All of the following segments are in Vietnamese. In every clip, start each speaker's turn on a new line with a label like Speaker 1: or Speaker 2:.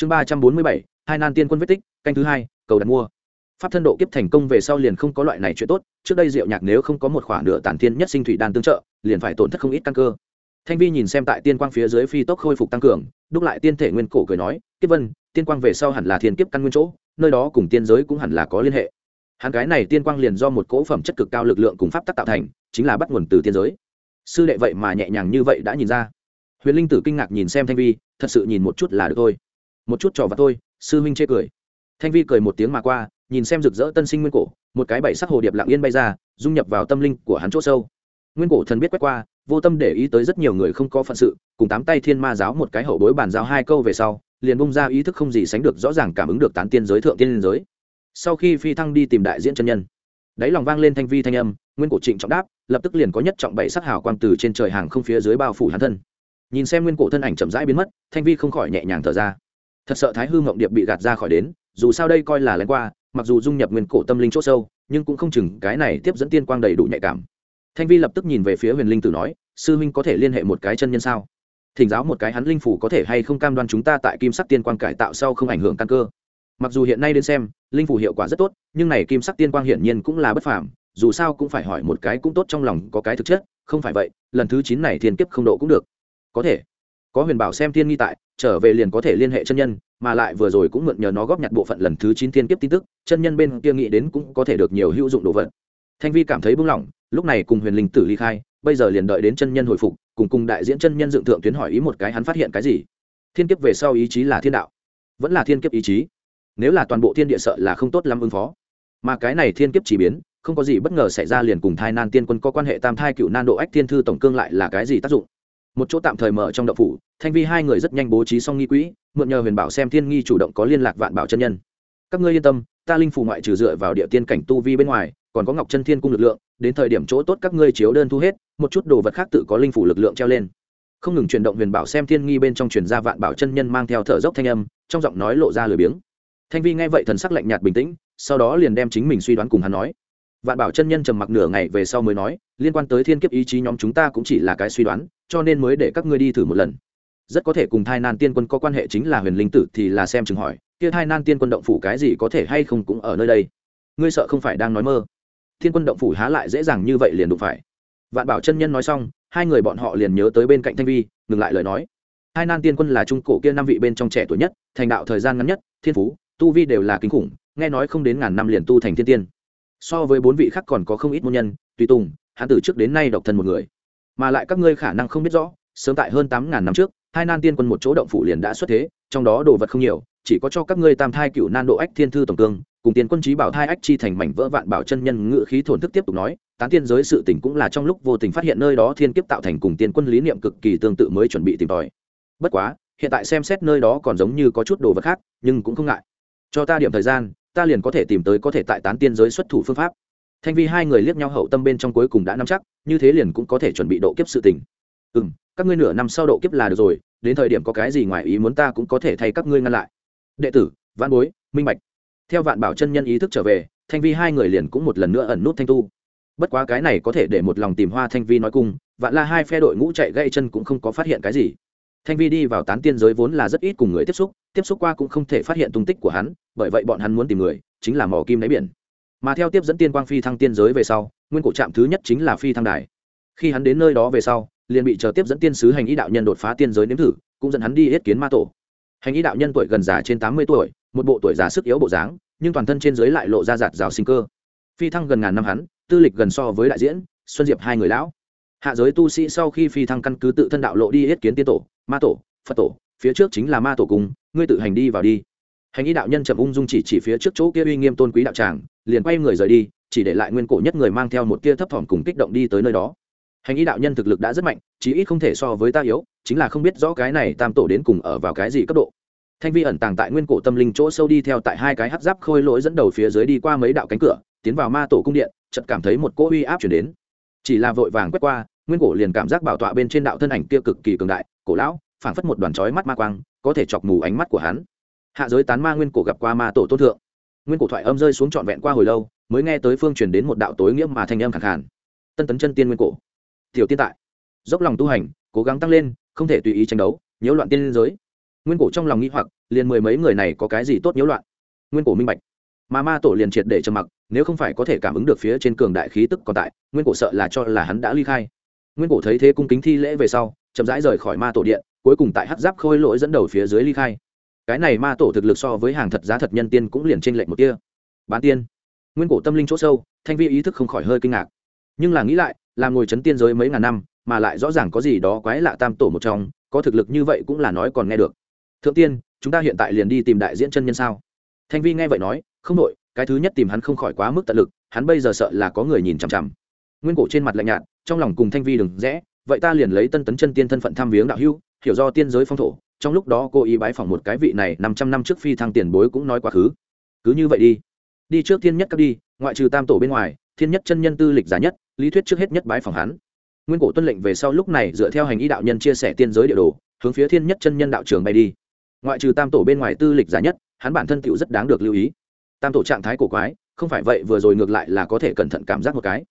Speaker 1: chương ba trăm bốn mươi bảy, hai nan tiên quân vết tích, canh thứ hai, cầu đặt mua. Pháp thân độ kiếp thành công về sau liền không có loại này chuyện tốt, trước đây diệu nhạc nếu không có một khoản nửa tản tiên nhất sinh thủy đan tương trợ, liền phải tổn thất không ít căn cơ. Thanh vi nhìn xem tại tiên quang phía dưới phi tốc khôi phục tăng cường, đúc lại tiên thể nguyên cổ cười nói, kiếp vân, tiên quang về sau hẳn là thiên kiếp căn nguyên chỗ, nơi đó cùng tiên giới cũng hẳn là có liên hệ. Hắn cái này tiên quang liền do một cỗ phẩm chất cực cao lực lượng cùng pháp tắc tạo thành, chính là bắt nguồn từ tiên giới. Sư đệ vậy mà nhẹ nhàng như vậy đã nhìn ra. Huyền linh tử kinh ngạc nhìn xem thanh vi, thật sự nhìn một chút là được thôi một chút trò vặt thôi, sư huynh chê cười. Thanh vi cười một tiếng mà qua, nhìn xem rực rỡ tân sinh nguyên cổ, một cái bảy sắc hồ điệp lặng yên bay ra, dung nhập vào tâm linh của hắn chỗ sâu. Nguyên cổ thần biết quét qua, vô tâm để ý tới rất nhiều người không có phận sự, cùng tám tay thiên ma giáo một cái hậu bối bàn giáo hai câu về sau, liền bung ra ý thức không gì sánh được rõ ràng cảm ứng được tán tiên giới, thượng tiên giới. Sau khi phi thăng đi tìm đại diễn chân nhân, đáy lòng vang lên thanh vi thanh âm, nguyên cổ trịnh trọng đáp, lập tức liền có nhất trọng bảy sắc hào quang từ trên trời hàng không phía dưới bao phủ hắn thân. Nhìn xem nguyên cổ thân ảnh chậm rãi biến mất, thanh vi không khỏi nhẹ nhàng thở ra thật sợ thái hư mộng điệp bị gạt ra khỏi đến, dù sao đây coi là lén qua, mặc dù dung nhập nguyên cổ tâm linh c h ỗ sâu, nhưng cũng không chừng cái này tiếp dẫn tiên quang đầy đủ nhạy cảm. Thanh vi lập tức nhìn về phía huyền linh tử nói, sư huynh có thể liên hệ một cái chân nhân sao? Thỉnh giáo một cái hắn linh phủ có thể hay không cam đoan chúng ta tại kim sắc tiên quang cải tạo sau không ảnh hưởng căn cơ. Mặc dù hiện nay đến xem, linh phủ hiệu quả rất tốt, nhưng này kim sắc tiên quang hiển nhiên cũng là bất phàm, dù sao cũng phải hỏi một cái cũng tốt trong lòng có cái thực chất, không phải vậy, lần thứ chín này thiên kiếp không độ cũng được. Có thể. Có huyền bảo xem thiên nghi tại trở về liền có thể liên hệ chân nhân, mà lại vừa rồi cũng mượn nhờ nó góp nhặt bộ phận lần thứ chín thiên kiếp tin tức, chân nhân bên kia nghĩ đến cũng có thể được nhiều hữu dụng đồ vật. Thanh vi cảm thấy buông lỏng lúc này cùng huyền linh tử ly khai, bây giờ liền đợi đến chân nhân hồi phục, cùng cùng đại diễn chân nhân dựng thượng tuyến hỏi ý một cái hắn phát hiện cái gì. Thiên kiếp về sau ý chí là thiên đạo. Vẫn là thiên kiếp ý chí. Nếu là toàn bộ thiên địa sợ là không tốt lắm ứng phó. Mà cái này thiên kiếp chỉ biến, không có gì bất ngờ xảy ra liền cùng thai nan tiên quân có quan hệ tam thai cựu nan độ ách thiên thư tổng cương lại là cái gì tác dụng một chỗ tạm thời mở trong động phủ, thanh vi hai người rất nhanh bố trí xong nghi quỹ, mượn nhờ huyền bảo xem thiên nghi chủ động có liên lạc vạn bảo chân nhân. Các ngươi yên tâm, ta linh phù ngoại trừ dựa vào địa tiên cảnh tu vi bên ngoài, còn có ngọc chân thiên cung lực lượng, đến thời điểm chỗ tốt các ngươi chiếu đơn thu hết, một chút đồ vật khác tự có linh phủ lực lượng treo lên. Không ngừng chuyển động huyền bảo xem thiên nghi bên trong truyền ra vạn bảo chân nhân mang theo thở dốc thanh âm, trong giọng nói lộ ra lười biếng. Thanh vi nghe vậy thần sắc lạnh nhạt bình tĩnh, sau đó liền đem chính mình suy đoán cùng hắn nói vạn bảo chân nhân trầm mặc nửa ngày về sau mới nói, liên quan tới thiên kiếp ý chí nhóm chúng ta cũng chỉ là cái suy đoán, cho nên mới để các ngươi đi thử một lần. Rất có thể cùng thai nan tiên quân có quan hệ chính là huyền linh tử thì là xem chừng hỏi, kia thai nan tiên quân động phủ cái gì có thể hay không cũng ở nơi đây? Ngươi sợ không phải đang nói mơ. Thiên quân động phủ há lại dễ dàng như vậy liền đụng phải. Vạn bảo chân nhân nói xong, hai người bọn họ liền nhớ tới bên cạnh thanh vi, ngừng lại lời nói. Hai nan tiên quân là trung cổ kia năm vị bên trong trẻ tuổi nhất, thành đạo thời gian ngắn nhất, thiên phú, tu vi đều là kinh khủng, nghe nói không đến ngàn năm liền tu thành thiên tiên so với bốn vị khác còn có không ít môn nhân, tùy tùng, hắn từ trước đến nay độc thân một người. Mà lại các ngươi khả năng không biết rõ, sớm tại hơn tám ngàn năm trước, hai nan tiên quân một chỗ động phủ liền đã xuất thế, trong đó đồ vật không nhiều, chỉ có cho các ngươi tam thai cựu nan độ ách thiên thư tổng cương, cùng tiền quân trí bảo thai ách chi thành mảnh vỡ vạn bảo chân nhân ngự khí thổn thức tiếp tục nói, tán tiên giới sự tỉnh cũng là trong lúc vô tình phát hiện nơi đó thiên kiếp tạo thành cùng tiên quân lý niệm cực kỳ tương tự mới chuẩn bị tìm tòi. Bất quá, hiện tại xem xét nơi đó còn giống như có chút đồ vật khác, nhưng cũng không ngại. Cho ta điểm thời gian ta liền có thể tìm tới có thể tại tán tiên giới xuất thủ phương pháp. Thanh vi hai người liếc nhau hậu tâm bên trong cuối cùng đã nắm chắc như thế liền cũng có thể chuẩn bị độ kiếp sự tình. Ừ m các ngươi nửa năm sau độ kiếp là được rồi đến thời điểm có cái gì ngoài ý muốn ta cũng có thể thay các ngươi ngăn lại. Đệ tử văn bối minh bạch. Theo vạn bảo chân nhân ý thức trở về thanh vi hai người liền cũng một lần nữa ẩn nút thanh tu. Bất quá cái này có thể để một lòng tìm hoa thanh vi nói cung, vạn la hai phe đội ngũ chạy gây chân cũng không có phát hiện cái gì thanh vi đi vào tán tiên giới vốn là rất ít cùng người tiếp xúc tiếp xúc qua cũng không thể phát hiện tung tích của hắn, bởi vậy bọn hắn muốn tìm người, chính là mỏ kim đáy biển. Mà theo tiếp dẫn tiên quang phi thăng tiên giới về sau, nguyên cổ trạm thứ nhất chính là phi thăng đài. Khi hắn đến nơi đó về sau, liền bị chờ tiếp dẫn tiên sứ hành y đạo nhân đột phá tiên giới nếm thử, cũng dẫn hắn đi yết kiến ma tổ. Hành y đạo nhân tuổi gần già trên tám mươi tuổi, một bộ tuổi già sức yếu bộ dáng, nhưng toàn thân trên giới lại lộ ra giạt rào sinh cơ. Phi thăng gần ngàn năm hắn, tư lịch gần so với đại diễn, xuân diệp hai người lão. Hạ giới tu sĩ sau khi phi thăng căn cứ tự thân đạo lộ đi yết kiến tiên tổ ma tổ, phật tổ, phía trước chính là ma tổ cung ngươi tự hành đi vào đi. Hành y đạo nhân chậm ung dung chỉ chỉ phía trước chỗ kia uy nghiêm tôn quý đạo tràng, liền quay người rời đi, chỉ để lại nguyên cổ nhất người mang theo một tia thấp thỏm cùng kích động đi tới nơi đó. Hành y đạo nhân thực lực đã rất mạnh, chí ít không thể so với ta yếu, chính là không biết rõ cái này tam tổ đến cùng ở vào cái gì cấp độ. Thanh vi ẩn tàng tại nguyên cổ tâm linh chỗ sâu đi theo tại hai cái hát giáp khôi lỗi dẫn đầu phía dưới đi qua mấy đạo cánh cửa, tiến vào ma tổ cung điện, chợt cảm thấy một cỗ uy áp chuyển đến. Chỉ là vội vàng quét qua, nguyên cổ liền cảm giác bảo tọa bên trên đạo thân ảnh kia cực kỳ cường đại cổ lão, phảng phất một đoàn chói mắt ma quang, có thể chọc mù ánh mắt của hắn. Hạ giới tán ma nguyên cổ gặp qua ma tổ tôn thượng. Nguyên cổ thoại âm rơi xuống trọn vẹn qua hồi lâu, mới nghe tới phương truyền đến một đạo tối nghĩa mà thanh âm khẳng khàn. Tân tấn chân tiên nguyên cổ. Tiểu tiên tại. Dốc lòng tu hành, cố gắng tăng lên, không thể tùy ý tranh đấu, nhiễu loạn tiên giới. Nguyên cổ trong lòng nghĩ hoặc, liền mười mấy người này có cái gì tốt nhiễu loạn? Nguyên cổ minh bạch. Mà ma tổ liền triệt để trầm mặc, nếu không phải có thể cảm ứng được phía trên cường đại khí tức còn tại, nguyên cổ sợ là cho là hắn đã ly khai. Nguyên cổ thấy thế cung kính thi lễ về sau chậm rãi rời khỏi ma tổ điện, cuối cùng tại hát giáp khôi lỗi dẫn đầu phía dưới ly khai. Cái này ma tổ thực lực so với hàng thật giá thật nhân tiên cũng liền trên lệnh một kia bán tiên. Nguyên cổ tâm linh chỗ sâu, thanh vi ý thức không khỏi hơi kinh ngạc. Nhưng là nghĩ lại, làm ngồi chấn tiên giới mấy ngàn năm, mà lại rõ ràng có gì đó quái lạ tam tổ một trong, có thực lực như vậy cũng là nói còn nghe được. Thượng tiên, chúng ta hiện tại liền đi tìm đại diễn chân nhân sao? Thanh vi nghe vậy nói, không đội cái thứ nhất tìm hắn không khỏi quá mức tận lực, hắn bây giờ sợ là có người nhìn chằm chằm. Nguyên cổ trên mặt lạnh nhạt, trong lòng cùng thanh vi đừng rẽ vậy ta liền lấy tân tấn chân tiên thân phận thăm viếng đạo hưu hiểu do tiên giới phong thổ, trong lúc đó cô ý bái phỏng một cái vị này năm trăm năm trước phi thăng tiền bối cũng nói quá khứ. Cứ như vậy đi. Đi trước thiên nhất cấp đi, ngoại trừ tam tổ bên ngoài, thiên nhất chân nhân tư lịch giá nhất, lý thuyết trước hết nhất bái phỏng hắn. Nguyên cổ tuân lệnh về sau lúc này dựa theo hành ý đạo nhân chia sẻ tiên giới địa đồ, hướng phía thiên nhất chân nhân đạo trường bay đi. Ngoại trừ tam tổ bên ngoài tư lịch giá nhất, hắn bản thân tựu rất đáng được lưu ý. Tam tổ trạng thái cổ quái, không phải vậy vừa rồi ngược lại là có thể cẩn thận cảm giác một cái.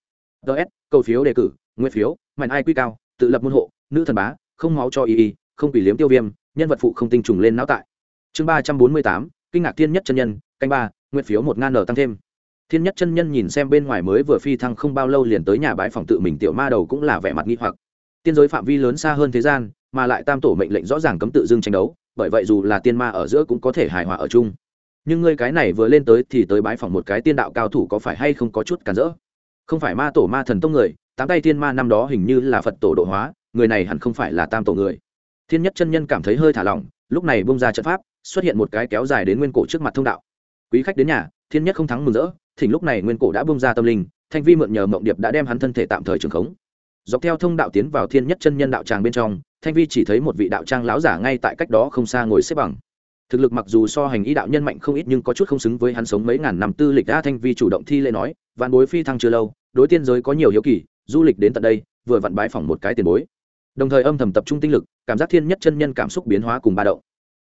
Speaker 1: Ts cầu phiếu đề cử nguyên phiếu mạnh ai quy cao tự lập môn hộ, nữ thần bá, không máu cho y y, không quỷ liếm tiêu viêm, nhân vật phụ không tinh trùng lên não tại. Chương ba trăm bốn mươi tám, kinh ngạc thiên nhất chân nhân, canh ba, nguyện phiếu một ngàn nở tăng thêm. Thiên nhất chân nhân nhìn xem bên ngoài mới vừa phi thăng không bao lâu liền tới nhà bãi phòng tự mình tiểu ma đầu cũng là vẻ mặt nghi hoặc. Tiên giới phạm vi lớn xa hơn thế gian, mà lại tam tổ mệnh lệnh rõ ràng cấm tự dưng tranh đấu, bởi vậy dù là tiên ma ở giữa cũng có thể hài hòa ở chung. Nhưng ngươi cái này vừa lên tới thì tới bái phòng một cái tiên đạo cao thủ có phải hay không có chút cản rỡ? Không phải ma tổ ma thần tông người tám tay tiên ma năm đó hình như là phật tổ độ hóa, người này hẳn không phải là tam tổ người. Thiên nhất chân nhân cảm thấy hơi thả lỏng, lúc này bông ra trận pháp, xuất hiện một cái kéo dài đến nguyên cổ trước mặt thông đạo. Quý khách đến nhà, thiên nhất không thắng mừng rỡ, thỉnh lúc này nguyên cổ đã bông ra tâm linh, thanh vi mượn nhờ mộng điệp đã đem hắn thân thể tạm thời trường khống. Dọc theo thông đạo tiến vào thiên nhất chân nhân đạo tràng bên trong, thanh vi chỉ thấy một vị đạo trang láo giả ngay tại cách đó không xa ngồi xếp bằng. Thực lực mặc dù so hành y đạo nhân mạnh không ít nhưng có chút không xứng với hắn sống mấy ngàn năm tư lịch đã thanh vi chủ động thi lễ nói, vạn bối phi thăng chưa lâu, đối tiên giới có nhiều hiếu kỳ du lịch đến tận đây, vừa vặn bái phỏng một cái tiền bối. Đồng thời âm thầm tập trung tinh lực, cảm giác thiên nhất chân nhân cảm xúc biến hóa cùng ba động.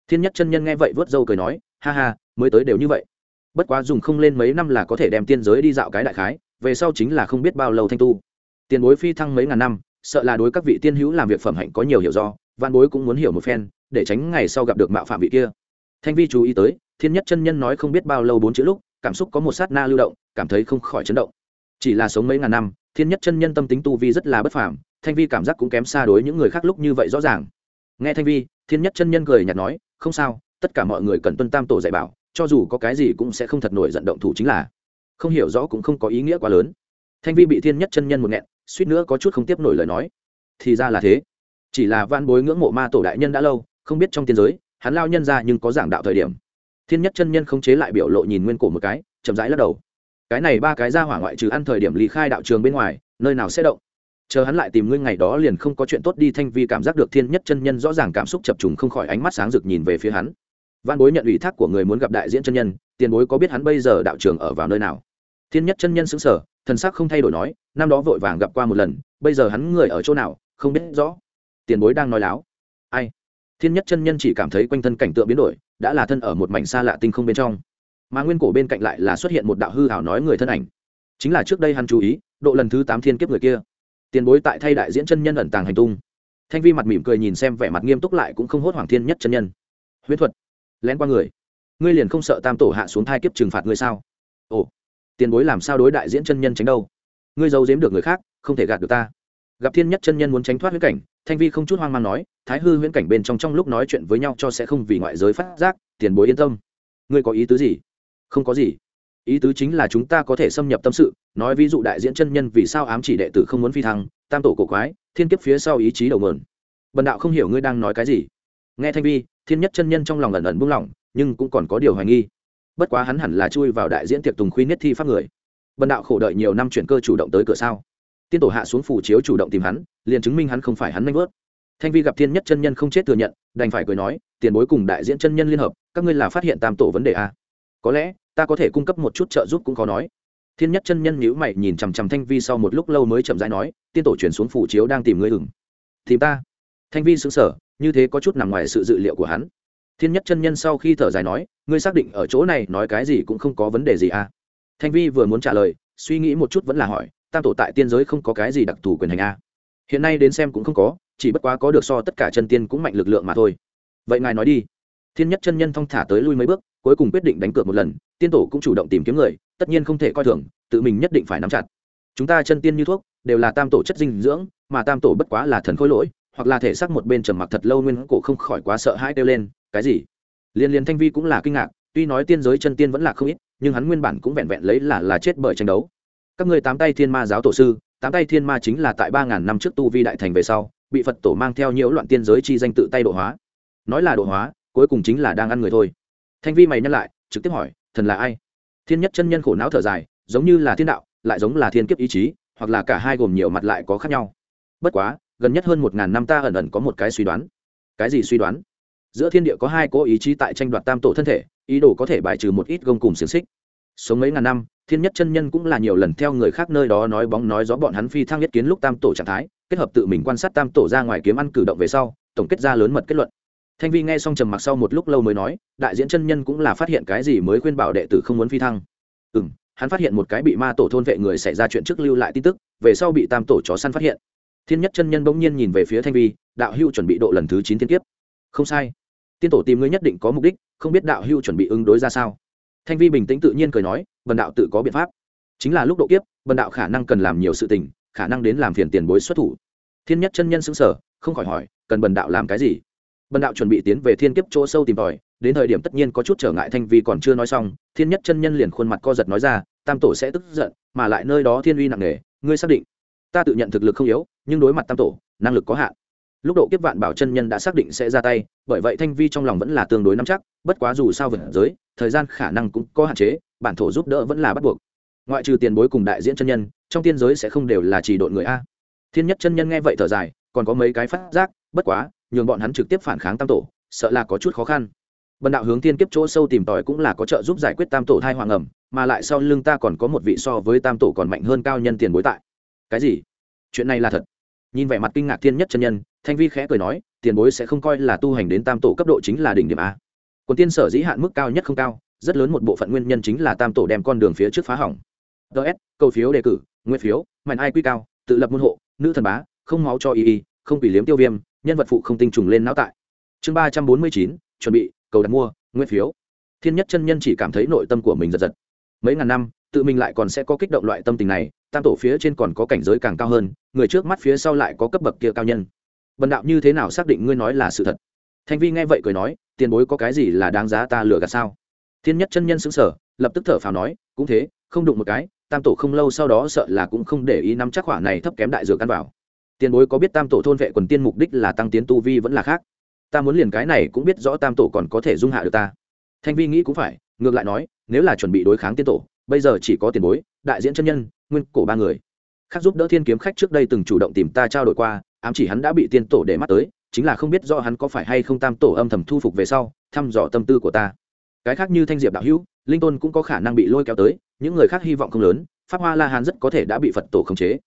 Speaker 1: Thiên nhất chân nhân nghe vậy vớt dâu cười nói, ha ha, mới tới đều như vậy. Bất quá dùng không lên mấy năm là có thể đem tiên giới đi dạo cái đại khái, về sau chính là không biết bao lâu thanh tu. Tiền bối phi thăng mấy ngàn năm, sợ là đối các vị tiên hữu làm việc phẩm hạnh có nhiều hiểu do văn bối cũng muốn hiểu một phen, để tránh ngày sau gặp được mạo phạm vị kia. Thanh vi chú ý tới, thiên nhất chân nhân nói không biết bao lâu bốn chữ lúc, cảm xúc có một sát na lưu động, cảm thấy không khỏi chấn động. Chỉ là sống mấy ngàn năm thiên nhất chân nhân tâm tính tu vi rất là bất phàm, thanh vi cảm giác cũng kém xa đối những người khác lúc như vậy rõ ràng. Nghe thanh vi, thiên nhất chân nhân cười nhạt nói, không sao, tất cả mọi người cần tuân tam tổ dạy bảo, cho dù có cái gì cũng sẽ không thật nổi giận động thủ chính là. Không hiểu rõ cũng không có ý nghĩa quá lớn. Thanh vi bị thiên nhất chân nhân một nghẹn, suýt nữa có chút không tiếp nổi lời nói. Thì ra là thế. Chỉ là van bối ngưỡng mộ ma tổ đại nhân đã lâu, không biết trong tiên giới, hắn lao nhân ra nhưng có giảng đạo thời điểm. Thiên nhất chân nhân không chế lại biểu lộ nhìn nguyên cổ một cái, chậm rãi lắc đầu cái này ba cái ra hỏa ngoại trừ ăn thời điểm ly khai đạo trường bên ngoài, nơi nào sẽ động? Chờ hắn lại tìm ngươi ngày đó liền không có chuyện tốt đi thanh vi cảm giác được thiên nhất chân nhân rõ ràng cảm xúc chập trùng không khỏi ánh mắt sáng rực nhìn về phía hắn. Văn bối nhận ủy thác của người muốn gặp đại diễn chân nhân, tiền bối có biết hắn bây giờ đạo trường ở vào nơi nào? Thiên nhất chân nhân xứng sở thần sắc không thay đổi nói, năm đó vội vàng gặp qua một lần, bây giờ hắn người ở chỗ nào, không biết rõ. Tiền bối đang nói láo. Ai? Thiên nhất chân nhân chỉ cảm thấy quanh thân cảnh tượng biến đổi, đã là thân ở một mảnh xa lạ tinh không bên trong mà nguyên cổ bên cạnh lại là xuất hiện một đạo hư hảo nói người thân ảnh. Chính là trước đây hắn chú ý, độ lần thứ tám thiên kiếp người kia. Tiền bối tại thay đại diễn chân nhân ẩn tàng hành tung. Thanh vi mặt mỉm cười nhìn xem vẻ mặt nghiêm túc lại cũng không hốt hoàng thiên nhất chân nhân. Huyết thuật, lén qua người. Ngươi liền không sợ tam tổ hạ xuống thai kiếp trừng phạt ngươi sao? Ồ, tiền bối làm sao đối đại diễn chân nhân tránh đâu? Ngươi giấu giếm được người khác, không thể gạt được ta. Gặp thiên nhất chân nhân muốn tránh thoát huyễn cảnh, thanh vi không chút hoang mang nói, thái hư huyễn cảnh bên trong trong lúc nói chuyện với nhau cho sẽ không vì ngoại giới phát giác, tiền bối yên tâm. Ngươi có ý tứ gì? Không có gì. Ý tứ chính là chúng ta có thể xâm nhập tâm sự, nói ví dụ đại diễn chân nhân vì sao ám chỉ đệ tử không muốn phi thăng, tam tổ cổ quái, thiên kiếp phía sau ý chí đầu mượn bần đạo không hiểu ngươi đang nói cái gì. Nghe thanh vi, thiên nhất chân nhân trong lòng ẩn ẩn buông lỏng, nhưng cũng còn có điều hoài nghi. Bất quá hắn hẳn là chui vào đại diễn tiệc tùng khuy nhất thi pháp người. Bần đạo khổ đợi nhiều năm chuyển cơ chủ động tới cửa sao? Tiên tổ hạ xuống phủ chiếu chủ động tìm hắn, liền chứng minh hắn không phải hắn nanh vớt. Thanh vi gặp thiên nhất chân nhân không chết thừa nhận, đành phải cười nói, tiền bối cùng đại diễn chân nhân liên hợp, các ngươi là phát hiện tam tổ vấn đề a à? Có lẽ ta có thể cung cấp một chút trợ giúp cũng khó nói. Thiên nhất chân nhân nhíu mày nhìn chằm chằm thanh vi sau một lúc lâu mới chậm rãi nói, tiên tổ chuyển xuống phủ chiếu đang tìm ngươi hừng tìm ta? Thanh vi xứng sở như thế có chút nằm ngoài sự dự liệu của hắn. Thiên nhất chân nhân sau khi thở dài nói, ngươi xác định ở chỗ này nói cái gì cũng không có vấn đề gì à? Thanh vi vừa muốn trả lời, suy nghĩ một chút vẫn là hỏi, tam tổ tại tiên giới không có cái gì đặc thù quyền hành à? hiện nay đến xem cũng không có, chỉ bất quá có được so tất cả chân tiên cũng mạnh lực lượng mà thôi. Vậy ngài nói đi thiên nhất chân nhân thong thả tới lui mấy bước, cuối cùng quyết định đánh cược một lần, tiên tổ cũng chủ động tìm kiếm người, tất nhiên không thể coi thường, tự mình nhất định phải nắm chặt. Chúng ta chân tiên như thuốc, đều là tam tổ chất dinh dưỡng, mà tam tổ bất quá là thần khôi lỗi, hoặc là thể xác một bên trầm mặc thật lâu nguyên cổ không khỏi quá sợ hãi kêu lên, cái gì? Liên liên thanh vi cũng là kinh ngạc, tuy nói tiên giới chân tiên vẫn là không ít, nhưng hắn nguyên bản cũng vẹn vẹn lấy là là chết bởi tranh đấu. Các người tám tay thiên ma giáo tổ sư, tám tay thiên ma chính là tại ba ngàn năm trước tu vi đại thành về sau, bị phật tổ mang theo nhiễu loạn tiên giới chi danh tự tay độ hóa. Nói là độ hóa cuối cùng chính là đang ăn người thôi. Thanh vi mày nhắc lại, trực tiếp hỏi, thần là ai? Thiên nhất chân nhân khổ não thở dài, giống như là thiên đạo, lại giống là thiên kiếp ý chí, hoặc là cả hai gồm nhiều mặt lại có khác nhau. Bất quá, gần nhất hơn một ngàn năm ta ẩn ẩn có một cái suy đoán. Cái gì suy đoán? Giữa thiên địa có hai cố ý chí tại tranh đoạt tam tổ thân thể, ý đồ có thể bài trừ một ít gông cùng xiềng xích. Sống mấy ngàn năm, thiên nhất chân nhân cũng là nhiều lần theo người khác nơi đó nói bóng nói gió bọn hắn phi thăng nhất kiến lúc tam tổ trạng thái, kết hợp tự mình quan sát tam tổ ra ngoài kiếm ăn cử động về sau, tổng kết ra lớn mật kết luận thanh vi nghe xong trầm mặc sau một lúc lâu mới nói, đại diễn chân nhân cũng là phát hiện cái gì mới khuyên bảo đệ tử không muốn phi thăng? Ừ m hắn phát hiện một cái bị ma tổ thôn vệ người xảy ra chuyện trước lưu lại tin tức, về sau bị tam tổ chó săn phát hiện. Thiên nhất chân nhân bỗng nhiên nhìn về phía thanh vi, đạo hưu chuẩn bị độ lần thứ chín thiên kiếp. Không sai. Tiên tổ tìm ngươi nhất định có mục đích, không biết đạo hưu chuẩn bị ứng đối ra sao? Thanh vi bình tĩnh tự nhiên cười nói vần đạo tự có biện pháp. Chính là lúc độ kiếp vần đạo khả năng cần làm nhiều sự tình, khả năng đến làm phiền tiền bối xuất thủ. Thiên nhất chân nhân xứng sở không khỏi hỏi, cần bần đạo làm cái gì? Bần đạo chuẩn bị tiến về thiên kiếp chỗ sâu tìm tòi, đến thời điểm tất nhiên có chút trở ngại thanh vi còn chưa nói xong, thiên nhất chân nhân liền khuôn mặt co giật nói ra, tam tổ sẽ tức giận, mà lại nơi đó thiên uy nặng nề, ngươi xác định? Ta tự nhận thực lực không yếu, nhưng đối mặt tam tổ, năng lực có hạn. Lúc độ kiếp vạn bảo chân nhân đã xác định sẽ ra tay, bởi vậy thanh vi trong lòng vẫn là tương đối nắm chắc, bất quá dù sao vượt giới, thời gian khả năng cũng có hạn chế, bản thổ giúp đỡ vẫn là bắt buộc. Ngoại trừ tiền bối cùng đại diễn chân nhân, trong tiên giới sẽ không đều là chỉ đội người a. Thiên nhất chân nhân nghe vậy thở dài, còn có mấy cái phát giác, bất quá nhường bọn hắn trực tiếp phản kháng tam tổ, sợ là có chút khó khăn. Bần đạo hướng thiên kiếp chỗ sâu tìm tòi cũng là có trợ giúp giải quyết tam tổ thai hoàng ẩm, mà lại sau lưng ta còn có một vị so với tam tổ còn mạnh hơn cao nhân tiền bối tại. Cái gì? Chuyện này là thật? Nhìn vẻ mặt kinh ngạc thiên nhất chân nhân, thanh vi khẽ cười nói, tiền bối sẽ không coi là tu hành đến tam tổ cấp độ chính là đỉnh điểm a. Còn tiên sở dĩ hạn mức cao nhất không cao, rất lớn một bộ phận nguyên nhân chính là tam tổ đem con đường phía trước phá hỏng. Ts cầu phiếu đề cử nguyên phiếu mạnh ai quy cao, tự lập môn hộ, nữ thần bá, không máu cho y y, không bị liếm tiêu viêm nhân vật phụ không tinh trùng lên não tại. Chương ba trăm bốn mươi chín, chuẩn bị, cầu đặt mua, nguyên phiếu. Thiên nhất chân nhân chỉ cảm thấy nội tâm của mình giật giật. Mấy ngàn năm, tự mình lại còn sẽ có kích động loại tâm tình này, tam tổ phía trên còn có cảnh giới càng cao hơn, người trước mắt phía sau lại có cấp bậc kia cao nhân. Bần đạo như thế nào xác định ngươi nói là sự thật? Thanh vi nghe vậy cười nói, tiền bối có cái gì là đáng giá ta lừa gạt sao? Thiên nhất chân nhân xứng sở lập tức thở phào nói, cũng thế, không đụng một cái, tam tổ không lâu sau đó sợ là cũng không để ý nắm chắc khoản này thấp kém đại dược căn vào tiền bối có biết tam tổ thôn vệ quần tiên mục đích là tăng tiến tu vi vẫn là khác? Ta muốn liền cái này cũng biết rõ tam tổ còn có thể dung hạ được ta. Thanh vi nghĩ cũng phải, ngược lại nói, nếu là chuẩn bị đối kháng tiên tổ, bây giờ chỉ có tiền bối, đại diễn chân nhân, nguyên cổ ba người. Khác giúp đỡ thiên kiếm khách trước đây từng chủ động tìm ta trao đổi qua, ám chỉ hắn đã bị tiên tổ để mắt tới, chính là không biết do hắn có phải hay không tam tổ âm thầm thu phục về sau, thăm dò tâm tư của ta. Cái khác như thanh diệp đạo hữu, linh tôn cũng có khả năng bị lôi kéo tới, những người khác hy vọng không lớn, pháp hoa la hán rất có thể đã bị phật tổ khống chế.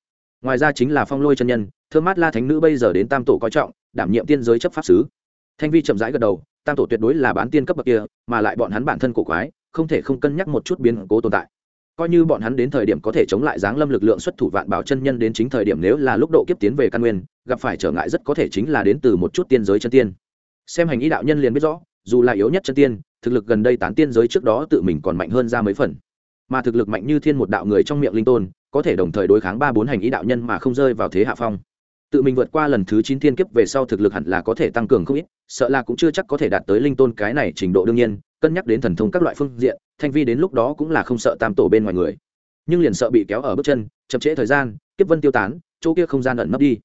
Speaker 1: Ngoài ra chính là phong lôi chân nhân thơ mát la thánh nữ bây giờ đến tam tổ coi trọng, đảm nhiệm tiên giới chấp pháp sứ. Thanh vi chậm rãi gật đầu, tam tổ tuyệt đối là bán tiên cấp bậc kia, mà lại bọn hắn bản thân cổ quái, không thể không cân nhắc một chút biến cố tồn tại. Coi như bọn hắn đến thời điểm có thể chống lại giáng lâm lực lượng xuất thủ vạn bảo chân nhân đến chính thời điểm nếu là lúc độ kiếp tiến về căn nguyên, gặp phải trở ngại rất có thể chính là đến từ một chút tiên giới chân tiên. Xem hành ý đạo nhân liền biết rõ, dù là yếu nhất chân tiên, thực lực gần đây tán tiên giới trước đó tự mình còn mạnh hơn ra mấy phần. Mà thực lực mạnh như thiên một đạo người trong miệng linh tôn, có thể đồng thời đối kháng ba bốn hành ý đạo nhân mà không rơi vào thế hạ phong tự mình vượt qua lần thứ chín thiên kiếp về sau thực lực hẳn là có thể tăng cường không ít, sợ là cũng chưa chắc có thể đạt tới linh tôn cái này trình độ đương nhiên, cân nhắc đến thần thông các loại phương diện, thanh vi đến lúc đó cũng là không sợ tam tổ bên ngoài người. Nhưng liền sợ bị kéo ở bước chân, chậm trễ thời gian, kiếp vân tiêu tán, chỗ kia không gian ẩn nấp đi.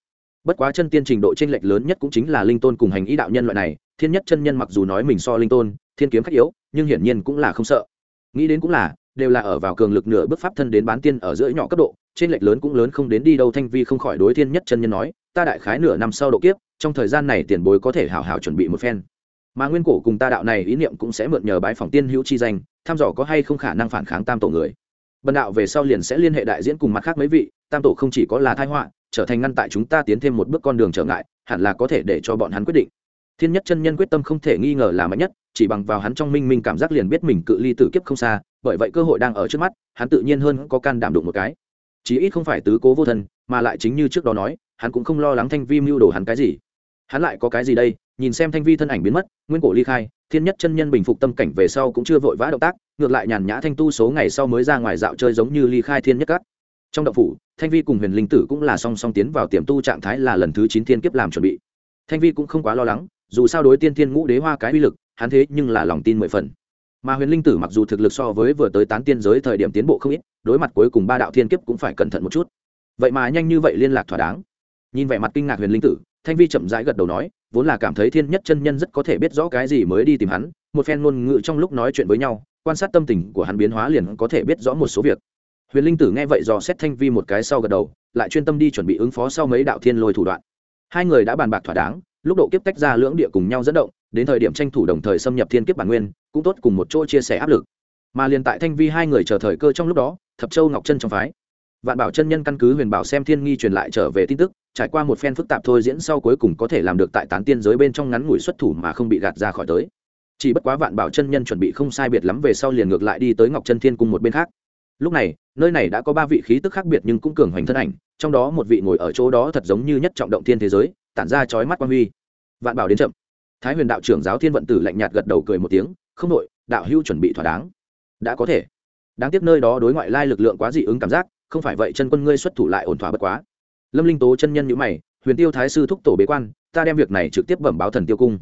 Speaker 1: Bất quá chân tiên trình độ t r ê n lệch lớn nhất cũng chính là linh tôn cùng hành ý đạo nhân loại này, thiên nhất chân nhân mặc dù nói mình so linh tôn, thiên kiếm khách yếu, nhưng hiển nhiên cũng là không sợ. Nghĩ đến cũng là, đều là ở vào cường lực nửa bước pháp thân đến bán tiên ở giữa nhỏ cấp độ trên lệch lớn cũng lớn không đến đi đâu, thanh vi không khỏi đối thiên nhất chân nhân nói, ta đại khái nửa năm sau độ kiếp, trong thời gian này tiền bối có thể hào hào chuẩn bị một phen. Mà nguyên cổ cùng ta đạo này ý niệm cũng sẽ mượn nhờ bái phòng tiên hữu chi danh thăm dò có hay không khả năng phản kháng tam tổ người. Bần đạo về sau liền sẽ liên hệ đại diễn cùng mặt khác mấy vị, tam tổ không chỉ có là thái họa, trở thành ngăn tại chúng ta tiến thêm một bước con đường trở ngại, hẳn là có thể để cho bọn hắn quyết định. Thiên nhất chân nhân quyết tâm không thể nghi ngờ là mạnh nhất, chỉ bằng vào hắn trong minh minh cảm giác liền biết mình cự ly tử kiếp không xa, bởi vậy cơ hội đang ở trước mắt, hắn tự nhiên hơn có can đảm đụng một cái chí ít không phải tứ cố vô thân, mà lại chính như trước đó nói, hắn cũng không lo lắng thanh vi mưu đồ hắn cái gì. Hắn lại có cái gì đây? Nhìn xem thanh vi thân ảnh biến mất, nguyên cổ ly khai, thiên nhất chân nhân bình phục tâm cảnh về sau cũng chưa vội vã động tác, ngược lại nhàn nhã thanh tu số ngày sau mới ra ngoài dạo chơi giống như ly khai thiên nhất cát trong động phủ, thanh vi cùng huyền linh tử cũng là song song tiến vào tiềm tu trạng thái là lần thứ chín thiên kiếp làm chuẩn bị. Thanh vi cũng không quá lo lắng, dù sao đối tiên thiên ngũ đế hoa cái uy lực, hắn thế nhưng là lòng tin mười phần mà huyền linh tử mặc dù thực lực so với vừa tới tán tiên giới thời điểm tiến bộ không ít, đối mặt cuối cùng ba đạo thiên kiếp cũng phải cẩn thận một chút. Vậy mà nhanh như vậy liên lạc thỏa đáng. Nhìn vẻ mặt kinh ngạc huyền linh tử, thanh vi chậm rãi gật đầu nói, vốn là cảm thấy thiên nhất chân nhân rất có thể biết rõ cái gì mới đi tìm hắn, một phen ngôn ngữ trong lúc nói chuyện với nhau, quan sát tâm tình của hắn biến hóa liền có thể biết rõ một số việc. Huyền linh tử nghe vậy dò xét thanh vi một cái sau gật đầu, lại chuyên tâm đi chuẩn bị ứng phó sau mấy đạo thiên lôi thủ đoạn. Hai người đã bàn bạc thỏa đáng, lúc độ kiếp tách ra lưỡng địa cùng nhau dẫn động, đến thời điểm tranh thủ đồng thời xâm nhập thiên kiếp bản nguyên cũng tốt cùng một chỗ chia sẻ áp lực. Mà liền tại thanh vi hai người chờ thời cơ trong lúc đó, thập châu ngọc chân trong phái. Vạn bảo chân nhân căn cứ huyền bảo xem thiên nghi truyền lại trở về tin tức, trải qua một phen phức tạp thôi diễn sau cuối cùng có thể làm được tại tán tiên giới bên trong ngắn ngủi xuất thủ mà không bị gạt ra khỏi tới. Chỉ bất quá vạn bảo chân nhân chuẩn bị không sai biệt lắm về sau liền ngược lại đi tới ngọc chân thiên cung một bên khác. Lúc này, nơi này đã có ba vị khí tức khác biệt nhưng cũng cường hoành thân ảnh, trong đó một vị ngồi ở chỗ đó thật giống như nhất trọng động thiên thế giới, tản ra chói mắt quan huy. Vạn bảo đến chậm. Thái huyền đạo trưởng giáo thiên vận tử lạnh nhạt gật đầu cười một tiếng không đội, đạo hưu chuẩn bị thỏa đáng. Đã có thể. Đáng tiếc nơi đó đối ngoại lai lực lượng quá dị ứng cảm giác, không phải vậy chân quân ngươi xuất thủ lại ổn thỏa bất quá. Lâm linh tố chân nhân nhữ mày, huyền tiêu thái sư thúc tổ bế quan, ta đem việc này trực tiếp bẩm báo thần tiêu cung.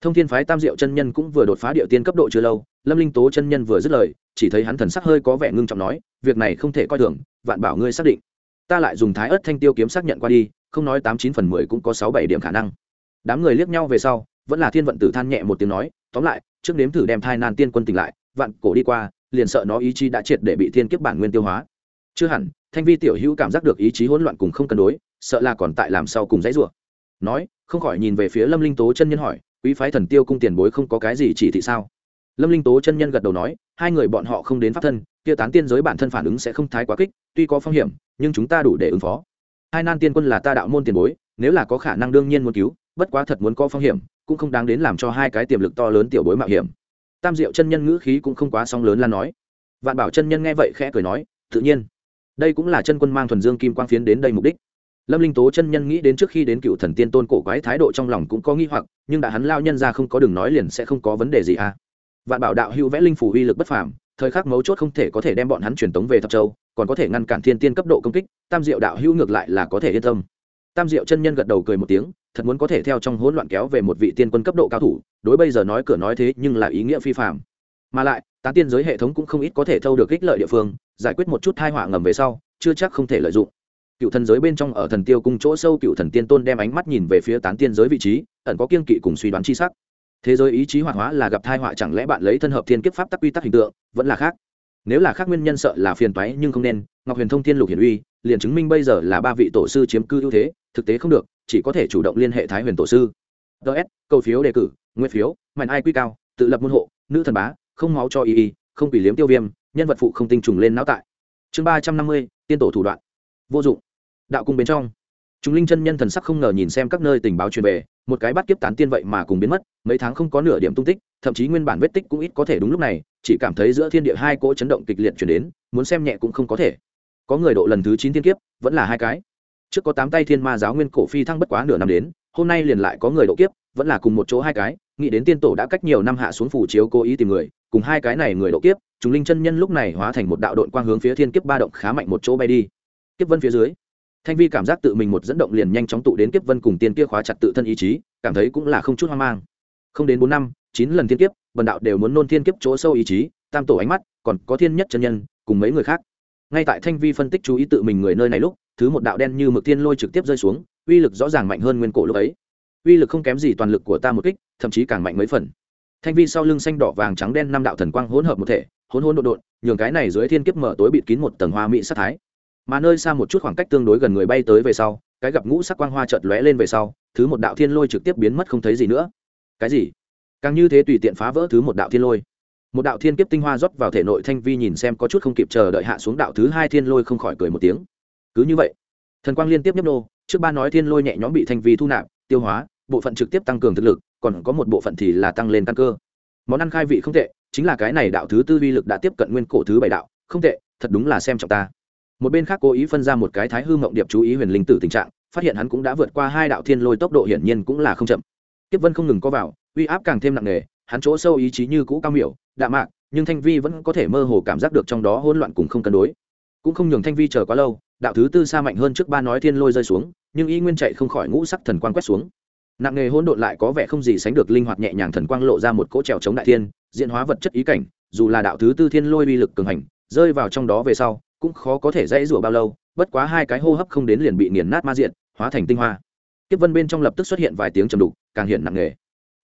Speaker 1: Thông thiên phái tam diệu chân nhân cũng vừa đột phá địa tiên cấp độ chưa lâu, lâm linh tố chân nhân vừa dứt lời, chỉ thấy hắn thần sắc hơi có vẻ ngưng trọng nói, việc này không thể coi thường, vạn bảo ngươi xác định. Ta lại dùng thái ớt thanh tiêu kiếm xác nhận qua đi, không nói tám chín phần mười cũng có sáu bảy điểm khả năng. Đám người liếc nhau về sau, vẫn là thiên vận tử than nhẹ một tiếng nói, tóm lại trước nếm thử đem thai nan tiên quân tỉnh lại, vạn cổ đi qua, liền sợ nó ý chí đã triệt để bị thiên kiếp bản nguyên tiêu hóa. Chưa hẳn, thanh vi tiểu hữu cảm giác được ý chí hỗn loạn cùng không cân đối, sợ là còn tại làm sao cùng dãy rủa. Nói, không khỏi nhìn về phía lâm linh tố chân nhân hỏi, quý phái thần tiêu cung tiền bối không có cái gì chỉ thị sao? Lâm linh tố chân nhân gật đầu nói, hai người bọn họ không đến pháp thân tiêu tán tiên giới bản thân phản ứng sẽ không thái quá kích, tuy có phong hiểm, nhưng chúng ta đủ để ứng phó. Hai nan tiên quân là ta đạo môn tiền bối, nếu là có khả năng đương nhiên muốn cứu, bất quá thật muốn có phong hiểm cũng không đáng đến làm cho hai cái tiềm lực to lớn tiểu bối mạo hiểm. Tam diệu chân nhân ngữ khí cũng không quá song lớn lan nói. Vạn bảo chân nhân nghe vậy khẽ cười nói, tự nhiên, đây cũng là chân quân mang thuần dương kim quang phiến đến đây mục đích. Lâm linh tố chân nhân nghĩ đến trước khi đến cựu thần tiên tôn cổ quái thái độ trong lòng cũng có nghi hoặc, nhưng đã hắn lao nhân ra không có đường nói liền sẽ không có vấn đề gì à. Vạn bảo đạo hữu vẽ linh phủ uy lực bất phàm, thời khắc mấu chốt không thể có thể đem bọn hắn truyền tống về thập châu, còn có thể ngăn cản thiên tiên cấp độ công kích, tam diệu đạo hữu ngược lại là có thể yên tâm. Tam diệu chân nhân gật đầu cười một tiếng thật muốn có thể theo trong hỗn loạn kéo về một vị tiên quân cấp độ cao thủ, đối bây giờ nói cửa nói thế nhưng là ý nghĩa phi phạm mà lại, tán tiên giới hệ thống cũng không ít có thể thâu được ích lợi địa phương, giải quyết một chút thai họa ngầm về sau, chưa chắc không thể lợi dụng. Cựu thần giới bên trong ở thần tiêu cung chỗ sâu cựu thần tiên tôn đem ánh mắt nhìn về phía tán tiên giới vị trí, ẩn có kiên kỵ cùng suy đoán chi sắc. Thế giới ý chí hoạt hóa là gặp thai họa chẳng lẽ bạn lấy thân hợp thiên kiếp pháp tắc quy tắc hình tượng, vẫn là khác? Nếu là khác nguyên nhân sợ là phiền toái nhưng không nên, ngọc huyền thông thiên lục hiển uy, liền chứng minh bây giờ là ba vị tổ sư chiếm cư ưu thế, thực tế không được chỉ có thể chủ động liên hệ thái huyền tổ sư. Ts câu phiếu đề cử, nguyên phiếu mạnh ai quy cao, tự lập môn hộ, nữ thần bá, không máu cho y y, không bị liếm tiêu viêm, nhân vật phụ không tinh trùng lên não tại. Chương ba trăm năm mươi, tiên tổ thủ đoạn. Vô dụng. Đạo cung bên trong. Chúng linh chân nhân thần sắc không ngờ nhìn xem các nơi tình báo truyền về, một cái bắt kiếp tán tiên vậy mà cùng biến mất, mấy tháng không có nửa điểm tung tích, thậm chí nguyên bản vết tích cũng ít có thể đúng lúc này, chỉ cảm thấy giữa thiên địa hai cỗ chấn động kịch liệt chuyển đến, muốn xem nhẹ cũng không có thể. Có người độ lần thứ chín tiên kiếp, vẫn là hai cái trước có tám tay thiên ma giáo nguyên cổ phi thăng bất quá nửa năm đến, hôm nay liền lại có người độ kiếp, vẫn là cùng một chỗ hai cái, nghĩ đến tiên tổ đã cách nhiều năm hạ xuống phủ chiếu cố ý tìm người, cùng hai cái này người độ kiếp, chúng linh chân nhân lúc này hóa thành một đạo đội quang hướng phía thiên kiếp ba động khá mạnh một chỗ bay đi. Kiếp vân phía dưới, thanh vi cảm giác tự mình một dẫn động liền nhanh chóng tụ đến kiếp vân cùng tiên kia khóa chặt tự thân ý chí, cảm thấy cũng là không chút hoang mang. Không đến bốn năm, chín lần thiên kiếp vần đạo đều muốn nôn thiên kiếp chỗ sâu ý chí, tam tổ ánh mắt, còn có thiên nhất chân nhân, cùng mấy người khác ngay tại thanh vi phân tích chú ý tự mình người nơi này lúc, thứ một đạo đen như mực thiên lôi trực tiếp rơi xuống, uy lực rõ ràng mạnh hơn nguyên cổ lúc ấy. Uy lực không kém gì toàn lực của ta một kích, thậm chí càng mạnh mấy phần. Thanh vi sau lưng xanh đỏ vàng trắng đen năm đạo thần quang hỗn hợp một thể, hỗn hỗn độn độn, nhường cái này dưới thiên kiếp mở tối bịt kín một tầng hoa mỹ sát thái. Mà nơi xa một chút khoảng cách tương đối gần người bay tới về sau, cái gặp ngũ sắc quang hoa chợt lóe lên về sau, thứ một đạo thiên lôi trực tiếp biến mất không thấy gì nữa. Cái gì? Càng như thế tùy tiện phá vỡ thứ một đạo thiên lôi một đạo thiên kiếp tinh hoa rót vào thể nội thanh vi nhìn xem có chút không kịp chờ đợi hạ xuống đạo thứ hai thiên lôi không khỏi cười một tiếng. Cứ như vậy, thần quang liên tiếp nhấp nô, trước ba nói thiên lôi nhẹ nhõm bị thanh vi thu nạp, tiêu hóa, bộ phận trực tiếp tăng cường thực lực, còn có một bộ phận thì là tăng lên căn cơ. Món ăn khai vị không tệ, chính là cái này đạo thứ tư vi lực đã tiếp cận nguyên cổ thứ bảy đạo, không tệ, thật đúng là xem trọng ta. Một bên khác cố ý phân ra một cái thái hư mộng điệp chú ý huyền linh tử tình trạng, phát hiện hắn cũng đã vượt qua hai đạo thiên lôi tốc độ hiển nhiên cũng là không chậm. Tiếp vân không ngừng có vào, uy áp càng thêm nặng nề, hắn chỗ sâu ý chí như cũ cao miểu đạm mạc, nhưng thanh vi vẫn có thể mơ hồ cảm giác được trong đó hỗn loạn cùng không cân đối. Cũng không nhường thanh vi chờ quá lâu, đạo thứ tư xa mạnh hơn trước ba nói thiên lôi rơi xuống, nhưng y nguyên chạy không khỏi ngũ sắc thần quang quét xuống. Nặng nghề hỗn độn lại có vẻ không gì sánh được linh hoạt nhẹ nhàng thần quang lộ ra một cỗ trèo chống đại thiên diện hóa vật chất ý cảnh, dù là đạo thứ tư thiên lôi uy lực cường hành, rơi vào trong đó về sau, cũng khó có thể dãy rủa bao lâu, bất quá hai cái hô hấp không đến liền bị nghiền nát ma diện, hóa thành tinh hoa. Kiếp vân bên trong lập tức xuất hiện vài tiếng trầm đục, càng hiện nặng nghề.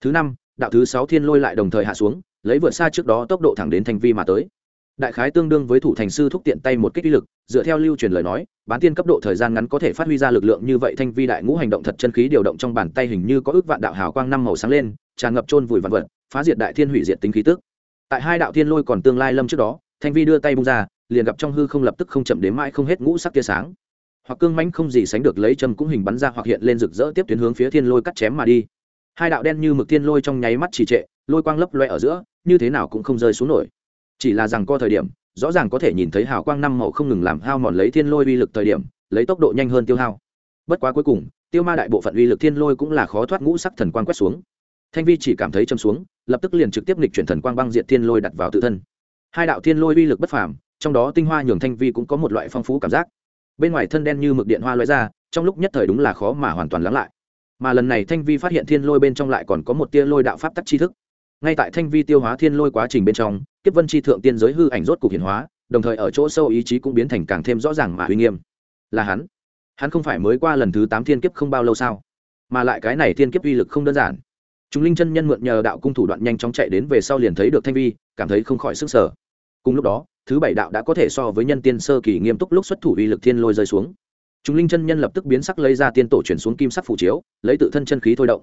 Speaker 1: Thứ năm, đạo thứ sáu thiên lôi lại đồng thời hạ xuống lấy vượt xa trước đó tốc độ thẳng đến thành vi mà tới. Đại khái tương đương với thủ thành sư thúc tiện tay một kích uy lực, dựa theo lưu truyền lời nói, bán tiên cấp độ thời gian ngắn có thể phát huy ra lực lượng như vậy thanh vi đại ngũ hành động thật chân khí điều động trong bàn tay hình như có ước vạn đạo hào quang năm màu sáng lên, tràn ngập trôn vùi vạn vật, phá diệt đại thiên hủy diệt tính khí tức. Tại hai đạo thiên lôi còn tương lai lâm trước đó thanh vi đưa tay bung ra, liền gặp trong hư không lập tức không chậm đến mãi không hết ngũ sắc tia sáng. Hoặc cương mãnh không gì sánh được lấy châm cũng hình bắn ra hoặc hiện lên rực rỡ tiếp tuyến hướng phía thiên lôi cắt chém mà đi. Hai đạo đen như mực thiên lôi trong nháy mắt trì trệ, lôi quang lấp loe ở giữa như thế nào cũng không rơi xuống nổi. Chỉ là rằng co thời điểm, rõ ràng có thể nhìn thấy hào quang năm màu không ngừng làm hao mòn lấy thiên lôi uy lực thời điểm, lấy tốc độ nhanh hơn tiêu hao. Bất quá cuối cùng, tiêu ma đại bộ phận uy lực thiên lôi cũng là khó thoát ngũ sắc thần quang quét xuống. Thanh vi chỉ cảm thấy châm xuống, lập tức liền trực tiếp nghịch chuyển thần quang băng diện thiên lôi đặt vào tự thân. Hai đạo thiên lôi uy lực bất phàm, trong đó tinh hoa nhường thanh vi cũng có một loại phong phú cảm giác. Bên ngoài thân đen như mực điện hoa loại ra, trong lúc nhất thời đúng là khó mà hoàn toàn lắng lại. Mà lần này thanh vi phát hiện thiên lôi bên trong lại còn có một tia lôi đạo pháp tắc tri thức ngay tại thanh vi tiêu hóa thiên lôi quá trình bên trong, kiếp vân chi thượng tiên giới hư ảnh rốt cục hiển hóa, đồng thời ở chỗ sâu ý chí cũng biến thành càng thêm rõ ràng mà uy nghiêm. Là hắn. Hắn không phải mới qua lần thứ tám thiên kiếp không bao lâu sao? Mà lại cái này thiên kiếp uy lực không đơn giản. Chúng linh chân nhân mượn nhờ đạo cung thủ đoạn nhanh chóng chạy đến về sau liền thấy được thanh vi, cảm thấy không khỏi sức sở cùng lúc đó, thứ bảy đạo đã có thể so với nhân tiên sơ kỳ nghiêm túc lúc xuất thủ uy lực thiên lôi rơi xuống. Chúng linh chân nhân lập tức biến sắc lấy ra tiên tổ chuyển xuống kim sắc phủ chiếu, lấy tự thân chân khí thôi động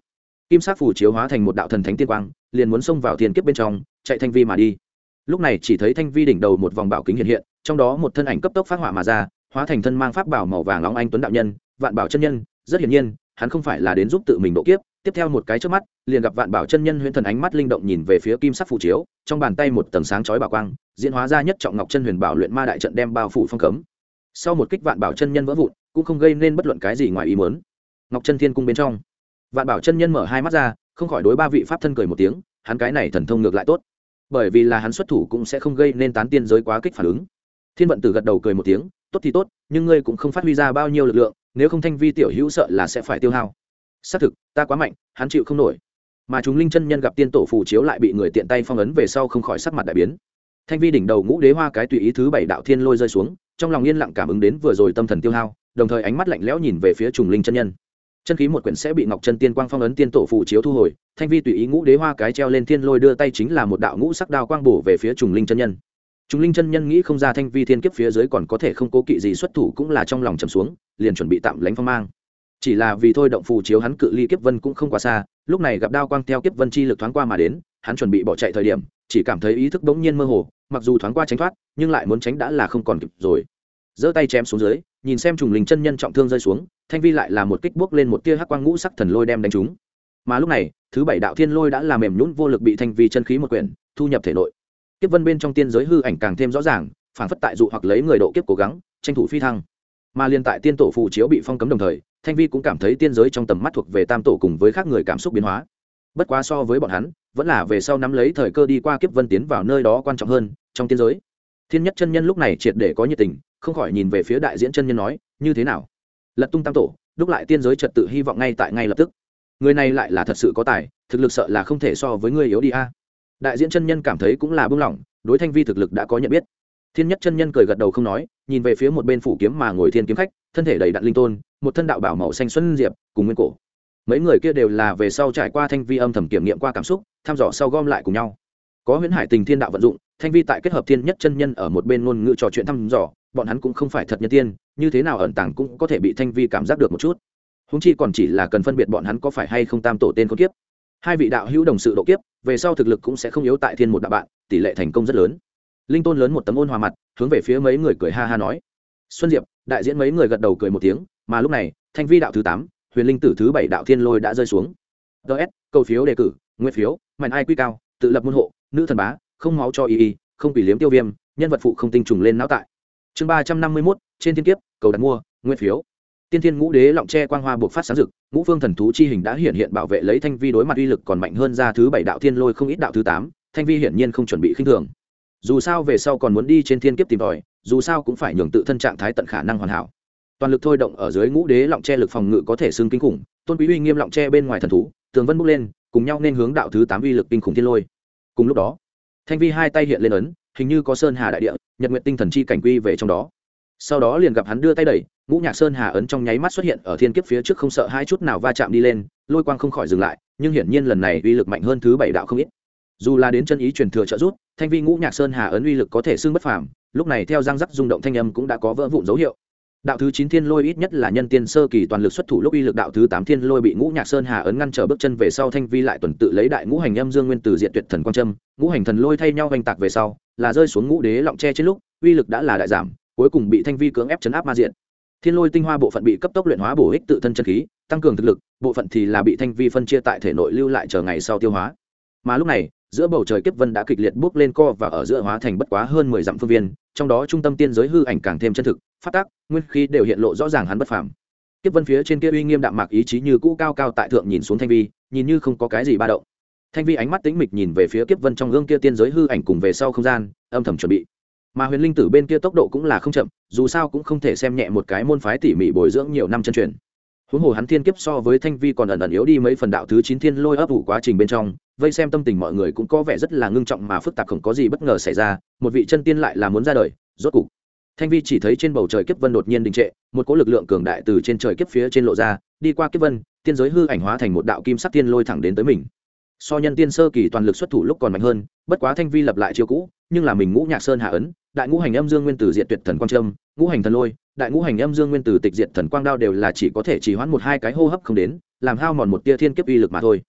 Speaker 1: kim sắc phủ chiếu hóa thành một đạo thần thánh tiên quang, liền muốn xông vào thiên kiếp bên trong, chạy thanh vi mà đi. Lúc này chỉ thấy thanh vi đỉnh đầu một vòng bảo kính hiện hiện, trong đó một thân ảnh cấp tốc phát hỏa mà ra, hóa thành thân mang pháp bảo màu vàng óng anh tuấn đạo nhân, vạn bảo chân nhân. Rất hiển nhiên, hắn không phải là đến giúp tự mình độ kiếp. Tiếp theo một cái trước mắt, liền gặp vạn bảo chân nhân huyễn thần ánh mắt linh động nhìn về phía kim sắc phủ chiếu, trong bàn tay một tầng sáng chói bảo quang, diễn hóa ra nhất trọng ngọc chân huyền bảo luyện ma đại trận đem bao phủ phong cấm. Sau một kích vạn bảo chân nhân vỡ vụn, cũng không gây nên bất luận cái gì ngoài ý muốn. Ngọc chân thiên cung bên trong vạn bảo chân nhân mở hai mắt ra, không khỏi đối ba vị pháp thân cười một tiếng, hắn cái này thần thông ngược lại tốt. Bởi vì là hắn xuất thủ cũng sẽ không gây nên tán tiên giới quá kích phản ứng. Thiên vận tử gật đầu cười một tiếng, tốt thì tốt, nhưng ngươi cũng không phát huy ra bao nhiêu lực lượng, nếu không thanh vi tiểu hữu sợ là sẽ phải tiêu hao. Xác thực, ta quá mạnh, hắn chịu không nổi. Mà chúng linh chân nhân gặp tiên tổ phù chiếu lại bị người tiện tay phong ấn về sau không khỏi sắc mặt đại biến. Thanh vi đỉnh đầu ngũ đế hoa cái tùy ý thứ bảy đạo thiên lôi rơi xuống, trong lòng yên lặng cảm ứng đến vừa rồi tâm thần tiêu hao, đồng thời ánh mắt lạnh lẽo nhìn về phía trùng linh chân nhân chân khí một quyển sẽ bị ngọc chân tiên quang phong ấn tiên tổ phù chiếu thu hồi, thanh vi tùy ý ngũ đế hoa cái treo lên thiên lôi đưa tay chính là một đạo ngũ sắc đao quang bổ về phía trùng linh chân nhân. Trùng linh chân nhân nghĩ không ra thanh vi thiên kiếp phía dưới còn có thể không cố kỵ gì xuất thủ cũng là trong lòng trầm xuống, liền chuẩn bị tạm lánh phong mang. Chỉ là vì thôi động phù chiếu hắn cự ly kiếp vân cũng không quá xa, lúc này gặp đao quang theo kiếp vân chi lực thoáng qua mà đến, hắn chuẩn bị bỏ chạy thời điểm, chỉ cảm thấy ý thức bỗng nhiên mơ hồ, mặc dù thoáng qua tránh thoát, nhưng lại muốn tránh đã là không còn kịp rồi giơ tay chém xuống dưới, nhìn xem trùng linh chân nhân trọng thương rơi xuống, thanh vi lại là một kích bước lên một tia hắc quang ngũ sắc thần lôi đem đánh trúng. Mà lúc này, thứ bảy đạo thiên lôi đã làm mềm nhũn vô lực bị thanh vi chân khí một quyển, thu nhập thể nội. Kiếp vân bên trong tiên giới hư ảnh càng thêm rõ ràng, phản phất tại dụ hoặc lấy người độ kiếp cố gắng, tranh thủ phi thăng. Mà liên tại tiên tổ phù chiếu bị phong cấm đồng thời, thanh vi cũng cảm thấy tiên giới trong tầm mắt thuộc về tam tổ cùng với khác người cảm xúc biến hóa. Bất quá so với bọn hắn, vẫn là về sau nắm lấy thời cơ đi qua kiếp vân tiến vào nơi đó quan trọng hơn, trong tiên giới. Thiên nhất chân nhân lúc này triệt để có nhiệt tình không khỏi nhìn về phía đại diễn chân nhân nói, như thế nào? Lật tung tam tổ, đúc lại tiên giới trật tự hy vọng ngay tại ngay lập tức. Người này lại là thật sự có tài, thực lực sợ là không thể so với người yếu đi a. Đại diễn chân nhân cảm thấy cũng là bưng lỏng, đối thanh vi thực lực đã có nhận biết. Thiên nhất chân nhân cười gật đầu không nói, nhìn về phía một bên phủ kiếm mà ngồi thiên kiếm khách, thân thể đầy đặn linh tôn, một thân đạo bảo màu xanh xuân diệp, cùng nguyên cổ. Mấy người kia đều là về sau trải qua thanh vi âm thầm kiểm nghiệm qua cảm xúc, thăm dò sau gom lại cùng nhau. Có huyễn hải tình thiên đạo vận dụng, thanh vi tại kết hợp thiên nhất chân nhân ở một bên ngôn ngữ trò chuyện thăm dò bọn hắn cũng không phải thật nhân tiên, như thế nào ẩn tàng cũng có thể bị thanh vi cảm giác được một chút. Húng chi còn chỉ là cần phân biệt bọn hắn có phải hay không tam tổ tên con kiếp. Hai vị đạo hữu đồng sự độ kiếp, về sau thực lực cũng sẽ không yếu tại thiên một đạo bạn, tỷ lệ thành công rất lớn. Linh tôn lớn một tấm ôn hòa mặt, hướng về phía mấy người cười ha ha nói. Xuân diệp, đại diễn mấy người gật đầu cười một tiếng, mà lúc này, thanh vi đạo thứ tám, huyền linh tử thứ bảy đạo thiên lôi đã rơi xuống. Ts cầu phiếu đề cử nguyên phiếu mạnh ai quy cao, tự lập môn hộ, nữ thần bá, không máu cho y y, không bị liếm tiêu viêm, nhân vật phụ không tinh trùng lên não tại chương ba trăm năm mươi mốt, trên thiên kiếp, cầu đặt mua nguyên phiếu. Tiên thiên ngũ đế lọng tre quang hoa buộc phát sáng rực, ngũ phương thần thú chi hình đã hiện hiện bảo vệ lấy thanh vi đối mặt uy lực còn mạnh hơn ra thứ bảy đạo thiên lôi không ít đạo thứ tám, thanh vi hiển nhiên không chuẩn bị khinh thường. Dù sao về sau còn muốn đi trên thiên kiếp tìm tòi, dù sao cũng phải nhường tự thân trạng thái tận khả năng hoàn hảo. Toàn lực thôi động ở dưới ngũ đế lọng tre lực phòng ngự có thể xưng kinh khủng, tôn quý uy nghiêm lọng tre bên ngoài thần thú, tường vân bốc lên, cùng nhau nên hướng đạo thứ tám uy lực kinh khủng thiên lôi. Cùng lúc đó, thanh vi hai tay hiện lên ấn hình như có sơn hà đại địa, nhật nguyện tinh thần chi cảnh quy về trong đó. Sau đó liền gặp hắn đưa tay đẩy, ngũ nhạc sơn hà ấn trong nháy mắt xuất hiện ở thiên kiếp phía trước không sợ hai chút nào va chạm đi lên, lôi quang không khỏi dừng lại, nhưng hiển nhiên lần này uy lực mạnh hơn thứ bảy đạo không ít. Dù là đến chân ý truyền thừa trợ rút thanh vi ngũ nhạc sơn hà ấn uy lực có thể xưng bất phàm, lúc này theo giang rắc rung động thanh âm cũng đã có vỡ vụn dấu hiệu đạo thứ chín thiên lôi ít nhất là nhân tiên sơ kỳ toàn lực xuất thủ lúc uy lực đạo thứ tám thiên lôi bị ngũ nhạc sơn hà ấn ngăn trở bước chân về sau thanh vi lại tuần tự lấy đại ngũ hành âm dương nguyên từ diện tuyệt thần quang trâm ngũ hành thần lôi thay nhau oanh tạc về sau, là rơi xuống ngũ đế lọng tre trên lúc, uy lực đã là đại giảm, cuối cùng bị thanh vi cưỡng ép chấn áp ma diện. Thiên lôi tinh hoa bộ phận bị cấp tốc luyện hóa bổ ích tự thân chân khí, tăng cường thực lực, bộ phận thì là bị thanh vi phân chia tại thể nội lưu lại chờ ngày sau tiêu hóa. Mà lúc này, giữa bầu trời kiếp vân đã kịch liệt bốc lên co và ở giữa hóa thành bất quá hơn mười dặm phương viên, trong đó trung tâm tiên giới hư ảnh càng thêm chân thực phát tác, nguyên khí đều hiện lộ rõ ràng hắn bất phàm. Tiếp vân phía trên kia uy nghiêm đạm mạc ý chí như cũ cao cao tại thượng nhìn xuống thanh vi, nhìn như không có cái gì ba động. Thanh vi ánh mắt tĩnh mịch nhìn về phía kiếp vân trong gương kia tiên giới hư ảnh cùng về sau không gian, âm thầm chuẩn bị. Mà huyền linh tử bên kia tốc độ cũng là không chậm, dù sao cũng không thể xem nhẹ một cái môn phái tỉ mỉ bồi dưỡng nhiều năm chân truyền. Huống hồ hắn thiên kiếp so với thanh vi còn ẩn ẩn yếu đi mấy phần đạo thứ chín thiên lôi ấp ủ quá trình bên trong, vây xem tâm tình mọi người cũng có vẻ rất là ngưng trọng mà phức tạp không có gì bất ngờ xảy ra, một vị chân tiên lại là muốn ra đời, rốt cục thanh vi chỉ thấy trên bầu trời kiếp vân đột nhiên đình trệ, một cỗ lực lượng cường đại từ trên trời kiếp phía trên lộ ra, đi qua kiếp vân, tiên giới hư ảnh hóa thành một đạo kim sắc tiên lôi thẳng đến tới mình. So nhân tiên sơ kỳ toàn lực xuất thủ lúc còn mạnh hơn, bất quá thanh vi lập lại chiêu cũ, nhưng là mình ngũ nhạc sơn hạ ấn, đại ngũ hành âm dương nguyên tử diệt tuyệt thần quang trâm ngũ hành thần lôi, đại ngũ hành âm dương nguyên tử tịch diệt thần quang đao đều là chỉ có thể chỉ hoãn một hai cái hô hấp không đến, làm hao mòn một tia thiên kiếp uy lực mà thôi.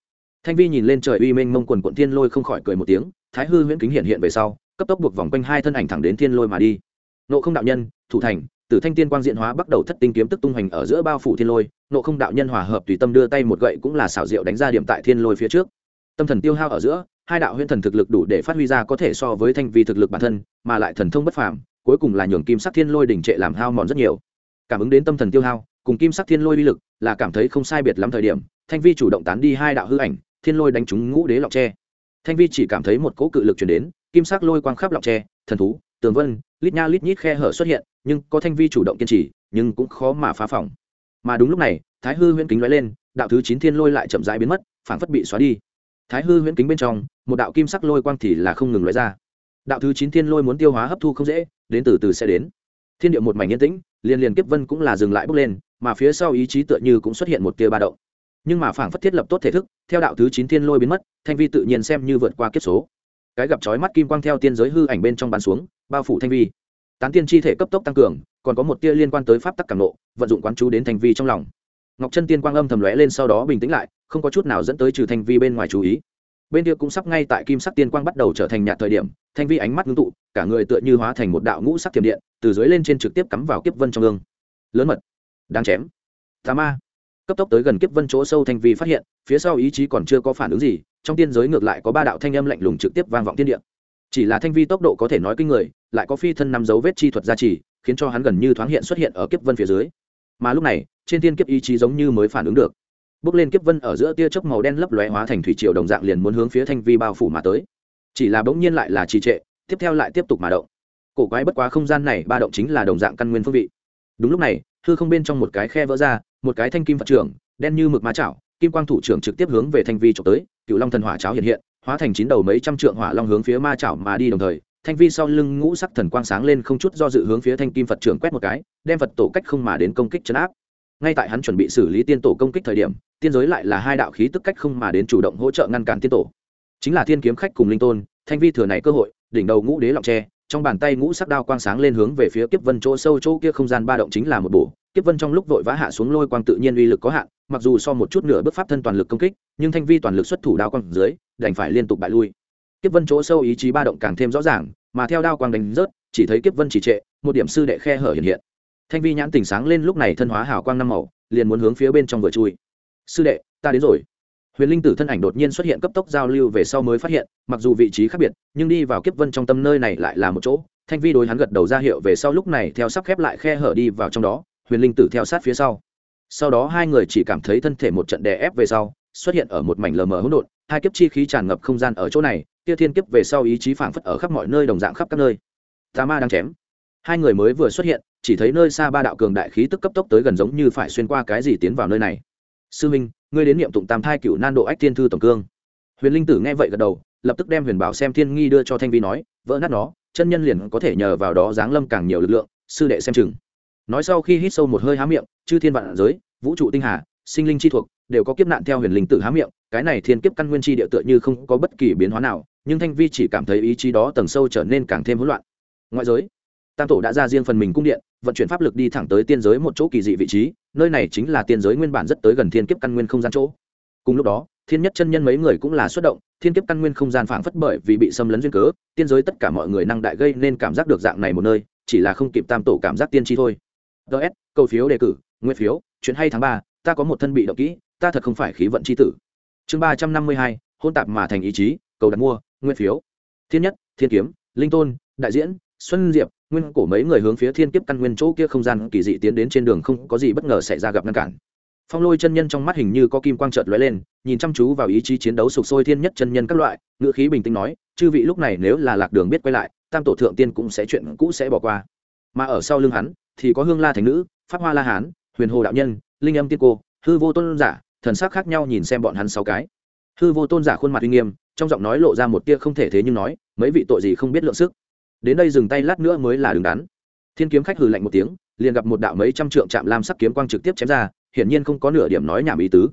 Speaker 1: Thanh vi nhìn lên trời uy mênh mông quần quận thiên lôi không khỏi cười một tiếng, thái hư huyễn kính hiện hiện về sau, cấp tốc buộc vòng quanh hai thân ảnh thẳng đến thiên lôi mà đi nộ không đạo nhân, thủ thành, tử thanh tiên quang diện hóa bắt đầu thất tinh kiếm tức tung hành ở giữa bao phủ thiên lôi. Nộ không đạo nhân hòa hợp tùy tâm đưa tay một gậy cũng là xảo diệu đánh ra điểm tại thiên lôi phía trước. Tâm thần tiêu hao ở giữa, hai đạo huyễn thần thực lực đủ để phát huy ra có thể so với thanh vi thực lực bản thân, mà lại thần thông bất phàm, cuối cùng là nhường kim sắc thiên lôi đỉnh trệ làm hao mòn rất nhiều. Cảm ứng đến tâm thần tiêu hao, cùng kim sắc thiên lôi uy lực là cảm thấy không sai biệt lắm thời điểm, thanh vi chủ động tán đi hai đạo hư ảnh, thiên lôi đánh trúng ngũ đế lọc tre. Thanh vi chỉ cảm thấy một cỗ cự lực chuyển đến, kim sắc lôi quang khắp lọc tre, thần thú tường vân, lít nha lít nhít khe hở xuất hiện, nhưng có thanh vi chủ động kiên trì, nhưng cũng khó mà phá phòng. Mà đúng lúc này, thái hư huyễn kính nói lên, đạo thứ chín thiên lôi lại chậm rãi biến mất phản phất bị xóa đi. Thái hư huyễn kính bên trong, một đạo kim sắc lôi quang thì là không ngừng lóe ra. Đạo thứ chín thiên lôi muốn tiêu hóa hấp thu không dễ, đến từ từ sẽ đến. Thiên địa một mảnh yên tĩnh liền liền kiếp vân cũng là dừng lại bước lên, mà phía sau ý chí tựa như cũng xuất hiện một tia ba động. Nhưng mà phảng phất thiết lập tốt thể thức, theo đạo thứ chín thiên lôi biến mất, thanh vi tự nhiên xem như vượt qua kiếp số cái gặp chói mắt kim quang theo tiên giới hư ảnh bên trong bàn xuống, bao phủ thanh vi. Tán tiên chi thể cấp tốc tăng cường, còn có một tia liên quan tới pháp tắc cảm nộ, vận dụng quán chú đến thanh vi trong lòng. Ngọc chân tiên quang âm thầm lóe lên sau đó bình tĩnh lại, không có chút nào dẫn tới trừ thanh vi bên ngoài chú ý. Bên kia cũng sắp ngay tại kim sắc tiên quang bắt đầu trở thành nhạt thời điểm, thanh vi ánh mắt ngưng tụ, cả người tựa như hóa thành một đạo ngũ sắc thiểm điện, từ dưới lên trên trực tiếp cắm vào kiếp vân trong gương. Lớn mật. Đáng chém. Tà ma cấp tốc tới gần kiếp vân chỗ sâu thanh vi phát hiện, phía sau ý chí còn chưa có phản ứng gì, trong tiên giới ngược lại có ba đạo thanh âm lạnh lùng trực tiếp vang vọng tiên địa. Chỉ là thanh vi tốc độ có thể nói kinh người, lại có phi thân nằm dấu vết chi thuật gia trì, khiến cho hắn gần như thoáng hiện xuất hiện ở kiếp vân phía dưới. Mà lúc này, trên tiên kiếp ý chí giống như mới phản ứng được. Bước lên kiếp vân ở giữa tia chớp màu đen lấp lóe hóa thành thủy triều đồng dạng liền muốn hướng phía thanh vi bao phủ mà tới. Chỉ là bỗng nhiên lại là trì trệ, tiếp theo lại tiếp tục mà động. Cổ quái bất quá không gian này ba động chính là đồng dạng căn nguyên phương vị. Đúng lúc này, hư không bên trong một cái khe vỡ ra một cái thanh kim phật trưởng, đen như mực má chảo, kim quang thủ trưởng trực tiếp hướng về thanh vi trộm tới, cựu long thần hỏa cháo hiện hiện, hóa thành chín đầu mấy trăm trượng hỏa long hướng phía ma chảo mà đi đồng thời, thanh vi sau lưng ngũ sắc thần quang sáng lên không chút do dự hướng phía thanh kim phật trưởng quét một cái, đem phật tổ cách không mà đến công kích chấn áp. Ngay tại hắn chuẩn bị xử lý tiên tổ công kích thời điểm, tiên giới lại là hai đạo khí tức cách không mà đến chủ động hỗ trợ ngăn cản tiên tổ. Chính là thiên kiếm khách cùng linh tôn, thanh vi thừa này cơ hội, đỉnh đầu ngũ đế lọng tre, trong bàn tay ngũ sắc đao quang sáng lên hướng về phía kiếp vân chỗ sâu chỗ kia không gian ba động chính là một bổ kiếp vân trong lúc vội vã hạ xuống lôi quang tự nhiên uy lực có hạn, mặc dù so một chút nửa bước pháp thân toàn lực công kích, nhưng thanh vi toàn lực xuất thủ đao quang dưới, đành phải liên tục bại lui. Kiếp vân chỗ sâu ý chí ba động càng thêm rõ ràng, mà theo đao quang đánh rớt, chỉ thấy kiếp vân chỉ trệ, một điểm sư đệ khe hở hiện hiện. Thanh vi nhãn tỉnh sáng lên lúc này thân hóa hào quang năm màu, liền muốn hướng phía bên trong vừa chui. Sư đệ, ta đến rồi. Huyền linh tử thân ảnh đột nhiên xuất hiện cấp tốc giao lưu về sau mới phát hiện, mặc dù vị trí khác biệt, nhưng đi vào kiếp vân trong tâm nơi này lại là một chỗ. Thanh vi đối hắn gật đầu ra hiệu về sau lúc này theo sắp khép lại khe hở đi vào trong đó huyền linh tử theo sát phía sau. Sau đó hai người chỉ cảm thấy thân thể một trận đè ép về sau, xuất hiện ở một mảnh lờ mờ hỗn độn, hai kiếp chi khí tràn ngập không gian ở chỗ này, kia thiên kiếp về sau ý chí phảng phất ở khắp mọi nơi đồng dạng khắp các nơi. Tà ma đang chém. Hai người mới vừa xuất hiện, chỉ thấy nơi xa ba đạo cường đại khí tức cấp tốc tới gần giống như phải xuyên qua cái gì tiến vào nơi này. Sư minh, ngươi đến niệm tụng tam thai cựu nan độ ách thiên thư tổng cương. Huyền linh tử nghe vậy gật đầu, lập tức đem huyền bảo xem thiên nghi đưa cho thanh vi nói, vỡ nát nó, chân nhân liền có thể nhờ vào đó giáng lâm càng nhiều lực lượng, sư đệ xem chừng nói sau khi hít sâu một hơi há miệng, chư thiên vạn giới, vũ trụ tinh hà, sinh linh chi thuộc, đều có kiếp nạn theo huyền linh tử há miệng, cái này thiên kiếp căn nguyên chi địa tựa như không có bất kỳ biến hóa nào, nhưng thanh vi chỉ cảm thấy ý chí đó tầng sâu trở nên càng thêm hỗn loạn. Ngoại giới, tam tổ đã ra riêng phần mình cung điện, vận chuyển pháp lực đi thẳng tới tiên giới một chỗ kỳ dị vị trí, nơi này chính là tiên giới nguyên bản rất tới gần thiên kiếp căn nguyên không gian chỗ. Cùng lúc đó, thiên nhất chân nhân mấy người cũng là xuất động, thiên kiếp căn nguyên không gian phảng phất bởi vì bị xâm lấn duyên cớ, tiên giới tất cả mọi người năng đại gây nên cảm giác được dạng này một nơi, chỉ là không kịp tam tổ cảm giác tiên tri thôi ts cầu phiếu đề cử nguyên phiếu, chuyện hay tháng ba, ta có một thân bị động kỹ, ta thật không phải khí vận c h i tử. Chương ba trăm năm mươi hai, hôn tạp mà thành ý chí, cầu đặt mua nguyên phiếu. Thiên nhất, thiên kiếm, linh tôn, đại diễn, xuân diệp, nguyên cổ mấy người hướng phía thiên kiếp căn nguyên chỗ kia không gian kỳ dị tiến đến trên đường không có gì bất ngờ xảy ra gặp ngăn cản. Phong lôi chân nhân trong mắt hình như có kim quang trợt lóe lên, nhìn chăm chú vào ý chí chiến đấu sục sôi thiên nhất chân nhân các loại, ngữ khí bình tĩnh nói, chư vị lúc này nếu là lạc đường biết quay lại, tam tổ thượng tiên cũng sẽ chuyện cũ sẽ bỏ qua. Mà ở sau lưng hắn thì có hương la thành nữ, pháp hoa la hán, huyền hồ đạo nhân, linh âm tiên cô, hư vô tôn giả, thần sắc khác nhau nhìn xem bọn hắn sáu cái. Hư vô tôn giả khuôn mặt uy nghiêm, trong giọng nói lộ ra một tia không thể thế nhưng nói, mấy vị tội gì không biết lượng sức. Đến đây dừng tay lát nữa mới là đứng đắn. Thiên kiếm khách hừ lạnh một tiếng, liền gặp một đạo mấy trăm trượng chạm lam sắc kiếm quang trực tiếp chém ra, hiển nhiên không có nửa điểm nói nhảm ý tứ.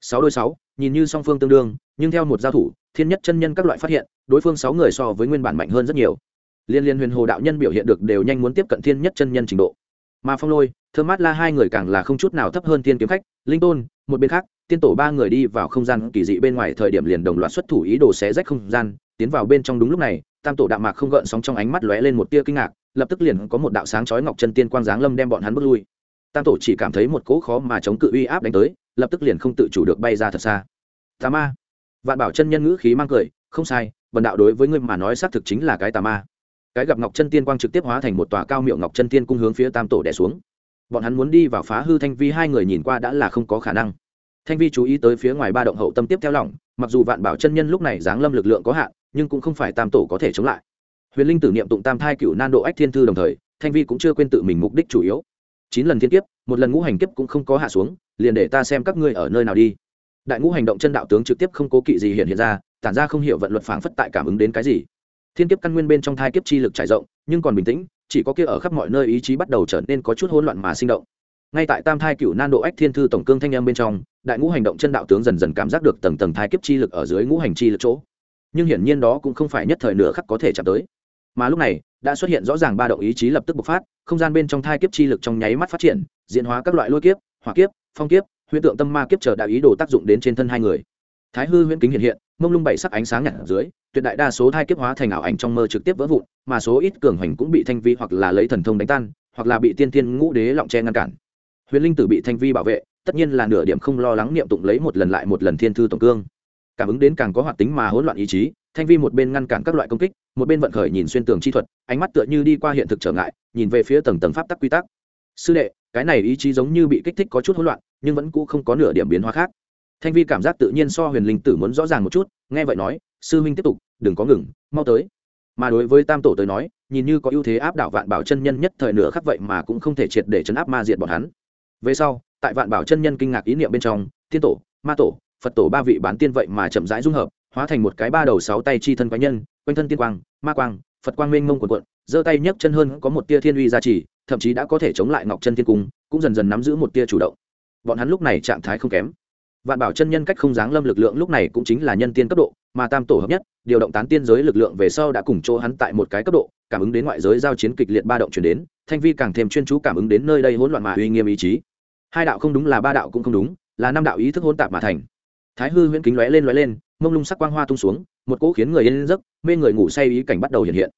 Speaker 1: Sáu đôi sáu, nhìn như song phương tương đương, nhưng theo một giao thủ, thiên nhất chân nhân các loại phát hiện, đối phương sáu người so với nguyên bản mạnh hơn rất nhiều. Liên liên huyền hồ đạo nhân biểu hiện được đều nhanh muốn tiếp cận thiên nhất chân nhân trình độ mà phong lôi thơ mát la hai người càng là không chút nào thấp hơn thiên kiếm khách, linh tôn, một bên khác, tiên tổ ba người đi vào không gian kỳ dị bên ngoài thời điểm liền đồng loạt xuất thủ ý đồ xé rách không gian, tiến vào bên trong đúng lúc này, tam tổ đạm mạc không gợn sóng trong ánh mắt lóe lên một tia kinh ngạc, lập tức liền có một đạo sáng chói ngọc chân tiên quang giáng lâm đem bọn hắn bước lui. Tam tổ chỉ cảm thấy một cỗ khó mà chống cự uy áp đánh tới, lập tức liền không tự chủ được bay ra thật xa. Tà ma. Vạn bảo chân nhân ngữ khí mang cười, không sai, bần đạo đối với ngươi mà nói xác thực chính là cái tà ma cái gặp ngọc chân tiên quang trực tiếp hóa thành một tòa cao miệu ngọc chân tiên cung hướng phía tam tổ đẻ xuống. Bọn hắn muốn đi vào phá hư thanh vi, hai người nhìn qua đã là không có khả năng. Thanh vi chú ý tới phía ngoài ba động hậu tâm tiếp theo lỏng, mặc dù vạn bảo chân nhân lúc này giáng lâm lực lượng có hạn, nhưng cũng không phải tam tổ có thể chống lại. Huyền linh tử niệm tụng tam thai cựu nan độ ách thiên thư đồng thời, thanh vi cũng chưa quên tự mình mục đích chủ yếu. Chín lần thiên kiếp, một lần ngũ hành kiếp cũng không có hạ xuống, liền để ta xem các ngươi ở nơi nào đi. Đại ngũ hành động chân đạo tướng trực tiếp không cố kỵ gì hiện hiện ra, tản ra không hiểu vận luật phảng phất tại cảm ứng đến cái gì thiên kiếp căn nguyên bên trong thai kiếp chi lực trải rộng, nhưng còn bình tĩnh, chỉ có kia ở khắp mọi nơi ý chí bắt đầu trở nên có chút hỗn loạn mà sinh động. Ngay tại tam thai cựu nan độ ách thiên thư tổng cương thanh âm bên trong, đại ngũ hành động chân đạo tướng dần dần cảm giác được tầng tầng thai kiếp chi lực ở dưới ngũ hành chi lực chỗ. Nhưng hiển nhiên đó cũng không phải nhất thời nửa khắc có thể chạm tới. Mà lúc này, đã xuất hiện rõ ràng ba động ý chí lập tức bộc phát, không gian bên trong thai kiếp chi lực trong nháy mắt phát triển, diễn hóa các loại lôi kiếp, hỏa kiếp, phong kiếp, huyễn tượng tâm ma kiếp chờ đạo ý đồ tác dụng đến trên thân hai người thái hư huyễn kính hiện hiện, mông lung bảy sắc ánh sáng nhạt dưới, tuyệt đại đa số thai kiếp hóa thành ảo ảnh trong mơ trực tiếp vỡ vụn, mà số ít cường hành cũng bị thanh vi hoặc là lấy thần thông đánh tan, hoặc là bị tiên tiên ngũ đế lọng che ngăn cản. Huyền linh tử bị thanh vi bảo vệ, tất nhiên là nửa điểm không lo lắng niệm tụng lấy một lần lại một lần thiên thư tổng cương. Cảm ứng đến càng có hoạt tính mà hỗn loạn ý chí, thanh vi một bên ngăn cản các loại công kích, một bên vận khởi nhìn xuyên tường chi thuật, ánh mắt tựa như đi qua hiện thực trở ngại, nhìn về phía tầng tầng pháp tắc quy tắc. Sư đệ, cái này ý chí giống như bị kích thích có chút hỗn loạn, nhưng vẫn cũ không có nửa điểm biến hóa khác thanh vi cảm giác tự nhiên so huyền linh tử muốn rõ ràng một chút, nghe vậy nói, sư huynh tiếp tục, đừng có ngừng, mau tới. Mà đối với tam tổ tới nói, nhìn như có ưu thế áp đảo vạn bảo chân nhân nhất thời nửa khắc vậy mà cũng không thể triệt để chấn áp ma diệt bọn hắn. Về sau, tại vạn bảo chân nhân kinh ngạc ý niệm bên trong, tiên tổ, ma tổ, phật tổ ba vị bán tiên vậy mà chậm rãi dung hợp, hóa thành một cái ba đầu sáu tay chi thân quái nhân, quanh thân tiên quang, ma quang, phật quang mênh mông quần quận giơ tay nhấc chân hơn có một tia thiên uy gia trì, thậm chí đã có thể chống lại ngọc chân thiên cung, cũng dần dần nắm giữ một tia chủ động. Bọn hắn lúc này trạng thái không kém vạn bảo chân nhân cách không dáng lâm lực lượng lúc này cũng chính là nhân tiên cấp độ, mà tam tổ hợp nhất, điều động tán tiên giới lực lượng về sau đã cùng chỗ hắn tại một cái cấp độ, cảm ứng đến ngoại giới giao chiến kịch liệt ba động chuyển đến, thanh vi càng thêm chuyên chú cảm ứng đến nơi đây hỗn loạn mà uy nghiêm ý chí. Hai đạo không đúng là ba đạo cũng không đúng, là năm đạo ý thức hỗn tạp mà thành. Thái hư huyễn kính lóe lên lóe lên, mông lung sắc quang hoa tung xuống, một cỗ khiến người yên giấc, mê người ngủ say ý cảnh bắt đầu hiện hiện.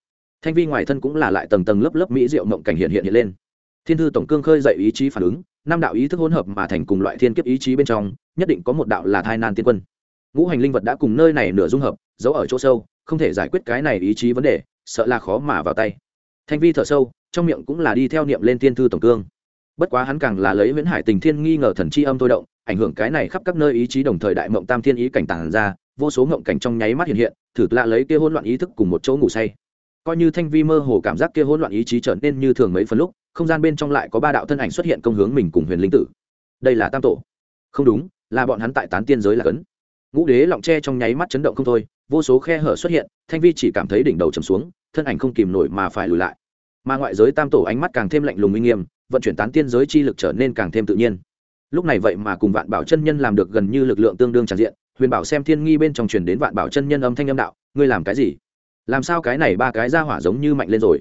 Speaker 1: Thanh vi ngoài thân cũng là lại tầng tầng lớp lớp mỹ diệu mộng cảnh hiện hiện hiện lên. Thiên thư tổng cương khơi dậy ý chí phản ứng năm đạo ý thức hỗn hợp mà thành cùng loại thiên kiếp ý chí bên trong, nhất định có một đạo là thai nan tiên quân. Ngũ hành linh vật đã cùng nơi này nửa dung hợp, giấu ở chỗ sâu, không thể giải quyết cái này ý chí vấn đề, sợ là khó mà vào tay. Thanh vi thở sâu, trong miệng cũng là đi theo niệm lên thiên thư tổng cương. Bất quá hắn càng là lấy viễn hải tình thiên nghi ngờ thần chi âm thôi động, ảnh hưởng cái này khắp các nơi ý chí đồng thời đại mộng tam thiên ý cảnh tàng ra, vô số mộng cảnh trong nháy mắt hiện hiện, thử lạ lấy kia hỗn loạn ý thức cùng một chỗ ngủ say. Coi như thanh vi mơ hồ cảm giác kia hỗn loạn ý chí trở nên như thường mấy phần lúc không gian bên trong lại có ba đạo thân ảnh xuất hiện công hướng mình cùng huyền linh tử. Đây là tam tổ. Không đúng, là bọn hắn tại tán tiên giới là cấn. Ngũ đế lọng tre trong nháy mắt chấn động không thôi, vô số khe hở xuất hiện, thanh vi chỉ cảm thấy đỉnh đầu trầm xuống, thân ảnh không kìm nổi mà phải lùi lại. Mà ngoại giới tam tổ ánh mắt càng thêm lạnh lùng uy nghiêm, vận chuyển tán tiên giới chi lực trở nên càng thêm tự nhiên. Lúc này vậy mà cùng vạn bảo chân nhân làm được gần như lực lượng tương đương tràn diện, huyền bảo xem thiên nghi bên trong truyền đến vạn bảo chân nhân âm thanh âm đạo, ngươi làm cái gì? Làm sao cái này ba cái ra hỏa giống như mạnh lên rồi?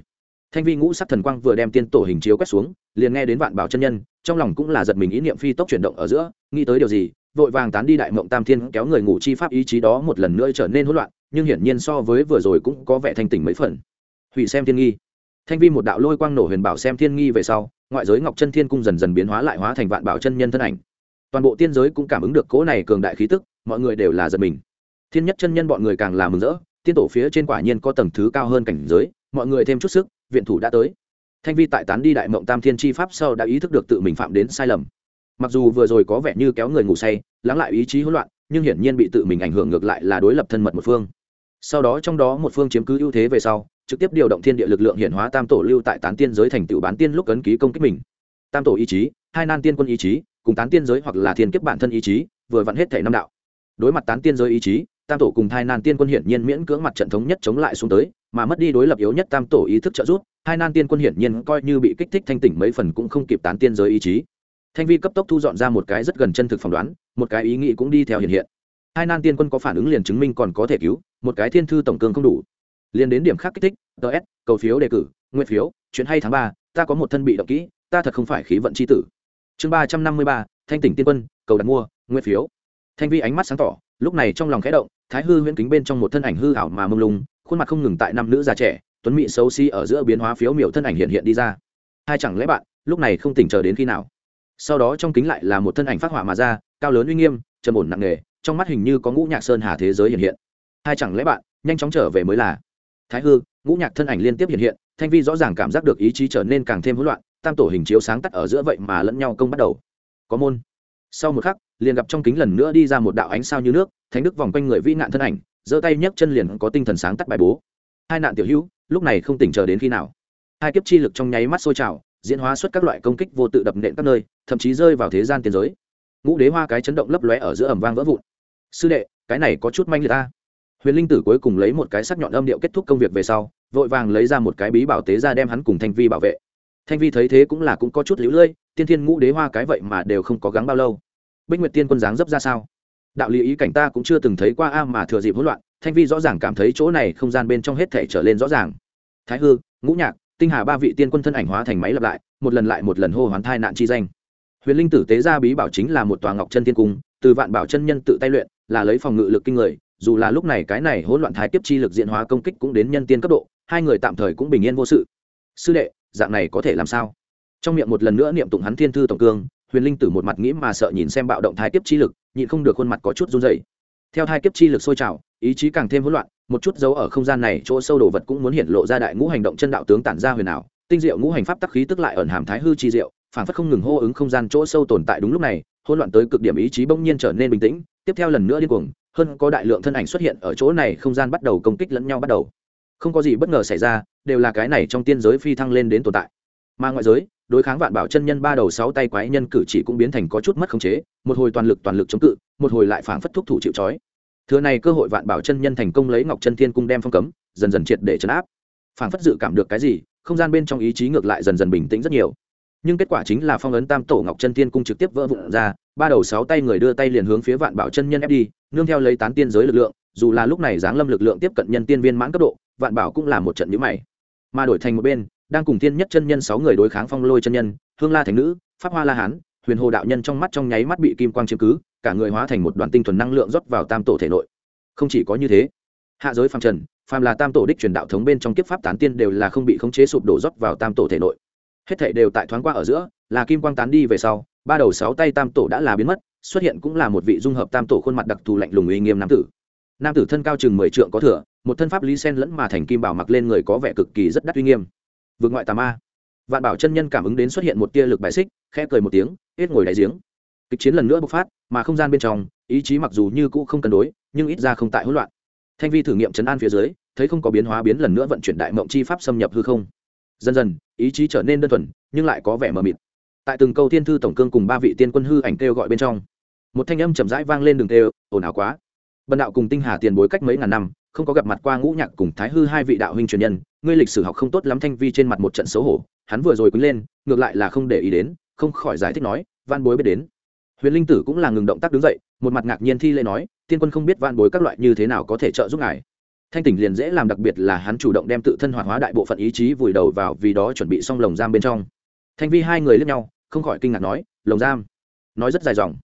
Speaker 1: Thanh vi ngũ sắc thần quang vừa đem tiên tổ hình chiếu quét xuống, liền nghe đến vạn bảo chân nhân, trong lòng cũng là giật mình ý niệm phi tốc chuyển động ở giữa, nghĩ tới điều gì, vội vàng tán đi đại mộng tam thiên kéo người ngủ chi pháp ý chí đó một lần nữa trở nên hỗn loạn, nhưng hiển nhiên so với vừa rồi cũng có vẻ thanh tỉnh mấy phần. Hủy xem thiên nghi. Thanh vi một đạo lôi quang nổ huyền bảo xem thiên nghi về sau, ngoại giới ngọc chân thiên cung dần dần biến hóa lại hóa thành vạn bảo chân nhân thân ảnh. Toàn bộ tiên giới cũng cảm ứng được cỗ này cường đại khí tức, mọi người đều là giật mình. Thiên nhất chân nhân bọn người càng là mừng rỡ, tiên tổ phía trên quả nhiên có tầng thứ cao hơn cảnh giới, mọi người thêm chút sức viện thủ đã tới. Thanh vi tại tán đi đại mộng tam thiên chi pháp sau đã ý thức được tự mình phạm đến sai lầm. Mặc dù vừa rồi có vẻ như kéo người ngủ say, lắng lại ý chí hỗn loạn, nhưng hiển nhiên bị tự mình ảnh hưởng ngược lại là đối lập thân mật một phương. Sau đó trong đó một phương chiếm cứ ưu thế về sau, trực tiếp điều động thiên địa lực lượng hiện hóa tam tổ lưu tại tán tiên giới thành tựu bán tiên lúc ấn ký công kích mình. Tam tổ ý chí, hai nan tiên quân ý chí, cùng tán tiên giới hoặc là thiên kiếp bản thân ý chí, vừa vặn hết thể năm đạo. Đối mặt tán tiên giới ý chí tam tổ cùng hai nan tiên quân hiển nhiên miễn cưỡng mặt trận thống nhất chống lại xuống tới, mà mất đi đối lập yếu nhất tam tổ ý thức trợ giúp hai nan tiên quân hiển nhiên coi như bị kích thích thanh tỉnh mấy phần cũng không kịp tán tiên giới ý chí. Thanh vi cấp tốc thu dọn ra một cái rất gần chân thực phỏng đoán, một cái ý nghĩ cũng đi theo hiện hiện. Hai nan tiên quân có phản ứng liền chứng minh còn có thể cứu, một cái thiên thư tổng cương không đủ. Liền đến điểm khác kích thích ts cầu phiếu đề cử nguyên phiếu, chuyện hay tháng ba, ta có một thân bị động kỹ, ta thật không phải khí vận c h i tử. Chương ba trăm năm mươi ba, thanh tỉnh tiên quân, cầu đặt mua nguyên phiếu. Thanh vi ánh mắt sáng tỏ, lúc này trong lòng khẽ động thái hư huyễn kính bên trong một thân ảnh hư ảo mà mông lung, khuôn mặt không ngừng tại năm nữ già trẻ, tuấn mỹ xấu xí ở giữa biến hóa phiếu miểu thân ảnh hiện hiện đi ra. Hai chẳng lẽ bạn, lúc này không tỉnh chờ đến khi nào? Sau đó trong kính lại là một thân ảnh phát họa mà ra, cao lớn uy nghiêm, trầm ổn nặng nề, trong mắt hình như có ngũ nhạc sơn hà thế giới hiện hiện. Hai chẳng lẽ bạn, nhanh chóng trở về mới là? Thái hư, ngũ nhạc thân ảnh liên tiếp hiện hiện, thanh vi rõ ràng cảm giác được ý chí trở nên càng thêm hỗn loạn, tam tổ hình chiếu sáng tắt ở giữa vậy mà lẫn nhau công bắt đầu. Có môn sau một khắc, liền gặp trong kính lần nữa đi ra một đạo ánh sao như nước, thánh đức vòng quanh người vĩ nạn thân ảnh, giơ tay nhấc chân liền có tinh thần sáng tắt bài bố. Hai nạn tiểu hữu, lúc này không tỉnh chờ đến khi nào? Hai kiếp chi lực trong nháy mắt sôi trào, diễn hóa xuất các loại công kích vô tự đập nện các nơi, thậm chí rơi vào thế gian tiền giới. Ngũ đế hoa cái chấn động lấp lóe ở giữa ẩm vang vỡ vụn. Sư đệ, cái này có chút manh liệt ta. Huyền linh tử cuối cùng lấy một cái sắc nhọn âm điệu kết thúc công việc về sau, vội vàng lấy ra một cái bí bảo tế ra đem hắn cùng thanh vi bảo vệ thanh vi thấy thế cũng là cũng có chút lũ lưỡi, tiên thiên ngũ đế hoa cái vậy mà đều không có gắng bao lâu. Bích nguyệt tiên quân dáng dấp ra sao? Đạo lý ý cảnh ta cũng chưa từng thấy qua a mà thừa dịp hỗn loạn, thanh vi rõ ràng cảm thấy chỗ này không gian bên trong hết thể trở lên rõ ràng. Thái hư, ngũ nhạc, tinh hà ba vị tiên quân thân ảnh hóa thành máy lặp lại, một lần lại một lần hô hoán thai nạn chi danh. Huyền linh tử tế gia bí bảo chính là một tòa ngọc chân tiên cung, từ vạn bảo chân nhân tự tay luyện, là lấy phòng ngự lực kinh người, dù là lúc này cái này hỗn loạn thái tiếp chi lực diện hóa công kích cũng đến nhân tiên cấp độ, hai người tạm thời cũng bình yên vô sự. Sư đệ dạng này có thể làm sao? Trong miệng một lần nữa niệm tụng hắn thiên thư tổng cương, huyền linh tử một mặt nghĩ mà sợ nhìn xem bạo động thái tiếp chi lực, nhịn không được khuôn mặt có chút run dày theo thái kiếp chi lực sôi trào, ý chí càng thêm hỗn loạn, một chút dấu ở không gian này chỗ sâu đồ vật cũng muốn hiện lộ ra đại ngũ hành động chân đạo tướng tản ra huyền ảo, tinh diệu ngũ hành pháp tắc khí tức lại ẩn hàm thái hư chi diệu, phản phất không ngừng hô ứng không gian chỗ sâu tồn tại đúng lúc này, hỗn loạn tới cực điểm ý chí bỗng nhiên trở nên bình tĩnh, tiếp theo lần nữa điên cuồng, hơn có đại lượng thân ảnh xuất hiện ở chỗ này không gian bắt đầu công kích lẫn nhau bắt đầu không có gì bất ngờ xảy ra, đều là cái này trong tiên giới phi thăng lên đến tồn tại. Mà ngoại giới, đối kháng vạn bảo chân nhân ba đầu sáu tay quái nhân cử chỉ cũng biến thành có chút mất khống chế, một hồi toàn lực toàn lực chống cự, một hồi lại phảng phất thúc thủ chịu trói. Thừa này cơ hội vạn bảo chân nhân thành công lấy ngọc chân thiên cung đem phong cấm, dần dần triệt để chấn áp. Phảng phất dự cảm được cái gì, không gian bên trong ý chí ngược lại dần dần bình tĩnh rất nhiều. Nhưng kết quả chính là phong ấn tam tổ ngọc chân thiên cung trực tiếp vỡ vụn ra, ba đầu sáu tay người đưa tay liền hướng phía vạn bảo chân nhân ép đi, nương theo lấy tán tiên giới lực lượng, dù là lúc này giáng lâm lực lượng tiếp cận nhân tiên viên mãn cấp độ vạn bảo cũng là một trận nhữ mày. Mà đổi thành một bên, đang cùng tiên nhất chân nhân sáu người đối kháng phong lôi chân nhân, hương la thành nữ, pháp hoa la hán, huyền hồ đạo nhân trong mắt trong nháy mắt bị kim quang chiếm cứ, cả người hóa thành một đoàn tinh thuần năng lượng rót vào tam tổ thể nội. Không chỉ có như thế, hạ giới phàm trần, phàm là tam tổ đích truyền đạo thống bên trong kiếp pháp tán tiên đều là không bị khống chế sụp đổ rót vào tam tổ thể nội. Hết thảy đều tại thoáng qua ở giữa, là kim quang tán đi về sau, ba đầu sáu tay tam tổ đã là biến mất, xuất hiện cũng là một vị dung hợp tam tổ khuôn mặt đặc thù lạnh lùng uy nghiêm nam tử. Nam tử thân cao chừng mười trượng có thừa một thân pháp lý sen lẫn mà thành kim bảo mặc lên người có vẻ cực kỳ rất đắt uy nghiêm. Vượt ngoại tà ma. Vạn bảo chân nhân cảm ứng đến xuất hiện một tia lực bài xích, khẽ cười một tiếng, hết ngồi đáy giếng. Kịch chiến lần nữa bộc phát, mà không gian bên trong, ý chí mặc dù như cũ không cân đối, nhưng ít ra không tại hỗn loạn. Thanh vi thử nghiệm chấn an phía dưới, thấy không có biến hóa biến lần nữa vận chuyển đại mộng chi pháp xâm nhập hư không. Dần dần, ý chí trở nên đơn thuần, nhưng lại có vẻ mờ mịt. Tại từng câu thiên thư tổng cương cùng ba vị tiên quân hư ảnh kêu gọi bên trong, một thanh âm chậm rãi vang lên đường kêu, ồn ào quá. Bần đạo cùng tinh hà tiền bối cách mấy ngàn năm không có gặp mặt qua ngũ nhạc cùng thái hư hai vị đạo huynh truyền nhân, ngươi lịch sử học không tốt lắm thanh vi trên mặt một trận xấu hổ, hắn vừa rồi quýnh lên, ngược lại là không để ý đến, không khỏi giải thích nói van bối biết đến. Huyền linh tử cũng là ngừng động tác đứng dậy, một mặt ngạc nhiên thi lễ nói, tiên quân không biết van bối các loại như thế nào có thể trợ giúp ngài. Thanh tỉnh liền dễ làm đặc biệt là hắn chủ động đem tự thân hoạt hóa đại bộ phận ý chí vùi đầu vào vì đó chuẩn bị xong lồng giam bên trong. Thanh vi hai người lướt nhau, không khỏi kinh ngạc nói, lồng giam? Nói rất dài dòng.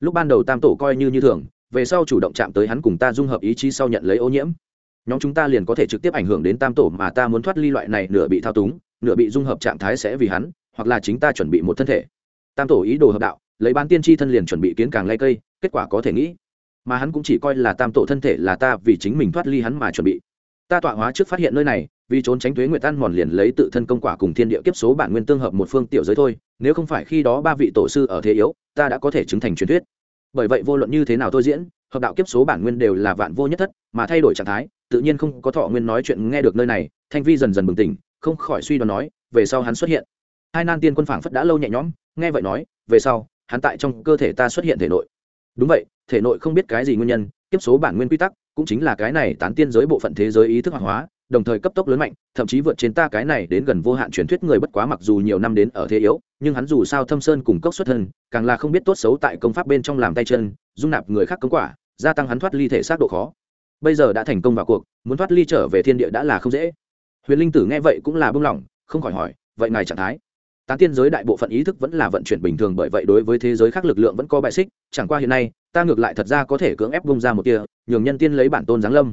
Speaker 1: Lúc ban đầu tam tổ coi như như thường về sau chủ động chạm tới hắn cùng ta dung hợp ý chí sau nhận lấy ô nhiễm. Nhóm chúng ta liền có thể trực tiếp ảnh hưởng đến tam tổ mà ta muốn thoát ly loại này, nửa bị thao túng, nửa bị dung hợp trạng thái sẽ vì hắn, hoặc là chính ta chuẩn bị một thân thể. Tam tổ ý đồ hợp đạo, lấy bán tiên tri thân liền chuẩn bị kiến càng lay cây, kết quả có thể nghĩ, mà hắn cũng chỉ coi là tam tổ thân thể là ta vì chính mình thoát ly hắn mà chuẩn bị. Ta tọa hóa trước phát hiện nơi này, vì trốn tránh thuế nguyệt tan mòn liền lấy tự thân công quả cùng thiên địa kiếp số bản nguyên tương hợp một phương tiểu giới thôi, nếu không phải khi đó ba vị tổ sư ở thế yếu, ta đã có thể chứng thành truyền thuyết bởi vậy vô luận như thế nào tôi diễn, hợp đạo kiếp số bản nguyên đều là vạn vô nhất thất, mà thay đổi trạng thái, tự nhiên không có thọ nguyên nói chuyện nghe được nơi này, thanh vi dần dần bừng tỉnh, không khỏi suy đoán nói, về sau hắn xuất hiện. Hai nan tiên quân phảng phất đã lâu nhẹ nhõm, nghe vậy nói, về sau, hắn tại trong cơ thể ta xuất hiện thể nội. Đúng vậy, thể nội không biết cái gì nguyên nhân, kiếp số bản nguyên quy tắc, cũng chính là cái này tán tiên giới bộ phận thế giới ý thức hoạt hóa đồng thời cấp tốc lớn mạnh, thậm chí vượt trên ta cái này đến gần vô hạn truyền thuyết người bất quá mặc dù nhiều năm đến ở thế yếu, nhưng hắn dù sao thâm sơn cùng cốc xuất thân, càng là không biết tốt xấu tại công pháp bên trong làm tay chân, dung nạp người khác công quả, gia tăng hắn thoát ly thể xác độ khó. Bây giờ đã thành công vào cuộc, muốn thoát ly trở về thiên địa đã là không dễ. Huyền linh tử nghe vậy cũng là bưng lỏng không khỏi hỏi, vậy ngài trạng thái? Tán tiên giới đại bộ phận ý thức vẫn là vận chuyển bình thường bởi vậy đối với thế giới khác lực lượng vẫn có bại xích, chẳng qua hiện nay, ta ngược lại thật ra có thể cưỡng ép bung ra một kia nhường nhân tiên lấy bản tôn giáng lâm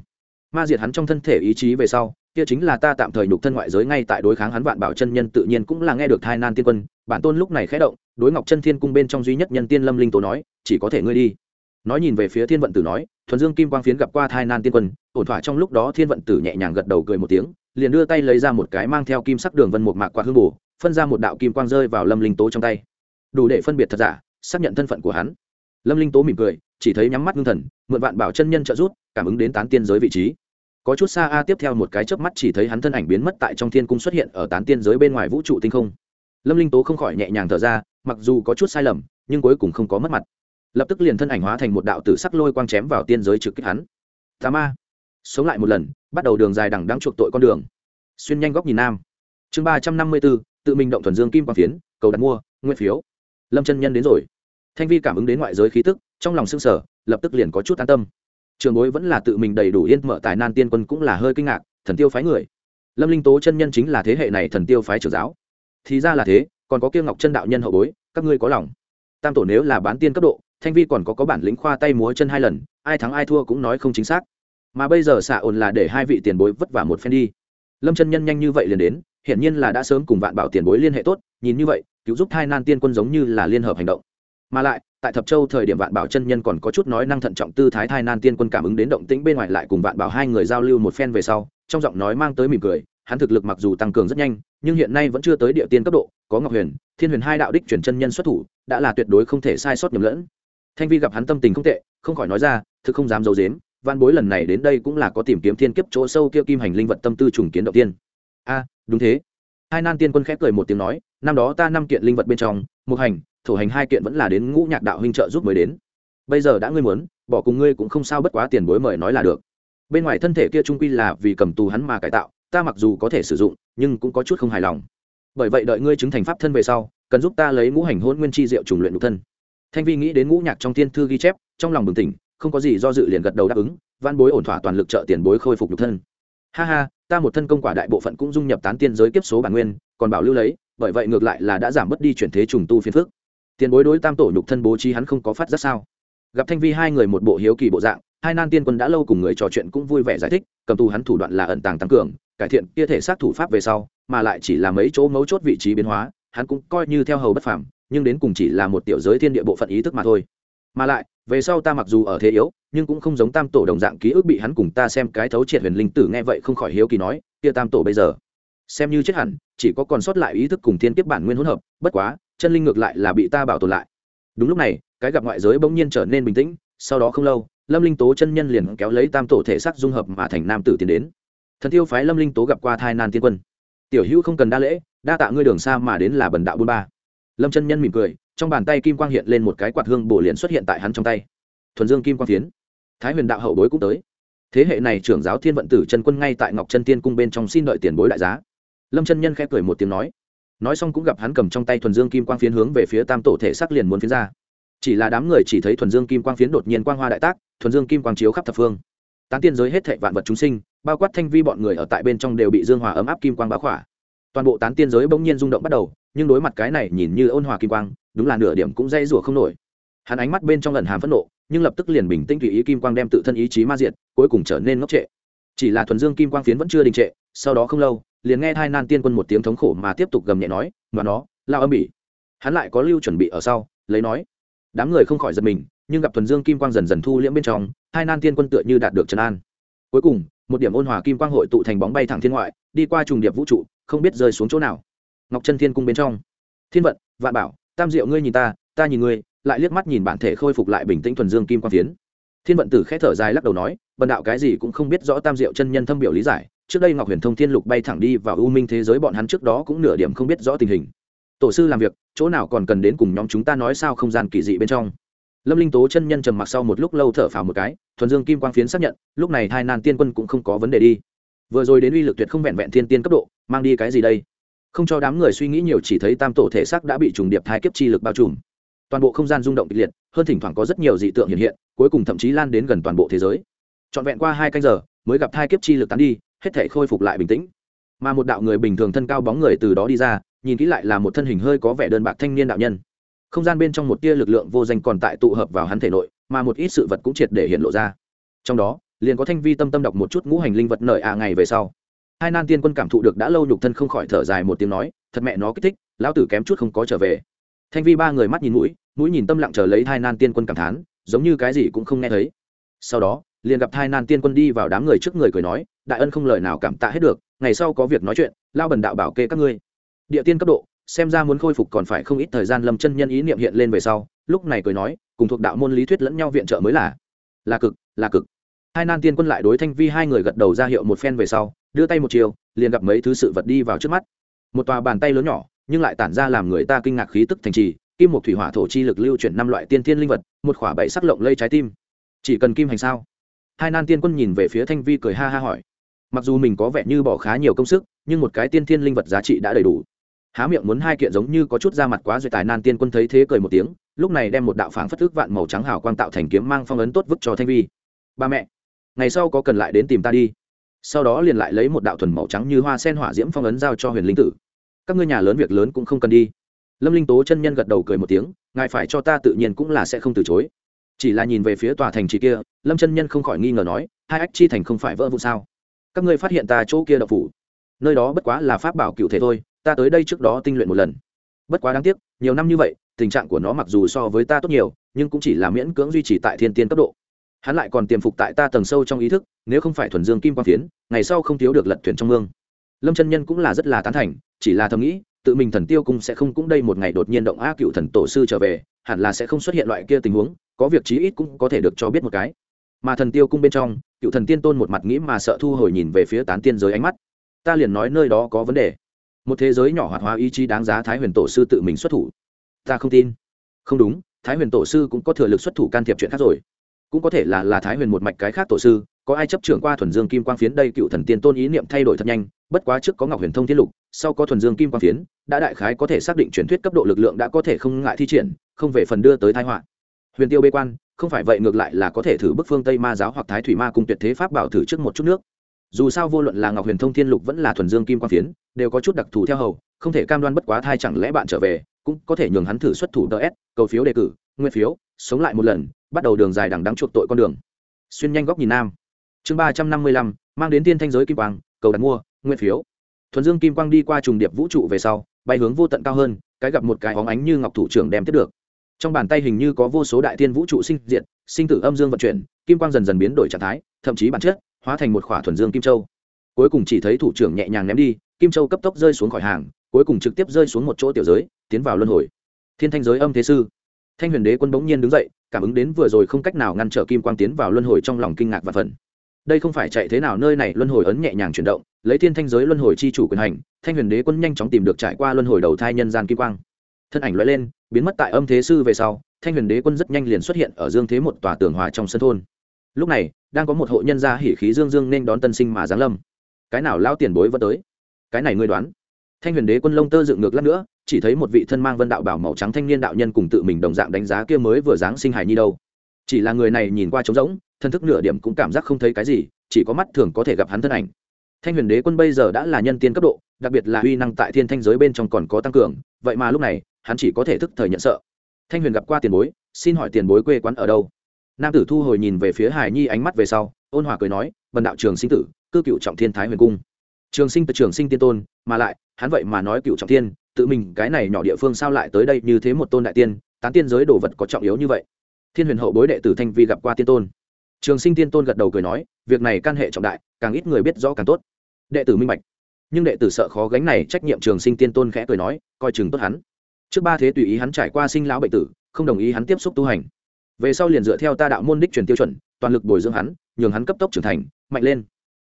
Speaker 1: ma diệt hắn trong thân thể ý chí về sau, kia chính là ta tạm thời nhục thân ngoại giới ngay tại đối kháng hắn vạn bảo chân nhân tự nhiên cũng là nghe được thai nan tiên quân, bản tôn lúc này khẽ động, đối ngọc chân thiên cung bên trong duy nhất nhân tiên lâm linh tố nói, chỉ có thể ngươi đi. Nói nhìn về phía thiên vận tử nói, thuần dương kim quang phiến gặp qua thai nan tiên quân, ổn thỏa trong lúc đó thiên vận tử nhẹ nhàng gật đầu cười một tiếng, liền đưa tay lấy ra một cái mang theo kim sắc đường vân một mạc quạt hương bù phân ra một đạo kim quang rơi vào lâm linh tố trong tay. Đủ để phân biệt thật giả, xác nhận thân phận của hắn. Lâm linh tố mỉm cười chỉ thấy nhắm mắt ngưng thần, mượn vạn bảo chân nhân trợ rút cảm ứng đến tán tiên giới vị trí. Có chút xa a tiếp theo một cái chớp mắt chỉ thấy hắn thân ảnh biến mất tại trong thiên cung xuất hiện ở tán tiên giới bên ngoài vũ trụ tinh không. Lâm linh tố không khỏi nhẹ nhàng thở ra, mặc dù có chút sai lầm, nhưng cuối cùng không có mất mặt. Lập tức liền thân ảnh hóa thành một đạo tử sắc lôi quang chém vào tiên giới trực kích hắn. Tà ma! Sống lại một lần, bắt đầu đường dài đằng đang chuộc tội con đường. Xuyên nhanh góc nhìn nam. Chương ba trăm năm mươi bốn tự mình động thuần dương kim quang phiến, cầu đặt mua nguyên phiếu. Lâm chân nhân đến rồi. Thanh vi cảm ứng đến ngoại giới khí tức trong lòng s ư n g sở lập tức liền có chút an tâm. Trường bối vẫn là tự mình đầy đủ yên mở tài nan tiên quân cũng là hơi kinh ngạc, thần tiêu phái người. Lâm linh tố chân nhân chính là thế hệ này thần tiêu phái trưởng giáo. Thì ra là thế, còn có kiêng ngọc chân đạo nhân hậu bối, các ngươi có lòng. Tam tổ nếu là bán tiên cấp độ, thanh vi còn có có bản lĩnh khoa tay múa chân hai lần, ai thắng ai thua cũng nói không chính xác. Mà bây giờ xạ ồn là để hai vị tiền bối vất vả một phen đi. Lâm chân nhân nhanh như vậy liền đến, hiển nhiên là đã sớm cùng vạn bảo tiền bối liên hệ tốt, nhìn như vậy, cứu giúp hai nan tiên quân giống như là liên hợp hành động. Mà lại tại thập châu thời điểm vạn bảo chân nhân còn có chút nói năng thận trọng tư thái thai nan tiên quân cảm ứng đến động tĩnh bên ngoài lại cùng vạn bảo hai người giao lưu một phen về sau, trong giọng nói mang tới mỉm cười, hắn thực lực mặc dù tăng cường rất nhanh, nhưng hiện nay vẫn chưa tới địa tiên cấp độ, có ngọc huyền, thiên huyền hai đạo đích chuyển chân nhân xuất thủ, đã là tuyệt đối không thể sai sót nhầm lẫn. Thanh vi gặp hắn tâm tình không tệ, không khỏi nói ra, thực không dám giấu dếm văn bối lần này đến đây cũng là có tìm kiếm thiên kiếp chỗ sâu kia kim hành linh vật tâm tư trùng kiến đầu tiên. A, đúng thế. Hai nan tiên quân khép cười một tiếng nói, năm đó ta năm kiện linh vật bên trong, một hành thổ hành hai kiện vẫn là đến ngũ nhạc đạo huynh trợ giúp mới đến. Bây giờ đã ngươi muốn, bỏ cùng ngươi cũng không sao bất quá tiền bối mời nói là được. Bên ngoài thân thể kia trung quy là vì cầm tù hắn mà cải tạo, ta mặc dù có thể sử dụng, nhưng cũng có chút không hài lòng. Bởi vậy đợi ngươi chứng thành pháp thân về sau, cần giúp ta lấy ngũ hành hôn nguyên chi diệu trùng luyện nhục thân. Thanh vi nghĩ đến ngũ nhạc trong tiên thư ghi chép, trong lòng bừng tỉnh, không có gì do dự liền gật đầu đáp ứng văn bối ổn thỏa toàn lực trợ tiền bối khôi phục nhục thân. Ha ha, ta một thân công quả đại bộ phận cũng dung nhập tán tiên giới kiếp số bản nguyên, còn bảo lưu lấy, bởi vậy ngược lại là đã giảm bớt đi chuyển thế trùng tu phiền phức tiền bối đối tam tổ nhục thân bố trí hắn không có phát giác sao? Gặp thanh vi hai người một bộ hiếu kỳ bộ dạng, hai nan tiên quân đã lâu cùng người trò chuyện cũng vui vẻ giải thích, cầm tù hắn thủ đoạn là ẩn tàng tăng cường, cải thiện kia thể xác thủ pháp về sau, mà lại chỉ là mấy chỗ mấu chốt vị trí biến hóa, hắn cũng coi như theo hầu bất phàm, nhưng đến cùng chỉ là một tiểu giới thiên địa bộ phận ý thức mà thôi. Mà lại, về sau ta mặc dù ở thế yếu, nhưng cũng không giống tam tổ đồng dạng ký ức bị hắn cùng ta xem cái thấu triệt huyền linh tử nghe vậy không khỏi hiếu kỳ nói, kia tam tổ bây giờ, xem như chết hẳn, chỉ có còn sót lại ý thức cùng thiên kiếp bản nguyên hỗn hợp, bất quá chân linh ngược lại là bị ta bảo tồn lại. Đúng lúc này, cái gặp ngoại giới bỗng nhiên trở nên bình tĩnh, sau đó không lâu, lâm linh tố chân nhân liền kéo lấy tam tổ thể xác dung hợp mà thành nam tử tiến đến. Thần tiêu phái lâm linh tố gặp qua thai nan tiên quân. Tiểu hữu không cần đa lễ, đa tạ ngươi đường xa mà đến là bần đạo bôn ba. Lâm chân nhân mỉm cười, trong bàn tay kim quang hiện lên một cái quạt hương bổ liền xuất hiện tại hắn trong tay. Thuần dương kim quang phiến. Thái huyền đạo hậu bối cũng tới. Thế hệ này trưởng giáo thiên vận tử chân quân ngay tại ngọc chân tiên cung bên trong xin đợi tiền bối đại giá. Lâm chân nhân khẽ cười một tiếng nói nói xong cũng gặp hắn cầm trong tay thuần dương kim quang phiến hướng về phía tam tổ thể sắc liền muốn phiến ra. Chỉ là đám người chỉ thấy thuần dương kim quang phiến đột nhiên quang hoa đại tác, thuần dương kim quang chiếu khắp thập phương. Tán tiên giới hết thệ vạn vật chúng sinh, bao quát thanh vi bọn người ở tại bên trong đều bị dương hòa ấm áp kim quang bá khỏa. Toàn bộ tán tiên giới bỗng nhiên rung động bắt đầu, nhưng đối mặt cái này nhìn như ôn hòa kim quang, đúng là nửa điểm cũng dây rủa không nổi. Hắn ánh mắt bên trong lần hàm phẫn nộ, nhưng lập tức liền bình tĩnh tùy ý kim quang đem tự thân ý chí ma diệt, cuối cùng trở nên ngốc trệ. Chỉ là thuần dương kim quang phiến vẫn chưa đình trệ, sau đó không lâu liền nghe hai nan tiên quân một tiếng thống khổ mà tiếp tục gầm nhẹ nói mà nó, lao âm bỉ. Hắn lại có lưu chuẩn bị ở sau, lấy nói, đám người không khỏi giật mình, nhưng gặp thuần dương kim quang dần dần thu liễm bên trong hai nan tiên quân tựa như đạt được trấn an. Cuối cùng, một điểm ôn hòa kim quang hội tụ thành bóng bay thẳng thiên ngoại, đi qua trùng điệp vũ trụ, không biết rơi xuống chỗ nào. Ngọc chân thiên cung bên trong. Thiên vận, vạn bảo, tam diệu ngươi nhìn ta ta nhìn ngươi. Lại liếc mắt nhìn bản thể khôi phục lại bình tĩnh thuần dương kim quang phiến. Thiên vận tử khẽ thở dài lắc đầu nói, bần đạo cái gì cũng không biết rõ tam diệu chân nhân thâm biểu lý giải trước đây ngọc huyền thông thiên lục bay thẳng đi vào u minh thế giới, bọn hắn trước đó cũng nửa điểm không biết rõ tình hình. Tổ sư làm việc, chỗ nào còn cần đến cùng nhóm chúng ta nói sao không gian kỳ dị bên trong. Lâm linh tố chân nhân trầm mặc sau một lúc lâu thở phào một cái, thuần dương kim quang phiến xác nhận, lúc này hai nan tiên quân cũng không có vấn đề đi. Vừa rồi đến uy lực tuyệt không vẹn vẹn thiên tiên cấp độ, mang đi cái gì đây? Không cho đám người suy nghĩ nhiều, chỉ thấy tam tổ thể xác đã bị trùng điệp thai kiếp chi lực bao trùm. Toàn bộ không gian rung động kịch liệt, hơn thỉnh thoảng có rất nhiều dị tượng hiện hiện, cuối cùng thậm chí lan đến gần toàn bộ thế giới. Trọn vẹn qua hai canh giờ, mới gặp thai kiếp chi lực tán đi hết thể khôi phục lại bình tĩnh. Mà một đạo người bình thường thân cao bóng người từ đó đi ra, nhìn kỹ lại là một thân hình hơi có vẻ đơn bạc thanh niên đạo nhân. Không gian bên trong một tia lực lượng vô danh còn tại tụ hợp vào hắn thể nội, mà một ít sự vật cũng triệt để hiện lộ ra. Trong đó, liền có thanh vi tâm tâm đọc một chút ngũ hành linh vật nợi à ngày về sau. Hai nan tiên quân cảm thụ được đã lâu nhục thân không khỏi thở dài một tiếng nói, thật mẹ nó kích thích, lão tử kém chút không có trở về. Thanh vi ba người mắt nhìn mũi mũi nhìn tâm lặng chờ lấy hai nan tiên quân cảm thán, giống như cái gì cũng không nghe thấy. Sau đó liền gặp hai nan tiên quân đi vào đám người trước người cười nói, đại ân không lời nào cảm tạ hết được, ngày sau có việc nói chuyện lao bần đạo bảo kê các ngươi. Địa tiên cấp độ, xem ra muốn khôi phục còn phải không ít thời gian lâm chân nhân ý niệm hiện lên về sau, lúc này cười nói, cùng thuộc đạo môn lý thuyết lẫn nhau viện trợ mới là. Là cực là cực. Hai nan tiên quân lại đối thanh vi hai người gật đầu ra hiệu một phen về sau, đưa tay một chiều, liền gặp mấy thứ sự vật đi vào trước mắt. Một tòa bàn tay lớn nhỏ, nhưng lại tản ra làm người ta kinh ngạc khí tức thành trì, kim một thủy hỏa thổ chi lực lưu chuyển năm loại tiên thiên linh vật, một khỏa bảy sắc lộng lây trái tim. Chỉ cần kim hành sao? Hai nan tiên quân nhìn về phía thanh vi cười ha ha hỏi. Mặc dù mình có vẻ như bỏ khá nhiều công sức, nhưng một cái tiên thiên linh vật giá trị đã đầy đủ. Há miệng muốn hai kiện giống như có chút da mặt quá duyệt tài nan tiên quân thấy thế cười một tiếng, lúc này đem một đạo phảng phất ước vạn màu trắng hào quang tạo thành kiếm mang phong ấn tốt vứt cho thanh vi. Ba mẹ, ngày sau có cần lại đến tìm ta đi. Sau đó liền lại lấy một đạo thuần màu trắng như hoa sen hỏa diễm phong ấn giao cho huyền linh tử. Các ngươi nhà lớn việc lớn cũng không cần đi. Lâm linh tố chân nhân gật đầu cười một tiếng, ngài phải cho ta tự nhiên cũng là sẽ không từ chối chỉ là nhìn về phía tòa thành trì kia, lâm chân nhân không khỏi nghi ngờ nói, hai ách chi thành không phải vỡ vụ sao? Các ngươi phát hiện ta chỗ kia đậu phủ. Nơi đó bất quá là pháp bảo cựu thể thôi, ta tới đây trước đó tinh luyện một lần. Bất quá đáng tiếc, nhiều năm như vậy, tình trạng của nó mặc dù so với ta tốt nhiều, nhưng cũng chỉ là miễn cưỡng duy trì tại thiên tiên cấp độ. Hắn lại còn tiềm phục tại ta tầng sâu trong ý thức, nếu không phải thuần dương kim quang phiến, ngày sau không thiếu được lật thuyền trong mương. Lâm chân nhân cũng là rất là tán thành, chỉ là thầm nghĩ, tự mình thần tiêu cung sẽ không cũng đây một ngày đột nhiên động a cựu thần tổ sư trở về, hẳn là sẽ không xuất hiện loại kia tình huống có việc chí ít cũng có thể được cho biết một cái. Mà thần tiêu cung bên trong, cựu thần tiên tôn một mặt nghĩ mà sợ thu hồi nhìn về phía tán tiên giới ánh mắt. Ta liền nói nơi đó có vấn đề. Một thế giới nhỏ hoạt hóa ý chí đáng giá thái huyền tổ sư tự mình xuất thủ. Ta không tin. Không đúng, thái huyền tổ sư cũng có thừa lực xuất thủ can thiệp chuyện khác rồi. Cũng có thể là là thái huyền một mạch cái khác tổ sư, có ai chấp trưởng qua thuần dương kim quang phiến đây cựu thần tiên tôn ý niệm thay đổi thật nhanh, bất quá trước có ngọc huyền thông tiết lục, sau có thuần dương kim quang phiến, đã đại khái có thể xác định truyền thuyết cấp độ lực lượng đã có thể không ngại thi triển, không về phần đưa tới thái họa huyền tiêu bê quan, không phải vậy ngược lại là có thể thử bức phương tây ma giáo hoặc thái thủy ma cùng tuyệt thế pháp bảo thử trước một chút nước. Dù sao vô luận là ngọc huyền thông thiên lục vẫn là thuần dương kim quang phiến, đều có chút đặc thù theo hầu, không thể cam đoan bất quá thai chẳng lẽ bạn trở về, cũng có thể nhường hắn thử xuất thủ ts cầu phiếu đề cử, nguyên phiếu, sống lại một lần, bắt đầu đường dài đằng đắng chuộc tội con đường. Xuyên nhanh góc nhìn nam. Chương ba trăm năm mươi lăm, mang đến tiên thanh giới kim quang, cầu đặt mua, nguyên phiếu. Thuần dương kim quang đi qua trùng điệp vũ trụ về sau, bay hướng vô tận cao hơn, cái gặp một cái hóng ánh như ngọc thủ trưởng đem tiếp được trong bàn tay hình như có vô số đại tiên vũ trụ sinh diệt, sinh tử âm dương vận chuyển, kim quang dần dần biến đổi trạng thái, thậm chí bản chất, hóa thành một khỏa thuần dương kim châu. Cuối cùng chỉ thấy thủ trưởng nhẹ nhàng ném đi, kim châu cấp tốc rơi xuống khỏi hàng, cuối cùng trực tiếp rơi xuống một chỗ tiểu giới, tiến vào luân hồi. Thiên thanh giới âm thế sư. Thanh huyền đế quân bỗng nhiên đứng dậy, cảm ứng đến vừa rồi không cách nào ngăn trở kim quang tiến vào luân hồi trong lòng kinh ngạc và phần đây không phải chạy thế nào nơi này, luân hồi ấn nhẹ nhàng chuyển động, lấy thiên thanh giới luân hồi chi chủ quyền hành, thanh huyền đế quân nhanh chóng tìm được trải qua luân hồi đầu thai nhân gian kim quang thân ảnh loại lên, biến mất tại âm thế sư về sau, thanh huyền đế quân rất nhanh liền xuất hiện ở dương thế một tòa tường hòa trong sân thôn. Lúc này, đang có một hộ nhân gia hỉ khí dương dương nên đón tân sinh mà giáng lâm. Cái nào lao tiền bối vẫn tới? Cái này ngươi đoán. Thanh huyền đế quân lông tơ dựng ngược lắm nữa, chỉ thấy một vị thân mang vân đạo bảo màu trắng thanh niên đạo nhân cùng tự mình đồng dạng đánh giá kia mới vừa dáng sinh hài nhi đâu. Chỉ là người này nhìn qua trống rỗng, thân thức nửa điểm cũng cảm giác không thấy cái gì, chỉ có mắt thường có thể gặp hắn thân ảnh. Thanh huyền đế quân bây giờ đã là nhân tiên cấp độ, đặc biệt là uy năng tại thiên thanh giới bên trong còn có tăng cường, vậy mà lúc này hắn chỉ có thể thức thời nhận sợ. Thanh huyền gặp qua tiền bối, xin hỏi tiền bối quê quán ở đâu? Nam tử thu hồi nhìn về phía hải nhi ánh mắt về sau, ôn hòa cười nói vần đạo trường sinh tử, cư cựu trọng thiên thái huyền cung. Trường sinh từ trường sinh tiên tôn, mà lại, hắn vậy mà nói cựu trọng thiên, tự mình cái này nhỏ địa phương sao lại tới đây như thế một tôn đại tiên, tán tiên giới đồ vật có trọng yếu như vậy. Thiên huyền hậu bối đệ tử thanh vi gặp qua tiên tôn. Trường sinh tiên tôn gật đầu cười nói, việc này can hệ trọng đại, càng ít người biết rõ càng tốt. Đệ tử minh bạch. Nhưng đệ tử sợ khó gánh này, trách nhiệm trường sinh tiên tôn khẽ cười nói, coi chừng tốt hắn trước ba thế tùy ý hắn trải qua sinh lão bệnh tử, không đồng ý hắn tiếp xúc tu hành. Về sau liền dựa theo ta đạo môn đích truyền tiêu chuẩn, toàn lực bồi dưỡng hắn, nhường hắn cấp tốc trưởng thành, mạnh lên.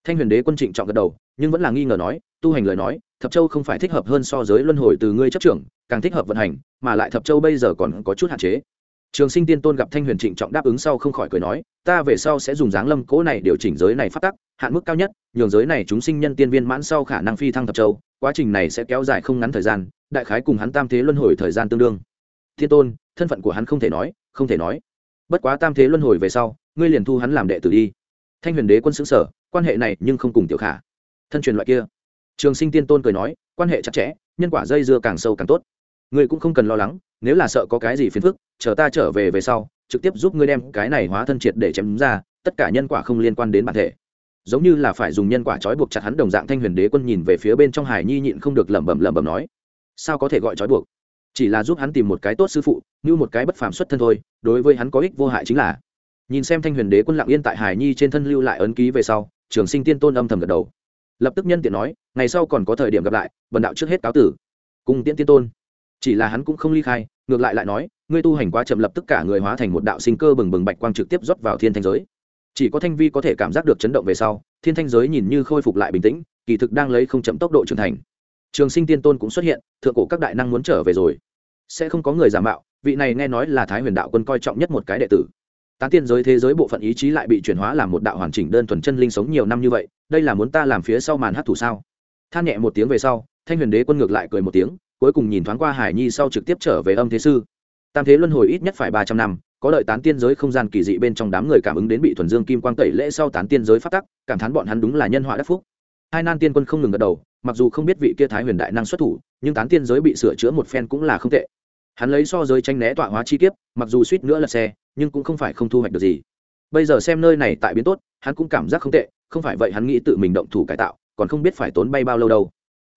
Speaker 1: Thanh huyền đế quân trịnh trọng gật đầu, nhưng vẫn là nghi ngờ nói, tu hành lời nói, thập châu không phải thích hợp hơn so giới luân hồi từ ngươi chấp trưởng, càng thích hợp vận hành, mà lại thập châu bây giờ còn có chút hạn chế trường sinh tiên tôn gặp thanh huyền trịnh trọng đáp ứng sau không khỏi cười nói, ta về sau sẽ dùng dáng lâm cố này điều chỉnh giới này phát tắc, hạn mức cao nhất, nhường giới này chúng sinh nhân tiên viên mãn sau khả năng phi thăng thập châu, quá trình này sẽ kéo dài không ngắn thời gian, đại khái cùng hắn tam thế luân hồi thời gian tương đương. Thiên tôn, thân phận của hắn không thể nói, không thể nói. Bất quá tam thế luân hồi về sau, ngươi liền thu hắn làm đệ tử đi. Thanh huyền đế quân xứng sở quan hệ này nhưng không cùng tiểu khả. Thân truyền loại kia. Trường sinh tiên tôn cười nói, quan hệ chặt chẽ, nhân quả dây dưa càng sâu càng tốt ngươi cũng không cần lo lắng, nếu là sợ có cái gì phiền phức, chờ ta trở về về sau, trực tiếp giúp ngươi đem cái này hóa thân triệt để chém ra, tất cả nhân quả không liên quan đến bản thể. Giống như là phải dùng nhân quả trói buộc chặt hắn đồng dạng thanh huyền đế quân nhìn về phía bên trong hải nhi nhịn không được lẩm bẩm lẩm bẩm nói, sao có thể gọi trói buộc? Chỉ là giúp hắn tìm một cái tốt sư phụ, như một cái bất phàm xuất thân thôi, đối với hắn có ích vô hại chính là. Nhìn xem thanh huyền đế quân lặng yên tại hải nhi trên thân lưu lại ấn ký về sau, trường sinh tiên tôn âm thầm gật đầu. Lập tức nhân tiện nói, ngày sau còn có thời điểm gặp lại, bần đạo trước hết cáo tử. Cùng tiễn tiên tôn chỉ là hắn cũng không ly khai, ngược lại lại nói, ngươi tu hành quá chậm lập tức cả người hóa thành một đạo sinh cơ bừng bừng bạch quang trực tiếp rót vào thiên thanh giới. Chỉ có thanh vi có thể cảm giác được chấn động về sau, thiên thanh giới nhìn như khôi phục lại bình tĩnh, kỳ thực đang lấy không chậm tốc độ trưởng thành. Trường sinh tiên tôn cũng xuất hiện, thượng cổ các đại năng muốn trở về rồi. Sẽ không có người giả mạo, vị này nghe nói là thái huyền đạo quân coi trọng nhất một cái đệ tử. Tán tiên giới thế giới bộ phận ý chí lại bị chuyển hóa làm một đạo hoàn chỉnh đơn thuần chân linh sống nhiều năm như vậy, đây là muốn ta làm phía sau màn hát thủ sao? Than nhẹ một tiếng về sau, thanh huyền đế quân ngược lại cười một tiếng cuối cùng nhìn thoáng qua hải nhi sau trực tiếp trở về âm thế sư. Tam thế luân hồi ít nhất phải ba trăm năm, có đợi tán tiên giới không gian kỳ dị bên trong đám người cảm ứng đến bị thuần dương kim quang tẩy lễ sau tán tiên giới phát tắc, cảm thán bọn hắn đúng là nhân họa đắc phúc. Hai nan tiên quân không ngừng gật đầu, mặc dù không biết vị kia thái huyền đại năng xuất thủ, nhưng tán tiên giới bị sửa chữa một phen cũng là không tệ. Hắn lấy so giới tranh né tọa hóa chi kiếp, mặc dù suýt nữa là xe, nhưng cũng không phải không thu hoạch được gì. Bây giờ xem nơi này tại biến tốt, hắn cũng cảm giác không tệ, không phải vậy hắn nghĩ tự mình động thủ cải tạo, còn không biết phải tốn bay bao lâu đâu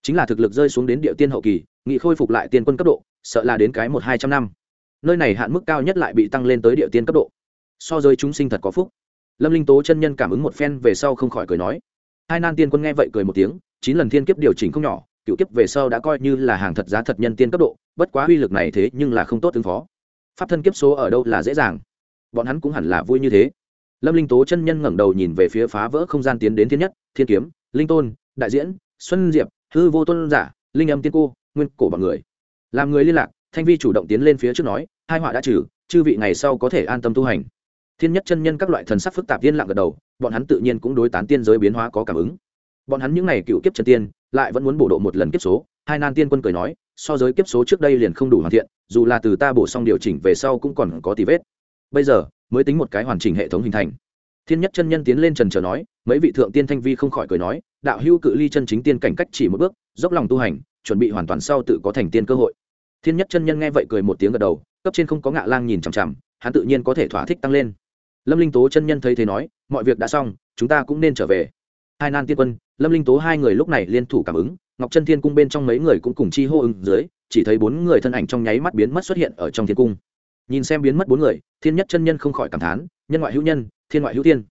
Speaker 1: chính là thực lực rơi xuống đến địa tiên hậu kỳ, nghị khôi phục lại tiên quân cấp độ, sợ là đến cái một hai trăm năm. Nơi này hạn mức cao nhất lại bị tăng lên tới địa tiên cấp độ. So với chúng sinh thật có phúc. Lâm linh tố chân nhân cảm ứng một phen về sau không khỏi cười nói. Hai nan tiên quân nghe vậy cười một tiếng, chín lần thiên kiếp điều chỉnh không nhỏ, cựu kiếp về sau đã coi như là hàng thật giá thật nhân tiên cấp độ, bất quá uy lực này thế nhưng là không tốt ứng phó. Pháp thân kiếp số ở đâu là dễ dàng. Bọn hắn cũng hẳn là vui như thế. Lâm linh tố chân nhân ngẩng đầu nhìn về phía phá vỡ không gian tiến đến thiên nhất, thiên kiếm, linh tôn, đại diễn, xuân diệp hư vô tôn giả, linh âm tiên cô, nguyên cổ bọn người. Làm người liên lạc, thanh vi chủ động tiến lên phía trước nói, hai họa đã trừ, chư vị ngày sau có thể an tâm tu hành. Thiên nhất chân nhân các loại thần sắc phức tạp tiên lặng gật đầu, bọn hắn tự nhiên cũng đối tán tiên giới biến hóa có cảm ứng. Bọn hắn những n à y cựu kiếp chân tiên, lại vẫn muốn bổ độ một lần kiếp số, hai nan tiên quân cười nói, so giới kiếp số trước đây liền không đủ hoàn thiện, dù là từ ta bổ xong điều chỉnh về sau cũng còn có tì vết. Bây giờ, mới tính một cái hoàn chỉnh hệ thống hình thành thiên nhất chân nhân tiến lên trần trờ nói, mấy vị thượng tiên thanh vi không khỏi cười nói, đạo hữu cự ly chân chính tiên cảnh cách chỉ một bước, dốc lòng tu hành, chuẩn bị hoàn toàn sau tự có thành tiên cơ hội. Thiên nhất chân nhân nghe vậy cười một tiếng gật đầu, cấp trên không có ngạ lang nhìn chằm chằm, hắn tự nhiên có thể thỏa thích tăng lên. Lâm linh tố chân nhân thấy thế nói, mọi việc đã xong, chúng ta cũng nên trở về. Hai nan tiên quân, lâm linh tố hai người lúc này liên thủ cảm ứng, ngọc chân thiên cung bên trong mấy người cũng cùng chi hô ứng dưới, chỉ thấy bốn người thân ảnh trong nháy mắt biến mất xuất hiện ở trong thiên cung. Nhìn xem biến mất bốn người, thiên nhất chân nhân không khỏi cảm thán nhân ngoại hữu nhân, thiên ngoại hữu thiên.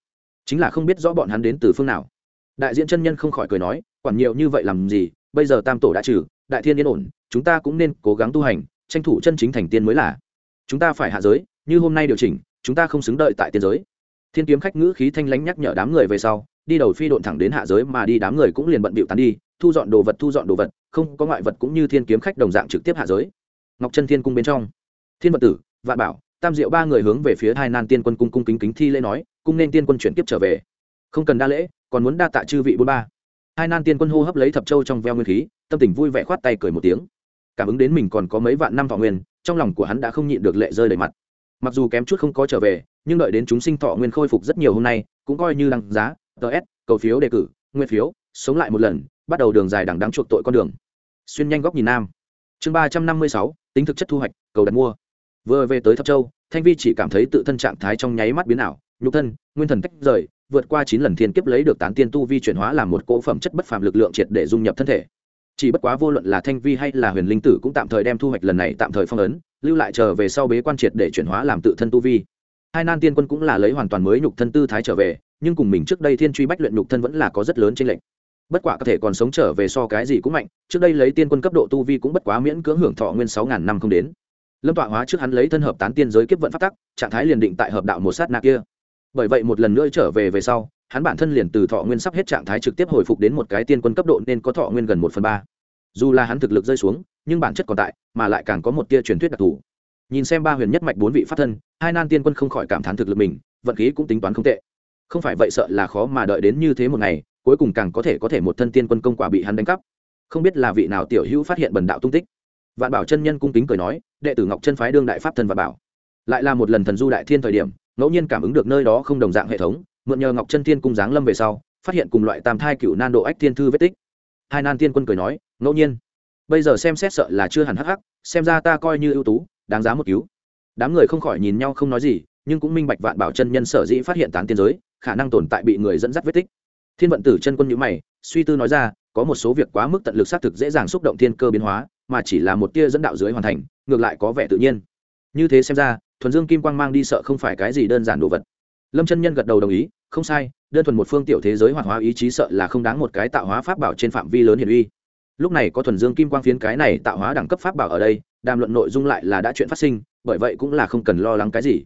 Speaker 1: Chính là không biết rõ bọn hắn đến từ phương nào. Đại diện chân nhân không khỏi cười nói, quản nhiều như vậy làm gì, bây giờ tam tổ đã trừ, đại thiên yên ổn, chúng ta cũng nên cố gắng tu hành, tranh thủ chân chính thành tiên mới là. Chúng ta phải hạ giới, như hôm nay điều chỉnh, chúng ta không xứng đợi tại tiên giới. Thiên kiếm khách ngữ khí thanh lãnh nhắc nhở đám người về sau, đi đầu phi độn thẳng đến hạ giới mà đi, đám người cũng liền bận bịu tán đi, thu dọn đồ vật, thu dọn đồ vật, không có ngoại vật cũng như thiên kiếm khách đồng dạng trực tiếp hạ giới. Ngọc chân thiên cung bên trong. Thiên vật tử, vạn bảo tam diệu ba người hướng về phía hai nan tiên quân cung cung kính kính thi lễ nói, cung nên tiên quân chuyển tiếp trở về. Không cần đa lễ, còn muốn đa tạ chư vị bốn ba. Hai nan tiên quân hô hấp lấy thập châu trong veo nguyên khí, tâm tình vui vẻ khoát tay cười một tiếng. Cảm ứng đến mình còn có mấy vạn năm thọ nguyên, trong lòng của hắn đã không nhịn được lệ rơi đầy mặt. Mặc dù kém chút không có trở về, nhưng đợi đến chúng sinh thọ nguyên khôi phục rất nhiều hôm nay, cũng coi như đăng giá ts cầu phiếu đề cử, nguyên phiếu, sống lại một lần, bắt đầu đường dài đằng đáng chuộc tội con đường. Xuyên nhanh góc nhìn nam. Chương ba trăm năm mươi sáu, tính thực chất thu hoạch, cầu đặt mua vừa về tới thập châu, thanh vi chỉ cảm thấy tự thân trạng thái trong nháy mắt biến ảo, nhục thân, nguyên thần tách rời, vượt qua chín lần thiên kiếp lấy được tán tiên tu vi chuyển hóa làm một cỗ phẩm chất bất phàm lực lượng triệt để dung nhập thân thể. Chỉ bất quá vô luận là thanh vi hay là huyền linh tử cũng tạm thời đem thu hoạch lần này tạm thời phong ấn, lưu lại trở về sau bế quan triệt để chuyển hóa làm tự thân tu vi. Hai nan tiên quân cũng là lấy hoàn toàn mới nhục thân tư thái trở về, nhưng cùng mình trước đây thiên truy bách luyện nhục thân vẫn là có rất lớn trên lệnh bất quả có thể còn sống trở về so cái gì cũng mạnh, trước đây lấy tiên quân cấp độ tu vi cũng bất quá miễn cưỡng hưởng thọ nguyên sáu ngàn năm không đến lâm tọa hóa trước hắn lấy thân hợp tán tiên giới kiếp vận phát tắc, trạng thái liền định tại hợp đạo một sát nạ kia. Bởi vậy một lần nữa trở về về sau, hắn bản thân liền từ thọ nguyên sắp hết trạng thái trực tiếp hồi phục đến một cái tiên quân cấp độ nên có thọ nguyên gần một phần ba. Dù là hắn thực lực rơi xuống, nhưng bản chất còn tại, mà lại càng có một tia truyền thuyết đặc thù. Nhìn xem ba huyền nhất mạch bốn vị pháp thân, hai nan tiên quân không khỏi cảm thán thực lực mình, vận khí cũng tính toán không tệ. Không phải vậy sợ là khó mà đợi đến như thế một ngày, cuối cùng càng có thể có thể một thân tiên quân công quả bị hắn đánh cắp. Không biết là vị nào tiểu hữu phát hiện bần đạo tung tích vạn bảo chân nhân cung kính cười nói, đệ tử ngọc chân phái đương đại pháp Thần Vạn bảo. Lại là một lần thần du đại thiên thời điểm, ngẫu nhiên cảm ứng được nơi đó không đồng dạng hệ thống, mượn nhờ ngọc chân thiên cung giáng lâm về sau, phát hiện cùng loại tam thai cựu nan độ ách thiên thư vết tích. Hai nan tiên quân cười nói, ngẫu nhiên, bây giờ xem xét sợ là chưa hẳn hắc hắc, xem ra ta coi như ưu tú, đáng giá một cứu. Đám người không khỏi nhìn nhau không nói gì, nhưng cũng minh bạch vạn bảo chân nhân sở dĩ phát hiện tán tiên giới, khả năng tồn tại bị người dẫn dắt vết tích. Thiên vận tử chân quân nhữ mày, suy tư nói ra, có một số việc quá mức tận lực xác thực dễ dàng xúc động thiên cơ biến hóa mà chỉ là một tia dẫn đạo dưới hoàn thành, ngược lại có vẻ tự nhiên. Như thế xem ra, thuần dương kim quang mang đi sợ không phải cái gì đơn giản đồ vật. Lâm chân nhân gật đầu đồng ý, không sai, đơn thuần một phương tiểu thế giới hoạt hóa ý chí sợ là không đáng một cái tạo hóa pháp bảo trên phạm vi lớn hiển uy. Lúc này có thuần dương kim quang phiến cái này tạo hóa đẳng cấp pháp bảo ở đây, đàm luận nội dung lại là đã chuyện phát sinh, bởi vậy cũng là không cần lo lắng cái gì.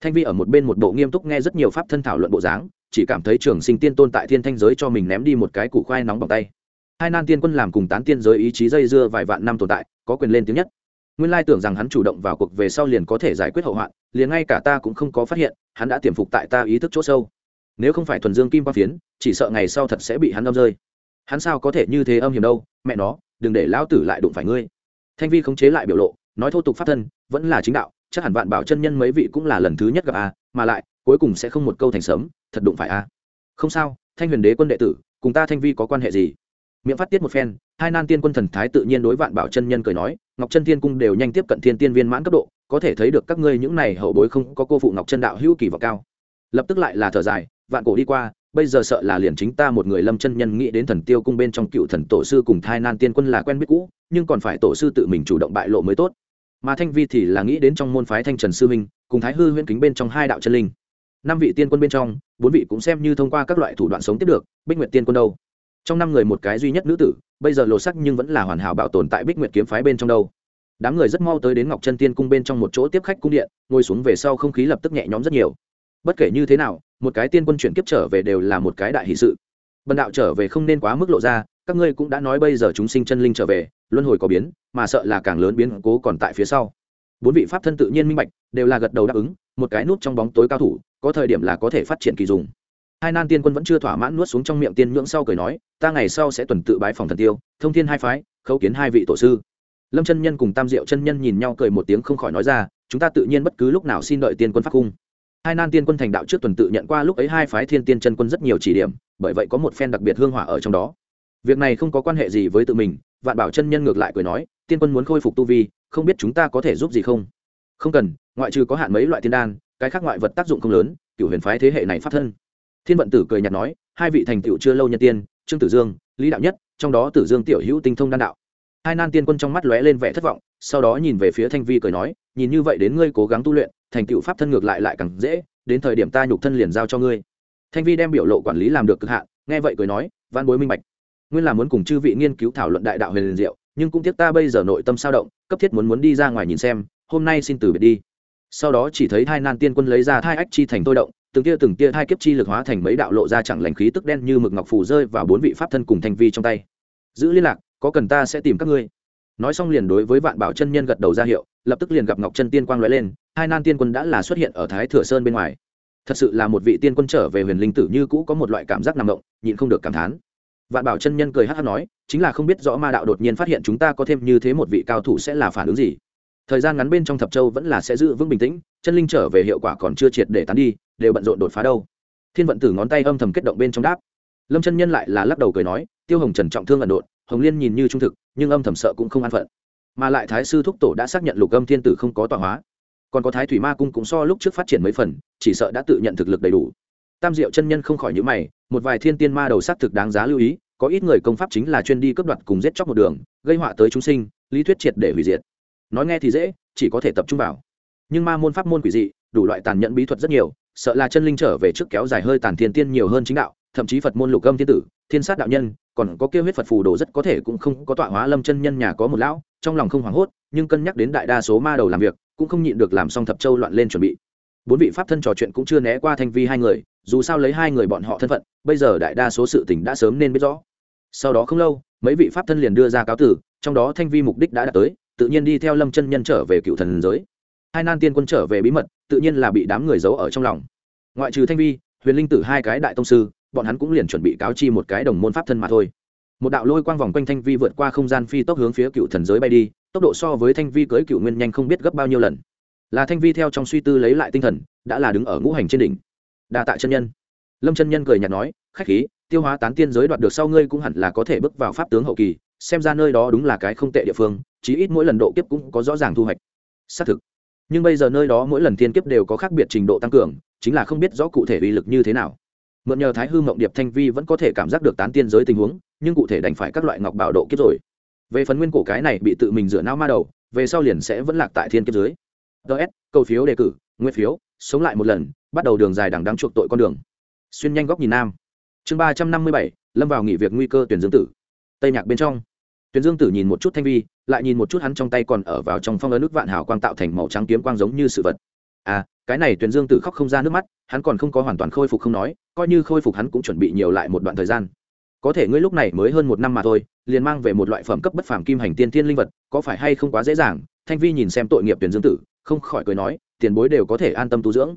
Speaker 1: Thanh vi ở một bên một bộ nghiêm túc nghe rất nhiều pháp thân thảo luận bộ dáng, chỉ cảm thấy trường sinh tiên tôn tại thiên thanh giới cho mình ném đi một cái củ khoai nóng bằng tay hai nan tiên quân làm cùng tán tiên giới ý chí dây dưa vài vạn năm tồn tại, có quyền lên tiếng nhất. Nguyên lai tưởng rằng hắn chủ động vào cuộc về sau liền có thể giải quyết hậu hoạn, liền ngay cả ta cũng không có phát hiện, hắn đã tiềm phục tại ta ý thức chỗ sâu. Nếu không phải thuần dương kim quang phiến, chỉ sợ ngày sau thật sẽ bị hắn âm rơi. Hắn sao có thể như thế âm hiểm đâu, mẹ nó, đừng để lão tử lại đụng phải ngươi. Thanh vi khống chế lại biểu lộ, nói thô tục pháp thân, vẫn là chính đạo, chắc hẳn vạn bảo chân nhân mấy vị cũng là lần thứ nhất gặp a, mà lại, cuối cùng sẽ không một câu thành sớm, thật đụng phải a. Không sao, thanh huyền đế quân đệ tử, cùng ta thanh vi có quan hệ gì? Miệng phát tiết một phen, hai nan tiên quân thần thái tự nhiên đối vạn bảo chân nhân cười nói, ngọc chân thiên cung đều nhanh tiếp cận thiên tiên viên mãn cấp độ, có thể thấy được các ngươi những này hậu bối không có cô phụ ngọc chân đạo hữu kỳ vọng cao. Lập tức lại là thở dài, vạn cổ đi qua, bây giờ sợ là liền chính ta một người lâm chân nhân nghĩ đến thần tiêu cung bên trong cựu thần tổ sư cùng thai nan tiên quân là quen biết cũ, nhưng còn phải tổ sư tự mình chủ động bại lộ mới tốt. Mà thanh vi thì là nghĩ đến trong môn phái thanh trần sư minh, cùng thái hư huyễn kính bên trong hai đạo chân linh. Năm vị tiên quân bên trong, bốn vị cũng xem như thông qua các loại thủ đoạn sống tiếp được, bích nguyệt tiên quân đâu? Trong năm người một cái duy nhất nữ tử, bây giờ lột sắc nhưng vẫn là hoàn hảo bảo tồn tại bích nguyệt kiếm phái bên trong đâu. Đám người rất mau tới đến ngọc chân tiên cung bên trong một chỗ tiếp khách cung điện, ngồi xuống về sau không khí lập tức nhẹ nhõm rất nhiều. Bất kể như thế nào, một cái tiên quân chuyển kiếp trở về đều là một cái đại hỷ sự. Bần đạo trở về không nên quá mức lộ ra, các ngươi cũng đã nói bây giờ chúng sinh chân linh trở về, luân hồi có biến, mà sợ là càng lớn biến cố còn tại phía sau. Bốn vị pháp thân tự nhiên minh bạch, đều là gật đầu đáp ứng, một cái nút trong bóng tối cao thủ, có thời điểm là có thể phát triển kỳ dùng hai nan tiên quân vẫn chưa thỏa mãn nuốt xuống trong miệng tiên nhưỡng sau cười nói, ta ngày sau sẽ tuần tự bái phòng thần tiêu, thông thiên hai phái, khấu kiến hai vị tổ sư. Lâm chân nhân cùng tam diệu chân nhân nhìn nhau cười một tiếng không khỏi nói ra, chúng ta tự nhiên bất cứ lúc nào xin đợi tiên quân phát cung. Hai nan tiên quân thành đạo trước tuần tự nhận qua lúc ấy hai phái thiên tiên chân quân rất nhiều chỉ điểm, bởi vậy có một phen đặc biệt hương hỏa ở trong đó. Việc này không có quan hệ gì với tự mình, vạn bảo chân nhân ngược lại cười nói, tiên quân muốn khôi phục tu vi, không biết chúng ta có thể giúp gì không? Không cần, ngoại trừ có hạn mấy loại tiên đan, cái khác ngoại vật tác dụng không lớn cựu huyền phái thế hệ này phát thân thiên vận tử cười nhạt nói, hai vị thành tựu chưa lâu nhân tiên, trương tử dương, lý đạo nhất, trong đó tử dương tiểu hữu tinh thông đan đạo. Hai nan tiên quân trong mắt lóe lên vẻ thất vọng, sau đó nhìn về phía thanh vi cười nói, nhìn như vậy đến ngươi cố gắng tu luyện, thành tựu pháp thân ngược lại lại càng dễ, đến thời điểm ta nhục thân liền giao cho ngươi. Thanh vi đem biểu lộ quản lý làm được cực hạn, nghe vậy cười nói, văn bối minh bạch. Nguyên là muốn cùng chư vị nghiên cứu thảo luận đại đạo huyền liền diệu, nhưng cũng tiếc ta bây giờ nội tâm sao động, cấp thiết muốn muốn đi ra ngoài nhìn xem, hôm nay xin từ biệt đi. Sau đó chỉ thấy hai nan tiên quân lấy ra thai ách chi thành tôi động từng tia từng tia thai kiếp chi lực hóa thành mấy đạo lộ ra chẳng lành khí tức đen như mực ngọc phù rơi vào bốn vị pháp thân cùng thanh vi trong tay. Giữ liên lạc, có cần ta sẽ tìm các ngươi? Nói xong liền đối với vạn bảo chân nhân gật đầu ra hiệu, lập tức liền gặp ngọc chân tiên quang lóe lên, hai nan tiên quân đã là xuất hiện ở thái thừa sơn bên ngoài. Thật sự là một vị tiên quân trở về huyền linh tử như cũ có một loại cảm giác nằm động, nhịn không được cảm thán. Vạn bảo chân nhân cười hát hát nói, chính là không biết rõ ma đạo đột nhiên phát hiện chúng ta có thêm như thế một vị cao thủ sẽ là phản ứng gì thời gian ngắn bên trong thập châu vẫn là sẽ giữ vững bình tĩnh, chân linh trở về hiệu quả còn chưa triệt để tán đi, đều bận rộn đột phá đâu. Thiên vận tử ngón tay âm thầm kết động bên trong đáp. Lâm chân nhân lại là lắc đầu cười nói, tiêu hồng trần trọng thương ẩn độn, hồng liên nhìn như trung thực, nhưng âm thầm sợ cũng không an phận. Mà lại thái sư thúc tổ đã xác nhận lục âm thiên tử không có tọa hóa. Còn có thái thủy ma cung cũng so lúc trước phát triển mấy phần, chỉ sợ đã tự nhận thực lực đầy đủ. Tam diệu chân nhân không khỏi nhữ mày, một vài thiên tiên ma đầu s á thực đáng giá lưu ý, có ít người công pháp chính là chuyên đi cướp đoạt cùng giết chóc một đường, gây họa tới chúng sinh, lý thuyết triệt để hủy diệt nói nghe thì dễ, chỉ có thể tập trung vào. Nhưng ma môn pháp môn quỷ dị, đủ loại tàn nhẫn bí thuật rất nhiều, sợ là chân linh trở về trước kéo dài hơi tàn thiên tiên nhiều hơn chính đạo, thậm chí phật môn lục âm thiên tử, thiên sát đạo nhân, còn có kêu huyết phật phù đồ rất có thể cũng không có tọa hóa lâm chân nhân nhà có một lão, trong lòng không hoảng hốt, nhưng cân nhắc đến đại đa số ma đầu làm việc, cũng không nhịn được làm xong thập châu loạn lên chuẩn bị. Bốn vị pháp thân trò chuyện cũng chưa né qua thanh vi hai người, dù sao lấy hai người bọn họ thân phận, bây giờ đại đa số sự tình đã sớm nên biết rõ. Sau đó không lâu, mấy vị pháp thân liền đưa ra cáo tử, trong đó thanh vi mục đích đã đạt tới tự nhiên đi theo lâm chân nhân trở về cựu thần giới. Hai nan tiên quân trở về bí mật, tự nhiên là bị đám người giấu ở trong lòng. Ngoại trừ thanh vi, huyền linh tử hai cái đại tông sư, bọn hắn cũng liền chuẩn bị cáo chi một cái đồng môn pháp thân mà thôi. Một đạo lôi quang vòng quanh thanh vi vượt qua không gian phi tốc hướng phía cựu thần giới bay đi, tốc độ so với thanh vi cưới cựu nguyên nhanh không biết gấp bao nhiêu lần. Là thanh vi theo trong suy tư lấy lại tinh thần, đã là đứng ở ngũ hành trên đỉnh. Đa tạ chân nhân. Lâm chân nhân cười nhạt nói, khách khí, tiêu hóa tán tiên giới đoạt được sau ngươi cũng hẳn là có thể bước vào pháp tướng hậu kỳ xem ra nơi đó đúng là cái không tệ địa phương, chí ít mỗi lần độ kiếp cũng có rõ ràng thu hoạch. Xác thực. Nhưng bây giờ nơi đó mỗi lần thiên kiếp đều có khác biệt trình độ tăng cường, chính là không biết rõ cụ thể uy lực như thế nào. Mượn nhờ thái hư mộng điệp thanh vi vẫn có thể cảm giác được tán tiên giới tình huống, nhưng cụ thể đành phải các loại ngọc bảo độ kiếp rồi. Về phần nguyên cổ cái này bị tự mình rửa não ma đầu, về sau liền sẽ vẫn lạc tại thiên kiếp dưới. Ts câu phiếu đề cử, nguyên phiếu, sống lại một lần, bắt đầu đường dài đằng đáng chuộc tội con đường. Xuyên nhanh góc nhìn nam. Chương ba trăm năm mươi bảy, lâm vào nghỉ việc nguy cơ tuyển dương tử tây nhạc bên trong. Tuyền dương tử nhìn một chút thanh vi, lại nhìn một chút hắn trong tay còn ở vào trong phong ấn nước vạn hào quang tạo thành màu trắng kiếm quang giống như sự vật. À cái này tuyền dương tử khóc không ra nước mắt, hắn còn không có hoàn toàn khôi phục không nói, coi như khôi phục hắn cũng chuẩn bị nhiều lại một đoạn thời gian. Có thể ngươi lúc này mới hơn một năm mà thôi, liền mang về một loại phẩm cấp bất phàm kim hành tiên thiên linh vật, có phải hay không quá dễ dàng? Thanh vi nhìn xem tội nghiệp tuyển dương tử, không khỏi cười nói, tiền bối đều có thể an tâm tu dưỡng.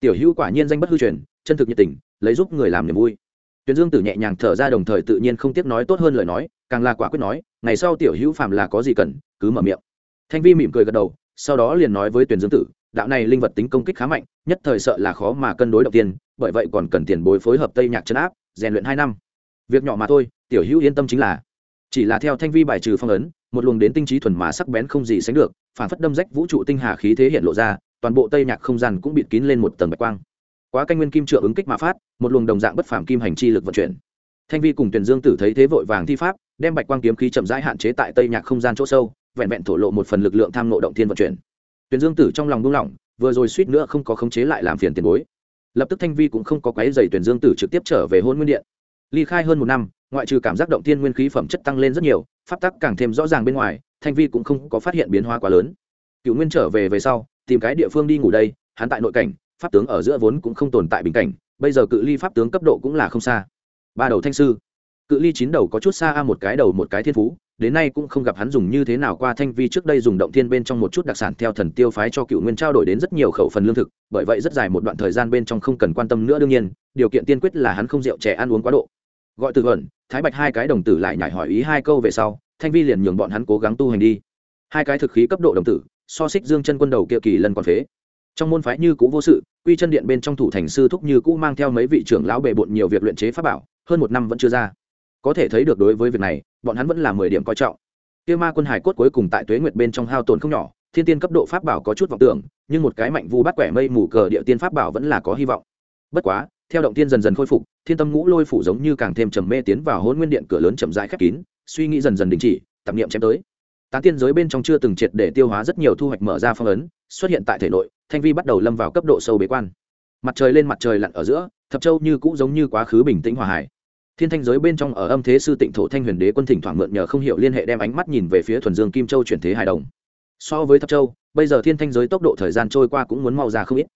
Speaker 1: Tiểu hữu quả nhiên danh bất hư truyền, chân thực nhiệt tình, lấy giúp người làm niềm vui. Huyền dương tử nhẹ nhàng thở ra đồng thời tự nhiên không tiếc nói tốt hơn lời nói, càng là quả quyết nói, ngày sau tiểu hữu phàm là có gì cần, cứ mở miệng. Thanh vi mỉm cười gật đầu, sau đó liền nói với Tuyền dương tử, đạo này linh vật tính công kích khá mạnh, nhất thời sợ là khó mà cân đối động tiên, bởi vậy còn cần tiền bối phối hợp tây nhạc chân áp, rèn luyện hai năm. Việc nhỏ mà thôi, tiểu hữu yên tâm chính là. Chỉ là theo thanh vi bài trừ phong ấn, một luồng đến tinh trí thuần mà sắc bén không gì sánh được, phản phất đâm rách vũ trụ tinh hà khí thế hiện lộ ra, toàn bộ tây nhạc không gian cũng bịt kín lên một tầng bạch quang quá canh nguyên kim trượng ứng kích mà phát, một luồng đồng dạng bất phàm kim hành chi lực vận chuyển. Thanh vi cùng tuyển dương tử thấy thế vội vàng thi pháp, đem bạch quang kiếm khí chậm rãi hạn chế tại tây nhạc không gian chỗ sâu, vẹn vẹn thổ lộ một phần lực lượng tham nộ động thiên vận chuyển. Tuyển dương tử trong lòng buông lỏng, vừa rồi suýt nữa không có khống chế lại làm phiền tiền bối. Lập tức thanh vi cũng không có quái dày tuyển dương tử trực tiếp trở về hôn nguyên điện. Ly khai hơn một năm, ngoại trừ cảm giác động thiên nguyên khí phẩm chất tăng lên rất nhiều, pháp tắc càng thêm rõ ràng bên ngoài, thanh vi cũng không có phát hiện biến hóa quá lớn. Cựu nguyên trở về về sau, tìm cái địa phương đi ngủ đây, hắn tại nội cảnh pháp tướng ở giữa vốn cũng không tồn tại bình cảnh, bây giờ cự ly pháp tướng cấp độ cũng là không xa. Ba đầu thanh sư, cự ly chín đầu có chút xa a, một cái đầu một cái thiên phú, đến nay cũng không gặp hắn dùng như thế nào qua thanh vi trước đây dùng động thiên bên trong một chút đặc sản theo thần tiêu phái cho cựu nguyên trao đổi đến rất nhiều khẩu phần lương thực, bởi vậy rất dài một đoạn thời gian bên trong không cần quan tâm nữa đương nhiên, điều kiện tiên quyết là hắn không rượu trẻ ăn uống quá độ. Gọi từ vẩn thái bạch hai cái đồng tử lại nhảy hỏi ý hai câu về sau, thanh vi liền nhường bọn hắn cố gắng tu hành đi. Hai cái thực khí cấp độ đồng tử, so xích dương chân quân đầu kia kỳ lần còn phế trong môn phái như cũ vô sự, quy chân điện bên trong thủ thành sư thúc như cũ mang theo mấy vị trưởng lão bề bộn nhiều việc luyện chế pháp bảo, hơn một năm vẫn chưa ra. Có thể thấy được đối với việc này, bọn hắn vẫn là mười điểm coi trọng. Kia ma quân hải cốt cuối cùng tại tuế nguyệt bên trong hao tổn không nhỏ, thiên tiên cấp độ pháp bảo có chút vọng tưởng, nhưng một cái mạnh vu bắt quẻ mây mù cờ địa tiên pháp bảo vẫn là có hy vọng. Bất quá, theo động tiên dần dần khôi phục, thiên tâm ngũ lôi phủ giống như càng thêm trầm mê tiến vào hôn nguyên điện cửa lớn chậm rãi khép kín, suy nghĩ dần dần đình chỉ, tạp niệm chém tới. Tán tiên giới bên trong chưa từng triệt để tiêu hóa rất nhiều thu hoạch mở ra phong ấn, xuất hiện tại thể nội thanh vi bắt đầu lâm vào cấp độ sâu bế quan. Mặt trời lên mặt trời lặn ở giữa, thập châu như cũ giống như quá khứ bình tĩnh hòa hải. Thiên thanh giới bên trong ở âm thế sư tịnh thổ thanh huyền đế quân thỉnh thoảng mượn nhờ không hiểu liên hệ đem ánh mắt nhìn về phía thuần dương kim châu chuyển thế hài đồng. So với thập châu, bây giờ thiên thanh giới tốc độ thời gian trôi qua cũng muốn mau ra không ít.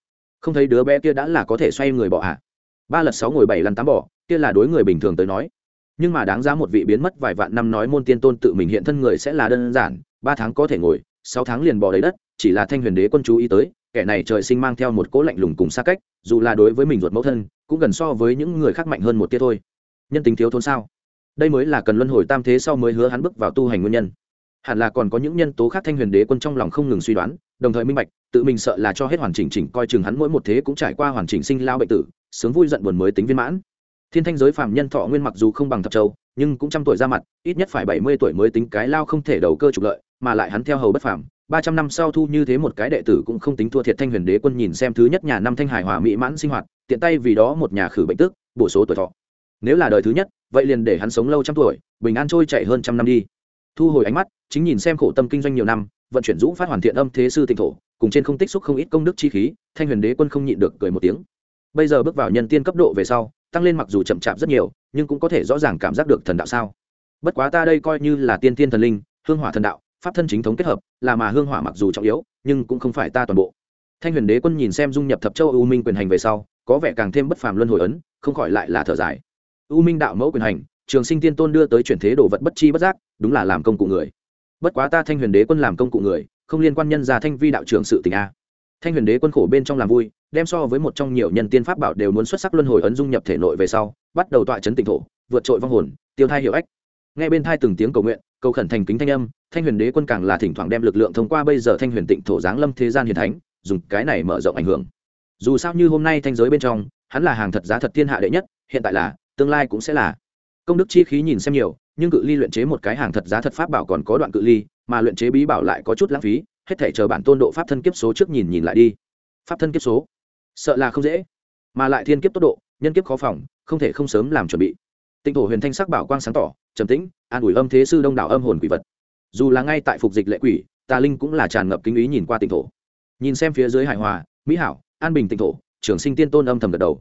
Speaker 1: Không thấy đứa bé kia đã là có thể xoay người bỏ ạ. À. ba lật sáu ngồi bảy lần tám bỏ, kia là đối người bình thường tới nói. Nhưng mà đáng giá một vị biến mất vài vạn năm nói môn tiên tôn tự mình hiện thân người sẽ là đơn giản, ba tháng có thể ngồi, sáu tháng liền bỏ đầy đất, chỉ là thanh huyền đế quân chú ý tới kẻ này trời sinh mang theo một cỗ lạnh lùng cùng xa cách, dù là đối với mình ruột mẫu thân, cũng gần so với những người khác mạnh hơn một tia thôi. Nhân tính thiếu thốn sao? Đây mới là cần luân hồi tam thế sau mới hứa hắn bước vào tu hành nguyên nhân. Hẳn là còn có những nhân tố khác thanh huyền đế quân trong lòng không ngừng suy đoán, đồng thời minh bạch, tự mình sợ là cho hết hoàn chỉnh chỉnh, coi chừng hắn mỗi một thế cũng trải qua hoàn chỉnh sinh lao bệnh tử, sướng vui giận buồn mới tính viên mãn. Thiên thanh giới phạm nhân thọ nguyên mặc dù không bằng thập châu, nhưng cũng trăm tuổi ra mặt, ít nhất phải bảy mươi tuổi mới tính cái lao không thể đầu cơ trục lợi, mà lại hắn theo hầu bất phàm ba trăm năm sau thu như thế một cái đệ tử cũng không tính thua thiệt thanh huyền đế quân nhìn xem thứ nhất nhà năm thanh hải hòa mỹ mãn sinh hoạt, tiện tay vì đó một nhà khử bệnh tức, bổ số tuổi thọ. Nếu là đời thứ nhất, vậy liền để hắn sống lâu trăm tuổi, bình an trôi chạy hơn trăm năm đi. Thu hồi ánh mắt, chính nhìn xem khổ tâm kinh doanh nhiều năm, vận chuyển dũ phát hoàn thiện âm thế sư tịnh thổ, cùng trên không tích xúc không ít công đức chi khí, thanh huyền đế quân không nhịn được cười một tiếng. Bây giờ bước vào nhân tiên cấp độ về sau, tăng lên mặc dù chậm chạp rất nhiều, nhưng cũng có thể rõ ràng cảm giác được thần đạo sao. Bất quá ta đây coi như là tiên tiên thần linh, hương hỏa thần đạo pháp thân chính thống kết hợp, là mà hương hỏa mặc dù trọng yếu, nhưng cũng không phải ta toàn bộ. Thanh huyền đế quân nhìn xem dung nhập thập châu u minh quyền hành về sau, có vẻ càng thêm bất phàm luân hồi ấn, không khỏi lại là thở dài. U minh đạo mẫu quyền hành, trường sinh tiên tôn đưa tới chuyển thế đồ vật bất chi bất giác, đúng là làm công cụ người. Bất quá ta thanh huyền đế quân làm công cụ người, không liên quan nhân ra thanh vi đạo trưởng sự tình a. Thanh huyền đế quân khổ bên trong làm vui, đem so với một trong nhiều nhân tiên pháp bảo đều muốn xuất sắc luân hồi ấn dung nhập thể nội về sau, bắt đầu tọa chấn tỉnh thổ, vượt trội vong hồn, tiêu thai hiệu ách. Nghe bên thai từng tiếng cầu nguyện cầu khẩn thành kính thanh âm, thanh huyền đế quân càng là thỉnh thoảng đem lực lượng thông qua bây giờ thanh huyền tịnh thổ giáng lâm thế gian hiền thánh, dùng cái này mở rộng ảnh hưởng. Dù sao như hôm nay thanh giới bên trong, hắn là hàng thật giá thật thiên hạ đệ nhất, hiện tại là, tương lai cũng sẽ là. Công đức chi khí nhìn xem nhiều, nhưng cự ly luyện chế một cái hàng thật giá thật pháp bảo còn có đoạn cự ly, mà luyện chế bí bảo lại có chút lãng phí, hết thể chờ bản tôn độ pháp thân kiếp số trước nhìn nhìn lại đi. Pháp thân kiếp số? Sợ là không dễ. Mà lại thiên kiếp tốc độ, nhân kiếp khó phòng, không thể không sớm làm chuẩn bị. Tịnh thổ huyền thanh sắc bảo quang sáng tỏ trầm tĩnh, an ủi âm thế sư đông đảo âm hồn quỷ vật. Dù là ngay tại phục dịch lệ quỷ, tà linh cũng là tràn ngập kinh ý nhìn qua tỉnh thổ. Nhìn xem phía dưới hài hòa, mỹ hảo, an bình tỉnh thổ, trường sinh tiên tôn âm thầm gật đầu.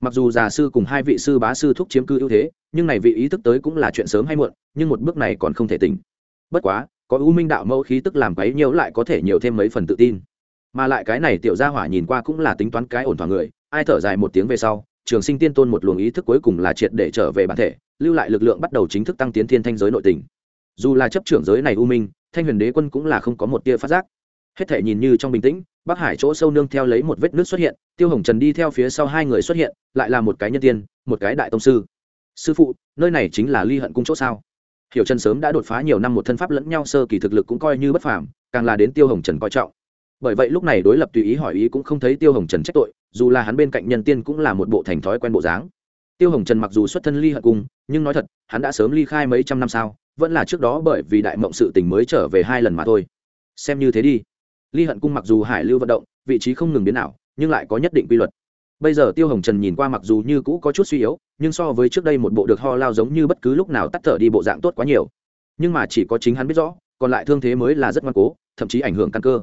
Speaker 1: Mặc dù già sư cùng hai vị sư bá sư thúc chiếm cư ưu thế, nhưng này vị ý thức tới cũng là chuyện sớm hay muộn, nhưng một bước này còn không thể tỉnh. Bất quá, có ưu minh đạo mẫu khí tức làm quấy nhiều lại có thể nhiều thêm mấy phần tự tin. Mà lại cái này tiểu gia hỏa nhìn qua cũng là tính toán cái ổn thỏa người, ai thở dài một tiếng về sau trường sinh tiên tôn một luồng ý thức cuối cùng là triệt để trở về bản thể, lưu lại lực lượng bắt đầu chính thức tăng tiến thiên thanh giới nội tình. Dù là chấp trưởng giới này u minh, thanh huyền đế quân cũng là không có một tia phát giác. Hết thể nhìn như trong bình tĩnh, bắc hải chỗ sâu nương theo lấy một vết nước xuất hiện, tiêu hồng trần đi theo phía sau hai người xuất hiện, lại là một cái nhân tiên, một cái đại tông sư. Sư phụ, nơi này chính là ly hận cung chỗ sao? Hiểu trần sớm đã đột phá nhiều năm một thân pháp lẫn nhau sơ kỳ thực lực cũng coi như bất phàm, càng là đến tiêu hồng trần coi trọng. Bởi vậy lúc này đối lập tùy ý hỏi ý cũng không thấy tiêu hồng trần trách tội dù là hắn bên cạnh nhân tiên cũng là một bộ thành thói quen bộ dáng. Tiêu hồng trần mặc dù xuất thân ly hận cung nhưng nói thật, hắn đã sớm ly khai mấy trăm năm sao, vẫn là trước đó bởi vì đại mộng sự tình mới trở về hai lần mà thôi. Xem như thế đi. Ly hận cung mặc dù hải lưu vận động, vị trí không ngừng biến nào nhưng lại có nhất định quy luật. Bây giờ tiêu hồng trần nhìn qua mặc dù như cũ có chút suy yếu, nhưng so với trước đây một bộ được ho lao giống như bất cứ lúc nào tắt thở đi bộ dạng tốt quá nhiều. Nhưng mà chỉ có chính hắn biết rõ, còn lại thương thế mới là rất ngoan cố, thậm chí ảnh hưởng căn cơ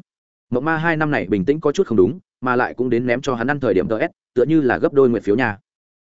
Speaker 1: mộng ma hai năm này bình tĩnh có chút không đúng, mà lại cũng đến ném cho hắn ăn thời điểm ts tựa như là gấp đôi nguyện phiếu nhà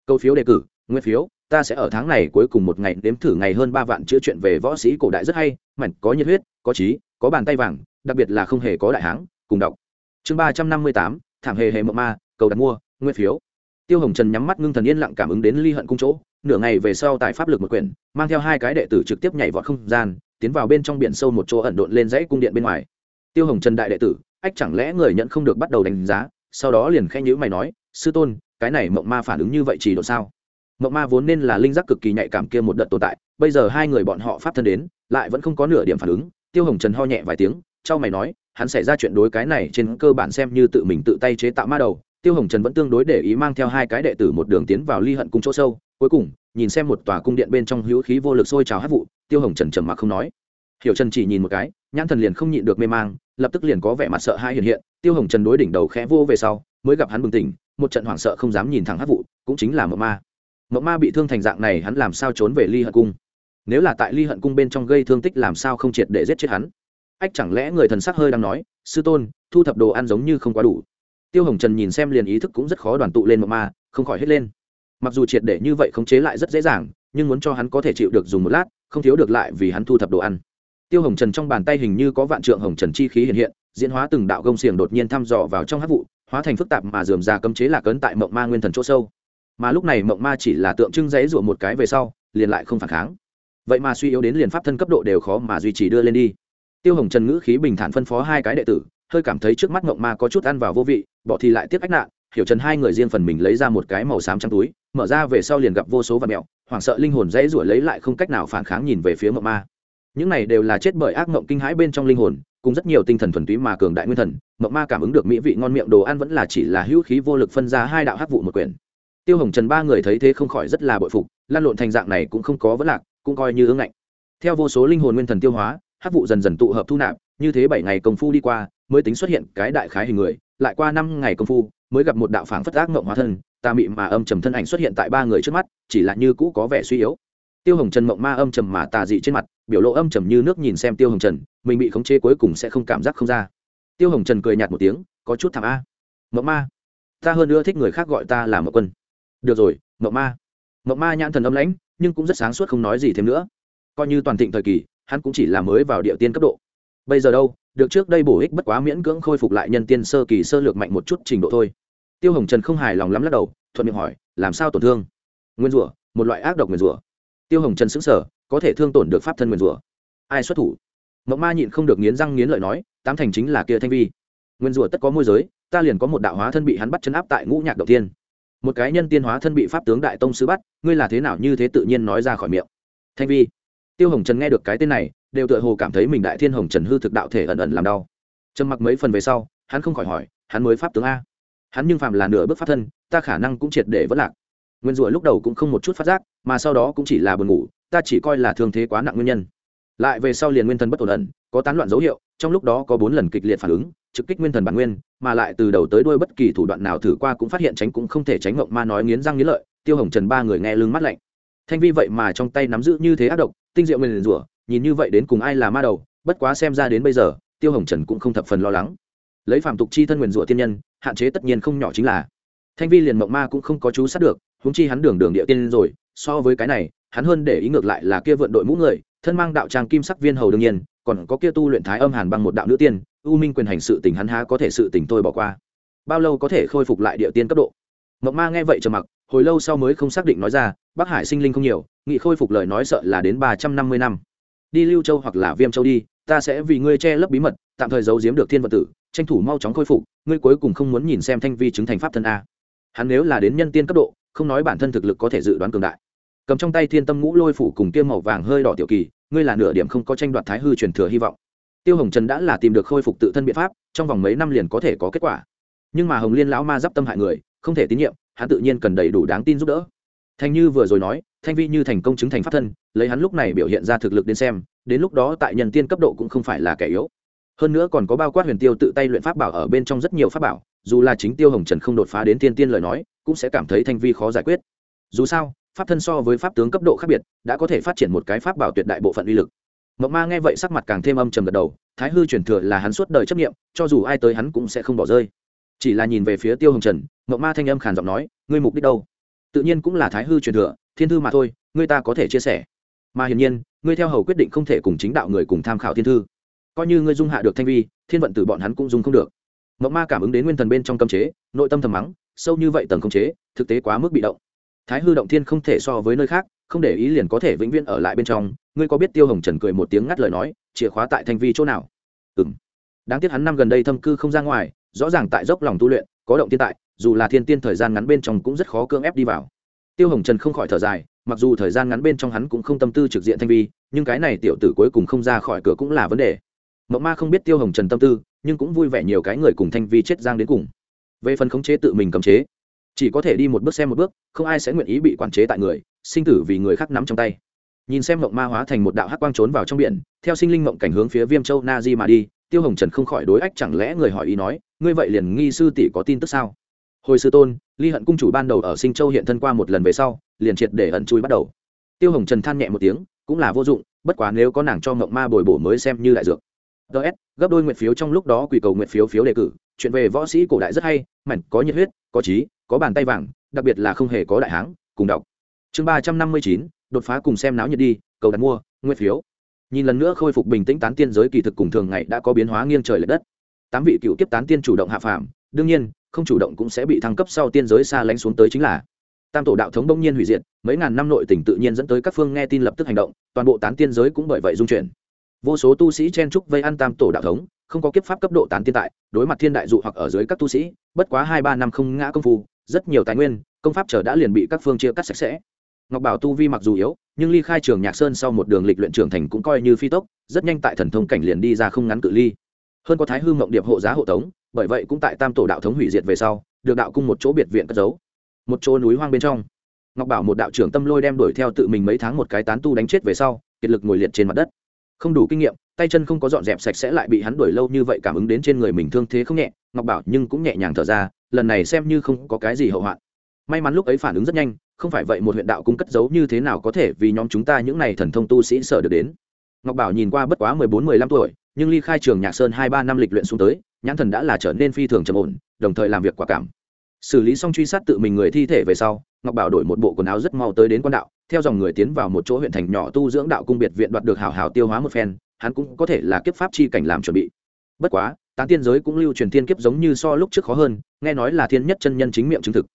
Speaker 1: câu phiếu đề cử, nguyện phiếu, ta sẽ ở tháng này cuối cùng một ngày đếm thử ngày hơn ba vạn chữa chuyện về võ sĩ cổ đại rất hay, mảnh, có nhiệt huyết, có trí, có bàn tay vàng, đặc biệt là không hề có đại háng, cùng đọc. Chương ba trăm năm mươi tám, thảm hề hề mộng ma, cầu đặt mua nguyên phiếu. Tiêu hồng trần nhắm mắt ngưng thần yên lặng cảm ứng đến ly hận cung chỗ, nửa ngày về sau tại pháp lực một quyển, mang theo hai cái đệ tử trực tiếp nhảy vọt không gian, tiến vào bên trong biển sâu một chỗ ẩn độn lên dãy cung điện bên ngoài. Tiêu hồng trần đại đệ tử ách chẳng lẽ người nhận không được bắt đầu đánh giá, sau đó liền khen nhữ mày nói, sư tôn, cái này mộng ma phản ứng như vậy chỉ độ sao? Mộng ma vốn nên là linh giác cực kỳ nhạy cảm kia một đợt tồn tại, bây giờ hai người bọn họ pháp thân đến, lại vẫn không có nửa điểm phản ứng, tiêu hồng trần ho nhẹ vài tiếng, trao mày nói, hắn xảy ra chuyện đối cái này trên cơ bản xem như tự mình tự tay chế tạo ma đầu. Tiêu hồng trần vẫn tương đối để ý mang theo hai cái đệ tử một đường tiến vào ly hận cung chỗ sâu, cuối cùng, nhìn xem một tòa cung điện bên trong hữu khí vô lực sôi trào hát vụ, tiêu hồng trần trầm mặc không nói hiểu trần chỉ nhìn một cái, nhãn thần liền không nhịn được mê mang, lập tức liền có vẻ mặt sợ hãi hiện hiện, tiêu hồng trần đối đỉnh đầu khẽ vô về sau, mới gặp hắn bừng tỉnh, một trận hoảng sợ không dám nhìn thẳng hát vụ cũng chính là mộng ma. Mộng ma bị thương thành dạng này hắn làm sao trốn về ly hận cung? Nếu là tại ly hận cung bên trong gây thương tích làm sao không triệt để giết chết hắn? Ách, chẳng lẽ người thần sắc hơi đang nói, sư tôn, thu thập đồ ăn giống như không quá đủ. Tiêu hồng trần nhìn xem liền ý thức cũng rất khó đoàn tụ lên mộng ma, không khỏi hết lên. Mặc dù triệt để như vậy khống chế lại rất dễ dàng, nhưng muốn cho hắn có thể chịu được dùng một lát, không thiếu được lại vì hắn thu thập đồ ăn tiêu hồng trần trong bàn tay hình như có vạn trượng hồng trần chi khí hiện hiện, diễn hóa từng đạo gông xiềng đột nhiên thăm dò vào trong hát vụ, hóa thành phức tạp mà dườm ra cấm chế lạc ấn tại mộng ma nguyên thần chỗ sâu. Mà lúc này mộng ma chỉ là tượng trưng dãy rủa một cái về sau, liền lại không phản kháng. Vậy mà suy yếu đến liền pháp thân cấp độ đều khó mà duy trì đưa lên đi. Tiêu hồng trần ngữ khí bình thản phân phó hai cái đệ tử, hơi cảm thấy trước mắt mộng ma có chút ăn vào vô vị, bỏ thì lại tiếp ách nạn, hiểu trần hai người riêng phần mình lấy ra một cái màu xám trong túi, mở ra về sau liền gặp vô số vật mẹo, hoảng sợ linh hồn dãy rủi lấy lại không cách nào phản kháng nhìn về phía mộng ma những này đều là chết bởi ác mộng kinh hãi bên trong linh hồn, cùng rất nhiều tinh thần thuần túy mà cường đại nguyên thần, mộng ma cảm ứng được mỹ vị ngon miệng đồ ăn vẫn là chỉ là hữu khí vô lực phân ra hai đạo hắc vụ một quyển. Tiêu hồng trần ba người thấy thế không khỏi rất là bội phục, lan lộn thành dạng này cũng không có vấn lạc, cũng coi như ứng ngạnh. Theo vô số linh hồn nguyên thần tiêu hóa, hắc vụ dần dần tụ hợp thu nạp, như thế bảy ngày công phu đi qua, mới tính xuất hiện cái đại khái hình người, lại qua năm ngày công phu, mới gặp một đạo phảng phất ác mộng hóa thân, tà mị mà âm trầm thân ảnh xuất hiện tại ba người trước mắt, chỉ là như cũ có vẻ suy yếu. Tiêu hồng trần mộng ma âm trầm mà tà dị trên mặt biểu lộ âm trầm như nước nhìn xem tiêu hồng trần, mình bị khống chế cuối cùng sẽ không cảm giác không ra. Tiêu hồng trần cười nhạt một tiếng, có chút thảm a. Mộng ma, ta hơn nữa thích người khác gọi ta là mộng quân. Được rồi mộng ma. Mộng ma nhãn thần âm lãnh, nhưng cũng rất sáng suốt không nói gì thêm nữa. Coi như toàn thịnh thời kỳ, hắn cũng chỉ là mới vào địa tiên cấp độ. Bây giờ đâu, được trước đây bổ ích bất quá miễn cưỡng khôi phục lại nhân tiên sơ kỳ sơ lược mạnh một chút trình độ thôi. Tiêu hồng trần không hài lòng lắm lắc đầu, thuận miệng hỏi, làm sao tổn thương? Nguyên rủa, một loại ác độc nguyên rủa. Tiêu hồng trần xứng sở có thể thương tổn được pháp thân nguyên rủa. Ai xuất thủ? Mộng ma nhịn không được nghiến răng nghiến lợi nói, tám thành chính là kia thanh vi. Nguyên rủa tất có môi giới, ta liền có một đạo hóa thân bị hắn bắt chân áp tại ngũ nhạc đầu tiên một cái nhân tiên hóa thân bị pháp tướng đại tông sứ bắt, ngươi là thế nào như thế tự nhiên nói ra khỏi miệng? Thanh vi. Tiêu hồng trần nghe được cái tên này, đều tựa hồ cảm thấy mình đại thiên hồng trần hư thực đạo thể ẩn ẩn làm đau. Trầm mặc mấy phần về sau, hắn không khỏi hỏi, hắn mới pháp tướng a. Hắn nhưng phạm là nửa bước pháp thân, ta khả năng cũng triệt để vất lạc. Nguyên rủa lúc đầu cũng không một chút phát giác, mà sau đó cũng chỉ là buồn ngủ ta chỉ coi là thương thế quá nặng nguyên nhân. Lại về sau liền nguyên thần bất ổn ẩn, có tán loạn dấu hiệu, trong lúc đó có bốn lần kịch liệt phản ứng, trực kích nguyên thần bản nguyên, mà lại từ đầu tới đuôi bất kỳ thủ đoạn nào thử qua cũng phát hiện tránh cũng không thể tránh ngộng ma nói nghiến răng nghiến lợi, tiêu hồng trần ba người nghe lưng mắt lạnh. Thanh vi vậy mà trong tay nắm giữ như thế ác độc, tinh diệu nguyên rủa, nhìn như vậy đến cùng ai là ma đầu, bất quá xem ra đến bây giờ, tiêu hồng trần cũng không thập phần lo lắng. Lấy phạm tục chi thân nguyền rủa tiên nhân, hạn chế tất nhiên không nhỏ chính là. Thanh vi liền mộng ma cũng không có chú sát được húng chi hắn đường đường địa tiên rồi, so với cái này hắn hơn để ý ngược lại là kia vượn đội mũ người, thân mang đạo trang kim sắc viên hầu đương nhiên, còn có kia tu luyện thái âm hàn bằng một đạo nữ tiên, u minh quyền hành sự tình hắn há có thể sự tình tôi bỏ qua. Bao lâu có thể khôi phục lại địa tiên cấp độ? Mộng ma nghe vậy trầm mặc, hồi lâu sau mới không xác định nói ra, bắc hải sinh linh không nhiều, nghị khôi phục lời nói sợ là đến ba trăm năm mươi năm. Đi lưu châu hoặc là viêm châu đi, ta sẽ vì ngươi che lấp bí mật, tạm thời giấu giếm được thiên vật tử, tranh thủ mau chóng khôi phục, ngươi cuối cùng không muốn nhìn xem thanh vi chứng thành pháp thân a. Hắn nếu là đến nhân tiên cấp độ, không nói bản thân thực lực có thể dự đoán cường đại cầm trong tay thiên tâm ngũ lôi phủ cùng tiêm màu vàng hơi đỏ tiểu kỳ, ngươi là nửa điểm không có tranh đoạt thái hư truyền thừa hy vọng. Tiêu hồng trần đã là tìm được khôi phục tự thân biện pháp, trong vòng mấy năm liền có thể có kết quả. Nhưng mà hồng liên lão ma d i p tâm hại người, không thể tín nhiệm, hắn tự nhiên cần đầy đủ đáng tin giúp đỡ. Thanh như vừa rồi nói, thanh vi như thành công chứng thành pháp thân, lấy hắn lúc này biểu hiện ra thực lực đến xem, đến lúc đó tại nhân tiên cấp độ cũng không phải là kẻ yếu. Hơn nữa còn có bao quát huyền tiêu tự tay luyện pháp bảo ở bên trong rất nhiều pháp bảo, dù là chính tiêu hồng trần không đột phá đến tiên tiên lời nói, cũng sẽ cảm thấy thanh vi khó giải quyết. Dù sao pháp thân so với pháp tướng cấp độ khác biệt, đã có thể phát triển một cái pháp bảo tuyệt đại bộ phận uy lực. Mộng ma nghe vậy sắc mặt càng thêm âm trầm gật đầu, thái hư truyền thừa là hắn suốt đời chấp nghiệm cho dù ai tới hắn cũng sẽ không bỏ rơi. Chỉ là nhìn về phía tiêu hồng trần mộng ma thanh âm khàn giọng nói, ngươi mục đích đâu? Tự nhiên cũng là thái hư truyền thừa, thiên thư mà thôi, ngươi ta có thể chia sẻ. Mà hiển nhiên, ngươi theo hầu quyết định không thể cùng chính đạo người cùng tham khảo thiên thư. Coi như ngươi dung hạ được thanh vi, thiên vận tử bọn hắn cũng dung không được. Mộng ma cảm ứng đến nguyên thần bên trong cấm chế, nội tâm thầm mắng, sâu như vậy tầng cấm chế, thực tế quá mức bị động thái hư động thiên không thể so với nơi khác, không để ý liền có thể vĩnh viễn ở lại bên trong. Ngươi có biết tiêu hồng trần cười một tiếng ngắt lời nói, chìa khóa tại thanh vi chỗ nào? Ừ m đáng tiếc hắn năm gần đây thâm cư không ra ngoài, rõ ràng tại dốc lòng tu luyện, có động tiên tại, dù là thiên tiên thời gian ngắn bên trong cũng rất khó cưỡng ép đi vào. Tiêu hồng trần không khỏi thở dài, mặc dù thời gian ngắn bên trong hắn cũng không tâm tư trực diện thanh vi, nhưng cái này tiểu tử cuối cùng không ra khỏi cửa cũng là vấn đề. Mộng ma không biết tiêu hồng trần tâm tư, nhưng cũng vui vẻ nhiều cái người cùng thanh vi chết giang đến cùng. Về phần khống chế tự mình cầm chế chỉ có thể đi một bước xem một bước, không ai sẽ nguyện ý bị quản chế tại người, sinh tử vì người khác nắm trong tay. Nhìn xem mộng ma hóa thành một đạo hắc quang trốn vào trong biển, theo sinh linh mộng cảnh hướng phía viêm châu na di mà đi, tiêu hồng trần không khỏi đối ách chẳng lẽ người hỏi ý nói, ngươi vậy liền nghi sư tỷ có tin tức sao? Hồi sư tôn, ly hận cung chủ ban đầu ở sinh châu hiện thân qua một lần về sau, liền triệt để ẩn chui bắt đầu. Tiêu hồng trần than nhẹ một tiếng, cũng là vô dụng, bất quá nếu có nàng cho mộng ma bồi bổ mới xem như đại dược. Ts gấp đôi nguyện phiếu trong lúc đó quỳ cầu nguyện phiếu phiếu đề cử, chuyện về võ sĩ cổ đại rất hay, mảnh có nhiệt huyết, có trí có bàn tay vàng, đặc biệt là không hề có đại háng, cùng đọc. Chương ba trăm năm mươi chín, đột phá cùng xem náo nhiệt đi, cầu đặt mua, nguyên phiếu. Nhìn lần nữa khôi phục bình tĩnh tán tiên giới kỳ thực cùng thường ngày đã có biến hóa nghiêng trời l ệ đất. Tám vị cựu kiếp tán tiên chủ động hạ phàm, đương nhiên, không chủ động cũng sẽ bị thăng cấp sau tiên giới xa lánh xuống tới chính là. Tam tổ đạo thống đông nhiên hủy diệt, mấy ngàn năm nội tỉnh tự nhiên dẫn tới các phương nghe tin lập tức hành động, toàn bộ tán tiên giới cũng bởi vậy dung chuyển. Vô số tu sĩ chen trúc vây ăn tam tổ đạo thống, không có kiếp pháp cấp độ tán tiên tại, đối mặt thiên đại dụ hoặc ở dưới các tu sĩ, bất quá hai ba năm không ngã công phu rất nhiều tài nguyên, công pháp trở đã liền bị các phương chia cắt sạch sẽ. Ngọc bảo tu vi mặc dù yếu, nhưng ly khai trường nhạc sơn sau một đường lịch luyện trưởng thành cũng coi như phi tốc, rất nhanh tại thần thông cảnh liền đi ra không ngắn cự ly. Hơn có thái hư mộng điệp hộ giá hộ tống, bởi vậy cũng tại tam tổ đạo thống hủy diệt về sau, được đạo cung một chỗ biệt viện cất giấu. Một chỗ núi hoang bên trong, ngọc bảo một đạo trưởng tâm lôi đem đuổi theo tự mình mấy tháng một cái tán tu đánh chết về sau, kiệt lực ngồi liệt trên mặt đất. Không đủ kinh nghiệm, tay chân không có dọn dẹp sạch sẽ lại bị hắn đuổi lâu như vậy cảm ứng đến trên người mình thương thế không nhẹ, ngọc bảo nhưng cũng nhẹ nhàng thở ra lần này xem như không có cái gì hậu hoạn. May mắn lúc ấy phản ứng rất nhanh, không phải vậy một huyện đạo cung cất giấu như thế nào có thể vì nhóm chúng ta những này thần thông tu sĩ sợ được đến. Ngọc bảo nhìn qua bất quá mười bốn, mười lăm tuổi, nhưng ly khai trường nhạc sơn hai, ba năm lịch luyện xuống tới, nhãn thần đã là trở nên phi thường trầm ổn, đồng thời làm việc quả cảm. Xử lý xong truy sát tự mình người thi thể về sau, ngọc bảo đổi một bộ quần áo rất mau tới đến quan đạo, theo dòng người tiến vào một chỗ huyện thành nhỏ tu dưỡng đạo cung biệt viện đoạt được hảo hảo tiêu hóa một phen, hắn cũng có thể là kiếp pháp chi cảnh làm chuẩn bị. Bất quá tán tiên giới cũng lưu truyền thiên kiếp giống như so lúc trước khó hơn, nghe nói là thiên nhất chân nhân chính miệng chứng thực.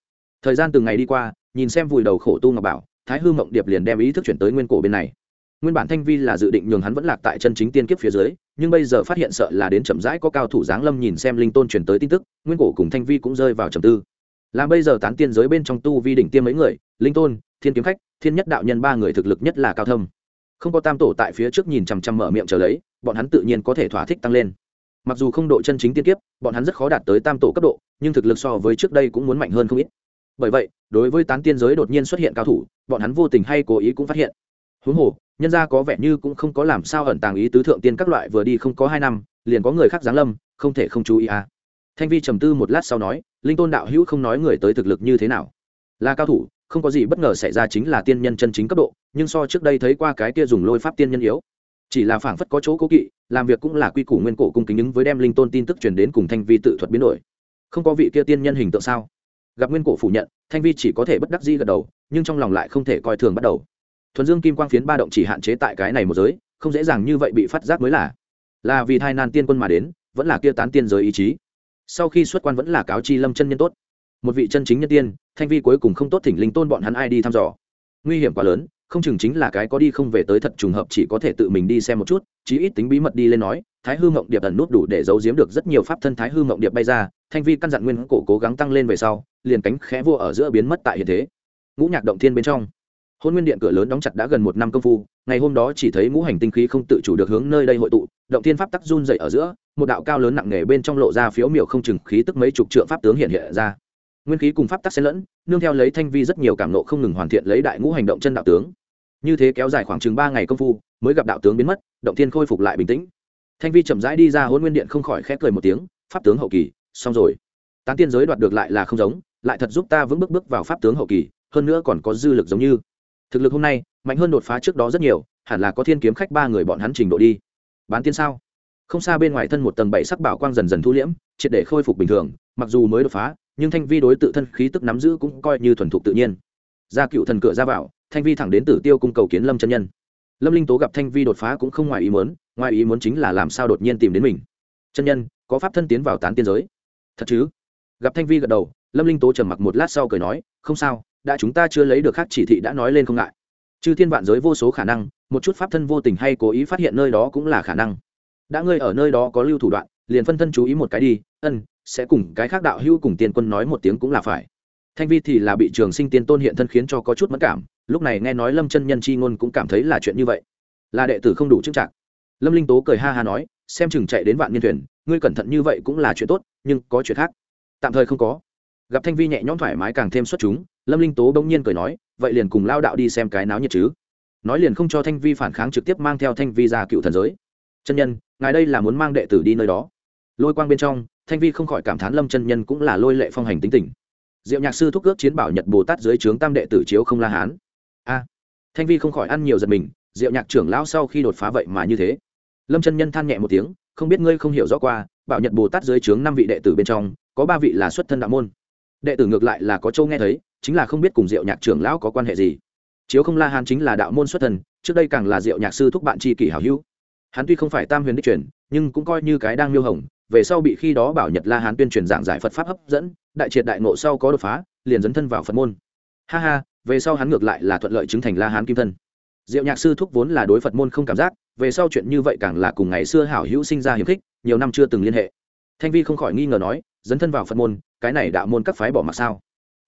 Speaker 1: Thời gian từng ngày đi qua, nhìn xem vùi đầu khổ tu ngọc bảo, thái hư mộng điệp liền đem ý thức chuyển tới nguyên cổ bên này. Nguyên bản thanh vi là dự định nhường hắn vẫn lạc tại chân chính tiên kiếp phía dưới, nhưng bây giờ phát hiện sợ là đến chậm rãi có cao thủ giáng lâm nhìn xem linh tôn chuyển tới tin tức, nguyên cổ cùng thanh vi cũng rơi vào trầm tư. Là bây giờ tán tiên giới bên trong tu vi đỉnh tiêm mấy người, linh tôn, thiên kiếm khách, thiên nhất đạo nhân ba người thực lực nhất là cao thâm. Không có tam tổ tại phía trước nhìn chằm chằm mở miệng trở lấy, bọn hắn tự nhiên có thể thỏa thích tăng lên mặc dù không độ chân chính tiên kiếp, bọn hắn rất khó đạt tới tam tổ cấp độ, nhưng thực lực so với trước đây cũng muốn mạnh hơn không ít. Bởi vậy, đối với tán tiên giới đột nhiên xuất hiện cao thủ, bọn hắn vô tình hay cố ý cũng phát hiện. Huống hồ, nhân ra có vẻ như cũng không có làm sao ẩn tàng ý tứ thượng tiên các loại vừa đi không có hai năm, liền có người khác giáng lâm, không thể không chú ý à. thanh vi trầm tư một lát sau nói, linh tôn đạo hữu không nói người tới thực lực như thế nào. Là cao thủ, không có gì bất ngờ xảy ra chính là tiên nhân chân chính cấp độ, nhưng so trước đây thấy qua cái kia dùng lôi pháp tiên nhân yếu chỉ là phảng phất có chỗ cố kỵ, làm việc cũng là quy củ nguyên cổ cung kính ứng với đem linh tôn tin tức truyền đến cùng thanh vi tự thuật biến đổi. Không có vị kia tiên nhân hình tượng sao? Gặp nguyên cổ phủ nhận, thanh vi chỉ có thể bất đắc dĩ gật đầu, nhưng trong lòng lại không thể coi thường bắt đầu. Thuần dương kim quang phiến ba động chỉ hạn chế tại cái này một giới, không dễ dàng như vậy bị phát giác mới là. Là vì thai nan tiên quân mà đến, vẫn là kia tán tiên giới ý chí. Sau khi xuất quan vẫn là cáo chi lâm chân nhân tốt. Một vị chân chính nhân tiên, thanh vi cuối cùng không tốt thỉnh linh tôn bọn hắn ai đi thăm dò. Nguy hiểm quá lớn không chừng chính là cái có đi không về tới thật trùng hợp chỉ có thể tự mình đi xem một chút, chí ít tính bí mật đi lên nói, thái hư mộng điệp ẩn nút đủ để giấu giếm được rất nhiều pháp thân thái hư mộng điệp bay ra, thanh vi căn dặn nguyên cổ cố gắng tăng lên về sau, liền cánh khẽ vua ở giữa biến mất tại hiện thế. Ngũ nhạc động thiên bên trong, hôn nguyên điện cửa lớn đóng chặt đã gần một năm công phu, ngày hôm đó chỉ thấy ngũ hành tinh khí không tự chủ được hướng nơi đây hội tụ, động thiên pháp tắc run dậy ở giữa, một đạo cao lớn nặng nề bên trong lộ ra phiếu miểu không chừng khí tức mấy chục trượng pháp tướng hiện hiện ra nguyên khí cùng pháp tắc xen lẫn, nương theo lấy thanh vi rất nhiều cảm nộ không ngừng hoàn thiện lấy đại ngũ hành động chân đạo tướng. Như thế kéo dài khoảng chừng ba ngày công phu, mới gặp đạo tướng biến mất, động thiên khôi phục lại bình tĩnh. Thanh vi chậm rãi đi ra hôn nguyên điện không khỏi khép cười một tiếng, pháp tướng hậu kỳ, xong rồi. Tán tiên giới đoạt được lại là không giống, lại thật giúp ta vững bước bước vào pháp tướng hậu kỳ, hơn nữa còn có dư lực giống như. Thực lực hôm nay, mạnh hơn đột phá trước đó rất nhiều, hẳn là có thiên kiếm khách ba người bọn hắn trình độ đi. Bán tiên sao? Không xa bên ngoài thân một tầng bảy sắc bảo quang dần dần thu liễm, triệt để khôi phục bình thường, mặc dù mới đột phá nhưng thanh vi đối tự thân khí tức nắm giữ cũng coi như thuần thục tự nhiên. Ra cựu thần cửa ra vào, thanh vi thẳng đến tử tiêu cung cầu kiến lâm chân nhân. Lâm linh tố gặp thanh vi đột phá cũng không ngoài ý muốn, ngoài ý muốn chính là làm sao đột nhiên tìm đến mình. Chân nhân, có pháp thân tiến vào tán tiên giới. Thật chứ? Gặp thanh vi gật đầu, lâm linh tố trầm mặc một lát sau cười nói, không sao, đã chúng ta chưa lấy được khác chỉ thị đã nói lên không ngại. Chư thiên vạn giới vô số khả năng, một chút pháp thân vô tình hay cố ý phát hiện nơi đó cũng là khả năng. Đã ngươi ở nơi đó có lưu thủ đoạn, liền phân thân chú ý một cái đi, ân sẽ cùng cái khác đạo hữu cùng tiên quân nói một tiếng cũng là phải. Thanh vi thì là bị trường sinh tiên tôn hiện thân khiến cho có chút mất cảm, lúc này nghe nói lâm chân nhân c h i ngôn cũng cảm thấy là chuyện như vậy. Là đệ tử không đủ chức trạng lâm linh tố cười ha ha nói, xem chừng chạy đến vạn niên thuyền, ngươi cẩn thận như vậy cũng là chuyện tốt, nhưng có chuyện khác. Tạm thời không có. Gặp thanh vi nhẹ nhõm thoải mái càng thêm xuất chúng, lâm linh tố bỗng nhiên cười nói, vậy liền cùng lao đạo đi xem cái náo nhiệt chứ. Nói liền không cho thanh vi phản kháng trực tiếp mang theo thanh vi ra cựu thần giới. Chân nhân, ngài đây là muốn mang đệ tử đi nơi đó. Lôi quang bên trong thanh vi không khỏi cảm thán lâm chân nhân cũng là lôi lệ phong hành tính tình. Diệu nhạc sư thúc ước chiến bảo nhật bồ tát dưới trướng tam đệ tử chiếu không la hán. A. À, thanh vi không khỏi ăn nhiều giật mình diệu nhạc trưởng lão sau khi đột phá vậy mà như thế. Lâm chân nhân than nhẹ một tiếng không biết ngươi không hiểu rõ qua bảo nhật bồ tát dưới trướng năm vị đệ tử bên trong có ba vị là xuất thân đạo môn. Đệ tử ngược lại là có châu nghe thấy chính là không biết cùng diệu nhạc trưởng lão có quan hệ gì. Chiếu không la hán chính là đạo môn xuất thân, trước đây càng là diệu nhạc sư thúc bạn tri kỷ hảo hữu. Hắn tuy không phải tam huyền đích truyền nhưng cũng coi như cái đang miêu hồng về sau bị khi đó bảo nhật la hán tuyên truyền giảng giải phật pháp hấp dẫn, đại triệt đại ngộ sau có đột phá, liền dấn thân vào phật môn. Ha ha, về sau hắn ngược lại là thuận lợi chứng thành la hán kim thân. Diệu nhạc sư thúc vốn là đối phật môn không cảm giác, về sau chuyện như vậy càng là cùng ngày xưa hảo hữu sinh ra hiếm khích, nhiều năm chưa từng liên hệ. Thanh vi không khỏi nghi ngờ nói, dấn thân vào phật môn, cái này đạo môn các phái bỏ mặc sao?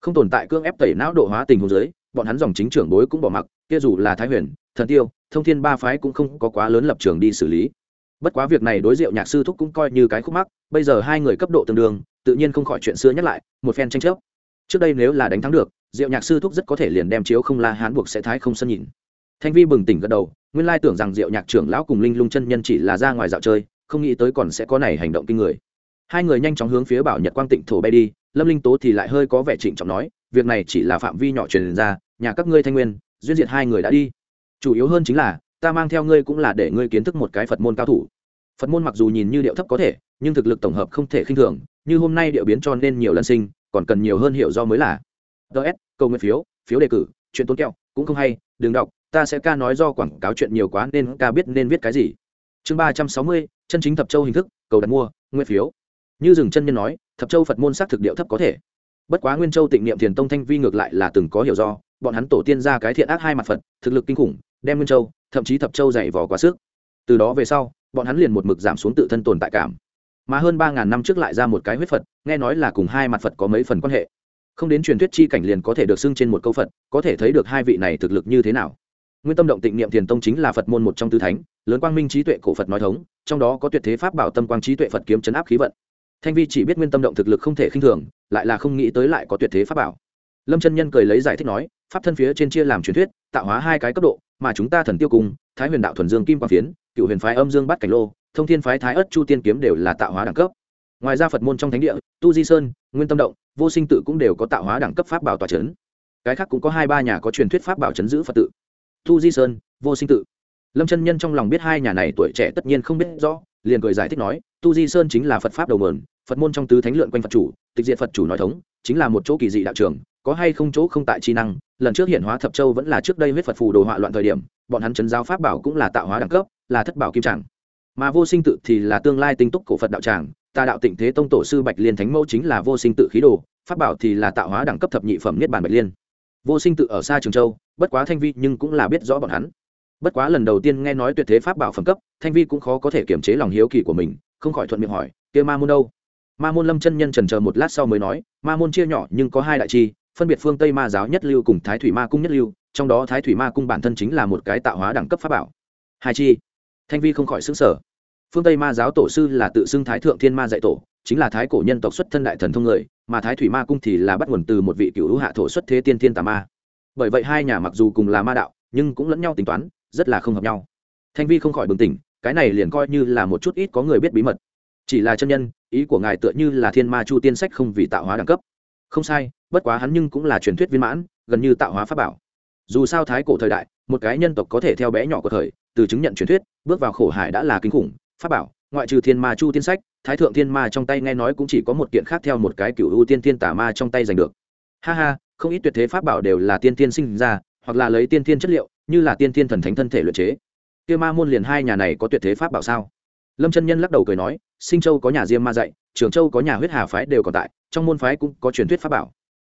Speaker 1: Không tồn tại cương ép tẩy não độ hóa tình hồ dưới, bọn hắn dòng chính trưởng bối cũng bỏ mặc, kia dù là thái huyền, thần tiêu, thông thiên ba phái cũng không có quá lớn lập trường đi xử lý bất quá việc này đối diệu nhạc sư thúc cũng coi như cái khúc mắc, bây giờ hai người cấp độ tương đương, tự nhiên không khỏi chuyện xưa nhắc lại, một phen tranh chấp. Trước đây nếu là đánh thắng được, diệu nhạc sư thúc rất có thể liền đem chiếu không la hán buộc sẽ thái không sân nhìn. Thanh vi bừng tỉnh gật đầu, nguyên lai tưởng rằng diệu nhạc trưởng lão cùng linh lung chân nhân chỉ là ra ngoài dạo chơi, không nghĩ tới còn sẽ có này hành động kinh người. Hai người nhanh chóng hướng phía bảo nhật quang tịnh thổ bay đi, lâm linh tố thì lại hơi có vẻ trịnh trọng nói, việc này chỉ là phạm vi nhỏ truyền ra, nhà các ngươi thanh nguyên, duyên diệt hai người đã đi. Chủ yếu hơn chính là ta mang theo ngươi cũng là để ngươi kiến thức một cái phật môn cao thủ. Phật môn mặc dù nhìn như điệu thấp có thể, nhưng thực lực tổng hợp không thể khinh thường, như hôm nay điệu biến cho nên nhiều lần sinh, còn cần nhiều hơn hiểu do mới là. Ts câu nguyện phiếu phiếu đề cử, chuyện tốn kẹo, cũng không hay, đừng đọc, ta sẽ ca nói do quảng cáo chuyện nhiều quá nên ca biết nên viết cái gì. Chương ba trăm sáu mươi, chân chính thập châu hình thức, cầu đặt mua, nguyện phiếu. Như rừng chân nhân nói, thập châu phật môn xác thực điệu thấp có thể. Bất quá nguyên châu tịnh niệm thiền tông thanh vi ngược lại là từng có hiểu do, bọn hắn tổ tiên ra cái thiện ác hai mặt phật, thực lực kinh khủng đem nguyên châu, thậm chí thập châu dày vò quá sức. Từ đó về sau, bọn hắn liền một mực giảm xuống tự thân tồn tại cảm. Mà hơn ba ngàn năm trước lại ra một cái huyết phật, nghe nói là cùng hai mặt phật có mấy phần quan hệ. Không đến truyền thuyết chi cảnh liền có thể được xưng trên một câu phật, có thể thấy được hai vị này thực lực như thế nào. Nguyên tâm động tịnh niệm thiền tông chính là phật môn một trong tứ thánh, lớn quang minh trí tuệ cổ phật nói thống, trong đó có tuyệt thế pháp bảo tâm quang trí tuệ phật kiếm chấn áp khí vận. Thanh vi chỉ biết nguyên tâm động thực lực không thể khinh thường, lại là không nghĩ tới lại có tuyệt thế pháp bảo. Lâm chân nhân cười lấy giải thích nói, pháp thân phía trên chia làm truyền thuyết, tạo hóa hai cái cấp độ mà chúng ta thần tiêu cung, thái huyền đạo thuần dương kim quang phiến cựu huyền phái âm dương bát cảnh lô thông thiên phái thái ất chu tiên kiếm đều là tạo hóa đẳng cấp. Ngoài ra phật môn trong thánh địa tu di sơn nguyên tâm động vô sinh tự cũng đều có tạo hóa đẳng cấp pháp bảo tòa c cái khác cũng có hai ba nhà có truyền thuyết pháp bảo chấn giữ phật tự. Tu di sơn vô sinh tự. Lâm chân nhân trong lòng biết hai nhà này tuổi trẻ tất nhiên không biết rõ liền cười giải thích nói tu di sơn chính là phật pháp đầu mườn phật môn trong tứ thánh lượn quanh phật chủ tịch diện phật chủ nói thống chính là một chỗ kỳ dị đạo trường có hay không chỗ không tại chi năng lần trước hiện hóa thập châu vẫn là trước đây huyết phật phù đồ họa loạn thời điểm, bọn hắn chấn giáo pháp bảo cũng là tạo hóa đẳng cấp, là thất bảo kim tràng. Mà vô sinh tự thì là tương lai tinh túc cổ phật đạo tràng ta đạo tịnh thế tông tổ sư bạch liên thánh mẫu chính là vô sinh tự khí đồ, pháp bảo thì là tạo hóa đẳng cấp thập nhị phẩm niết bàn bạch liên. Vô sinh tự ở xa trường châu, bất quá thanh vi nhưng cũng là biết rõ bọn hắn. Bất quá lần đầu tiên nghe nói tuyệt thế pháp bảo phẩm cấp, thanh vi cũng khó có thể kiềm chế lòng hiếu kỳ của mình, không khỏi thuận miệng hỏi, kia ma môn đâu? Ma môn lâm chân nhân trần chờ một lát sau mới nói, ma môn chia nhỏ nhưng có hai đại chi phân biệt phương tây ma giáo nhất lưu cùng thái thủy ma cung nhất lưu, trong đó thái thủy ma cung bản thân chính là một cái tạo hóa đẳng cấp pháp bảo. Hai chi, thanh vi không khỏi xứng sở phương tây ma giáo tổ sư là tự xưng thái thượng thiên ma dạy tổ, chính là thái cổ nhân tộc xuất thân đại thần thông người, mà thái thủy ma cung thì là bắt nguồn từ một vị cựu hữu hạ thổ xuất thế tiên thiên tà ma. Bởi vậy hai nhà mặc dù cùng là ma đạo, nhưng cũng lẫn nhau tính toán, rất là không hợp nhau. Thanh vi không khỏi bừng tỉnh, cái này liền coi như là một chút ít có người biết bí mật. Chỉ là chân nhân, ý của ngài tựa như là thiên ma chu tiên sách không vì tạo hóa đẳng cấp. Không sai bất quá hắn nhưng cũng là truyền thuyết viên mãn, gần như tạo hóa pháp bảo. Dù sao thái cổ thời đại, một cái nhân tộc có thể theo bé nhỏ của thời, từ chứng nhận truyền thuyết, bước vào khổ hải đã là kinh khủng, pháp bảo, ngoại trừ thiên ma chu tiên sách, thái thượng thiên ma trong tay nghe nói cũng chỉ có một kiện khác theo một cái cựu ưu tiên thiên tả ma trong tay giành được. Ha ha, không ít tuyệt thế pháp bảo đều là tiên tiên sinh ra, hoặc là lấy tiên tiên chất liệu, như là tiên tiên thần thánh thân thể luyện chế. Kia ma môn liền hai nhà này có tuyệt thế pháp bảo sao? Lâm chân nhân lắc đầu cười nói, sinh châu có nhà diêm ma dạy, trường châu có nhà huyết hà phái đều còn tại, trong môn phái cũng có truyền thuyết pháp bảo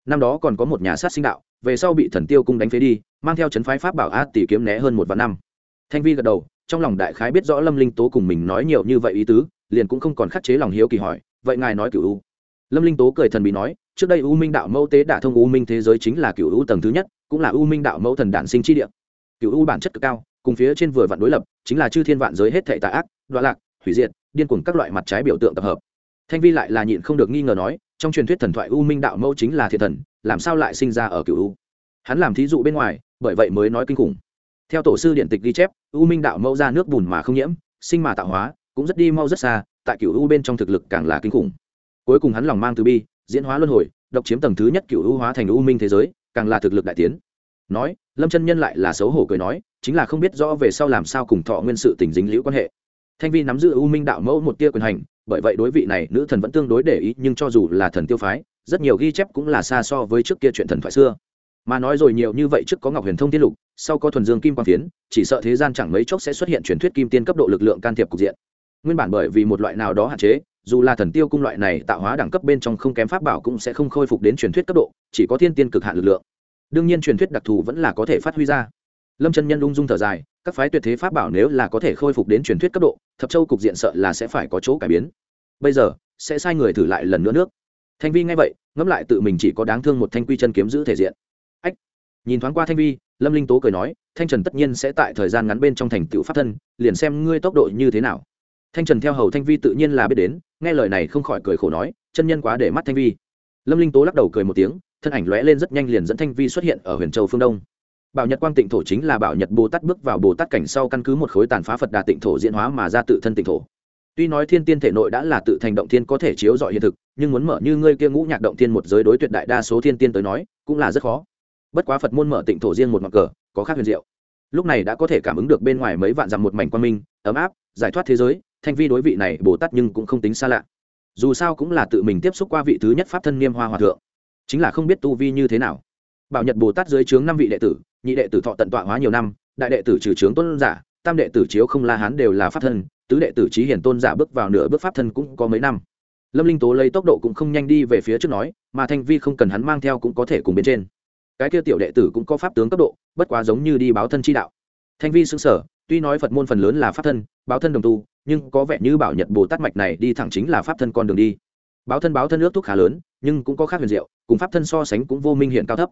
Speaker 1: năm đó còn có một nhà sát sinh đạo, về sau bị thần tiêu cung đánh phế đi, mang theo chấn phái pháp bảo a tỷ kiếm né hơn một vạn năm. Thanh vi gật đầu, trong lòng đại khái biết rõ lâm linh tố cùng mình nói nhiều như vậy ý tứ, liền cũng không còn khắc chế lòng hiếu kỳ hỏi, vậy ngài nói cựu u? Lâm linh tố cười thần bị nói, trước đây u minh đạo mẫu tế đả thông u minh thế giới chính là cựu u tầng thứ nhất, cũng là u minh đạo mẫu thần đản sinh chi địa. Cựu u bản chất cực cao, cùng phía trên vừa vạn đối lập, chính là chư thiên vạn giới hết thệ tạ ác đoạn lạc, hủy diệt, điên cuồng các loại mặt trái biểu tượng tập hợp thanh vi lại là nhịn không được nghi ngờ nói, trong truyền thuyết thần thoại u minh đạo mẫu chính là thiệt thần, làm sao lại sinh ra ở cựu u? Hắn làm thí dụ bên ngoài, bởi vậy mới nói kinh khủng. Theo tổ sư điện tịch ghi chép, u minh đạo mẫu ra nước bùn mà không nhiễm, sinh mà tạo hóa, cũng rất đi mau rất xa, tại cựu u bên trong thực lực càng là kinh khủng. Cuối cùng hắn lòng mang từ bi, diễn hóa luân hồi, độc chiếm tầng thứ nhất cựu u hóa thành u minh thế giới, càng là thực lực đại tiến. Nói, lâm chân nhân lại là xấu hổ cười nói, chính là không biết rõ về sau làm sao cùng thọ nguyên sự tình dính liễu quan hệ. Thanh vi nắm giữ u minh đạo mẫu một tia quyền hành bởi vậy đối vị này nữ thần vẫn tương đối để ý, nhưng cho dù là thần tiêu phái, rất nhiều ghi chép cũng là xa so với trước kia chuyện thần thoại xưa. Mà nói rồi nhiều như vậy trước có ngọc huyền thông tiên lục, sau có thuần dương kim quang phiến, chỉ sợ thế gian chẳng mấy chốc sẽ xuất hiện truyền thuyết kim tiên cấp độ lực lượng can thiệp cục diện. Nguyên bản bởi vì một loại nào đó hạn chế, dù là thần tiêu cung loại này tạo hóa đẳng cấp bên trong không kém pháp bảo cũng sẽ không khôi phục đến truyền thuyết cấp độ, chỉ có thiên tiên cực hạn lực lượng. Đương nhiên truyền thuyết đặc thù vẫn là có thể phát huy ra lâm chân nhân ung dung thở dài, các phái tuyệt thế pháp bảo nếu là có thể khôi phục đến truyền thuyết cấp độ, thập châu cục diện sợ là sẽ phải có chỗ cải biến. Bây giờ, sẽ sai người thử lại lần nữa nước. Thanh vi nghe vậy, ngẫm lại tự mình chỉ có đáng thương một thanh quy chân kiếm giữ thể diện. Ách! Nhìn thoáng qua thanh vi, lâm linh tố cười nói, thanh trần tất nhiên sẽ tại thời gian ngắn bên trong thành tựu pháp thân, liền xem ngươi tốc độ như thế nào. Thanh trần theo hầu thanh vi tự nhiên là biết đến, nghe lời này không khỏi cười khổ nói, chân nhân quá để mắt thanh vi. Lâm linh tố lắc đầu cười một tiếng, thân ảnh lóe lên rất nhanh liền dẫn thanh vi xuất hiện ở huyền châu phương đông bảo nhật quang tịnh thổ chính là bảo nhật bồ tát bước vào bồ tát cảnh sau căn cứ một khối tàn phá phật đà tịnh thổ diễn hóa mà ra tự thân tịnh thổ. Tuy nói thiên tiên thể nội đã là tự thành động thiên có thể chiếu dọi hiện thực, nhưng muốn mở như ngươi kia ngũ nhạc động thiên một giới đối tuyệt đại đa số thiên tiên tới nói, cũng là rất khó. Bất quá phật môn mở tịnh thổ riêng một mặt cờ, có khác huyền diệu. Lúc này đã có thể cảm ứng được bên ngoài mấy vạn dặm một mảnh quan minh, ấm áp, giải thoát thế giới, thanh vi đối vị này bồ tát nhưng cũng không tính xa lạ. Dù sao cũng là tự mình tiếp xúc qua vị thứ nhất pháp thân niêm hoa hòa thượng, chính là không biết tu vi như thế nào. Bảo nhật bồ tát dưới trướng năm vị đệ tử nhị đệ tử thọ tận tọa hóa nhiều năm, đại đệ tử trừ trướng tôn giả, tam đệ tử chiếu không la hán đều là pháp thân, tứ đệ tử trí hiển tôn giả bước vào nửa bước pháp thân cũng có mấy năm. Lâm linh tố lấy tốc độ cũng không nhanh đi về phía trước nói, mà thanh vi không cần hắn mang theo cũng có thể cùng bên trên. Cái kia tiểu đệ tử cũng có pháp tướng cấp độ, bất quá giống như đi báo thân chi đạo. Thanh vi xứng sở tuy nói phật môn phần lớn là pháp thân, báo thân đồng tu, nhưng có vẻ như bảo nhật bồ tát mạch này đi thẳng chính là pháp thân con đường đi. Báo thân báo thân ước thúc khá lớn, nhưng cũng có khác huyền diệu, cùng pháp thân so sánh cũng vô minh hiện cao thấp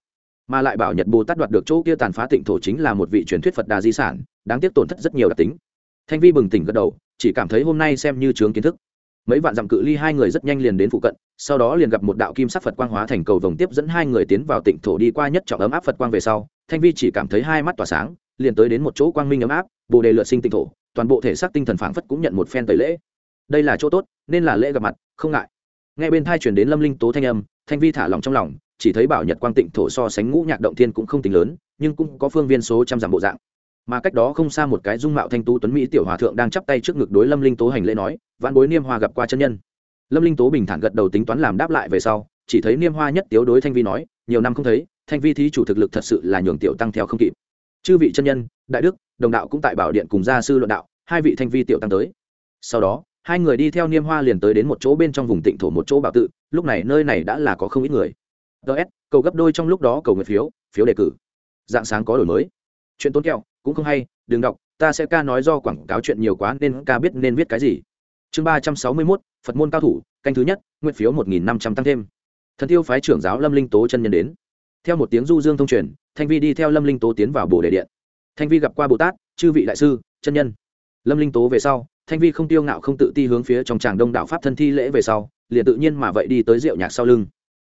Speaker 1: mà lại bảo nhật bồ tát đoạt được chỗ kia tàn phá tịnh thổ chính là một vị truyền thuyết phật đà di sản, đáng tiếc tổn thất rất nhiều đặc tính. Thanh vi bừng tỉnh gật đầu, chỉ cảm thấy hôm nay xem như chướng kiến thức. Mấy vạn dặm cự ly hai người rất nhanh liền đến phụ cận, sau đó liền gặp một đạo kim sắc phật quang hóa thành cầu vồng tiếp dẫn hai người tiến vào tịnh thổ đi qua nhất trọng ấm áp phật quang về sau. Thanh vi chỉ cảm thấy hai mắt tỏa sáng, liền tới đến một chỗ quang minh ấm áp, bồ đề lượt sinh tịnh thổ, toàn bộ thể xác tinh thần phảng phất cũng nhận một phen tẩy lễ. Đây là chỗ tốt, nên là lễ gặp mặt, không ngại. Nghe bên thai chuyển đến lâm linh tố thanh âm thanh vi thả lòng trong lòng, chỉ thấy bảo nhật quang tịnh thổ so sánh ngũ nhạc động thiên cũng không tính lớn, nhưng cũng có phương viên số trăm dặm bộ dạng. Mà cách đó không xa một cái dung mạo thanh tú tuấn mỹ tiểu hòa thượng đang chắp tay trước ngực đối lâm linh tố hành lễ nói vạn bối niêm hoa gặp qua chân nhân. Lâm linh tố bình thản gật đầu tính toán làm đáp lại về sau, chỉ thấy niêm hoa nhất tiếu đối thanh vi nói, nhiều năm không thấy, thanh vi thí chủ thực lực thật sự là nhường tiểu tăng theo không kịp. Chư vị chân nhân, đại đức, đồng đạo cũng tại bảo điện cùng gia sư luận đạo, hai vị thanh vi tiểu tăng tới. Sau đó, hai người đi theo niêm hoa liền tới đến một chỗ bên trong vùng tịnh thổ một chỗ bảo tự lúc này nơi này đã là có không ít người. Ts cầu gấp đôi trong lúc đó cầu nguyện phiếu phiếu đề cử. Dạng sáng có đổi mới. Chuyện tốn kẹo, cũng không hay, đừng đọc, ta sẽ ca nói do quảng cáo chuyện nhiều quá nên ca biết nên viết cái gì. Chương ba trăm sáu mươi mốt, phật môn cao thủ, canh thứ nhất, nguyện phiếu một nghìn năm trăm tăng thêm. Thần tiêu phái trưởng giáo lâm linh tố chân nhân đến. Theo một tiếng du dương thông truyền, thanh vi đi theo lâm linh tố tiến vào bồ đề điện. Thanh vi gặp qua bồ tát, chư vị đại sư, chân nhân. Lâm linh tố về sau, thanh vi không tiêu ngạo không tự ti hướng phía trong tràng đông đạo pháp thân thi lễ về sau liền tự nhiên mà vậy đi tới rượu nhạc sau lưng.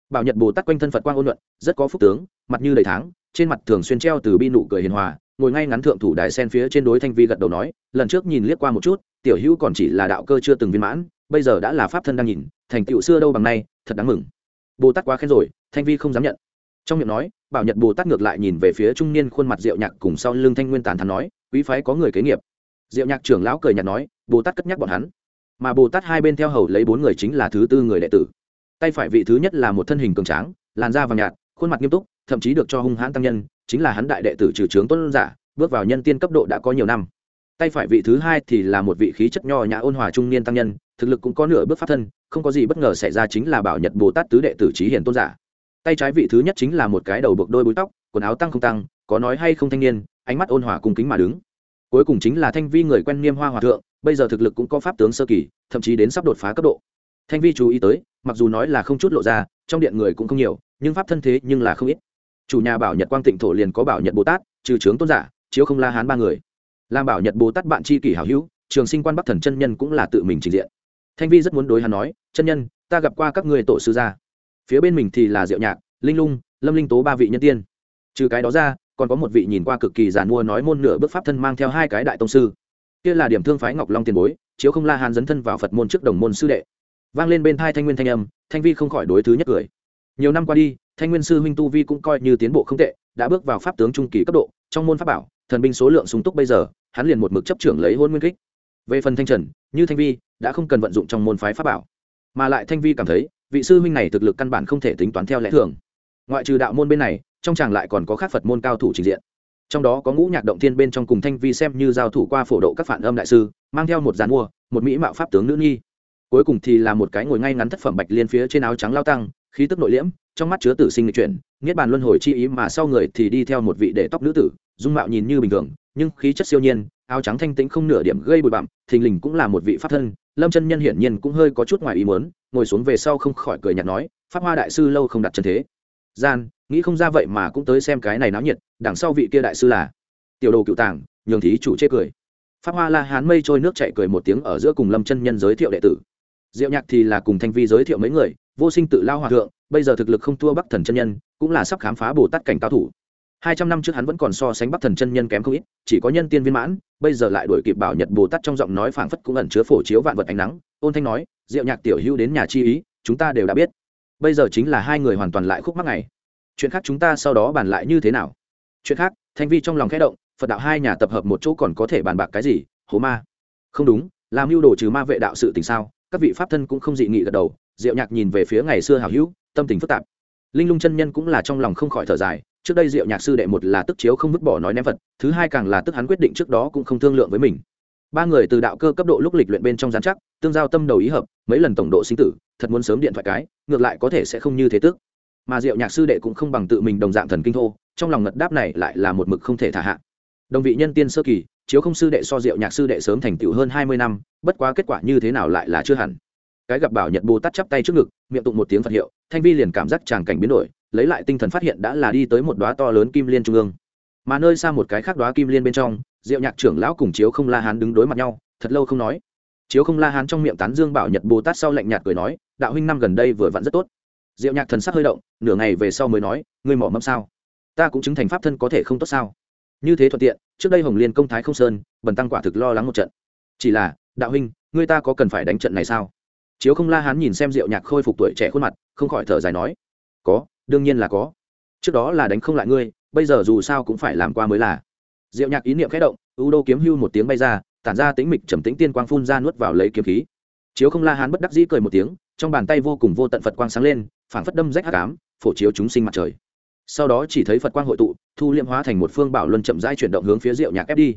Speaker 1: Bảo nhật bồ tát quanh thân phật quang ôn luận rất có phúc tướng, mặt như đầy tháng, trên mặt thường xuyên treo từ bi nụ cười hiền hòa, ngồi ngay ngắn thượng thủ đài sen phía trên đối thanh vi gật đầu nói, lần trước nhìn liếc qua một chút, tiểu hữu còn chỉ là đạo cơ chưa từng viên mãn, bây giờ đã là pháp thân đang nhìn, thành tựu xưa đâu bằng nay, thật đáng mừng. Bồ tát quá khen rồi, thanh vi không dám nhận. Trong miệng nói, bảo nhật bồ tát ngược lại nhìn về phía trung niên khuôn mặt diệu nhạc cùng sau lưng thanh nguyên tàn thắn nói, quý phái có người kế nghiệp. Diệu nhạc trưởng lão cười nhạt nói, bồ tát cất nhắc bọn hắn mà bồ tát hai bên theo hầu lấy bốn người chính là thứ tư người đệ tử. Tay phải vị thứ nhất là một thân hình cường tráng, làn da vàng nhạt, khuôn mặt nghiêm túc, thậm chí được cho hung hãn tăng nhân, chính là hắn đại đệ tử trừ trướng tôn giả, bước vào nhân tiên cấp độ đã có nhiều năm. Tay phải vị thứ hai thì là một vị khí chất nho nhã ôn hòa trung niên tăng nhân, thực lực cũng có nửa bước pháp thân, không có gì bất ngờ xảy ra chính là bảo nhật bồ tát tứ đệ tử trí hiển tôn giả. Tay trái vị thứ nhất chính là một cái đầu buộc đôi búi tóc, quần áo tăng không tăng, có nói hay không thanh niên, ánh mắt ôn hòa cung kính mà đứng cuối cùng chính là thanh vi người quen niêm hoa hòa thượng, bây giờ thực lực cũng có pháp tướng sơ kỳ, thậm chí đến sắp đột phá cấp độ. Thanh vi chú ý tới, mặc dù nói là không chút lộ ra, trong điện người cũng không nhiều, nhưng pháp thân thế nhưng là không ít. Chủ nhà bảo nhật quang tịnh thổ liền có bảo nhật bồ tát, trừ trướng tôn giả, chiếu không la hán ba người. Làm bảo nhật bồ tát bạn chi kỷ hảo hữu, trường sinh quan bắc thần chân nhân cũng là tự mình trình diện. Thanh vi rất muốn đối hắn nói, chân nhân, ta gặp qua các người tổ sư gia. Phía bên mình thì là diệu nhạc, linh lung, lâm linh tố ba vị nhân tiên. Trừ cái đó ra còn có một vị nhìn qua cực kỳ giàn mua nói môn nửa bước pháp thân mang theo hai cái đại tông sư. Kia là điểm thương phái ngọc long tiền bối, chiếu không la hàn dấn thân vào phật môn trước đồng môn sư đệ. Vang lên bên thai thanh nguyên thanh âm, thanh vi không khỏi đối thứ nhất cười. Nhiều năm qua đi, thanh nguyên sư huynh tu vi cũng coi như tiến bộ không tệ, đã bước vào pháp tướng trung kỳ cấp độ, trong môn pháp bảo, thần binh số lượng súng túc bây giờ, hắn liền một mực chấp trưởng lấy hôn nguyên kích. Về phần thanh trần, như thanh vi, đã không cần vận dụng trong môn phái pháp bảo. Mà lại thanh vi cảm thấy, vị sư huynh này thực lực căn bản không thể tính toán theo lẽ thường. Ngoại trừ đạo môn bên này trong tràng lại còn có khác phật môn cao thủ trình diện. Trong đó có ngũ nhạc động thiên bên trong cùng thanh vi xem như giao thủ qua phổ độ các phản âm đại sư, mang theo một giàn mua, một mỹ mạo pháp tướng nữ nhi. Cuối cùng thì là một cái ngồi ngay ngắn thất phẩm bạch liên phía trên áo trắng lao tăng, khí tức nội liễm, trong mắt chứa tử sinh lịch chuyển, niết bàn luân hồi chi ý mà sau người thì đi theo một vị để tóc nữ tử, dung mạo nhìn như bình thường, nhưng khí chất siêu nhiên, áo trắng thanh tĩnh không nửa điểm gây bụi bặm, thình lình cũng là một vị pháp thân. Lâm chân nhân hiển nhiên cũng hơi có chút ngoài ý muốn, ngồi xuống về sau không khỏi cười nhạt nói, pháp hoa đại sư lâu không đặt chân thế gian, nghĩ không ra vậy mà cũng tới xem cái này náo nhiệt, đằng sau vị kia đại sư là tiểu đồ cựu tàng, nhường thí chủ chê cười. Pháp hoa la hán mây trôi nước chạy cười một tiếng ở giữa cùng lâm chân nhân giới thiệu đệ tử. Diệu nhạc thì là cùng thanh vi giới thiệu mấy người, vô sinh tự lao hòa thượng, bây giờ thực lực không thua bắc thần chân nhân, cũng là sắp khám phá bồ tát cảnh cao thủ. Hai trăm năm trước hắn vẫn còn so sánh bắc thần chân nhân kém không ít, chỉ có nhân tiên viên mãn, bây giờ lại đổi kịp bảo nhật bồ tát trong giọng nói phảng phất cũng ẩn chứa phổ chiếu vạn vật ánh nắng. Ôn thanh nói, diệu nhạc tiểu hữu đến nhà chi ý, chúng ta đều đã biết bây giờ chính là hai người hoàn toàn lại khúc mắc này chuyện khác chúng ta sau đó bàn lại như thế nào? Chuyện khác, thanh vi trong lòng khẽ động, phật đạo hai nhà tập hợp một chỗ còn có thể bàn bạc cái gì? Hố ma. Không đúng, làm mưu đồ trừ ma vệ đạo sự tình sao? Các vị pháp thân cũng không dị nghị gật đầu, diệu nhạc nhìn về phía ngày xưa hào hữu, tâm tình phức tạp. Linh lung chân nhân cũng là trong lòng không khỏi thở dài, trước đây diệu nhạc sư đệ một là tức chiếu không vứt bỏ nói ném vật thứ hai càng là tức hắn quyết định trước đó cũng không thương lượng với mình ba người từ đạo cơ cấp độ lúc lịch luyện bên trong gián chắc, tương giao tâm đầu ý hợp, mấy lần tổng độ sinh tử, thật muốn sớm điện thoại cái, ngược lại có thể sẽ không như thế tức. Mà diệu nhạc sư đệ cũng không bằng tự mình đồng dạng thần kinh thô, trong lòng ngật đáp này lại là một mực không thể thả hạ. Đồng vị nhân tiên sơ kỳ, chiếu không sư đệ so diệu nhạc sư đệ sớm thành tựu hơn hai mươi năm, bất quá kết quả như thế nào lại là chưa hẳn. Cái gặp bảo nhật bồ tát chắp tay trước ngực, miệng tụng một tiếng phật hiệu, thanh vi liền cảm giác tràng cảnh biến đổi, lấy lại tinh thần phát hiện đã là đi tới một đoá to lớn kim liên trung ương. Mà nơi xa một cái khác đoá kim liên bên trong diệu nhạc trưởng lão cùng chiếu không la hán đứng đối mặt nhau, thật lâu không nói. Chiếu không la hán trong miệng tán dương bảo nhật bồ tát sau lạnh nhạt cười nói, đạo huynh năm gần đây vừa vặn rất tốt. Diệu nhạc thần sắc hơi động, nửa ngày về sau mới nói, ngươi mỏ mâm sao? Ta cũng chứng thành pháp thân có thể không tốt sao? Như thế thuận tiện, trước đây hồng liên công thái không sơn, bần tăng quả thực lo lắng một trận. Chỉ là, đạo huynh, ngươi ta có cần phải đánh trận này sao? Chiếu không la hán nhìn xem diệu nhạc khôi phục tuổi trẻ khuôn mặt, không khỏi thở dài nói, có, đương nhiên là có. Trước đó là đánh không lại ngươi, bây giờ dù sao cũng phải làm qua mới là diệu nhạc ý niệm khẽ động, u đô kiếm hưu một tiếng bay ra, tản ra tính mịch trầm tĩnh tiên quang phun ra nuốt vào lấy kiếm khí. Chiếu không la hán bất đắc dĩ cười một tiếng, trong bàn tay vô cùng vô tận phật quang sáng lên, phảng phất đâm rách hắc ám, phổ chiếu chúng sinh mặt trời. Sau đó chỉ thấy phật quang hội tụ, thu liệm hóa thành một phương bảo luân chậm rãi chuyển động hướng phía diệu nhạc ép đi.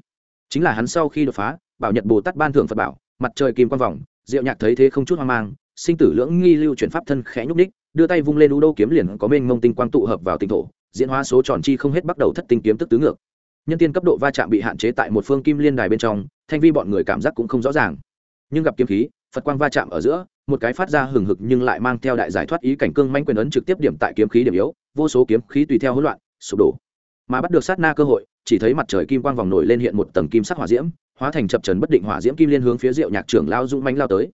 Speaker 1: Chính là hắn sau khi đột phá, bảo nhật bồ tát ban thưởng phật bảo, mặt trời kim quang vòng, diệu nhạc thấy thế không chút hoang mang, sinh tử lưỡng nghi lưu chuyển pháp thân khẽ nhúc ních đưa tay vung lên u đô kiếm liền có mênh mông tinh quang tụ hợp vào tinh thổ, diễn hóa số tròn chi không hết bắt đầu thất tinh kiếm tức tứ ngược nhân tiên cấp độ va chạm bị hạn chế tại một phương kim liên đài bên trong, thanh vi bọn người cảm giác cũng không rõ ràng. Nhưng gặp kiếm khí, phật quang va chạm ở giữa, một cái phát ra hừng hực nhưng lại mang theo đại giải thoát ý cảnh cương manh quyền ấn trực tiếp điểm tại kiếm khí điểm yếu, vô số kiếm khí tùy theo hỗn loạn, sụp đổ. Mà bắt được sát na cơ hội, chỉ thấy mặt trời kim quang vòng nổi lên hiện một tầng kim sắc hỏa diễm, hóa thành chập trần bất định hỏa diễm kim liên hướng phía diệu nhạc trưởng lao dũng manh lao tới.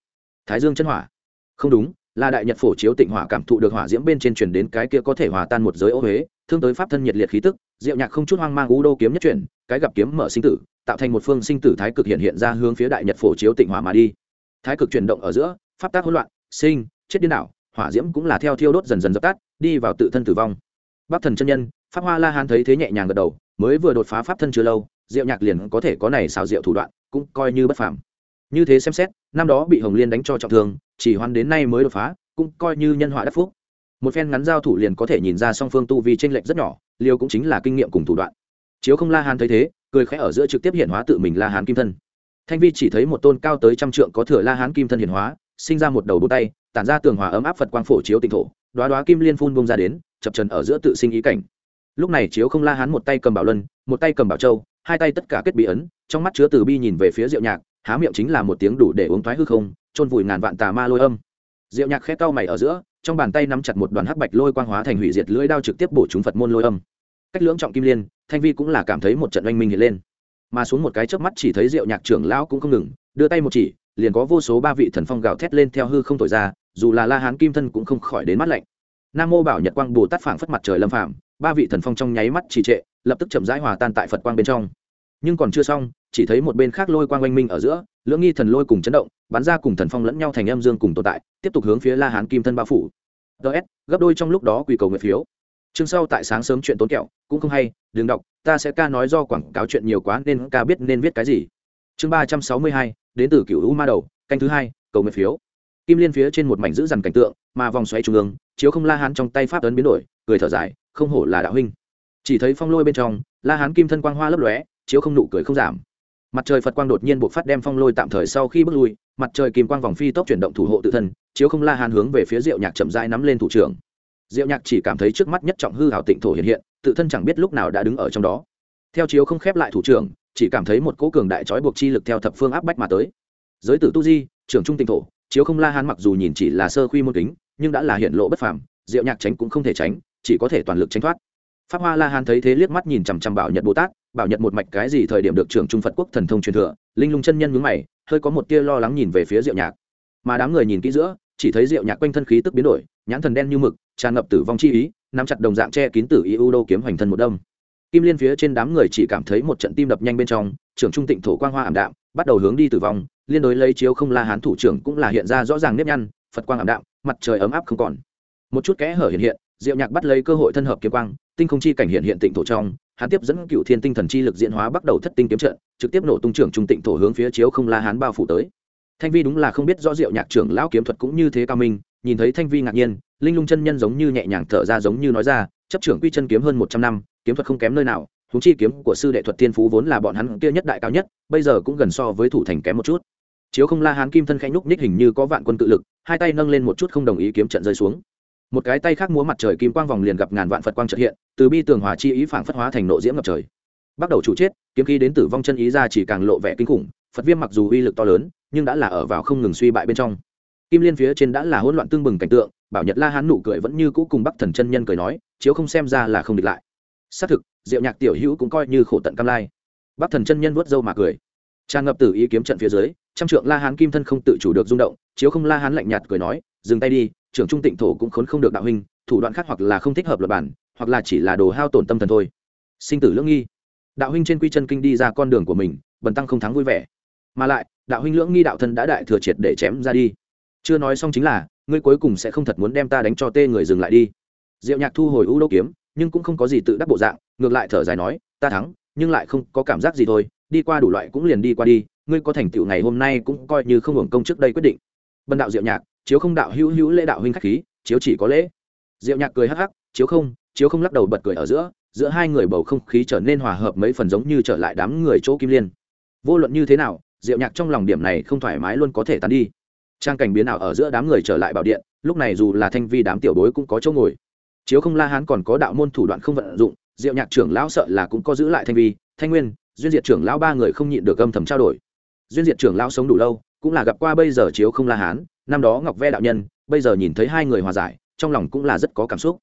Speaker 1: Thái dương chân hỏa. Không đúng, là đại nhật phổ chiếu tịnh hỏa cảm thụ được hỏa diễm bên trên truyền đến cái kia có thể hòa tan một giới ô huế thương tới pháp thân nhiệt liệt khí tức diệu nhạc không chút hoang mang u đô kiếm nhất chuyển, cái gặp kiếm mở sinh tử, tạo thành một phương sinh tử thái cực hiện hiện ra hướng phía đại nhật phổ chiếu tịnh hỏa mà đi. Thái cực chuyển động ở giữa, pháp tác hỗn loạn, sinh, chết điên đảo, hỏa diễm cũng là theo thiêu đốt dần dần dập tắt, đi vào tự thân tử vong. Bắc thần chân nhân, pháp hoa la hán thấy thế nhẹ nhàng gật đầu, mới vừa đột phá pháp thân chưa lâu diệu nhạc liền có thể có này xào diệu thủ đoạn, cũng coi như bất phàm. Như thế xem xét, năm đó bị hồng liên đánh cho trọng thương, chỉ hoan đến nay mới đột phá, cũng coi như nhân họa đắc phúc một phen ngắn giao thủ liền có thể nhìn ra song phương tu vi tranh lệch rất nhỏ, liêu cũng chính là kinh nghiệm cùng thủ đoạn. Chiếu không la hán thấy thế, cười khẽ ở giữa trực tiếp hiện hóa tự mình la hán kim thân. Thanh vi chỉ thấy một tôn cao tới trăm trượng có thừa la hán kim thân hiện hóa, sinh ra một đầu bốn tay, tản ra tường hòa ấm áp phật quang phổ chiếu tịnh thổ đoá đoá kim liên phun bông ra đến, chập trần ở giữa tự sinh ý cảnh. Lúc này chiếu không la hán một tay cầm bảo luân, một tay cầm bảo châu, hai tay tất cả kết bí ấn, trong mắt chứa từ bi nhìn về phía diệu nhạc, há miệng chính là một tiếng đủ để uống thoái hư không trôn vùi ngàn vạn tà ma lôi âm diệu nhạc khẽ cau mày ở giữa, trong bàn tay nắm chặt một đoàn hắc bạch lôi quang hóa thành hủy diệt lưỡi đao trực tiếp bổ trúng phật môn lôi âm. Cách lưỡng trọng kim liên, thanh vi cũng là cảm thấy một trận oanh minh hiện lên. Mà xuống một cái chớp mắt chỉ thấy diệu nhạc trưởng lão cũng không ngừng, đưa tay một chỉ, liền có vô số ba vị thần phong gào thét lên theo hư không thổi ra, dù là la hán kim thân cũng không khỏi đến mắt lạnh. Nam mô bảo nhật quang bồ tát phảng phất mặt trời lâm phạm ba vị thần phong trong nháy mắt trì trệ, lập tức chậm rãi hòa tan tại phật quang bên trong. Nhưng còn chưa xong chỉ thấy một bên khác lôi quang oanh minh ở giữa, lưỡng nghi thần lôi cùng chấn động, bắn ra cùng thần phong lẫn nhau thành âm dương cùng tồn tại, tiếp tục hướng phía la hán kim thân bao phủ. Ts gấp đôi trong lúc đó quỳ cầu nguyện phiếu. Chương sau tại sáng sớm chuyện tốn kẹo, cũng không hay, đừng đọc, ta sẽ ca nói do quảng cáo chuyện nhiều quá nên ca biết nên viết cái gì. Chương ba trăm sáu mươi hai, đến từ cựu u ma đầu, canh thứ hai, cầu nguyện phiếu. Kim liên phía trên một mảnh giữ dằn cảnh tượng, mà vòng xoay trung ương, chiếu không la hán trong tay pháp ấn biến đổi, cười thở dài, không hổ là đạo huynh. Chỉ thấy phong lôi bên trong, la hán kim thân quang hoa lấp lóe, chiếu không nụ cười không giảm mặt trời phật quang đột nhiên buộc phát đem phong lôi tạm thời sau khi bước lui, mặt trời kim quang vòng phi tốc chuyển động thủ hộ tự thân, chiếu không la hàn hướng về phía diệu nhạc chậm rãi nắm lên thủ trưởng. Diệu nhạc chỉ cảm thấy trước mắt nhất trọng hư hảo tịnh thổ hiện hiện, tự thân chẳng biết lúc nào đã đứng ở trong đó. Theo chiếu không khép lại thủ trưởng, chỉ cảm thấy một cỗ cường đại trói buộc chi lực theo thập phương áp bách mà tới. Giới tử tu di, trưởng trung tịnh thổ, chiếu không la hàn mặc dù nhìn chỉ là sơ khuy môn kính, nhưng đã là hiện lộ bất phàm, diệu nhạc tránh cũng không thể tránh, chỉ có thể toàn lực tránh thoát. Pháp hoa la hàn thấy thế liếc mắt nhìn chằm chằm bảo nhật bồ tát bảo nhật một mạch cái gì thời điểm được trưởng trung phật quốc thần thông truyền thừa, linh lung chân nhân mướn mày, hơi có một tia lo lắng nhìn về phía diệu nhạc. Mà đám người nhìn kỹ giữa, chỉ thấy diệu nhạc quanh thân khí tức biến đổi, nhãn thần đen như mực, tràn ngập tử vong chi ý, nắm chặt đồng dạng che kín tử y u đô kiếm hoành thân một đông kim liên phía trên đám người chỉ cảm thấy một trận tim đập nhanh bên trong, trưởng trung tịnh thổ quang hoa ảm đạm, bắt đầu hướng đi tử vong, liên đối lấy chiếu không la hán thủ trưởng cũng là hiện ra rõ ràng nếp nhăn, phật quang ảm đạm, mặt trời ấm áp không còn. Một chút kẽ hở hiện hiện, diệu nhạc bắt lấy cơ hội thân hợp kiếm quang, tinh không chi cảnh hiện hiện tịnh thổ trong hắn tiếp dẫn cựu thiên tinh thần chi lực diễn hóa bắt đầu thất tinh kiếm trận, trực tiếp nổ tung trưởng trung tịnh thổ hướng phía chiếu không la hán bao phủ tới. Thanh vi đúng là không biết rõ diệu nhạc trưởng lão kiếm thuật cũng như thế cao minh, nhìn thấy thanh vi ngạc nhiên, linh lung chân nhân giống như nhẹ nhàng thở ra giống như nói ra, chấp trưởng quy chân kiếm hơn một trăm năm, kiếm thuật không kém nơi nào húng chi kiếm của sư đệ thuật tiên phú vốn là bọn hắn kia nhất đại cao nhất, bây giờ cũng gần so với thủ thành kém một chút. Chiếu không la hán kim thân khẽ nhúc ních hình như có vạn quân tự lực, hai tay nâng lên một chút không đồng ý kiếm trận rơi xuống một cái tay khác múa mặt trời kim quang vòng liền gặp ngàn vạn phật quang trợ hiện, từ bi tường hòa chi ý phản phất hóa thành nộ diễm ngập trời. Bắt đầu chủ chết, kiếm khí đến tử vong chân ý ra chỉ càng lộ vẻ kinh khủng, phật viêm mặc dù uy lực to lớn, nhưng đã là ở vào không ngừng suy bại bên trong. Kim liên phía trên đã là hỗn loạn tương bừng cảnh tượng, bảo nhật la hán nụ cười vẫn như cũ cùng bắc thần chân nhân cười nói, chiếu không xem ra là không địch lại. Xác thực, diệu nhạc tiểu hữu cũng coi như khổ tận cam lai. Bắc thần chân nhân vuốt râu mà cười. Tràn ngập tử ý kiếm trận phía dưới, trăm trượng la hán kim thân không tự chủ được rung động, chiếu không la hán lạnh nhạt cười nói, dừng tay đi trưởng trung tịnh thổ cũng khốn không được đạo huynh, thủ đoạn khác hoặc là không thích hợp luật bản, hoặc là chỉ là đồ hao tổn tâm thần thôi. Sinh tử lưỡng nghi. Đạo huynh trên quy chân kinh đi ra con đường của mình, bần tăng không thắng vui vẻ. Mà lại, đạo huynh lưỡng nghi đạo thân đã đại thừa triệt để chém ra đi. Chưa nói xong chính là, ngươi cuối cùng sẽ không thật muốn đem ta đánh cho tê người dừng lại đi. Diệu nhạc thu hồi u đô kiếm, nhưng cũng không có gì tự đắc bộ dạng, ngược lại thở dài nói, ta thắng, nhưng lại không có cảm giác gì thôi, đi qua đủ loại cũng liền đi qua đi, ngươi có thành tựu ngày hôm nay cũng coi như không hưởng công trước đây quyết định. Bần đạo diệu nhạc chiếu không đạo hữu hữu lễ đạo huynh khách khí, chiếu chỉ có lễ. Diệu nhạc cười hắc hắc, chiếu không chiếu không lắc đầu bật cười ở giữa giữa hai người bầu không khí trở nên hòa hợp mấy phần giống như trở lại đám người chỗ kim liên. Vô luận như thế nào, diệu nhạc trong lòng điểm này không thoải mái luôn có thể tán đi. Trang cảnh biến ảo ở giữa đám người trở lại bảo điện, lúc này dù là thanh vi đám tiểu bối cũng có chỗ ngồi. Chiếu không la hán còn có đạo môn thủ đoạn không vận dụng, diệu nhạc trưởng lão sợ là cũng có giữ lại thanh vi, thanh nguyên, duyên diệt trưởng lão ba người không nhịn được âm thầm trao đổi. Duyên diệt trưởng lão sống đủ lâu, cũng là gặp qua bây giờ chiếu không la hán năm đó ngọc ve đạo nhân, bây giờ nhìn thấy hai người hòa giải, trong lòng cũng là rất có cảm xúc.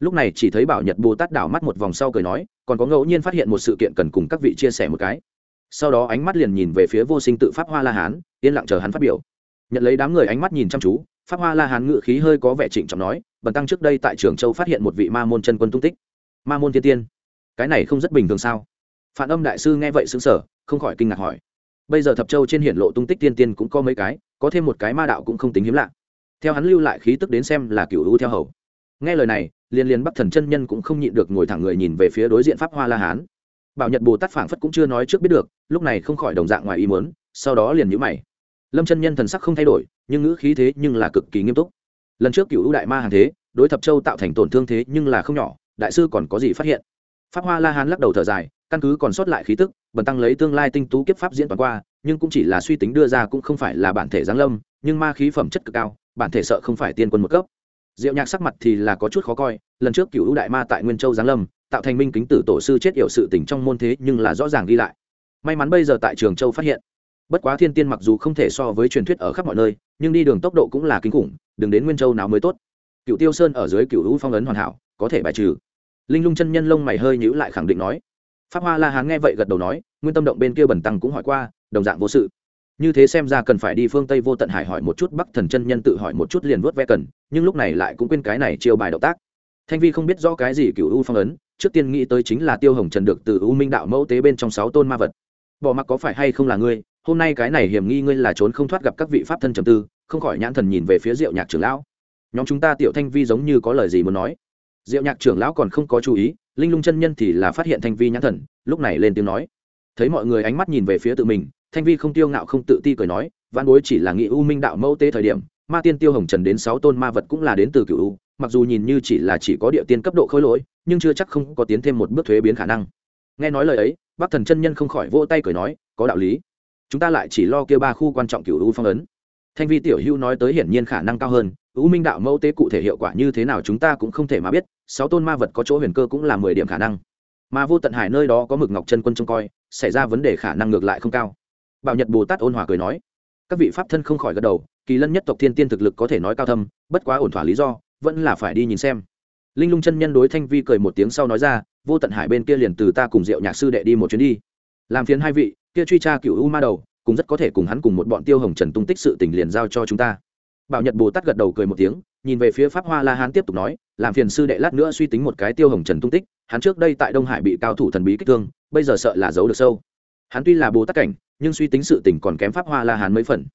Speaker 1: Lúc này chỉ thấy bảo nhật bồ tát đảo mắt một vòng sau cười nói, còn có ngẫu nhiên phát hiện một sự kiện cần cùng các vị chia sẻ một cái. Sau đó ánh mắt liền nhìn về phía vô sinh tự pháp hoa la hán, yên lặng chờ hắn phát biểu. Nhận lấy đám người ánh mắt nhìn chăm chú, pháp hoa la hán ngự khí hơi có vẻ trịnh trọng nói, bần tăng trước đây tại trường châu phát hiện một vị ma môn chân quân tung tích. Ma môn thiên tiên? Cái này không rất bình thường sao? Phản âm đại sư nghe vậy xứng sở không khỏi kinh ngạc hỏi. Bây giờ thập châu trên hiển lộ tung tích tiên tiên cũng có mấy cái có thêm một cái ma đạo cũng không tính hiếm lạ. Theo hắn lưu lại khí tức đến xem là cựu u theo hầu. Nghe lời này liên liên bắc thần chân nhân cũng không nhịn được ngồi thẳng người nhìn về phía đối diện pháp hoa la hán. Bảo nhật bồ tát phảng phất cũng chưa nói trước biết được, lúc này không khỏi đồng dạng ngoài ý muốn, sau đó liền nhíu mày. Lâm chân nhân thần sắc không thay đổi, nhưng ngữ khí thế nhưng là cực kỳ nghiêm túc. Lần trước cựu đại ma hàng thế, đối thập châu tạo thành tổn thương thế nhưng là không nhỏ, đại sư còn có gì phát hiện? Pháp hoa la hán lắc đầu thở dài, căn cứ còn sót lại khí tức bần tăng lấy tương lai tinh tú kiếp pháp diễn toàn qua, nhưng cũng chỉ là suy tính đưa ra cũng không phải là bản thể giáng lâm, nhưng ma khí phẩm chất cực cao, bản thể sợ không phải tiên quân một cấp. Diệu nhạc sắc mặt thì là có chút khó coi, lần trước cựu đại ma tại nguyên châu giáng lâm, tạo thành minh kính tử tổ sư chết yểu sự tình trong môn thế nhưng là rõ ràng ghi lại. May mắn bây giờ tại trường châu phát hiện. Bất quá thiên tiên mặc dù không thể so với truyền thuyết ở khắp mọi nơi, nhưng đi đường tốc độ cũng là kinh khủng, đừng đến nguyên châu nào mới tốt. Cựu tiêu sơn ở dưới cựu hữu phong ấn hoàn hảo, có thể bài trừ. Linh lung chân nhân lông mày hơi nhữ lại khẳng định nói pháp hoa la hán nghe vậy gật đầu nói, nguyên tâm động bên kia bẩn tăng cũng hỏi qua, đồng dạng vô sự. Như thế xem ra cần phải đi phương tây vô tận hải hỏi một chút bắc thần chân nhân tự hỏi một chút liền vớt ve cần, nhưng lúc này lại cũng quên cái này chiêu bài động tác. Thanh vi không biết rõ cái gì cựu u phong ấn, trước tiên nghĩ tới chính là tiêu hồng trần được từ u minh đạo mẫu tế bên trong sáu tôn ma vật. Bỏ mặc có phải hay không là ngươi, hôm nay cái này hiểm nghi ngươi là trốn không thoát gặp các vị pháp thân trầm tư, không khỏi nhãn thần nhìn về phía diệu nhạc trưởng lão. Nhóm chúng ta tiểu thanh vi giống như có lời gì muốn nói diệu nhạc trưởng lão còn không có chú ý, linh lung chân nhân thì là phát hiện thanh vi nhãn thần, lúc này lên tiếng nói. Thấy mọi người ánh mắt nhìn về phía tự mình, thanh vi không tiêu ngạo không tự ti cười nói văn bối chỉ là nghị u minh đạo mẫu tế thời điểm, ma tiên tiêu hồng trần đến sáu tôn ma vật cũng là đến từ cựu u, mặc dù nhìn như chỉ là chỉ có địa tiên cấp độ khối lỗi, nhưng chưa chắc không có tiến thêm một bước thuế biến khả năng. Nghe nói lời ấy bác thần chân nhân không khỏi vỗ tay cười nói, có đạo lý. Chúng ta lại chỉ lo kia ba khu quan trọng cựu u phong ấn. Thanh vi tiểu hưu nói tới hiển nhiên khả năng cao hơn u minh đạo mẫu tế cụ thể hiệu quả như thế nào chúng ta cũng không thể mà biết, sáu tôn ma vật có chỗ huyền cơ cũng là mười điểm khả năng. Mà vô tận hải nơi đó có mực ngọc chân quân trông coi, xảy ra vấn đề khả năng ngược lại không cao. Bảo nhật bồ tát ôn hòa cười nói, các vị pháp thân không khỏi gật đầu, kỳ lân nhất tộc thiên tiên thực lực có thể nói cao thâm, bất quá ổn thỏa lý do, vẫn là phải đi nhìn xem. Linh lung chân nhân đối thanh vi cười một tiếng sau nói ra, vô tận hải bên kia liền từ ta cùng diệu nhạc sư đệ đi một chuyến đi. Làm phiền hai vị, kia truy tra cựu u ma đầu, cũng rất có thể cùng hắn cùng một bọn tiêu hồng trần tung tích sự tình liền giao cho chúng ta bảo nhật bồ tát gật đầu cười một tiếng, nhìn về phía pháp hoa la hán tiếp tục nói, làm phiền sư đệ lát nữa suy tính một cái tiêu hồng trần tung tích, hắn trước đây tại đông hải bị cao thủ thần bí kích thương, bây giờ sợ là giấu được sâu. Hắn tuy là bồ tát cảnh, nhưng suy tính sự tình còn kém pháp hoa la hán mấy phần.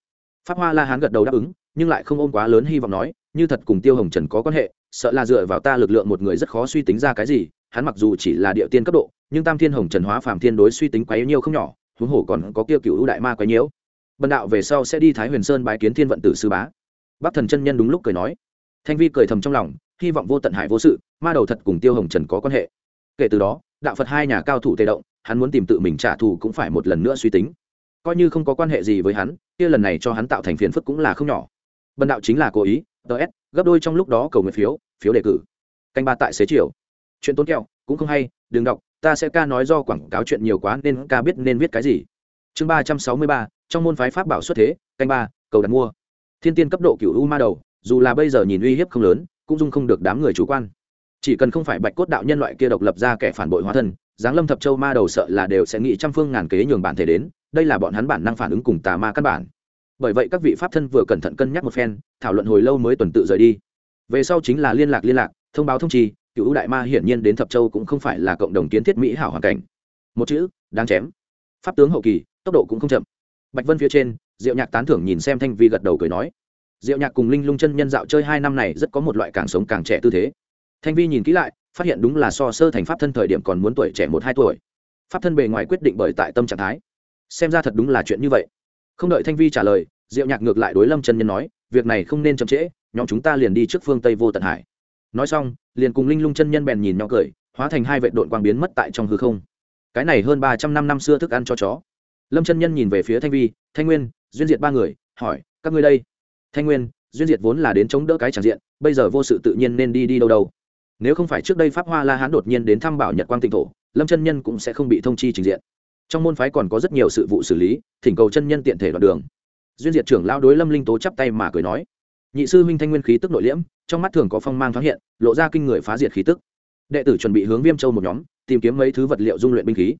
Speaker 1: Pháp hoa la hán gật đầu đáp ứng, nhưng lại không ôm quá lớn hy vọng nói, như thật cùng tiêu hồng trần có quan hệ, sợ là dựa vào ta lực lượng một người rất khó suy tính ra cái gì, hắn mặc dù chỉ là địa tiên cấp độ, nhưng tam thiên hồng trần hóa phàm thiên đối suy tính quá nhiêu không nhỏ, huống hồ còn có kia cựu đại ma quá nhiễu. Bần đạo về sau sẽ đi thái huyền sơn bái kiến thiên vận tử sư bá bắc thần chân nhân đúng lúc cười nói. Thanh vi cười thầm trong lòng, hy vọng vô tận hải vô sự, ma đầu thật cùng tiêu hồng trần có quan hệ. Kể từ đó, đạo phật hai nhà cao thủ tề động, hắn muốn tìm tự mình trả thù cũng phải một lần nữa suy tính. Coi như không có quan hệ gì với hắn, kia lần này cho hắn tạo thành phiền phức cũng là không nhỏ. Bần đạo chính là cố ý ts gấp đôi trong lúc đó cầu nguyện phiếu phiếu đề cử. Canh ba tại xế chiều. Chuyện tốn kẹo, cũng không hay, đừng đọc, ta sẽ ca nói do quảng cáo chuyện nhiều quá nên ca biết nên viết cái gì. Chương ba trăm sáu mươi ba, trong môn phái pháp bảo xuất thế, canh ba, cầu đặt mua thiên tiên cấp độ cựu u ma đầu, dù là bây giờ nhìn uy hiếp không lớn, cũng dung không được đám người chủ quan. Chỉ cần không phải bạch cốt đạo nhân loại kia độc lập ra kẻ phản bội hóa thân, giáng lâm thập châu ma đầu sợ là đều sẽ nghĩ trăm phương ngàn kế nhường bản thể đến, đây là bọn hắn bản năng phản ứng cùng tà ma căn bản. Bởi vậy các vị pháp thân vừa cẩn thận cân nhắc một phen, thảo luận hồi lâu mới tuần tự rời đi. Về sau chính là liên lạc liên lạc, thông báo thông trì cựu đại ma hiển nhiên đến thập châu cũng không phải là cộng đồng kiến thiết mỹ hảo hoàn cảnh. Một chữ, đáng chém. Pháp tướng hậu kỳ, tốc độ cũng không chậm. Bạch vân phía trên diệu nhạc tán thưởng nhìn xem thanh vi gật đầu cười nói, diệu nhạc cùng linh lung chân nhân dạo chơi hai năm này rất có một loại càng sống càng trẻ tư thế. Thanh vi nhìn kỹ lại, phát hiện đúng là so sơ thành pháp thân thời điểm còn muốn tuổi trẻ một hai tuổi. Pháp thân bề ngoài quyết định bởi tại tâm trạng thái. Xem ra thật đúng là chuyện như vậy. Không đợi thanh vi trả lời, diệu nhạc ngược lại đối lâm chân nhân nói, việc này không nên chậm trễ, nhóm chúng ta liền đi trước phương tây vô tận hải. Nói xong, liền cùng linh lung chân nhân bèn nhìn nhau cười, hóa thành hai vệ đội quang biến mất tại trong hư không. Cái này hơn ba trăm năm năm xưa thức ăn cho chó. Lâm chân nhân nhìn về phía thanh vi, thanh nguyên duyên diệt ba người, hỏi, các ngươi đây? Thanh nguyên, duyên diệt vốn là đến chống đỡ cái tràng diện, bây giờ vô sự tự nhiên nên đi đi đâu đâu. Nếu không phải trước đây pháp hoa la hán đột nhiên đến thăm bảo nhật quang tịnh thổ, lâm chân nhân cũng sẽ không bị thông chi trình diện. Trong môn phái còn có rất nhiều sự vụ xử lý, thỉnh cầu chân nhân tiện thể đoạn đường. Duyên diệt trưởng lao đối lâm linh tố chắp tay mà cười nói, nhị sư huynh thanh nguyên khí tức nội liễm, trong mắt thường có phong mang thoáng hiện, lộ ra kinh người phá diệt khí tức. Đệ tử chuẩn bị hướng viêm châu một nhóm, tìm kiếm mấy thứ vật liệu dung luyện binh khí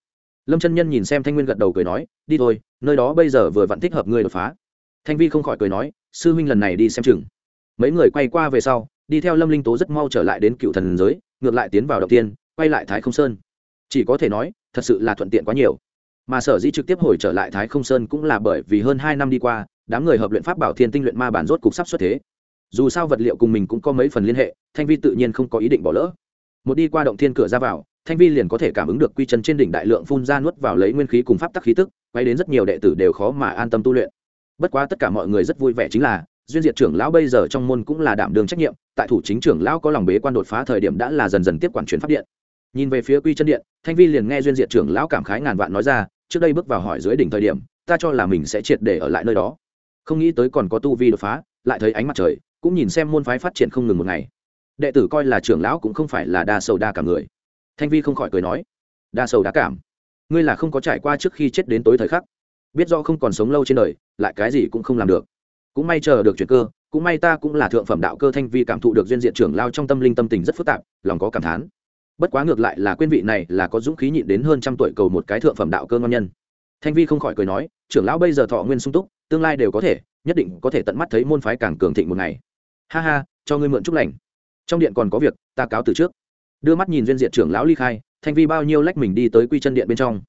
Speaker 1: lâm chân nhân nhìn xem thanh nguyên gật đầu cười nói, đi thôi, nơi đó bây giờ vừa vặn thích hợp ngươi đột phá. Thanh vi không khỏi cười nói, sư huynh lần này đi xem chừng. Mấy người quay qua về sau, đi theo lâm linh tố rất mau trở lại đến cựu thần giới, ngược lại tiến vào đầu tiên, quay lại thái không sơn. Chỉ có thể nói, thật sự là thuận tiện quá nhiều. Mà sở dĩ trực tiếp hồi trở lại thái không sơn cũng là bởi vì hơn hai năm đi qua, đám người hợp luyện pháp bảo thiên tinh luyện ma bản rốt cục sắp xuất thế. Dù sao vật liệu cùng mình cũng có mấy phần liên hệ, thanh vi tự nhiên không có ý định bỏ lỡ. Một đi qua động thiên cửa ra vào thanh vi liền có thể cảm ứng được quy chân trên đỉnh đại lượng phun ra nuốt vào lấy nguyên khí cùng pháp tắc khí tức, quay đến rất nhiều đệ tử đều khó mà an tâm tu luyện. Bất quá tất cả mọi người rất vui vẻ chính là, duyên diệt trưởng lão bây giờ trong môn cũng là đảm đường trách nhiệm, tại thủ chính trưởng lão có lòng bế quan đột phá thời điểm đã là dần dần tiếp quản chuyển pháp điện. Nhìn về phía quy chân điện, thanh vi liền nghe duyên diệt trưởng lão cảm khái ngàn vạn nói ra, trước đây bước vào hỏi dưới đỉnh thời điểm, ta cho là mình sẽ triệt để ở lại nơi đó. Không nghĩ tới còn có tu vi đột phá, lại thấy ánh mặt trời, cũng nhìn xem môn phái phát triển không ngừng một ngày. Đệ tử coi là trưởng lão cũng không phải là đa sầu đa cảm người thanh vi không khỏi cười nói, đa sầu đa cảm. Ngươi là không có trải qua trước khi chết đến tối thời khắc. Biết do không còn sống lâu trên đời, lại cái gì cũng không làm được. Cũng may chờ được chuyện cơ, cũng may ta cũng là thượng phẩm đạo cơ thanh vi cảm thụ được duyên diện trưởng lao trong tâm linh tâm tình rất phức tạp, lòng có cảm thán. Bất quá ngược lại là quên vị này là có dũng khí nhịn đến hơn trăm tuổi cầu một cái thượng phẩm đạo cơ ngon nhân. Thanh vi không khỏi cười nói, trưởng lão bây giờ thọ nguyên sung túc, tương lai đều có thể, nhất định có thể tận mắt thấy môn phái càng cường thịnh một ngày. Ha ha, cho ngươi mượn chúc lành. Trong điện còn có việc, ta cáo từ trước đưa mắt nhìn duyên diện trưởng lão ly khai, thanh vi bao nhiêu lách mình đi tới quy chân điện bên trong.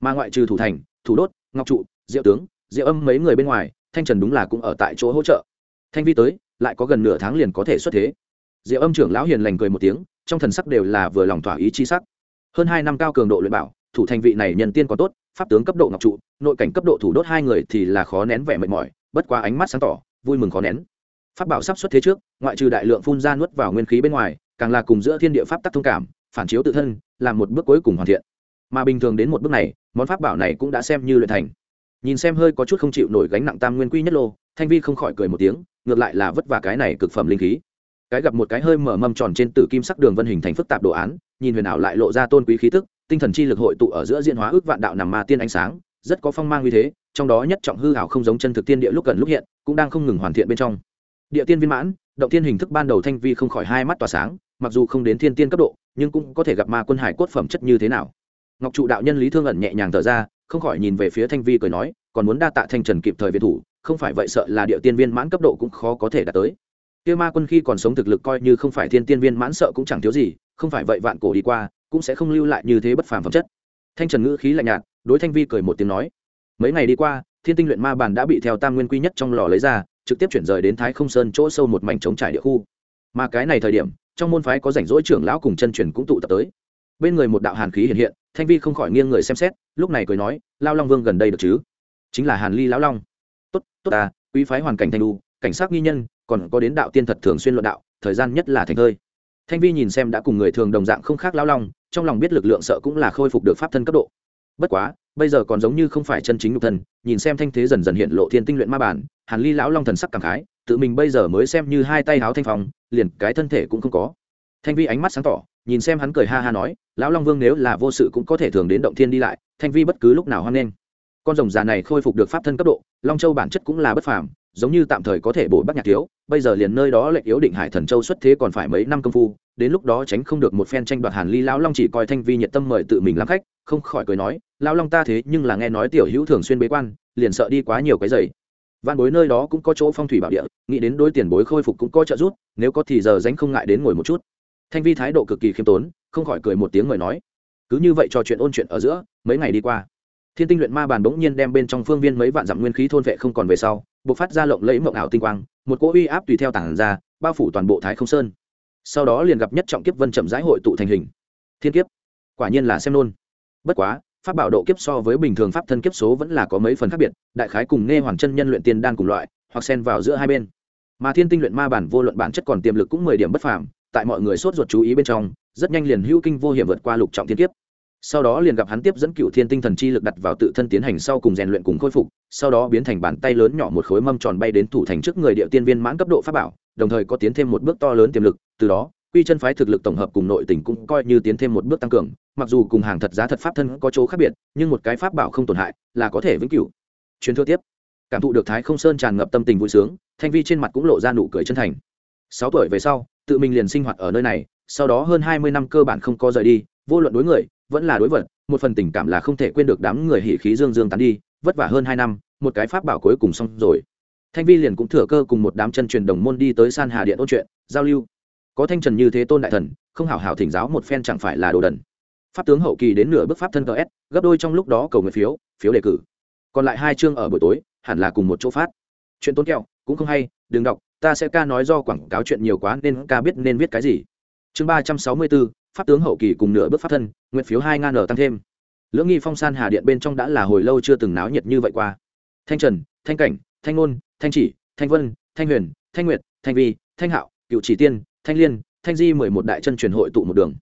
Speaker 1: Mà ngoại trừ thủ thành, thủ đốt, ngọc trụ, diệu tướng, diệu âm mấy người bên ngoài, thanh trần đúng là cũng ở tại chỗ hỗ trợ. Thanh vi tới, lại có gần nửa tháng liền có thể xuất thế. Diệu âm trưởng lão hiền lành cười một tiếng, trong thần sắc đều là vừa lòng thỏa ý chi sắc. Hơn hai năm cao cường độ luyện bảo, thủ thành vị này nhân tiên có tốt, pháp tướng cấp độ ngọc trụ, nội cảnh cấp độ thủ đốt hai người thì là khó nén vẻ mệt mỏi, bất quá ánh mắt sáng tỏ, vui mừng khó nén. Pháp bảo sắp xuất thế trước, ngoại trừ đại lượng phun ra nuốt vào nguyên khí bên ngoài càng là cùng giữa thiên địa pháp tắc thông cảm, phản chiếu tự thân làm một bước cuối cùng hoàn thiện. Mà bình thường đến một bước này, món pháp bảo này cũng đã xem như luyện thành. Nhìn xem hơi có chút không chịu nổi gánh nặng tam nguyên quy nhất lô, thanh vi không khỏi cười một tiếng, ngược lại là vất vả cái này cực phẩm linh khí. Cái gặp một cái hơi mở mâm tròn trên tử kim sắc đường vân hình thành phức tạp đồ án, nhìn huyền ảo lại lộ ra tôn quý khí tức, tinh thần chi lực hội tụ ở giữa diễn hóa ước vạn đạo nằm ma tiên ánh sáng, rất có phong mang uy thế, trong đó nhất trọng hư hảo không giống chân thực tiên địa lúc gần lúc hiện, cũng đang không ngừng hoàn thiện bên trong. Địa tiên viên mãn động Thiên hình thức ban đầu thanh vi không khỏi hai mắt tỏa sáng, mặc dù không đến thiên tiên cấp độ, nhưng cũng có thể gặp ma quân hải cốt phẩm chất như thế nào. Ngọc trụ đạo nhân lý thương ẩn nhẹ nhàng thở ra, không khỏi nhìn về phía thanh vi cười nói, còn muốn đa tạ thanh trần kịp thời viện thủ, không phải vậy sợ là địa tiên viên mãn cấp độ cũng khó có thể đạt tới. Kia ma quân khi còn sống thực lực coi như không phải thiên tiên viên mãn sợ cũng chẳng thiếu gì, không phải vậy vạn cổ đi qua, cũng sẽ không lưu lại như thế bất phàm phẩm chất. Thanh trần ngữ khí lạnh nhạt, đối thanh vi cười một tiếng nói, mấy ngày đi qua, thiên tinh luyện ma bàn đã bị theo tam nguyên quy nhất trong lò lấy ra trực tiếp chuyển rời đến thái không sơn chỗ sâu một mảnh trống trải địa khu. Mà cái này thời điểm, trong môn phái có rảnh rỗi trưởng lão cùng chân truyền cũng tụ tập tới. Bên người một đạo hàn khí hiện hiện, thanh vi không khỏi nghiêng người xem xét, lúc này cười nói, lao long vương gần đây được chứ? Chính là hàn ly lão long. Tốt tốt ta, quý phái hoàn cảnh thanh đu, cảnh sát nghi nhân, còn có đến đạo tiên thật thường xuyên luận đạo, thời gian nhất là thành thơi. Thanh vi nhìn xem đã cùng người thường đồng dạng không khác lão long, trong lòng biết lực lượng sợ cũng là khôi phục được pháp thân cấp độ. Bất quá bây giờ còn giống như không phải chân chính nhục thân, nhìn xem thanh thế dần dần hiện lộ thiên tinh luyện ma bản, hàn ly lão long thần sắc cảm khái, tự mình bây giờ mới xem như hai tay háo thanh phòng liền cái thân thể cũng không có. Thanh vi ánh mắt sáng tỏ, nhìn xem hắn cười ha ha nói, lão long vương nếu là vô sự cũng có thể thường đến động thiên đi lại, thanh vi bất cứ lúc nào hoan nghênh. Con rồng già này khôi phục được pháp thân cấp độ, long châu bản chất cũng là bất phàm giống như tạm thời có thể bổ bắt nhạc thiếu, bây giờ liền nơi đó lệnh yếu định hải thần châu xuất thế còn phải mấy năm công phu, đến lúc đó tránh không được một phen tranh đoạt hàn ly lão long chỉ coi thanh vi nhiệt tâm mời tự mình làm khách, không khỏi cười nói, lão long ta thế nhưng là nghe nói tiểu hữu thường xuyên bế quan, liền sợ đi quá nhiều cái giày. Văn bối nơi đó cũng có chỗ phong thủy bảo địa, nghĩ đến đôi tiền bối khôi phục cũng có trợ giúp, nếu có thì giờ dánh không ngại đến ngồi một chút. Thanh vi thái độ cực kỳ khiêm tốn, không khỏi cười một tiếng mời nói, cứ như vậy trò chuyện ôn chuyện ở giữa, mấy ngày đi qua thiên tinh luyện ma bàn bỗng nhiên đem bên trong phương viên mấy vạn dặm nguyên khí thôn vệ không còn về sau buộc phát ra lộng lẫy mộng ảo tinh quang, một cỗ uy áp tùy theo tảng ra, bao phủ toàn bộ thái không sơn. Sau đó liền gặp nhất trọng kiếp vân chậm rãi hội tụ thành hình. Thiên kiếp? Quả nhiên là xem nôn bất quá, pháp bảo độ kiếp so với bình thường pháp thân kiếp số vẫn là có mấy phần khác biệt, đại khái cùng nghe hoàng chân nhân luyện tiên đan cùng loại, hoặc xen vào giữa hai bên. Mà thiên tinh luyện ma bản vô luận bản chất còn tiềm lực cũng mười điểm bất phàm, tại mọi người sốt ruột chú ý bên trong, rất nhanh liền hữu kinh vô hiểm vượt qua lục trọng thiên kiếp sau đó liền gặp hắn tiếp dẫn cựu thiên tinh thần chi lực đặt vào tự thân tiến hành sau cùng rèn luyện cùng khôi phục, sau đó biến thành bàn tay lớn nhỏ một khối mâm tròn bay đến thủ thành trước người địa tiên viên mãn cấp độ pháp bảo, đồng thời có tiến thêm một bước to lớn tiềm lực, từ đó, quy chân phái thực lực tổng hợp cùng nội tình cũng coi như tiến thêm một bước tăng cường, mặc dù cùng hàng thật giá thật pháp thân có chỗ khác biệt, nhưng một cái pháp bảo không tổn hại là có thể vĩnh cửu. Chuyến thưa tiếp. Cảm thụ được thái không sơn tràn ngập tâm tình vui sướng, thanh vi trên mặt cũng lộ ra nụ cười chân thành. Sáu tuổi về sau, tự mình liền sinh hoạt ở nơi này, sau đó hơn hai mươi năm cơ bản không có rời đi, vô luận đối người vẫn là đối vật, một phần tình cảm là không thể quên được đám người hỉ khí dương dương tán đi, vất vả hơn hai năm, một cái pháp bảo cuối cùng xong rồi. Thanh vi liền cũng thừa cơ cùng một đám chân truyền đồng môn đi tới san hà điện ôn chuyện, giao lưu. Có thanh trần như thế tôn đại thần, không hảo hảo thỉnh giáo một phen chẳng phải là đồ đần. Pháp tướng hậu kỳ đến nửa bước pháp thân ts gấp đôi trong lúc đó cầu nguyện phiếu phiếu đề cử. Còn lại hai chương ở buổi tối, hẳn là cùng một chỗ phát. Chuyện tốn kẹo, cũng không hay, đừng đọc, ta sẽ ca nói do quảng cáo chuyện nhiều quá nên ca biết nên viết cái gì chương ba trăm sáu mươi bốn pháp tướng hậu kỳ cùng nửa bước pháp thân, nguyện phiếu hai ngàn ở tăng thêm. Lưỡng nghi phong san hà điện bên trong đã là hồi lâu chưa từng náo nhiệt như vậy qua. Thanh trần, thanh cảnh, thanh ngôn, thanh chỉ, thanh vân, thanh huyền, thanh nguyệt, thanh vi, thanh hạo, cựu chỉ tiên, thanh liên, thanh di mười một đại chân truyền hội tụ một đường.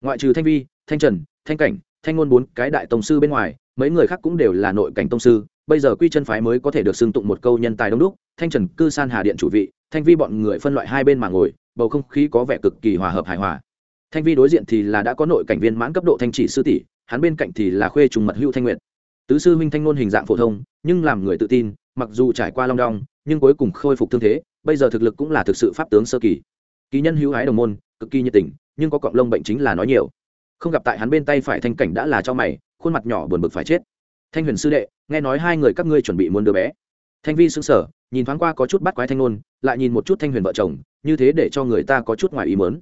Speaker 1: Ngoại trừ thanh vi, thanh trần, thanh cảnh, thanh ngôn bốn cái đại tông sư bên ngoài, mấy người khác cũng đều là nội cảnh tông sư. Bây giờ quy chân phái mới có thể được xưng tụng một câu nhân tài đông đúc. Thanh trần, cư san hà điện chủ vị, thanh vi bọn người phân loại hai bên mà ngồi bầu không khí có vẻ cực kỳ hòa hợp hài hòa. Thanh vi đối diện thì là đã có nội cảnh viên mãn cấp độ thanh chỉ sư tỷ, hắn bên cạnh thì là khuê trùng mật hữu thanh nguyện tứ sư huynh thanh ngôn hình dạng phổ thông, nhưng làm người tự tin, mặc dù trải qua long đong, nhưng cuối cùng khôi phục thương thế, bây giờ thực lực cũng là thực sự pháp tướng sơ kỳ. Kỳ nhân hữu hái đồng môn, cực kỳ nhiệt tình, nhưng có cọng lông bệnh chính là nói nhiều. Không gặp tại hắn bên tay phải thanh cảnh đã là cho mày, khuôn mặt nhỏ buồn bực phải chết. Thanh huyền sư đệ, nghe nói hai người các ngươi chuẩn bị muốn đứa bé thanh vi xứng sở nhìn thoáng qua có chút bắt quái thanh ngôn lại nhìn một chút thanh huyền vợ chồng, như thế để cho người ta có chút ngoài ý mớn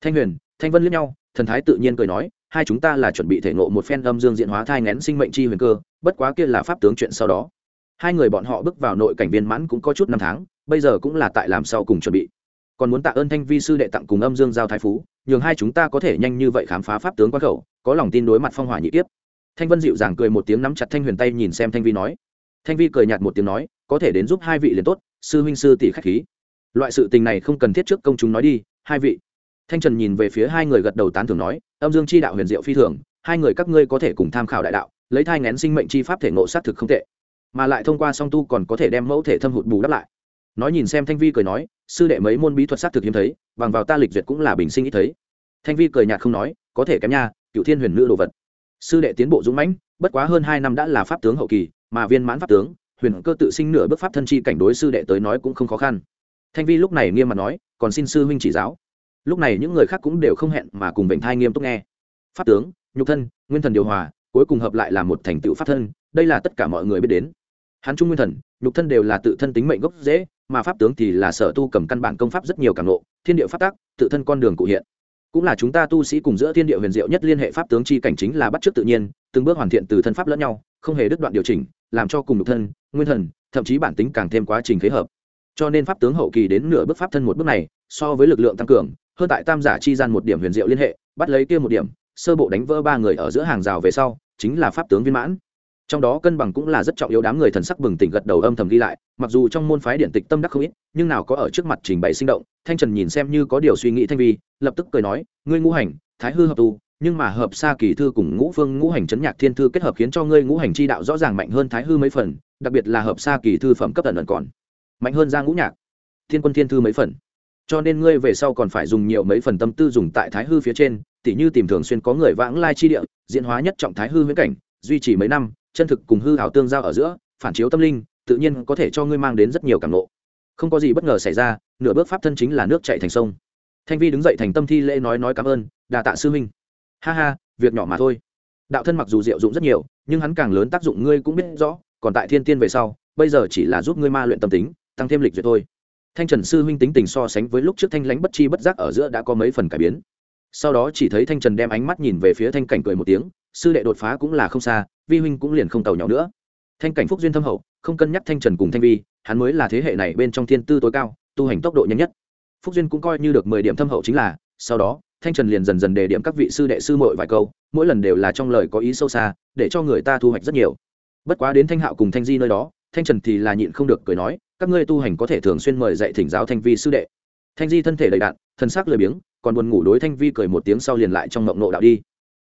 Speaker 1: thanh huyền, thanh vân liếc nhau, thần thái tự nhiên cười nói, hai chúng ta là chuẩn bị thể ngộ một phen âm dương diện hóa thai ngén sinh mệnh chi huyền cơ, bất quá kia là pháp tướng chuyện sau đó. Hai người bọn họ bước vào nội cảnh viên mãn cũng có chút năm tháng, bây giờ cũng là tại làm sau cùng chuẩn bị. Còn muốn tạ ơn thanh vi sư đệ tặng cùng âm dương giao thái phú, nhường hai chúng ta có thể nhanh như vậy khám phá pháp tướng quan khẩu, có lòng tin đối mặt phong hỏa nhị tiếp thanh vân dịu dàng cười một tiếng nắm chặt thanh huyền tay nhìn xem thanh vi nói. Thanh vi cười nhạt một tiếng nói có thể đến giúp hai vị liền tốt, sư huynh sư tỷ khách khí. Loại sự tình này không cần thiết trước công chúng nói đi, hai vị. Thanh trần nhìn về phía hai người gật đầu tán thưởng nói, âm dương chi đạo huyền diệu phi thường, hai người các ngươi có thể cùng tham khảo đại đạo, lấy thai ngén sinh mệnh chi pháp thể ngộ sát thực không tệ. Mà lại thông qua song tu còn có thể đem mẫu thể thâm hụt bù đắp lại. Nói nhìn xem thanh vi cười nói, sư đệ mấy môn bí thuật sát thực hiếm thấy, bằng vào ta lịch duyệt cũng là bình sinh ít thấy. Thanh vi cười nhạt không nói, có thể kém nha, cựu thiên huyền nữ đồ vật. Sư đệ tiến bộ dũng mãnh, bất quá hơn hai năm đã là pháp tướng hậu kỳ, mà viên mãn pháp tướng huyền cơ tự sinh nửa bước pháp thân chi cảnh đối sư đệ tới nói cũng không khó khăn. Thanh vi lúc này nghiêm mặt nói, còn xin sư huynh chỉ giáo. Lúc này những người khác cũng đều không hẹn mà cùng bệnh thai nghiêm túc nghe. Pháp tướng, nhục thân, nguyên thần điều hòa, cuối cùng hợp lại là một thành tựu pháp thân, đây là tất cả mọi người biết đến. Hắn trung nguyên thần, nhục thân đều là tự thân tính mệnh gốc dễ mà pháp tướng thì là sở tu cầm căn bản công pháp rất nhiều cảm nộ thiên địa pháp tác tự thân con đường cụ hiện. Cũng là chúng ta tu sĩ cùng giữa thiên địa huyền diệu nhất liên hệ pháp tướng chi cảnh chính là bắt chước tự nhiên, từng bước hoàn thiện từ thân pháp lẫn nhau, không hề đứt đoạn điều chỉnh, làm cho cùng nhục thân nguyên thần, thậm chí bản tính càng thêm quá trình phối hợp. Cho nên pháp tướng hậu kỳ đến nửa bước pháp thân một bước này, so với lực lượng tăng cường, hơn tại tam giả chi gian một điểm huyền diệu liên hệ, bắt lấy kia một điểm, sơ bộ đánh vỡ ba người ở giữa hàng rào về sau, chính là pháp tướng viên mãn. Trong đó cân bằng cũng là rất trọng yếu, đám người thần sắc bừng tỉnh gật đầu âm thầm ghi lại, mặc dù trong môn phái điện tịch tâm đắc không ít, nhưng nào có ở trước mặt trình bày sinh động, thanh trần nhìn xem như có điều suy nghĩ thanh vi, lập tức cười nói, ngươi ngũ hành, thái hư hợp tu, nhưng mà hợp xa kỳ thư cùng ngũ phương ngũ hành chấn nhạc thiên thư kết hợp khiến cho ngươi ngũ hành chi đạo rõ ràng mạnh hơn thái hư mấy phần đặc biệt là hợp xa kỳ thư phẩm cấp tận lần còn. Mạnh hơn ra ngũ nhạc. Thiên quân thiên thư mấy phần. Cho nên ngươi về sau còn phải dùng nhiều mấy phần tâm tư dùng tại thái hư phía trên, tỉ như tìm thường xuyên có người vãng lai chi địa, diễn hóa nhất trọng thái hư viễn cảnh, duy trì mấy năm, chân thực cùng hư hảo tương giao ở giữa, phản chiếu tâm linh, tự nhiên có thể cho ngươi mang đến rất nhiều cảm lộ không có gì bất ngờ xảy ra, nửa bước pháp thân chính là nước chạy thành sông. Thanh vi đứng dậy thành tâm thi lễ nói nói cảm ơn, đà tạ sư minh ha ha, việc nhỏ mà thôi. Đạo thân mặc dù diệu dụng rất nhiều, nhưng hắn càng lớn tác dụng ngươi cũng biết rõ còn tại thiên tiên về sau, bây giờ chỉ là giúp ngươi ma luyện tâm tính, tăng thêm lịch duyệt thôi. Thanh trần sư huynh tính tình so sánh với lúc trước thanh lãnh bất chi bất giác ở giữa đã có mấy phần cải biến. Sau đó chỉ thấy thanh trần đem ánh mắt nhìn về phía thanh cảnh cười một tiếng, sư đệ đột phá cũng là không xa, vi huynh cũng liền không tàu nhỏ nữa. Thanh cảnh phúc duyên thâm hậu, không cân nhắc thanh trần cùng thanh vi, hắn mới là thế hệ này bên trong thiên tư tối cao, tu hành tốc độ nhanh nhất. Phúc duyên cũng coi như được mười điểm thâm hậu chính là, sau đó, thanh trần liền dần dần đề điểm các vị sư đệ sư mội vài câu, mỗi lần đều là trong lời có ý sâu xa, để cho người ta thu hoạch rất nhiều bất quá đến thanh hạo cùng thanh di nơi đó, thanh trần thì là nhịn không được cười nói, các ngươi tu hành có thể thường xuyên mời dạy thỉnh giáo thanh vi sư đệ. Thanh di thân thể đầy đạn thân xác lười biếng, còn buồn ngủ đối thanh vi cười một tiếng sau liền lại trong mộng nộ đạo đi.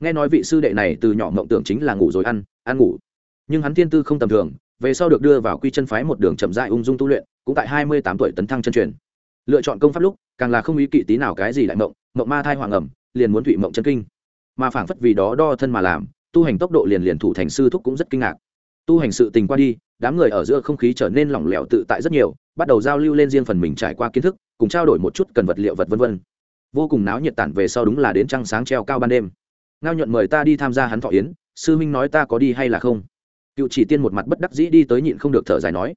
Speaker 1: Nghe nói vị sư đệ này từ nhỏ mộng tưởng chính là ngủ rồi ăn ăn ngủ. Nhưng hắn thiên tư không tầm thường, về sau được đưa vào quy chân phái một đường chậm dại ung dung tu luyện, cũng tại hai mươi tám tuổi tấn thăng chân truyền. Lựa chọn công pháp lúc, càng là không ý kỵ tí nào cái gì lại mộng mộng ma thai hoàng ẩm, liền muốn thụy mộng chân kinh. Mà phảng phất vì đó đo thân mà làm, tu hành tốc độ liền liền thủ thành sư thúc cũng rất kinh ngạc tu hành sự tình qua đi, đám người ở giữa không khí trở nên lỏng lẻo tự tại rất nhiều, bắt đầu giao lưu lên riêng phần mình trải qua kiến thức, cùng trao đổi một chút cần vật liệu vật vân vân. Vô cùng náo nhiệt tản về sau đúng là đến trăng sáng treo cao ban đêm. Ngao nhuận mời ta đi tham gia hắn thọ yến, sư minh nói ta có đi hay là không? Cựu chỉ tiên một mặt bất đắc dĩ đi tới nhịn không được thở dài nói.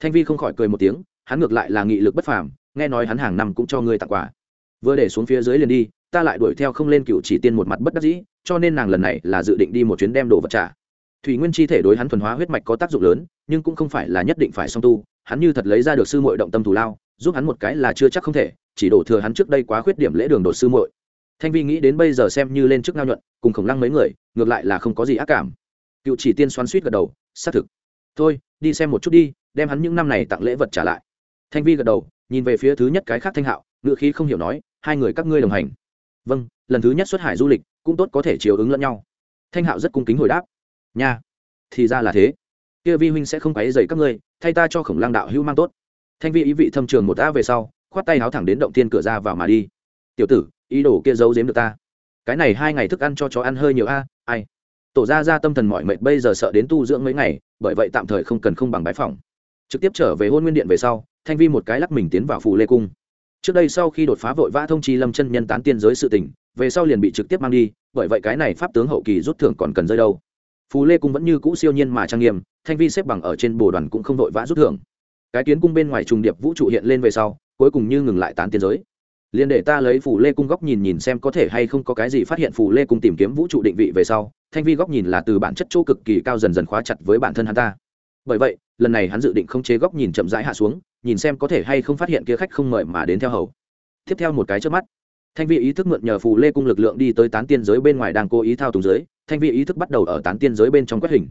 Speaker 1: Thanh vi không khỏi cười một tiếng, hắn ngược lại là nghị lực bất phàm, nghe nói hắn hàng năm cũng cho ngươi tặng quà. Vừa để xuống phía dưới liền đi, ta lại đuổi theo không lên cựu chỉ tiên một mặt bất đắc dĩ, cho nên nàng lần này là dự định đi một chuyến đem đồ vật trả thủy nguyên chi thể đối hắn thuần hóa huyết mạch có tác dụng lớn, nhưng cũng không phải là nhất định phải song tu, hắn như thật lấy ra được sư muội động tâm thù lao, giúp hắn một cái là chưa chắc không thể, chỉ đổ thừa hắn trước đây quá khuyết điểm lễ đường đột sư muội. Thanh vi nghĩ đến bây giờ xem như lên chức ngao nhuận, cùng khổng lăng mấy người, ngược lại là không có gì ác cảm. Cựu chỉ tiên xoắn suýt gật đầu, xác thực. Thôi, đi xem một chút đi, đem hắn những năm này tặng lễ vật trả lại. Thanh vi gật đầu, nhìn về phía thứ nhất cái khác thanh hạo ngự khí không hiểu nói, hai người các ngươi đồng hành. Vâng lần thứ nhất xuất hải du lịch, cũng tốt có thể chiều ứng lẫn nhau. Thanh hạo rất cung kính hồi đáp nha, thì ra là thế. Kia vi huynh sẽ không quấy dày các ngươi, thay ta cho khổng lang đạo hữu mang tốt. Thanh vi ý vị thâm trường một đã về sau, khoát tay háo thẳng đến động tiên cửa ra vào mà đi. Tiểu tử, ý đồ kia giấu giếm được ta. Cái này hai ngày thức ăn cho chó ăn hơi nhiều a, ai? Tổ ra ra tâm thần mỏi mệt bây giờ sợ đến tu dưỡng mấy ngày, bởi vậy tạm thời không cần không bằng bái phòng trực tiếp trở về hôn nguyên điện về sau, thanh vi một cái lắc mình tiến vào phù lê cung. Trước đây sau khi đột phá vội vã thông chi lâm chân nhân tán tiên giới sự tình, về sau liền bị trực tiếp mang đi, bởi vậy cái này pháp tướng hậu kỳ rút thưởng còn cần rơi đâu phù lê cung vẫn như cũ siêu nhiên mà trang nghiêm, thanh vi xếp bằng ở trên bồ đoàn cũng không vội vã rút thưởng. Cái kiến cung bên ngoài trùng điệp vũ trụ hiện lên về sau, cuối cùng như ngừng lại tán tiến giới. Liền để ta lấy phù lê cung góc nhìn nhìn xem có thể hay không có cái gì phát hiện phù lê cung tìm kiếm vũ trụ định vị về sau, thanh vi góc nhìn là từ bản chất chỗ cực kỳ cao dần dần khóa chặt với bản thân hắn ta. Bởi vậy, lần này hắn dự định không chế góc nhìn chậm rãi hạ xuống, nhìn xem có thể hay không phát hiện kia khách không mời mà đến theo hầu. Tiếp theo một cái trước mắt thanh vi ý thức mượn nhờ phù lê cung lực lượng đi tới tán tiên giới bên ngoài đang cố ý thao túng giới, thanh vi ý thức bắt đầu ở tán tiên giới bên trong quét hình.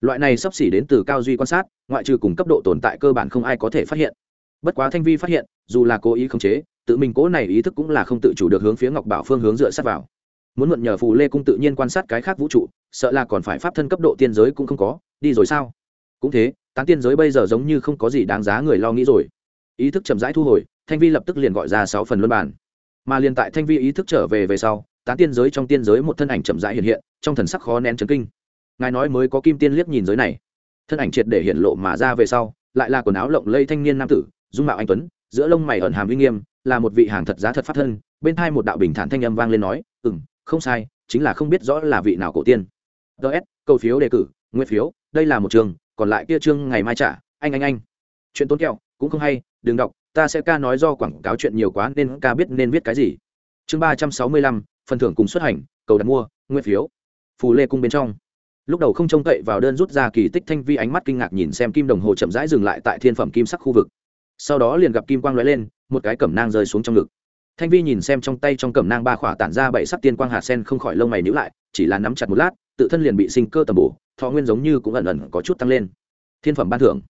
Speaker 1: Loại này sắp xỉ đến từ cao duy quan sát, ngoại trừ cùng cấp độ tồn tại cơ bản không ai có thể phát hiện. Bất quá thanh vi phát hiện, dù là cố ý khống chế, tự mình cố này ý thức cũng là không tự chủ được hướng phía ngọc bảo phương hướng dựa sát vào. Muốn mượn nhờ phù lê cung tự nhiên quan sát cái khác vũ trụ, sợ là còn phải pháp thân cấp độ tiên giới cũng không có, đi rồi sao? Cũng thế, tán tiên giới bây giờ giống như không có gì đáng giá người lo nghĩ rồi. Ý thức chậm rãi thu hồi, thanh vi lập tức liền gọi ra sáu phần luân bản mà liền tại thanh vi ý thức trở về về sau, tán tiên giới trong tiên giới một thân ảnh chậm rãi hiện hiện, trong thần sắc khó nén chấn kinh. Ngài nói mới có kim tiên liếc nhìn giới này. Thân ảnh triệt để hiện lộ mà ra về sau, lại là quần áo lộng lây thanh niên nam tử, dung mạo anh tuấn, giữa lông mày ẩn hàm uy nghiêm, là một vị hàng thật giá thật phát thân, bên thai một đạo bình thản thanh âm vang lên nói ừ m không sai, chính là không biết rõ là vị nào cổ tiên. Ts câu phiếu đề cử nguyên phiếu, đây là một trường, còn lại kia chương ngày mai trả, anh anh anh. Chuyện tốn kẹo, cũng không hay, đừng đọc ta sẽ ca nói do quảng cáo chuyện nhiều quá nên ca biết nên viết cái gì. Chương ba trăm sáu mươi lăm, phần thưởng cùng xuất hành, cầu đặt mua, nguyên phiếu. Phù lê cung bên trong. Lúc đầu không trông cậy vào đơn rút ra kỳ tích thanh vi ánh mắt kinh ngạc nhìn xem kim đồng hồ chậm rãi dừng lại tại thiên phẩm kim sắc khu vực. Sau đó liền gặp kim quang lóe lên, một cái cẩm nang rơi xuống trong ngực. Thanh vi nhìn xem trong tay trong cẩm nang ba khỏa tản ra bảy sắc tiên quang hạt sen không khỏi lông mày nhữ lại, chỉ là nắm chặt một lát, tự thân liền bị sinh cơ tầm bổ, thọ nguyên giống như cũng ẩn ẩn có chút tăng lên. Thiên phẩm ban thưởng.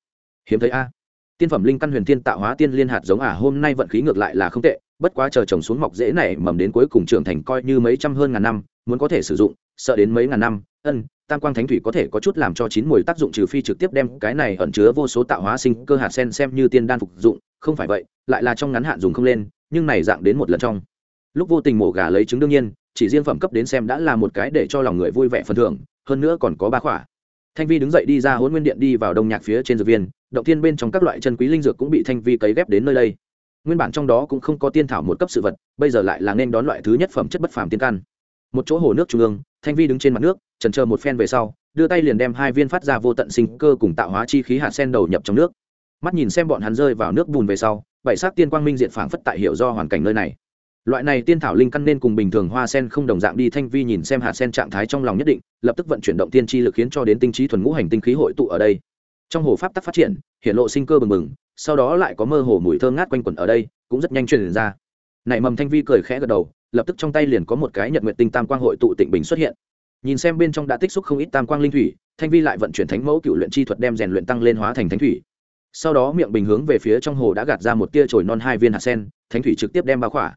Speaker 1: Hiếm thấy a tiên phẩm linh căn huyền tiên tạo hóa tiên liên hạt giống à hôm nay vận khí ngược lại là không tệ, bất quá chờ trồng xuống mọc dễ này mầm đến cuối cùng trưởng thành coi như mấy trăm hơn ngàn năm, muốn có thể sử dụng, sợ đến mấy ngàn năm, ân, tam quang thánh thủy có thể có chút làm cho chín mùi tác dụng trừ phi trực tiếp đem cái này ẩn chứa vô số tạo hóa sinh cơ hạt sen xem như tiên đan phục dụng, không phải vậy, lại là trong ngắn hạn dùng không lên, nhưng này dạng đến một lần trong. Lúc vô tình mổ gà lấy trứng đương nhiên, chỉ riêng phẩm cấp đến xem đã là một cái để cho lòng người vui vẻ phần thưởng, hơn nữa còn có ba khỏa thanh vi đứng dậy đi ra hôn nguyên điện đi vào đông nhạc phía trên dược viên, động tiên bên trong các loại chân quý linh dược cũng bị thanh vi cấy ghép đến nơi đây. Nguyên bản trong đó cũng không có tiên thảo một cấp sự vật, bây giờ lại là nên đón loại thứ nhất phẩm chất bất phàm tiên căn. Một chỗ hồ nước trung ương, thanh vi đứng trên mặt nước trần chờ một phen về sau, đưa tay liền đem hai viên phát ra vô tận sinh cơ cùng tạo hóa chi khí hạt sen đầu nhập trong nước. Mắt nhìn xem bọn hắn rơi vào nước bùn về sau, bảy sắc tiên quang minh diện phảng phất tại hiệu do hoàn cảnh nơi này loại này tiên thảo linh căn nên cùng bình thường hoa sen không đồng dạng đi, thanh vi nhìn xem hạt sen trạng thái trong lòng nhất định, lập tức vận chuyển động tiên chi lực khiến cho đến tinh trí thuần ngũ hành tinh khí hội tụ ở đây. Trong hồ pháp tắc phát triển, hiện lộ sinh cơ bừng bừng, sau đó lại có mơ hồ mùi thơ ngát quanh quẩn ở đây, cũng rất nhanh truyền ra. Nảy mầm thanh vi cười khẽ gật đầu, lập tức trong tay liền có một cái nhật nguyện tinh tam quang hội tụ tịnh bình xuất hiện. Nhìn xem bên trong đã tích xúc không ít tam quang linh thủy, thanh vi lại vận chuyển thánh mẫu cựu luyện chi thuật đem rèn luyện tăng lên hóa thành thánh thủy. Sau đó miệng bình hướng về phía trong hồ đã gạt ra một tia trồi non hai viên hạt sen, thánh thủy trực tiếp đem bao khỏa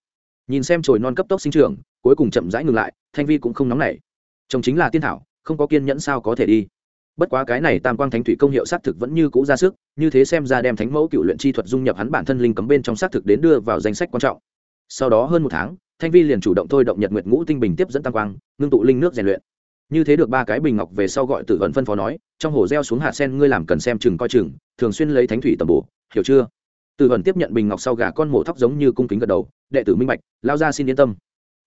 Speaker 1: nhìn xem chồi non cấp tốc sinh trưởng, cuối cùng chậm rãi ngừng lại, thanh vi cũng không nóng nảy. Chồng chính là tiên thảo, không có kiên nhẫn sao có thể đi. Bất quá cái này tam quang thánh thủy công hiệu xác thực vẫn như cũ ra sức, như thế xem ra đem thánh mẫu cựu luyện chi thuật dung nhập hắn bản thân linh cấm bên trong xác thực đến đưa vào danh sách quan trọng. Sau đó hơn một tháng, thanh vi liền chủ động thôi động nhật nguyệt ngũ tinh bình tiếp dẫn tam quang, ngưng tụ linh nước rèn luyện. Như thế được ba cái bình ngọc về sau gọi tử vận phân phó nói, trong hồ gieo xuống hạt sen ngươi làm cần xem chừng coi chừng, thường xuyên lấy thánh thủy tầm bổ, hiểu chưa? Tử vận tiếp nhận bình ngọc sau gà con mổ thóc giống như cung kính gật đầu, đệ tử minh bạch, lao ra xin yên tâm.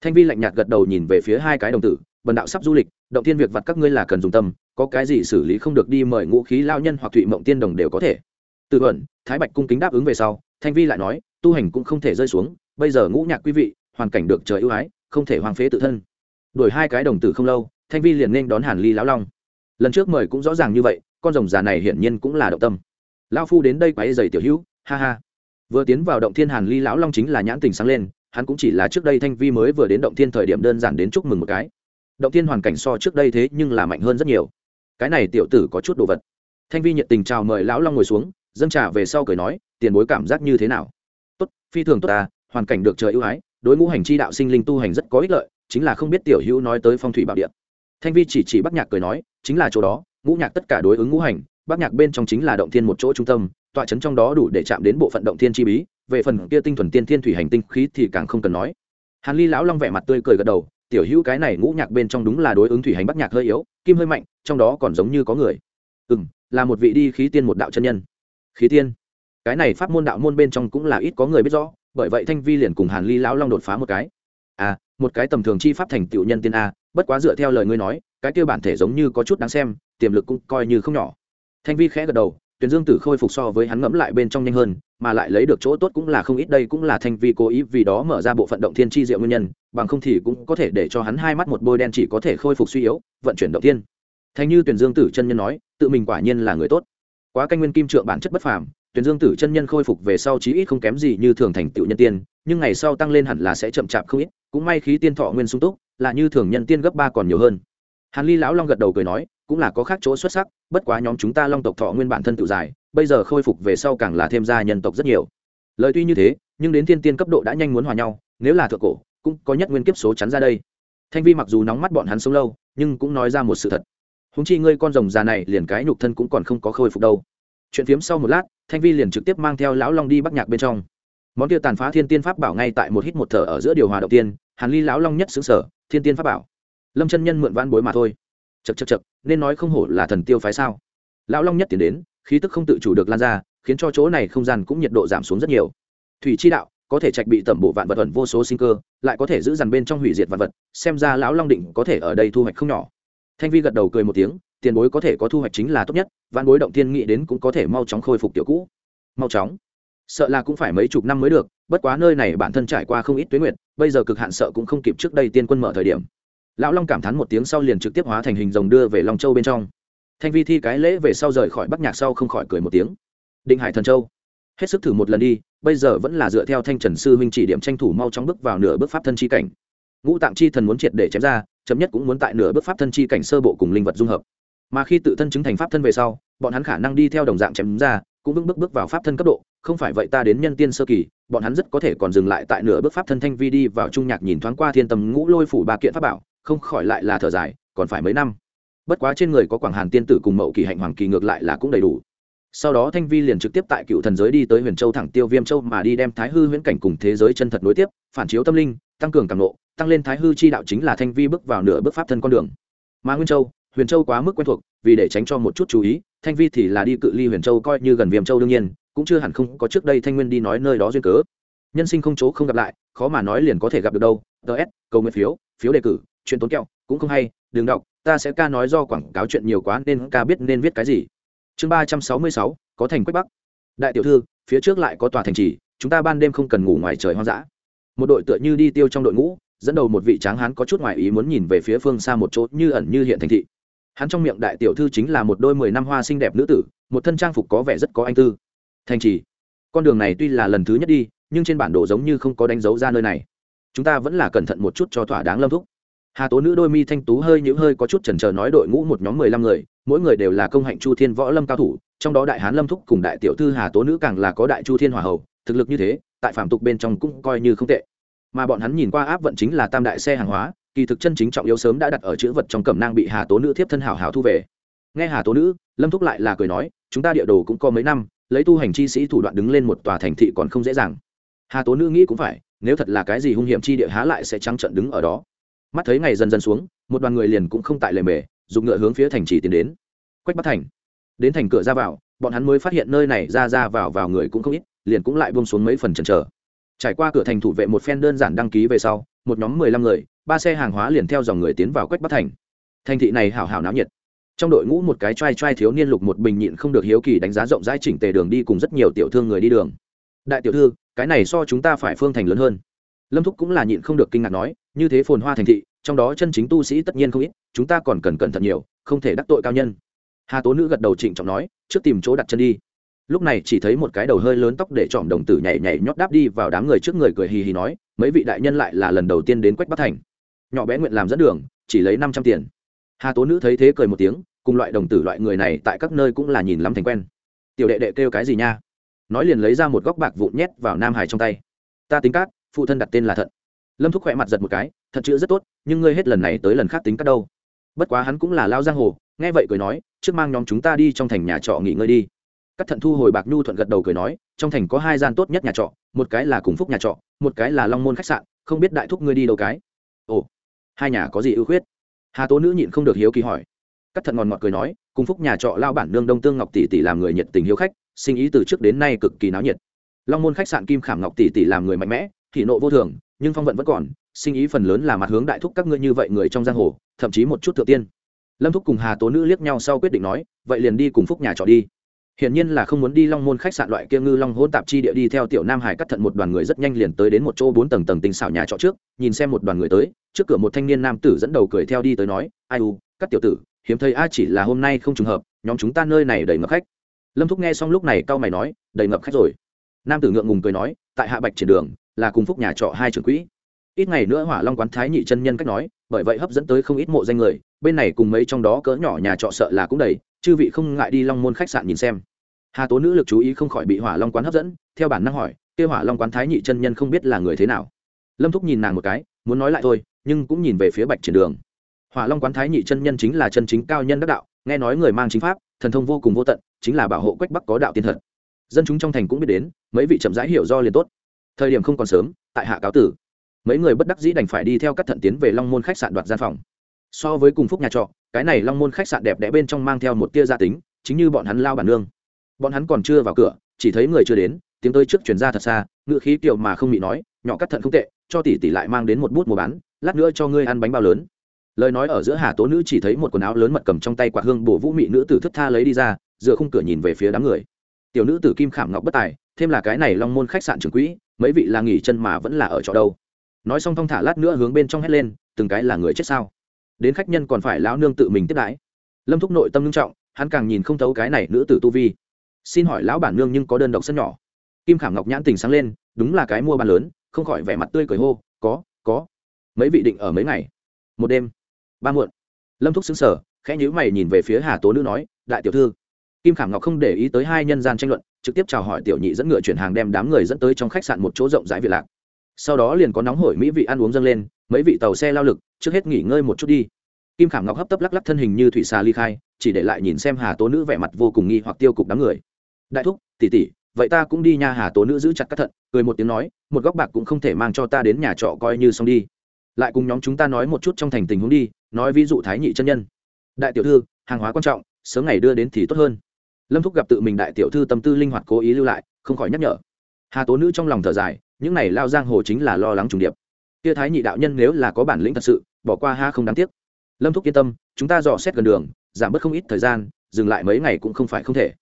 Speaker 1: Thanh vi lạnh nhạt gật đầu nhìn về phía hai cái đồng tử, bần đạo sắp du lịch, động tiên việc vặt các ngươi là cần dùng tâm, có cái gì xử lý không được đi mời ngũ khí lao nhân hoặc thụy mộng tiên đồng đều có thể. Tự ẩn thái bạch cung kính đáp ứng về sau, thanh vi lại nói, tu hành cũng không thể rơi xuống, bây giờ ngũ nhạc quý vị, hoàn cảnh được trời ưu ái, không thể hoang phế tự thân. Đổi hai cái đồng tử không lâu, thanh vi liền nên đón hàn ly lão long. Lần trước mời cũng rõ ràng như vậy, con rồng già này hiển nhiên cũng là động tâm. Lao phu đến đây quái dày tiểu hữu ha ha. Vừa tiến vào động thiên hàn ly, lão long chính là nhãn tình sáng lên, hắn cũng chỉ là trước đây thanh vi mới vừa đến động thiên thời điểm đơn giản đến chúc mừng một cái. Động thiên hoàn cảnh so trước đây thế nhưng là mạnh hơn rất nhiều. Cái này tiểu tử có chút đồ vật. Thanh vi nhiệt tình chào mời lão long ngồi xuống, dâng trà về sau cười nói, tiền bối cảm giác như thế nào? Tốt, phi thường tốt ta hoàn cảnh được trời ưu ái, đối ngũ hành chi đạo sinh linh tu hành rất có ích lợi, chính là không biết tiểu hữu nói tới phong thủy bảo địa. Thanh vi chỉ chỉ bắc nhạc cười nói, chính là chỗ đó, ngũ nhạc tất cả đối ứng ngũ hành, bắc nhạc bên trong chính là động thiên một chỗ trung tâm tọa chấn trong đó đủ để chạm đến bộ phận động thiên chi bí, về phần kia tinh thuần tiên thiên thủy hành tinh khí thì càng không cần nói. Hàn ly lão long vẻ mặt tươi cười gật đầu, tiểu hữu cái này ngũ nhạc bên trong đúng là đối ứng thủy hành bắc nhạc hơi yếu, kim hơi mạnh, trong đó còn giống như có người. Ừ m là một vị đi khí tiên một đạo chân nhân. Khí tiên? Cái này pháp môn đạo môn bên trong cũng là ít có người biết rõ, bởi vậy thanh vi liền cùng hàn ly lão long đột phá một cái. À một cái tầm thường chi pháp thành tiểu nhân tiên a, bất quá dựa theo lời ngươi nói, cái kia bản thể giống như có chút đáng xem, tiềm lực cũng coi như không nhỏ. Thanh vi khẽ gật đầu tuyển dương tử khôi phục so với hắn ngẫm lại bên trong nhanh hơn, mà lại lấy được chỗ tốt cũng là không ít, đây cũng là thanh vi cố ý vì đó mở ra bộ phận động thiên chi diệu nguyên nhân, bằng không thì cũng có thể để cho hắn hai mắt một bôi đen chỉ có thể khôi phục suy yếu, vận chuyển động thiên. Thanh như tuyển dương tử chân nhân nói, tự mình quả nhiên là người tốt. Quá canh nguyên kim trượng bản chất bất phàm tuyển dương tử chân nhân khôi phục về sau chí ít không kém gì như thường thành tựu nhân tiên, nhưng ngày sau tăng lên hẳn là sẽ chậm chạp không ít, cũng may khí tiên thọ nguyên sung túc, là như thường nhân tiên gấp ba còn nhiều hơn hàn ly lão long gật đầu cười nói, cũng là có khác chỗ xuất sắc, bất quá nhóm chúng ta long tộc thọ nguyên bản thân tự dài bây giờ khôi phục về sau càng là thêm ra nhân tộc rất nhiều. Lời tuy như thế, nhưng đến thiên tiên cấp độ đã nhanh muốn hòa nhau, nếu là thượng cổ, cũng có nhất nguyên kiếp số chắn ra đây. Thanh vi mặc dù nóng mắt bọn hắn sống lâu, nhưng cũng nói ra một sự thật. Húng chi ngươi con rồng già này liền cái nhục thân cũng còn không có khôi phục đâu. Chuyện phiếm sau một lát, thanh vi liền trực tiếp mang theo lão long đi bắc nhạc bên trong. Món kia tàn phá thiên tiên pháp bảo ngay tại một hít một thở ở giữa điều hòa đầu tiên, hàn ly lão long nhất xứng sở thiên tiên pháp bảo lâm chân nhân mượn vãn bối mà thôi chật chật chật nên nói không hổ là thần tiêu phái sao lão long nhất tiến đến khí tức không tự chủ được lan ra khiến cho chỗ này không gian cũng nhiệt độ giảm xuống rất nhiều thủy chi đạo có thể trạch bị tẩm bộ vạn vật ẩn vô số sinh cơ lại có thể giữ dằn bên trong hủy diệt vạn vật xem ra lão long định có thể ở đây thu hoạch không nhỏ thanh vi gật đầu cười một tiếng tiền bối có thể có thu hoạch chính là tốt nhất vạn bối động tiên nghĩ đến cũng có thể mau chóng khôi phục tiểu cũ mau chóng sợ là cũng phải mấy chục năm mới được bất quá nơi này bản thân trải qua không ít tuyến nguyện bây giờ cực hạn sợ cũng không kịp trước đây tiên quân mở thời điểm lão long cảm thán một tiếng sau liền trực tiếp hóa thành hình rồng đưa về long châu bên trong. Thanh vi thi cái lễ về sau rời khỏi bắc nhạc sau không khỏi cười một tiếng. Định hải thần châu. Hết sức thử một lần đi, bây giờ vẫn là dựa theo thanh trần sư huynh chỉ điểm tranh thủ mau chóng bước vào nửa bước pháp thân chi cảnh. Ngũ tạng chi thần muốn triệt để chém ra, chấm nhất cũng muốn tại nửa bước pháp thân chi cảnh sơ bộ cùng linh vật dung hợp. Mà khi tự thân chứng thành pháp thân về sau, bọn hắn khả năng đi theo đồng dạng chém ra, cũng vững bước bước vào pháp thân cấp độ, không phải vậy ta đến nhân tiên sơ kỳ, bọn hắn rất có thể còn dừng lại tại nửa bước pháp thân thanh vi đi vào trung nhạc nhìn thoáng qua thiên tầm ngũ lôi phủ ba kiện pháp bảo không khỏi lại là thở dài, còn phải mấy năm. Bất quá trên người có quảng hàn tiên tử cùng mậu kỳ hạnh hoàng kỳ ngược lại là cũng đầy đủ. Sau đó thanh vi liền trực tiếp tại cựu thần giới đi tới huyền châu thẳng tiêu viêm châu mà đi đem thái hư huyễn cảnh cùng thế giới chân thật nối tiếp, phản chiếu tâm linh, tăng cường càng nộ, tăng lên thái hư chi đạo chính là thanh vi bước vào nửa bước pháp thân con đường. Mà nguyên châu, huyền châu quá mức quen thuộc, vì để tránh cho một chút chú ý, thanh vi thì là đi cự ly huyền châu coi như gần viêm châu đương nhiên, cũng chưa hẳn không có trước đây thanh nguyên đi nói nơi đó duyên cớ. Nhân sinh không chỗ không gặp lại, khó mà nói liền có thể gặp được đâu. Ts cầu nguyện phiếu phiếu đề cử chuyện tốn kẹo, cũng không hay, đừng đọc, ta sẽ ca nói do quảng cáo chuyện nhiều quá nên ca biết nên viết cái gì. Chương ba trăm sáu mươi sáu, có thành quách bắc. Đại tiểu thư, phía trước lại có tòa thành trì, chúng ta ban đêm không cần ngủ ngoài trời hoang dã. Một đội tựa như đi tiêu trong đội ngũ, dẫn đầu một vị tráng hán có chút ngoài ý muốn nhìn về phía phương xa một chỗ như ẩn như hiện thành thị. Hắn trong miệng đại tiểu thư chính là một đôi mười năm hoa xinh đẹp nữ tử, một thân trang phục có vẻ rất có anh tư. Thành trì. Con đường này tuy là lần thứ nhất đi, nhưng trên bản đồ giống như không có đánh dấu ra nơi này. Chúng ta vẫn là cẩn thận một chút cho thỏa đáng lâm thúc hà tố nữ đôi mi thanh tú hơi nhữ hơi có chút chần chờ nói đội ngũ một nhóm mười lăm người, mỗi người đều là công hạnh chu thiên võ lâm cao thủ, trong đó đại hán lâm thúc cùng đại tiểu thư hà tố nữ càng là có đại chu thiên hòa hậu thực lực như thế, tại phạm tục bên trong cũng coi như không tệ. Mà bọn hắn nhìn qua áp vận chính là tam đại xe hàng hóa, kỳ thực chân chính trọng yếu sớm đã đặt ở chữ vật trong cẩm nang bị hà tố nữ thiếp thân hảo hảo thu về. Nghe hà tố nữ, lâm thúc lại là cười nói, chúng ta địa đồ cũng có mấy năm, lấy tu hành chi sĩ thủ đoạn đứng lên một tòa thành thị còn không dễ dàng. Hà tố nữ nghĩ cũng phải, nếu thật là cái gì hung hiểm chi địa há lại sẽ trắng trận đứng ở đó mắt thấy ngày dần dần xuống, một đoàn người liền cũng không tại lề mề, dùng ngựa hướng phía thành trì tiến đến. Quách bắc thành. Đến thành cửa ra vào, bọn hắn mới phát hiện nơi này ra ra vào vào người cũng không ít, liền cũng lại buông xuống mấy phần chần chờ. Trải qua cửa thành thủ vệ một phen đơn giản đăng ký về sau, một nhóm mười lăm người, ba xe hàng hóa liền theo dòng người tiến vào quách bắc thành. Thành thị này hảo hảo náo nhiệt. Trong đội ngũ một cái t r a i t r a i thiếu niên lục một bình nhịn không được hiếu kỳ đánh giá rộng rãi chỉnh tề đường đi cùng rất nhiều tiểu thương người đi đường. Đại tiểu thư, cái này so chúng ta phải phương thành lớn hơn lâm thúc cũng là nhịn không được kinh ngạc nói, như thế phồn hoa thành thị, trong đó chân chính tu sĩ tất nhiên không ít, chúng ta còn cần cẩn thận nhiều, không thể đắc tội cao nhân. Hà tố nữ gật đầu trịnh trọng nói, trước tìm chỗ đặt chân đi. Lúc này chỉ thấy một cái đầu hơi lớn tóc để trọm đồng tử nhảy nhảy nhót đáp đi vào đám người trước người cười hì hì nói, mấy vị đại nhân lại là lần đầu tiên đến quách bắc thành. Nhỏ bé nguyện làm dẫn đường, chỉ lấy năm trăm tiền. Hà tố nữ thấy thế cười một tiếng, cùng loại đồng tử loại người này tại các nơi cũng là nhìn lắm thành quen. Tiểu đệ đệ kêu cái gì nha? Nói liền lấy ra một góc bạc vụn nhét vào nam hải trong tay. Ta tính cát phụ thân đặt tên là thận. Lâm thúc khỏe mặt giật một cái thật chữ rất tốt, nhưng ngươi hết lần này tới lần khác tính cắt đâu. Bất quá hắn cũng là lao giang hồ, nghe vậy cười nói, trước mang nhóm chúng ta đi trong thành nhà trọ nghỉ ngơi đi. Các thận thu hồi bạc nhu thuận gật đầu cười nói, trong thành có hai gian tốt nhất nhà trọ, một cái là cùng phúc nhà trọ, một cái là long môn khách sạn, không biết đại thúc ngươi đi đâu cái. Ồ, hai nhà có gì ưu khuyết? Hà tố nữ nhịn không được hiếu kỳ hỏi. Các thận ngọt ngọt cười nói, cùng phúc nhà trọ lao bản nương đông tương ngọc tỷ tỷ làm người nhiệt tình hiếu khách, sinh ý từ trước đến nay cực kỳ náo nhiệt. Long môn khách sạn kim khảm ngọc tỷ tỷ làm người mạnh mẽ thị nộ vô thường, nhưng phong vận vẫn còn, sinh ý phần lớn là mặt hướng đại thúc các ngươi như vậy người trong giang hồ, thậm chí một chút thượng tiên. Lâm thúc cùng hà tố nữ liếc nhau sau quyết định nói, vậy liền đi cùng phúc nhà trọ đi. Hiển nhiên là không muốn đi long môn khách sạn loại kia ngư long hôn tạp chi địa đi theo tiểu nam hải cắt thận một đoàn người rất nhanh liền tới đến một chỗ bốn tầng tầng tinh xảo nhà trọ trước, nhìn xem một đoàn người tới, trước cửa một thanh niên nam tử dẫn đầu cười theo đi tới nói, ai u, các tiểu tử, hiếm thấy a chỉ là hôm nay không trùng hợp, nhóm chúng ta nơi này đầy ngập khách. Lâm thúc nghe xong lúc này cau mày nói, đầy ngập khách rồi. Nam tử ngượng ngùng cười nói, tại hạ bạch triển đường là cùng phúc nhà trọ hai trưởng quỹ. Ít ngày nữa hỏa long quán thái nhị chân nhân cách nói, bởi vậy hấp dẫn tới không ít mộ danh người, bên này cùng mấy trong đó cỡ nhỏ nhà trọ sợ là cũng đầy, chư vị không ngại đi long môn khách sạn nhìn xem. Hà tố nữ lực chú ý không khỏi bị hỏa long quán hấp dẫn, theo bản năng hỏi, kia hỏa long quán thái nhị chân nhân không biết là người thế nào? Lâm thúc nhìn nàng một cái, muốn nói lại thôi, nhưng cũng nhìn về phía bạch triển đường. Hỏa long quán thái nhị chân nhân chính là chân chính cao nhân đắc đạo, nghe nói người mang chính pháp, thần thông vô cùng vô tận, chính là bảo hộ quách bắc có đạo tiên thật. Dân chúng trong thành cũng biết đến, mấy vị chậm rãi hiểu do liền tốt thời điểm không còn sớm, tại hạ cáo tử, mấy người bất đắc dĩ đành phải đi theo các thận tiến về long môn khách sạn đoạt gian phòng. So với cùng phúc nhà trọ, cái này long môn khách sạn đẹp đẽ bên trong mang theo một tia gia tính, chính như bọn hắn lao bản nương. Bọn hắn còn chưa vào cửa, chỉ thấy người chưa đến, tiếng tới trước chuyển ra thật xa ngự khí kiểu mà không bị nói, nhỏ cắt thận không tệ, cho tỷ tỷ lại mang đến một bút mua bán, lát nữa cho ngươi ăn bánh bao lớn. Lời nói ở giữa hà tố nữ chỉ thấy một quần áo lớn mật cầm trong tay quạt hương bổ vũ mị nữ tử thức tha lấy đi ra, dựa khung cửa nhìn về phía đám người. Tiểu nữ tử kim khảm ngọc bất tài, thêm là cái này long môn khách sạn trưởng quỹ mấy vị là nghỉ chân mà vẫn là ở chỗ đâu. Nói xong thong thả lát nữa hướng bên trong hét lên, từng cái là người chết sao? Đến khách nhân còn phải lão nương tự mình tiếp đãi. Lâm thúc nội tâm nghiêm trọng, hắn càng nhìn không thấu cái này nữ tử tu vi. Xin hỏi lão bản nương nhưng có đơn độc sân nhỏ. Kim khảm ngọc nhãn tình sáng lên, đúng là cái mua bán lớn, không khỏi vẻ mặt tươi cười hô, có có. Mấy vị định ở mấy ngày? Một đêm. Ba muộn. Lâm thúc xứng sở khẽ nhíu mày nhìn về phía hà tố nữ nói, đại tiểu thư kim khảm ngọc không để ý tới hai nhân gian tranh luận, trực tiếp chào hỏi tiểu nhị dẫn ngựa chuyển hàng đem đám người dẫn tới trong khách sạn một chỗ rộng rãi việt lạc. Sau đó liền có nóng hổi mỹ vị ăn uống dâng lên, mấy vị tàu xe lao lực, trước hết nghỉ ngơi một chút đi. Kim khảm ngọc hấp tấp lắc lắc thân hình như thủy xà ly khai, chỉ để lại nhìn xem hà tố nữ vẻ mặt vô cùng nghi hoặc tiêu cục đám người. Đại thúc tỉ tỉ vậy ta cũng đi nha. Hà tố nữ giữ chặt các thận, cười một tiếng nói, một góc bạc cũng không thể mang cho ta đến nhà trọ coi như xong đi. Lại cùng nhóm chúng ta nói một chút trong thành tình huống đi, nói ví dụ thái nhị chân nhân. Đại tiểu thư, hàng hóa quan trọng, sớm ngày đưa đến thì tốt hơn lâm thúc gặp tự mình đại tiểu thư tâm tư linh hoạt cố ý lưu lại, không khỏi nhắc nhở. Hà tố nữ trong lòng thở dài, những này lao giang hồ chính là lo lắng trùng điệp. Tia thái nhị đạo nhân nếu là có bản lĩnh thật sự, bỏ qua ha không đáng tiếc. Lâm thúc yên tâm, chúng ta dò xét gần đường, giảm bớt không ít thời gian, dừng lại mấy ngày cũng không phải không thể.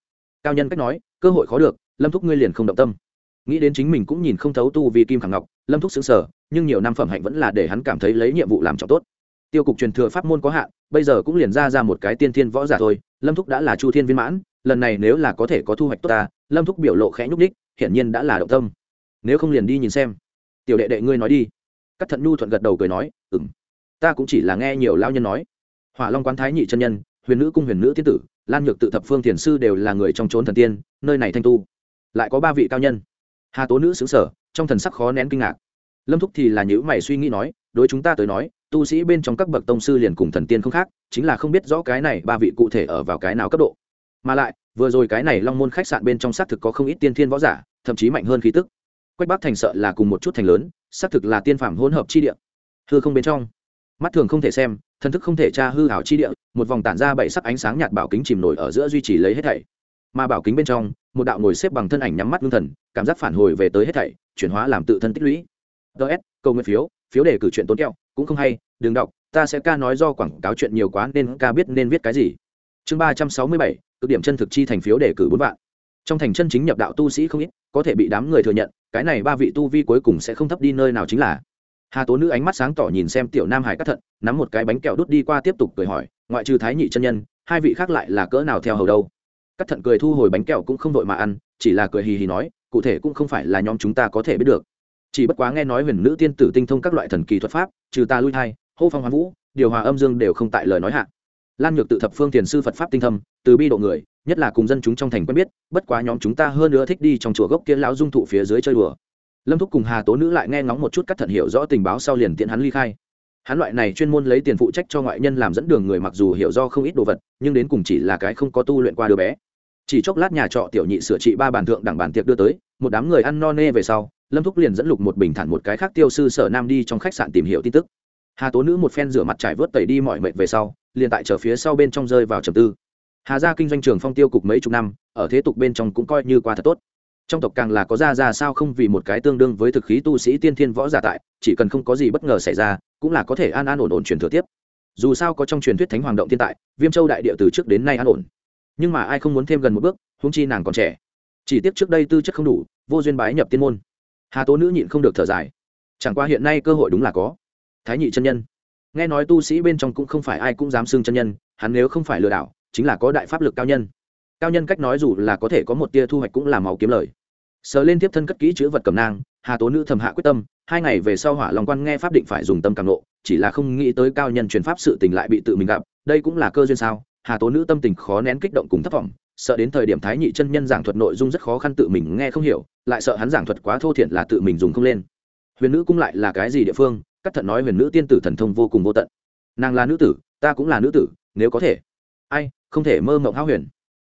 Speaker 1: Cao nhân cách nói, cơ hội khó được, lâm thúc ngươi liền không động tâm. Nghĩ đến chính mình cũng nhìn không thấu tu vì kim khẳng ngọc, lâm thúc xứng sở nhưng nhiều năm phẩm hạnh vẫn là để hắn cảm thấy lấy nhiệm vụ làm trọng tốt. Tiêu cục truyền thừa pháp môn có hạn, bây giờ cũng liền ra ra một cái tiên thiên võ giả thôi, lâm thúc đã là chu thiên viên mãn lần này nếu là có thể có thu hoạch tốt ta, lâm thúc biểu lộ khẽ nhúc đích hiển nhiên đã là động tâm. Nếu không liền đi nhìn xem. Tiểu đệ đệ ngươi nói đi. Các thận nhu thuận gật đầu cười nói ừng ta cũng chỉ là nghe nhiều lao nhân nói. Hỏa long quán thái nhị chân nhân, huyền nữ cung huyền nữ tiên tử, lan nhược tự thập phương thiền sư đều là người trong trốn thần tiên, nơi này thanh tu. Lại có ba vị cao nhân. Hà tố nữ xứng sở, trong thần sắc khó nén kinh ngạc. Lâm thúc thì là những mày suy nghĩ nói, đối chúng ta tới nói, tu sĩ bên trong các bậc tông sư liền cùng thần tiên không khác, chính là không biết rõ cái này ba vị cụ thể ở vào cái nào cấp độ mà lại, vừa rồi cái này long môn khách sạn bên trong xác thực có không ít tiên thiên võ giả, thậm chí mạnh hơn khí tức. Quách bắc thành sợ là cùng một chút thành lớn, xác thực là tiên phạm hỗn hợp chi địa. Hư không bên trong, mắt thường không thể xem thân thức không thể tra hư hảo chi địa, một vòng tản ra bảy sắc ánh sáng nhạt bảo kính chìm nổi ở giữa duy trì lấy hết thảy. Mà bảo kính bên trong, một đạo ngồi xếp bằng thân ảnh nhắm mắt ngưng thần, cảm giác phản hồi về tới hết thảy, chuyển hóa làm tự thân tích lũy. Ts câu nguyện phiếu phiếu đề cử chuyện tốn kẹo, cũng không hay, đừng đọc, ta sẽ ca nói do quảng cáo chuyện nhiều quá nên ca biết nên viết cái gì. Chương ba trăm sáu mươi bảy cực điểm chân thực chi thành phiếu để cử bốn vạn. Trong thành chân chính nhập đạo tu sĩ không ít, có thể bị đám người thừa nhận, cái này ba vị tu vi cuối cùng sẽ không thấp đi nơi nào chính là. Hà tố nữ ánh mắt sáng tỏ nhìn xem tiểu nam hải cắt thận, nắm một cái bánh kẹo đút đi qua tiếp tục cười hỏi, ngoại trừ thái nhị chân nhân, hai vị khác lại là cỡ nào theo hầu đâu? Cắt thận cười thu hồi bánh kẹo cũng không vội mà ăn, chỉ là cười hì hì nói, cụ thể cũng không phải là nhóm chúng ta có thể biết được. Chỉ bất quá nghe nói huyền nữ tiên tử tinh thông các loại thần kỳ thuật pháp, trừ ta lui thai, hô phong hoán vũ, điều hòa âm dương đều không tại lời nói hạn lan nhược tự thập phương tiền sư phật pháp tinh thâm, từ bi độ người, nhất là cùng dân chúng trong thành quen biết, bất quá nhóm chúng ta hơn nữa thích đi trong chùa gốc kia lão dung thụ phía dưới chơi đùa. Lâm thúc cùng hà tố nữ lại nghe ngóng một chút cắt thận hiểu rõ tình báo sau liền tiện hắn ly khai. Hắn loại này chuyên môn lấy tiền phụ trách cho ngoại nhân làm dẫn đường người mặc dù hiểu do không ít đồ vật, nhưng đến cùng chỉ là cái không có tu luyện qua đứa bé. Chỉ chốc lát nhà trọ tiểu nhị sửa trị ba bàn thượng đẳng bàn tiệc đưa tới, một đám người ăn no nê về sau, lâm thúc liền dẫn lục một bình thản một cái khác tiêu sư sở nam đi trong khách sạn tìm hiểu tin tức hà tố nữ một phen rửa mặt trải vớt tẩy đi mọi mệt về sau, liền tại chờ phía sau bên trong rơi vào trầm tư. Hà gia kinh doanh trường phong tiêu cục mấy chục năm, ở thế tục bên trong cũng coi như qua thật tốt. Trong tộc càng là có ra ra sao không vì một cái tương đương với thực khí tu sĩ tiên thiên võ giả tại, chỉ cần không có gì bất ngờ xảy ra, cũng là có thể an an ổn ổn truyền thừa tiếp. Dù sao có trong truyền thuyết thánh hoàng động thiên tại, viêm châu đại địa từ trước đến nay an ổn. Nhưng mà ai không muốn thêm gần một bước húng chi nàng còn trẻ. Chỉ tiếc trước đây tư chất không đủ, vô duyên bái nhập tiên môn. Hà tố nữ nhịn không được thở dài. Chẳng qua hiện nay cơ hội đúng là có thái nhị chân nhân. Nghe nói tu sĩ bên trong cũng không phải ai cũng dám xưng chân nhân, hắn nếu không phải lừa đảo, chính là có đại pháp lực cao nhân. Cao nhân cách nói dù là có thể có một tia thu hoạch cũng là máu kiếm lời. Sờ lên tiếp thân cất kỹ chữ vật cầm nang, hà tố nữ thầm hạ quyết tâm, hai ngày về sau hỏa lòng quan nghe pháp định phải dùng tâm càng nộ, chỉ là không nghĩ tới cao nhân truyền pháp sự tình lại bị tự mình gặp, đây cũng là cơ duyên sao? Hà tố nữ tâm tình khó nén kích động cùng thất vọng, sợ đến thời điểm thái nhị chân nhân giảng thuật nội dung rất khó khăn tự mình nghe không hiểu, lại sợ hắn giảng thuật quá thô thiện là tự mình dùng không lên. Huyền nữ cũng lại là cái gì địa phương? Cắt thận nói huyền nữ tiên tử thần thông vô cùng vô tận. Nàng là nữ tử, ta cũng là nữ tử, nếu có thể. Ai, không thể mơ mộng háo huyền.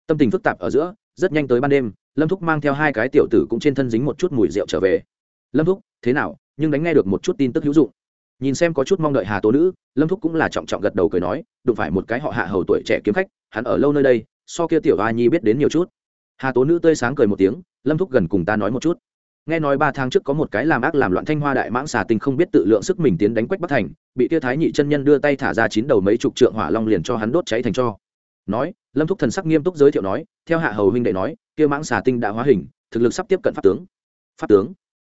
Speaker 1: Tâm tình phức tạp ở giữa, rất nhanh tới ban đêm, lâm thúc mang theo hai cái tiểu tử cũng trên thân dính một chút mùi rượu trở về. Lâm thúc, thế nào, nhưng đánh nghe được một chút tin tức hữu dụng. Nhìn xem có chút mong đợi hà tố nữ, lâm thúc cũng là trọng trọng gật đầu cười nói, đụng phải một cái họ hạ hầu tuổi trẻ kiếm khách, hắn ở lâu nơi đây, so kia tiểu a nhi biết đến nhiều chút. Hà tố nữ tươi sáng cười một tiếng, lâm thúc gần cùng ta nói một chút nghe nói ba tháng trước có một cái làm ác làm loạn thanh hoa đại mãng xà tinh không biết tự lượng sức mình tiến đánh quách bắc thành, bị Tia thái nhị chân nhân đưa tay thả ra chín đầu mấy chục trượng hỏa long liền cho hắn đốt cháy thành cho. Nói, lâm thúc thần sắc nghiêm túc giới thiệu nói, theo hạ hầu huynh đệ nói, kia mãng xà tinh đã hóa hình, thực lực sắp tiếp cận pháp tướng. Pháp tướng?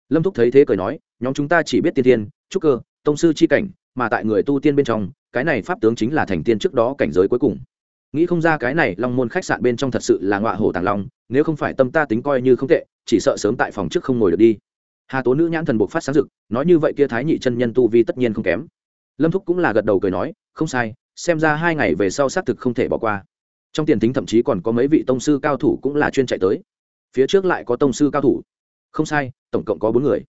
Speaker 1: Lâm thúc thấy thế cười nói, nhóm chúng ta chỉ biết tiên tiên trúc cơ, tông sư chi cảnh, mà tại người tu tiên bên trong, cái này pháp tướng chính là thành tiên trước đó cảnh giới cuối cùng. Nghĩ không ra cái này long môn khách sạn bên trong thật sự là ngọa hổ tàng long, nếu không phải tâm ta tính coi như không tệ chỉ sợ sớm tại phòng trước không ngồi được đi. Hà tố nữ nhãn thần buộc phát sáng rực, nói như vậy kia thái nhị chân nhân tu vi tất nhiên không kém. Lâm thúc cũng là gật đầu cười nói, không sai, xem ra hai ngày về sau xác thực không thể bỏ qua. Trong tiền tính thậm chí còn có mấy vị tông sư cao thủ cũng là chuyên chạy tới. Phía trước lại có tông sư cao thủ. Không sai, tổng cộng có bốn người.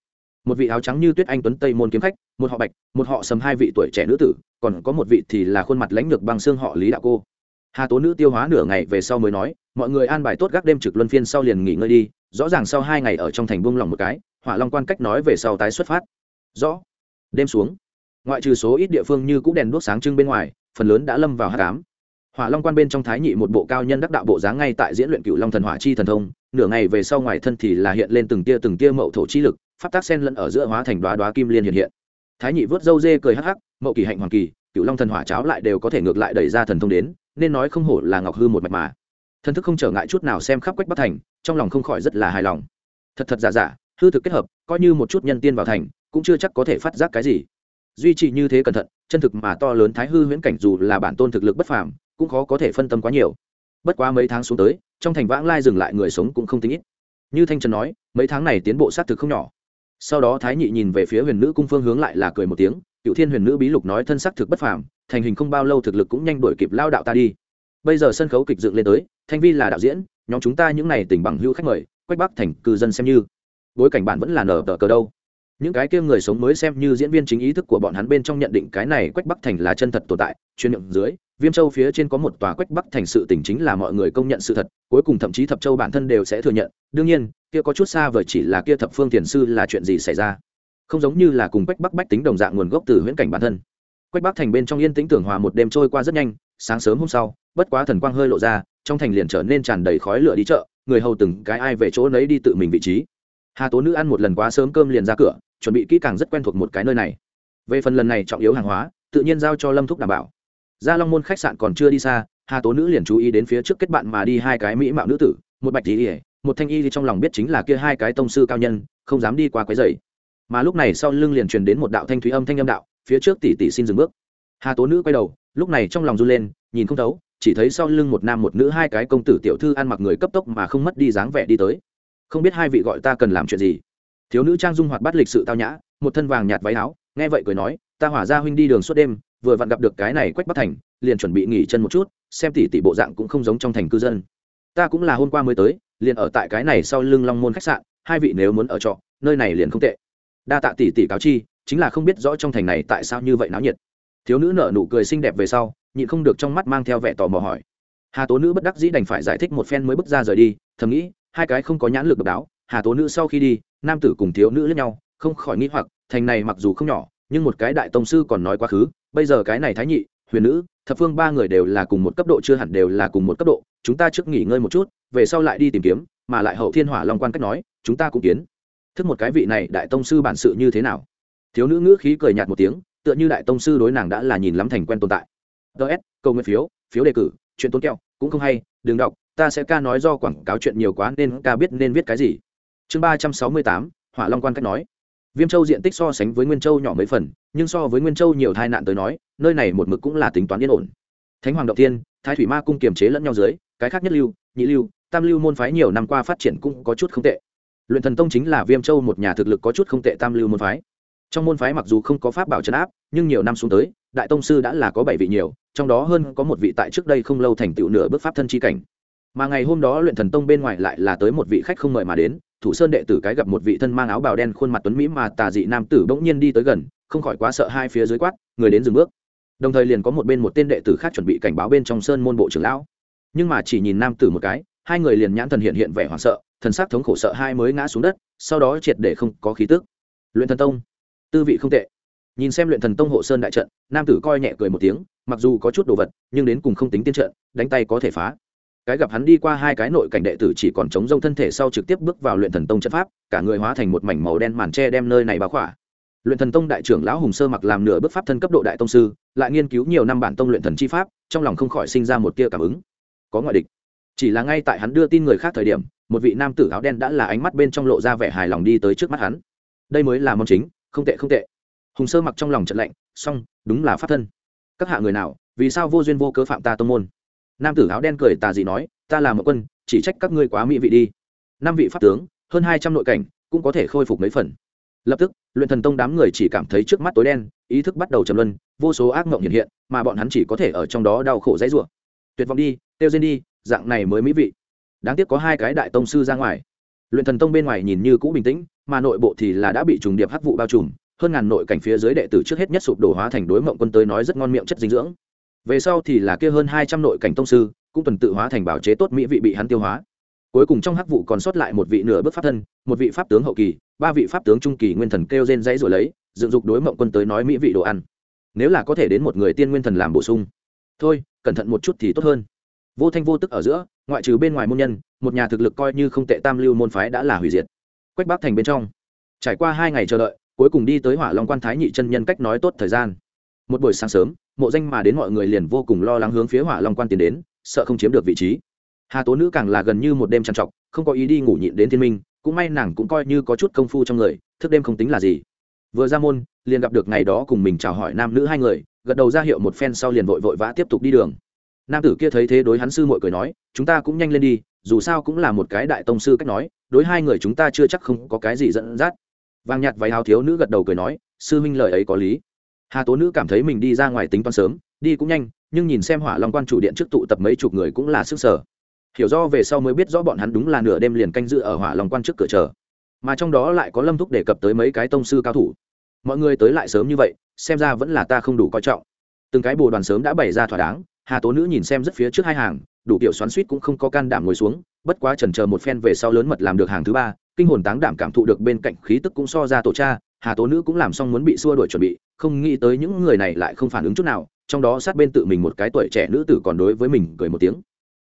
Speaker 1: Một vị áo trắng như tuyết anh tuấn tây môn kiếm khách, một họ bạch, một họ sầm hai vị tuổi trẻ nữ tử, còn có một vị thì là khuôn mặt lãnh lược bằng xương họ lý đạo cô. Hà tố nữ tiêu hóa nửa ngày về sau mới nói, mọi người an bài tốt gác đêm trực luân phiên sau liền nghỉ ngơi đi rõ ràng sau hai ngày ở trong thành buông lòng một cái, hỏa long quan cách nói về sau tái xuất phát. Rõ. Đêm xuống, ngoại trừ số ít địa phương như cũng đèn đuốc sáng trưng bên ngoài, phần lớn đã lâm vào hát cám hỏa long quan bên trong thái nhị một bộ cao nhân đắc đạo bộ dáng ngay tại diễn luyện cựu long thần hỏa chi thần thông, nửa ngày về sau ngoài thân thì là hiện lên từng tia từng tia mậu thổ chi lực, pháp tác sen lẫn ở giữa hóa thành đoá đoá kim liên hiện hiện. Thái nhị vớt dâu dê cười hắc hắc, mậu kỳ hạnh hoàng kỳ cựu long thần hỏa cháo lại đều có thể ngược lại đẩy ra thần thông đến, nên nói không hổ là ngọc hư một mạch mà thần thức không trở ngại chút nào xem khắp quách bắc thành, trong lòng không khỏi rất là hài lòng. Thật thật giả giả, hư thực kết hợp, coi như một chút nhân tiên vào thành, cũng chưa chắc có thể phát giác cái gì. Duy trì như thế cẩn thận, chân thực mà to lớn thái hư huyễn cảnh dù là bản tôn thực lực bất phàm, cũng khó có thể phân tâm quá nhiều. Bất quá mấy tháng xuống tới, trong thành vãng lai dừng lại người sống cũng không tính ít. Như thanh trần nói, mấy tháng này tiến bộ xác thực không nhỏ. Sau đó thái nhị nhìn về phía huyền nữ cung phương hướng lại là cười một tiếng, cựu thiên huyền nữ bí lục nói thân xác thực bất phàm, thành hình không bao lâu thực lực cũng nhanh đuổi kịp lao đạo ta đi. Bây giờ sân khấu kịch dựng lên tới thanh vi là đạo diễn, nhóm chúng ta những n à y tỉnh bằng hữu khách mời, quách bắc thành cư dân xem như. Bối cảnh bạn vẫn là nở tờ cờ đâu. Những cái kia người sống mới xem như diễn viên chính ý thức của bọn hắn bên trong nhận định cái này quách bắc thành là chân thật tồn tại, chuyên nhượng dưới, viêm châu phía trên có một tòa quách bắc thành sự tỉnh chính là mọi người công nhận sự thật, cuối cùng thậm chí thập châu bản thân đều sẽ thừa nhận. Đương nhiên, kia có chút xa vời chỉ là kia thập phương tiền sư là chuyện gì xảy ra? Không giống như là cùng quách bắc bách tính đồng dạng nguồn gốc từ huyễn cảnh bản thân. Quách bắc thành bên trong yên tĩnh tưởng hòa một đêm trôi qua rất nhanh sáng sớm hôm sau, bất quá thần quang hơi lộ ra, trong thành liền trở nên tràn đầy khói lửa đi chợ, người hầu từng cái ai về chỗ nấy đi tự mình vị trí. Hà tố nữ ăn một lần quá sớm cơm liền ra cửa, chuẩn bị kỹ càng rất quen thuộc một cái nơi này. Về phần lần này trọng yếu hàng hóa, tự nhiên giao cho lâm thúc đảm bảo. Gia long môn khách sạn còn chưa đi xa, hà tố nữ liền chú ý đến phía trước kết bạn mà đi hai cái mỹ mạo nữ tử, một bạch tỷ một thanh y thì trong lòng biết chính là kia hai cái tông sư cao nhân, không dám đi qua quấy rầy. Mà lúc này sau lưng liền truyền đến một đạo thanh thúy âm thanh âm đạo, phía trước tỷ tỷ xin dừng bước hà tố nữ quay đầu, lúc này trong lòng run lên, nhìn không thấu, chỉ thấy sau lưng một nam một nữ hai cái công tử tiểu thư ăn mặc người cấp tốc mà không mất đi dáng vẻ đi tới. Không biết hai vị gọi ta cần làm chuyện gì. Thiếu nữ trang dung hoạt bát lịch sự tao nhã, một thân vàng nhạt váy áo, nghe vậy cười nói, ta hỏa ra huynh đi đường suốt đêm, vừa vặn gặp được cái này quách bắc thành, liền chuẩn bị nghỉ chân một chút, xem tỷ tỷ bộ dạng cũng không giống trong thành cư dân. Ta cũng là hôm qua mới tới, liền ở tại cái này sau lưng long môn khách sạn, hai vị nếu muốn ở trọ, nơi này liền không tệ. Đa tạ tỷ tỷ cáo chi, chính là không biết rõ trong thành này tại sao như vậy náo nhiệt thiếu nữ nở nụ cười xinh đẹp về sau, nhịn không được trong mắt mang theo vẻ tò mò hỏi. Hà tố nữ bất đắc dĩ đành phải giải thích một phen mới bước ra rời đi, thầm nghĩ, hai cái không có nhãn lực độc đáo, hà tố nữ sau khi đi, nam tử cùng thiếu nữ lẫn nhau, không khỏi nghĩ hoặc, thành này mặc dù không nhỏ, nhưng một cái đại tông sư còn nói quá khứ, bây giờ cái này thái nhị, huyền nữ, thập phương ba người đều là cùng một cấp độ, chưa hẳn đều là cùng một cấp độ, chúng ta trước nghỉ ngơi một chút, về sau lại đi tìm kiếm, mà lại hậu thiên hỏa long quan cách nói, chúng ta cũng kiến. Thức một cái vị này đại tông sư bản sự như thế nào? Thiếu nữ ngữ khí cười nhạt một tiếng tựa như đại tông sư đối nàng đã là nhìn lắm thành quen tồn tại. Ts câu nguyện phiếu phiếu đề cử, chuyện tốn kẹo, cũng không hay, đừng đọc, ta sẽ ca nói do quảng cáo chuyện nhiều quá nên ca biết nên viết cái gì. Chương ba trăm sáu mươi tám, hỏa long quan cách nói. Viêm châu diện tích so sánh với nguyên châu nhỏ mấy phần, nhưng so với nguyên châu nhiều tai nạn tới nói, nơi này một mực cũng là tính toán yên ổn. Thánh hoàng động tiên thái thủy ma cung kiềm chế lẫn nhau dưới, cái khác nhất lưu, nhị lưu, tam lưu môn phái nhiều năm qua phát triển cũng có chút không tệ. Luyện thần tông chính là viêm châu một nhà thực lực có chút không tệ tam lưu môn phái trong môn phái mặc dù không có pháp bảo trấn áp, nhưng nhiều năm xuống tới, đại tông sư đã là có bảy vị nhiều, trong đó hơn có một vị tại trước đây không lâu thành tựu nửa bước pháp thân chi cảnh. Mà ngày hôm đó luyện thần tông bên ngoài lại là tới một vị khách không mời mà đến, thủ sơn đệ tử cái gặp một vị thân mang áo bào đen khuôn mặt tuấn mỹ mà tà dị nam tử bỗng nhiên đi tới gần, không khỏi quá sợ hai phía dưới quát, người đến dừng bước. Đồng thời liền có một bên một tên đệ tử khác chuẩn bị cảnh báo bên trong sơn môn bộ trưởng lão. Nhưng mà chỉ nhìn nam tử một cái, hai người liền nhãn thần hiện hiện vẻ hoảng sợ, thần sắc thống khổ sợ hai mới ngã xuống đất, sau đó triệt để không có khí tức. Luyện thần tông tư vị không tệ. Nhìn xem luyện thần tông hộ sơn đại trận, nam tử coi nhẹ cười một tiếng, mặc dù có chút đồ vật, nhưng đến cùng không tính tiên trận, đánh tay có thể phá. Cái gặp hắn đi qua hai cái nội cảnh đệ tử chỉ còn chống rông thân thể sau trực tiếp bước vào luyện thần tông trận pháp, cả người hóa thành một mảnh màu đen màn tre đem nơi này báo khỏa. Luyện thần tông đại trưởng lão hùng sơ mặc làm nửa bước pháp thân cấp độ đại tông sư, lại nghiên cứu nhiều năm bản tông luyện thần chi pháp, trong lòng không khỏi sinh ra một tia cảm ứng. Có ngoại địch. Chỉ là ngay tại hắn đưa tin người khác thời điểm, một vị nam tử áo đen đã là ánh mắt bên trong lộ ra vẻ hài lòng đi tới trước mắt hắn. Đây mới là mong chính không tệ không tệ. Hùng sơ mặc trong lòng trận lạnh song đúng là pháp thân. Các hạ người nào, vì sao vô duyên vô cớ phạm ta tông môn? Nam tử áo đen cười tà dị nói, ta là một quân, chỉ trách các ngươi quá mỹ vị đi. Năm vị pháp tướng, hơn hai trăm nội cảnh, cũng có thể khôi phục mấy phần. Lập tức, luyện thần tông đám người chỉ cảm thấy trước mắt tối đen, ý thức bắt đầu trầm luân, vô số ác mộng hiện hiện, mà bọn hắn chỉ có thể ở trong đó đau khổ dãy rủa. Tuyệt vọng đi, tiêu diên đi, dạng này mới mỹ vị. Đáng tiếc có hai cái đại tông sư ra ngoài. Luyện thần tông bên ngoài nhìn như cũ bình tĩnh mà nội bộ thì là đã bị trùng điệp hắc vụ bao trùm, hơn ngàn nội cảnh phía dưới đệ tử trước hết nhất sụp đổ hóa thành đối mộng quân tới nói rất ngon miệng chất dinh dưỡng. Về sau thì là kia hơn hai trăm nội cảnh tông sư, cũng tuần tự hóa thành bảo chế tốt mỹ vị bị hắn tiêu hóa. Cuối cùng trong hắc vụ còn sót lại một vị nửa bước pháp thân, một vị pháp tướng hậu kỳ, ba vị pháp tướng trung kỳ nguyên thần kêu rên dãy rồi lấy, dựng dục đối mộng quân tới nói mỹ vị đồ ăn. Nếu là có thể đến một người tiên nguyên thần làm bổ sung, thôi, cẩn thận một chút thì tốt hơn. Vô thanh vô tức ở giữa, ngoại trừ bên ngoài môn nhân, một nhà thực lực coi như không tệ tam lưu môn phái đã là hủy diệt quách bắc thành bên trong. Trải qua hai ngày chờ đợi, cuối cùng đi tới hỏa long quan thái nhị chân nhân cách nói tốt thời gian. Một buổi sáng sớm, mộ danh mà đến mọi người liền vô cùng lo lắng hướng phía hỏa long quan tiến đến, sợ không chiếm được vị trí. Hà tố nữ càng là gần như một đêm trằn trọc, không có ý đi ngủ nhịn đến thiên minh, cũng may nàng cũng coi như có chút công phu trong người, thức đêm không tính là gì. Vừa ra môn, liền gặp được ngày đó cùng mình chào hỏi nam nữ hai người, gật đầu ra hiệu một phen sau liền vội vội vã tiếp tục đi đường. Nam tử kia thấy thế đối hắn sư mội cười nói, chúng ta cũng nhanh lên đi dù sao cũng là một cái đại tông sư cách nói, đối hai người chúng ta chưa chắc không có cái gì dẫn dắt. Vàng nhạt váy áo thiếu nữ gật đầu cười nói, sư minh lời ấy có lý. Hà tố nữ cảm thấy mình đi ra ngoài tính toán sớm, đi cũng nhanh, nhưng nhìn xem hỏa long quan chủ điện trước tụ tập mấy chục người cũng là sức sở. Hiểu do về sau mới biết rõ bọn hắn đúng là nửa đêm liền canh dự ở hỏa long quan trước cửa chờ. Mà trong đó lại có lâm thúc đề cập tới mấy cái tông sư cao thủ. Mọi người tới lại sớm như vậy, xem ra vẫn là ta không đủ coi trọng. Từng cái bồ đoàn sớm đã bày ra thỏa đáng, hà tố nữ nhìn xem rất phía trước hai hàng đủ kiểu xoắn suýt cũng không có can đảm ngồi xuống, bất quá trần chờ một phen về sau lớn mật làm được hàng thứ ba, kinh hồn táng đảm cảm thụ được bên cạnh khí tức cũng so ra tổ cha, hà tố nữ cũng làm xong muốn bị xua đuổi chuẩn bị, không nghĩ tới những người này lại không phản ứng chút nào, trong đó sát bên tự mình một cái tuổi trẻ nữ tử còn đối với mình cười một tiếng.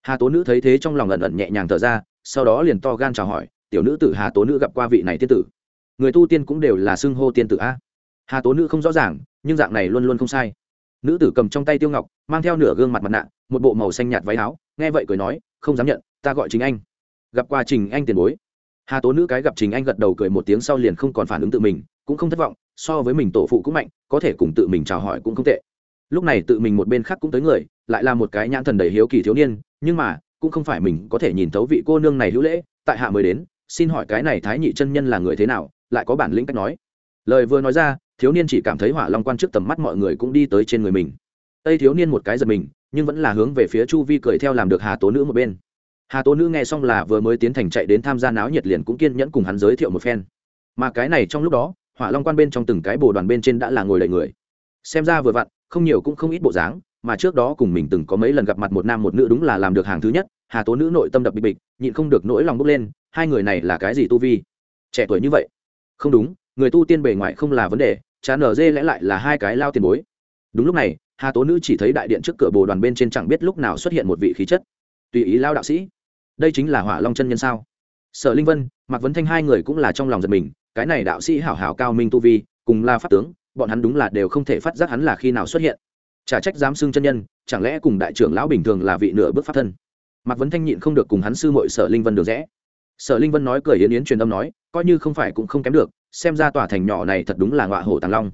Speaker 1: Hà tố nữ thấy thế trong lòng ẩn ẩn nhẹ nhàng thở ra, sau đó liền to gan chào hỏi, tiểu nữ tử, hà tố nữ gặp qua vị này tiên tử. Người tu tiên cũng đều là xưng hô tiên tử a. Hà tố nữ không rõ ràng, nhưng dạng này luôn luôn không sai nữ tử cầm trong tay tiêu ngọc, mang theo nửa gương mặt mặt nạ, một bộ màu xanh nhạt váy áo, nghe vậy cười nói, không dám nhận, ta gọi chính anh. Gặp qua trình anh tiền bối. Hà tố nữ cái gặp trình anh gật đầu cười một tiếng sau liền không còn phản ứng tự mình, cũng không thất vọng, so với mình tổ phụ cũng mạnh, có thể cùng tự mình chào hỏi cũng không tệ. Lúc này tự mình một bên khác cũng tới người, lại là một cái nhãn thần đầy hiếu kỳ thiếu niên, nhưng mà, cũng không phải mình có thể nhìn thấu vị cô nương này hữu lễ, tại hạ mới đến, xin hỏi cái này thái nhị chân nhân là người thế nào, lại có bản lĩnh cách nói. Lời vừa nói ra thiếu niên chỉ cảm thấy hỏa long quan trước tầm mắt mọi người cũng đi tới trên người mình. Tây thiếu niên một cái giật mình, nhưng vẫn là hướng về phía chu vi cười theo làm được hà tố nữ một bên. Hà tố nữ nghe xong là vừa mới tiến thành chạy đến tham gia náo nhiệt liền cũng kiên nhẫn cùng hắn giới thiệu một phen. Mà cái này trong lúc đó, hỏa long quan bên trong từng cái bồ đoàn bên trên đã là ngồi đầy người. Xem ra vừa vặn, không nhiều cũng không ít bộ dáng, mà trước đó cùng mình từng có mấy lần gặp mặt một nam một nữ đúng là làm được hàng thứ nhất, hà tố nữ nội tâm đập bịch bịch, nhịn không được nỗi lòng bốc lên, hai người này là cái gì tu vi? Trẻ tuổi như vậy. Không đúng, người tu tiên bề ngoài không là vấn đề chán ở dê lẽ lại là hai cái lao tiền bối. Đúng lúc này, hà tố nữ chỉ thấy đại điện trước cửa bồ đoàn bên trên chẳng biết lúc nào xuất hiện một vị khí chất. Tùy ý lao đạo sĩ. Đây chính là hỏa long chân nhân sao? Sở linh vân, mạc vấn thanh hai người cũng là trong lòng giật mình, cái này đạo sĩ hảo hảo cao minh tu vi, cùng là pháp tướng, bọn hắn đúng là đều không thể phát giác hắn là khi nào xuất hiện. Chả trách dám xưng chân nhân, chẳng lẽ cùng đại trưởng lão bình thường là vị nửa bước pháp thân? Mạc vấn thanh nhịn không được cùng hắn sư mội sở linh vân được rẽ sở linh vân nói cười yến yến truyền âm nói, coi như không phải cũng không kém được xem ra tòa thành nhỏ này thật đúng là ngọa hổ tàng long.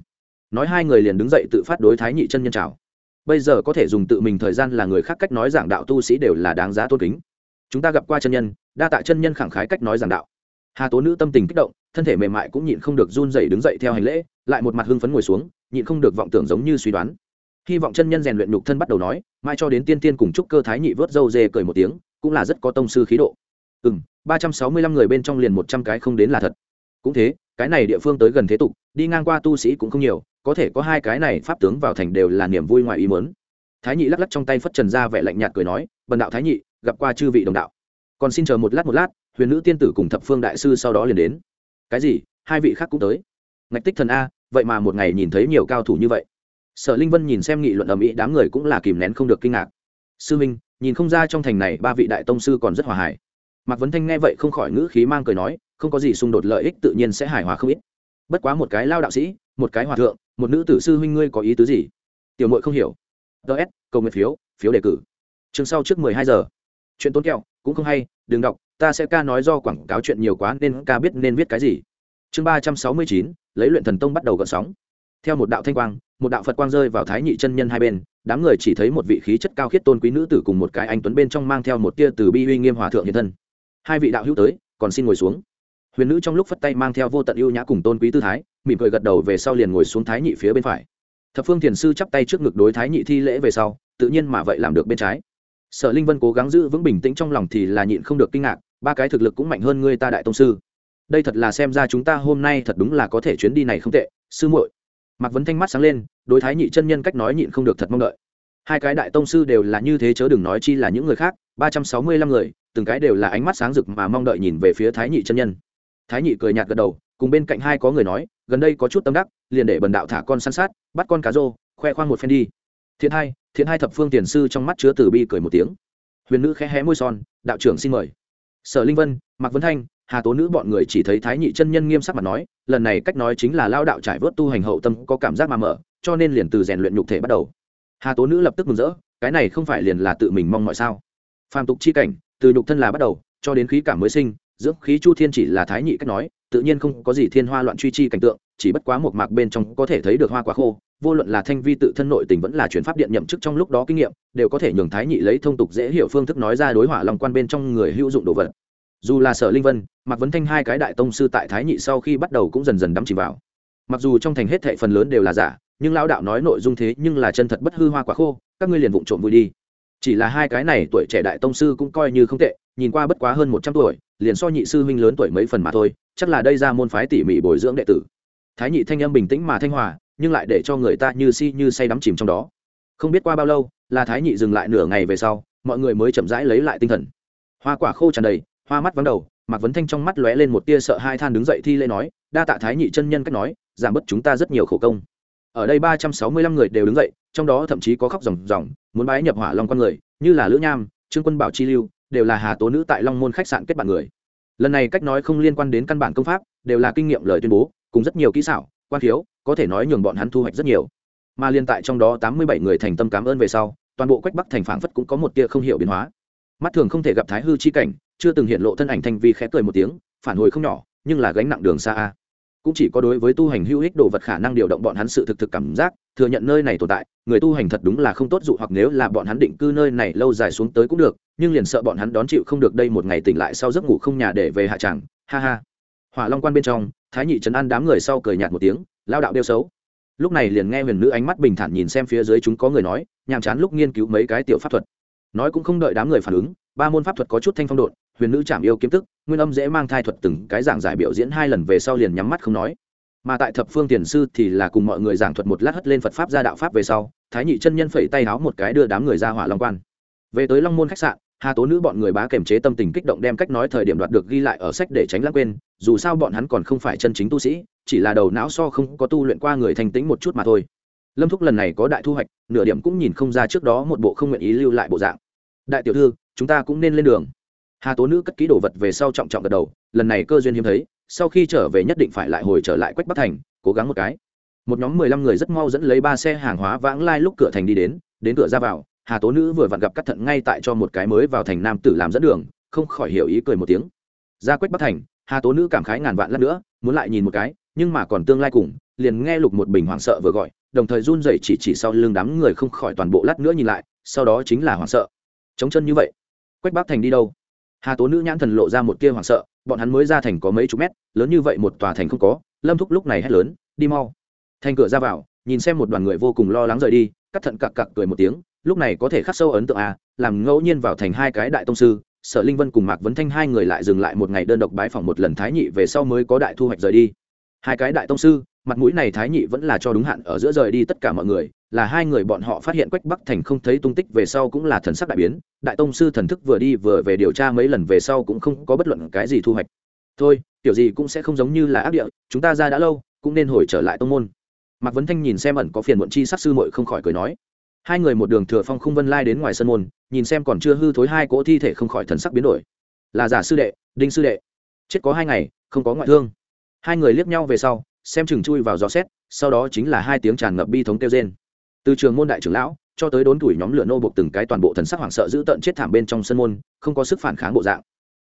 Speaker 1: Nói hai người liền đứng dậy tự phát đối thái nhị chân nhân chào. Bây giờ có thể dùng tự mình thời gian là người khác cách nói giảng đạo tu sĩ đều là đáng giá tôn kính. Chúng ta gặp qua chân nhân, đa tạ chân nhân khẳng khái cách nói giảng đạo. Hà tố nữ tâm tình kích động, thân thể mềm mại cũng nhịn không được run dậy đứng dậy theo hành lễ, lại một mặt hưng phấn ngồi xuống, nhịn không được vọng tưởng giống như suy đoán. Hy vọng chân nhân rèn luyện nhục thân bắt đầu nói, mai cho đến tiên tiên cùng chúc cơ thái nhị vớt râu dê cười một tiếng, cũng là rất có tông sư khí độ. Ừ m ba trăm sáu mươi lăm người bên trong liền một trăm cái không đến là thật. Cũng thế cái này địa phương tới gần thế tục, đi ngang qua tu sĩ cũng không nhiều, có thể có hai cái này pháp tướng vào thành đều là niềm vui ngoài ý mớn thái nhị lắc lắc trong tay phất trần ra vẻ lạnh nhạt cười nói, bần đạo thái nhị, gặp qua chư vị đồng đạo. Còn xin chờ một lát một lát, huyền nữ tiên tử cùng thập phương đại sư sau đó liền đến. Cái gì? Hai vị khác cũng tới? Ngạch tích thần a, vậy mà một ngày nhìn thấy nhiều cao thủ như vậy. Sở linh vân nhìn xem nghị luận ầm ĩ đám người cũng là kìm nén không được kinh ngạc. Sư minh, nhìn không ra trong thành này ba vị đại tông sư còn rất hòa hải mạc vấn thanh nghe vậy không khỏi ngữ khí mang cười nói không có gì xung đột lợi ích tự nhiên sẽ hài hòa không ít. Bất quá một cái lao đạo sĩ, một cái hòa thượng, một nữ tử sư huynh ngươi có ý tứ gì? Tiểu mội không hiểu. Ts cầu nguyện phiếu phiếu đề cử. Chương sau trước mười hai giờ. Chuyện tốn kẹo, cũng không hay, đừng đọc, ta sẽ ca nói do quảng cáo chuyện nhiều quá nên ca biết nên viết cái gì. Chương ba trăm sáu mươi chín, lấy luyện thần tông bắt đầu gợn sóng. Theo một đạo thanh quang, một đạo phật quang rơi vào thái nhị chân nhân hai bên, đám người chỉ thấy một vị khí chất cao khiết tôn quý nữ tử cùng một cái anh tuấn bên trong mang theo một tia từ bi uy nghiêm hòa thượng hiện thân. Hai vị đạo hữu tới, còn xin ngồi xuống huyền nữ trong lúc phất tay mang theo vô tận ưu nhã cùng tôn quý tư thái, mỉm cười gật đầu về sau liền ngồi xuống thái nhị phía bên phải. Thập phương thiền sư chắp tay trước ngực đối thái nhị thi lễ về sau, tự nhiên mà vậy làm được bên trái. Sở linh vân cố gắng giữ vững bình tĩnh trong lòng thì là nhịn không được kinh ngạc, ba cái thực lực cũng mạnh hơn ngươi ta đại tông sư. Đây thật là xem ra chúng ta hôm nay thật đúng là có thể chuyến đi này không tệ, sư muội. Mạc vấn thanh mắt sáng lên, đối thái nhị chân nhân cách nói nhịn không được thật mong đợi. Hai cái đại tông sư đều là như thế chớ đừng nói chi là những người khác, ba trăm sáu mươi lăm người, từng cái đều là ánh mắt sáng rực mà mong đợi nhìn về phía thái nhị chân nhân thái nhị cười nhạt gật đầu, cùng bên cạnh hai có người nói, gần đây có chút tâm đắc, liền để bần đạo thả con săn sát, bắt con cá rô, khoe khoang một phen đi. Thiện hai thiện hai thập phương tiền sư trong mắt chứa từ bi cười một tiếng. Huyền nữ khẽ hé môi son, đạo trưởng xin mời. Sở linh vân, mạc vấn thanh, hà tố nữ bọn người chỉ thấy thái nhị chân nhân nghiêm sắc mặt nói, lần này cách nói chính là lao đạo trải vớt tu hành hậu tâm có cảm giác mà mở, cho nên liền từ rèn luyện nhục thể bắt đầu. Hà tố nữ lập tức mừng rỡ, cái này không phải liền là tự mình mong mọi sao? Phàm tục chi cảnh, từ nhục thân là bắt đầu, cho đến khí cảm mới sinh dưỡng khí chu thiên chỉ là thái nhị cách nói, tự nhiên không có gì thiên hoa loạn truy chi cảnh tượng, chỉ bất quá một mạc bên trong có thể thấy được hoa quả khô, vô luận là thanh vi tự thân nội tình vẫn là chuyển pháp điện nhậm chức trong lúc đó kinh nghiệm, đều có thể nhường thái nhị lấy thông tục dễ hiểu phương thức nói ra đối hỏa lòng quan bên trong người hữu dụng đồ vật. Dù là sở linh vân, mạc vấn thanh hai cái đại tông sư tại thái nhị sau khi bắt đầu cũng dần dần đắm chìm vào. Mặc dù trong thành hết thệ phần lớn đều là giả, nhưng lão đạo nói nội dung thế nhưng là chân thật bất hư hoa quả khô, các ngươi liền vụng trộm vui đi chỉ là hai cái này tuổi trẻ đại tông sư cũng coi như không tệ, nhìn qua bất quá hơn một trăm tuổi, liền so nhị sư huynh lớn tuổi mấy phần mà thôi, chắc là đây ra môn phái tỉ mỉ bồi dưỡng đệ tử. Thái nhị thanh âm bình tĩnh mà thanh hòa, nhưng lại để cho người ta như si như say đắm chìm trong đó. Không biết qua bao lâu, là thái nhị dừng lại nửa ngày về sau, mọi người mới chậm rãi lấy lại tinh thần. Hoa quả khô tràn đầy, hoa mắt vắng đầu, mạc vấn thanh trong mắt lóe lên một tia sợ hai than đứng dậy thi lễ nói, đa tạ thái nhị chân nhân cách nói, giảm bớt chúng ta rất nhiều khổ công ở đây ba trăm sáu mươi lăm người đều đứng dậy, trong đó thậm chí có khóc ròng ròng, muốn bái nhập hỏa long con người, như là lữ nham, trương quân bảo chi lưu, đều là hà tố nữ tại long môn khách sạn kết bạn người. Lần này cách nói không liên quan đến căn bản công pháp, đều là kinh nghiệm lời tuyên bố, cùng rất nhiều kỹ xảo, quan khiếu, có thể nói nhường bọn hắn thu hoạch rất nhiều. Mà liên tại trong đó tám mươi bảy người thành tâm cảm ơn về sau, toàn bộ quách bắc thành phảng phất cũng có một tia không hiểu biến hóa. Mắt thường không thể gặp thái hư chi cảnh, chưa từng hiện lộ thân ảnh thanh vi khẽ cười một tiếng, phản hồi không nhỏ, nhưng là gánh nặng đường xa a cũng chỉ có đối với tu hành hữu ích đồ vật khả năng điều động bọn hắn sự thực thực cảm giác, thừa nhận nơi này tồn tại, người tu hành thật đúng là không tốt dụ hoặc nếu là bọn hắn định cư nơi này lâu dài xuống tới cũng được, nhưng liền sợ bọn hắn đón chịu không được đây một ngày tỉnh lại sau giấc ngủ không nhà để về hạ tràng ha ha. Hỏa long quan bên trong, thái nhị trấn an đám người sau cười nhạt một tiếng, lao đạo đeo xấu. Lúc này liền nghe huyền nữ ánh mắt bình thản nhìn xem phía dưới chúng có người nói, nhàm chán lúc nghiên cứu mấy cái tiểu pháp thuật. Nói cũng không đợi đám người phản ứng, ba môn pháp thuật có chút thanh phong độn huyền nữ chạm yêu kiếm tức, nguyên âm dễ mang thai thuật từng cái giảng giải biểu diễn hai lần về sau liền nhắm mắt không nói. Mà tại thập phương tiền sư thì là cùng mọi người giảng thuật một lát hất lên phật pháp ra đạo pháp về sau, thái nhị chân nhân phẩy tay háo một cái đưa đám người ra hỏa long quan. Về tới long môn khách sạn, hà tố nữ bọn người bá kềm chế tâm tình kích động đem cách nói thời điểm đoạt được ghi lại ở sách để tránh lãng quên, dù sao bọn hắn còn không phải chân chính tu sĩ, chỉ là đầu não so không có tu luyện qua người thành tĩnh một chút mà thôi. Lâm thúc lần này có đại thu hoạch, nửa điểm cũng nhìn không ra trước đó một bộ không nguyện ý lưu lại bộ dạng. Đại tiểu thư, chúng ta cũng nên lên đường hà tố nữ cất ký đồ vật về sau trọng trọng gật đầu, lần này cơ duyên hiếm thấy, sau khi trở về nhất định phải lại hồi trở lại quách bắc thành, cố gắng một cái. Một nhóm mười lăm người rất mau dẫn lấy ba xe hàng hóa vãng lai lúc cửa thành đi đến đến cửa ra vào, hà tố nữ vừa vặn gặp cắt thận ngay tại cho một cái mới vào thành nam tử làm dẫn đường, không khỏi hiểu ý cười một tiếng. Ra quách bắc thành, hà tố nữ cảm khái ngàn vạn lát nữa, muốn lại nhìn một cái, nhưng mà còn tương lai cùng, liền nghe lục một bình hoảng sợ vừa gọi, đồng thời run rẩy chỉ chỉ sau lưng đám người không khỏi toàn bộ lát nữa nhìn lại, sau đó chính là hoảng sợ. Chống chân như vậy, quách bắc thành đi đâu? Hà tố nữ nhãn thần lộ ra một tia hoảng sợ, bọn hắn mới ra thành có mấy chục mét, lớn như vậy một tòa thành không có, lâm thúc lúc này hét lớn, đi mau. Thành cửa ra vào, nhìn xem một đoàn người vô cùng lo lắng rời đi, cắt thận cặc cặc cười một tiếng, lúc này có thể khắc sâu ấn tượng à làm ngẫu nhiên vào thành hai cái đại tông sư, sở linh vân cùng mạc vấn thanh hai người lại dừng lại một ngày đơn độc bái phỏng một lần thái nhị về sau mới có đại thu hoạch rời đi. Hai cái đại tông sư mặt mũi này thái nhị vẫn là cho đúng hạn ở giữa rời đi tất cả mọi người, là hai người bọn họ phát hiện quách bắc thành không thấy tung tích về sau cũng là thần sắc đại biến, đại tông sư thần thức vừa đi vừa về điều tra mấy lần về sau cũng không có bất luận cái gì thu hoạch. Thôi kiểu gì cũng sẽ không giống như là ác địa, chúng ta ra đã lâu, cũng nên hồi trở lại tông môn. Mạc vấn thanh nhìn xem ẩn có phiền muộn chi sắc sư mội không khỏi cười nói. Hai người một đường thừa phong không vân lai đến ngoài sân môn, nhìn xem còn chưa hư thối hai cỗ thi thể không khỏi thần sắc biến đổi. Là giả sư đệ, đinh sư đệ. Chết có hai ngày, không có ngoại thương. Hai người liếc nhau về sau xem chừng chui vào gió xét, sau đó chính là hai tiếng tràn ngập bi thống kêu trên từ trường môn đại trưởng lão cho tới đốn tuổi nhóm lửa nô buộc từng cái toàn bộ thần sắc hoảng sợ giữ tận chết thảm bên trong sân môn, không có sức phản kháng bộ dạng.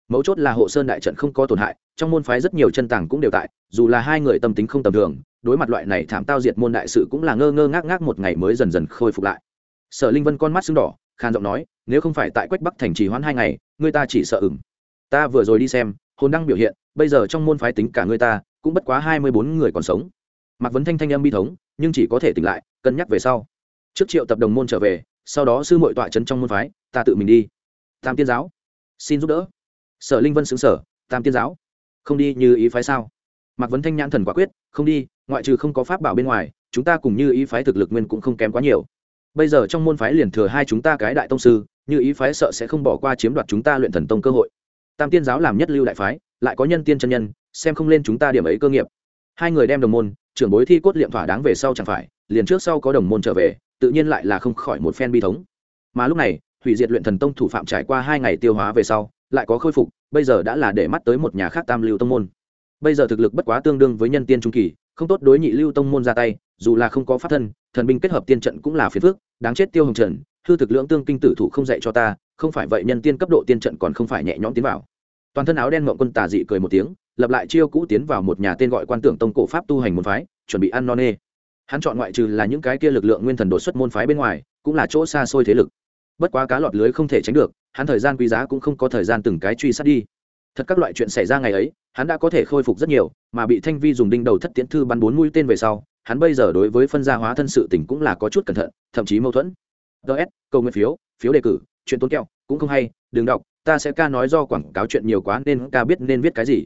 Speaker 1: Mấu chốt là hộ sơn đại trận không có tổn hại, trong môn phái rất nhiều chân tàng cũng đều tại, dù là hai người tâm tính không tầm thường, đối mặt loại này thảm tao diệt môn đại sự cũng là ngơ ngơ ngác ngác một ngày mới dần dần khôi phục lại. Sở linh vân con mắt sưng đỏ khan giọng nói, nếu không phải tại quách bắc thành trì hoãn hai ngày, người ta chỉ sợ ửng ta vừa rồi đi xem, hồn đăng biểu hiện, bây giờ trong môn phái tính cả người ta cũng bất quá hai mươi bốn người còn sống. Mạc vấn thanh thanh âm bi thống, nhưng chỉ có thể tỉnh lại, cân nhắc về sau. Trước triệu tập đồng môn trở về, sau đó sư mội tọa trấn trong môn phái, ta tự mình đi. Tam tiên giáo. Xin giúp đỡ. Sở linh vân xứng sở, tam tiên giáo. Không đi như ý phái sao? Mạc vấn thanh nhãn thần quả quyết, không đi, ngoại trừ không có pháp bảo bên ngoài, chúng ta cùng như ý phái thực lực nguyên cũng không kém quá nhiều. Bây giờ trong môn phái liền thừa hai chúng ta cái đại tông sư, như ý phái sợ sẽ không bỏ qua chiếm đoạt chúng ta luyện thần tông cơ hội. Tam tiên giáo làm nhất lưu đại phái, lại có nhân tiên chân nhân xem không lên chúng ta điểm ấy cơ nghiệp. Hai người đem đồng môn, trưởng bối thi cốt liệm thỏa đáng về sau chẳng phải, liền trước sau có đồng môn trở về, tự nhiên lại là không khỏi một phen bi thống. Mà lúc này, hủy diệt luyện thần tông thủ phạm trải qua hai ngày tiêu hóa về sau, lại có khôi phục, bây giờ đã là để mắt tới một nhà khác tam lưu tông môn. Bây giờ thực lực bất quá tương đương với nhân tiên trung kỳ, không tốt đối nhị lưu tông môn ra tay, dù là không có pháp thân, thần binh kết hợp tiên trận cũng là phiền phước đáng chết tiêu hồng trần, hư thực lượng tương kinh tử thủ không dạy cho ta, không phải vậy nhân tiên cấp độ tiên trận còn không phải nhẹ nhõm tiến vào. Toàn thân áo đen mộng quân tà dị cười một tiếng lập lại chiêu cũ tiến vào một nhà tên gọi quan tưởng tông cổ pháp tu hành môn phái, chuẩn bị ăn non nê. Hắn chọn ngoại trừ là những cái kia lực lượng nguyên thần đột xuất môn phái bên ngoài, cũng là chỗ xa xôi thế lực. Bất quá cá lọt lưới không thể tránh được, hắn thời gian quý giá cũng không có thời gian từng cái truy sát đi. Thật các loại chuyện xảy ra ngày ấy, hắn đã có thể khôi phục rất nhiều, mà bị thanh vi dùng đinh đầu thất tiễn thư bắn bốn mũi tên về sau, hắn bây giờ đối với phân gia hóa thân sự tình cũng là có chút cẩn thận, thậm chí mâu thuẫn. Ts câu nguyện phiếu phiếu đề cử, chuyện tốn kẹo, cũng không hay, đừng đọc, ta sẽ ca nói do quảng cáo chuyện nhiều quá nên ca biết nên viết cái gì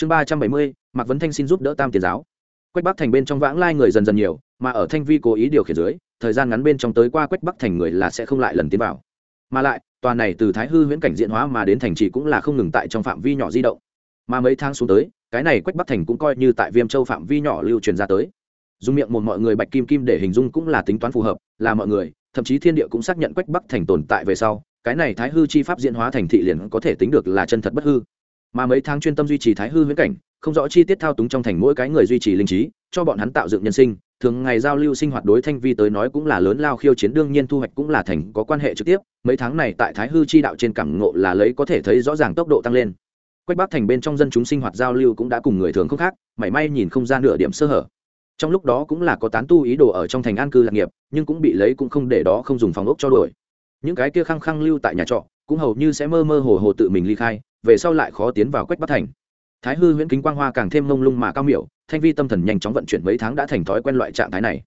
Speaker 1: chương ba trăm bảy mươi, mạc vấn thanh xin giúp đỡ tam tiền giáo. Quách bắc thành bên trong vãng lai người dần dần nhiều, mà ở thanh vi cố ý điều khiển dưới, thời gian ngắn bên trong tới qua quách bắc thành người là sẽ không lại lần tiến vào. Mà lại, tòa này từ thái hư huyễn cảnh diện hóa mà đến thành trì cũng là không ngừng tại trong phạm vi nhỏ di động. Mà mấy tháng xuống tới, cái này quách bắc thành cũng coi như tại viêm châu phạm vi nhỏ lưu truyền ra tới. Dùng miệng một mọi người bạch kim kim để hình dung cũng là tính toán phù hợp, là mọi người, thậm chí thiên địa cũng xác nhận quách bắc thành tồn tại về sau, cái này thái hư chi pháp diễn hóa thành thị liền có thể tính được là chân thật bất hư mà mấy tháng chuyên tâm duy trì thái hư huyễn cảnh, không rõ chi tiết thao túng trong thành mỗi cái người duy trì linh trí, cho bọn hắn tạo dựng nhân sinh. Thường ngày giao lưu sinh hoạt đối thanh vi tới nói cũng là lớn lao khiêu chiến, đương nhiên thu hoạch cũng là thành có quan hệ trực tiếp. Mấy tháng này tại thái hư chi đạo trên cảng ngộ là lấy có thể thấy rõ ràng tốc độ tăng lên. Quách bắc thành bên trong dân chúng sinh hoạt giao lưu cũng đã cùng người thường không khác, mảy may nhìn không ra nửa điểm sơ hở. Trong lúc đó cũng là có tán tu ý đồ ở trong thành an cư lạc nghiệp, nhưng cũng bị lấy cũng không để đó không dùng phòng ốc cho đổi những cái kia khăng khăng lưu tại nhà trọ cũng hầu như sẽ mơ mơ hồ hồ tự mình ly khai, về sau lại khó tiến vào quách bắc thành. Thái hư huyễn kính quang hoa càng thêm mông lung mà cao miểu, thanh vi tâm thần nhanh chóng vận chuyển mấy tháng đã thành thói quen loại trạng thái này.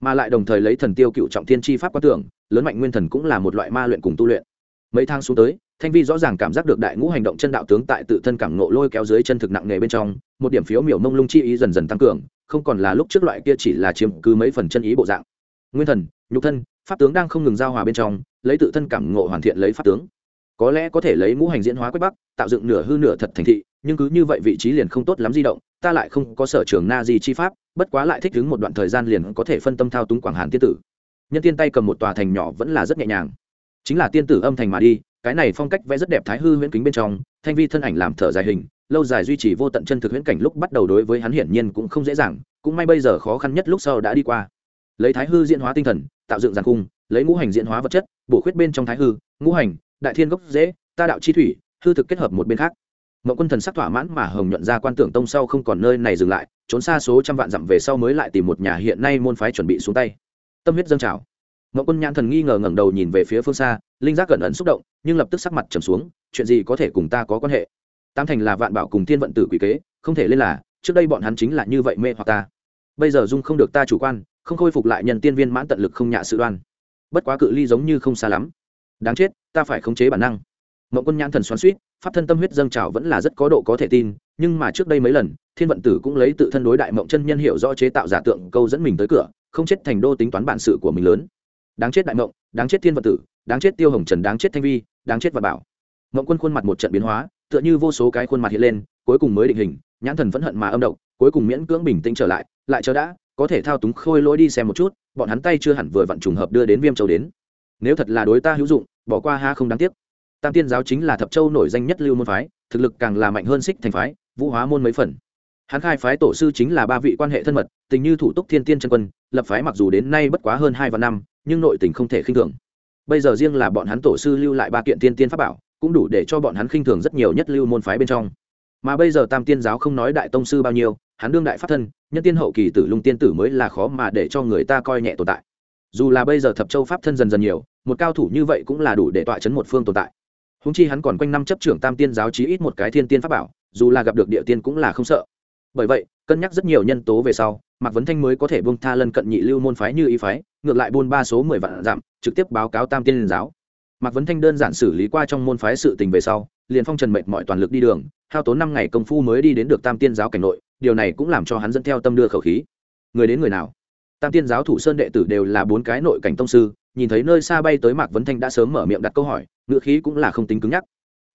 Speaker 1: Mà lại đồng thời lấy thần tiêu cựu trọng thiên chi pháp quá tưởng, lớn mạnh nguyên thần cũng là một loại ma luyện cùng tu luyện. Mấy tháng xuống tới, thanh vi rõ ràng cảm giác được đại ngũ hành động chân đạo tướng tại tự thân cảm nộ lôi kéo dưới chân thực nặng nề bên trong, một điểm phiếu miểu mông lung chi ý dần dần tăng cường, không còn là lúc trước loại kia chỉ là chiếm cứ mấy phần chân ý bộ dạng. Nguyên thần, nhục thân, pháp tướng đang không ngừng giao hòa bên trong, lấy tự thân cảm ngộ hoàn thiện lấy pháp tướng có lẽ có thể lấy ngũ hành diễn hóa quét bắc, tạo dựng nửa hư nửa thật thành thị, nhưng cứ như vậy vị trí liền không tốt lắm di động, ta lại không có sở trường na di chi pháp, bất quá lại thích ứng một đoạn thời gian liền có thể phân tâm thao túng quảng hàn tiên tử. Nhân tiên tay cầm một tòa thành nhỏ vẫn là rất nhẹ nhàng. Chính là tiên tử âm thành mà đi, cái này phong cách vẽ rất đẹp thái hư huyễn kính bên trong, thanh vi thân ảnh làm thở dài hình, lâu dài duy trì vô tận chân thực huyễn cảnh lúc bắt đầu đối với hắn hiển nhiên cũng không dễ dàng, cũng may bây giờ khó khăn nhất lúc sau đã đi qua. Lấy thái hư diễn hóa tinh thần, tạo dựng giàn cung, lấy ngũ hành diễn hóa vật chất, bổ khuyết bên trong thái hư, ngũ hành đại thiên gốc dễ, ta đạo chi thủy, hư thực kết hợp một bên khác. Mộng quân thần sắc thỏa mãn mà hồng nhuận ra quan tưởng tông sau không còn nơi này dừng lại, trốn xa số trăm vạn dặm về sau mới lại tìm một nhà hiện nay môn phái chuẩn bị xuống tay. Tâm huyết dâng trào. Mộng quân nhãn thần nghi ngờ ngẩng đầu nhìn về phía phương xa, linh giác gần ẩn xúc động, nhưng lập tức sắc mặt trầm xuống, chuyện gì có thể cùng ta có quan hệ? Tam thành là vạn bảo cùng thiên vận tử quỷ kế, không thể lên là, trước đây bọn hắn chính là như vậy mê hoặc ta. Bây giờ dung không được ta chủ quan, không khôi phục lại nhân tiên viên mãn tận lực không nhạ sự đoan. Bất quá cự ly giống như không xa lắm đáng chết, ta phải khống chế bản năng. Mộng quân nhãn thần xoắn suýt pháp thân tâm huyết dâng trào vẫn là rất có độ có thể tin, nhưng mà trước đây mấy lần, thiên vận tử cũng lấy tự thân đối đại mộng chân nhân hiểu rõ chế tạo giả tượng câu dẫn mình tới cửa, không chết thành đô tính toán bản sự của mình lớn. Đáng chết đại mộng, đáng chết thiên vận tử, đáng chết tiêu hồng trần, đáng chết thanh vi, đáng chết và bảo. Mộng quân khuôn mặt một trận biến hóa, tựa như vô số cái khuôn mặt hiện lên, cuối cùng mới định hình, nhãn thần phẫn hận mà âm độc, cuối cùng miễn cưỡng bình tĩnh trở lại lại chờ đã, có thể thao túng khôi lỗi đi xem một chút, bọn hắn tay chưa hẳn vừa vặn trùng hợp đưa đến viêm châu đến nếu thật là đối ta hữu dụng, bỏ qua ha không đáng tiếc. Tam tiên giáo chính là thập châu nổi danh nhất lưu môn phái, thực lực càng là mạnh hơn xích thành phái, vũ hóa môn mấy phần. Hắn khai phái tổ sư chính là ba vị quan hệ thân mật, tình như thủ tục thiên tiên chân quân, lập phái mặc dù đến nay bất quá hơn hai vạn năm, nhưng nội tình không thể khinh thường. Bây giờ riêng là bọn hắn tổ sư lưu lại ba kiện tiên tiên pháp bảo, cũng đủ để cho bọn hắn khinh thường rất nhiều nhất lưu môn phái bên trong. Mà bây giờ tam tiên giáo không nói đại tông sư bao nhiêu, hắn đương đại pháp thân, nhân tiên hậu kỳ tử lung tiên tử mới là khó mà để cho người ta coi nhẹ tồn tại dù là bây giờ thập châu pháp thân dần dần nhiều, một cao thủ như vậy cũng là đủ để tọa chấn một phương tồn tại. Húng chi hắn còn quanh năm chấp trưởng tam tiên giáo chí ít một cái thiên tiên pháp bảo, dù là gặp được địa tiên cũng là không sợ. Bởi vậy, cân nhắc rất nhiều nhân tố về sau, mạc vấn thanh mới có thể buông tha lân cận nhị lưu môn phái như ý phái, ngược lại buôn ba số mười vạn dặm, trực tiếp báo cáo tam tiên giáo. Mạc vấn thanh đơn giản xử lý qua trong môn phái sự tình về sau, liền phong trần mệnh mọi toàn lực đi đường, hao tốn năm ngày công phu mới đi đến được tam tiên giáo cảnh nội, điều này cũng làm cho hắn dẫn theo tâm đưa khẩu khí. Người đến người nào? Tam tiên giáo thủ sơn đệ tử đều là bốn cái nội cảnh tông sư, nhìn thấy nơi xa bay tới mạc vấn thanh đã sớm mở miệng đặt câu hỏi ngựa khí cũng là không tính cứng nhắc.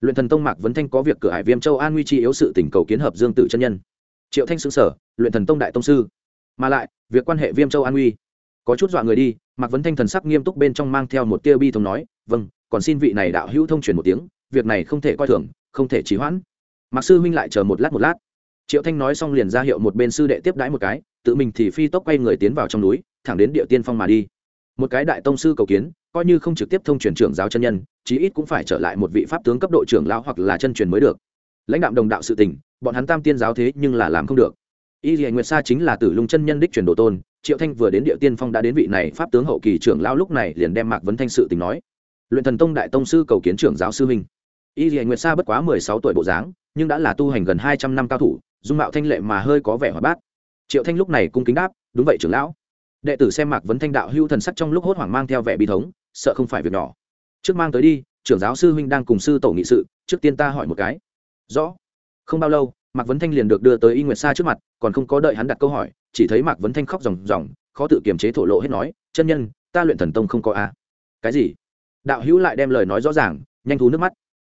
Speaker 1: Luyện thần tông mạc vấn thanh có việc cửa hải viêm châu an nguy chi yếu sự tỉnh cầu kiến hợp dương tử chân nhân. Triệu thanh xứng sở, luyện thần tông đại tông sư. Mà lại, việc quan hệ viêm châu an nguy. Có chút dọa người đi, mạc vấn thanh thần sắc nghiêm túc bên trong mang theo một tia bi thống nói vâng còn xin vị này đạo hữu thông truyền một tiếng, việc này không thể coi thường, không thể trì hoãn. Mạc sư huynh lại chờ một lát một lát triệu thanh nói xong liền ra hiệu một bên sư đệ tiếp đãi một cái, tự mình thì phi tốc quay người tiến vào trong núi, thẳng đến địa tiên phong mà đi. Một cái đại tông sư cầu kiến, coi như không trực tiếp thông truyền trưởng giáo chân nhân, chí ít cũng phải trở lại một vị pháp tướng cấp độ trưởng lão hoặc là chân truyền mới được. Lãnh đạo đồng đạo sự tình, bọn hắn tam tiên giáo thế nhưng là làm không được. Y dị nguyệt sa chính là tử lung chân nhân đích truyền đồ tôn, triệu thanh vừa đến địa tiên phong đã đến vị này pháp tướng hậu kỳ trưởng lão lúc này liền đem mạc vấn thanh sự tình nói. Luyện thần tông đại tông sư cầu kiến trưởng giáo sư minh y dì nguyệt sa bất quá mười sáu tuổi bộ dáng, nhưng đã là tu hành gần hai trăm năm cao thủ, dung mạo thanh lệ mà hơi có vẻ hoạt bát. Triệu thanh lúc này cung kính đáp, đúng vậy trưởng lão. Đệ tử xem mạc vấn thanh đạo hưu thần sắc trong lúc hốt hoảng mang theo vẻ bi thống, sợ không phải việc nhỏ. Trước mang tới đi, trưởng giáo sư huynh đang cùng sư tổ nghị sự, trước tiên ta hỏi một cái. Rõ. Không bao lâu, mạc vấn thanh liền được đưa tới y nguyệt sa trước mặt, còn không có đợi hắn đặt câu hỏi, chỉ thấy mạc vấn thanh khóc ròng ròng, khó tự kiềm chế thổ lộ hết nói, chân nhân, ta luyện thần tông không có a. Cái gì? Đạo hữu lại đem lời nói rõ ràng, nhanh thú nước mắt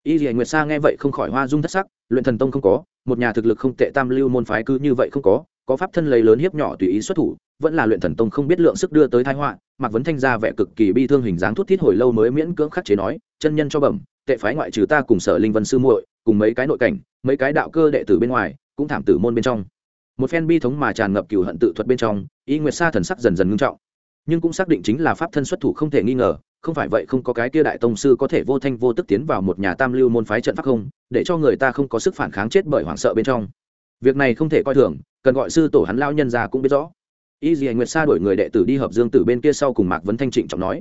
Speaker 1: y dì nguyệt sa nghe vậy không khỏi hoa dung thất sắc, luyện thần tông không có, một nhà thực lực không tệ tam lưu môn phái cứ như vậy không có có pháp thân lấy lớn hiếp nhỏ tùy ý xuất thủ, vẫn là luyện thần tông không biết lượng sức đưa tới thái họa, mạc vấn thanh ra vẻ cực kỳ bi thương hình dáng thút thít hồi lâu mới miễn cưỡng khắc chế nói, chân nhân cho bẩm, tệ phái ngoại trừ ta cùng sở linh vân sư muội, cùng mấy cái nội cảnh, mấy cái đạo cơ đệ tử bên ngoài, cũng thảm tử môn bên trong. Một phen bi thống mà tràn ngập cừu hận tự thuật bên trong, y nguyệt sa thần sắc dần dần ngưng trọng, nhưng cũng xác định chính là pháp thân xuất thủ không thể nghi ngờ không phải vậy không có cái kia đại tông sư có thể vô thanh vô tức tiến vào một nhà tam lưu môn phái trận pháp không, để cho người ta không có sức phản kháng chết bởi hoảng sợ bên trong. Việc này không thể coi thường, cần gọi sư tổ hắn lao nhân ra cũng biết rõ. Y dì nguyệt sa đổi người đệ tử đi hợp dương tử bên kia sau cùng mạc vấn thanh trịnh trọng nói,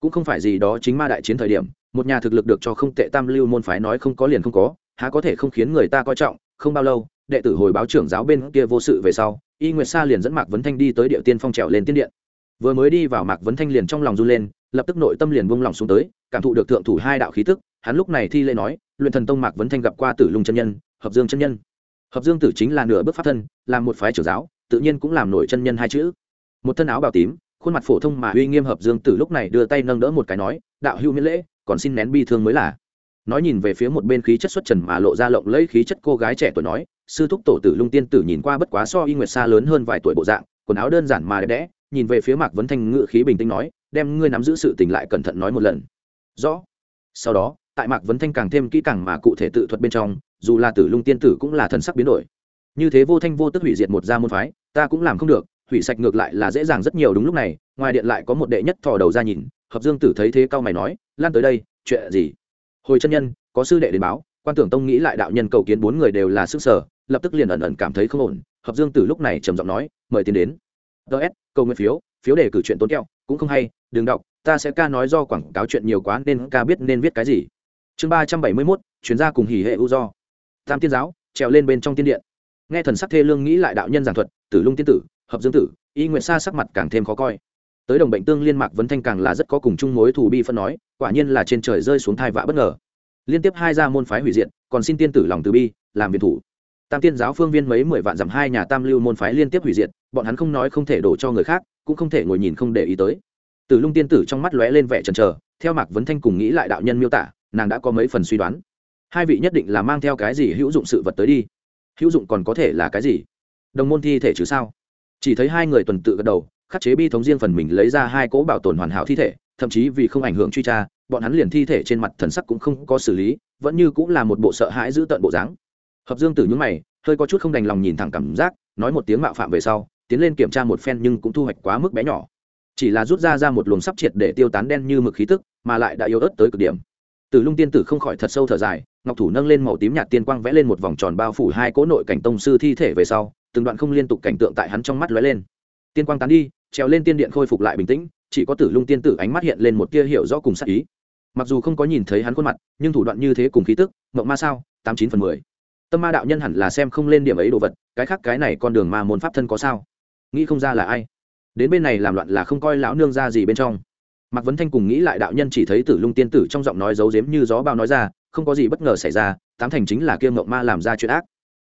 Speaker 1: cũng không phải gì đó chính ma đại chiến thời điểm, một nhà thực lực được cho không tệ tam lưu môn phái nói không có liền không có, há có thể không khiến người ta coi trọng, không bao lâu, đệ tử hồi báo trưởng giáo bên kia vô sự về sau, y nguyệt sa liền dẫn mạc vấn thanh đi tới địa tiên phong trèo lên tiên điện vừa mới đi vào mạc vấn thanh liền trong lòng run lên, lập tức nội tâm liền buông lòng xuống tới, cảm thụ được thượng thủ hai đạo khí tức, hắn lúc này thi lễ nói, luyện thần tông mạc vấn thanh gặp qua tử lung chân nhân, hợp dương chân nhân. Hợp dương tử chính là nửa bước pháp thân làm một phái trưởng giáo, tự nhiên cũng làm nổi chân nhân hai chữ. Một thân áo bào tím, khuôn mặt phổ thông mà uy nghiêm hợp dương tử lúc này đưa tay nâng đỡ một cái nói, đạo hưu miễn lễ, còn xin nén bi thương mới là. Nói nhìn về phía một bên khí chất xuất trần mà lộ ra lộng lẫy khí chất cô gái trẻ tuổi nói, sư thúc tổ tử lung tiên tử nhìn qua bất quá so y nguyệt xa lớn hơn vài tuổi bộ dạng, quần áo đơn giản mà đẹp đẽ nhìn về phía mạc vấn thanh ngự khí bình tĩnh nói, đem ngươi nắm giữ sự tình lại cẩn thận nói một lần. Rõ. Sau đó, tại mạc vấn thanh càng thêm kỹ càng mà cụ thể tự thuật bên trong, dù là tử lung tiên tử cũng là thần sắc biến đổi. Như thế vô thanh vô tức hủy diệt một gia môn phái, ta cũng làm không được, hủy sạch ngược lại là dễ dàng rất nhiều đúng lúc này, ngoài điện lại có một đệ nhất thò đầu ra nhìn, hợp dương tử thấy thế cao mày nói, lan tới đây, chuyện gì? Hồi chân nhân, có sư đệ đến báo, quan tưởng tông nghĩ lại đạo nhân cầu kiến bốn người đều là sức sở, lập tức liền ẩn ẩn cảm thấy không ổn, hợp dương tử lúc này trầm giọng nói, mời tiến đến ts cầu nguyện phiếu phiếu để cử chuyện tốn kẹo, cũng không hay, đừng đọc, ta sẽ ca nói do quảng cáo chuyện nhiều quá nên ca biết nên viết cái gì. Chương ba trăm bảy mươi mốt, chuyên gia cùng hỉ hệ u do. Tam tiên giáo, trèo lên bên trong tiên điện. Nghe thần sắc thê lương nghĩ lại đạo nhân giảng thuật, tử lung tiên tử, hợp dương tử, y nguyện sa sắc mặt càng thêm khó coi. Tới đồng bệnh tương liên mạc vấn thanh càng là rất có cùng chung mối thù bi phân nói, quả nhiên là trên trời rơi xuống thai vạ bất ngờ. Liên tiếp hai gia môn phái hủy diệt, còn xin tiên tử lòng từ bi, làm viện thủ tam tiên giáo phương viên mấy mười vạn dặm hai nhà tam lưu môn phái liên tiếp hủy diệt, bọn hắn không nói không thể đổ cho người khác, cũng không thể ngồi nhìn không để ý tới. Từ lung tiên tử trong mắt lóe lên vẻ chần trờ theo mạc vấn thanh cùng nghĩ lại đạo nhân miêu tả, nàng đã có mấy phần suy đoán. Hai vị nhất định là mang theo cái gì hữu dụng sự vật tới đi? Hữu dụng còn có thể là cái gì? Đồng môn thi thể chứ sao? Chỉ thấy hai người tuần tự gật đầu, khắc chế bi thống riêng phần mình lấy ra hai cỗ bảo tồn hoàn hảo thi thể, thậm chí vì không ảnh hưởng truy tra, bọn hắn liền thi thể trên mặt thần sắc cũng không có xử lý, vẫn như cũng là một bộ sợ hãi giữ tận bộ dáng hợp dương tử nhúng mày, hơi có chút không đành lòng nhìn thẳng cảm giác, nói một tiếng mạo phạm về sau, tiến lên kiểm tra một phen nhưng cũng thu hoạch quá mức bé nhỏ. Chỉ là rút ra ra một luồng sắp triệt để tiêu tán đen như mực khí tức, mà lại đã yếu ớt tới cực điểm. Từ lung tiên tử không khỏi thật sâu thở dài, ngọc thủ nâng lên màu tím nhạt tiên quang vẽ lên một vòng tròn bao phủ hai cỗ nội cảnh tông sư thi thể về sau, từng đoạn không liên tục cảnh tượng tại hắn trong mắt lóe lên. Tiên quang tán đi, trèo lên tiên điện khôi phục lại bình tĩnh, chỉ có tử lung tiên tử ánh mắt hiện lên một tia hiểu rõ cùng sắc ý. Mặc dù không có nhìn thấy hắn khuôn mặt, nhưng thủ đoạn như thế cùng khí tức, mộng ma sao, tám chín phần mười tâm ma đạo nhân hẳn là xem không lên điểm ấy đồ vật, cái khác cái này con đường ma môn pháp thân có sao? Nghĩ không ra là ai? Đến bên này làm loạn là không coi lão nương ra gì bên trong. Mạc vấn thanh cùng nghĩ lại đạo nhân chỉ thấy tử lung tiên tử trong giọng nói giấu giếm như gió bao nói ra, không có gì bất ngờ xảy ra, tám thành chính là kia mộng ma làm ra chuyện ác.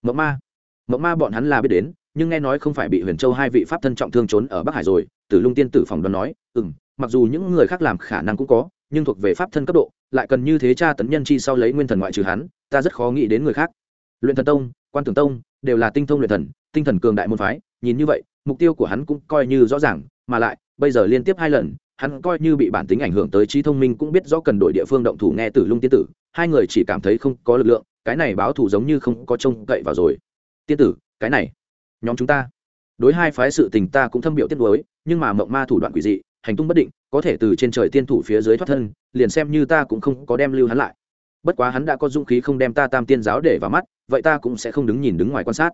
Speaker 1: Mộng ma? Mộng ma bọn hắn là biết đến, nhưng nghe nói không phải bị huyền châu hai vị pháp thân trọng thương trốn ở bắc hải rồi, tử lung tiên tử phòng đoán nói ừ m mặc dù những người khác làm khả năng cũng có, nhưng thuộc về pháp thân cấp độ, lại cần như thế tra tấn nhân chi sau lấy nguyên thần ngoại trừ hắn, ta rất khó nghĩ đến người khác luyện thần tông, quan tưởng tông, đều là tinh thông luyện thần, tinh thần cường đại môn phái, nhìn như vậy, mục tiêu của hắn cũng coi như rõ ràng, mà lại, bây giờ liên tiếp hai lần, hắn coi như bị bản tính ảnh hưởng tới trí thông minh cũng biết rõ cần đổi địa phương động thủ nghe tử lung tiên tử, hai người chỉ cảm thấy không có lực lượng, cái này báo thù giống như không có trông cậy vào rồi. Tiên tử, cái này, nhóm chúng ta. Đối hai phái sự tình ta cũng thâm biểu tiết đối nhưng mà mộng ma thủ đoạn quỷ dị, hành tung bất định, có thể từ trên trời tiên thủ phía dưới thoát thân, liền xem như ta cũng không có đem lưu hắn lại bất quá hắn đã có dũng khí không đem ta tam tiên giáo để vào mắt, vậy ta cũng sẽ không đứng nhìn đứng ngoài quan sát.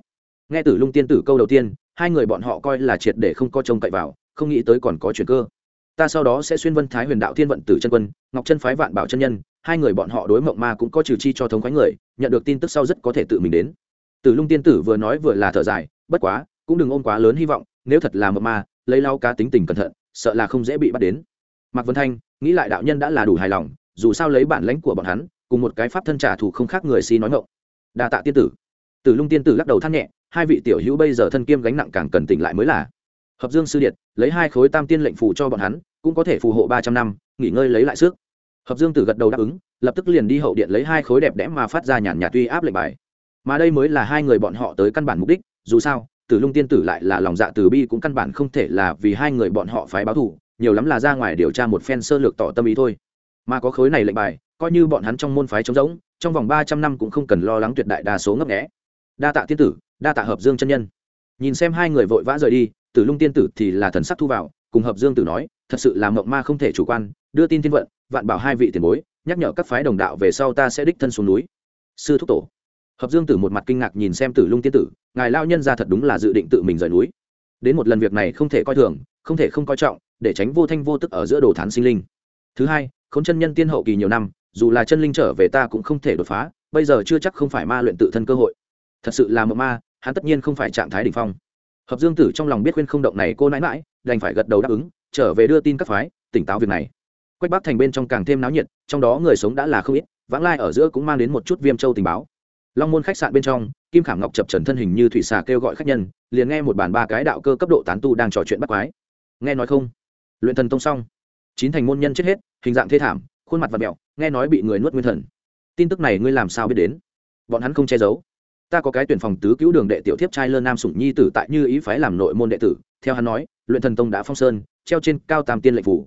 Speaker 1: Nghe tử lung tiên tử câu đầu tiên, hai người bọn họ coi là triệt để không có trông cậy vào, không nghĩ tới còn có chuyện cơ. Ta sau đó sẽ xuyên vân thái huyền đạo thiên vận tử chân quân, ngọc chân phái vạn bảo chân nhân, hai người bọn họ đối mộng ma cũng có trừ chi cho thống khoái người, nhận được tin tức sau rất có thể tự mình đến. Tử lung tiên tử vừa nói vừa là thở dài, bất quá, cũng đừng ôm quá lớn hy vọng, nếu thật là mộng ma, lấy lau cá tính tình cẩn thận, sợ là không dễ bị bắt đến. Mạc vân thanh, nghĩ lại đạo nhân đã là đủ hài lòng, dù sao lấy bản lãnh của bọn hắn cùng một cái pháp thân trả thù không khác người si nói ngộng. Đa tạ tiên tử. Tử lung tiên tử lắc đầu than nhẹ, hai vị tiểu hữu bây giờ thân kiêm gánh nặng càng cần tỉnh lại mới là. Hợp dương sư điện lấy hai khối tam tiên lệnh phù cho bọn hắn, cũng có thể phù hộ ba trăm năm, nghỉ ngơi lấy lại sức. Hợp dương tử gật đầu đáp ứng, lập tức liền đi hậu điện lấy hai khối đẹp đẽ mà phát ra nhàn nhạt tuy áp lệnh bài. Mà đây mới là hai người bọn họ tới căn bản mục đích, dù sao, tử lung tiên tử lại là lòng dạ từ bi cũng căn bản không thể là vì hai người bọn họ phái báo thù, nhiều lắm là ra ngoài điều tra một phen sơ lược tỏ tâm ý thôi. Mà có khối này lệnh bài coi như bọn hắn trong môn phái trống rỗng, trong vòng ba trăm năm cũng không cần lo lắng tuyệt đại đa số ngấp nghẽ đa tạ tiên tử, đa tạ hợp dương chân nhân. Nhìn xem hai người vội vã rời đi, tử lung tiên tử thì là thần sắc thu vào, cùng hợp dương tử nói, thật sự là mộng ma không thể chủ quan, đưa tin thiên vận, vạn bảo hai vị tiền bối, nhắc nhở các phái đồng đạo về sau ta sẽ đích thân xuống núi. Sư thúc tổ. Hợp dương tử một mặt kinh ngạc nhìn xem tử lung tiên tử, ngài lao nhân ra thật đúng là dự định tự mình rời núi. Đến một lần việc này không thể coi thường, không thể không coi trọng, để tránh vô thanh vô tức ở giữa đồ thán sinh linh. Thứ hai k h ố n chân nhân tiên hậu kỳ nhiều năm dù là chân linh trở về ta cũng không thể đột phá, bây giờ chưa chắc không phải ma luyện tự thân cơ hội. Thật sự là một ma, hắn tất nhiên không phải trạng thái đ ỉ n h phong. Hợp dương tử trong lòng biết khuyên không động này cô nãi mãi đành phải gật đầu đáp ứng, trở về đưa tin các phái, tỉnh táo việc này. Quách bắc thành bên trong càng thêm náo nhiệt, trong đó người sống đã là không ít, vãng lai ở giữa cũng mang đến một chút viêm châu tình báo. Long môn khách sạn bên trong, kim khảm ngọc chập trần thân hình như thủy xà kêu gọi khách nhân, liền nghe một bàn ba cái đạo cơ cấp độ tán tu đang trò chuyện bắt quái. Nghe nói không? Luyện thần tông xong. Chín thành môn nhân chết hết, hình dạng thê thảm, khuôn mặt và mẹo nghe nói bị người nuốt nguyên thần. Tin tức này ngươi làm sao biết đến? Bọn hắn không che giấu. Ta có cái tuyển phòng tứ cứu đường đệ tiểu thiếp trai lơ nam sủng nhi tử tại như ý phái làm nội môn đệ tử, theo hắn nói, luyện thần tông đã phong sơn, treo trên cao tam tiên lệnh phủ.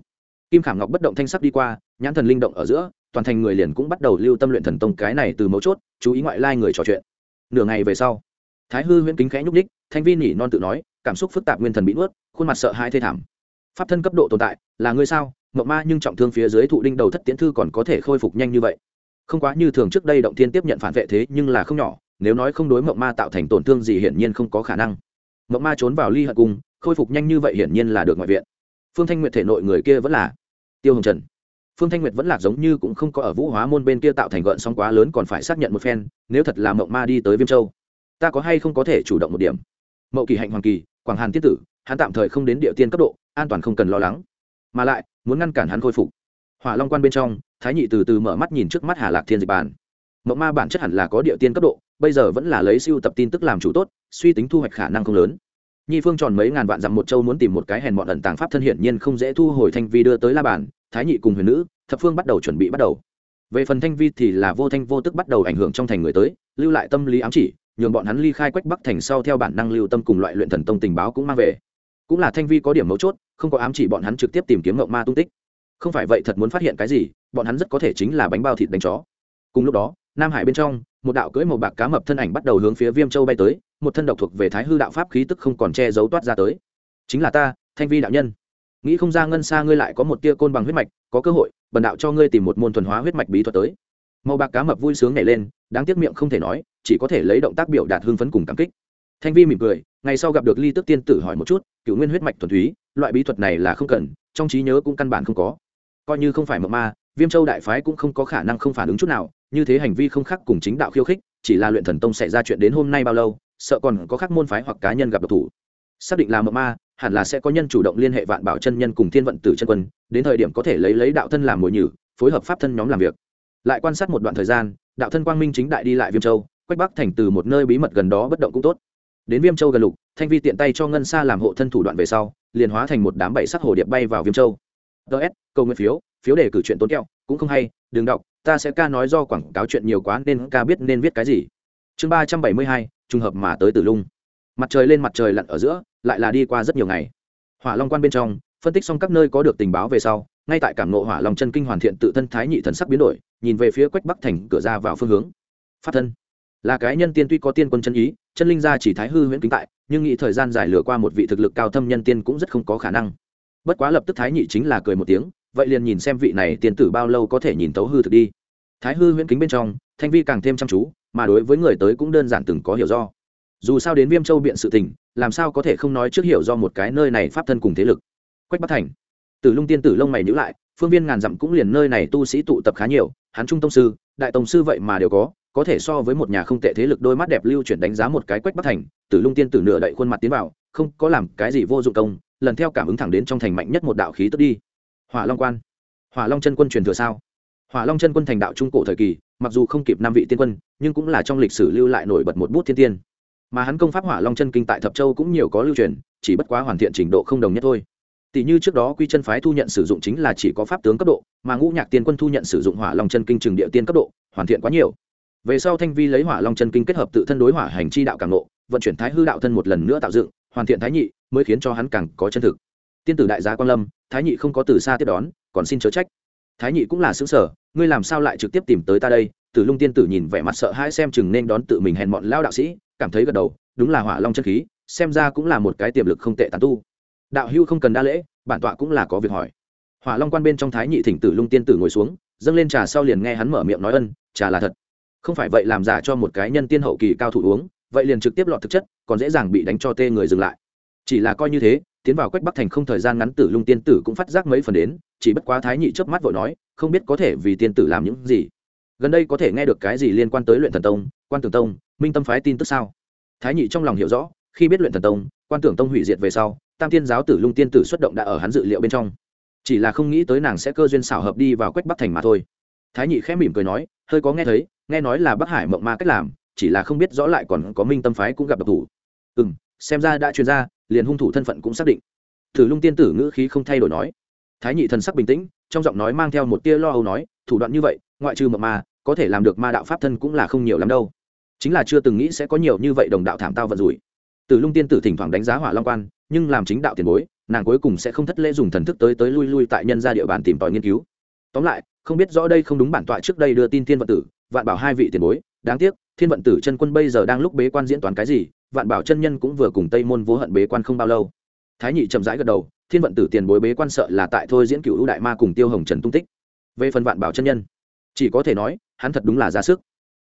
Speaker 1: Kim khảm ngọc bất động thanh sắc đi qua, nhãn thần linh động ở giữa, toàn thành người liền cũng bắt đầu lưu tâm luyện thần tông cái này từ mấu chốt, chú ý ngoại lai người trò chuyện. Nửa ngày về sau, thái hư huyễn kính khẽ nhúc ních thanh vi nỉ non tự nói, cảm xúc phức tạp nguyên thần bị nuốt, khuôn mặt sợ hãi thê thảm. Pháp thân cấp độ tồn tại, là ngươi sao? Mộng ma nhưng trọng thương phía dưới thụ đinh đầu thất tiễn thư còn có thể khôi phục nhanh như vậy. Không quá như thường trước đây động thiên tiếp nhận phản vệ thế nhưng là không nhỏ, nếu nói không đối mộng ma tạo thành tổn thương gì hiển nhiên không có khả năng. Mộng ma trốn vào ly hận cung, khôi phục nhanh như vậy hiển nhiên là được ngoại viện. Phương thanh nguyệt thể nội người kia vẫn là tiêu hồng trần. Phương thanh nguyệt vẫn lạc giống như cũng không có ở vũ hóa môn bên kia tạo thành gợn sóng quá lớn còn phải xác nhận một phen, nếu thật là mộng ma đi tới viêm châu, ta có hay không có thể chủ động một điểm? Mậu kỳ hạnh hoàng kỳ, quảng hàn tiết tử, hắn tạm thời không đến địa tiên cấp độ, an toàn không cần lo lắng mà lại, muốn ngăn cản hắn khôi phục. Hỏa long quan bên trong, thái nhị từ từ mở mắt nhìn trước mắt hà lạc thiên dịch bản. Mộng ma bản chất hẳn là có địa tiên cấp độ, bây giờ vẫn là lấy siêu tập tin tức làm chủ tốt, suy tính thu hoạch khả năng không lớn. Nhi phương tròn mấy ngàn vạn dặm một châu muốn tìm một cái hèn bọn ẩn tàng pháp thân hiển nhiên không dễ thu hồi thanh vi đưa tới la bàn thái nhị cùng huyền nữ, thập phương bắt đầu chuẩn bị bắt đầu. Về phần thanh vi thì là vô thanh vô tức bắt đầu ảnh hưởng trong thành người tới, lưu lại tâm lý ám chỉ, nhường bọn hắn ly khai quách bắc thành sau theo bản năng lưu tâm cùng loại luyện thần tông tình báo cũng mang về. Cũng là thanh vi có điểm mấu chốt không có ám chỉ bọn hắn trực tiếp tìm kiếm ngậu ma tung tích. Không phải vậy thật muốn phát hiện cái gì, bọn hắn rất có thể chính là bánh bao thịt đánh chó. Cùng lúc đó, nam hải bên trong, một đạo cưỡi màu bạc cá mập thân ảnh bắt đầu hướng phía viêm châu bay tới, một thân độc thuộc về thái hư đạo pháp khí tức không còn che giấu toát ra tới. Chính là ta, thanh vi đạo nhân. Nghĩ không ra ngân xa ngươi lại có một tia côn bằng huyết mạch, có cơ hội, bần đạo cho ngươi tìm một môn thuần hóa huyết mạch bí thuật tới. Màu bạc cá mập vui sướng nhảy lên, đáng tiếc miệng không thể nói, chỉ có thể lấy động tác biểu đạt hưng phấn cùng cảm kích thanh vi mỉm cười, ngày sau gặp được ly tức tiên tử hỏi một chút cựu nguyên huyết mạch thuần túy, loại bí thuật này là không cần, trong trí nhớ cũng căn bản không có. Coi như không phải mộng ma, viêm châu đại phái cũng không có khả năng không phản ứng chút nào, như thế hành vi không khác cùng chính đạo khiêu khích, chỉ là luyện thần tông xảy ra chuyện đến hôm nay bao lâu, sợ còn có khác môn phái hoặc cá nhân gặp độc thủ. Xác định là mộng ma, hẳn là sẽ có nhân chủ động liên hệ vạn bảo chân nhân cùng thiên vận tử chân quân, đến thời điểm có thể lấy lấy đạo thân làm mồi nhử, phối hợp pháp thân nhóm làm việc. Lại quan sát một đoạn thời gian, đạo thân quang minh chính đại đi lại viêm châu, quách bắc thành từ một nơi bí mật gần đó bất động cũng tốt đến viêm châu gần lục, thanh vi tiện tay cho ngân xa làm hộ thân thủ đoạn về sau, liền hóa thành một đám bảy sắc hồ điệp bay vào viêm châu. Ts cầu nguyện phiếu phiếu để cử chuyện tốn kẹo, cũng không hay, đừng đọc, ta sẽ ca nói do quảng cáo chuyện nhiều quá nên ca biết nên viết cái gì. Chương ba trăm bảy mươi hai, trùng hợp mà tới tử lung. Mặt trời lên mặt trời lặn ở giữa, lại là đi qua rất nhiều ngày. Hỏa long quan bên trong, phân tích xong các nơi có được tình báo về sau, ngay tại cảm nộ hỏa long chân kinh hoàn thiện tự thân thái nhị thần sắc biến đổi, nhìn về phía quách bắc thành cửa ra vào phương hướng. Phát thân. Là cái nhân tiên tuy có tiên quân chân ý chân linh gia chỉ thái hư huyễn kính tại, nhưng nghĩ thời gian dài lừa qua một vị thực lực cao thâm nhân tiên cũng rất không có khả năng. Bất quá lập tức thái nhị chính là cười một tiếng, vậy liền nhìn xem vị này tiên tử bao lâu có thể nhìn tấu hư thực đi. Thái hư huyễn kính bên trong, thanh vi càng thêm chăm chú, mà đối với người tới cũng đơn giản từng có hiểu do. Dù sao đến viêm châu biện sự tình, làm sao có thể không nói trước hiểu do một cái nơi này pháp thân cùng thế lực. Quách bắc thành. Tử lung tiên tử lông mày nhữ lại, phương viên ngàn dặm cũng liền nơi này tu sĩ tụ tập khá nhiều, hắn trung tông sư, đại tông sư vậy mà đều có có thể so với một nhà không tệ thế lực đôi mắt đẹp lưu chuyển đánh giá một cái quách bắc thành, tử lung tiên tử nửa đậy khuôn mặt tiến vào, không có làm cái gì vô dụng công, lần theo cảm ứng thẳng đến trong thành mạnh nhất một đạo khí tức đi. Hỏa long quan. Hỏa long chân quân truyền thừa sao? Hỏa long chân quân thành đạo trung cổ thời kỳ, mặc dù không kịp năm vị tiên quân, nhưng cũng là trong lịch sử lưu lại nổi bật một bút thiên tiên. Mà hắn công pháp hỏa long chân kinh tại thập châu cũng nhiều có lưu truyền, chỉ bất quá hoàn thiện trình độ không đồng nhất thôi. Tỷ như trước đó quy chân phái thu nhận sử dụng chính là chỉ có pháp tướng cấp độ, mà ngũ nhạc tiên quân thu nhận sử dụng hỏa long chân kinh trường địa tiên cấp độ, hoàn thiện quá nhiều về sau thanh vi lấy hỏa long chân kinh kết hợp tự thân đối hỏa hành chi đạo càng nộ vận chuyển thái hư đạo thân một lần nữa tạo dựng, hoàn thiện thái nhị, mới khiến cho hắn càng có chân thực. Tiên tử đại gia quan lâm, thái nhị không có từ xa tiếp đón, còn xin chớ trách. Thái nhị cũng là xứng sở, ngươi làm sao lại trực tiếp tìm tới ta đây? Tử lung tiên tử nhìn vẻ mặt sợ hãi xem chừng nên đón tự mình hèn mọn lao đạo sĩ, cảm thấy gật đầu, đúng là hỏa long chân khí, xem ra cũng là một cái tiềm lực không tệ tàn tu. Đạo hưu không cần đa lễ, bản tọa cũng là có việc hỏi. Hỏa long quan bên trong thái nhị thỉnh tử lung tiên tử ngồi xuống, dâng lên trà sau liền nghe hắn mở miệng nói ân, trà là thật không phải vậy làm giả cho một cái nhân tiên hậu kỳ cao thủ uống, vậy liền trực tiếp lọt thực chất, còn dễ dàng bị đánh cho tê người dừng lại. Chỉ là coi như thế, tiến vào quách bắc thành không thời gian ngắn tử lung tiên tử cũng phát giác mấy phần đến, chỉ bất quá thái nhị chớp mắt vội nói, không biết có thể vì tiên tử làm những gì. Gần đây có thể nghe được cái gì liên quan tới luyện thần tông, quan tưởng tông, minh tâm phái tin tức sao? Thái nhị trong lòng hiểu rõ, khi biết luyện thần tông, quan tưởng tông hủy diệt về sau, tam tiên giáo tử lung tiên tử xuất động đã ở hắn dự liệu bên trong. Chỉ là không nghĩ tới nàng sẽ cơ duyên xảo hợp đi vào quách bắc thành mà thôi thái nhị khẽ mỉm cười nói, hơi có nghe thấy, nghe nói là bắc hải mộng ma cách làm, chỉ là không biết rõ lại còn có minh tâm phái cũng gặp độc thủ. Ừ m xem ra đã chuyên ra liền hung thủ thân phận cũng xác định. Thử lung tiên tử ngữ khí không thay đổi nói. Thái nhị thần sắc bình tĩnh, trong giọng nói mang theo một tia lo âu nói, thủ đoạn như vậy, ngoại trừ mộng ma, có thể làm được ma đạo pháp thân cũng là không nhiều lắm đâu. Chính là chưa từng nghĩ sẽ có nhiều như vậy đồng đạo thảm tao vận rủi. Từ lung tiên tử thỉnh thoảng đánh giá hỏa long quan, nhưng làm chính đạo tiền bối, nàng cuối cùng sẽ không thất lễ dùng thần thức tới tới lui lui tại nhân gia địa bàn tìm tòi nghiên cứu. Tóm lại không biết rõ đây không đúng bản tọa trước đây đưa tin thiên vận tử, vạn bảo hai vị tiền bối. Đáng tiếc, thiên vận tử chân quân bây giờ đang lúc bế quan diễn toán cái gì, vạn bảo chân nhân cũng vừa cùng tây môn vô hận bế quan không bao lâu. Thái nhị chậm rãi gật đầu, thiên vận tử tiền bối bế quan sợ là tại thôi diễn cựu ưu đại ma cùng tiêu hồng trần tung tích. Về phần vạn bảo chân nhân, chỉ có thể nói, hắn thật đúng là ra sức.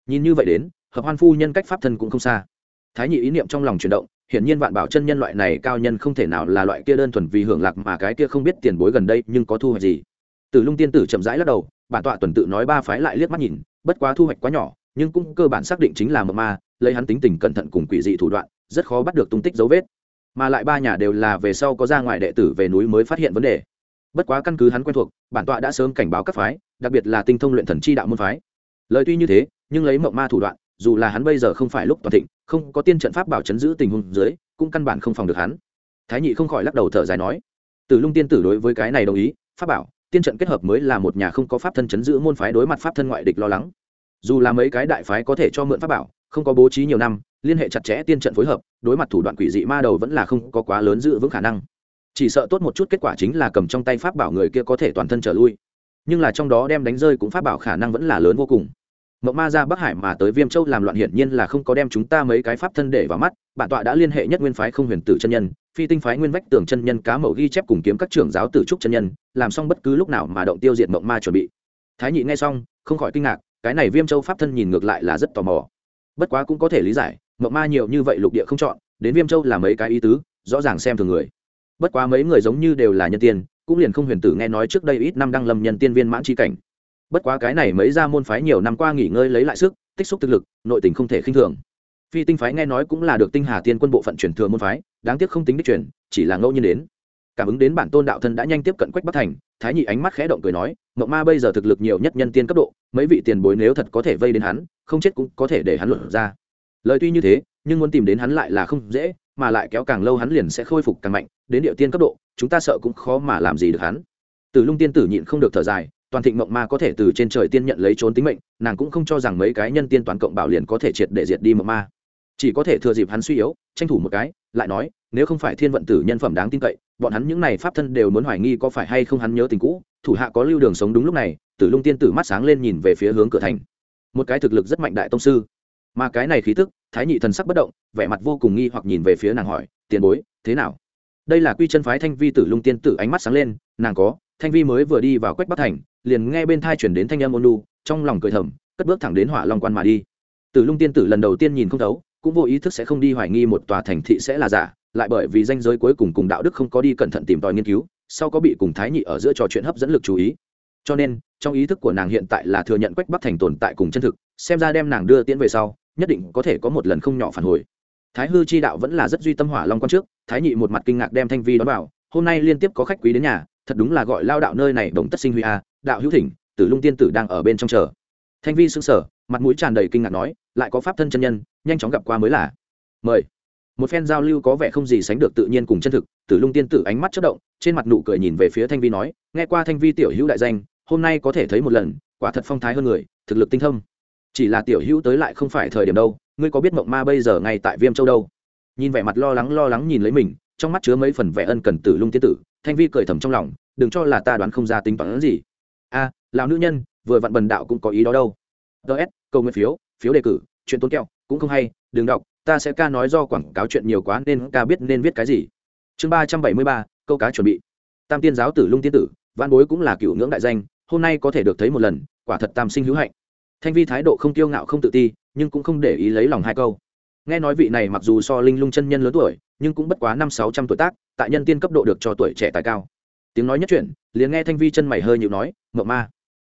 Speaker 1: Nhìn như vậy đến, hợp hoan phu nhân cách pháp thân cũng không xa. Thái nhị ý niệm trong lòng chuyển động, hiển nhiên vạn bảo chân nhân loại này cao nhân không thể nào là loại kia đơn thuần vì hưởng lạc mà cái kia không biết tiền bối gần đây nhưng có thu hoạch gì. Tử lung tiên tử chậm rãi lắc đầu, bản tọa tuần tự nói ba phái lại liếc mắt nhìn, bất quá thu hoạch quá nhỏ, nhưng cũng cơ bản xác định chính là mộng ma, lấy hắn tính tình cẩn thận cùng quỷ dị thủ đoạn, rất khó bắt được tung tích dấu vết. Mà lại ba nhà đều là về sau có ra ngoài đệ tử về núi mới phát hiện vấn đề. Bất quá căn cứ hắn quen thuộc, bản tọa đã sớm cảnh báo các phái, đặc biệt là tinh thông luyện thần chi đạo môn phái. Lời tuy như thế, nhưng lấy mộng ma thủ đoạn, dù là hắn bây giờ không phải lúc toàn thịnh, không có tiên trận pháp bảo chấn giữ tình huống dưới, cũng căn bản không phòng được hắn. Thái nhị không khỏi lắc đầu thở dài nói, Tử lung tiên tử đối với cái này đồng ý, pháp bảo tiên trận kết hợp mới là một nhà không có pháp thân chấn giữ môn phái đối mặt pháp thân ngoại địch lo lắng. Dù là mấy cái đại phái có thể cho mượn pháp bảo, không có bố trí nhiều năm, liên hệ chặt chẽ tiên trận phối hợp, đối mặt thủ đoạn quỷ dị ma đầu vẫn là không có quá lớn giữ vững khả năng. Chỉ sợ tốt một chút kết quả chính là cầm trong tay pháp bảo người kia có thể toàn thân trở lui. Nhưng là trong đó đem đánh rơi cũng pháp bảo khả năng vẫn là lớn vô cùng mộng ma ra bắc hải mà tới viêm châu làm loạn hiển nhiên là không có đem chúng ta mấy cái pháp thân để vào mắt, bản tọa đã liên hệ nhất nguyên phái không huyền tử chân nhân, phi tinh phái nguyên vách tường chân nhân cá mậu ghi chép cùng kiếm các trưởng giáo tử trúc chân nhân, làm xong bất cứ lúc nào mà động tiêu diệt mộng ma chuẩn bị. Thái nhị nghe xong, không khỏi kinh ngạc, cái này viêm châu pháp thân nhìn ngược lại là rất tò mò. Bất quá cũng có thể lý giải mộng ma nhiều như vậy lục địa không chọn, đến viêm châu là mấy cái ý tứ, rõ ràng xem thường người. Bất quá mấy người giống như đều là nhân tiên, cũng liền không huyền tử nghe nói trước đây ít năm đăng lâm nhân tiên viên mãn tri cảnh bất quá cái này mấy ra môn phái nhiều năm qua nghỉ ngơi lấy lại sức, tích xúc thực lực, nội tình không thể khinh thường. Phi tinh phái nghe nói cũng là được tinh hà tiên quân bộ phận truyền thừa môn phái, đáng tiếc không tính đích truyền, chỉ là ngẫu nhiên đến. Cảm ứng đến bản tôn đạo thân đã nhanh tiếp cận quách bắc thành, thái nhị ánh mắt khẽ động cười nói mộng ma bây giờ thực lực nhiều nhất nhân tiên cấp độ, mấy vị tiền bối nếu thật có thể vây đến hắn, không chết cũng có thể để hắn luận ra. Lời tuy như thế, nhưng muốn tìm đến hắn lại là không dễ, mà lại kéo càng lâu hắn liền sẽ khôi phục càng mạnh, đến địa tiên cấp độ, chúng ta sợ cũng khó mà làm gì được hắn. Từ lung tiên tử nhịn không được thở dài toàn thịnh mộng ma có thể từ trên trời tiên nhận lấy trốn tính mệnh, nàng cũng không cho rằng mấy cái nhân tiên toán cộng bảo liền có thể triệt để diệt đi mộng ma. Chỉ có thể thừa dịp hắn suy yếu, tranh thủ một cái, lại nói, nếu không phải thiên vận tử nhân phẩm đáng tin cậy, bọn hắn những này pháp thân đều muốn hoài nghi có phải hay không hắn nhớ tình cũ, thủ hạ có lưu đường sống đúng lúc này, tử lung tiên tử mắt sáng lên nhìn về phía hướng cửa thành. Một cái thực lực rất mạnh đại tông sư. Mà cái này khí tức, thái nhị thần sắc bất động, vẻ mặt vô cùng nghi hoặc nhìn về phía nàng hỏi, tiền bối, thế nào? Đây là quy chân phái thanh vi tử lung tiên tử ánh mắt sáng lên, nàng có thanh vi mới vừa đi vào quách bắc thành, liền nghe bên thai chuyển đến thanh âm ôn lu trong lòng cười thầm, cất bước thẳng đến hỏa long quan mà đi. Tử lung tiên tử lần đầu tiên nhìn không thấu, cũng vô ý thức sẽ không đi hoài nghi một tòa thành thị sẽ là giả, lại bởi vì danh giới cuối cùng cùng đạo đức không có đi cẩn thận tìm tòi nghiên cứu, sau có bị cùng thái nhị ở giữa trò chuyện hấp dẫn lực chú ý. Cho nên, trong ý thức của nàng hiện tại là thừa nhận quách bắc thành tồn tại cùng chân thực, xem ra đem nàng đưa tiễn về sau, nhất định có thể có một lần không nhỏ phản hồi. Thái hư chi đạo vẫn là rất duy tâm hỏa long quan trước, thái nhị một mặt kinh ngạc đem thanh vi đón vào, hôm nay liên tiếp có khách quý đến nhà thật đúng là gọi lao đạo nơi này bỗng tất sinh huy a, đạo hữu thỉnh, tử lung tiên tử đang ở bên trong chờ. Thanh vi sững sở mặt mũi tràn đầy kinh ngạc nói, lại có pháp thân chân nhân, nhanh chóng gặp qua mới là. Mời. Một phen giao lưu có vẻ không gì sánh được tự nhiên cùng chân thực, tử lung tiên tử ánh mắt chất động, trên mặt nụ cười nhìn về phía thanh vi nói, nghe qua thanh vi tiểu hữu đại danh, hôm nay có thể thấy một lần, quả thật phong thái hơn người, thực lực tinh thông chỉ là tiểu hữu tới lại không phải thời điểm đâu, ngươi có biết mộng ma bây giờ ngay tại viêm châu đâu? Nhìn vẻ mặt lo lắng lo lắng nhìn lấy mình, trong mắt chứa mấy phần vẻ ân cần tử lung tiên tử thanh vi cười thầm trong lòng đừng cho là ta đoán không ra tính toán gì. A à, lão nữ nhân vừa vặn bần đạo cũng có ý đó đâu. Ts cầu nguyện phiếu phiếu đề cử chuyện tốn kẹo cũng không hay đừng đọc ta sẽ ca nói do quảng cáo chuyện nhiều quá nên ca biết nên viết cái gì. Chương ba trăm bảy mươi ba câu cá chuẩn bị. Tam tiên giáo tử lung tiên tử văn bối cũng là cựu ngưỡng đại danh hôm nay có thể được thấy một lần quả thật tam sinh hữu hạnh. Thanh vi thái độ không kiêu ngạo không tự ti nhưng cũng không để ý lấy lòng hai câu nghe nói vị này mặc dù so linh lung chân nhân lớn tuổi, nhưng cũng bất quá năm sáu trăm tuổi tác, tại nhân tiên cấp độ được cho tuổi trẻ tài cao. Tiếng nói nhất chuyển, liền nghe thanh vi chân mày hơi nhịu nói mậu ma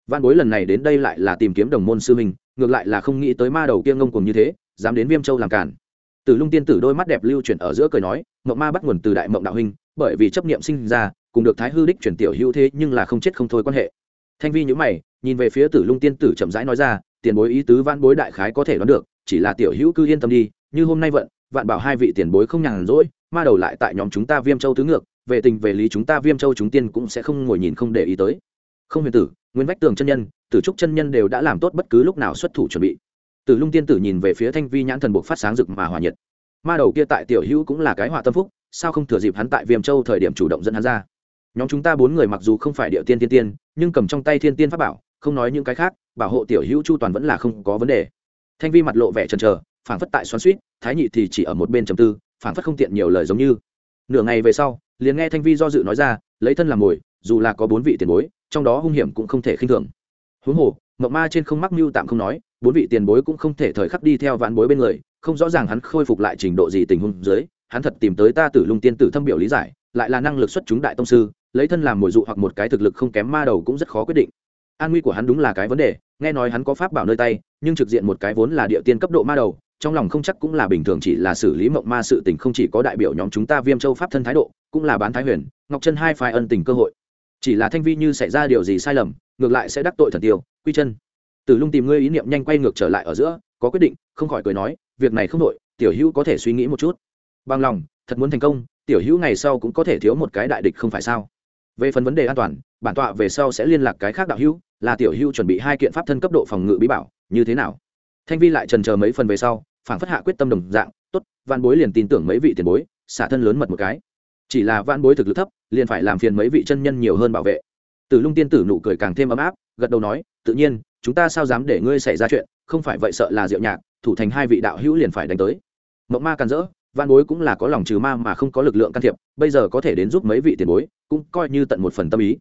Speaker 1: văn bối lần này đến đây lại là tìm kiếm đồng môn sư minh ngược lại là không nghĩ tới ma đầu kia ngông cùng như thế, dám đến viêm châu làm cản. Từ lung tiên tử đôi mắt đẹp lưu chuyển ở giữa cười nói mậu ma bắt nguồn từ đại mộng đạo huynh, bởi vì chấp niệm sinh ra, cùng được thái hư đích chuyển tiểu hữu thế nhưng là không chết không thôi quan hệ. Thanh vi nhữ mày, nhìn về phía tử lung tiên tử chậm rãi nói ra, tiền bối ý tứ văn bối đại khái có thể đoán được, chỉ là tiểu hữu cứ yên tâm đi như hôm nay vận, vạn bảo hai vị tiền bối không nhàn rỗi, ma đầu lại tại nhóm chúng ta viêm châu tứ ngược, về tình về lý chúng ta viêm châu chúng tiên cũng sẽ không ngồi nhìn không để ý tới. Không huyền tử, nguyên vách tường chân nhân, tử trúc chân nhân đều đã làm tốt bất cứ lúc nào xuất thủ chuẩn bị. Tử lung tiên tử nhìn về phía thanh vi nhãn thần buộc phát sáng rực mà hòa nhiệt. Ma đầu kia tại tiểu hữu cũng là cái họa tâm phúc, sao không thừa dịp hắn tại viêm châu thời điểm chủ động dẫn hắn ra? Nhóm chúng ta bốn người mặc dù không phải địa tiên tiên tiên, nhưng cầm trong tay thiên tiên pháp bảo, không nói những cái khác, bảo hộ tiểu hữu chu toàn vẫn là không có vấn đề. Thanh vi mặt lộ vẻ trần trờ phảng phất tại xoắn suýt, thái nhị thì chỉ ở một bên trầm tư, phảng phất không tiện nhiều lời giống như. Nửa ngày về sau, liền nghe thanh vi do dự nói ra, lấy thân làm mồi, dù là có bốn vị tiền bối, trong đó hung hiểm cũng không thể khinh thường. Huống hồ mộng ma trên không mắc mưu tạm không nói, bốn vị tiền bối cũng không thể thời khắc đi theo vạn bối bên người, không rõ ràng hắn khôi phục lại trình độ gì tình huống dưới, hắn thật tìm tới ta tử lung tiên tử thâm biểu lý giải, lại là năng lực xuất chúng đại tông sư, lấy thân làm mồi dụ hoặc một cái thực lực không kém ma đầu cũng rất khó quyết định. An nguy của hắn đúng là cái vấn đề, nghe nói hắn có pháp bảo nơi tay, nhưng trực diện một cái vốn là địa tiên cấp độ ma đầu trong lòng không chắc cũng là bình thường chỉ là xử lý mộng ma sự tình không chỉ có đại biểu nhóm chúng ta viêm châu pháp thân thái độ, cũng là bán thái huyền, ngọc chân hai phái ân tình cơ hội. Chỉ là thanh vi như xảy ra điều gì sai lầm, ngược lại sẽ đắc tội thần tiêu, quy chân. Tử lung tìm ngươi ý niệm nhanh quay ngược trở lại ở giữa, có quyết định, không khỏi cười nói, việc này không đội tiểu hữu có thể suy nghĩ một chút. Bằng lòng, thật muốn thành công, tiểu hữu ngày sau cũng có thể thiếu một cái đại địch không phải sao? Về phần vấn đề an toàn, bản tọa về sau sẽ liên lạc cái khác đạo hữu, là tiểu hữu chuẩn bị hai kiện pháp thân cấp độ phòng ngự bí bảo, như thế nào? Thanh vi lại trần chờ mấy phần về sau phản phất hạ quyết tâm đồng dạng, tốt văn bối liền tin tưởng mấy vị tiền bối, xả thân lớn mật một cái. Chỉ là văn bối thực lực thấp, liền phải làm phiền mấy vị chân nhân nhiều hơn bảo vệ. Từ lung tiên tử nụ cười càng thêm ấm áp, gật đầu nói, tự nhiên, chúng ta sao dám để ngươi xảy ra chuyện, không phải vậy sợ là diệu nhạc, thủ thành hai vị đạo hữu liền phải đánh tới. Mộng ma can dỡ văn bối cũng là có lòng trừ ma mà không có lực lượng can thiệp, bây giờ có thể đến giúp mấy vị tiền bối, cũng coi như tận một phần tâm ý.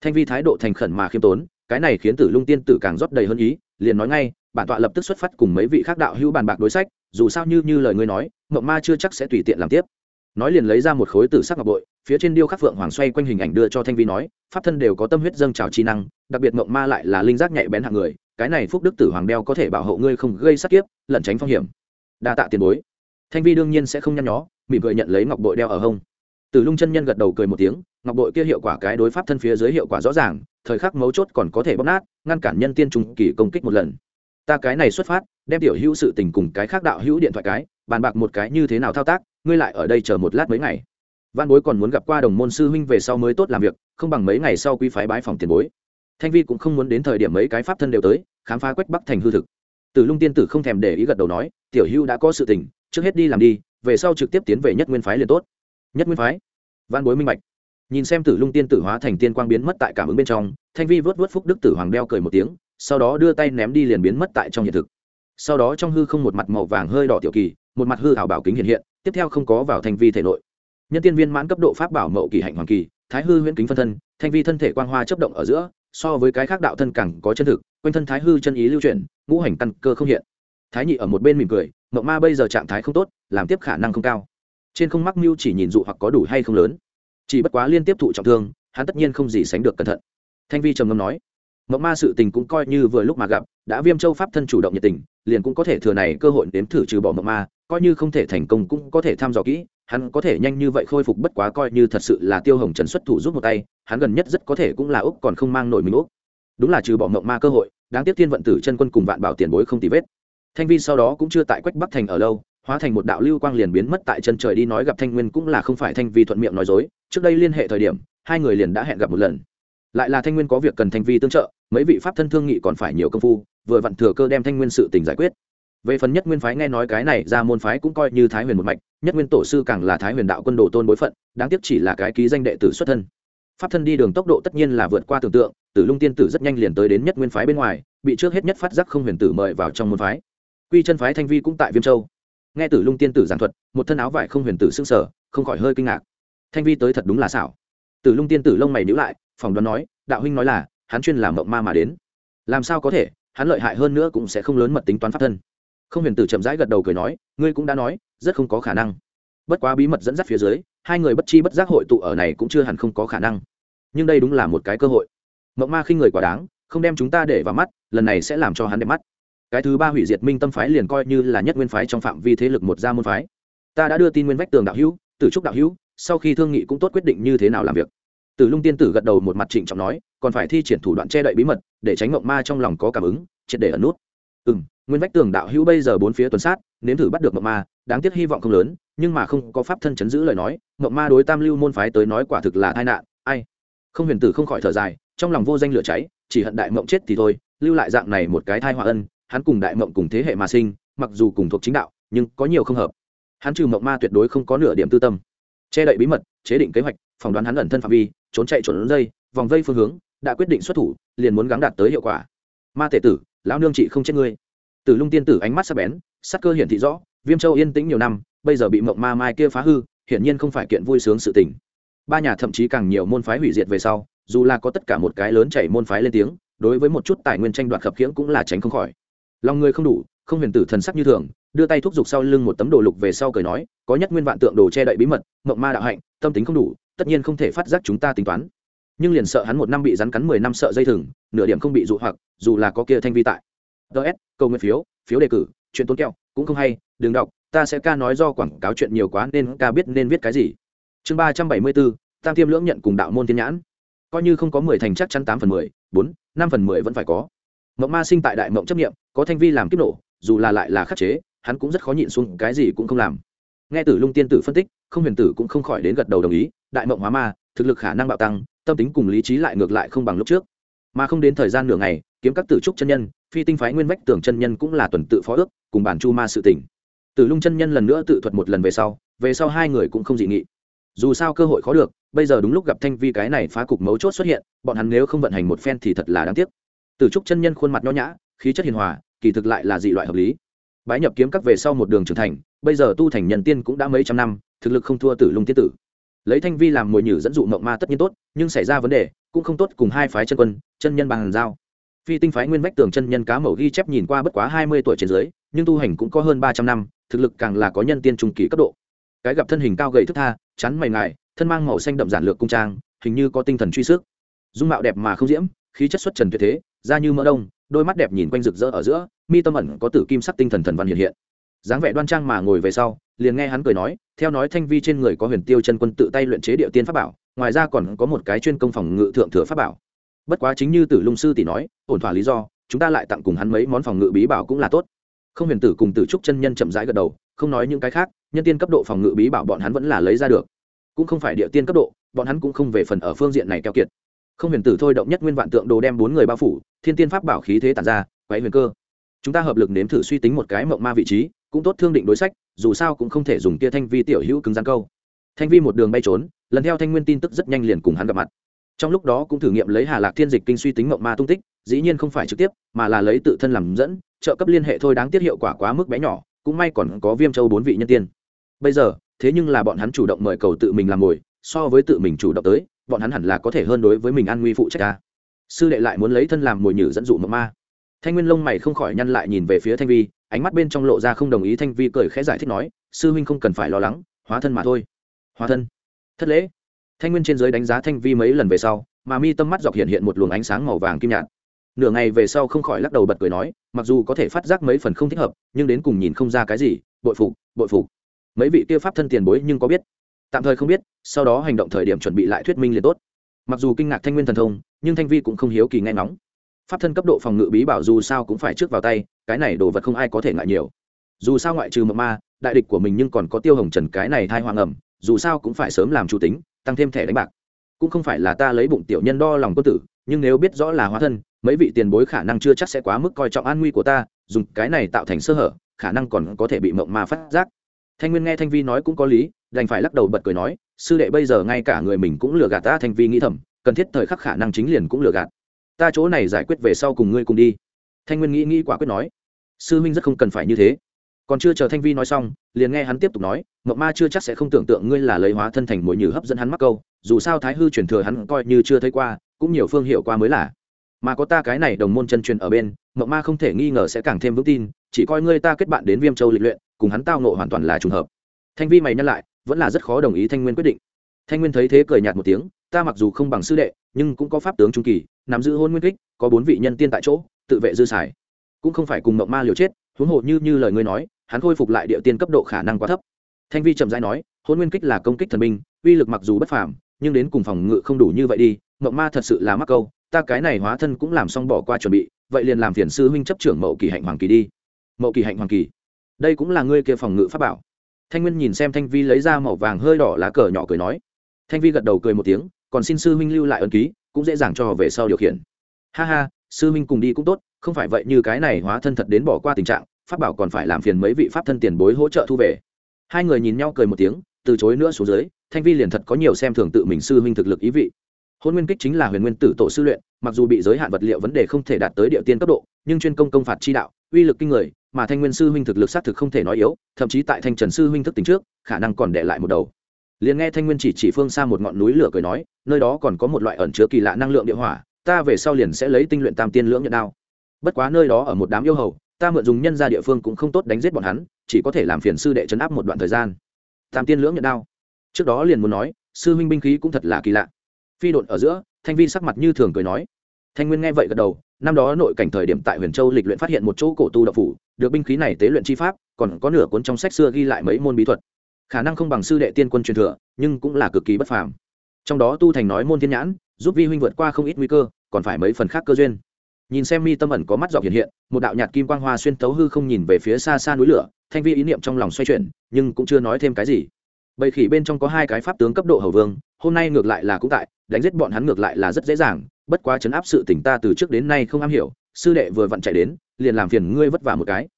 Speaker 1: Thanh vi thái độ thành khẩn mà khiêm tốn, cái này khiến tử lung tiên tử càng rót đầy hơn ý, liền nói ngay bản tọa lập tức xuất phát cùng mấy vị khác đạo hữu bàn bạc đối sách dù sao như như lời ngươi nói mộng ma chưa chắc sẽ tùy tiện làm tiếp. Nói liền lấy ra một khối tử sắc ngọc bội phía trên điêu khắc phượng hoàng xoay quanh hình ảnh đưa cho thanh vi nói pháp thân đều có tâm huyết dâng trào chi năng đặc biệt mộng ma lại là linh giác nhạy bén hạng người cái này phúc đức tử hoàng đeo có thể bảo hộ ngươi không gây sát kiếp lẩn tránh phong hiểm. Đa tạ tiền bối. Thanh vi đương nhiên sẽ không nhăn nhó mỉm cười nhận lấy ngọc bội đeo ở hông. Tử Lung chân nhân gật đầu cười một tiếng, ngọc bội kia hiệu quả cái đối pháp thân phía dưới hiệu quả rõ ràng, thời khắc mấu chốt còn có thể bóc nát, ngăn cản nhân tiên trùng kỳ công kích một lần. Ta cái này xuất phát, đem tiểu hữu sự tình cùng cái khác đạo hữu điện thoại cái, bàn bạc một cái như thế nào thao tác, ngươi lại ở đây chờ một lát mấy ngày. Văn Bối còn muốn gặp qua đồng môn sư huynh về sau mới tốt làm việc, không bằng mấy ngày sau quý phái bái phòng tiền bối. Thanh Vi cũng không muốn đến thời điểm mấy cái pháp thân đều tới, khám phá quách bắc thành hư thực. Tử Lung tiên tử không thèm để ý gật đầu nói, tiểu hữu đã có sự tình, trước hết đi làm đi, về sau trực tiếp tiến về nhất nguyên phái liền tốt. Nhất nguyên phái? văn bối minh bạch nhìn xem tử lung tiên tử hóa thành tiên quang biến mất tại cảm ứng bên trong thanh vi vớt vớt phúc đức tử hoàng đeo cười một tiếng sau đó đưa tay ném đi liền biến mất tại trong hiện thực. Sau đó trong hư không một mặt màu vàng hơi đỏ tiểu kỳ, một mặt hư hảo bảo kính hiện hiện, tiếp theo không có vào thanh vi thể nội. Nhân tiên viên mãn cấp độ pháp bảo mậu kỳ hạnh hoàng kỳ, thái hư huyễn kính phân thân thanh vi thân thể quang hoa chấp động ở giữa, so với cái khác đạo thân càng có chân thực, quanh thân thái hư chân ý lưu chuyển, ngũ hành căn cơ không hiện. Thái nhị ở một bên mỉm cười mậu ma bây giờ trạng thái không tốt, làm tiếp khả năng không cao. Trên không mắc mưu chỉ nhìn dụ hoặc có đủ hay không lớn. Chỉ bất quá liên tiếp thụ trọng thương, hắn tất nhiên không gì sánh được cẩn thận. Thanh vi trầm ngâm nói mộng ma sự tình cũng coi như vừa lúc mà gặp, đã viêm châu pháp thân chủ động nhiệt tình, liền cũng có thể thừa này cơ hội nếm thử trừ bỏ mộng ma, coi như không thể thành công cũng có thể thăm dò kỹ, hắn có thể nhanh như vậy khôi phục bất quá coi như thật sự là tiêu hồng trần xuất thủ giúp một tay, hắn gần nhất rất có thể cũng là úc còn không mang nổi mình úc. Đúng là trừ bỏ mộng ma cơ hội, đáng tiếc thiên vận tử chân quân cùng vạn bảo tiền bối không tì vết. Thanh vi sau đó cũng chưa tại quách bắc thành ở lâu, hóa thành một đạo lưu quang liền biến mất tại chân trời đi nói gặp thanh nguyên cũng là không phải thanh vi thuận miệng nói dối, trước đây liên hệ thời điểm, hai người liền đã hẹn gặp một lần lại là thanh nguyên có việc cần thanh vi tương trợ, mấy vị pháp thân thương nghị còn phải nhiều công phu, vừa vặn thừa cơ đem thanh nguyên sự tình giải quyết. Về phần nhất nguyên phái nghe nói cái này, ra môn phái cũng coi như thái huyền một mạch, nhất nguyên tổ sư càng là thái huyền đạo quân đồ tôn bối phận, đáng tiếc chỉ là cái ký danh đệ tử xuất thân. Pháp thân đi đường tốc độ tất nhiên là vượt qua tưởng tượng, tử lung tiên tử rất nhanh liền tới đến nhất nguyên phái bên ngoài, bị trước hết nhất phát giác không huyền tử mời vào trong môn phái. Quy chân phái thanh vi cũng tại viêm châu. Nghe tử lung tiên tử giảng thuật, một thân áo vải không huyền tử s ư n g sở không khỏi hơi kinh ngạc. Thanh vi tới thật đúng là xảo. Tử lung tiên tử lông mày nhữ lại phỏng đoán nói, đạo huynh nói là, hắn chuyên làm mộng ma mà đến. Làm sao có thể, hắn lợi hại hơn nữa cũng sẽ không lớn mật tính toán pháp thân. Không huyền tử chậm rãi gật đầu cười nói, ngươi cũng đã nói, rất không có khả năng. Bất quá bí mật dẫn dắt phía dưới, hai người bất chi bất giác hội tụ ở này cũng chưa hẳn không có khả năng. Nhưng đây đúng là một cái cơ hội. Mộng ma khi người quá đáng, không đem chúng ta để vào mắt, lần này sẽ làm cho hắn đẹp mắt. Cái thứ ba hủy diệt minh tâm phái liền coi như là nhất nguyên phái trong phạm vi thế lực một gia môn phái. Ta đã đưa tin nguyên vách tường đạo hữu, tử trúc đạo hữu, sau khi thương nghị cũng tốt quyết định như thế nào làm việc tử lung tiên tử gật đầu một mặt trịnh trọng nói còn phải thi triển thủ đoạn che đậy bí mật để tránh mộng ma trong lòng có cảm ứng triệt để ẩn nút. Ừm, nguyên vách tường đạo hữu bây giờ bốn phía tuần sát nếm thử bắt được mộng ma đáng tiếc hy vọng không lớn nhưng mà không có pháp thân chấn giữ lời nói mộng ma đối tam lưu môn phái tới nói quả thực là tai nạn ai? Không huyền tử không khỏi thở dài trong lòng vô danh lửa cháy chỉ hận đại mộng chết thì thôi lưu lại dạng này một cái thai họa ân hắn cùng đại mộng cùng thế hệ mà sinh mặc dù cùng thuộc chính đạo nhưng có nhiều không hợp. Hắn trừ mộng ma tuyệt đối không có nửa điểm tư tâm. Che đậy bí mật chế định kế hoạch phỏng đoán hắn ẩn thân phạm vi trốn chạy trốn dây, vòng vây phương hướng, đã quyết định xuất thủ, liền muốn gắng đạt tới hiệu quả. Ma tể tử, lão nương chị không chết ngươi. Tử lung tiên tử ánh mắt sắc bén, sắc cơ hiển thị rõ, viêm châu yên tĩnh nhiều năm, bây giờ bị mộng ma mai kia phá hư, hiển nhiên không phải kiện vui sướng sự tình. Ba nhà thậm chí càng nhiều môn phái hủy diệt về sau, dù là có tất cả một cái lớn chảy môn phái lên tiếng, đối với một chút tài nguyên tranh đoạt khập khiễng cũng là tránh không khỏi. Lòng người không đủ, không huyền tử thần sắc như thường, đưa tay thúc giục sau lưng một tấm đồ lục về sau cười nói, có nhất nguyên vạn tượng đồ che đậy bí mật, mộng ma đạo hạnh, tâm tính không đủ tất nhiên không thể phát giác chúng ta tính toán. Nhưng liền sợ hắn một năm bị rắn cắn mười năm sợ dây thừng, nửa điểm không bị dụ hoặc, dù là có kia thanh vi tại. Ts câu nguyện phiếu phiếu đề cử, chuyện tốn kẹo, cũng không hay, đừng đọc, ta sẽ ca nói do quảng cáo chuyện nhiều quá nên ca biết nên viết cái gì. Chương ba trăm bảy mươi bốn, tam tiêm lưỡng nhận cùng đạo môn thiên nhãn. Coi như không có mười thành chắc chắn tám phần mười, bốn, năm phần mười vẫn phải có. Mộng ma sinh tại đại mộng chấp nghiệm có thanh vi làm kiếp nổ, dù là lại là khắc chế, hắn cũng rất khó nhịn xuống, cái gì cũng không làm. Nghe tử lung tiên tử phân tích, không huyền tử cũng không khỏi đến gật đầu đồng ý đại mộng hóa ma, thực lực khả năng bạo tăng, tâm tính cùng lý trí lại ngược lại không bằng lúc trước. Mà không đến thời gian nửa ngày, kiếm các tử trúc chân nhân, phi tinh phái nguyên vách tưởng chân nhân cũng là tuần tự phó ước, cùng bản chu ma sự tỉnh tử lung chân nhân lần nữa tự thuật một lần về sau về sau hai người cũng không dị nghị. Dù sao cơ hội khó được, bây giờ đúng lúc gặp thanh vi cái này phá cục mấu chốt xuất hiện, bọn hắn nếu không vận hành một phen thì thật là đáng tiếc. Tử trúc chân nhân khuôn mặt nho nhã, khí chất hiền hòa, kỳ thực lại là dị loại hợp lý. Bái nhập kiếm các về sau một đường trưởng thành, bây giờ tu thành nhân tiên cũng đã mấy trăm năm, thực lực không thua tử lung tiên tử lấy thanh vi làm mồi nhử dẫn dụ mộng ma tất nhiên tốt, nhưng xảy ra vấn đề, cũng không tốt cùng hai phái chân quân, chân nhân bằng giao. Phi tinh phái nguyên vách tường chân nhân cá mẫu ghi chép nhìn qua bất quá hai mươi tuổi trên dưới, nhưng tu hành cũng có hơn ba trăm năm, thực lực càng là có nhân tiên trung kỳ cấp độ. Cái gặp thân hình cao gầy thức tha, chắn mày ngài, thân mang màu xanh đậm giản lược cung trang, hình như có tinh thần truy sức. Dung mạo đẹp mà không diễm, khí chất xuất trần tuyệt thế, da như mỡ đông, đôi mắt đẹp nhìn quanh rực rỡ ở giữa, mi tâm ẩn có tử kim sắc tinh thần thần văn hiện hiện dáng vẻ đoan trang mà ngồi về sau, liền nghe hắn cười nói, theo nói thanh vi trên người có huyền tiêu chân quân tự tay luyện chế địa tiên pháp bảo, ngoài ra còn có một cái chuyên công phòng ngự thượng thừa pháp bảo. Bất quá chính như tử lung sư tỷ nói, ổn thỏa lý do, chúng ta lại tặng cùng hắn mấy món phòng ngự bí bảo cũng là tốt. Không huyền tử cùng tử trúc chân nhân chậm rãi gật đầu, không nói những cái khác, nhân tiên cấp độ phòng ngự bí bảo bọn hắn vẫn là lấy ra được. Cũng không phải địa tiên cấp độ, bọn hắn cũng không về phần ở phương diện này keo kiệt. Không huyền tử thôi động nhất nguyên vạn tượng đồ đem bốn người bao phủ, thiên tiên pháp bảo khí thế tàn ra, quấy huyền cơ. Chúng ta hợp lực nếm thử suy tính một cái mộng ma vị trí cũng tốt thương định đối sách, dù sao cũng không thể dùng kia thanh vi tiểu hữu cứng rắn câu. Thanh vi một đường bay trốn, lần theo thanh nguyên tin tức rất nhanh liền cùng hắn gặp mặt. Trong lúc đó cũng thử nghiệm lấy hà lạc thiên dịch kinh suy tính mộng ma tung tích, dĩ nhiên không phải trực tiếp, mà là lấy tự thân làm dẫn, trợ cấp liên hệ thôi đáng tiết hiệu quả quá mức bé nhỏ, cũng may còn có viêm châu bốn vị nhân tiên. Bây giờ, thế nhưng là bọn hắn chủ động mời cầu tự mình làm mồi, so với tự mình chủ động tới, bọn hắn hẳn là có thể hơn đối với mình an nguy phụ trách ta. Sư đệ lại muốn lấy thân làm mồi nhử dẫn dụ mộng ma. Thanh nguyên lông mày không khỏi nhăn lại nhìn về phía thanh vi ánh mắt bên trong lộ ra không đồng ý thanh vi cười khẽ giải thích nói, sư huynh không cần phải lo lắng, hóa thân mà thôi. Hóa thân? Thất lễ. Thanh nguyên trên giới đánh giá thanh vi mấy lần về sau, mà mi tâm mắt dọc hiện hiện một luồng ánh sáng màu vàng kim nhạt. Nửa ngày về sau không khỏi lắc đầu bật cười nói, mặc dù có thể phát giác mấy phần không thích hợp, nhưng đến cùng nhìn không ra cái gì, bội phục bội phục. Mấy vị kia pháp thân tiền bối nhưng có biết. Tạm thời không biết, sau đó hành động thời điểm chuẩn bị lại thuyết minh liền tốt. Mặc dù kinh ngạc thanh nguyên thần thông, nhưng thanh vi cũng không hiếu kỳ nghe nóng pháp thân cấp độ phòng ngự bí bảo dù sao cũng phải trước vào tay, cái này đồ vật không ai có thể ngại nhiều. Dù sao ngoại trừ mộng ma, đại địch của mình nhưng còn có tiêu hồng trần cái này thai hoàng ẩm, dù sao cũng phải sớm làm chủ tính, tăng thêm thẻ đánh bạc. Cũng không phải là ta lấy bụng tiểu nhân đo lòng quân tử, nhưng nếu biết rõ là hóa thân, mấy vị tiền bối khả năng chưa chắc sẽ quá mức coi trọng an nguy của ta, dùng cái này tạo thành sơ hở, khả năng còn có thể bị mộng ma phát giác. Thanh nguyên nghe thanh vi nói cũng có lý, đành phải lắc đầu bật cười nói, sư đệ bây giờ ngay cả người mình cũng lừa gạt ta, thanh vi nghĩ thầm, cần thiết thời khắc khả năng chính liền cũng lừa gạt ta chỗ này giải quyết về sau cùng ngươi cùng đi. Thanh nguyên nghĩ nghĩ quả quyết nói, sư minh rất không cần phải như thế. Còn chưa chờ thanh vi nói xong, liền nghe hắn tiếp tục nói mộng ma chưa chắc sẽ không tưởng tượng ngươi là lấy hóa thân thành mồi nhử hấp dẫn hắn mắc câu, dù sao thái hư truyền thừa hắn coi như chưa thấy qua, cũng nhiều phương hiệu qua mới là. Mà có ta cái này đồng môn chân truyền ở bên mộng ma không thể nghi ngờ sẽ càng thêm vững tin, chỉ coi ngươi ta kết bạn đến viêm châu lịch luyện, cùng hắn tao nộ hoàn toàn là trùng hợp. Thanh vi mày nhắc lại, vẫn là rất khó đồng ý thanh nguyên quyết định. Thanh nguyên thấy thế cười nhạt một tiếng ta mặc dù không bằng sư đệ, nhưng cũng có pháp tướng trung kỳ, nắm giữ hôn nguyên kích, có bốn vị nhân tiên tại chỗ, tự vệ dư xài. Cũng không phải cùng mộng ma liều chết, huống hồ như như lời ngươi nói, hắn khôi phục lại địa tiên cấp độ khả năng quá thấp. Thanh vi chậm rãi nói, hôn nguyên kích là công kích thần minh, uy lực mặc dù bất phàm, nhưng đến cùng phòng ngự không đủ như vậy đi, mộng ma thật sự là mắc câu, ta cái này hóa thân cũng làm xong bỏ qua chuẩn bị, vậy liền làm phiền sư huynh chấp trưởng mậu kỳ hạnh hoàng kỳ đi. Mậu kỳ hạnh hoàng kỳ. Đây cũng là ngươi kia phòng ngự pháp bảo. Thanh nguyên nhìn xem thanh vi lấy ra màu vàng hơi đỏ lá cờ nhỏ cười nói. Thanh vi gật đầu cười một tiếng còn xin sư huynh lưu lại ân ký, cũng dễ dàng cho về sau điều khiển. Ha ha, sư huynh cùng đi cũng tốt, không phải vậy như cái này hóa thân thật đến bỏ qua tình trạng, pháp bảo còn phải làm phiền mấy vị pháp thân tiền bối hỗ trợ thu về. Hai người nhìn nhau cười một tiếng, từ chối nữa xuống dưới, thanh vi liền thật có nhiều xem thường tự mình sư huynh thực lực ý vị. Hôn nguyên kích chính là huyền nguyên tử tổ sư luyện, mặc dù bị giới hạn vật liệu vấn đề không thể đạt tới địa tiên cấp độ, nhưng chuyên công công phạt chi đạo, uy lực kinh người, mà thanh nguyên sư huynh thực lực xác thực không thể nói yếu, thậm chí tại thanh trần sư huynh thức tính trước, khả năng còn để lại một đầu liền nghe thanh nguyên chỉ chỉ phương xa một ngọn núi lửa cười nói, nơi đó còn có một loại ẩn chứa kỳ lạ năng lượng địa hỏa, ta về sau liền sẽ lấy tinh luyện tam tiên lưỡng nhận đao. Bất quá nơi đó ở một đám yêu hầu, ta mượn dùng nhân ra địa phương cũng không tốt đánh giết bọn hắn, chỉ có thể làm phiền sư đệ chấn áp một đoạn thời gian. Tam tiên lưỡng nhận đao. Trước đó liền muốn nói, sư huynh binh khí cũng thật là kỳ lạ. Phi đột ở giữa, thanh vi sắc mặt như thường cười nói. Thanh nguyên nghe vậy gật đầu, năm đó nội cảnh thời điểm tại huyền châu lịch luyện phát hiện một chỗ cổ tu đậu phủ, được binh khí này tế luyện chi pháp, còn có nửa cuốn trong sách xưa ghi lại mấy môn bí thuật khả năng không bằng sư đệ tiên quân truyền thừa, nhưng cũng là cực kỳ bất phàm. Trong đó tu thành nói môn thiên nhãn, giúp vi huynh vượt qua không ít nguy cơ, còn phải mấy phần khác cơ duyên. Nhìn xem mi tâm ẩn có mắt dọc hiện hiện, một đạo nhạt kim quang hoa xuyên tấu hư không nhìn về phía xa xa núi lửa, thanh vi ý niệm trong lòng xoay chuyển, nhưng cũng chưa nói thêm cái gì. Bầy khỉ bên trong có hai cái pháp tướng cấp độ hầu vương, hôm nay ngược lại là cũng tại, đánh giết bọn hắn ngược lại là rất dễ dàng, bất quá chấn áp sự tỉnh ta từ trước đến nay không am hiểu, sư đệ vừa vặn chạy đến, liền làm phiền ngươi vất vả một cái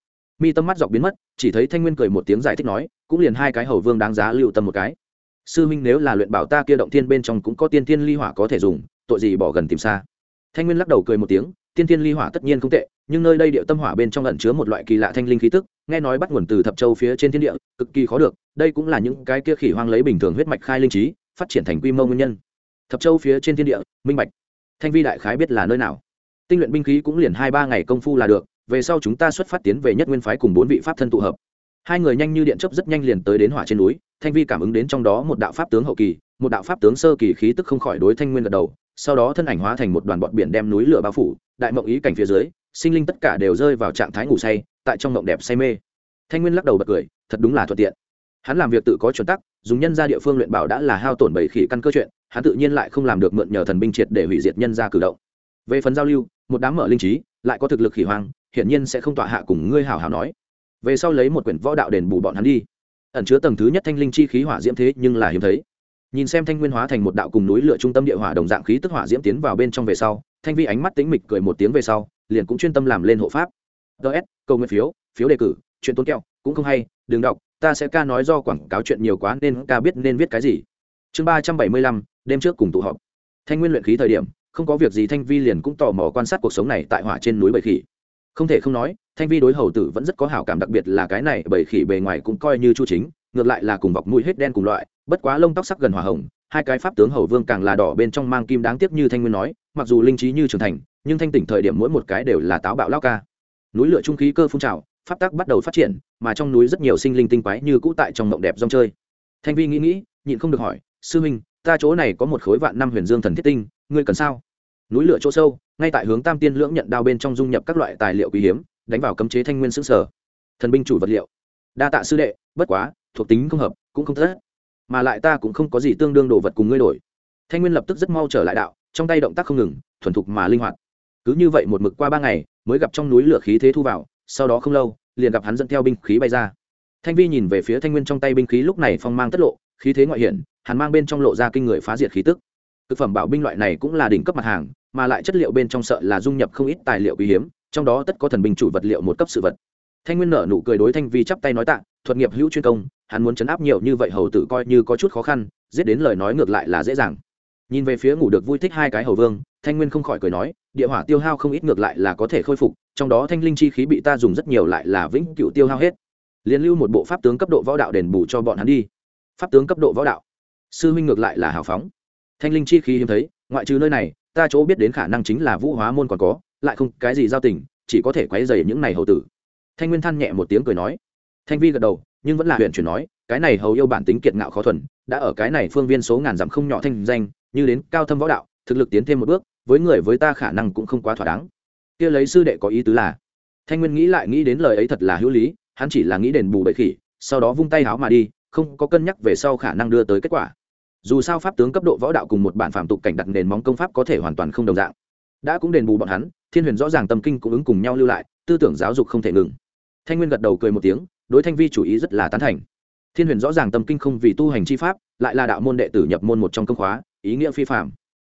Speaker 1: mi tâm mắt dọc biến mất, chỉ thấy thanh nguyên cười một tiếng giải thích nói, cũng liền hai cái hầu vương đáng giá lưu tâm một cái. Sư minh nếu là luyện bảo ta kia động thiên bên trong cũng có tiên tiên ly hỏa có thể dùng, tội gì bỏ gần tìm xa. Thanh nguyên lắc đầu cười một tiếng, tiên tiên ly hỏa tất nhiên không tệ, nhưng nơi đây địa tâm hỏa bên trong ẩn chứa một loại kỳ lạ thanh linh khí tức, nghe nói bắt nguồn từ thập châu phía trên thiên địa, cực kỳ khó được, đây cũng là những cái kia khỉ hoang lấy bình thường huyết mạch khai linh trí, phát triển thành quy mô nguyên nhân. Thập châu phía trên thiên địa, minh bạch. Thanh vi đại khái biết là nơi nào. Tinh luyện binh khí cũng liền hai ba ngày công phu là được về sau chúng ta xuất phát tiến về nhất nguyên phái cùng bốn vị pháp thân tụ hợp. Hai người nhanh như điện chấp rất nhanh liền tới đến hỏa trên núi, thanh vi cảm ứng đến trong đó một đạo pháp tướng hậu kỳ, một đạo pháp tướng sơ kỳ khí tức không khỏi đối thanh nguyên gật đầu, sau đó thân ảnh hóa thành một đoàn bọt biển đem núi lửa bao phủ, đại mộng ý cảnh phía dưới, sinh linh tất cả đều rơi vào trạng thái ngủ say, tại trong mộng đẹp say mê. Thanh nguyên lắc đầu bật cười, thật đúng là thuận tiện. Hắn làm việc tự có chuẩn tắc, dùng nhân ra địa phương luyện bảo đã là hao tổn bảy khỉ căn cơ chuyện, hắn tự nhiên lại không làm được mượn nhờ thần binh triệt để hủy diệt nhân ra cử động. Về phần giao lưu, một đám mở linh trí, lại có thực lực khỉ hoang hiển nhiên sẽ không tọa hạ cùng ngươi hảo hảo nói. Về sau lấy một quyển võ đạo đền bù bọn hắn đi. Ẩn chứa tầng thứ nhất thanh linh chi khí hỏa diễm thế nhưng là hiếm thấy. Nhìn xem thanh nguyên hóa thành một đạo cùng núi lửa trung tâm địa hỏa đồng dạng khí tức hỏa diễm tiến vào bên trong về sau, thanh vi ánh mắt tĩnh mịch cười một tiếng về sau, liền cũng chuyên tâm làm lên hộ pháp. Ts câu nguyện phiếu phiếu đề cử, chuyện tốn kẹo, cũng không hay, đừng đọc, ta sẽ ca nói do quảng cáo chuyện nhiều quá nên ca biết nên viết cái gì. Chương ba trăm bảy mươi lăm, đêm trước cùng tụ họp. Thanh nguyên luyện khí thời điểm, không có việc gì thanh vi liền cũng tò mò quan sát cuộc sống này tại hỏa trên núi bầy khỉ không thể không nói, thanh vi đối hầu tử vẫn rất có hảo cảm, đặc biệt là cái này bởi khỉ bề ngoài cũng coi như chu chính, ngược lại là cùng vọc mũi hết đen cùng loại, bất quá lông tóc sắc gần hỏa hồng, hai cái pháp tướng hầu vương càng là đỏ bên trong mang kim đáng tiếc như thanh nguyên nói, mặc dù linh trí như trưởng thành, nhưng thanh tỉnh thời điểm mỗi một cái đều là táo bạo lao ca. Núi lửa trung khí cơ phun trào, pháp tắc bắt đầu phát triển, mà trong núi rất nhiều sinh linh tinh quái như cũ tại trong mộng đẹp rong chơi. Thanh vi nghĩ nghĩ, nhịn không được hỏi, sư minh ta chỗ này có một khối vạn năm huyền dương thần thiết tinh, ngươi cần sao? Núi lửa chỗ sâu ngay tại hướng tam tiên lưỡng nhận đao bên trong dung nhập các loại tài liệu quý hiếm, đánh vào cấm chế thanh nguyên xứng sở. Thần binh chủ vật liệu. Đa tạ sư đệ, bất quá, thuộc tính không hợp, cũng không thất mà lại ta cũng không có gì tương đương đồ vật cùng ngươi đổi. Thanh nguyên lập tức rất mau trở lại đạo, trong tay động tác không ngừng, thuần thục mà linh hoạt. Cứ như vậy một mực qua ba ngày, mới gặp trong núi lửa khí thế thu vào, sau đó không lâu, liền gặp hắn dẫn theo binh khí bay ra. Thanh vi nhìn về phía thanh nguyên trong tay binh khí lúc này phong mang tất lộ, khí thế ngoại hiển, hắn mang bên trong lộ ra kinh người phá diệt khí tức. Thực phẩm bảo binh loại này cũng là đỉnh cấp mặt hàng mà lại chất liệu bên trong sợ là dung nhập không ít tài liệu quý hiếm, trong đó tất có thần binh chủ vật liệu một cấp sự vật. Thanh nguyên nở nụ cười đối thanh vi chắp tay nói tạ, thuật nghiệp hữu chuyên công, hắn muốn chấn áp nhiều như vậy hầu tử coi như có chút khó khăn, giết đến lời nói ngược lại là dễ dàng. Nhìn về phía ngủ được vui thích hai cái hầu vương, thanh nguyên không khỏi cười nói, địa hỏa tiêu hao không ít ngược lại là có thể khôi phục, trong đó thanh linh chi khí bị ta dùng rất nhiều lại là vĩnh cựu tiêu hao hết. Liên lưu một bộ pháp tướng cấp độ võ đạo đền bù cho bọn hắn đi. Pháp tướng cấp độ võ đạo. Sư huynh ngược lại là hào phóng. Thanh linh chi khí hiếm thấy, ngoại trừ nơi này ta chỗ biết đến khả năng chính là vũ hóa môn còn có, lại không cái gì giao tình, chỉ có thể quấy dày những này hầu tử. Thanh nguyên than nhẹ một tiếng cười nói. Thanh vi gật đầu, nhưng vẫn là huyện chuyển nói, cái này hầu yêu bản tính kiệt ngạo khó thuần, đã ở cái này phương viên số ngàn dặm không nhỏ thanh danh, như đến cao thâm võ đạo, thực lực tiến thêm một bước, với người với ta khả năng cũng không quá thỏa đáng. Kia lấy sư đệ có ý tứ là, thanh nguyên nghĩ lại nghĩ đến lời ấy thật là hữu lý, hắn chỉ là nghĩ đền bù bệ khỉ, sau đó vung tay háo mà đi, không có cân nhắc về sau khả năng đưa tới kết quả dù sao pháp tướng cấp độ võ đạo cùng một bản phạm tục cảnh đặt nền móng công pháp có thể hoàn toàn không đồng dạng. Đã cũng đền bù bọn hắn, thiên huyền rõ ràng tâm kinh cũng ứng cùng nhau lưu lại, tư tưởng giáo dục không thể ngừng. Thanh nguyên gật đầu cười một tiếng, đối thanh vi chủ ý rất là tán thành. Thiên huyền rõ ràng tâm kinh không vì tu hành chi pháp, lại là đạo môn đệ tử nhập môn một trong công khóa, ý nghĩa phi phạm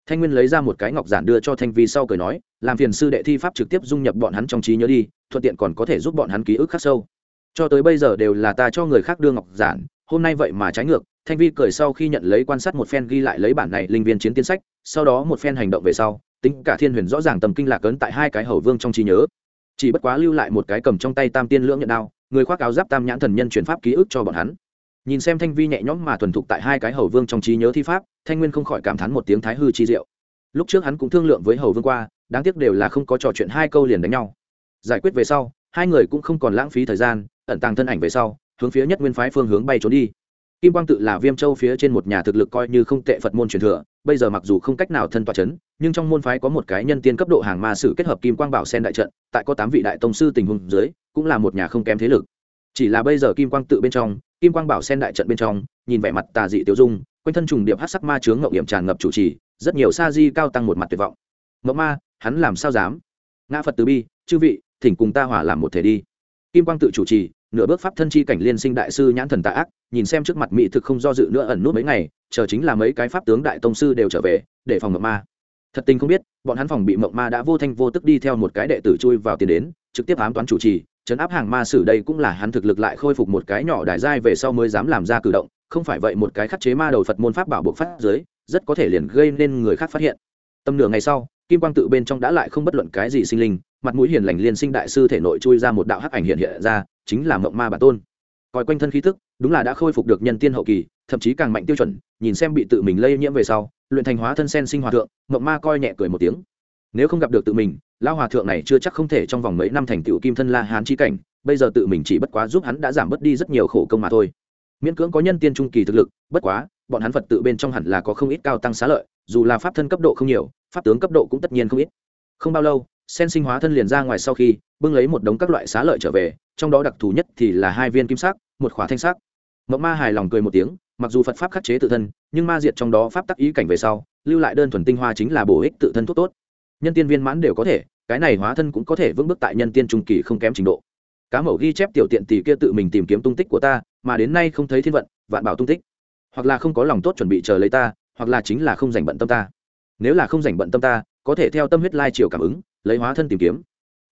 Speaker 1: thanh nguyên lấy ra một cái ngọc giản đưa cho thanh vi sau cười nói, làm phiền sư đệ thi pháp trực tiếp dung nhập bọn hắn trong trí nhớ đi, thuận tiện còn có thể giúp bọn hắn ký ức khắc sâu. Cho tới bây giờ đều là ta cho người khác đưa ngọc giản, hôm nay vậy mà trái ngược thanh vi cười sau khi nhận lấy quan sát một phen ghi lại lấy bản này linh viên chiến tiến sách, sau đó một phen hành động về sau, tính cả thiên huyền rõ ràng tầm kinh lạc ấn tại hai cái hầu vương trong trí nhớ. Chỉ bất quá lưu lại một cái cầm trong tay tam tiên lưỡng nhận đao, người khoác áo giáp tam nhãn thần nhân chuyển pháp ký ức cho bọn hắn. Nhìn xem thanh vi nhẹ nhõm mà thuần thục tại hai cái hầu vương trong trí nhớ thi pháp, thanh nguyên không khỏi cảm thán một tiếng thái hư chi diệu. Lúc trước hắn cũng thương lượng với hầu vương qua, đáng tiếc đều là không có trò chuyện hai câu liền đánh nhau. Giải quyết về sau, hai người cũng không còn lãng phí thời gian, ẩn tàng thân ảnh về sau, hướng phía nhất nguyên phái phương hướng bay trốn đi kim quang tự là viêm châu phía trên một nhà thực lực coi như không tệ phật môn truyền thừa, bây giờ mặc dù không cách nào thân tọa c h ấ n nhưng trong môn phái có một cái nhân tiên cấp độ hàng ma sử kết hợp kim quang bảo sen đại trận, tại có tám vị đại tông sư tình huống dưới, cũng là một nhà không kém thế lực. Chỉ là bây giờ kim quang tự bên trong, kim quang bảo sen đại trận bên trong, nhìn vẻ mặt tà dị tiêu dung, quanh thân trùng điệp hát sắc ma chướng ngậu điểm tràn ngập chủ trì, rất nhiều sa di cao tăng một mặt tuyệt vọng. Mộng ma, hắn làm sao dám? Ngã phật từ bi, chư vị, thỉnh cùng ta hỏa làm một thể đi. Kim quang tự chủ trì nửa bước pháp thân chi cảnh liên sinh đại sư nhãn thần tà ác, nhìn xem trước mặt mỹ thực không do dự nữa ẩn nút mấy ngày, chờ chính là mấy cái pháp tướng đại tông sư đều trở về, để phòng mộng ma. Thật tình không biết, bọn hắn phòng bị mộng ma đã vô thanh vô tức đi theo một cái đệ tử chui vào tiền đến, trực tiếp ám toán chủ trì chấn áp hàng ma sử đây cũng là hắn thực lực lại khôi phục một cái nhỏ đại giai về sau mới dám làm ra cử động, không phải vậy một cái khắc chế ma đầu phật môn pháp bảo buộc phát dưới, rất có thể liền gây nên người khác phát hiện. Tầm nửa ngày sau kim quang tự bên trong đã lại không bất luận cái gì sinh linh, mặt mũi hiền lành liên sinh đại sư thể nội chui ra một đạo hắc ảnh hiện hiện ra, chính là mộng ma bản tôn. Coi quanh thân khí tức, đúng là đã khôi phục được nhân tiên hậu kỳ, thậm chí càng mạnh tiêu chuẩn, nhìn xem bị tự mình lây nhiễm về sau, luyện thành hóa thân sen sinh hòa thượng, mộng ma coi nhẹ cười một tiếng. Nếu không gặp được tự mình lao hòa thượng này chưa chắc không thể trong vòng mấy năm thành tựu kim thân la hán chi cảnh, bây giờ tự mình chỉ bất quá giúp hắn đã giảm bớt đi rất nhiều khổ công mà thôi. Miễn cưỡng có nhân tiên trung kỳ thực lực, bất quá, bọn hắn phật tự bên trong hẳn là có không ít cao tăng xá lợi, dù là pháp thân cấp độ không nhiều pháp tướng cấp độ cũng tất nhiên không ít. Không bao lâu, sen sinh hóa thân liền ra ngoài sau khi, bưng lấy một đống các loại xá lợi trở về, trong đó đặc thù nhất thì là hai viên kim sắc, một khóa thanh sắc. Mộng ma hài lòng cười một tiếng, mặc dù phật pháp khắc chế tự thân, nhưng ma diệt trong đó pháp tắc ý cảnh về sau, lưu lại đơn thuần tinh hoa chính là bổ ích tự thân thuốc tốt. Nhân tiên viên mãn đều có thể, cái này hóa thân cũng có thể vững bước tại nhân tiên trung kỳ không kém trình độ. Cá mẫu ghi chép tiểu tiện tỷ kia tự mình tìm kiếm tung tích của ta, mà đến nay không thấy thiên vận, vạn bảo tung tích. Hoặc là không có lòng tốt chuẩn bị chờ lấy ta, hoặc là chính là không dành bận tâm ta nếu là không dành bận tâm ta, có thể theo tâm huyết lai chiều cảm ứng, lấy hóa thân tìm kiếm.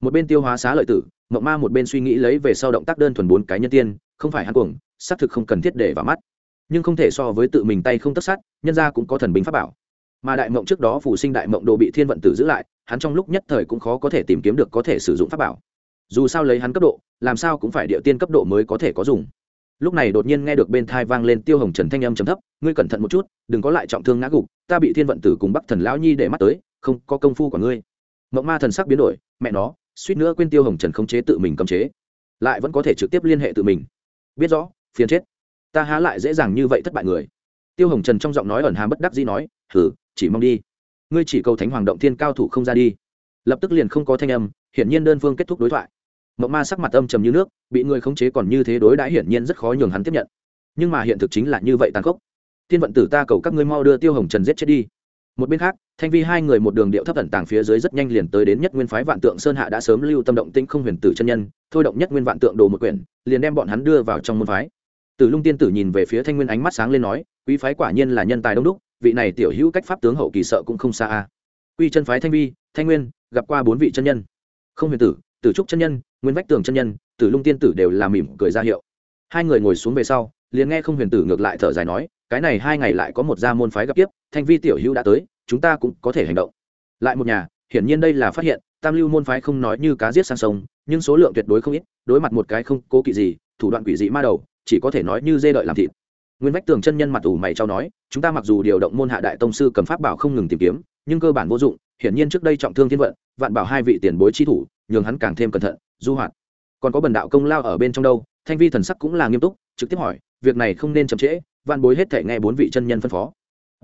Speaker 1: Một bên tiêu hóa xá lợi tử, mộng ma một bên suy nghĩ lấy về sau động tác đơn thuần bốn cái nhân tiên, không phải hắn cuồng, xác thực không cần thiết để vào mắt. Nhưng không thể so với tự mình tay không tất sát, nhân ra cũng có thần binh pháp bảo. Mà đại mộng trước đó phủ sinh đại mộng đồ bị thiên vận tử giữ lại, hắn trong lúc nhất thời cũng khó có thể tìm kiếm được có thể sử dụng pháp bảo. Dù sao lấy hắn cấp độ, làm sao cũng phải địa tiên cấp độ mới có thể có dùng lúc này đột nhiên nghe được bên thai vang lên tiêu hồng trần thanh âm trầm thấp, ngươi cẩn thận một chút, đừng có lại trọng thương ngã gục, ta bị thiên vận tử cùng bắc thần lão nhi để mắt tới, không có công phu của ngươi. Mộng ma thần sắc biến đổi, mẹ nó, suýt nữa quên tiêu hồng trần không chế tự mình cấm chế, lại vẫn có thể trực tiếp liên hệ tự mình. Biết rõ, phiền chết, ta há lại dễ dàng như vậy thất bại người. Tiêu hồng trần trong giọng nói ẩn hàm bất đắc dĩ nói thử chỉ mong đi. Ngươi chỉ cầu thánh hoàng động thiên cao thủ không ra đi. Lập tức liền không có thanh âm, hiển nhiên đơn phương kết thúc đối thoại mộng ma sắc mặt âm trầm như nước, bị người khống chế còn như thế đối đãi hiển nhiên rất khó nhường hắn tiếp nhận. Nhưng mà hiện thực chính là như vậy tàn khốc. Thiên vận tử ta cầu các ngươi mau đưa tiêu hồng trần giết chết đi. Một bên khác, thanh vi hai người một đường điệu thấp tận tàng phía dưới rất nhanh liền tới đến nhất nguyên phái vạn tượng sơn hạ đã sớm lưu tâm động tĩnh không huyền tử chân nhân, thôi động nhất nguyên vạn tượng đồ một quyển, liền đem bọn hắn đưa vào trong môn phái. Tử lung tiên tử nhìn về phía thanh nguyên ánh mắt sáng lên nói, quý phái quả nhiên là nhân tài đông đúc, vị này tiểu hữu cách pháp tướng hậu kỳ sợ cũng không xa a. Quy chân phái thanh vi, thanh nguyên, gặp qua bốn vị chân nhân. Không huyền tử tử trúc chân nhân, nguyên vách tường chân nhân, tử lung tiên tử đều là mỉm cười ra hiệu. Hai người ngồi xuống về sau, liền nghe không huyền tử ngược lại thở dài nói, cái này hai ngày lại có một gia môn phái gặp tiếp, thanh vi tiểu hữu đã tới, chúng ta cũng có thể hành động. Lại một nhà, hiển nhiên đây là phát hiện, tam lưu môn phái không nói như cá giết sang sông, nhưng số lượng tuyệt đối không ít, đối mặt một cái không cố kỵ gì, thủ đoạn quỷ dị ma đầu, chỉ có thể nói như dê đợi làm thịt. Nguyên vách tường chân nhân mặt ủ mày trao nói, chúng ta mặc dù điều động môn hạ đại tông sư cầm pháp bảo không ngừng tìm kiếm, nhưng cơ bản vô dụng, hiển nhiên trước đây trọng thương thiên vận, vạn bảo hai vị tiền bối chi thủ nhường hắn càng thêm cẩn thận, du hoạt. Còn có bần đạo công lao ở bên trong đâu? Thanh vi thần sắc cũng là nghiêm túc, trực tiếp hỏi, việc này không nên chậm trễ, vạn bối hết thể nghe bốn vị chân nhân phân phó.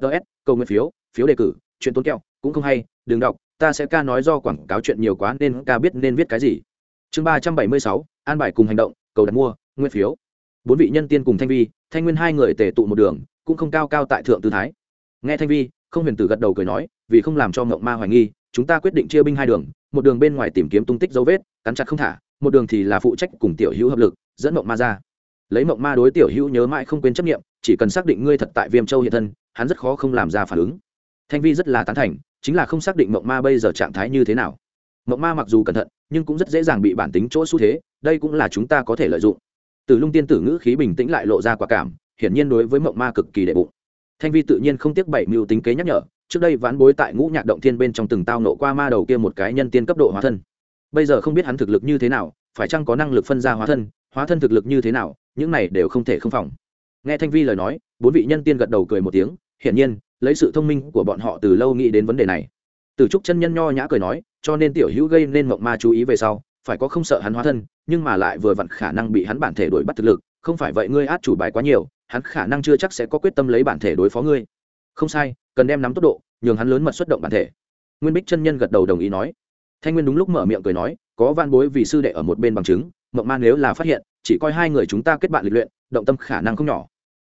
Speaker 1: Ts câu nguyện phiếu phiếu đề cử, chuyện tốn kẹo, cũng không hay, đừng đọc, ta sẽ ca nói do quảng cáo chuyện nhiều quá nên ca biết nên viết cái gì. Chương ba trăm bảy mươi sáu, an bài cùng hành động, cầu đặt mua nguyên phiếu. Bốn vị nhân tiên cùng thanh vi, thanh nguyên hai người tề tụ một đường, cũng không cao cao tại thượng tư thái. Nghe thanh vi, không huyền tử gật đầu cười nói, vì không làm cho ngộng ma hoài nghi, chúng ta quyết định chia binh hai đường một đường bên ngoài tìm kiếm tung tích dấu vết, cắn chặt không thả, một đường thì là phụ trách cùng tiểu hữu hợp lực, dẫn mộng ma ra. Lấy mộng ma đối tiểu hữu nhớ mãi không quên chấp nghiệm chỉ cần xác định ngươi thật tại viêm châu hiện thân, hắn rất khó không làm ra phản ứng. Thanh vi rất là tán thành, chính là không xác định mộng ma bây giờ trạng thái như thế nào. Mộng ma mặc dù cẩn thận, nhưng cũng rất dễ dàng bị bản tính chỗ xu thế, đây cũng là chúng ta có thể lợi dụng. Từ lung tiên tử ngữ khí bình tĩnh lại lộ ra quả cảm, hiển nhiên đối với mộng ma cực kỳ đệ bụng. Thanh vi tự nhiên không tiếc bảy mưu tính kế nhắc nhở trước đây vãn bối tại ngũ nhạc động thiên bên trong từng tao nộ qua ma đầu kia một cái nhân tiên cấp độ hóa thân. Bây giờ không biết hắn thực lực như thế nào, phải chăng có năng lực phân ra hóa thân hóa thân thực lực như thế nào, những này đều không thể không phòng. Nghe thanh vi lời nói, bốn vị nhân tiên gật đầu cười một tiếng, hiển nhiên, lấy sự thông minh của bọn họ từ lâu nghĩ đến vấn đề này. Từ trúc chân nhân nho nhã cười nói, cho nên tiểu hữu gây nên mộng ma chú ý về sau, phải có không sợ hắn hóa thân, nhưng mà lại vừa vặn khả năng bị hắn bản thể đuổi bắt thực lực, không phải vậy ngươi át chủ bài quá nhiều, hắn khả năng chưa chắc sẽ có quyết tâm lấy bản thể đối phó ngươi không sai, cần đem nắm tốc độ, nhường hắn lớn mật xuất động bản thể. Nguyên bích chân nhân gật đầu đồng ý nói. Thanh nguyên đúng lúc mở miệng cười nói, có van bối vì sư đệ ở một bên bằng chứng mộng man nếu là phát hiện, chỉ coi hai người chúng ta kết bạn lịch luyện, động tâm khả năng không nhỏ.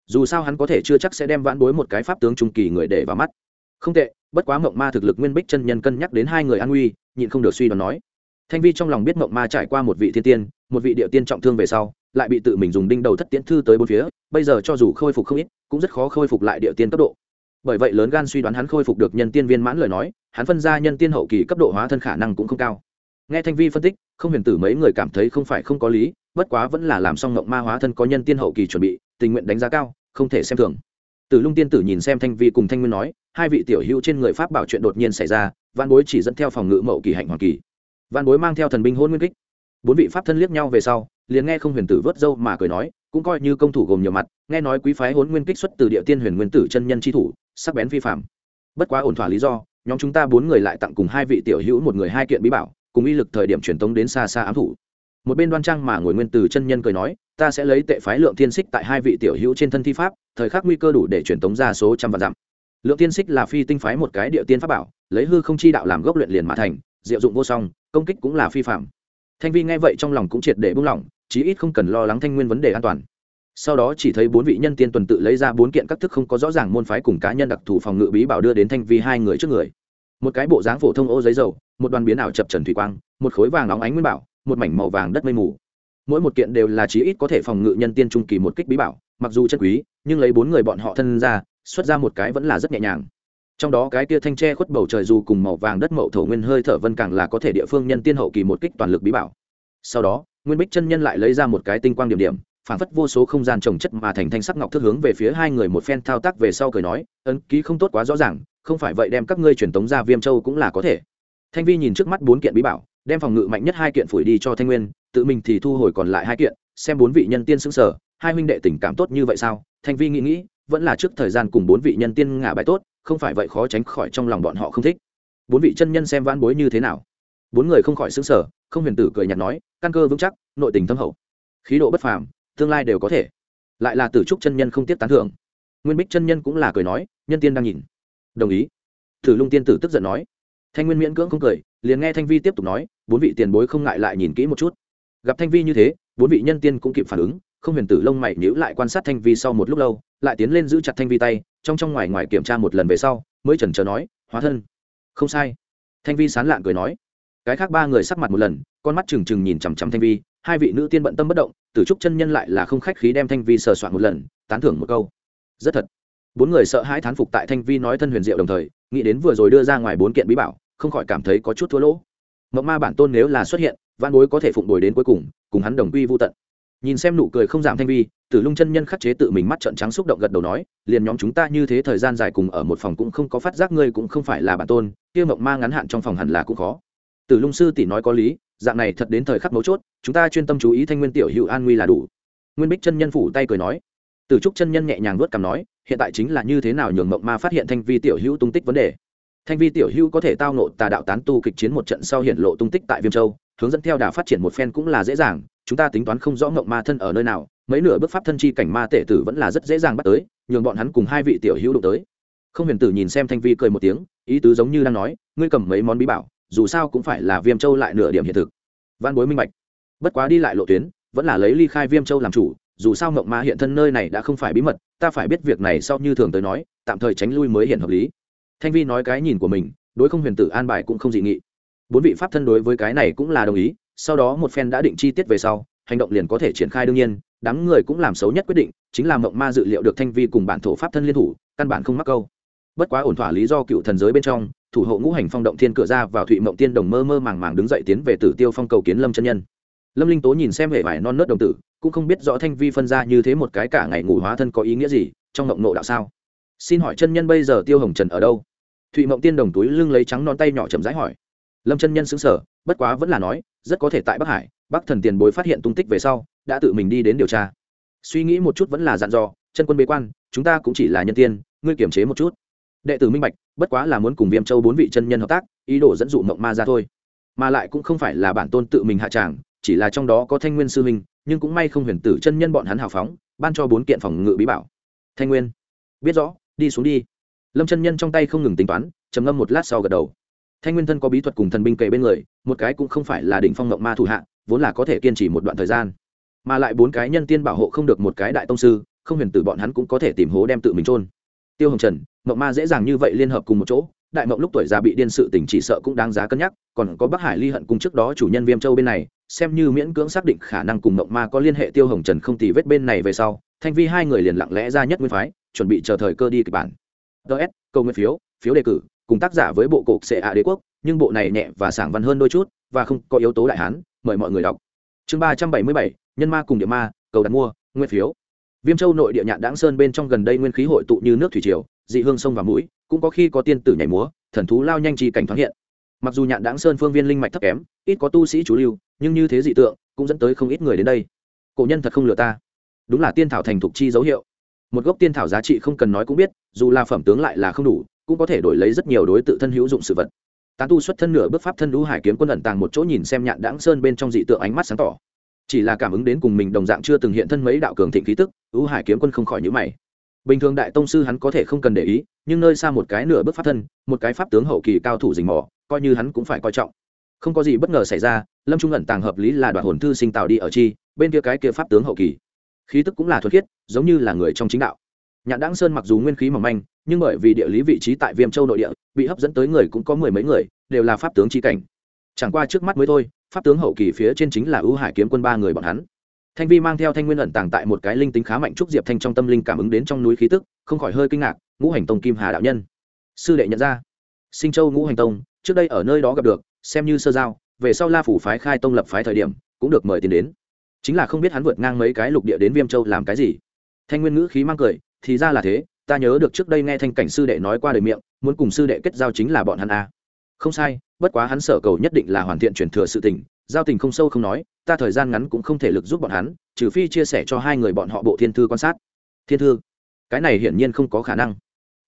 Speaker 1: Dù sao hắn có thể chưa chắc sẽ đem vãn bối một cái pháp tướng trung kỳ người để vào mắt. Không tệ, bất quá mộng ma thực lực nguyên bích chân nhân cân nhắc đến hai người an nguy nhịn không được suy đoán nói. Thanh vi trong lòng biết mộng ma trải qua một vị thiên tiên, một vị địa tiên trọng thương về sau, lại bị tự mình dùng đinh đầu thất tiễn thư tới bốn phía, bây giờ cho dù khôi phục không ít, cũng rất khó khôi phục lại địa tiên tốc độ bởi vậy lớn gan suy đoán hắn khôi phục được nhân tiên viên mãn lời nói, hắn phân ra nhân tiên hậu kỳ cấp độ hóa thân khả năng cũng không cao. Nghe thanh vi phân tích, không huyền tử mấy người cảm thấy không phải không có lý, bất quá vẫn là làm xong ngộng ma hóa thân có nhân tiên hậu kỳ chuẩn bị, tình nguyện đánh giá cao, không thể xem thường. Từ lung tiên tử nhìn xem thanh vi cùng thanh nguyên nói, hai vị tiểu hữu trên người pháp bảo chuyện đột nhiên xảy ra văn bối chỉ dẫn theo phòng ngự mậu kỳ hạnh hoàng kỳ. Văn bối mang theo thần binh hôn nguyên kích. Bốn vị pháp thân liếc nhau về sau, liền nghe không huyền tử vớt dâu mà cười nói, cũng coi như công thủ gồm nhiều mặt, nghe nói quý phái hôn nguyên kích xuất từ địa tiên huyền nguyên tử chân nhân tri thủ sắc bén vi phạm. Bất quá ổn thỏa lý do, nhóm chúng ta bốn người lại tặng cùng hai vị tiểu hữu một người hai kiện bí bảo, cùng uy lực thời điểm truyền tống đến xa xa ám thủ. Một bên đoan trang mà ngồi nguyên từ chân nhân cười nói, ta sẽ lấy tệ phái lượng thiên xích tại hai vị tiểu hữu trên thân thi pháp, thời khắc nguy cơ đủ để truyền tống ra số trăm vạn dặm. Lượng thiên xích là phi tinh phái một cái địa tiên pháp bảo, lấy hư không chi đạo làm gốc luyện liền mà thành, diệu dụng vô song, công kích cũng là phi phạm. Thanh vi nghe vậy trong lòng cũng triệt để buông lỏng, chí ít không cần lo lắng thanh nguyên vấn đề an toàn sau đó chỉ thấy bốn vị nhân tiên tuần tự lấy ra bốn kiện các thức không có rõ ràng môn phái cùng cá nhân đặc thù phòng ngự bí bảo đưa đến thanh vi hai người trước người. Một cái bộ dáng phổ thông ô giấy dầu, một đoàn biến ảo chập trần thủy quang, một khối vàng óng ánh nguyên bảo, một mảnh màu vàng đất mây mù. Mỗi một kiện đều là chí ít có thể phòng ngự nhân tiên trung kỳ một kích bí bảo, mặc dù chân quý, nhưng lấy bốn người bọn họ thân ra, xuất ra một cái vẫn là rất nhẹ nhàng. Trong đó cái kia thanh tre khuất bầu trời dù cùng màu vàng đất mậu thổ nguyên hơi thở vân càng là có thể địa phương nhân tiên hậu kỳ một kích toàn lực bí bảo. Sau đó, nguyên bích chân nhân lại lấy ra một cái tinh quang điểm điểm phản phất vô số không gian trồng chất mà thành thanh sắc ngọc thước hướng về phía hai người một phen thao tác về sau cười nói, ấn ký không tốt quá rõ ràng, không phải vậy đem các ngươi truyền tống ra viêm châu cũng là có thể. Thanh vi nhìn trước mắt bốn kiện bí bảo, đem phòng ngự mạnh nhất hai kiện phủi đi cho thanh nguyên, tự mình thì thu hồi còn lại hai kiện, xem bốn vị nhân tiên xứng sở hai huynh đệ tình cảm tốt như vậy sao? Thanh vi nghĩ nghĩ, vẫn là trước thời gian cùng bốn vị nhân tiên ngả bài tốt, không phải vậy khó tránh khỏi trong lòng bọn họ không thích. Bốn vị chân nhân xem vãn bối như thế nào? Bốn người không khỏi xứng sở không huyền tử cười nhạt nói, căn cơ vững chắc, nội tình thâm hậu. Khí độ bất phàm tương lai đều có thể. Lại là tử trúc chân nhân không tiếp tán thưởng. Nguyên bích chân nhân cũng là cười nói, nhân tiên đang nhìn. Đồng ý. Thử lung tiên tử tức giận nói. Thanh nguyên miễn cưỡng không cười, liền nghe thanh vi tiếp tục nói, bốn vị tiền bối không ngại lại nhìn kỹ một chút. Gặp thanh vi như thế, bốn vị nhân tiên cũng kịp phản ứng, không huyền tử lông mày nhíu lại quan sát thanh vi sau một lúc lâu, lại tiến lên giữ chặt thanh vi tay, trong trong ngoài ngoài kiểm tra một lần về sau, mới chần chờ nói, hóa thân. Không sai. Thanh vi sán lạng cười nói. Cái khác ba người sắc mặt một lần, con mắt trừng trừng nhìn chằm chằm thanh vi hai vị nữ tiên bận tâm bất động, tử trúc chân nhân lại là không khách khí đem thanh vi sờ soạn một lần, tán thưởng một câu. Rất thật. Bốn người sợ hãi thán phục tại thanh vi nói thân huyền diệu đồng thời, nghĩ đến vừa rồi đưa ra ngoài bốn kiện bí bảo, không khỏi cảm thấy có chút thua lỗ. Mộng ma bản tôn nếu là xuất hiện văn bối có thể phụng đổi đến cuối cùng cùng hắn đồng quy vô tận. Nhìn xem nụ cười không giảm thanh vi, tử lung chân nhân khắc chế tự mình mắt trợn trắng xúc động gật đầu nói, liền nhóm chúng ta như thế thời gian dài cùng ở một phòng cũng không có phát giác ngươi cũng không phải là bản tôn, kia mộng ma ngắn hạn trong phòng hẳn là cũng khó. Tử lung sư tỷ nói có lý dạng này thật đến thời khắc mấu chốt, chúng ta chuyên tâm chú ý thanh nguyên tiểu hữu an nguy là đủ. Nguyên bích chân nhân phủ tay cười nói. Tử trúc chân nhân nhẹ nhàng nuốt cằm nói, hiện tại chính là như thế nào nhường mộng ma phát hiện thanh vi tiểu hữu tung tích vấn đề. Thanh vi tiểu hữu có thể tao nộ tà đạo tán tu kịch chiến một trận sau hiện lộ tung tích tại viêm châu, hướng dẫn theo đà phát triển một phen cũng là dễ dàng, chúng ta tính toán không rõ mộng ma thân ở nơi nào, mấy nửa bước pháp thân chi cảnh ma tể tử vẫn là rất dễ dàng bắt tới, nhường bọn hắn cùng hai vị tiểu hữu đụng tới. Không huyền tử nhìn xem thanh vi cười một tiếng, ý tứ giống như đang nói, ngươi cầm mấy món bí bảo dù sao cũng phải là viêm châu lại nửa điểm hiện thực. Văn bối minh bạch. Bất quá đi lại lộ tuyến, vẫn là lấy ly khai viêm châu làm chủ, dù sao mộng ma hiện thân nơi này đã không phải bí mật, ta phải biết việc này sau như thường tới nói, tạm thời tránh lui mới hiện hợp lý. Thanh vi nói cái nhìn của mình, đối không huyền tử an bài cũng không dị nghị. Bốn vị pháp thân đối với cái này cũng là đồng ý, sau đó một phen đã định chi tiết về sau, hành động liền có thể triển khai đương nhiên, đám người cũng làm xấu nhất quyết định, chính là mộng ma dự liệu được thanh vi cùng bản thổ pháp thân liên thủ, căn bản không mắc câu. Bất quá ổn thỏa lý do cựu thần giới bên trong thủ hộ ngũ hành phong động thiên cửa ra vào thụy mộng tiên đồng mơ mơ màng màng đứng dậy tiến về tử tiêu phong cầu kiến lâm chân nhân. Lâm linh tố nhìn xem hệ vải non nớt đồng tử, cũng không biết rõ thanh vi phân ra như thế một cái cả ngày ngủ hóa thân có ý nghĩa gì, trong mộng nộ đạo sao? Xin hỏi chân nhân bây giờ tiêu hồng trần ở đâu? Thụy mộng tiên đồng túi lưng lấy trắng non tay nhỏ chậm rãi hỏi. Lâm chân nhân xứng sở bất quá vẫn là nói, rất có thể tại bắc hải, bắc thần tiền bối phát hiện tung tích về sau, đã tự mình đi đến điều tra. Suy nghĩ một chút vẫn là dặn dò, chân quân bế quan, chúng ta cũng chỉ là nhân tiên, ngươi kiềm chế một chút đệ tử minh bạch, bất quá là muốn cùng viêm châu bốn vị chân nhân hợp tác, ý đồ dẫn dụ mộng ma ra thôi. Mà lại cũng không phải là bản tôn tự mình hạ tràng, chỉ là trong đó có thanh nguyên sư huynh, nhưng cũng may không huyền tử chân nhân bọn hắn hào phóng, ban cho bốn kiện phòng ngự bí bảo. Thanh nguyên, biết rõ, đi xuống đi. Lâm chân nhân trong tay không ngừng tính toán, trầm ngâm một lát sau gật đầu. Thanh nguyên thân có bí thuật cùng thần binh kề bên người, một cái cũng không phải là đỉnh phong mộng ma thủ hạ, vốn là có thể kiên trì một đoạn thời gian. Mà lại bốn cái nhân tiên bảo hộ không được một cái đại tông sư, không huyền tử bọn hắn cũng có thể tìm hố đem tự mình trôn tiêu hồng trần, mộng ma dễ dàng như vậy liên hợp cùng một chỗ, đại mộng lúc tuổi già bị điên sự tình chỉ sợ cũng đáng giá cân nhắc, còn có bắc hải ly hận cùng trước đó chủ nhân viêm châu bên này, xem như miễn cưỡng xác định khả năng cùng mộng ma có liên hệ tiêu hồng trần không tì vết bên này về sau, thanh vi hai người liền lặng lẽ ra nhất nguyên phái, chuẩn bị chờ thời cơ đi kịch bản. Ts câu nguyên phiếu phiếu đề cử, cùng tác giả với bộ cục sệ ạ đế quốc, nhưng bộ này nhẹ và sảng văn hơn đôi chút, và không có yếu tố đại hán, mời mọi người đọc. Chương ba trăm bảy mươi bảy, nhân ma cùng địa ma, cầu đặt mua, nguyên phiếu viêm châu nội địa nhạn đáng sơn bên trong gần đây nguyên khí hội tụ như nước thủy triều, dị hương sông và mũi, cũng có khi có tiên tử nhảy múa, thần thú lao nhanh trì cảnh thoáng hiện. Mặc dù nhạn đáng sơn phương viên linh mạch thấp kém, ít có tu sĩ chú lưu, nhưng như thế dị tượng, cũng dẫn tới không ít người đến đây. Cổ nhân thật không lừa ta. Đúng là tiên thảo thành thục chi dấu hiệu. Một gốc tiên thảo giá trị không cần nói cũng biết, dù là phẩm tướng lại là không đủ, cũng có thể đổi lấy rất nhiều đối tự thân hữu dụng sự vật. Tán tu xuất thân nửa bước pháp thân đũ hải kiếm quân ẩn tàng một chỗ nhìn xem nhạn đáng sơn bên trong dị tượng ánh mắt sáng tỏ chỉ là cảm ứng đến cùng mình đồng dạng chưa từng hiện thân mấy đạo cường thịnh khí tức ưu hải kiếm quân không khỏi nhữ mày. Bình thường đại tông sư hắn có thể không cần để ý, nhưng nơi xa một cái nửa bước pháp thân, một cái pháp tướng hậu kỳ cao thủ rình mò, coi như hắn cũng phải coi trọng. Không có gì bất ngờ xảy ra, lâm trung ẩn tàng hợp lý là đoạt hồn thư sinh tào đi ở chi, bên kia cái kia pháp tướng hậu kỳ. Khí tức cũng là thuật khiết, giống như là người trong chính đạo. Nhạn đáng sơn mặc dù nguyên khí mỏng manh, nhưng bởi vì địa lý vị trí tại viêm châu nội địa, bị hấp dẫn tới người cũng có mười mấy người, đều là pháp tướng chi cảnh. Chẳng qua trước mắt mới thôi pháp tướng hậu kỳ phía trên chính là ưu hải kiếm quân ba người bọn hắn. Thanh vi mang theo thanh nguyên ẩn tàng tại một cái linh tính khá mạnh trúc diệp thanh trong tâm linh cảm ứng đến trong núi khí tức, không khỏi hơi kinh ngạc, ngũ hành tông kim hà đạo nhân. Sư đệ nhận ra. Sinh châu ngũ hành tông, trước đây ở nơi đó gặp được, xem như sơ giao, về sau la phủ phái khai tông lập phái thời điểm, cũng được mời tiền đến. Chính là không biết hắn vượt ngang mấy cái lục địa đến viêm châu làm cái gì. Thanh nguyên ngữ khí mang cười, thì ra là thế, ta nhớ được trước đây nghe thanh cảnh sư đệ nói qua đời miệng, muốn cùng sư đệ kết giao chính là bọn hắn a. Không sai bất quá hắn sở cầu nhất định là hoàn thiện truyền thừa sự tình, giao tình không sâu không nói, ta thời gian ngắn cũng không thể lực giúp bọn hắn, trừ phi chia sẻ cho hai người bọn họ bộ thiên thư quan sát. Thiên thư? Cái này hiển nhiên không có khả năng.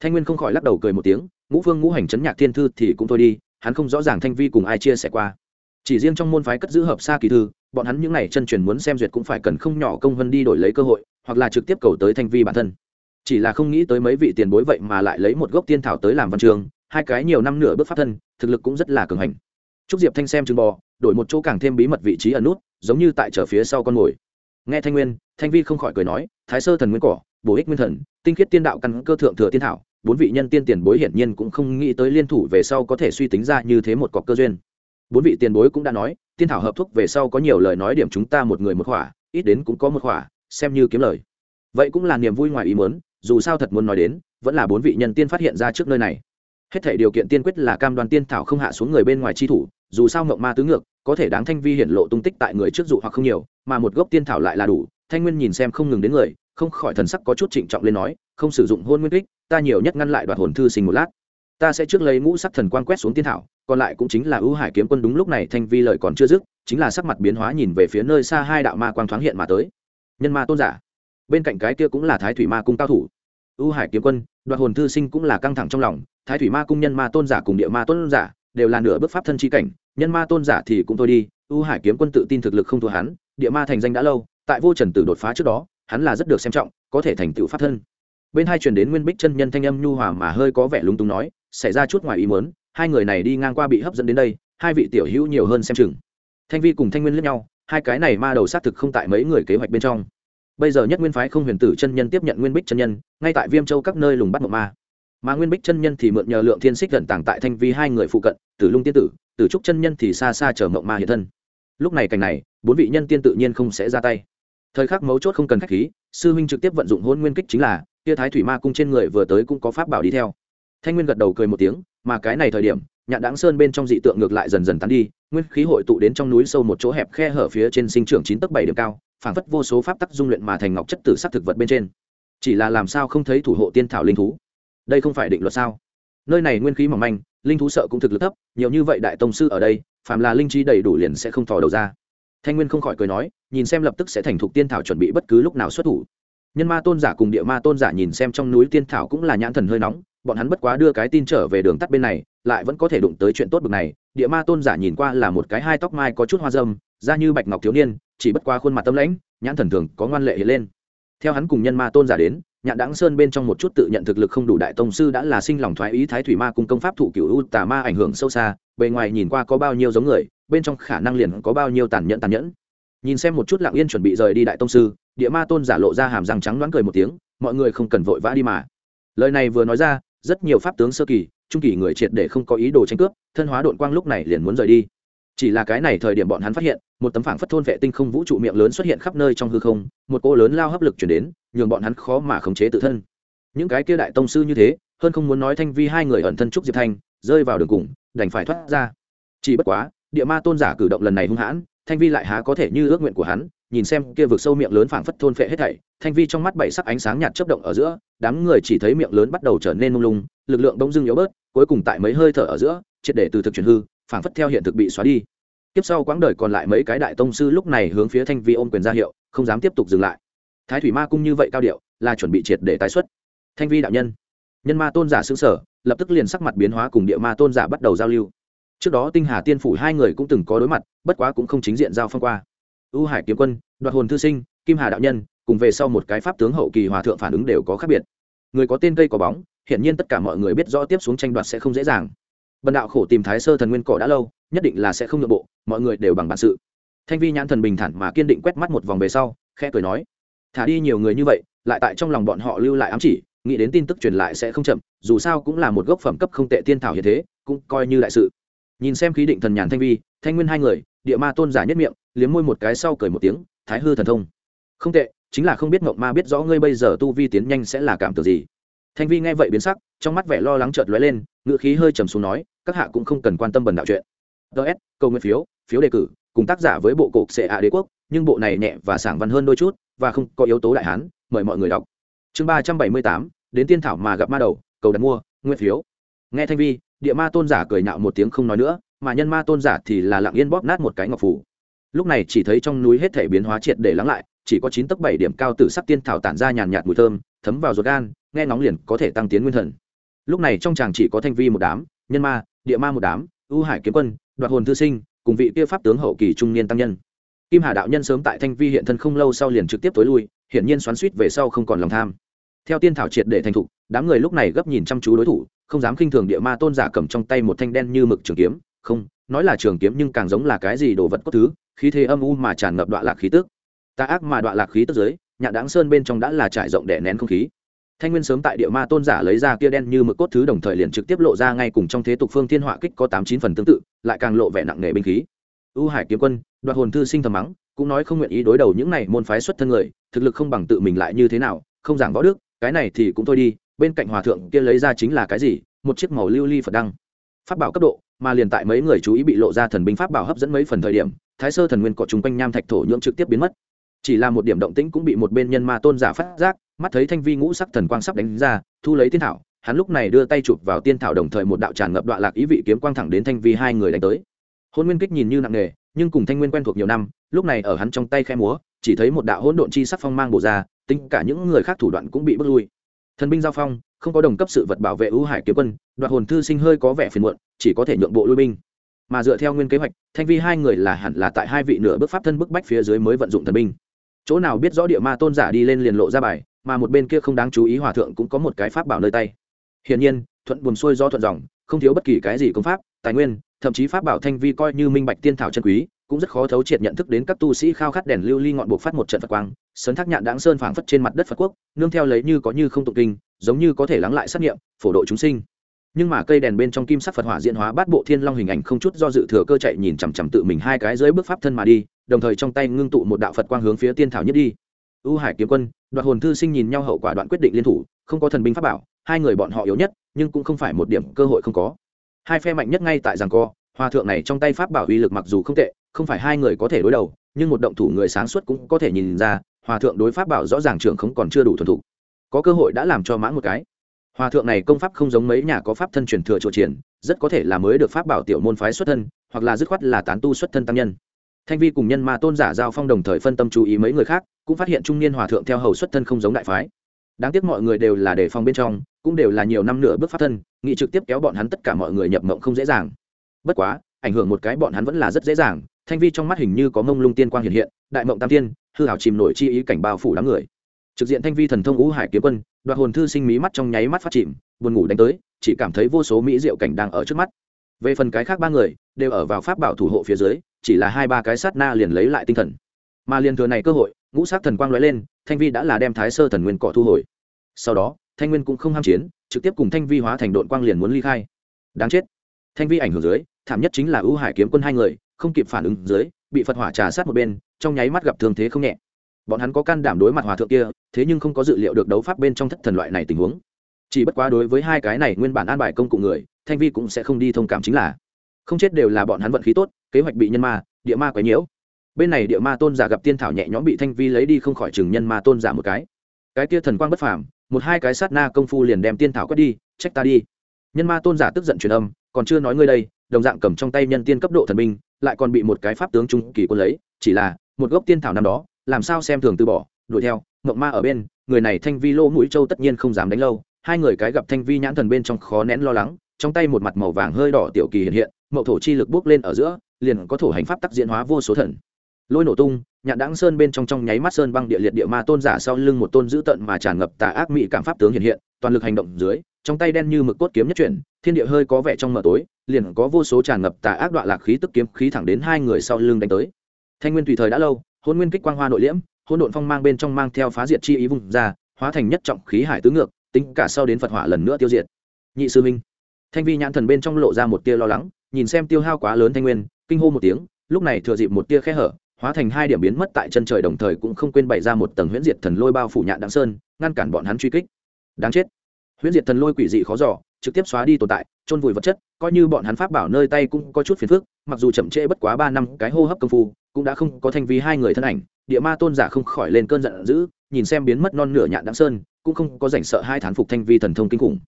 Speaker 1: Thanh nguyên không khỏi lắc đầu cười một tiếng, ngũ phương ngũ hành chấn nhạc thiên thư thì cũng thôi đi, hắn không rõ ràng thanh vi cùng ai chia sẻ qua. Chỉ riêng trong môn phái cất giữ hợp xa kỳ thư, bọn hắn những n à y chân truyền muốn xem duyệt cũng phải cần không nhỏ công vân đi đổi lấy cơ hội, hoặc là trực tiếp cầu tới thanh vi bản thân. Chỉ là không nghĩ tới mấy vị tiền bối vậy mà lại lấy một gốc tiên thảo tới làm văn trường hai cái nhiều năm nửa bước pháp thân, thực lực cũng rất là cường hành. Trúc diệp thanh xem chừng bò, đổi một chỗ càng thêm bí mật vị trí ẩn nút, giống như tại trở phía sau con mồi. Nghe thanh nguyên, thanh vi không khỏi cười nói, thái sơ thần nguyên cỏ, bổ ích nguyên thần, tinh khiết tiên đạo căn cơ thượng thừa tiên thảo, bốn vị nhân tiên tiền bối hiển nhiên cũng không nghĩ tới liên thủ về sau có thể suy tính ra như thế một cọc cơ duyên. Bốn vị tiền bối cũng đã nói, tiên thảo hợp thuốc về sau có nhiều lời nói điểm chúng ta một người một khỏa ít đến cũng có một khỏa xem như kiếm lời. Vậy cũng là niềm vui ngoài ý muốn, dù sao thật muốn nói đến, vẫn là bốn vị nhân tiên phát hiện ra trước nơi này hết thể điều kiện tiên quyết là cam đoàn tiên thảo không hạ xuống người bên ngoài chi thủ, dù sao ngộng ma tứ ngược, có thể đáng thanh vi hiển lộ tung tích tại người trước dụ hoặc không nhiều, mà một gốc tiên thảo lại là đủ. Thanh nguyên nhìn xem không ngừng đến người, không khỏi thần sắc có chút trịnh trọng lên nói, không sử dụng hôn nguyên kích, ta nhiều nhất ngăn lại đoạt hồn thư sinh một lát. Ta sẽ trước lấy ngũ sắc thần quan quét xuống tiên thảo, còn lại cũng chính là ưu hải kiếm quân đúng lúc này thanh vi lời còn chưa dứt, chính là sắc mặt biến hóa nhìn về phía nơi xa hai đạo ma quang thoáng hiện mà tới. Nhân ma tôn giả. Bên cạnh cái kia cũng là thái thủy ma cung cao thủ. U hải kiếm quân, đoạt hồn thư sinh cũng là căng thẳng trong lòng, thái thủy ma cung nhân, ma tôn giả cùng địa ma tôn giả đều là nửa bước pháp thân chi cảnh, nhân ma tôn giả thì cũng thôi đi, U hải kiếm quân tự tin thực lực không thua hắn, địa ma thành danh đã lâu, tại vô trần tử đột phá trước đó, hắn là rất được xem trọng, có thể thành tựu pháp thân. Bên hai truyền đến nguyên bích chân nhân thanh âm nhu hòa mà hơi có vẻ lung túng nói, xảy ra chút ngoài ý muốn, hai người này đi ngang qua bị hấp dẫn đến đây, hai vị tiểu hữu nhiều hơn xem chừng. Thanh vi cùng thanh nguyên lướt nhau, hai cái này ma đầu xác thực không tại mấy người kế hoạch bên trong bây giờ nhất nguyên phái không huyền tử chân nhân tiếp nhận nguyên bích chân nhân, ngay tại viêm châu các nơi lùng bắt mộng ma. Mà nguyên bích chân nhân thì mượn nhờ lượng thiên xích gần tàng tại thanh vi hai người phụ cận, tử lung tiên tử tử trúc chân nhân thì xa xa chờ mộng ma hiện thân. Lúc này cảnh này, bốn vị nhân tiên tự nhiên không sẽ ra tay. Thời khắc mấu chốt không cần khách khí, sư huynh trực tiếp vận dụng hôn nguyên kích chính là tia thái thủy ma cung trên người vừa tới cũng có pháp bảo đi theo. Thanh nguyên gật đầu cười một tiếng, mà cái này thời điểm, nhạn đáng sơn bên trong dị tượng ngược lại dần dần tán đi, nguyên khí hội tụ đến trong núi sâu một chỗ hẹp khe hở phía trên sinh trưởng chín tấc bảy điểm cao phảng phất vô số pháp tắc dung luyện mà thành ngọc chất tử sắc thực vật bên trên. Chỉ là làm sao không thấy thủ hộ tiên thảo linh thú? Đây không phải định luật sao? Nơi này nguyên khí mỏng manh, linh thú sợ cũng thực lực thấp, nhiều như vậy đại tông sư ở đây, phàm là linh trí đầy đủ liền sẽ không thò đầu ra. Thanh nguyên không khỏi cười nói, nhìn xem lập tức sẽ thành thục tiên thảo chuẩn bị bất cứ lúc nào xuất thủ. Nhân ma tôn giả cùng địa ma tôn giả nhìn xem trong núi tiên thảo cũng là nhãn thần hơi nóng, bọn hắn bất quá đưa cái tin trở về đường tắt bên này, lại vẫn có thể đụng tới chuyện tốt bực này địa ma tôn giả nhìn qua là một cái hai tóc mai có chút hoa dâm, da như bạch ngọc thiếu niên, chỉ bất qua khuôn mặt tâm lãnh, nhãn thần thường có ngoan lệ hiện lên. Theo hắn cùng nhân ma tôn giả đến, nhạn đáng sơn bên trong một chút tự nhận thực lực không đủ đại tông sư đã là sinh lòng thoái ý thái thủy ma cung công pháp thủ cựu u tà ma ảnh hưởng sâu xa, bề ngoài nhìn qua có bao nhiêu giống người, bên trong khả năng liền có bao nhiêu tàn nhẫn tàn nhẫn. Nhìn xem một chút lặng yên chuẩn bị rời đi đại tông sư, địa ma tôn giả lộ ra hàm răng trắng đoán cười một tiếng, mọi người không cần vội vã đi mà. Lời này vừa nói ra, rất nhiều pháp tướng sơ kỳ trung kỳ người triệt để không có ý đồ tranh cướp, thân hóa đội quang lúc này liền muốn rời đi. Chỉ là cái này thời điểm bọn hắn phát hiện, một tấm phảng phất thôn vệ tinh không vũ trụ miệng lớn xuất hiện khắp nơi trong hư không, một cô lớn lao hấp lực chuyển đến, nhường bọn hắn khó mà khống chế tự thân. Những cái kia đại tông sư như thế, hơn không muốn nói thanh vi hai người ẩn thân trúc diệp thanh, rơi vào đường cùng, đành phải thoát ra. Chỉ bất quá, địa ma tôn giả cử động lần này hung hãn, thanh vi lại há có thể như ước nguyện của hắn nhìn xem kia vực sâu miệng lớn phảng phất thôn phệ hết thảy, thanh vi trong mắt bảy sắc ánh sáng nhạt chớp động ở giữa, đám người chỉ thấy miệng lớn bắt đầu trở nên mông lung, lực lượng đông dưng yếu bớt, cuối cùng tại mấy hơi thở ở giữa, triệt để từ thực chuyển hư, phảng phất theo hiện thực bị xóa đi. Tiếp sau quãng đời còn lại mấy cái đại tông sư lúc này hướng phía thanh vi ôm quyền ra hiệu, không dám tiếp tục dừng lại. Thái thủy ma cung như vậy cao điệu, là chuẩn bị triệt để tái xuất. Thanh vi đạo nhân nhân ma tôn giả xứ sở, lập tức liền sắc mặt biến hóa cùng địa ma tôn giả bắt đầu giao lưu. Trước đó tinh hà tiên phủ hai người cũng từng có đối mặt, bất quá cũng không chính diện giao phong qua ưu hải kiếm quân, đoạt hồn thư sinh, kim hà đạo nhân, cùng về sau một cái pháp tướng hậu kỳ hòa thượng phản ứng đều có khác biệt. Người có tên cây có bóng, hiển nhiên tất cả mọi người biết rõ tiếp xuống tranh đoạt sẽ không dễ dàng. Bần đạo khổ tìm thái sơ thần nguyên cỏ đã lâu, nhất định là sẽ không nội bộ, mọi người đều bằng bản sự. Thanh vi nhãn thần bình thản mà kiên định quét mắt một vòng về sau, khẽ cười nói, thả đi nhiều người như vậy, lại tại trong lòng bọn họ lưu lại ám chỉ, nghĩ đến tin tức truyền lại sẽ không chậm, dù sao cũng là một gốc phẩm cấp không tệ tiên thảo như thế, cũng coi như đại sự. Nhìn xem khí định thần nhàn thanh vi thanh nguyên hai người, địa ma tôn giả nhất miệng, liếm môi một cái sau cười một tiếng, thái hư thần thông. Không tệ, chính là không biết mộng ma biết rõ ngươi bây giờ tu vi tiến nhanh sẽ là cảm tưởng gì. Thanh vi nghe vậy biến sắc, trong mắt vẻ lo lắng chợt lóe lên ngựa khí hơi trầm xuống nói, các hạ cũng không cần quan tâm bần đạo chuyện. Ts câu nguyên phiếu phiếu đề cử, cùng tác giả với bộ cục xệ ạ đế quốc, nhưng bộ này nhẹ và sảng văn hơn đôi chút, và không có yếu tố đại hán, mời mọi người đọc. Chương ba trăm bảy mươi tám, đến tiên thảo mà gặp ma đầu, cầu đặt mua nguyên phiếu. Nghe thanh vi, địa ma tôn giả cười nhạo một tiếng không nói nữa mà nhân ma tôn giả thì là lặng yên bóp nát một cái ngọc phủ. Lúc này chỉ thấy trong núi hết thể biến hóa triệt để lắng lại, chỉ có chín tấc bảy điểm cao từ sắc tiên thảo tản ra nhàn nhạt mùi thơm, thấm vào ruột gan, nghe nóng liền có thể tăng tiến nguyên thần. Lúc này trong chàng chỉ có thanh vi một đám, nhân ma, địa ma một đám ưu hải kiếm quân, đoạt hồn thư sinh, cùng vị kia pháp tướng hậu kỳ trung niên tăng nhân. Kim hà đạo nhân sớm tại thanh vi hiện thân không lâu sau liền trực tiếp tối lui, hiển nhiên xoắn suýt về sau không còn lòng tham. Theo tiên thảo triệt để thành thục, đám người lúc này gấp nhìn chăm chú đối thủ, không dám khinh thường địa ma tôn giả cầm trong tay một thanh đen như mực trường kiếm không, nói là trường kiếm nhưng càng giống là cái gì đồ vật có thứ, khí thế âm u mà tràn ngập đoạn lạc khí tức. Ta ác mà đoạn lạc khí tức dưới nhạn đáng sơn bên trong đã là trải rộng đẻ nén không khí. Thanh nguyên sớm tại địa ma tôn giả lấy ra kia đen như mực cốt thứ đồng thời liền trực tiếp lộ ra ngay cùng trong thế tục phương thiên họa kích có tám chín phần tương tự, lại càng lộ vẻ nặng nề binh khí. Ưu hải kiếm quân, đoạt hồn thư sinh thầm mắng, cũng nói không nguyện ý đối đầu những này môn phái xuất thân người, thực lực không bằng tự mình lại như thế nào, không giảng võ đức, cái này thì cũng thôi đi, bên cạnh hòa thượng kia lấy ra chính là cái gì? Một chiếc màu lưu ly phật đăng. Pháp bảo cấp độ mà liền tại mấy người chú ý bị lộ ra thần binh pháp bảo hấp dẫn mấy phần thời điểm, thái sơ thần nguyên cọ chung quanh nham thạch thổ nhưỡng trực tiếp biến mất. Chỉ là một điểm động tĩnh cũng bị một bên nhân ma tôn giả phát giác, mắt thấy thanh vi ngũ sắc thần quang sắp đánh ra, thu lấy tiên thảo, hắn lúc này đưa tay chụp vào tiên thảo đồng thời một đạo tràn ngập đoạn lạc ý vị kiếm quang thẳng đến thanh vi hai người đánh tới. Hôn nguyên kích nhìn như nặng nề, nhưng cùng thanh nguyên quen thuộc nhiều năm, lúc này ở hắn trong tay khe múa, chỉ thấy một đạo hỗn độn chi sắc phong mang bổ ra, tính cả những người khác thủ đoạn cũng bị bước lui. Thần binh giao phong, không có đồng cấp sự vật bảo vệ ưu hải kiếm quân, đoạt hồn thư sinh hơi có vẻ phiền muộn chỉ có thể nhượng bộ lui binh. Mà dựa theo nguyên kế hoạch, thanh vi hai người là hẳn là tại hai vị nửa bước pháp thân bức bách phía dưới mới vận dụng thần binh. Chỗ nào biết rõ địa ma tôn giả đi lên liền lộ ra bài, mà một bên kia không đáng chú ý hòa thượng cũng có một cái pháp bảo nơi tay. Hiển nhiên, thuận buồm xuôi do thuận dòng, không thiếu bất kỳ cái gì công pháp, tài nguyên, thậm chí pháp bảo thanh vi coi như minh bạch tiên thảo chân quý, cũng rất khó thấu triệt nhận thức đến các tu sĩ khao khát đèn lưu ly ngọn buộc phát một trận phật quang, sấn thác nhạn đáng sơn phảng phất trên mặt đất phật quốc, nương theo lấy như có như không tụng kinh, giống như có thể lắng lại sát nghiệm, phổ độ chúng sinh nhưng mà cây đèn bên trong kim sắc phật hỏa diễn hóa bát bộ thiên long hình ảnh không chút do dự thừa cơ chạy nhìn chằm chằm tự mình hai cái dưới bước pháp thân mà đi, đồng thời trong tay ngưng tụ một đạo phật quang hướng phía tiên thảo nhất đi. Ưu hải kiếm quân, đoạt hồn thư sinh nhìn nhau hậu quả đoạn quyết định liên thủ, không có thần binh pháp bảo, hai người bọn họ yếu nhất, nhưng cũng không phải một điểm cơ hội không có. Hai phe mạnh nhất ngay tại giằng co, hòa thượng này trong tay pháp bảo uy lực mặc dù không tệ, không phải hai người có thể đối đầu, nhưng một động thủ người sáng suốt cũng có thể nhìn ra, hòa thượng đối pháp bảo rõ ràng trưởng không còn chưa đủ thuần thục. Có cơ hội đã làm cho mãn một cái hòa thượng này công pháp không giống mấy nhà có pháp thân truyền thừa chỗ triển, rất có thể là mới được pháp bảo tiểu môn phái xuất thân, hoặc là dứt khoát là tán tu xuất thân tăng nhân. Thanh vi cùng nhân ma tôn giả giao phong đồng thời phân tâm chú ý mấy người khác, cũng phát hiện trung niên hòa thượng theo hầu xuất thân không giống đại phái. Đáng tiếc mọi người đều là đề phòng bên trong, cũng đều là nhiều năm nửa bước pháp thân, nghị trực tiếp kéo bọn hắn tất cả mọi người nhập mộng không dễ dàng. Bất quá, ảnh hưởng một cái bọn hắn vẫn là rất dễ dàng, thanh vi trong mắt hình như có mông lung tiên quang hiện hiện, đại mộng tam tiên, hư hảo chìm nổi chi ý cảnh bao phủ đám người trực diện thanh vi thần thông ngũ hải kiếm quân, đoạt hồn thư sinh mí mắt trong nháy mắt phát chìm, buồn ngủ đánh tới, chỉ cảm thấy vô số mỹ diệu cảnh đang ở trước mắt. Về phần cái khác ba người, đều ở vào pháp bảo thủ hộ phía dưới, chỉ là hai ba cái sát na liền lấy lại tinh thần. Mà liền thừa này cơ hội, ngũ sát thần quang lóe lên, thanh vi đã là đem thái sơ thần nguyên cọ thu hồi. Sau đó, thanh nguyên cũng không ham chiến, trực tiếp cùng thanh vi hóa thành đội quang liền muốn ly khai. Đáng chết. Thanh vi ảnh hưởng dưới, thảm nhất chính là ưu hải kiếm quân hai người, không kịp phản ứng dưới, bị phật hỏa trà sát một bên, trong nháy mắt gặp thương thế không nhẹ bọn hắn có can đảm đối mặt hòa thượng kia thế nhưng không có dự liệu được đấu pháp bên trong thất thần loại này tình huống. Chỉ bất quá đối với hai cái này nguyên bản an bài công cụ người thanh vi cũng sẽ không đi thông cảm chính là. Không chết đều là bọn hắn vận khí tốt kế hoạch bị nhân ma địa ma quấy nhiễu. Bên này địa ma tôn giả gặp tiên thảo nhẹ nhõm bị thanh vi lấy đi không khỏi chừng nhân ma tôn giả một cái. Cái kia thần quang bất phàm một hai cái sát na công phu liền đem tiên thảo quét đi trách ta đi. Nhân ma tôn giả tức giận truyền âm còn chưa nói ngươi đây đồng dạng cầm trong tay nhân tiên cấp độ thần minh, lại còn bị một cái pháp tướng trung kỳ quân lấy chỉ là một gốc tiên thảo năm đó làm sao xem thường từ bỏ, đuổi theo mộng ma ở bên, người này thanh vi lô mũi châu tất nhiên không dám đánh lâu. Hai người cái gặp thanh vi nhãn thần bên trong khó nén lo lắng, trong tay một mặt màu vàng hơi đỏ tiểu kỳ hiện hiện, mậu thổ chi lực bước lên ở giữa, liền có thổ hành pháp tắc diễn hóa vô số thần. Lôi nổ tung, nhạn đáng sơn bên trong trong nháy mắt sơn băng địa liệt địa ma tôn giả sau lưng một tôn dữ tận mà tràn ngập tà ác mị cảm pháp tướng hiện hiện, toàn lực hành động dưới, trong tay đen như mực cốt kiếm nhất chuyển, thiên địa hơi có vẻ trong mờ tối, liền có vô số tràn ngập tà ác đoạn lạc khí tức kiếm khí thẳng đến hai người sau lưng đánh tới. Thanh nguyên tùy thời đã lâu hôn nguyên kích quang hoa nội liễm hôn độn phong mang bên trong mang theo phá diệt chi ý vùng ra, hóa thành nhất trọng khí hải tứ ngược, tính cả sau đến phật hỏa lần nữa tiêu diệt. Nhị sư minh, thanh vi nhãn thần bên trong lộ ra một tia lo lắng, nhìn xem tiêu hao quá lớn thanh nguyên, kinh hô một tiếng, lúc này thừa dịp một tia khe hở, hóa thành hai điểm biến mất tại chân trời đồng thời cũng không quên bày ra một tầng huyễn diệt thần lôi bao phủ nhạn đáng sơn, ngăn cản bọn hắn truy kích. Đáng chết. Huyễn diệt thần lôi quỷ dị khó giỏ trực tiếp xóa đi tồn tại trôn vùi vật chất, coi như bọn hắn pháp bảo nơi tay cũng có chút phiền phức, mặc dù chậm trễ bất quá ba năm cái hô hấp công phu cũng đã không có thanh vi hai người thân ảnh, địa ma tôn giả không khỏi lên cơn giận dữ, nhìn xem biến mất non nửa nhạn đáng sơn, cũng không có rảnh sợ hai thán phục thanh vi thần thông kinh khủng.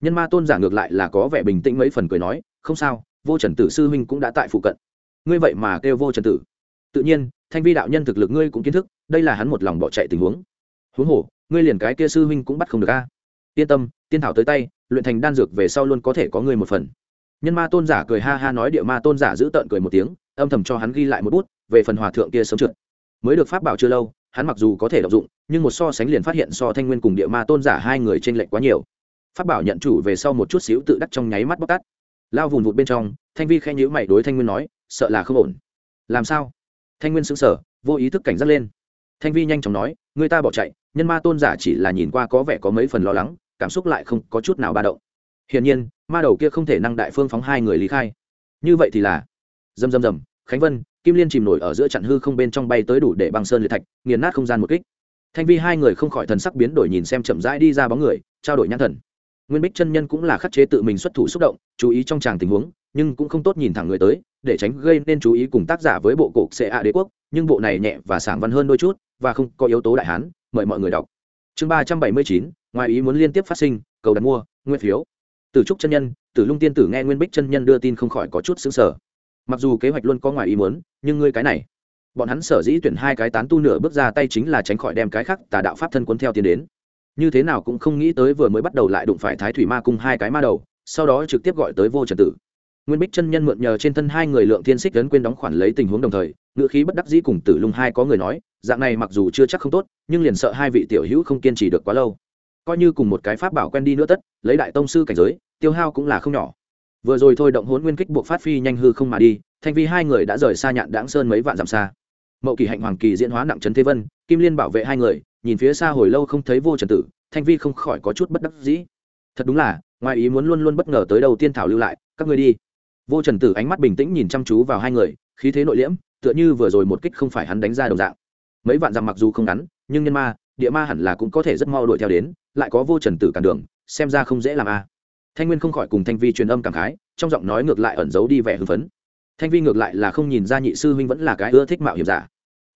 Speaker 1: Nhân ma tôn giả ngược lại là có vẻ bình tĩnh mấy phần cười nói, không sao, vô trần tử sư huynh cũng đã tại phụ cận. Ngươi vậy mà kêu vô trần tử. Tự nhiên, thanh vi đạo nhân thực lực ngươi cũng kiến thức, đây là hắn một lòng bỏ chạy tình huống. Huống hồ, ngươi liền cái kia sư huynh cũng bắt không được a. Yên tâm, tiên thảo tới tay, luyện thành đan dược về sau luôn có thể có ngươi một phần. Nhân ma tôn giả cười ha ha nói, địa ma tôn giả giữ tợn cười một tiếng, âm thầm cho hắn ghi lại một bút về phần hòa thượng kia sớm trượt. Mới được pháp bảo chưa lâu, hắn mặc dù có thể đọc dụng, nhưng một so sánh liền phát hiện so thanh nguyên cùng địa ma tôn giả hai người t r ê n lệch quá nhiều. Pháp bảo nhận chủ về sau một chút xíu tự đắc trong nháy mắt bóc tát. Lao vùng vụt bên trong, thanh vi khen nhữ mày đối thanh nguyên nói, sợ là không ổn. Làm sao? Thanh nguyên xứng sở vô ý thức cảnh giác lên. Thanh vi nhanh chóng nói, người ta bỏ chạy, nhân ma tôn giả chỉ là nhìn qua có vẻ có mấy phần lo lắng, cảm xúc lại không có chút nào ba động. Hiển nhiên, ma đầu kia không thể năng đại phương phóng hai người lý khai. Như vậy thì là, dầm dầm dầm, khánh vân kim liên chìm nổi ở giữa chặn hư không bên trong bay tới đủ để băng sơn liệt thạch, nghiền nát không gian một kích. Thanh vi hai người không khỏi thần sắc biến đổi nhìn xem chậm rãi đi ra bóng người, trao đổi nhãn thần. Nguyên bích chân nhân cũng là khắc chế tự mình xuất thủ xúc động, chú ý trong tràng tình huống, nhưng cũng không tốt nhìn thẳng người tới, để tránh gây nên chú ý cùng tác giả với bộ cổ xệ ạ đế quốc, nhưng bộ này nhẹ và sảng văn hơn đôi chút, và không có yếu tố đại hán, mời mọi người đọc. Chương ba trăm bảy mươi chín, ngoài ý muốn liên tiếp phát sinh, cầu đặt mua, nguyên phiếu. Từ trúc chân nhân, từ lung tiên tử nghe nguyên bích chân nhân đưa tin không khỏi có chút xứng sở mặc dù kế hoạch luôn có ngoài ý muốn, nhưng ngươi cái này. Bọn hắn sở dĩ tuyển hai cái tán tu nửa bước ra tay chính là tránh khỏi đem cái khác tà đạo pháp thân quân theo tiến đến. Như thế nào cũng không nghĩ tới vừa mới bắt đầu lại đụng phải thái thủy ma cùng hai cái ma đầu, sau đó trực tiếp gọi tới vô trần tử. Nguyên bích chân nhân mượn nhờ trên thân hai người lượng thiên xích lớn quên đóng khoản lấy tình huống đồng thời ngự khí bất đắc dĩ cùng tử lung hai có người nói, dạng này mặc dù chưa chắc không tốt, nhưng liền sợ hai vị tiểu hữu không kiên trì được quá lâu. Coi như cùng một cái pháp bảo quen đi nữa tất, lấy đại tông sư cảnh giới, tiêu hao cũng là không nhỏ vừa rồi thôi động hốn nguyên kích buộc phát phi nhanh hư không mà đi, thanh vi hai người đã rời xa nhạn đáng sơn mấy vạn dặm xa. Mậu kỳ hạnh hoàng kỳ diễn hóa nặng trấn thế vân, kim liên bảo vệ hai người, nhìn phía xa hồi lâu không thấy vô trần tử, thanh vi không khỏi có chút bất đắc dĩ. Thật đúng là, ngoài ý muốn luôn luôn bất ngờ tới đầu tiên thảo lưu lại, các ngươi đi. Vô trần tử ánh mắt bình tĩnh nhìn chăm chú vào hai người, khí thế nội liễm, tựa như vừa rồi một kích không phải hắn đánh ra đồng dạng. Mấy vạn dặm mặc dù không ngắn, nhưng nhân ma, địa ma hẳn là cũng có thể rất mau đuổi theo đến, lại có vô trần tử cản đường, xem ra không dễ làm a thanh nguyên không khỏi cùng thanh vi truyền âm cảm khái, trong giọng nói ngược lại ẩn giấu đi vẻ hưng phấn. Thanh vi ngược lại là không nhìn ra nhị sư huynh vẫn là cái ưa thích mạo hiểm giả.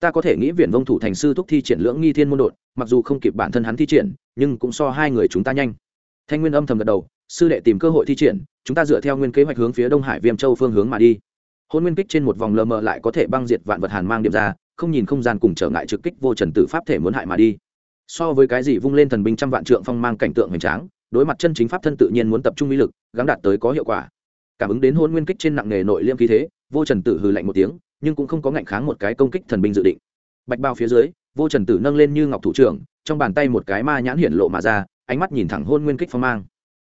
Speaker 1: Ta có thể nghĩ viện vông thủ thành sư thúc thi triển lưỡng nghi thiên môn đột, mặc dù không kịp bản thân hắn thi triển, nhưng cũng so hai người chúng ta nhanh. Thanh nguyên âm thầm gật đầu, sư đệ tìm cơ hội thi triển, chúng ta dựa theo nguyên kế hoạch hướng phía đông hải viêm châu phương hướng mà đi. Hôn nguyên kích trên một vòng lờ mờ lại có thể băng diệt vạn vật hàn mang điểm ra, không nhìn không gian cùng trở ngại trực kích vô trần tử pháp thể muốn hại mà đi. So với cái gì vung lên thần binh trăm vạn trượng phong mang cảnh tượng hoành tráng đối mặt chân chính pháp thân tự nhiên muốn tập trung uy lực gắn đạt tới có hiệu quả. Cảm ứng đến hôn nguyên kích trên nặng nghề nội liêm khí thế, vô trần tử hừ lạnh một tiếng, nhưng cũng không có ngạnh kháng một cái công kích thần binh dự định. Bạch bao phía dưới, vô trần tử nâng lên như ngọc thủ trưởng, trong bàn tay một cái ma nhãn hiển lộ mà ra, ánh mắt nhìn thẳng hôn nguyên kích phong mang.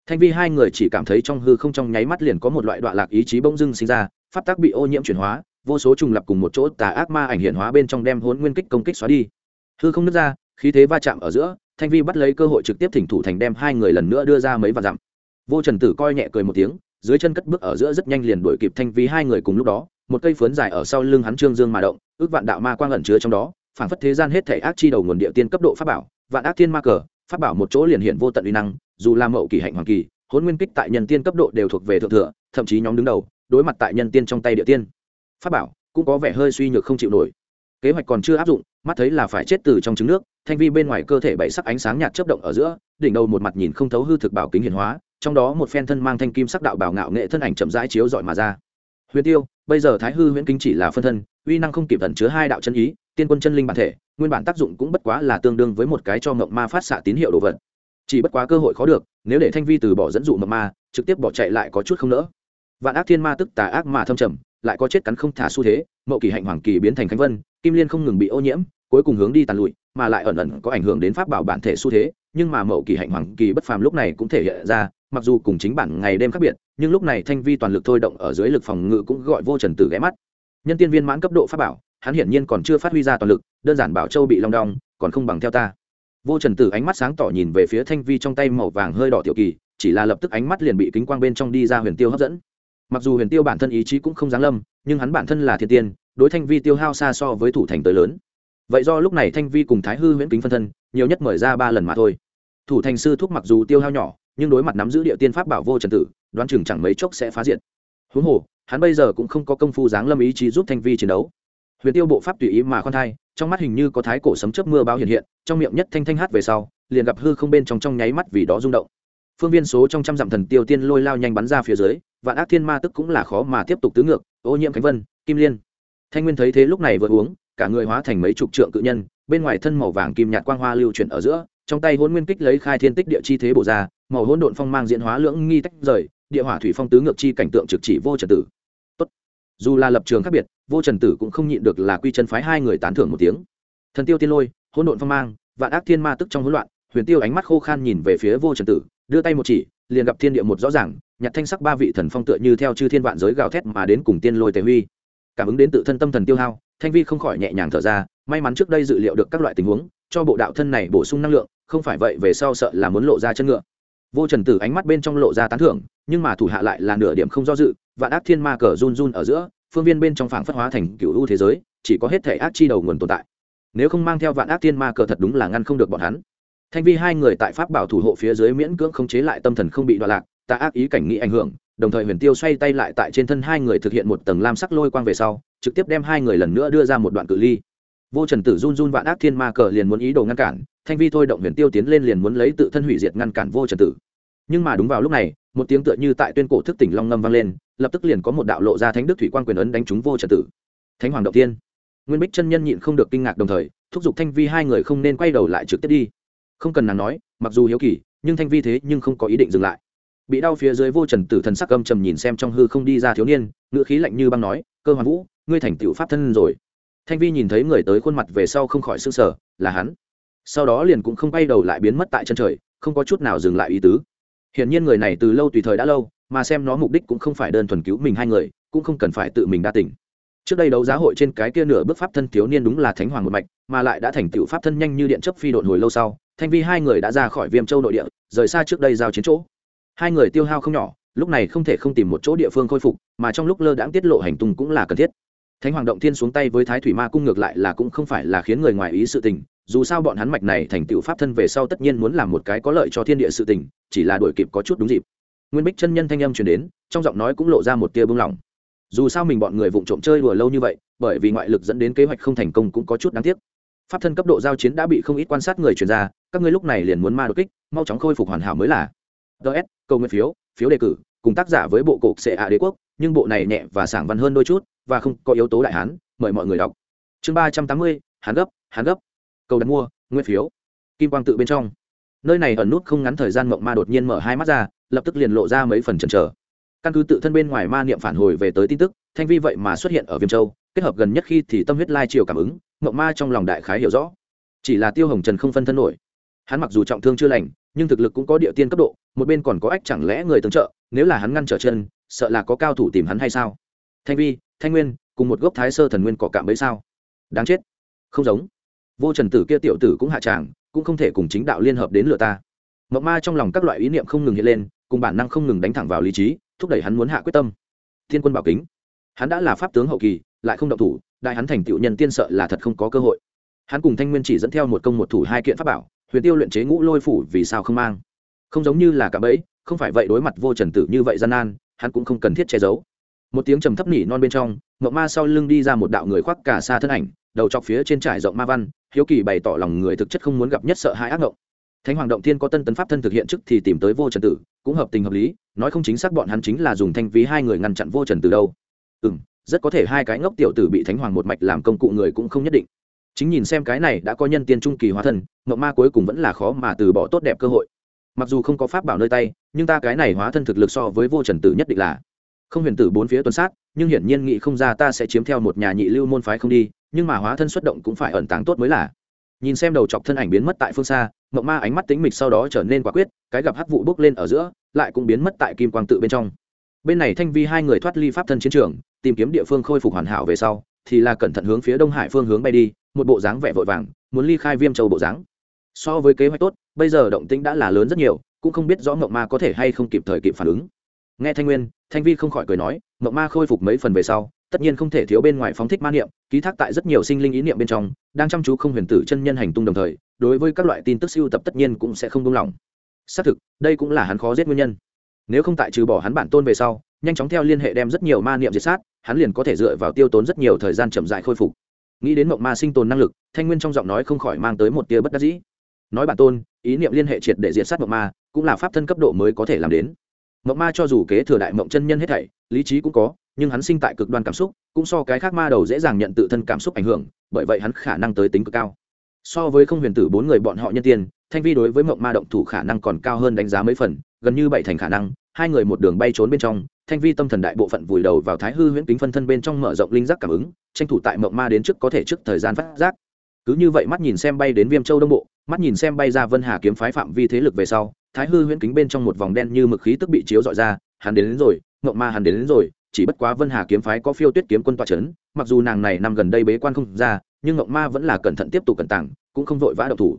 Speaker 1: Thanh vi hai người chỉ cảm thấy trong hư không trong nháy mắt liền có một loại đoạn lạc ý chí bỗng dưng sinh ra, pháp tắc bị ô nhiễm chuyển hóa, vô số trùng lập cùng một chỗ tà ác ma ảnh hiện hóa bên trong đem hôn nguyên kích công kích xóa đi. Hư không nứt ra, khí thế va chạm ở giữa thanh vi bắt lấy cơ hội trực tiếp thỉnh thủ thành đem hai người lần nữa đưa ra mấy vạn dặm. Vô trần tử coi nhẹ cười một tiếng, dưới chân cất bước ở giữa rất nhanh liền đuổi kịp thanh vi hai người cùng lúc đó, một cây phướn dài ở sau lưng hắn trương dương mà động, ước vạn đạo ma quang ẩn chứa trong đó, phảng phất thế gian hết thể ác chi đầu nguồn địa tiên cấp độ pháp bảo, vạn ác thiên ma cờ, pháp bảo một chỗ liền hiện vô tận uy năng, dù là mậu kỳ hạnh hoàng kỳ hôn nguyên kích tại nhân tiên cấp độ đều thuộc về thượng thừa, thậm chí nhóm đứng đầu, đối mặt tại nhân tiên trong tay địa tiên. Pháp bảo cũng có vẻ hơi suy nhược không chịu nổi kế hoạch còn chưa áp dụng, mắt thấy là phải chết từ trong trứng nước, thanh vi bên ngoài cơ thể bảy sắc ánh sáng nhạt chớp động ở giữa, đỉnh đầu một mặt nhìn không thấu hư thực bảo kính hiển hóa, trong đó một phen thân mang thanh kim sắc đạo bảo ngạo nghệ thân ảnh chậm rãi chiếu dọi mà ra. Huyền tiêu, bây giờ thái hư huyễn kính chỉ là phân thân, uy năng không kịp tận chứa hai đạo chân ý, tiên quân chân linh bản thể, nguyên bản tác dụng cũng bất quá là tương đương với một cái cho mộng ma phát xạ tín hiệu đồ vật. Chỉ bất quá cơ hội khó được, nếu để thanh vi từ bỏ dẫn dụ mộng ma, trực tiếp bỏ chạy lại có chút không nỡ. Vạn ác thiên ma tức tà ác mà thâm trầm lại có chết cắn không thả xu thế, mậu kỳ hạnh hoàng kỳ biến thành khánh vân, kim liên không ngừng bị ô nhiễm, cuối cùng hướng đi tàn lụi, mà lại ẩn ẩn có ảnh hưởng đến pháp bảo bản thể xu thế, nhưng mà mậu kỳ hạnh hoàng kỳ bất phàm lúc này cũng thể hiện ra, mặc dù cùng chính bản ngày đêm khác biệt, nhưng lúc này thanh vi toàn lực thôi động ở dưới lực phòng ngự cũng gọi vô trần tử ghé mắt. Nhân tiên viên mãn cấp độ pháp bảo, hắn hiển nhiên còn chưa phát huy ra toàn lực, đơn giản bảo châu bị long đong, còn không bằng theo ta. Vô trần tử ánh mắt sáng tỏ nhìn về phía thanh vi trong tay màu vàng hơi đỏ tiểu kỳ, chỉ là lập tức ánh mắt liền bị kính quang bên trong đi ra huyền tiêu hấp dẫn mặc dù huyền tiêu bản thân ý chí cũng không giáng lâm, nhưng hắn bản thân là thiên tiên, đối thanh vi tiêu hao xa so với thủ thành tới lớn. Vậy do lúc này thanh vi cùng thái hư huyễn kính phân thân, nhiều nhất mời ra ba lần mà thôi. Thủ thành sư thuốc mặc dù tiêu hao nhỏ, nhưng đối mặt nắm giữ địa tiên pháp bảo vô trần tử, đoán chừng chẳng mấy chốc sẽ phá diện. huống hồ, hắn bây giờ cũng không có công phu giáng lâm ý chí giúp thanh vi chiến đấu. Huyền tiêu bộ pháp tùy ý mà khoan thai, trong mắt hình như có thái cổ sấm chớp mưa báo hiện hiện, trong miệng nhất thanh thanh hát về sau, liền gặp hư không bên trong trong nháy mắt vì đó rung động. Phương viên số trong trăm dặm thần tiêu tiên lôi lao nhanh bắn ra phía dưới vạn ác thiên ma tức cũng là khó mà tiếp tục tứ ngược, ô nhiễm khánh vân, kim liên. Thanh nguyên thấy thế lúc này vừa uống, cả người hóa thành mấy chục trượng cự nhân, bên ngoài thân màu vàng kim nhạt quang hoa lưu chuyển ở giữa, trong tay hôn nguyên kích lấy khai thiên tích địa chi thế bổ ra, màu hôn độn phong mang diễn hóa lưỡng nghi tách rời, địa hỏa thủy phong tứ ngược chi cảnh tượng trực chỉ vô trần tử. Tốt. dù là lập trường khác biệt, vô trần tử cũng không nhịn được là quy chân phái hai người tán thưởng một tiếng. Thần tiêu tiên lôi hôn độn phong mang, vạn ác thiên ma tức trong hỗn loạn, huyền tiêu ánh mắt khô khan nhìn về phía vô trần tử, đưa tay một chỉ, liền gặp thiên địa một rõ ràng nhặt thanh sắc ba vị thần phong tựa như theo chư thiên vạn giới gào thét mà đến cùng tiên lôi tề huy. Cảm ứng đến tự thân tâm thần tiêu hao, thanh vi không khỏi nhẹ nhàng thở ra, may mắn trước đây dự liệu được các loại tình huống, cho bộ đạo thân này bổ sung năng lượng, không phải vậy về sau sợ là muốn lộ ra chân ngựa. Vô trần tử ánh mắt bên trong lộ ra tán thưởng, nhưng mà thủ hạ lại là nửa điểm không do dự, vạn ác thiên ma cờ run run ở giữa, phương viên bên trong phảng phất hóa thành cựu u thế giới, chỉ có hết thể ác chi đầu nguồn tồn tại. Nếu không mang theo vạn ác thiên ma cờ thật đúng là ngăn không được bọn hắn. Thanh vi hai người tại pháp bảo thủ hộ phía dưới miễn cưỡng không chế lại tâm thần không bị đoạn lạc ta ác ý cảnh nghĩ ảnh hưởng, đồng thời huyền tiêu xoay tay lại tại trên thân hai người thực hiện một tầng lam sắc lôi quang về sau, trực tiếp đem hai người lần nữa đưa ra một đoạn cự ly. Vô trần tử run run vạn ác thiên ma cờ liền muốn ý đồ ngăn cản, thanh vi thôi động huyền tiêu tiến lên liền muốn lấy tự thân hủy diệt ngăn cản vô trần tử. Nhưng mà đúng vào lúc này, một tiếng tựa như tại tuyên cổ thức tỉnh long ngâm vang lên, lập tức liền có một đạo lộ ra thánh đức thủy quan quyền ấn đánh trúng vô trần tử. Thánh hoàng động tiên nguyên bích chân nhân nhịn không được kinh ngạc đồng thời, thúc giục thanh vi hai người không nên quay đầu lại trực tiếp đi. Không cần nàng nói, mặc dù hiếu kỳ, nhưng thanh vi thế nhưng không có ý định dừng lại bị đau phía dưới vô trần tử thần sắc âm trầm nhìn xem trong hư không đi ra thiếu niên, ngữ khí lạnh như băng nói, cơ hoàn vũ, ngươi thành tựu pháp thân rồi. Thanh vi nhìn thấy người tới khuôn mặt về sau không khỏi s ư n g sở, là hắn. Sau đó liền cũng không bay đầu lại biến mất tại chân trời, không có chút nào dừng lại ý tứ. Hiển nhiên người này từ lâu tùy thời đã lâu, mà xem nó mục đích cũng không phải đơn thuần cứu mình hai người, cũng không cần phải tự mình đa tỉnh trước đây đấu giá hội trên cái kia nửa bước pháp thân thiếu niên đúng là thánh hoàng một mạch, mà lại đã thành tựu pháp thân nhanh như điện chấp phi độn hồi lâu sau, thanh vi hai người đã ra khỏi viêm châu nội địa, rời xa trước đây giao chiến chỗ hai người tiêu hao không nhỏ, lúc này không thể không tìm một chỗ địa phương khôi phục, mà trong lúc lơ đãng tiết lộ hành tung cũng là cần thiết. Thánh hoàng động thiên xuống tay với thái thủy ma cung ngược lại là cũng không phải là khiến người ngoài ý sự tình, dù sao bọn hắn mạch này thành tựu pháp thân về sau tất nhiên muốn làm một cái có lợi cho thiên địa sự tình, chỉ là đổi kịp có chút đúng dịp. Nguyên bích chân nhân thanh âm truyền đến, trong giọng nói cũng lộ ra một tia bưng lòng. dù sao mình bọn người vụng trộm chơi đùa lâu như vậy, bởi vì ngoại lực dẫn đến kế hoạch không thành công cũng có chút đáng tiếc. Pháp thân cấp độ giao chiến đã bị không ít quan sát người truyền ra, các ngươi lúc này liền muốn ma đột kích, mau chóng khôi phục hoàn hảo mới là. Ts câu nguyên phiếu phiếu đề cử, cùng tác giả với bộ cục sệ ạ đế quốc, nhưng bộ này nhẹ và sảng văn hơn đôi chút và không có yếu tố đại hán, mời mọi người đọc. Chương ba trăm tám mươi, hán gấp hán gấp. Cầu đặt mua, nguyên phiếu. Kim quang tự bên trong. Nơi này ẩn nút không ngắn thời gian mộng ma đột nhiên mở hai mắt ra, lập tức liền lộ ra mấy phần chần chờ. Căn cứ tự thân bên ngoài ma niệm phản hồi về tới tin tức, thanh vi vậy mà xuất hiện ở viêm châu, kết hợp gần nhất khi thì tâm huyết lai chiều cảm ứng, mộng ma trong lòng đại khái hiểu rõ. Chỉ là tiêu hồng trần không phân thân nổi. Hắn mặc dù trọng thương chưa lành nhưng thực lực cũng có địa tiên cấp độ, một bên còn có ách chẳng lẽ người tương trợ, nếu là hắn ngăn trở chân, sợ là có cao thủ tìm hắn hay sao? Thanh vi, thanh nguyên, cùng một gốc thái sơ thần nguyên cọ cạm bấy sao? Đáng chết. Không giống. Vô trần tử kia tiểu tử cũng hạ tràng, cũng không thể cùng chính đạo liên hợp đến lừa ta. Mộng ma trong lòng các loại ý niệm không ngừng hiện lên, cùng bản năng không ngừng đánh thẳng vào lý trí, thúc đẩy hắn muốn hạ quyết tâm. Thiên quân bảo kính. Hắn đã là pháp tướng hậu kỳ, lại không động thủ, đại hắn thành tựu nhân tiên sợ là thật không có cơ hội. Hắn cùng thanh nguyên chỉ dẫn theo một công một thủ hai kiện pháp bảo huyền tiêu luyện chế ngũ lôi phủ vì sao không mang? Không giống như là cả bẫy, không phải vậy đối mặt vô trần tử như vậy gian nan, hắn cũng không cần thiết che giấu. Một tiếng trầm thấp nỉ non bên trong, mộng ma sau lưng đi ra một đạo người khoác cả xa thân ảnh, đầu chọc phía trên trải rộng ma văn, hiếu kỳ bày tỏ lòng người thực chất không muốn gặp nhất sợ hãi ác ngộng. Thánh hoàng động thiên có tân tấn pháp thân thực hiện trước thì tìm tới vô trần tử, cũng hợp tình hợp lý, nói không chính xác bọn hắn chính là dùng thanh ví hai người ngăn chặn vô trần tử đâu. Ừ rất có thể hai cái ngốc tiểu tử bị thánh hoàng một mạch làm công cụ người cũng không nhất định chính nhìn xem cái này đã có nhân tiên trung kỳ hóa thân mộng ma cuối cùng vẫn là khó mà từ bỏ tốt đẹp cơ hội. Mặc dù không có pháp bảo nơi tay, nhưng ta cái này hóa thân thực lực so với vô trần tử nhất định là không huyền tử bốn phía tuần sát, nhưng hiển nhiên nghĩ không ra ta sẽ chiếm theo một nhà nhị lưu môn phái không đi, nhưng mà hóa thân xuất động cũng phải ẩn tàng tốt mới là. Nhìn xem đầu chọc thân ảnh biến mất tại phương xa mộng ma ánh mắt tính mịch sau đó trở nên quả quyết, cái gặp hắc vụ bước lên ở giữa, lại cũng biến mất tại kim quang tự bên trong. Bên này thanh vi hai người thoát ly pháp thân chiến trường, tìm kiếm địa phương khôi phục hoàn hảo về sau, thì là cẩn thận hướng phía đông hải phương hướng bay đi một bộ dáng vẻ vội vàng, muốn ly khai viêm châu bộ dáng. So với kế hoạch tốt, bây giờ động tĩnh đã là lớn rất nhiều, cũng không biết rõ mộng ma có thể hay không kịp thời kịp phản ứng. Nghe thanh nguyên, thanh vi không khỏi cười nói mộng ma khôi phục mấy phần về sau, tất nhiên không thể thiếu bên ngoài phóng thích ma niệm, ký thác tại rất nhiều sinh linh ý niệm bên trong, đang chăm chú không huyền tử chân nhân hành tung đồng thời, đối với các loại tin tức siêu tập tất nhiên cũng sẽ không buông lỏng. Xác thực, đây cũng là hắn khó giết nguyên nhân. Nếu không tại trừ bỏ hắn bản tôn về sau, nhanh chóng theo liên hệ đem rất nhiều ma niệm diệt sát, hắn liền có thể dựa vào tiêu tốn rất nhiều thời gian chậm dại khôi phục nghĩ đến mộng ma sinh tồn năng lực, thanh nguyên trong giọng nói không khỏi mang tới một tia bất đắc dĩ. Nói bản tôn, ý niệm liên hệ triệt để diệt sát mộng ma, cũng là pháp thân cấp độ mới có thể làm đến. Mộng ma cho dù kế thừa đại mộng chân nhân hết thảy, lý trí cũng có, nhưng hắn sinh tại cực đoan cảm xúc, cũng so cái khác ma đầu dễ dàng nhận tự thân cảm xúc ảnh hưởng, bởi vậy hắn khả năng tới tính cực cao. So với không huyền tử bốn người bọn họ nhân tiên, thanh vi đối với mộng ma động thủ khả năng còn cao hơn đánh giá mấy phần, gần như bảy thành khả năng, hai người một đường bay trốn bên trong thanh vi tâm thần đại bộ phận vùi đầu vào thái hư huyễn kính phân thân bên trong mở rộng linh giác cảm ứng tranh thủ tại mộng ma đến trước có thể trước thời gian phát giác. Cứ như vậy mắt nhìn xem bay đến viêm châu đông bộ mắt nhìn xem bay ra vân hà kiếm phái phạm vi thế lực về sau thái hư huyễn kính bên trong một vòng đen như mực khí tức bị chiếu dọi ra hắn đến, đến rồi mộng ma hắn đến, đến rồi chỉ bất quá vân hà kiếm phái có phiêu tuyết kiếm quân tọa c mặc dù nàng này nằm gần đây bế quan không ra nhưng mộng ma vẫn là cẩn thận tiếp tục cẩn tảng cũng không vội vã độc thủ.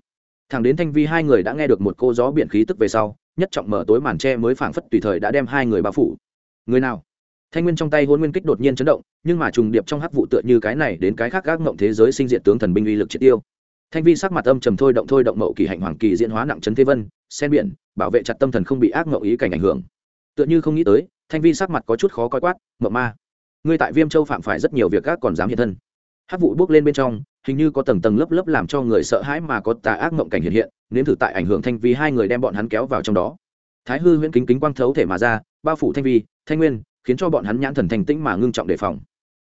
Speaker 1: Thẳng đến thanh vi hai người đã nghe được một cô gió biển khí tức về sau nhất trọng mở tối màn tre mới phảng phất tùy thời đã đem hai người bao phủ người nào? Thanh nguyên trong tay hôn nguyên kích đột nhiên chấn động, nhưng mà trùng điệp trong hắc vụ tựa như cái này đến cái khác gác mộng thế giới sinh diện tướng thần binh uy lực triệt tiêu. Thanh vi sắc mặt âm trầm thôi động thôi động mậu kỳ hạnh hoàng kỳ diễn hóa nặng trấn thế vân, sen biển, bảo vệ chặt tâm thần không bị ác mậu ý cảnh ảnh hưởng. Tựa như không nghĩ tới, thanh vi sắc mặt có chút khó coi quát mậu ma, ngươi tại viêm châu phạm phải rất nhiều việc gác còn dám hiện thân. Hắc vụ bước lên bên trong, hình như có tầng tầng lớp lớp làm cho người sợ hãi mà có tà ác mộng cảnh hiện hiện, nếm thử tại ảnh hưởng thanh vi hai người đem bọn hắn kéo vào trong đó. Thái hư huyễn kính kính quang thấu thể mà ra, bao phủ thanh vi thanh nguyên, khiến cho bọn hắn nhãn thần thành tĩnh mà ngưng trọng đề phòng.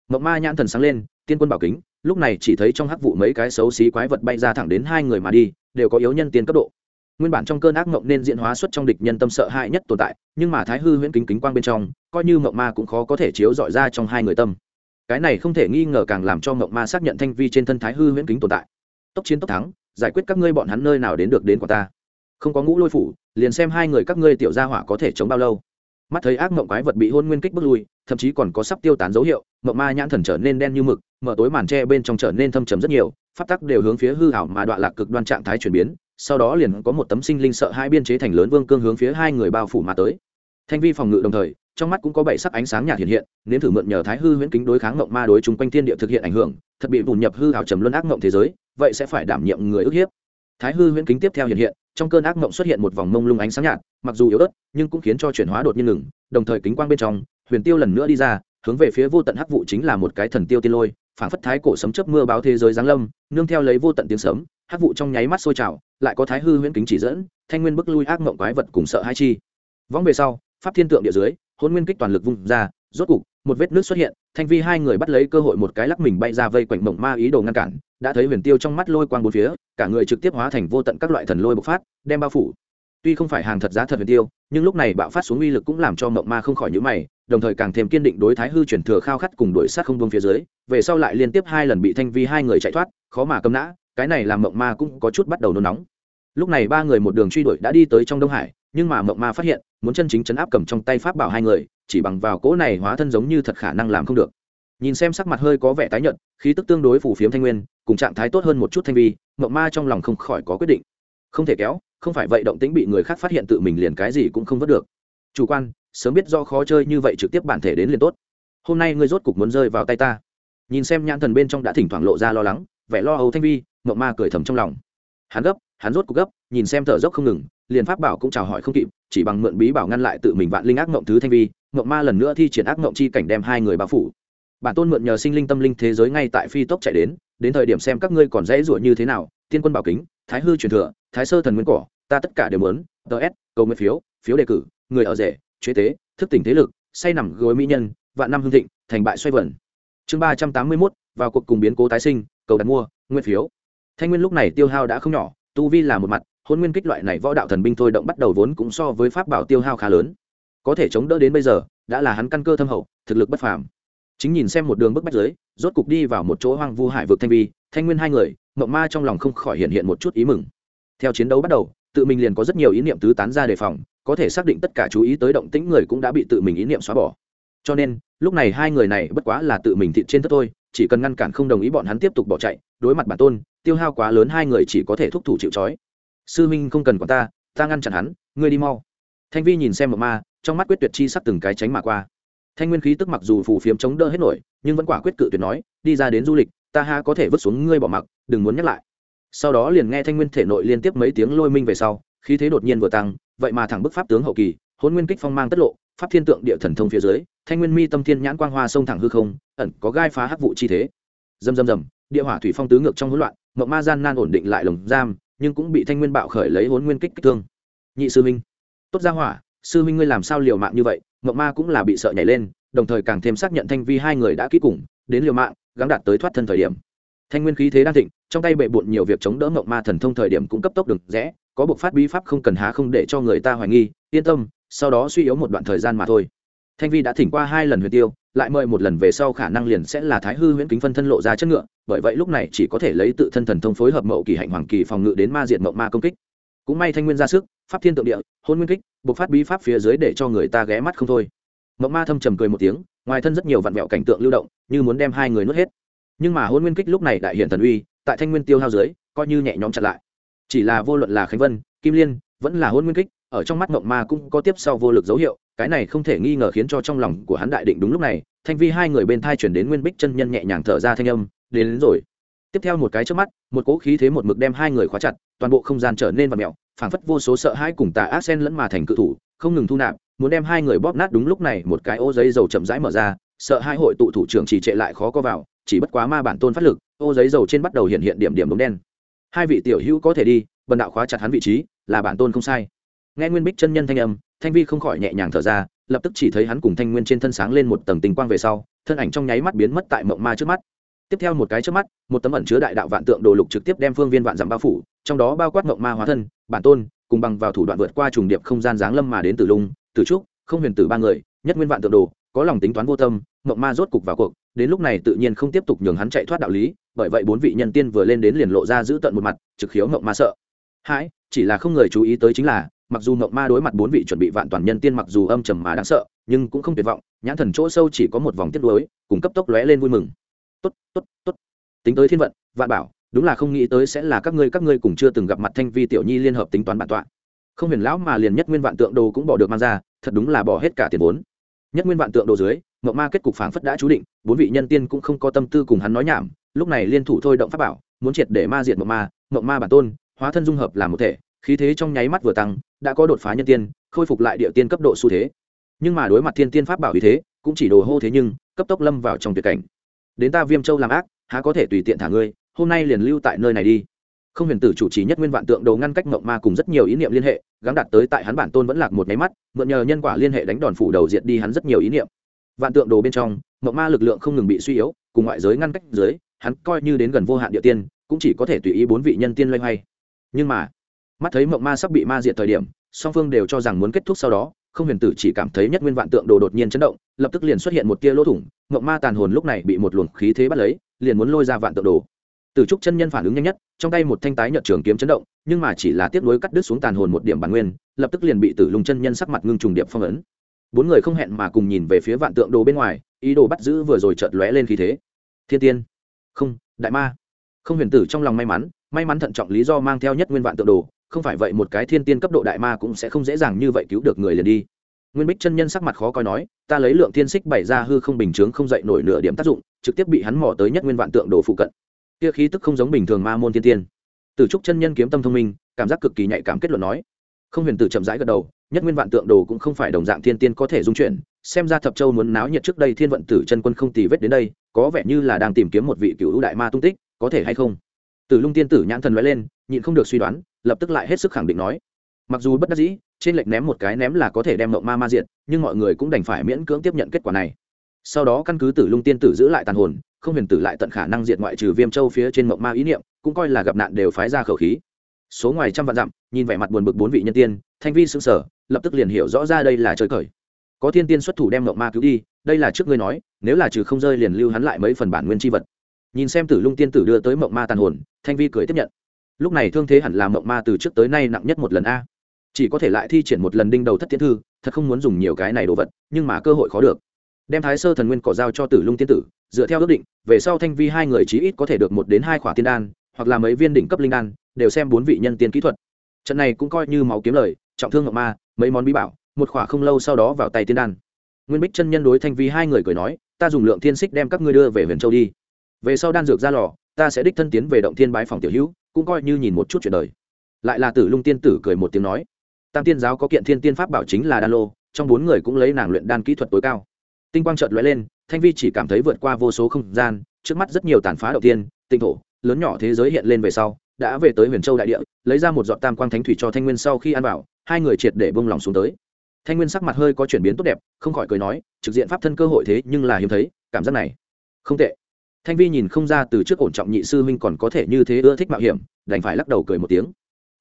Speaker 1: Mộng ma nhãn thần sáng lên, tiên quân bảo kính, lúc này chỉ thấy trong hắc vụ mấy cái xấu xí quái vật bay ra thẳng đến hai người mà đi, đều có yếu nhân tiên cấp độ. Nguyên bản trong cơn ác mộng nên diễn hóa xuất trong địch nhân tâm sợ hãi nhất tồn tại, nhưng mà thái hư huyễn kính kính quang bên trong, coi như mộng ma cũng khó có thể chiếu dọi ra trong hai người tâm. Cái này không thể nghi ngờ càng làm cho mộng ma xác nhận thanh vi trên thân thái hư huyễn kính tồn tại. Tốc chiến tốc thắng, giải quyết các ngươi bọn hắn nơi nào đến được đến của ta. Không có ngũ lôi phủ, liền xem hai người các ngươi tiểu gia hỏa có thể chống bao lâu mắt thấy ác mộng quái vật bị hôn nguyên kích bước lui, thậm chí còn có sắp tiêu tán dấu hiệu mộng ma nhãn thần trở nên đen như mực, mở tối màn tre bên trong trở nên thâm trầm rất nhiều phát tắc đều hướng phía hư hảo mà đoạn lạc cực đoan trạng thái chuyển biến, sau đó liền có một tấm sinh linh sợ hai biên chế thành lớn vương cương hướng phía hai người bao phủ mà tới. Thanh vi phòng ngự đồng thời, trong mắt cũng có bảy sắc ánh sáng nhạt hiện hiện, nếm thử mượn nhờ thái hư huyễn kính đối kháng mộng ma đối chung quanh thiên địa thực hiện ảnh hưởng, thật bị bùn nhập hư hảo trầm luân ác mộng thế giới, vậy sẽ phải đảm nhiệm người ức hiếp. Thái hư huyễn kính tiếp theo hiện hiện trong cơn ác mộng xuất hiện một vòng mông lung ánh sáng nhạt, mặc dù yếu ớt, nhưng cũng khiến cho chuyển hóa đột nhiên ngừng, đồng thời kính quang bên trong, huyền tiêu lần nữa đi ra, hướng về phía vô tận hắc vụ chính là một cái thần tiêu tiên lôi, phản phất thái cổ sấm chớp mưa báo thế giới giáng lâm, nương theo lấy vô tận tiếng sấm, hắc vụ trong nháy mắt sôi trào, lại có thái hư huyễn kính chỉ dẫn, thanh nguyên bức lui ác mộng quái vật cùng sợ hai chi. Võng về sau, pháp thiên tượng địa dưới, hôn nguyên kích toàn lực vung ra, rốt cục, một vết nước xuất hiện thanh vi hai người bắt lấy cơ hội một cái lắc mình bay ra vây quanh mộng ma ý đồ ngăn cản, đã thấy huyền tiêu trong mắt lôi quang bốn phía, cả người trực tiếp hóa thành vô tận các loại thần lôi bộc phát, đem bao phủ. Tuy không phải hàng thật giá thật huyền tiêu, nhưng lúc này bạo phát xuống uy lực cũng làm cho mộng ma không khỏi nhữ mày, đồng thời càng thêm kiên định đối thái hư chuyển thừa khao khát cùng đuổi sát không buông phía dưới, về sau lại liên tiếp hai lần bị thanh vi hai người chạy thoát, khó mà cầm nã, cái này làm mộng ma cũng có chút bắt đầu nôn nóng. Lúc này ba người một đường truy đuổi đã đi tới trong đông hải, nhưng mà mộng ma phát hiện muốn chân chính chấn áp cầm trong tay pháp bảo hai người, chỉ bằng vào cỗ này hóa thân giống như thật khả năng làm không được. Nhìn xem sắc mặt hơi có vẻ tái nhợt, khí tức tương đối phủ phiếm thanh nguyên, cùng trạng thái tốt hơn một chút thanh vi, mộng ma trong lòng không khỏi có quyết định. Không thể kéo, không phải vậy động tĩnh bị người khác phát hiện tự mình liền cái gì cũng không vớt được. Chủ quan, sớm biết do khó chơi như vậy trực tiếp bản thể đến liền tốt. Hôm nay ngươi rốt cục muốn rơi vào tay ta. Nhìn xem nhãn thần bên trong đã thỉnh thoảng lộ ra lo lắng, vẻ lo âu thanh vi, mộng ma cười thầm trong lòng. Hắn gấp, hắn rốt cục gấp, nhìn xem thở dốc không ngừng liền pháp bảo cũng chào hỏi không kịp, chỉ bằng mượn bí bảo ngăn lại tự mình vạn linh ác mộng thứ thanh vi mộng ma lần nữa thi triển ác mộng chi cảnh đem hai người bao phủ. Bản tôn mượn nhờ sinh linh tâm linh thế giới ngay tại phi tốc chạy đến đến thời điểm xem các ngươi còn dễ dụa như thế nào, tiên quân bảo kính, thái hư truyền thừa, thái sơ thần nguyên cỏ, ta tất cả đều muốn ts cầu nguyện phiếu phiếu đề cử, người ở rể, chế tế, thức tỉnh thế lực, say nằm gối mỹ nhân, vạn năm hương thịnh, thành bại xoay vẩn chương ba trăm tám mươi mốt, vào cuộc cùng biến cố tái sinh, cầu đặt mua nguyên phiếu. Thanh nguyên lúc này tiêu hao đã không nhỏ, tu vi là một mặt hôn nguyên kích loại này võ đạo thần binh thôi động bắt đầu vốn cũng so với pháp bảo tiêu hao khá lớn. Có thể chống đỡ đến bây giờ, đã là hắn căn cơ thâm hậu, thực lực bất phàm. Chính nhìn xem một đường bức bách dưới, rốt cục đi vào một chỗ hoang vu hải vực thanh vi, thanh nguyên hai người, mộng ma trong lòng không khỏi hiện hiện một chút ý mừng. Theo chiến đấu bắt đầu, tự mình liền có rất nhiều ý niệm tứ tán ra đề phòng, có thể xác định tất cả chú ý tới động tĩnh người cũng đã bị tự mình ý niệm xóa bỏ. Cho nên, lúc này hai người này bất quá là tự mình thịt trên tất thôi, chỉ cần ngăn cản không đồng ý bọn hắn tiếp tục bỏ chạy, đối mặt bản tôn, tiêu hao quá lớn hai người chỉ có thể thúc thủ chịu trói sư minh không cần quản ta ta ngăn chặn hắn, ngươi đi mau. Thanh vi nhìn xem mộng ma, trong mắt quyết tuyệt chi sắc từng cái tránh mà qua. Thanh nguyên khí tức mặc dù phù phiếm chống đỡ hết nổi, nhưng vẫn quả quyết cự tuyệt nói, đi ra đến du lịch, ta ha có thể vứt xuống ngươi bỏ mặc, đừng muốn nhắc lại. Sau đó liền nghe thanh nguyên thể nội liên tiếp mấy tiếng lôi minh về sau, khí thế đột nhiên vừa tăng, vậy mà thẳng bức pháp tướng hậu kỳ, hôn nguyên kích phong mang tất lộ, pháp thiên tượng địa thần thông phía dưới, thanh nguyên mi tâm thiên nhãn quang hoa sông thẳng hư không, ẩn có gai phá hắc vụ chi thế. Dầm dầm dầm địa hỏa thủy phong tứ ngược trong hỗn loạn mộng ma gian nan ổn định lại lồng giam nhưng cũng bị thanh nguyên bạo khởi lấy hốn nguyên kích kích thương. Nhị sư minh, tốt ra hỏa, sư minh ngươi làm sao liều mạng như vậy? Mộng ma cũng là bị sợ nhảy lên, đồng thời càng thêm xác nhận thanh vi hai người đã ký cùng, đến liều mạng, gắng đạt tới thoát thân thời điểm. Thanh nguyên khí thế đang thịnh, trong tay bệ bộn nhiều việc chống đỡ mộng ma thần thông thời điểm cũng cấp tốc được rẽ, có buộc phát bí pháp không cần há không để cho người ta hoài nghi, yên tâm, sau đó suy yếu một đoạn thời gian mà thôi. Thanh vi đã thỉnh qua hai lần huyền tiêu, lại mời một lần về sau khả năng liền sẽ là thái hư huyễn kính phân thân lộ ra chất ngựa bởi vậy lúc này chỉ có thể lấy tự thân thần thông phối hợp mậu kỳ hạnh hoàng kỳ phòng ngự đến ma diện mậu ma công kích. Cũng may thanh nguyên ra sức, pháp thiên tượng địa, hôn nguyên kích buộc phát bí pháp phía dưới để cho người ta ghé mắt không thôi. Mậu ma thâm trầm cười một tiếng, ngoài thân rất nhiều vặn vẹo cảnh tượng lưu động, như muốn đem hai người nuốt hết. Nhưng mà hôn nguyên kích lúc này đại hiện thần uy, tại thanh nguyên tiêu hao dưới, coi như nhẹ nhõm chặn lại. Chỉ là vô luận là khánh vân, kim liên, vẫn là hôn nguyên kích, ở trong mắt mộng ma cũng có tiếp sau vô lực dấu hiệu, cái này không thể nghi ngờ khiến cho trong lòng của hắn đại định đúng lúc này. Thanh vi hai người bên thai chuyển đến nguyên bích chân nhân nhẹ nhàng thở ra thanh âm đến, đến rồi. Tiếp theo một cái trước mắt một cỗ khí thế một mực đem hai người khóa chặt toàn bộ không gian trở nên và mẹo phảng phất vô số sợ hãi cùng tà ác sen lẫn mà thành cự thủ không ngừng thu nạp muốn đem hai người bóp nát đúng lúc này một cái ô giấy dầu chậm rãi mở ra sợ hai hội tụ thủ trưởng chỉ trệ lại khó có vào chỉ bất quá ma bản tôn phát lực ô giấy dầu trên bắt đầu hiện hiện điểm điểm đống đen. Hai vị tiểu hữu có thể đi bần đạo khóa chặt hắn vị trí là bản tôn không sai. Nghe nguyên bích chân nhân thanh âm thanh vi không khỏi nhẹ nhàng thở ra lập tức chỉ thấy hắn cùng thanh nguyên trên thân sáng lên một tầng tình quang về sau thân ảnh trong nháy mắt biến mất tại mộng ma trước mắt tiếp theo một cái trước mắt, một tấm ẩn chứa đại đạo vạn tượng đồ lục trực tiếp đem phương viên vạn dặm bao phủ, trong đó bao quát mộng ma hóa thân, bản tôn, cùng bằng vào thủ đoạn vượt qua trùng điệp không gian giáng lâm mà đến từ lung từ trúc, không huyền tử ba người, nhất nguyên vạn tượng đồ, có lòng tính toán vô tâm mộng ma rốt cục vào cuộc, đến lúc này tự nhiên không tiếp tục nhường hắn chạy thoát đạo lý, bởi vậy bốn vị nhân tiên vừa lên đến liền lộ ra giữ tận một mặt, trực khiếu mộng ma sợ. Hãi, chỉ là không người chú ý tới chính là, mặc dù mộng ma đối mặt bốn vị chuẩn bị vạn toàn nhân tiên mặc dù âm trầm mà đáng sợ, nhưng cũng không tuyệt vọng, nhãn thần chỗ sâu chỉ có một vòng tiết đối cùng cấp tốc lóe lên vui mừng tốt tốt tốt. Tính tới thiên vận, vạn bảo, đúng là không nghĩ tới sẽ là các ngươi các ngươi cùng chưa từng gặp mặt thanh vi tiểu nhi liên hợp tính toán bản tọa. Không huyền lão mà liền nhất nguyên vạn tượng đồ cũng bỏ được mang ra, thật đúng là bỏ hết cả tiền vốn. Nhất nguyên vạn tượng đồ dưới mộng ma kết cục phảng phất đã chú định, bốn vị nhân tiên cũng không có tâm tư cùng hắn nói nhảm, lúc này liên thủ thôi động pháp bảo, muốn triệt để ma diệt mộng ma mộng ma bản tôn, hóa thân dung hợp làm một thể, khí thế trong nháy mắt vừa tăng, đã có đột phá nhân tiên, khôi phục lại địa tiên cấp độ xu thế. Nhưng mà đối mặt thiên tiên pháp bảo vì thế, cũng chỉ đồ hô thế nhưng, cấp tốc lâm vào trong tuyệt cảnh đến ta viêm châu làm ác, há có thể tùy tiện thả ngươi, hôm nay liền lưu tại nơi này đi. Không huyền tử chủ trì nhất nguyên vạn tượng đầu ngăn cách mộng ma cùng rất nhiều ý niệm liên hệ gắn đặt tới tại hắn bản tôn vẫn lạc một máy mắt, mượn nhờ nhân quả liên hệ đánh đòn phủ đầu diệt đi hắn rất nhiều ý niệm. Vạn tượng đồ bên trong mộng ma lực lượng không ngừng bị suy yếu, cùng ngoại giới ngăn cách dưới, hắn coi như đến gần vô hạn địa tiên, cũng chỉ có thể tùy ý bốn vị nhân tiên loay hoay. Nhưng mà, mắt thấy mộng ma sắp bị ma diệt thời điểm, song phương đều cho rằng muốn kết thúc sau đó không huyền tử chỉ cảm thấy nhất nguyên vạn tượng đồ đột nhiên chấn động, lập tức liền xuất hiện một tia lỗ thủng mộng ma tàn hồn lúc này bị một luồng khí thế bắt lấy, liền muốn lôi ra vạn tượng đồ. Từ trúc chân nhân phản ứng nhanh nhất, trong tay một thanh tái nhợt trường kiếm chấn động, nhưng mà chỉ là tiếp nối cắt đứt xuống tàn hồn một điểm bản nguyên, lập tức liền bị tử lùng chân nhân sắc mặt ngưng trùng điệp phong ấn. Bốn người không hẹn mà cùng nhìn về phía vạn tượng đồ bên ngoài, ý đồ bắt giữ vừa rồi chợt lóe lên khí thế. Thiên tiên. Không, đại ma. Không huyền tử trong lòng may mắn may mắn thận trọng lý do mang theo nhất nguyên vạn tượng đồ không phải vậy một cái thiên tiên cấp độ đại ma cũng sẽ không dễ dàng như vậy cứu được người liền đi. Nguyên bích chân nhân sắc mặt khó coi nói, ta lấy lượng thiên xích bày ra hư không bình chướng không dậy nổi nửa điểm tác dụng, trực tiếp bị hắn mò tới nhất nguyên vạn tượng đồ phụ cận. Kia khí tức không giống bình thường ma môn thiên tiên. Từ trúc chân nhân kiếm tâm thông minh, cảm giác cực kỳ nhạy cảm kết luận nói. Không huyền tử chậm rãi gật đầu, nhất nguyên vạn tượng đồ cũng không phải đồng dạng thiên tiên có thể dung chuyển, xem ra thập châu muốn náo nhiệt trước đây thiên vận tử chân quân không tì vết đến đây, có vẻ như là đang tìm kiếm một vị cựu đại ma tung tích, có thể hay không? Tử lung tiên tử nhãn thần lóe lên nhịn không được suy đoán lập tức lại hết sức khẳng định nói. Mặc dù bất đắc dĩ trên lệnh ném một cái ném là có thể đem mộng ma ma diệt, nhưng mọi người cũng đành phải miễn cưỡng tiếp nhận kết quả này. Sau đó căn cứ tử lung tiên tử giữ lại tàn hồn không huyền tử lại tận khả năng diệt ngoại trừ viêm châu phía trên mộng ma ý niệm cũng coi là gặp nạn đều phái ra khẩu khí. Số ngoài trăm vạn dặm nhìn vẻ mặt buồn bực bốn vị nhân tiên thanh vi sững sờ lập tức liền hiểu rõ ra đây là trời cởi. Có thiên tiên xuất thủ đem mộng ma cứu đi đây là trước ngươi nói nếu là trừ không rơi liền lưu hắn lại mấy phần bản nguyên chi vật. Nhìn xem tử lung tiên tử đưa tới mộng ma tàn hồn thanh vi cười tiếp nhận. Lúc này thương thế hẳn là mộng ma từ trước tới nay nặng nhất một lần a. Chỉ có thể lại thi triển một lần đinh đầu thất tiến thư, thật không muốn dùng nhiều cái này đồ vật, nhưng mà cơ hội khó được. Đem thái sơ thần nguyên cỏ giao cho tử lung tiên tử, dựa theo ước định, về sau thanh vi hai người chí ít có thể được một đến hai khỏa tiên đan, hoặc là mấy viên đỉnh cấp linh đan, đều xem bốn vị nhân tiên kỹ thuật. Trận này cũng coi như máu kiếm lời, trọng thương ngọc ma, mấy món bí bảo, một khỏa không lâu sau đó vào tay tiên đan. Nguyên bích chân nhân đối thanh vi hai người cười nói, ta dùng lượng thiên xích đem các ngươi đưa về huyền châu đi. Về sau đan dược ra lò ta sẽ đích thân tiến về động thiên bái phòng tiểu hữu, cũng coi như nhìn một chút chuyện đời. Lại là tử lung tiên tử cười một tiếng nói, tam tiên giáo có kiện thiên tiên pháp bảo chính là đan lô, trong bốn người cũng lấy nàng luyện đan kỹ thuật tối cao. Tinh quang trợt lóe lên, thanh vi chỉ cảm thấy vượt qua vô số không gian, trước mắt rất nhiều tàn phá đầu tiên, tinh thổ, lớn nhỏ thế giới hiện lên về sau, đã về tới huyền châu đại địa, lấy ra một giọt tam quang thánh thủy cho thanh nguyên sau khi ăn vào, hai người triệt để bông lòng xuống tới. Thanh nguyên sắc mặt hơi có chuyển biến tốt đẹp, không khỏi cười nói, trực diện pháp thân cơ hội thế nhưng là hiếm thấy, cảm giác này không tệ thanh vi nhìn không ra từ trước ổn trọng nhị sư huynh còn có thể như thế ưa thích mạo hiểm, đành phải lắc đầu cười một tiếng.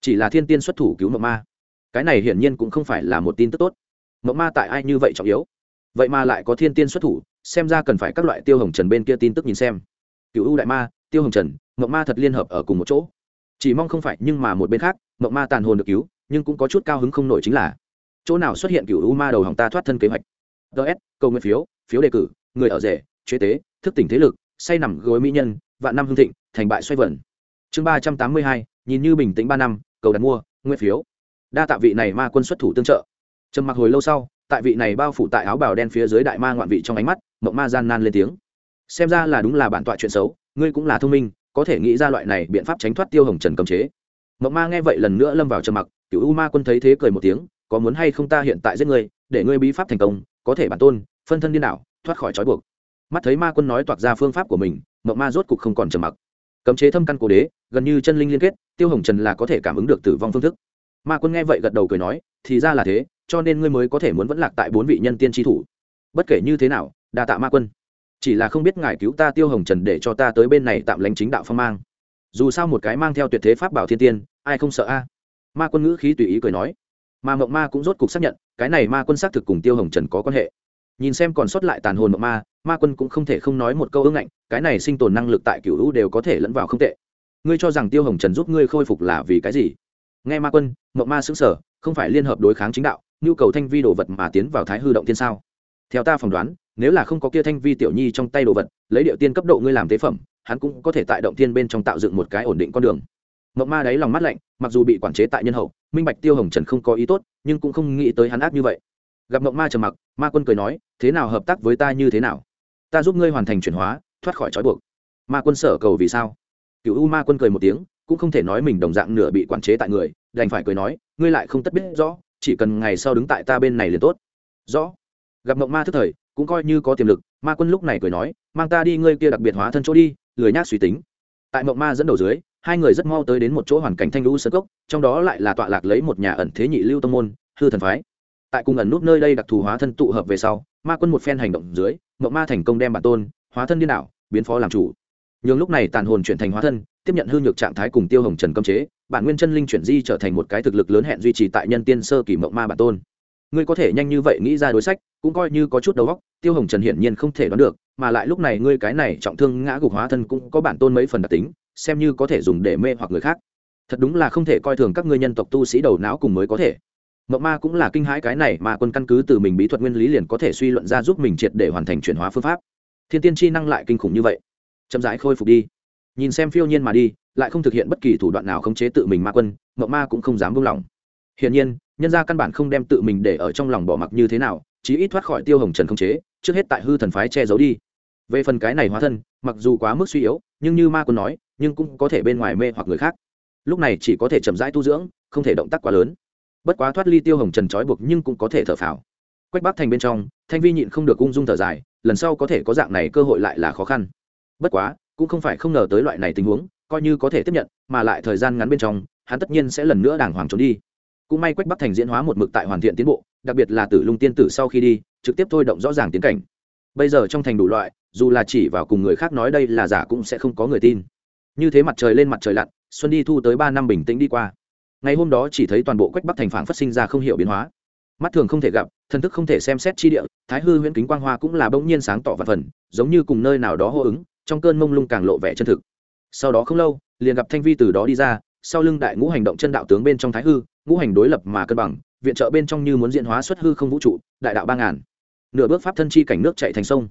Speaker 1: Chỉ là thiên tiên xuất thủ cứu mộng ma. Cái này hiển nhiên cũng không phải là một tin tức tốt. Mộng ma tại ai như vậy trọng yếu? Vậy mà lại có thiên tiên xuất thủ, xem ra cần phải các loại tiêu hồng trần bên kia tin tức nhìn xem. Cựu u đại ma, tiêu hồng trần mộng ma thật liên hợp ở cùng một chỗ. Chỉ mong không phải nhưng mà một bên khác mộng ma tàn hồn được cứu, nhưng cũng có chút cao hứng không nổi chính là chỗ nào xuất hiện cựu u ma đầu hỏng ta thoát thân kế hoạch. Ts cầu nguyện phiếu phiếu đề cử, người ở rể, chế tế, thức tỉnh thế lực say nằm gối mỹ nhân, vạn năm hương thịnh, thành bại xoay vẩn chương ba trăm tám mươi hai, nhìn như bình tĩnh ba năm, cầu đặt mua nguyên phiếu. Đa tạ vị này ma quân xuất thủ tương trợ. Trầm mặc hồi lâu sau, tại vị này bao phủ tại áo bào đen phía dưới đại ma ngoạn vị trong ánh mắt, mộng ma gian nan lên tiếng. Xem ra là đúng là bản tọa chuyện xấu, ngươi cũng là thông minh, có thể nghĩ ra loại này biện pháp tránh thoát tiêu hồng trần cầm chế. Mộng ma nghe vậy lần nữa lâm vào trầm mặc cựu u ma quân thấy thế cười một tiếng, có muốn hay không ta hiện tại giết ngươi, để ngươi bí pháp thành công, có thể bản tôn, phân thân điên đảo, thoát khỏi trói buộc mắt thấy ma quân nói toạc ra phương pháp của mình mộng ma rốt cục không còn trầm mặc. Cấm chế thâm căn cổ đế, gần như chân linh liên kết, tiêu hồng trần là có thể cảm ứng được tử vong phương thức. Ma quân nghe vậy gật đầu cười nói, thì ra là thế, cho nên ngươi mới có thể muốn vẫn lạc tại bốn vị nhân tiên tri thủ. Bất kể như thế nào, đa tạ ma quân. Chỉ là không biết ngài cứu ta tiêu hồng trần để cho ta tới bên này tạm lánh chính đạo phong mang. Dù sao một cái mang theo tuyệt thế pháp bảo thiên tiên, ai không sợ a? Ma quân ngữ khí tùy ý cười nói. Mà mộng ma cũng rốt cục xác nhận, cái này ma quân xác thực cùng tiêu hồng trần có quan hệ nhìn xem còn sót lại tàn hồn mộng ma ma quân cũng không thể không nói một câu ưng ngạnh, cái này sinh tồn năng lực tại cựu hữu đều có thể lẫn vào không tệ. Ngươi cho rằng tiêu hồng trần giúp ngươi khôi phục là vì cái gì? Nghe ma quân mộng ma xứng sở không phải liên hợp đối kháng chính đạo, nhu cầu thanh vi đồ vật mà tiến vào thái hư động tiên sao? Theo ta phỏng đoán, nếu là không có kia thanh vi tiểu nhi trong tay đồ vật, lấy điệu tiên cấp độ ngươi làm tế phẩm, hắn cũng có thể tại động tiên bên trong tạo dựng một cái ổn định con đường. Mộng ma đáy lòng mắt lạnh, mặc dù bị quản chế tại nhân hậu, minh bạch tiêu hồng trần không có ý tốt, nhưng cũng không nghĩ tới hắn ác như vậy gặp mộng ma trầm mặc, ma quân cười nói, thế nào hợp tác với ta như thế nào? Ta giúp ngươi hoàn thành chuyển hóa, thoát khỏi trói buộc. Ma quân sở cầu vì sao? Cựu u ma quân cười một tiếng, cũng không thể nói mình đồng dạng nửa bị quản chế tại người, đành phải cười nói, ngươi lại không tất biết rõ, chỉ cần ngày sau đứng tại ta bên này liền tốt. Rõ. Gặp mộng ma thức thời, cũng coi như có tiềm lực, ma quân lúc này cười nói, mang ta đi ngươi kia đặc biệt hóa thân chỗ đi, lười nhác suy tính. Tại mộng ma dẫn đầu dưới, hai người rất mau tới đến một chỗ hoàn cảnh thanh lũ sơ cốc, trong đó lại là tọa lạc lấy một nhà ẩn thế nhị lưu tông môn, hư thần phái tại cùng ẩn nút nơi đây đặc thù hóa thân tụ hợp về sau, ma quân một phen hành động dưới mậu ma thành công đem bản tôn, hóa thân điên đảo, biến phó làm chủ. Nhường lúc này tàn hồn chuyển thành hóa thân, tiếp nhận hư nhược trạng thái cùng tiêu hồng trần cấm chế, bản nguyên chân linh chuyển di trở thành một cái thực lực lớn hẹn duy trì tại nhân tiên sơ kỳ mậu ma bản tôn. Ngươi có thể nhanh như vậy nghĩ ra đối sách, cũng coi như có chút đầu óc, tiêu hồng trần hiển nhiên không thể đoán được, mà lại lúc này ngươi cái này trọng thương ngã gục hóa thân cũng có bản tôn mấy phần đặc tính, xem như có thể dùng để mê hoặc người khác. Thật đúng là không thể coi thường các ngươi nhân tộc tu sĩ đầu não cùng mới có thể mộng ma cũng là kinh hãi cái này mà quân căn cứ từ mình bí thuật nguyên lý liền có thể suy luận ra giúp mình triệt để hoàn thành chuyển hóa phương pháp. Thiên tiên chi năng lại kinh khủng như vậy. Chậm rãi khôi phục đi. Nhìn xem phiêu nhiên mà đi, lại không thực hiện bất kỳ thủ đoạn nào khống chế tự mình ma quân mộng ma cũng không dám buông lỏng. Hiển nhiên, nhân gia căn bản không đem tự mình để ở trong lòng bỏ mặc như thế nào, chí ít thoát khỏi tiêu hồng trần không chế, trước hết tại hư thần phái che giấu đi. Về phần cái này hóa thân, mặc dù quá mức suy yếu, nhưng như ma quân nói, nhưng cũng có thể bên ngoài mê hoặc người khác. Lúc này chỉ có thể chậm rãi tu dưỡng, không thể động tác quá lớn bất quá thoát ly tiêu hồng trần trói buộc nhưng cũng có thể thở phào. Quách bắc thành bên trong, thanh vi nhịn không được ung dung thở dài, lần sau có thể có dạng này cơ hội lại là khó khăn. Bất quá, cũng không phải không ngờ tới loại này tình huống, coi như có thể tiếp nhận, mà lại thời gian ngắn bên trong, hắn tất nhiên sẽ lần nữa đàng hoàng trốn đi. Cũng may quách bắc thành diễn hóa một mực tại hoàn thiện tiến bộ, đặc biệt là tử lung tiên tử sau khi đi, trực tiếp thôi động rõ ràng tiến cảnh. Bây giờ trong thành đủ loại, dù là chỉ vào cùng người khác nói đây là giả cũng sẽ không có người tin. Như thế mặt trời lên mặt trời lặn, xuân đi thu tới ba năm bình tĩnh đi qua ngày hôm đó chỉ thấy toàn bộ quách bắc thành phản phát sinh ra không hiểu biến hóa. Mắt thường không thể gặp, thần thức không thể xem xét chi địa, thái hư huyễn kính quang hoa cũng là bỗng nhiên sáng tỏ và phần, giống như cùng nơi nào đó hô ứng, trong cơn mông lung càng lộ vẻ chân thực. Sau đó không lâu, liền gặp thanh vi từ đó đi ra, sau lưng đại ngũ hành động chân đạo tướng bên trong thái hư, ngũ hành đối lập mà cân bằng, viện trợ bên trong như muốn diễn hóa xuất hư không vũ trụ, đại đạo ba ngàn. Nửa bước pháp thân chi cảnh nước chạy thành sông.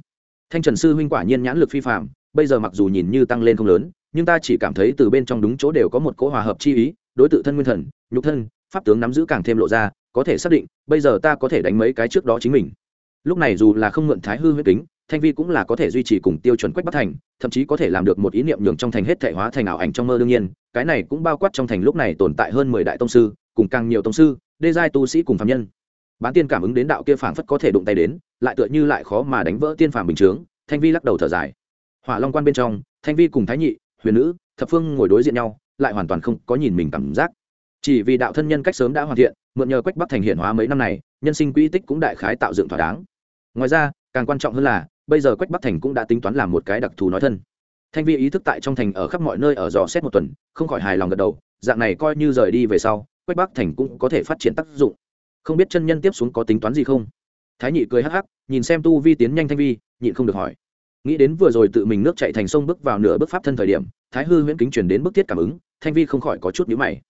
Speaker 1: Thanh trần sư huynh quả nhiên nhãn lực phi phạm bây giờ mặc dù nhìn như tăng lên không lớn, nhưng ta chỉ cảm thấy từ bên trong đúng chỗ đều có một cỗ hòa hợp chi ý đối tự thân nguyên thần, nhục thân, pháp tướng nắm giữ càng thêm lộ ra, có thể xác định, bây giờ ta có thể đánh mấy cái trước đó chính mình. Lúc này dù là không mượn thái hư huyết kính, thanh vi cũng là có thể duy trì cùng tiêu chuẩn quách bắc thành, thậm chí có thể làm được một ý niệm nhường trong thành hết thể hóa thành ảo ảnh trong mơ đương nhiên, cái này cũng bao quát trong thành lúc này tồn tại hơn mười đại tông sư, cùng càng nhiều tông sư, đê giai tu sĩ cùng phạm nhân. Bán tiên cảm ứng đến đạo kia phảng phất có thể đụng tay đến, lại tựa như lại khó mà đánh vỡ tiên phàm bình chướng, thanh vi lắc đầu thở dài. Hỏa long quan bên trong, thanh vi cùng thái nhị, huyền nữ, thập phương ngồi đối diện nhau lại hoàn toàn không có nhìn mình cảm giác. Chỉ vì đạo thân nhân cách sớm đã hoàn thiện, mượn nhờ quách bắc thành hiện hóa mấy năm này, nhân sinh quỹ tích cũng đại khái tạo dựng thỏa đáng. Ngoài ra, càng quan trọng hơn là, bây giờ quách bắc thành cũng đã tính toán làm một cái đặc thù nói thân. Thanh vi ý thức tại trong thành ở khắp mọi nơi ở dò xét một tuần, không khỏi hài lòng gật đầu, dạng này coi như rời đi về sau, quách bắc thành cũng có thể phát triển tác dụng. Không biết chân nhân tiếp xuống có tính toán gì không? Thái nhị cười hắc hắc, nhìn xem tu vi tiến nhanh thanh vi, nhịn không được hỏi. Nghĩ đến vừa rồi tự mình nước chạy thành sông bước vào nửa bước pháp thân thời điểm, thái hư huyễn kính chuyển đến bức thiết cảm ứng thanh vi không khỏi có chút nhữ mày.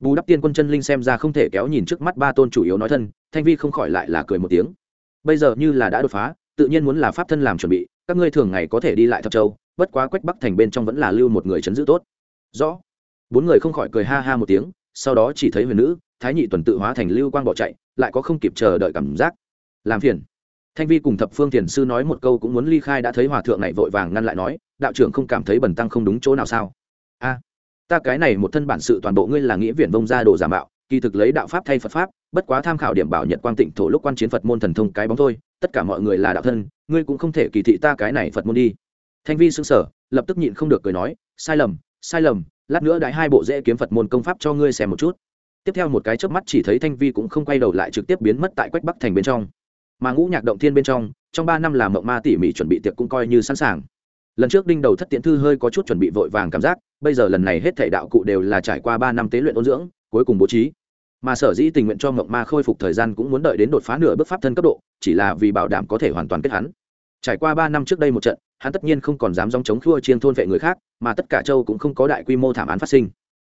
Speaker 1: Bù đắp tiên quân chân linh xem ra không thể kéo nhìn trước mắt ba tôn chủ yếu nói thân, thanh vi không khỏi lại là cười một tiếng. Bây giờ như là đã đột phá, tự nhiên muốn là pháp thân làm chuẩn bị, các ngươi thường ngày có thể đi lại thập châu, bất quá quách bắc thành bên trong vẫn là lưu một người chấn giữ tốt. Rõ. Bốn người không khỏi cười ha ha một tiếng, sau đó chỉ thấy huyền nữ, thái nhị tuần tự hóa thành lưu quang bỏ chạy, lại có không kịp chờ đợi cảm giác. Làm phiền. Thanh vi cùng thập phương thiền sư nói một câu cũng muốn ly khai đã thấy hòa thượng này vội vàng ngăn lại nói, đạo trưởng không cảm thấy bẩn tăng không đúng chỗ nào sao? A ta cái này một thân bản sự toàn bộ ngươi là nghĩa viện vông ra đồ giả mạo, kỳ thực lấy đạo pháp thay phật pháp, bất quá tham khảo điểm bảo nhật quang tịnh thổ lúc quan chiến phật môn thần thông cái bóng thôi, tất cả mọi người là đạo thân, ngươi cũng không thể kỳ thị ta cái này phật môn đi. Thanh vi xứng sở lập tức nhịn không được cười nói, sai lầm sai lầm, lát nữa đãi hai bộ dễ kiếm phật môn công pháp cho ngươi xem một chút. Tiếp theo một cái chớp mắt chỉ thấy thanh vi cũng không quay đầu lại trực tiếp biến mất tại quách bắc thành bên trong. Mà ngũ nhạc động thiên bên trong trong ba năm làm mộng ma tỉ mỉ chuẩn bị tiệc cũng coi như sẵn sàng lần trước đinh đầu thất tiễn thư hơi có chút chuẩn bị vội vàng cảm giác, bây giờ lần này hết thể đạo cụ đều là trải qua ba năm tế luyện ôn dưỡng, cuối cùng bố trí. Mà sở dĩ tình nguyện cho mộng ma khôi phục thời gian cũng muốn đợi đến đột phá nửa bước pháp thân cấp độ, chỉ là vì bảo đảm có thể hoàn toàn kết hắn. Trải qua ba năm trước đây một trận, hắn tất nhiên không còn dám dòng chống khua chiên thôn vệ người khác, mà tất cả châu cũng không có đại quy mô thảm án phát sinh.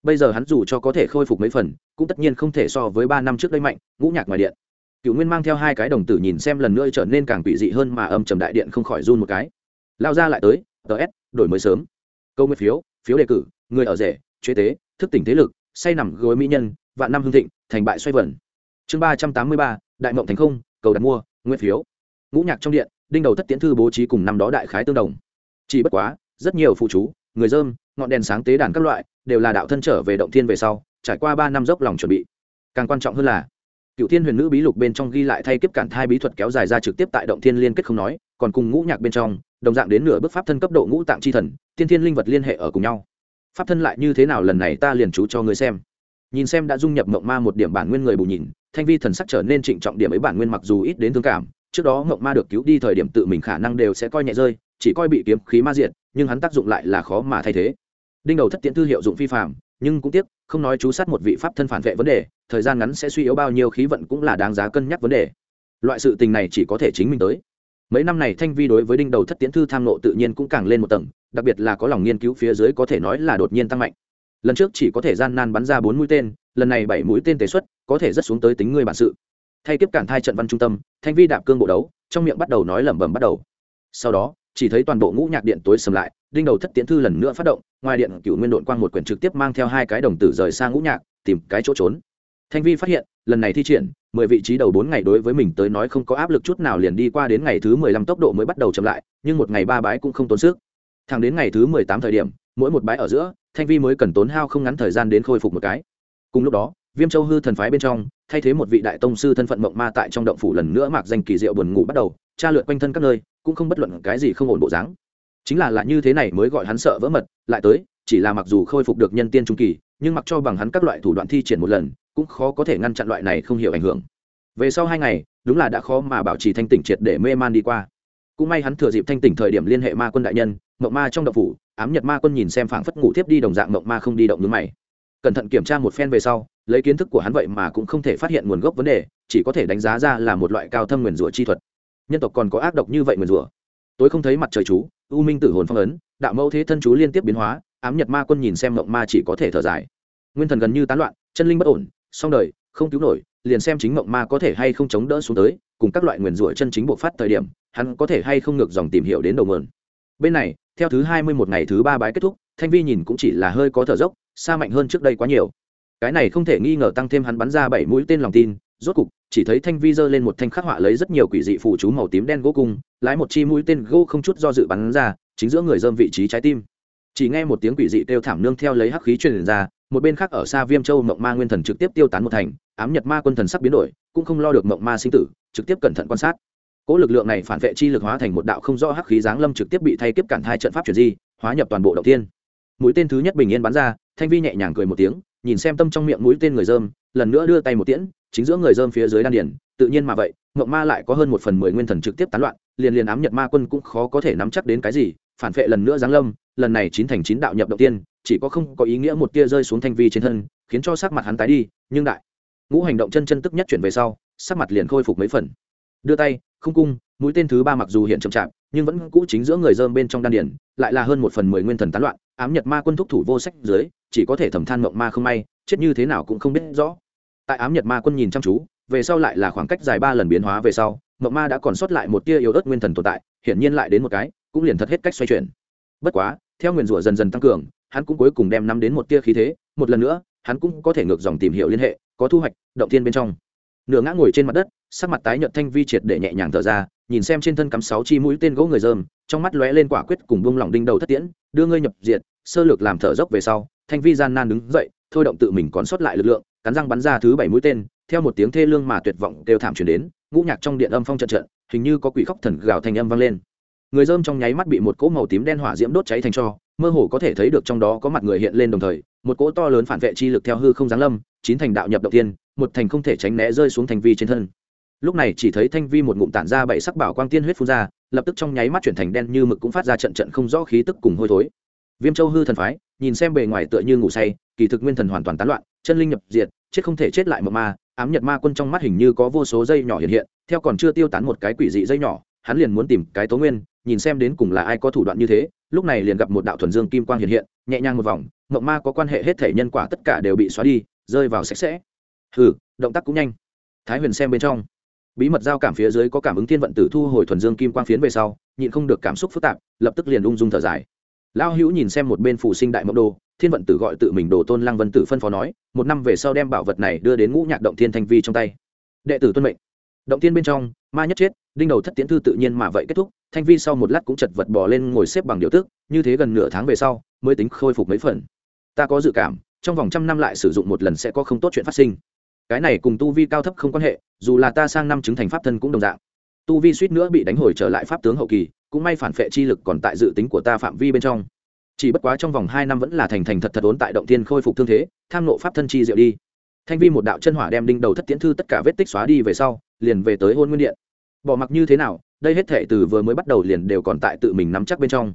Speaker 1: Bây giờ hắn dù cho có thể khôi phục mấy phần, cũng tất nhiên không thể so với ba năm trước đây mạnh, ngũ nhạc ngoài điện. Cựu nguyên mang theo hai cái đồng tử nhìn xem lần nữa trở nên càng quỷ dị hơn mà âm trầm đại điện không khỏi run một cái lao ra lại tới ts đổi mới sớm. Câu nguyên phiếu phiếu đề cử, người ở rể, chế tế, thức tỉnh thế lực, say nằm gối mỹ nhân, vạn năm hương thịnh, thành bại xoay vẩn chương ba trăm tám mươi ba, đại mộng thành không, cầu đặt mua, nguyên phiếu. Ngũ nhạc trong điện, đinh đầu thất tiễn thư bố trí cùng năm đó đại khái tương đồng. Chỉ bất quá, rất nhiều phụ chú, người dơm, ngọn đèn sáng tế đàn các loại, đều là đạo thân trở về động thiên về sau, trải qua ba năm dốc lòng chuẩn bị. Càng quan trọng hơn là, cựu thiên huyền nữ bí lục bên trong ghi lại thay kiếp cản thai bí thuật kéo dài ra trực tiếp tại động thiên liên kết không nói, còn cùng ngũ nhạc bên trong đồng dạng đến nửa bước pháp thân cấp độ ngũ tạng chi thần, tiên thiên linh vật liên hệ ở cùng nhau. Pháp thân lại như thế nào lần này ta liền chú cho ngươi xem. Nhìn xem đã dung nhập mộng ma một điểm bản nguyên người bù nhìn, thanh vi thần sắc trở nên trịnh trọng điểm ấy bản nguyên mặc dù ít đến thương cảm, trước đó mộng ma được cứu đi thời điểm tự mình khả năng đều sẽ coi nhẹ rơi, chỉ coi bị kiếm khí ma diện nhưng hắn tác dụng lại là khó mà thay thế. Đinh đầu thất tiễn thư hiệu dụng phi phạm nhưng cũng tiếc, không nói chú sát một vị pháp thân phản vệ vấn đề, thời gian ngắn sẽ suy yếu bao nhiêu khí vận cũng là đáng giá cân nhắc vấn đề. Loại sự tình này chỉ có thể chính mình tới mấy năm này thanh vi đối với đinh đầu thất tiễn thư tham nộ tự nhiên cũng càng lên một tầng, đặc biệt là có lòng nghiên cứu phía dưới có thể nói là đột nhiên tăng mạnh. Lần trước chỉ có thể gian nan bắn ra bốn mũi tên, lần này bảy mũi tên tế xuất, có thể rất xuống tới tính người bản sự. Thay kiếp cản thai trận văn trung tâm, thanh vi đạp cương bộ đấu, trong miệng bắt đầu nói lẩm bẩm bắt đầu. Sau đó, chỉ thấy toàn bộ ngũ nhạc điện tối sầm lại, đinh đầu thất tiễn thư lần nữa phát động, ngoài điện cựu nguyên đội quang một quyển trực tiếp mang theo hai cái đồng tử rời sang ngũ nhạc, tìm cái chỗ trốn. Thanh vi phát hiện, lần này thi triển mười vị trí đầu bốn ngày đối với mình tới nói không có áp lực chút nào liền đi qua đến ngày thứ mười lăm tốc độ mới bắt đầu chậm lại, nhưng một ngày ba bái cũng không tốn sức. Thẳng đến ngày thứ mười tám thời điểm, mỗi một bái ở giữa, thanh vi mới cần tốn hao không ngắn thời gian đến khôi phục một cái. Cùng lúc đó, viêm châu hư thần phái bên trong, thay thế một vị đại tông sư thân phận mộng ma tại trong động phủ lần nữa mạc danh kỳ diệu buồn ngủ bắt đầu, tra lượt quanh thân các nơi, cũng không bất luận cái gì không ổn bộ dáng. Chính là là như thế này mới gọi hắn sợ vỡ mật, lại tới, chỉ là mặc dù khôi phục được nhân tiên trung kỳ, nhưng mặc cho bằng hắn các loại thủ đoạn thi triển một lần cũng khó có thể ngăn chặn loại này không hiểu ảnh hưởng. Về sau hai ngày, đúng là đã khó mà bảo trì thanh tỉnh triệt để mê man đi qua. Cũng may hắn thừa dịp thanh tỉnh thời điểm liên hệ ma quân đại nhân mộng ma trong đậu phủ, ám nhật ma quân nhìn xem phảng phất ngủ tiếp đi đồng dạng mộng ma không đi động nhướng mày. Cẩn thận kiểm tra một phen về sau, lấy kiến thức của hắn vậy mà cũng không thể phát hiện nguồn gốc vấn đề, chỉ có thể đánh giá ra là một loại cao thâm nguyền rủa chi thuật. Nhân tộc còn có ác độc như vậy nguyền rủa. Tôi không thấy mặt trời chú, u minh tử hồn phong ấn, đạo mẫu thế thân chú liên tiếp biến hóa, ám nhật ma quân nhìn xem mộng ma chỉ có thể thở dài. Nguyên thần gần như tán loạn, chân linh bất ổn xong đời, không cứu nổi, liền xem chính mộng ma có thể hay không chống đỡ xuống tới, cùng các loại nguyền rủa chân chính buộc phát thời điểm, hắn có thể hay không ngược dòng tìm hiểu đến đầu nguồn. Bên này, theo thứ hai mươi một ngày thứ ba bái kết thúc, thanh vi nhìn cũng chỉ là hơi có thở dốc, xa mạnh hơn trước đây quá nhiều. Cái này không thể nghi ngờ tăng thêm hắn bắn ra bảy mũi tên lòng tin, rốt cục, chỉ thấy thanh vi giơ lên một thanh khắc họa lấy rất nhiều quỷ dị phụ chú màu tím đen gỗ cung, lái một chi mũi tên gỗ không chút do dự bắn ra, chính giữa người dơm vị trí trái tim. Chỉ nghe một tiếng quỷ dị kêu thảm nương theo lấy hắc khí truyền ra một bên khác ở xa viêm châu mộng ma nguyên thần trực tiếp tiêu tán một thành, ám nhật ma quân thần sắp biến đổi, cũng không lo được mộng ma sinh tử, trực tiếp cẩn thận quan sát. Cỗ lực lượng này phản vệ chi lực hóa thành một đạo không rõ hắc khí giáng lâm trực tiếp bị thay kiếp cản hai trận pháp chuyển di, hóa nhập toàn bộ động tiên mũi tên thứ nhất bình yên bắn ra, thanh vi nhẹ nhàng cười một tiếng, nhìn xem tâm trong miệng mũi tên người dơm, lần nữa đưa tay một tiễn, chính giữa người dơm phía dưới đan điển tự nhiên mà vậy, mộng ma lại có hơn một phần mười nguyên thần trực tiếp tán loạn, liền liền ám nhật ma quân cũng khó có thể nắm chắc đến cái gì, phản vệ lần nữa giáng lâm, lần này chín thành chín đạo nhập động tiên chỉ có không có ý nghĩa một tia rơi xuống thanh vi trên thân, khiến cho sắc mặt hắn tái đi, nhưng đại ngũ hành động chân chân tức nhất chuyển về sau, sắc mặt liền khôi phục mấy phần. Đưa tay, không cung, mũi tên thứ ba mặc dù hiện chậm chạp, nhưng vẫn cũ chính giữa người dơm bên trong đan điển lại là hơn một phần mười nguyên thần tán loạn, ám nhật ma quân thúc thủ vô sách dưới, chỉ có thể thầm than mộng ma không may, chết như thế nào cũng không biết rõ. Tại ám nhật ma quân nhìn chăm chú, về sau lại là khoảng cách dài ba lần biến hóa về sau, mộng ma đã còn sót lại một tia yếu ớt nguyên thần tồn tại, hiển nhiên lại đến một cái, cũng liền thật hết cách xoay chuyển. Bất quá, theo nguyền rủa dần dần tăng cường hắn cũng cuối cùng đem nắm đến một tia khí thế, một lần nữa, hắn cũng có thể ngược dòng tìm hiểu liên hệ, có thu hoạch, động thiên bên trong. Nửa ngã ngồi trên mặt đất, sắc mặt tái nhợt thanh vi triệt để nhẹ nhàng thở ra, nhìn xem trên thân cắm sáu chi mũi tên gỗ người dơm trong mắt lóe lên quả quyết cùng buông lỏng đinh đầu thất tiễn, đưa ngươi nhập diệt, sơ lược làm thở dốc về sau, thanh vi gian nan đứng dậy, thôi động tự mình còn sót lại lực lượng, cắn răng bắn ra thứ bảy mũi tên, theo một tiếng thê lương mà tuyệt vọng đều thảm chuyển đến, ngũ nhạc trong điện âm phong trận trận, hình như có quỷ khóc thần gào thành âm vang lên. Người dơm trong nháy mắt bị một cỗ màu tím đen hỏa diễm đốt cháy thành cho mơ hồ có thể thấy được trong đó có mặt người hiện lên đồng thời, một cỗ to lớn phản vệ chi lực theo hư không giáng lâm, chín thành đạo nhập động tiên một thành không thể tránh né rơi xuống thành vi trên thân. Lúc này chỉ thấy thanh vi một ngụm tản ra bảy sắc bảo quang tiên huyết phun ra, lập tức trong nháy mắt chuyển thành đen như mực cũng phát ra trận trận không rõ khí tức cùng hôi thối. Viêm châu hư thần phái, nhìn xem bề ngoài tựa như ngủ say, kỳ thực nguyên thần hoàn toàn tán loạn, chân linh nhập diệt, chết không thể chết lại mộng ma, ám nhật ma quân trong mắt hình như có vô số dây nhỏ hiện hiện, theo còn chưa tiêu tán một cái quỷ dị dây nhỏ, hắn liền muốn tìm cái tố nguyên nhìn xem đến cùng là ai có thủ đoạn như thế, lúc này liền gặp một đạo thuần dương kim quang hiện hiện, nhẹ nhàng một vòng mộng ma có quan hệ hết thể nhân quả tất cả đều bị xóa đi, rơi vào sạch sẽ. Hừ, động tác cũng nhanh. Thái huyền xem bên trong. Bí mật giao cảm phía dưới có cảm ứng thiên vận tử thu hồi thuần dương kim quang phiến về sau, nhịn không được cảm xúc phức tạp, lập tức liền ung dung thở dài. Lao hữu nhìn xem một bên phủ sinh đại mộng đồ, thiên vận tử gọi tự mình đồ tôn lăng vân tử phân phó nói, một năm về sau đem bảo vật này đưa đến ngũ nhạc động thiên thanh vi trong tay. Đệ tử tuân mệnh động tiên bên trong, ma nhất chết, đinh đầu thất tiễn thư tự nhiên mà vậy kết thúc, thanh vi sau một lát cũng chật vật bò lên ngồi xếp bằng điều tức, như thế gần nửa tháng về sau, mới tính khôi phục mấy phần. Ta có dự cảm, trong vòng trăm năm lại sử dụng một lần sẽ có không tốt chuyện phát sinh. Cái này cùng tu vi cao thấp không quan hệ, dù là ta sang năm chứng thành pháp thân cũng đồng dạng. Tu vi suýt nữa bị đánh hồi trở lại pháp tướng hậu kỳ, cũng may phản phệ chi lực còn tại dự tính của ta phạm vi bên trong. Chỉ bất quá trong vòng hai năm vẫn là thành thành thật thật ốn tại động tiên khôi phục thương thế, tham nộ pháp thân chi diệu đi thanh vi một đạo chân hỏa đem đinh đầu thất tiễn thư tất cả vết tích xóa đi về sau, liền về tới hôn nguyên điện. Bỏ mặc như thế nào, đây hết thể từ vừa mới bắt đầu liền đều còn tại tự mình nắm chắc bên trong.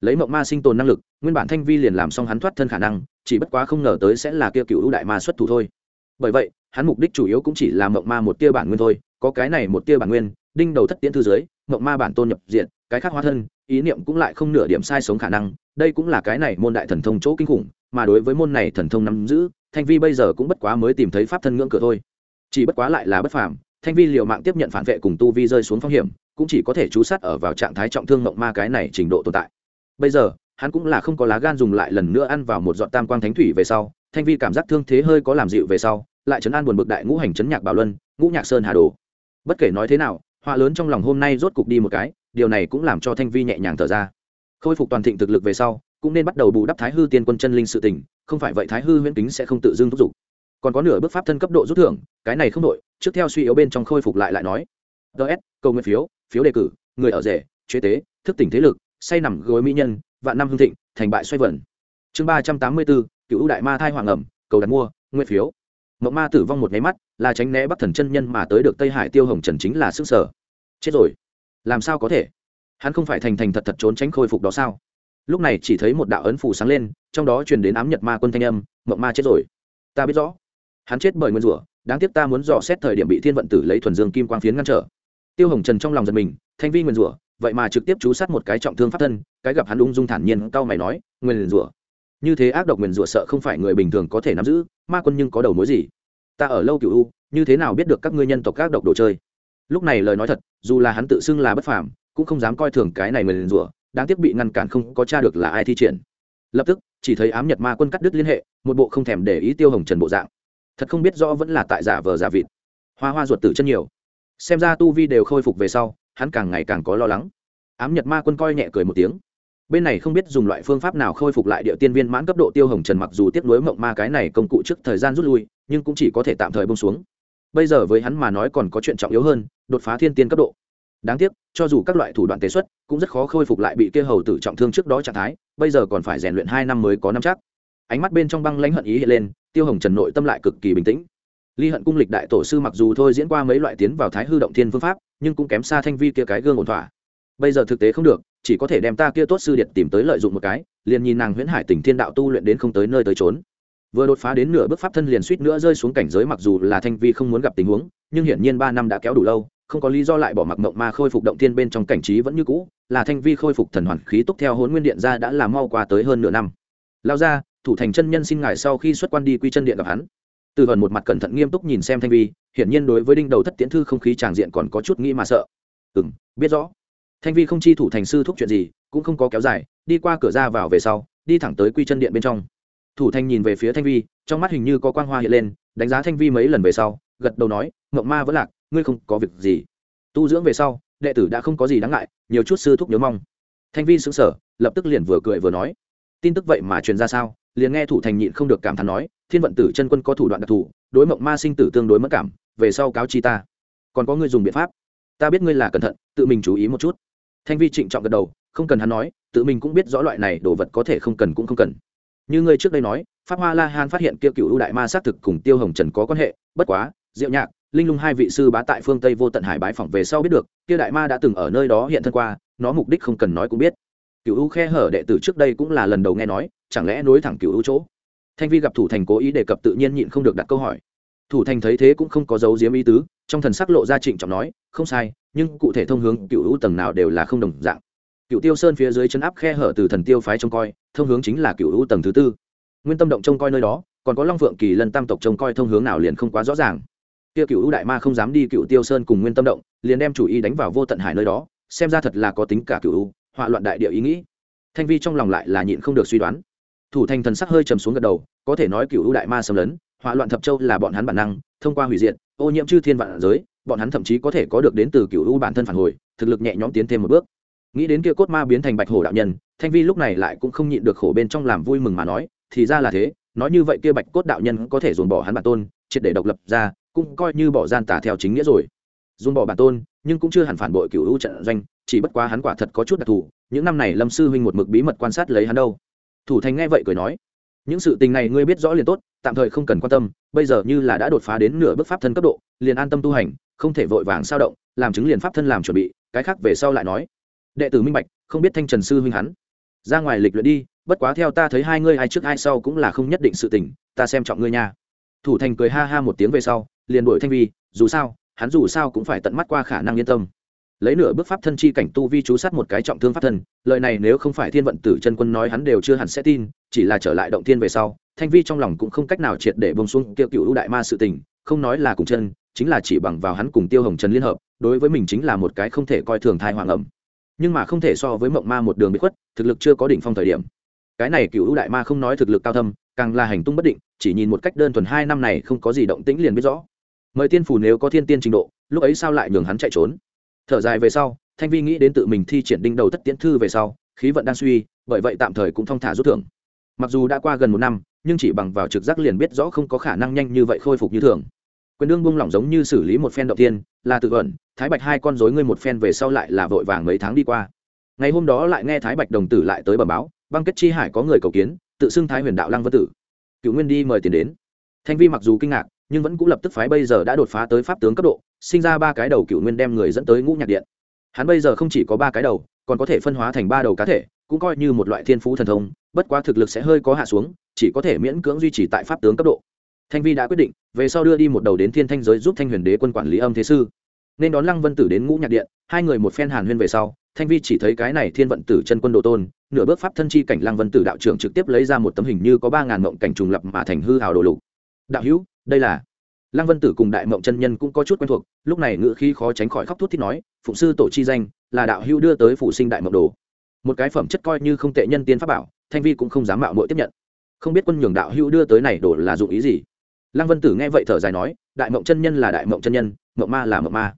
Speaker 1: Lấy mộng ma sinh tồn năng lực, nguyên bản thanh vi liền làm xong hắn thoát thân khả năng, chỉ bất quá không ngờ tới sẽ là kia cựu ưu đại ma xuất thủ thôi. Bởi vậy, hắn mục đích chủ yếu cũng chỉ là mộng ma một tia bản nguyên thôi, có cái này một tia bản nguyên, đinh đầu thất tiễn thư dưới, mộng ma bản tôn nhập diện, cái khác hóa thân, ý niệm cũng lại không nửa điểm sai sống khả năng, đây cũng là cái này môn đại thần thông chỗ kinh khủng, mà đối với môn này thần thông nắm giữ thanh vi bây giờ cũng bất quá mới tìm thấy pháp thân ngưỡng cửa thôi. Chỉ bất quá lại là bất phàm, thanh vi liều mạng tiếp nhận phản vệ cùng tu vi rơi xuống phong hiểm, cũng chỉ có thể chú sát ở vào trạng thái trọng thương mộng ma cái này trình độ tồn tại. Bây giờ, hắn cũng là không có lá gan dùng lại lần nữa ăn vào một giọt tam quang thánh thủy về sau, thanh vi cảm giác thương thế hơi có làm dịu về sau, lại chấn an buồn bực đại ngũ hành chấn nhạc bảo luân, ngũ nhạc sơn hà đồ. Bất kể nói thế nào, họa lớn trong lòng hôm nay rốt cục đi một cái, điều này cũng làm cho thanh vi nhẹ nhàng thở ra. Khôi phục toàn thịnh thực lực về sau, cũng nên bắt đầu bù đắp thái hư tiên quân chân linh sự tình không phải vậy thái hư huyễn kính sẽ không tự dưng thúc giục. Còn có nửa bước pháp thân cấp độ rút thưởng, cái này không đội trước theo suy yếu bên trong khôi phục lại lại nói. Ts cầu nguyện phiếu phiếu đề cử, người ở rể, chế tế, thức tỉnh thế lực, say nằm gối mỹ nhân, vạn năm hương thịnh, thành bại xoay vẩn chương ba trăm tám mươi bốn, cựu đại ma thai hoàng ẩm, cầu đặt mua, nguyện phiếu. Mộng ma tử vong một nháy mắt, là tránh né bắc thần chân nhân mà tới được tây hải tiêu hồng trần chính là sức sở. Chết rồi. Làm sao có thể? Hắn không phải thành thành thật thật trốn tránh khôi phục đó sao? Lúc này chỉ thấy một đạo ấn phủ sáng lên, trong đó truyền đến ám nhật ma quân thanh âm, mộng ma chết rồi. Ta biết rõ. Hắn chết bởi nguyên rủa, đáng tiếc ta muốn dò xét thời điểm bị thiên vận tử lấy thuần dương kim quang phiến ngăn trở. Tiêu hồng trần trong lòng giật mình, thanh vi nguyên rủa, vậy mà trực tiếp chú sát một cái trọng thương pháp thân, cái gặp hắn ung dung thản nhiên cau mày nói, nguyên rủa? Như thế ác độc nguyên rủa sợ không phải người bình thường có thể nắm giữ, ma quân nhưng có đầu mối gì? Ta ở lâu cựu u, như thế nào biết được các ngươi nhân tộc ác độc đồ chơi? Lúc này lời nói thật, dù là hắn tự xưng là bất phàm, cũng không dám coi thường cái này nguyên rủa đáng tiếc bị ngăn cản không có tra được là ai thi triển. Lập tức, chỉ thấy ám nhật ma quân cắt đứt liên hệ, một bộ không thèm để ý tiêu hồng trần bộ dạng. Thật không biết rõ vẫn là tại giả vờ giả vịt. Hoa hoa ruột tử chân nhiều. Xem ra tu vi đều khôi phục về sau, hắn càng ngày càng có lo lắng. Ám nhật ma quân coi nhẹ cười một tiếng. Bên này không biết dùng loại phương pháp nào khôi phục lại địa tiên viên mãn cấp độ tiêu hồng trần mặc dù tiếp nối mộng ma cái này công cụ trước thời gian rút lui, nhưng cũng chỉ có thể tạm thời bông xuống. Bây giờ với hắn mà nói còn có chuyện trọng yếu hơn, đột phá thiên tiên cấp độ đáng tiếc, cho dù các loại thủ đoạn tế xuất, cũng rất khó khôi phục lại bị kia hầu tử trọng thương trước đó trạng thái, bây giờ còn phải rèn luyện hai năm mới có năm chắc. Ánh mắt bên trong băng lãnh hận ý hiện lên, tiêu hồng trần nội tâm lại cực kỳ bình tĩnh. Ly hận cung lịch đại tổ sư mặc dù thôi diễn qua mấy loại tiến vào thái hư động thiên phương pháp, nhưng cũng kém xa thanh vi kia cái gương ổn thỏa. Bây giờ thực tế không được, chỉ có thể đem ta kia tốt sư điện tìm tới lợi dụng một cái, liền nhìn nàng huyễn hải tỉnh thiên đạo tu luyện đến không tới nơi tới trốn vừa đột phá đến nửa bước pháp thân liền suýt nữa rơi xuống cảnh giới mặc dù là thanh vi không muốn gặp tình huống, nhưng hiển nhiên ba năm đã kéo đủ lâu không có lý do lại bỏ mặc mộng ma khôi phục động thiên bên trong cảnh trí vẫn như cũ, là thanh vi khôi phục thần hoàn khí túc theo hôn nguyên điện ra đã làm mau qua tới hơn nửa năm. Lao ra, thủ thành chân nhân xin ngài sau khi xuất quan đi quy chân điện gặp hắn. Từ gần một mặt cẩn thận nghiêm túc nhìn xem thanh vi, hiển nhiên đối với đinh đầu thất tiễn thư không khí tràng diện còn có chút nghĩ mà sợ. Ừ m biết rõ. Thanh vi không chi thủ thành sư thúc chuyện gì, cũng không có kéo dài, đi qua cửa ra vào về sau, đi thẳng tới quy chân điện bên trong. Thủ thanh nhìn về phía thanh vi, trong mắt hình như có quang hoa hiện lên, đánh giá thanh vi mấy lần về sau, gật đầu nói Mộng ma vẫn lạc, ngươi không có việc gì. Tu dưỡng về sau, đệ tử đã không có gì đáng ngại, nhiều chút sư thúc nhớ mong. Thanh vi xứng sở lập tức liền vừa cười vừa nói. Tin tức vậy mà truyền ra sao? Liền nghe thủ thành nhịn không được cảm thán nói, thiên vận tử chân quân có thủ đoạn đặc thù, đối mộng ma sinh tử tương đối mất cảm, về sau cáo chi ta. Còn có người dùng biện pháp. Ta biết ngươi là cẩn thận, tự mình chú ý một chút. Thanh vi trịnh trọng gật đầu, không cần hắn nói, tự mình cũng biết rõ loại này đồ vật có thể không cần cũng không cần. Như ngươi trước đây nói, pháp hoa la Hán phát hiện kia cựu ưu đại ma xác thực cùng tiêu hồng trần có quan hệ, bất quá, diệu nhạc linh lung hai vị sư bá tại phương tây vô tận hải bái phỏng về sau biết được, kia đại ma đã từng ở nơi đó hiện thân qua, nó mục đích không cần nói cũng biết. Cựu ưu khe hở đệ tử trước đây cũng là lần đầu nghe nói, chẳng lẽ nối thẳng cựu ưu chỗ? Thanh vi gặp thủ thành cố ý đề cập tự nhiên nhịn không được đặt câu hỏi. Thủ thành thấy thế cũng không có dấu diếm ý tứ, trong thần sắc lộ ra trịnh trọng nói, không sai, nhưng cụ thể thông hướng cựu ưu tầng nào đều là không đồng dạng. Cựu tiêu sơn phía dưới chân áp khe hở từ thần tiêu phái trông coi, thông hướng chính là cựu ưu tầng thứ tư. Nguyên tâm động trông coi nơi đó, còn có long phượng kỳ lân tam tộc trông coi thông hướng nào liền không quá rõ ràng kia cựu ưu đại ma không dám đi cựu tiêu sơn cùng nguyên tâm động, liền đem chủ ý đánh vào vô tận hải nơi đó, xem ra thật là có tính cả cựu ưu, họa loạn đại địa ý nghĩ. Thanh vi trong lòng lại là nhịn không được suy đoán. Thủ thành thần sắc hơi trầm xuống gật đầu, có thể nói cựu ưu đại ma xâm lấn, họa loạn thập châu là bọn hắn bản năng, thông qua hủy diệt, ô nhiễm chư thiên vạn giới, bọn hắn thậm chí có thể có được đến từ cựu bản thân phản hồi, thực lực nhẹ nhõm tiến thêm một bước. Nghĩ đến kia cốt ma biến thành bạch hổ đạo nhân, thanh vi lúc này lại cũng không nhịn được khổ bên trong làm vui mừng mà nói, thì ra là thế, nói như vậy kia bạch cốt đạo nhân có thể dồn bỏ hắn bản tôn, triệt để độc lập ra cũng coi như bỏ gian tả theo chính nghĩa rồi. Dùng bỏ bản tôn, nhưng cũng chưa hẳn phản bội cựu hữu trận doanh, chỉ bất quá hắn quả thật có chút đặc thù, những năm này lâm sư huynh một mực bí mật quan sát lấy hắn đâu. Thủ thành nghe vậy cười nói, những sự tình này ngươi biết rõ liền tốt, tạm thời không cần quan tâm, bây giờ như là đã đột phá đến nửa bước pháp thân cấp độ, liền an tâm tu hành, không thể vội vàng sao động, làm chứng liền pháp thân làm chuẩn bị, cái khác về sau lại nói. Đệ tử minh bạch, không biết thanh trần sư huynh hắn. Ra ngoài lịch luyện đi, bất quá theo ta thấy hai ngươi ai trước ai sau cũng là không nhất định sự tình, ta xem trọng ngươi nha. Thủ thành cười ha ha một tiếng về sau liền đuổi thanh vi, dù sao, hắn dù sao cũng phải tận mắt qua khả năng yên tâm. Lấy nửa bước pháp thân chi cảnh tu vi chú sát một cái trọng thương pháp thân, lời này nếu không phải thiên vận tử chân quân nói hắn đều chưa hẳn sẽ tin, chỉ là trở lại động thiên về sau, thanh vi trong lòng cũng không cách nào triệt để bông xuống kêu cựu đại ma sự tình, không nói là cùng chân, chính là chỉ bằng vào hắn cùng tiêu hồng trần liên hợp, đối với mình chính là một cái không thể coi thường thai hoàng ẩm. Nhưng mà không thể so với mộng ma một đường bị khuất, thực lực chưa có đỉnh phong thời điểm. Cái này cựu ưu đại ma không nói thực lực cao thâm, càng là hành tung bất định, chỉ nhìn một cách đơn thuần hai năm này không có gì động tĩnh liền biết rõ mời tiên phủ nếu có thiên tiên trình độ, lúc ấy sao lại nhường hắn chạy trốn? Thở dài về sau, thanh vi nghĩ đến tự mình thi triển đinh đầu thất tiễn thư về sau, khí vận đang suy, bởi vậy tạm thời cũng thong thả rút thưởng. Mặc dù đã qua gần một năm, nhưng chỉ bằng vào trực giác liền biết rõ không có khả năng nhanh như vậy khôi phục như thường. Quyền đương buông lỏng giống như xử lý một phen đầu tiên, là tự ẩn, thái bạch hai con dối ngươi một phen về sau lại là vội vàng mấy tháng đi qua. Ngày hôm đó lại nghe thái bạch đồng tử lại tới bờ báo, băng kết chi hải có người cầu kiến, tự xưng thái huyền đạo lăng vân tử. Cựu nguyên đi mời tiền đến. Thanh vi mặc dù kinh ngạc nhưng vẫn cũng lập tức phái bây giờ đã đột phá tới pháp tướng cấp độ, sinh ra ba cái đầu cựu nguyên đem người dẫn tới ngũ nhạc điện. Hắn bây giờ không chỉ có ba cái đầu, còn có thể phân hóa thành ba đầu cá thể, cũng coi như một loại thiên phú thần thông, bất quá thực lực sẽ hơi có hạ xuống, chỉ có thể miễn cưỡng duy trì tại pháp tướng cấp độ. Thanh vi đã quyết định, về sau đưa đi một đầu đến thiên thanh giới giúp thanh huyền đế quân quản lý âm thế sư. Nên đón lăng vân tử đến ngũ nhạc điện, hai người một phen hàn huyên về sau, thanh vi chỉ thấy cái này thiên vận tử chân quân độ tôn, nửa bước pháp thân chi cảnh lăng vân tử đạo trưởng trực tiếp lấy ra một tấm hình như có ba ngàn mộng cảnh trùng lập mà thành hư hào đồ lục đạo hữu, đây là. Lăng vân tử cùng đại mộng chân nhân cũng có chút quen thuộc, lúc này ngự khí khó tránh khỏi khóc thút thít nói, phụng sư tổ chi danh là đạo hữu đưa tới phụ sinh đại mộng đồ. Một cái phẩm chất coi như không tệ nhân tiên pháp bảo, thanh vi cũng không dám mạo mội tiếp nhận. Không biết quân nhường đạo hữu đưa tới này đồ là dụng ý gì. Lăng vân tử nghe vậy thở dài nói, đại mộng chân nhân là đại mộng chân nhân, mộng ma là mộng ma.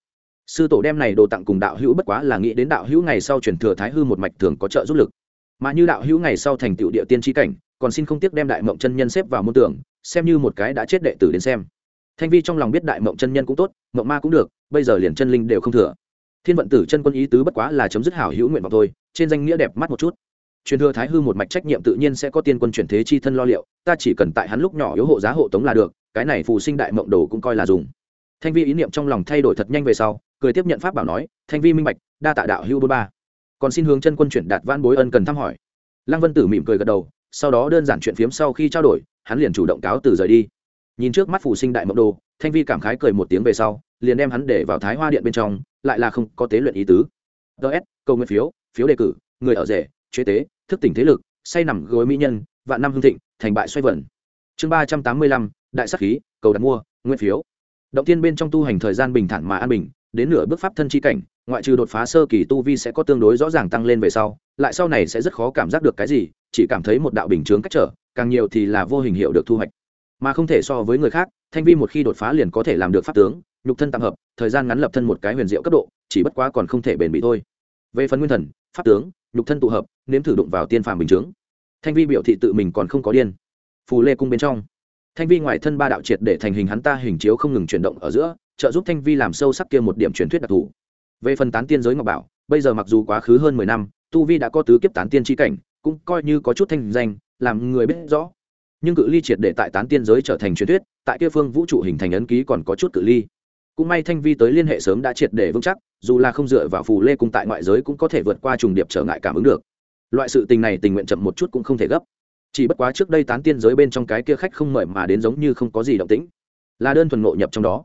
Speaker 1: Sư tổ đem này đồ tặng cùng đạo hữu bất quá là nghĩ đến đạo hữu ngày sau truyền thừa thái hư một mạch thường có trợ giúp lực. Mà như đạo hữu ngày sau thành tựu địa tiên tri cảnh, còn xin không tiếc đem đại mộng chân nhân xếp vào môn tưởng xem như một cái đã chết đệ tử đến xem. Thanh vi trong lòng biết đại mộng chân nhân cũng tốt, mộng ma cũng được, bây giờ liền chân linh đều không thừa. Thiên vận tử chân quân ý tứ bất quá là chấm dứt hảo hữu nguyện vọng thôi, trên danh nghĩa đẹp mắt một chút. Truyền thừa thái hư một mạch trách nhiệm tự nhiên sẽ có tiên quân chuyển thế chi thân lo liệu, ta chỉ cần tại hắn lúc nhỏ yếu hộ giá hộ tống là được, cái này phù sinh đại mộng đồ cũng coi là dùng. Thanh vi ý niệm trong lòng thay đổi thật nhanh về sau, cười tiếp nhận pháp bảo nói, thanh vi minh bạch, đa tạ đạo hữu bốn ba. Còn xin hướng chân quân chuyển đạt van bối ân cần thăm hỏi. Lăng vân tử mỉm cười gật đầu, sau đó đơn giản chuyện phiếm sau khi trao đổi hắn liền chủ động cáo từ rời đi. Nhìn trước mắt phù sinh đại mộng đồ, thanh vi cảm khái cười một tiếng về sau, liền đem hắn để vào thái hoa điện bên trong, lại là không có tế luyện ý tứ. Ts cầu nguyện phiếu phiếu đề cử, người ở rể, chế tế, thức tỉnh thế lực, say nằm gối mỹ nhân, vạn năm hương thịnh, thành bại xoay vẩn chương ba trăm tám mươi lăm, đại sắc khí, cầu đặt mua nguyên phiếu. Động tiên bên trong tu hành thời gian bình thản mà an bình, đến nửa bước pháp thân chi cảnh, ngoại trừ đột phá sơ kỳ tu vi sẽ có tương đối rõ ràng tăng lên về sau, lại sau này sẽ rất khó cảm giác được cái gì, chỉ cảm thấy một đạo bình chướng cách trở càng nhiều thì là vô hình hiệu được thu hoạch. Mà không thể so với người khác, thanh vi một khi đột phá liền có thể làm được pháp tướng, nhục thân tạm hợp, thời gian ngắn lập thân một cái huyền diệu cấp độ, chỉ bất quá còn không thể bền bỉ thôi. Về phần nguyên thần, pháp tướng, nhục thân tụ hợp, nếm thử đụng vào tiên phàm bình chướng thanh vi biểu thị tự mình còn không có điên. Phù lê cung bên trong. Thanh vi ngoài thân ba đạo triệt để thành hình hắn ta hình chiếu không ngừng chuyển động ở giữa, trợ giúp thanh vi làm sâu sắc kia một điểm truyền thuyết đặc thù. Về phần tán tiên giới ngọc bảo, bây giờ mặc dù quá khứ hơn mười năm, tu vi đã có tứ kiếp tán tiên tri cảnh, cũng coi như có chút thanh danh làm người biết rõ. Nhưng cự ly triệt để tại tán tiên giới trở thành truyền thuyết, tại kia phương vũ trụ hình thành ấn ký còn có chút cự ly. Cũng may thanh vi tới liên hệ sớm đã triệt để vững chắc, dù là không dựa vào phù lê cung tại ngoại giới cũng có thể vượt qua trùng điệp trở ngại cảm ứng được. Loại sự tình này tình nguyện chậm một chút cũng không thể gấp. Chỉ bất quá trước đây tán tiên giới bên trong cái kia khách không mời mà đến giống như không có gì động tĩnh. Là đơn thuần ngộ nhập trong đó.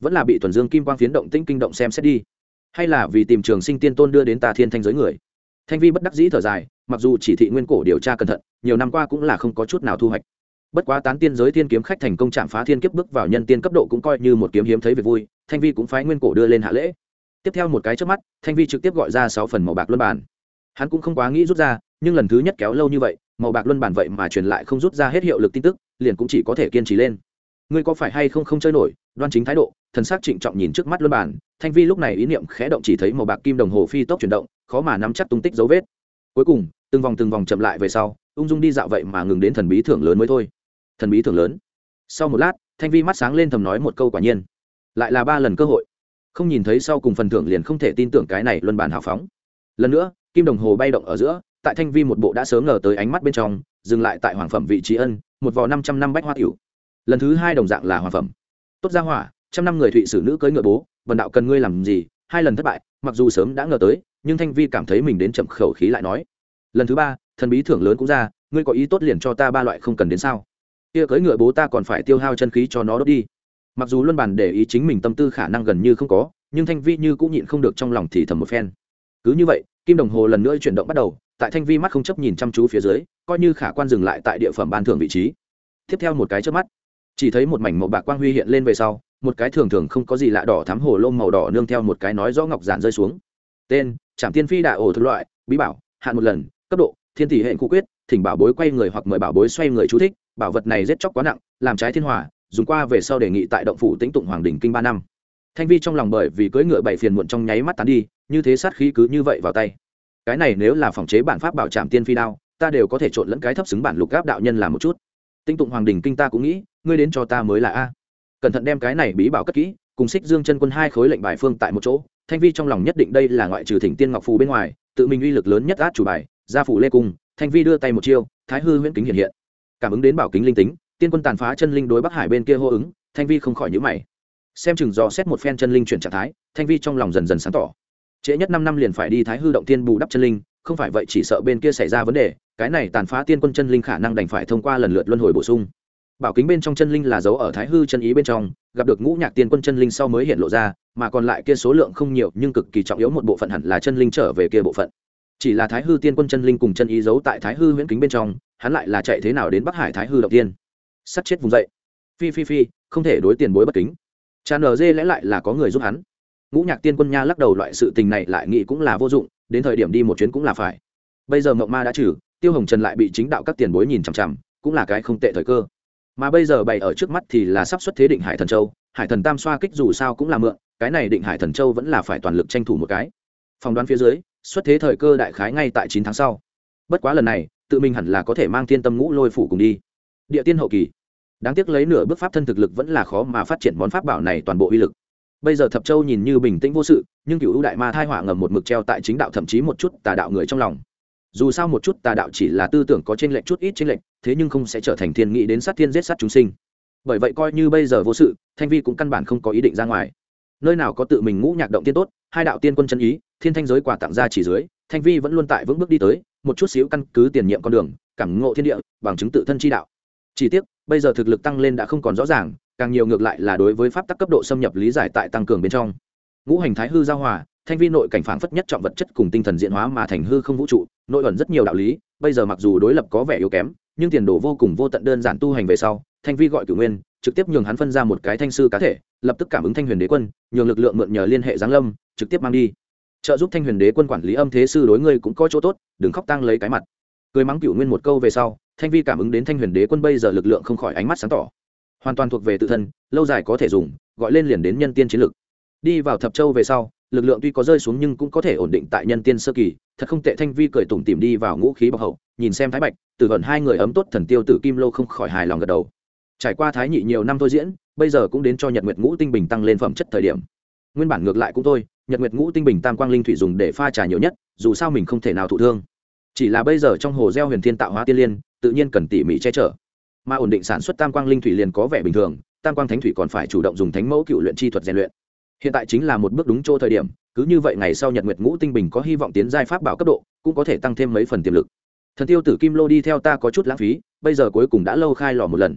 Speaker 1: Vẫn là bị thuần dương kim quang phiến động tĩnh kinh động xem xét đi. Hay là vì tìm trường sinh tiên tôn đưa đến tà thiên thanh giới người. Thanh vi bất đắc dĩ thở dài, mặc dù chỉ thị nguyên cổ điều tra cẩn thận nhiều năm qua cũng là không có chút nào thu hoạch. Bất quá tán tiên giới thiên kiếm khách thành công chạm phá thiên kiếp bước vào nhân tiên cấp độ cũng coi như một kiếm hiếm thấy về vui, thanh vi cũng phái nguyên cổ đưa lên hạ lễ. Tiếp theo một cái trước mắt, thanh vi trực tiếp gọi ra sáu phần màu bạc luân bản. Hắn cũng không quá nghĩ rút ra, nhưng lần thứ nhất kéo lâu như vậy, màu bạc luân bản vậy mà truyền lại không rút ra hết hiệu lực tin tức, liền cũng chỉ có thể kiên trì lên. Ngươi có phải hay không không chơi nổi, đoan chính thái độ, thần sắc trịnh trọng nhìn trước mắt luân bản, thanh vi lúc này ý niệm khẽ động chỉ thấy màu bạc kim đồng hồ phi tốc chuyển động, khó mà nắm chắc tung tích dấu vết. Cuối cùng, từng vòng từng vòng chậm lại về sau ung dung đi dạo vậy mà ngừng đến thần bí thưởng lớn mới thôi. Thần bí thưởng lớn. Sau một lát, thanh vi mắt sáng lên thầm nói một câu quả nhiên. Lại là ba lần cơ hội. Không nhìn thấy sau cùng phần thưởng liền không thể tin tưởng cái này luân bản hào phóng. Lần nữa, kim đồng hồ bay động ở giữa, tại thanh vi một bộ đã sớm ngờ tới ánh mắt bên trong, dừng lại tại hoàng phẩm vị trí ân, một vò năm trăm năm bách hoa tiểu lần thứ hai đồng dạng là hoàng phẩm. Tốt ra hỏa, trăm năm người thụy sử nữ cưới ngựa bố, vần đạo cần ngươi làm gì, hai lần thất bại, mặc dù sớm đã ngờ tới, nhưng thanh vi cảm thấy mình đến chậm khẩu khí lại nói. Lần thứ ba thần bí thưởng lớn cũng ra, ngươi có ý tốt liền cho ta ba loại không cần đến sao? Kia cưỡi ngựa bố ta còn phải tiêu hao chân khí cho nó đốt đi. Mặc dù luân bàn để ý chính mình tâm tư khả năng gần như không có, nhưng thanh vi như cũng nhịn không được trong lòng thì thầm một phen. Cứ như vậy, kim đồng hồ lần nữa chuyển động bắt đầu, tại thanh vi mắt không chấp nhìn chăm chú phía dưới, coi như khả quan dừng lại tại địa phẩm ban thưởng vị trí. Tiếp theo một cái trước mắt, chỉ thấy một mảnh màu bạc quang huy hiện lên về sau, một cái thường thường không có gì lạ đỏ thắm hồ lô màu đỏ nương theo một cái nói rõ ngọc giản rơi xuống. Tên trạm tiên phi đạ ổ thực loại, bí bảo, hạn một lần, cấp độ thiên tỷ hệ khu quyết, thỉnh bảo bối quay người hoặc mời bảo bối xoay người chú thích, bảo vật này giết chóc quá nặng, làm trái thiên hòa, dùng qua về sau đề nghị tại động phủ tĩnh tụng hoàng đình kinh ba năm. Thanh vi trong lòng bởi vì cưỡi ngựa bảy phiền muộn trong nháy mắt tán đi, như thế sát khí cứ như vậy vào tay. Cái này nếu là phòng chế bản pháp bảo trạm tiên phi đao, ta đều có thể trộn lẫn cái thấp xứng bản lục gáp đạo nhân làm một chút. Tinh tụng hoàng đình kinh ta cũng nghĩ, ngươi đến cho ta mới là a. Cẩn thận đem cái này bí bảo cất kỹ, cùng xích dương chân quân hai khối lệnh bài phương tại một chỗ, thanh vi trong lòng nhất định đây là ngoại trừ thỉnh tiên ngọc phù bên ngoài, tự mình uy lực lớn nhất át chủ bài gia phủ lê cung, thanh vi đưa tay một chiêu, thái hư huyễn kính hiện hiện. Cảm ứng đến bảo kính linh tính, tiên quân tàn phá chân linh đối bắc hải bên kia hô ứng, thanh vi không khỏi nhữ mày. Xem chừng do xét một phen chân linh chuyển trạng thái, thanh vi trong lòng dần dần sáng tỏ. Trễ nhất năm năm liền phải đi thái hư động tiên bù đắp chân linh, không phải vậy chỉ sợ bên kia xảy ra vấn đề, cái này tàn phá tiên quân chân linh khả năng đành phải thông qua lần lượt luân hồi bổ sung. Bảo kính bên trong chân linh là dấu ở thái hư chân ý bên trong, gặp được ngũ nhạc tiên quân chân linh sau mới hiện lộ ra, mà còn lại kia số lượng không nhiều nhưng cực kỳ trọng yếu một bộ phận hẳn là chân linh trở về kia bộ phận chỉ là thái hư tiên quân chân linh cùng chân ý giấu tại thái hư huyễn kính bên trong, hắn lại là chạy thế nào đến bắc hải thái hư động tiên? Sắt chết vùng dậy. Phi phi phi, không thể đối tiền bối bất kính. Cha nờ dê lẽ lại là có người giúp hắn. Ngũ nhạc tiên quân nha lắc đầu loại sự tình này lại nghĩ cũng là vô dụng, đến thời điểm đi một chuyến cũng là phải. Bây giờ mộng ma đã trừ, tiêu hồng trần lại bị chính đạo các tiền bối nhìn chằm chằm, cũng là cái không tệ thời cơ. Mà bây giờ bày ở trước mắt thì là sắp xuất thế định hải thần châu, hải thần tam xoa kích dù sao cũng là mượn, cái này định hải thần châu vẫn là phải toàn lực tranh thủ một cái. Phỏng đoán phía dưới xuất thế thời cơ đại khái ngay tại chín tháng sau. Bất quá lần này, tự mình hẳn là có thể mang thiên tâm ngũ lôi phủ cùng đi. Địa tiên hậu kỳ. Đáng tiếc lấy nửa bước pháp thân thực lực vẫn là khó mà phát triển món pháp bảo này toàn bộ uy lực. Bây giờ thập châu nhìn như bình tĩnh vô sự, nhưng cựu ưu đại ma thai họa ngầm một mực treo tại chính đạo thậm chí một chút tà đạo người trong lòng. Dù sao một chút tà đạo chỉ là tư tưởng có t r ê n lệch chút ít t r ê n lệch, thế nhưng không sẽ trở thành thiên nghị đến sát thiên giết sát chúng sinh. Bởi vậy coi như bây giờ vô sự, thanh vi cũng căn bản không có ý định ra ngoài nơi nào có tự mình ngũ nhạc động tiên tốt, hai đạo tiên quân chân ý, thiên thanh giới quà tặng ra chỉ dưới, thanh vi vẫn luôn tại vững bước đi tới, một chút xíu căn cứ tiền nhiệm con đường, cảm ngộ thiên địa, bằng chứng tự thân chi đạo. Chỉ tiếc, bây giờ thực lực tăng lên đã không còn rõ ràng, càng nhiều ngược lại là đối với pháp tắc cấp độ xâm nhập lý giải tại tăng cường bên trong. Ngũ hành thái hư giao hòa, thanh vi nội cảnh phản phất nhất trọng vật chất cùng tinh thần diễn hóa mà thành hư không vũ trụ, nội ẩn rất nhiều đạo lý, bây giờ mặc dù đối lập có vẻ yếu kém, nhưng tiền đồ vô cùng vô tận đơn giản tu hành về sau, thanh vi gọi cửu nguyên trực tiếp nhường hắn phân ra một cái thanh sư cá thể, lập tức cảm ứng thanh huyền đế quân, nhường lực lượng mượn nhờ liên hệ giáng lâm, trực tiếp mang đi. Trợ giúp thanh huyền đế quân quản lý âm thế sư đối ngươi cũng có chỗ tốt, đừng khóc tăng lấy cái mặt. Cười mắng cửu nguyên một câu về sau, thanh vi cảm ứng đến thanh huyền đế quân bây giờ lực lượng không khỏi ánh mắt sáng tỏ. Hoàn toàn thuộc về tự thân, lâu dài có thể dùng, gọi lên liền đến nhân tiên chiến lực. Đi vào thập châu về sau, lực lượng tuy có rơi xuống nhưng cũng có thể ổn định tại nhân tiên sơ kỳ. Thật không tệ, thanh vi cười tủm tìm đi vào ngũ khí bọc hậu, nhìn xem thái bạch, từ vận hai người ấm tốt thần tiêu tử kim lô không khỏi hài lòng gật đầu trải qua thái nhị nhiều năm thôi diễn, bây giờ cũng đến cho nhật nguyệt ngũ tinh bình tăng lên phẩm chất thời điểm. Nguyên bản ngược lại cũng thôi, nhật nguyệt ngũ tinh bình tam quang linh thủy dùng để pha trà nhiều nhất, dù sao mình không thể nào thụ thương. Chỉ là bây giờ trong hồ gieo huyền thiên tạo hóa tiên liên, tự nhiên cần tỉ mỉ che chở. Mà ổn định sản xuất tam quang linh thủy liền có vẻ bình thường, tam quang thánh thủy còn phải chủ động dùng thánh mẫu cựu luyện chi thuật rèn luyện. Hiện tại chính là một bước đúng chỗ thời điểm, cứ như vậy ngày sau nhật nguyệt ngũ tinh bình có hy vọng tiến giai pháp bảo cấp độ, cũng có thể tăng thêm mấy phần tiềm lực. Thần tiêu tử kim lô đi theo ta có chút lãng phí, bây giờ cuối cùng đã lâu khai lò một lần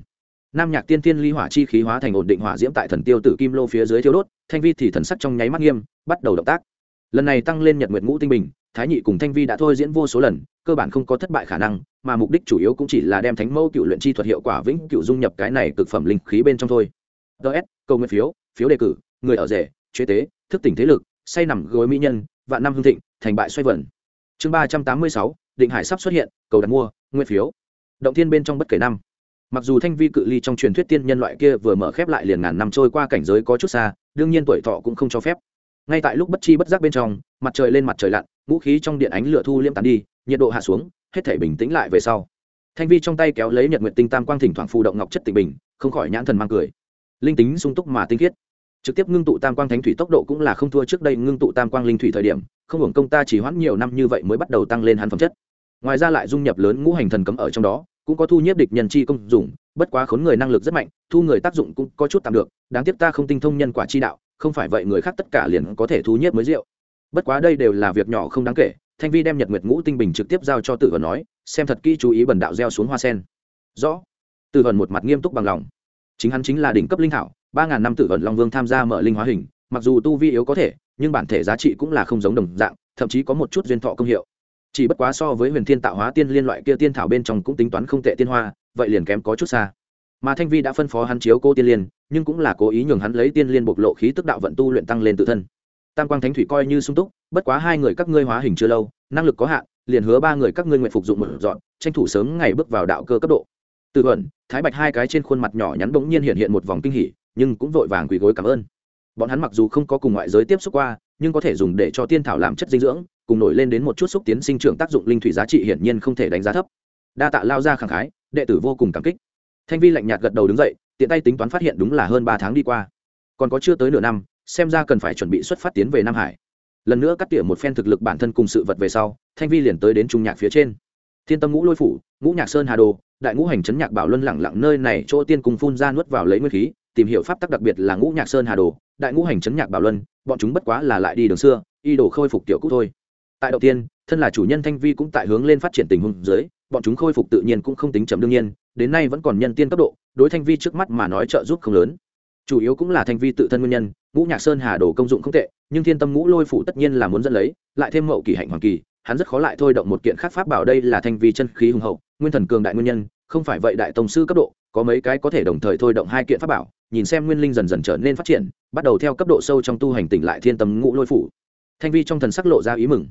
Speaker 1: nam nhạc tiên tiên ly hỏa chi khí hóa thành ổn định hỏa diễm tại thần tiêu tử kim lô phía dưới thiêu đốt, thanh vi thì thần sắc trong nháy mắt nghiêm, bắt đầu động tác. Lần này tăng lên nhật nguyệt ngũ tinh bình, thái nhị cùng thanh vi đã thôi diễn vô số lần, cơ bản không có thất bại khả năng, mà mục đích chủ yếu cũng chỉ là đem thánh mẫu cựu luyện chi thuật hiệu quả vĩnh cựu dung nhập cái này cực phẩm linh khí bên trong thôi. Ts câu nguyện phiếu phiếu đề cử, người ở rể, chế tế, thức tỉnh thế lực, say nằm gối mỹ nhân, vạn năm hương thịnh, thành bại xoay vẩn chương ba trăm tám mươi sáu, định hải sắp xuất hiện, cầu đặt mua, nguyên phiếu. Động thiên bên trong bất kể năm mặc dù thanh vi cự ly trong truyền thuyết tiên nhân loại kia vừa mở khép lại liền ngàn năm trôi qua cảnh giới có chút xa, đương nhiên tuổi thọ cũng không cho phép. Ngay tại lúc bất chi bất giác bên trong, mặt trời lên mặt trời lặn, ngũ khí trong điện ánh lửa thu liêm tàn đi, nhiệt độ hạ xuống, hết thể bình tĩnh lại về sau. Thanh vi trong tay kéo lấy nhật nguyện tinh tam quang thỉnh thoảng phù động ngọc chất tịnh bình, không khỏi nhãn thần mang cười. Linh tính sung túc mà tinh khiết. Trực tiếp ngưng tụ tam quang thánh thủy tốc độ cũng là không thua trước đây ngưng tụ tam quang linh thủy thời điểm, không hưởng công ta chỉ hoãn nhiều năm như vậy mới bắt đầu tăng lên hắn phẩm chất. Ngoài ra lại dung nhập lớn ngũ hành thần cấm ở trong đó cũng có thu nhiếp địch nhân chi công dụng, bất quá khốn người năng lực rất mạnh thu người tác dụng cũng có chút tạm được đáng tiếc ta không tinh thông nhân quả chi đạo không phải vậy người khác tất cả liền có thể thu nhiếp mới rượu. Bất quá đây đều là việc nhỏ không đáng kể thanh vi đem nhật nguyệt ngũ tinh bình trực tiếp giao cho tử vân nói xem thật kỹ chú ý bần đạo gieo xuống hoa sen. Rõ. Tử vân một mặt nghiêm túc bằng lòng. Chính hắn chính là đỉnh cấp linh thảo ba ngàn năm tử vân long vương tham gia mở linh hóa hình mặc dù tu vi yếu có thể nhưng bản thể giá trị cũng là không giống đồng dạng thậm chí có một chút duyên thọ công hiệu chỉ bất quá so với huyền thiên tạo hóa tiên liên loại kia tiên thảo bên trong cũng tính toán không tệ tiên hoa, vậy liền kém có chút xa. Mà thanh vi đã phân phó hắn chiếu cô tiên liên, nhưng cũng là cố ý nhường hắn lấy tiên liên bộc lộ khí tức đạo vận tu luyện tăng lên tự thân. Tam quang thánh thủy coi như sung túc, bất quá hai người các ngươi hóa hình chưa lâu, năng lực có hạn, liền hứa ba người các ngươi nguyện phục dụng một dọn, tranh thủ sớm ngày bước vào đạo cơ cấp độ. Tự ẩn thái bạch hai cái trên khuôn mặt nhỏ nhắn bỗng nhiên hiện hiện một vòng kinh hỉ, nhưng cũng vội vàng quỳ gối cảm ơn. Bọn hắn mặc dù không có cùng ngoại giới tiếp xúc qua, nhưng có thể dùng để cho tiên thảo làm chất dinh dưỡng cùng nổi lên đến một chút xúc tiến sinh trưởng tác dụng linh thủy giá trị hiển nhiên không thể đánh giá thấp. Đa tạ lao ra khẳng khái, đệ tử vô cùng cảm kích. Thanh vi lạnh nhạt gật đầu đứng dậy, tiện tay tính toán phát hiện đúng là hơn ba tháng đi qua. Còn có chưa tới nửa năm, xem ra cần phải chuẩn bị xuất phát tiến về nam hải. Lần nữa cắt tỉa một phen thực lực bản thân cùng sự vật về sau, thanh vi liền tới đến trung nhạc phía trên. Thiên tâm ngũ lôi phủ, ngũ nhạc sơn hà đồ, đại ngũ hành chấn nhạc bảo luân lẳng lặng nơi này chỗ tiên cùng phun ra nuốt vào lấy nguyên khí, tìm hiểu pháp tắc đặc biệt là ngũ nhạc sơn hà đồ, đại ngũ hành chấn nhạc bảo luân, bọn chúng bất quá là lại đi đường xưa y đồ khôi phục tiểu cũ thôi tại đầu tiên, thân là chủ nhân thanh vi cũng tại hướng lên phát triển tình huống dưới, bọn chúng khôi phục tự nhiên cũng không tính chậm đương nhiên, đến nay vẫn còn nhân tiên cấp độ, đối thanh vi trước mắt mà nói trợ giúp không lớn. Chủ yếu cũng là thanh vi tự thân nguyên nhân, ngũ nhạc sơn hà đồ công dụng không tệ, nhưng thiên tâm ngũ lôi phủ tất nhiên là muốn dẫn lấy, lại thêm mậu kỳ hạnh hoàng kỳ, hắn rất khó lại thôi động một kiện khác pháp bảo đây là thanh vi chân khí hùng hậu, nguyên thần cường đại nguyên nhân, không phải vậy đại tổng sư cấp độ, có mấy cái có thể đồng thời thôi động hai kiện pháp bảo, nhìn xem nguyên linh dần dần trở nên phát triển, bắt đầu theo cấp độ sâu trong tu hành tỉnh lại thiên tâm ngũ lôi phủ. Thanh vi trong thần sắc lộ ra ý mừng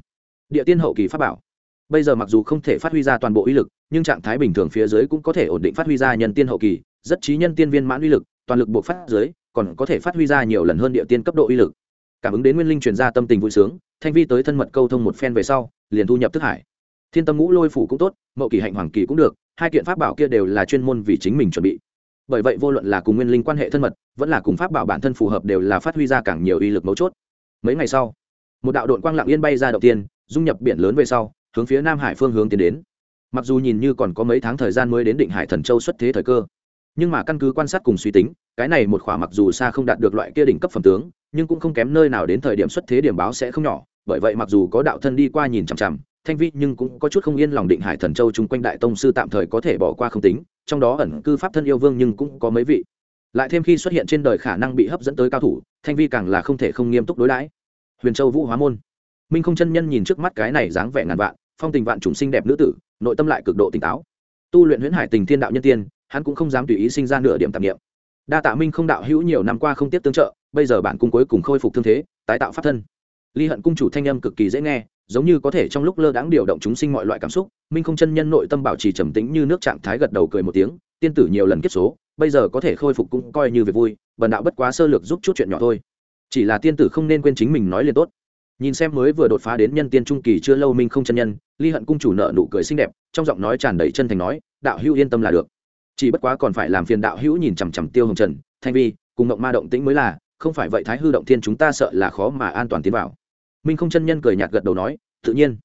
Speaker 1: địa tiên hậu kỳ pháp bảo. Bây giờ mặc dù không thể phát huy ra toàn bộ uy lực, nhưng trạng thái bình thường phía dưới cũng có thể ổn định phát huy ra nhân tiên hậu kỳ, rất trí nhân tiên viên mãn uy lực, toàn lực buộc phát dưới, còn có thể phát huy ra nhiều lần hơn địa tiên cấp độ uy lực. Cảm ứng đến nguyên linh truyền ra tâm tình vui sướng, thanh vi tới thân mật câu thông một phen về sau, liền thu nhập thức hải. Thiên tâm ngũ lôi phủ cũng tốt, mậu kỳ hạnh hoàng kỳ cũng được, hai kiện pháp bảo kia đều là chuyên môn vì chính mình chuẩn bị. Bởi vậy vô luận là cùng nguyên linh quan hệ thân mật, vẫn là cùng pháp bảo bản thân phù hợp đều là phát huy ra càng nhiều uy lực mấu chốt. Mấy ngày sau, một đạo đội quang lặng yên bay ra đầu tiên dung nhập biển lớn về sau, hướng phía nam hải phương hướng tiến đến. Mặc dù nhìn như còn có mấy tháng thời gian mới đến định hải thần châu xuất thế thời cơ, nhưng mà căn cứ quan sát cùng suy tính, cái này một khỏa mặc dù xa không đạt được loại kia đỉnh cấp phẩm tướng, nhưng cũng không kém nơi nào đến thời điểm xuất thế điểm báo sẽ không nhỏ. Bởi vậy mặc dù có đạo thân đi qua nhìn chằm chằm, thanh vi nhưng cũng có chút không yên lòng định hải thần châu chung quanh đại tông sư tạm thời có thể bỏ qua không tính, trong đó ẩn cư pháp thân yêu vương nhưng cũng có mấy vị. Lại thêm khi xuất hiện trên đời khả năng bị hấp dẫn tới cao thủ, thanh vi càng là không thể không nghiêm túc đối đãi. Huyền châu vũ hóa môn minh không chân nhân nhìn trước mắt cái này dáng vẻ ngàn vạn, phong tình vạn chủng sinh đẹp nữ tử, nội tâm lại cực độ tỉnh táo. Tu luyện huyễn hải tình thiên đạo nhân tiên, hắn cũng không dám tùy ý sinh ra nửa điểm tạp nghiệm đa tạ minh không đạo hữu nhiều năm qua không tiếp tương trợ, bây giờ bản cung cuối cùng khôi phục thương thế, tái tạo pháp thân. Ly hận cung chủ thanh âm cực kỳ dễ nghe, giống như có thể trong lúc lơ đãng điều động chúng sinh mọi loại cảm xúc, minh không chân nhân nội tâm bảo trì trầm tĩnh như nước trạng thái gật đầu cười một tiếng, tiên tử nhiều lần kết số, bây giờ có thể khôi phục cũng coi như việc vui, bần đạo bất quá sơ lược giúp chút chuyện nhỏ thôi. Chỉ là tiên tử không nên quên chính mình nói liền tốt nhìn xem mới vừa đột phá đến nhân tiên trung kỳ chưa lâu minh không chân nhân, ly hận cung chủ nợ nụ cười xinh đẹp, trong giọng nói tràn đầy chân thành nói, đạo hữu yên tâm là được. Chỉ bất quá còn phải làm phiền đạo hữu nhìn chằm chằm tiêu hồng trần, thanh vi, cùng động ma động tĩnh mới là, không phải vậy thái hư động thiên chúng ta sợ là khó mà an toàn tiến vào. Minh không chân nhân cười nhạt gật đầu nói, tự nhiên.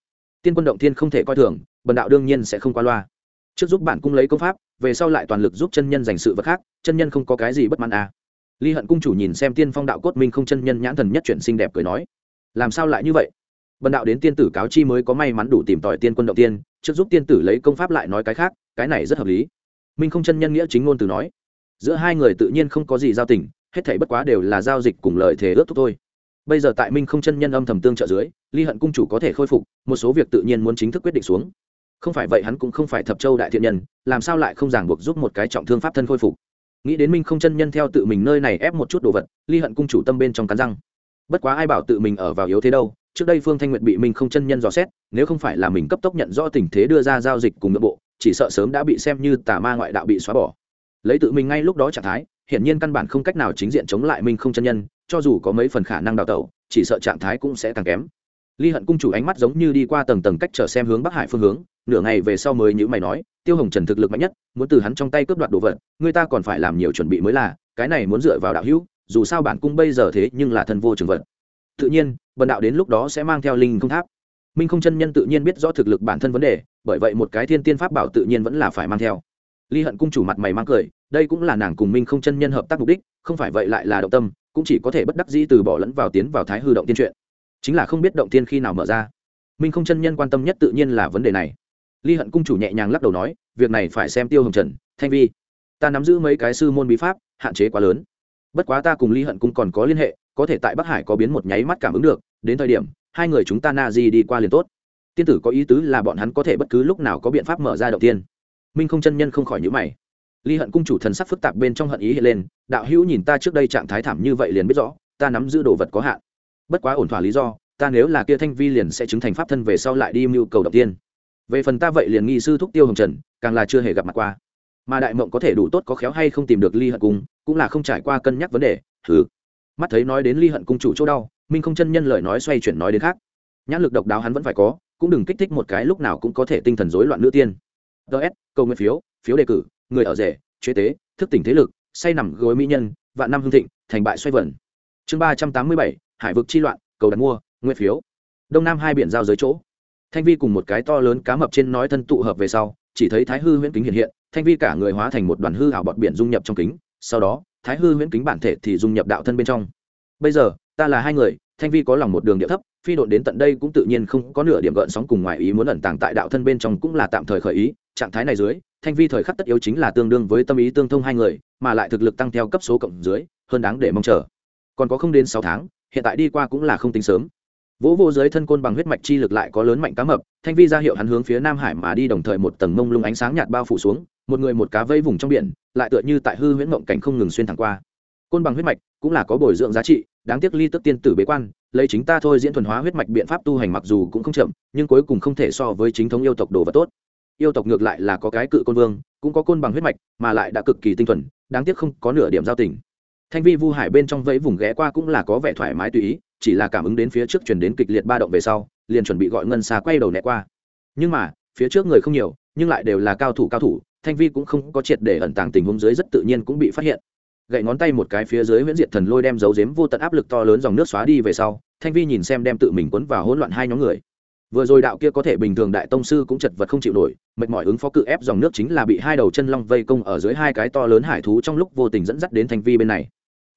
Speaker 1: Tiên quân động thiên không thể coi thường, bần đạo đương nhiên sẽ không qua loa. Trước giúp bản cung lấy công pháp, về sau lại toàn lực giúp chân nhân giành sự vật khác, chân nhân không có cái gì bất mãn à. ly hận cung chủ nhìn xem tiên phong đạo cốt minh không chân nhân nhãn thần nhất chuyển xinh đẹp cười nói làm sao lại như vậy? Bần đạo đến tiên tử cáo chi mới có may mắn đủ tìm tòi tiên quân động tiên, trước giúp tiên tử lấy công pháp lại nói cái khác, cái này rất hợp lý. Minh không chân nhân nghĩa chính ngôn từ nói, giữa hai người tự nhiên không có gì giao tình, hết thảy bất quá đều là giao dịch cùng lợi thể ước thúc thôi. Bây giờ tại minh không chân nhân âm thầm tương trợ dưới, ly hận cung chủ có thể khôi phục, một số việc tự nhiên muốn chính thức quyết định xuống. Không phải vậy hắn cũng không phải thập châu đại thiện nhân, làm sao lại không ràng buộc giúp một cái trọng thương pháp thân khôi phục? Nghĩ đến minh không chân nhân theo tự mình nơi này ép một chút đồ vật, ly hận cung chủ tâm bên trong cắn răng bất quá ai bảo tự mình ở vào yếu thế đâu, trước đây phương thanh nguyện bị minh không chân nhân dò xét, nếu không phải là mình cấp tốc nhận rõ tình thế đưa ra giao dịch cùng nội bộ, chỉ sợ sớm đã bị xem như tà ma ngoại đạo bị xóa bỏ. Lấy tự mình ngay lúc đó trạng thái, hiển nhiên căn bản không cách nào chính diện chống lại minh không chân nhân, cho dù có mấy phần khả năng đào tẩu, chỉ sợ trạng thái cũng sẽ càng kém. Ly hận cung chủ ánh mắt giống như đi qua tầng tầng cách trở xem hướng bắc hải phương hướng, nửa ngày về sau mới như mày nói, tiêu hồng trần thực lực mạnh nhất, muốn từ hắn trong tay cướp đoạt đồ vật, người ta còn phải làm nhiều chuẩn bị mới là, cái này muốn dựa vào đạo hữu dù sao bản cung bây giờ thế nhưng là thân vô trường vật. Tự nhiên, bần đạo đến lúc đó sẽ mang theo linh không tháp. Minh không chân nhân tự nhiên biết rõ thực lực bản thân vấn đề, bởi vậy một cái thiên tiên pháp bảo tự nhiên vẫn là phải mang theo. Ly hận cung chủ mặt mày mang cười, đây cũng là nàng cùng minh không chân nhân hợp tác mục đích, không phải vậy lại là động tâm, cũng chỉ có thể bất đắc dĩ từ bỏ lẫn vào tiến vào thái hư động tiên truyện chính là không biết động tiên khi nào mở ra. Minh không chân nhân quan tâm nhất tự nhiên là vấn đề này. Ly hận cung chủ nhẹ nhàng lắc đầu nói, việc này phải xem tiêu hồng trần, thanh vi. Ta nắm giữ mấy cái sư môn bí pháp, hạn chế quá lớn bất quá ta cùng ly hận cung còn có liên hệ, có thể tại bắc hải có biến một nháy mắt cảm ứng được, đến thời điểm, hai người chúng ta na di đi qua liền tốt. Tiên tử có ý tứ là bọn hắn có thể bất cứ lúc nào có biện pháp mở ra đầu tiên. Minh không chân nhân không khỏi nhữ mày. Ly hận cung chủ thần sắc phức tạp bên trong hận ý hiện lên, đạo hữu nhìn ta trước đây trạng thái thảm như vậy liền biết rõ, ta nắm giữ đồ vật có hạn. Bất quá ổn thỏa lý do, ta nếu là kia thanh vi liền sẽ chứng thành pháp thân về sau lại đi mưu cầu đầu tiên. Về phần ta vậy liền nghi sư thúc tiêu hồng trần, càng là chưa hề gặp mặt qua mà đại mộng có thể đủ tốt có khéo hay không tìm được ly hận cung, cũng là không trải qua cân nhắc vấn đề thử mắt thấy nói đến ly hận cung chủ chỗ đau, minh không chân nhân lời nói xoay chuyển nói đến khác. Nhãn lực độc đáo hắn vẫn phải có, cũng đừng kích thích một cái lúc nào cũng có thể tinh thần rối loạn nữ tiên. Ts câu nguyện phiếu phiếu đề cử, người ở rể, chế tế, thức tỉnh thế lực, say nằm gối mỹ nhân, vạn năm hương thịnh, thành bại xoay vẩn chương ba trăm tám mươi bảy, hải vực chi loạn, cầu đặt mua, nguyện phiếu. Đông nam hai biển giao giới chỗ. Thanh vi cùng một cái to lớn cá mập trên nói thân tụ hợp về sau, chỉ thấy thái hư huyễn kính hiện hiện thanh vi cả người hóa thành một đoàn hư ảo bọt biển dung nhập trong kính, sau đó, thái hư huyễn kính bản thể thì dung nhập đạo thân bên trong. Bây giờ, ta là hai người, thanh vi có lòng một đường địa thấp, phi độn đến tận đây cũng tự nhiên không có nửa điểm gợn sóng cùng ngoài ý muốn ẩn tàng tại đạo thân bên trong cũng là tạm thời khởi ý, trạng thái này dưới, thanh vi thời khắc tất yếu chính là tương đương với tâm ý tương thông hai người, mà lại thực lực tăng theo cấp số cộng dưới, hơn đáng để mong chờ. Còn có không đến sáu tháng, hiện tại đi qua cũng là không tính sớm. Vỗ vô dưới thân côn bằng huyết mạch chi lực lại có lớn mạnh cá mập, thanh vi ra hiệu hắn hướng phía nam hải mà đi đồng thời một tầng mông lung ánh sáng nhạt bao phủ xuống một người một cá vây vùng trong biển, lại tựa như tại hư huyễn mộng cảnh không ngừng xuyên thẳng qua. Côn bằng huyết mạch cũng là có bồi dưỡng giá trị, đáng tiếc ly tức tiên tử bế quan, lấy chính ta thôi diễn thuần hóa huyết mạch biện pháp tu hành mặc dù cũng không chậm, nhưng cuối cùng không thể so với chính thống yêu tộc đồ vật tốt. Yêu tộc ngược lại là có cái cự côn vương, cũng có côn bằng huyết mạch, mà lại đã cực kỳ tinh thuần, đáng tiếc không có nửa điểm giao tình. Thanh vi vu hải bên trong vẫy vùng ghé qua cũng là có vẻ thoải mái tùy ý, chỉ là cảm ứng đến phía trước chuyển đến kịch liệt ba động về sau, liền chuẩn bị gọi ngân xa quay đầu né qua. Nhưng mà, phía trước người không nhiều, nhưng lại đều là cao thủ cao thủ thanh vi cũng không có triệt để ẩn tàng tình huống dưới rất tự nhiên cũng bị phát hiện. Gậy ngón tay một cái phía dưới huyễn diệt thần lôi đem dấu dếm vô tận áp lực to lớn dòng nước xóa đi về sau, thanh vi nhìn xem đem tự mình quấn vào hỗn loạn hai nhóm người. Vừa rồi đạo kia có thể bình thường đại tông sư cũng chật vật không chịu nổi, mệt mỏi ứng phó cự ép dòng nước chính là bị hai đầu chân long vây công ở dưới hai cái to lớn hải thú trong lúc vô tình dẫn dắt đến thanh vi bên này.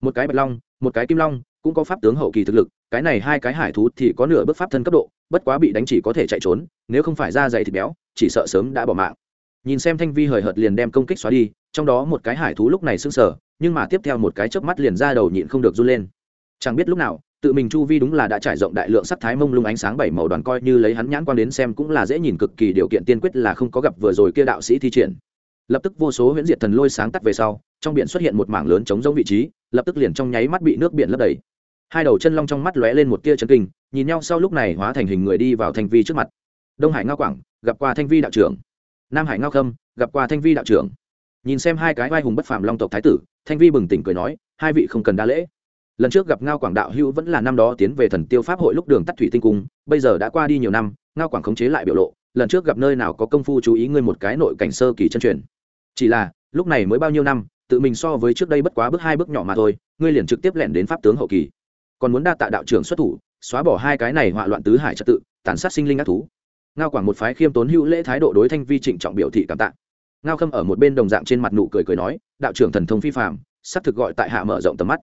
Speaker 1: Một cái bạch long, một cái kim long, cũng có pháp tướng hậu kỳ thực lực, cái này hai cái hải thú thì có nửa bước pháp thân cấp độ, bất quá bị đánh chỉ có thể chạy trốn, nếu không phải ra dày thịt béo, chỉ sợ sớm đã bỏ mạng nhìn xem thanh vi hời hợt liền đem công kích xóa đi, trong đó một cái hải thú lúc này sưng sờ, nhưng mà tiếp theo một cái chớp mắt liền ra đầu nhịn không được run lên. Chẳng biết lúc nào, tự mình chu vi đúng là đã trải rộng đại lượng sắc thái mông lung ánh sáng bảy màu đoàn coi như lấy hắn nhãn quan đến xem cũng là dễ nhìn cực kỳ điều kiện tiên quyết là không có gặp vừa rồi kia đạo sĩ thi triển. Lập tức vô số huyễn diệt thần lôi sáng tắt về sau, trong biển xuất hiện một mảng lớn chống giống vị trí, lập tức liền trong nháy mắt bị nước biển lấp đầy. Hai đầu chân long trong mắt lóe lên một tia chân kinh, nhìn nhau sau lúc này hóa thành hình người đi vào thanh vi trước mặt. Đông hải ngao quảng, gặp qua thanh vi đạo trưởng nam hải ngao khâm, gặp qua thanh vi đạo trưởng. Nhìn xem hai cái vai hùng bất phàm long tộc thái tử, thanh vi bừng tỉnh cười nói, hai vị không cần đa lễ. Lần trước gặp ngao quảng đạo hữu vẫn là năm đó tiến về thần tiêu pháp hội lúc đường tắt thủy tinh cung, bây giờ đã qua đi nhiều năm, ngao quảng khống chế lại biểu lộ, lần trước gặp nơi nào có công phu chú ý ngươi một cái nội cảnh sơ kỳ chân truyền. Chỉ là, lúc này mới bao nhiêu năm, tự mình so với trước đây bất quá bước hai bước nhỏ mà thôi, ngươi liền trực tiếp lẻn đến pháp tướng hậu kỳ. Còn muốn đa tạ đạo trưởng xuất thủ, xóa bỏ hai cái này họa loạn tứ hải trật tự, tàn sát sinh linh ác thú ngao quảng một phái khiêm tốn hữu lễ thái độ đối thanh vi trịnh trọng biểu thị cảm tạ. Ngao khâm ở một bên đồng dạng trên mặt nụ cười cười nói, đạo trưởng thần thông phi phạm sắp thực gọi tại hạ mở rộng tầm mắt.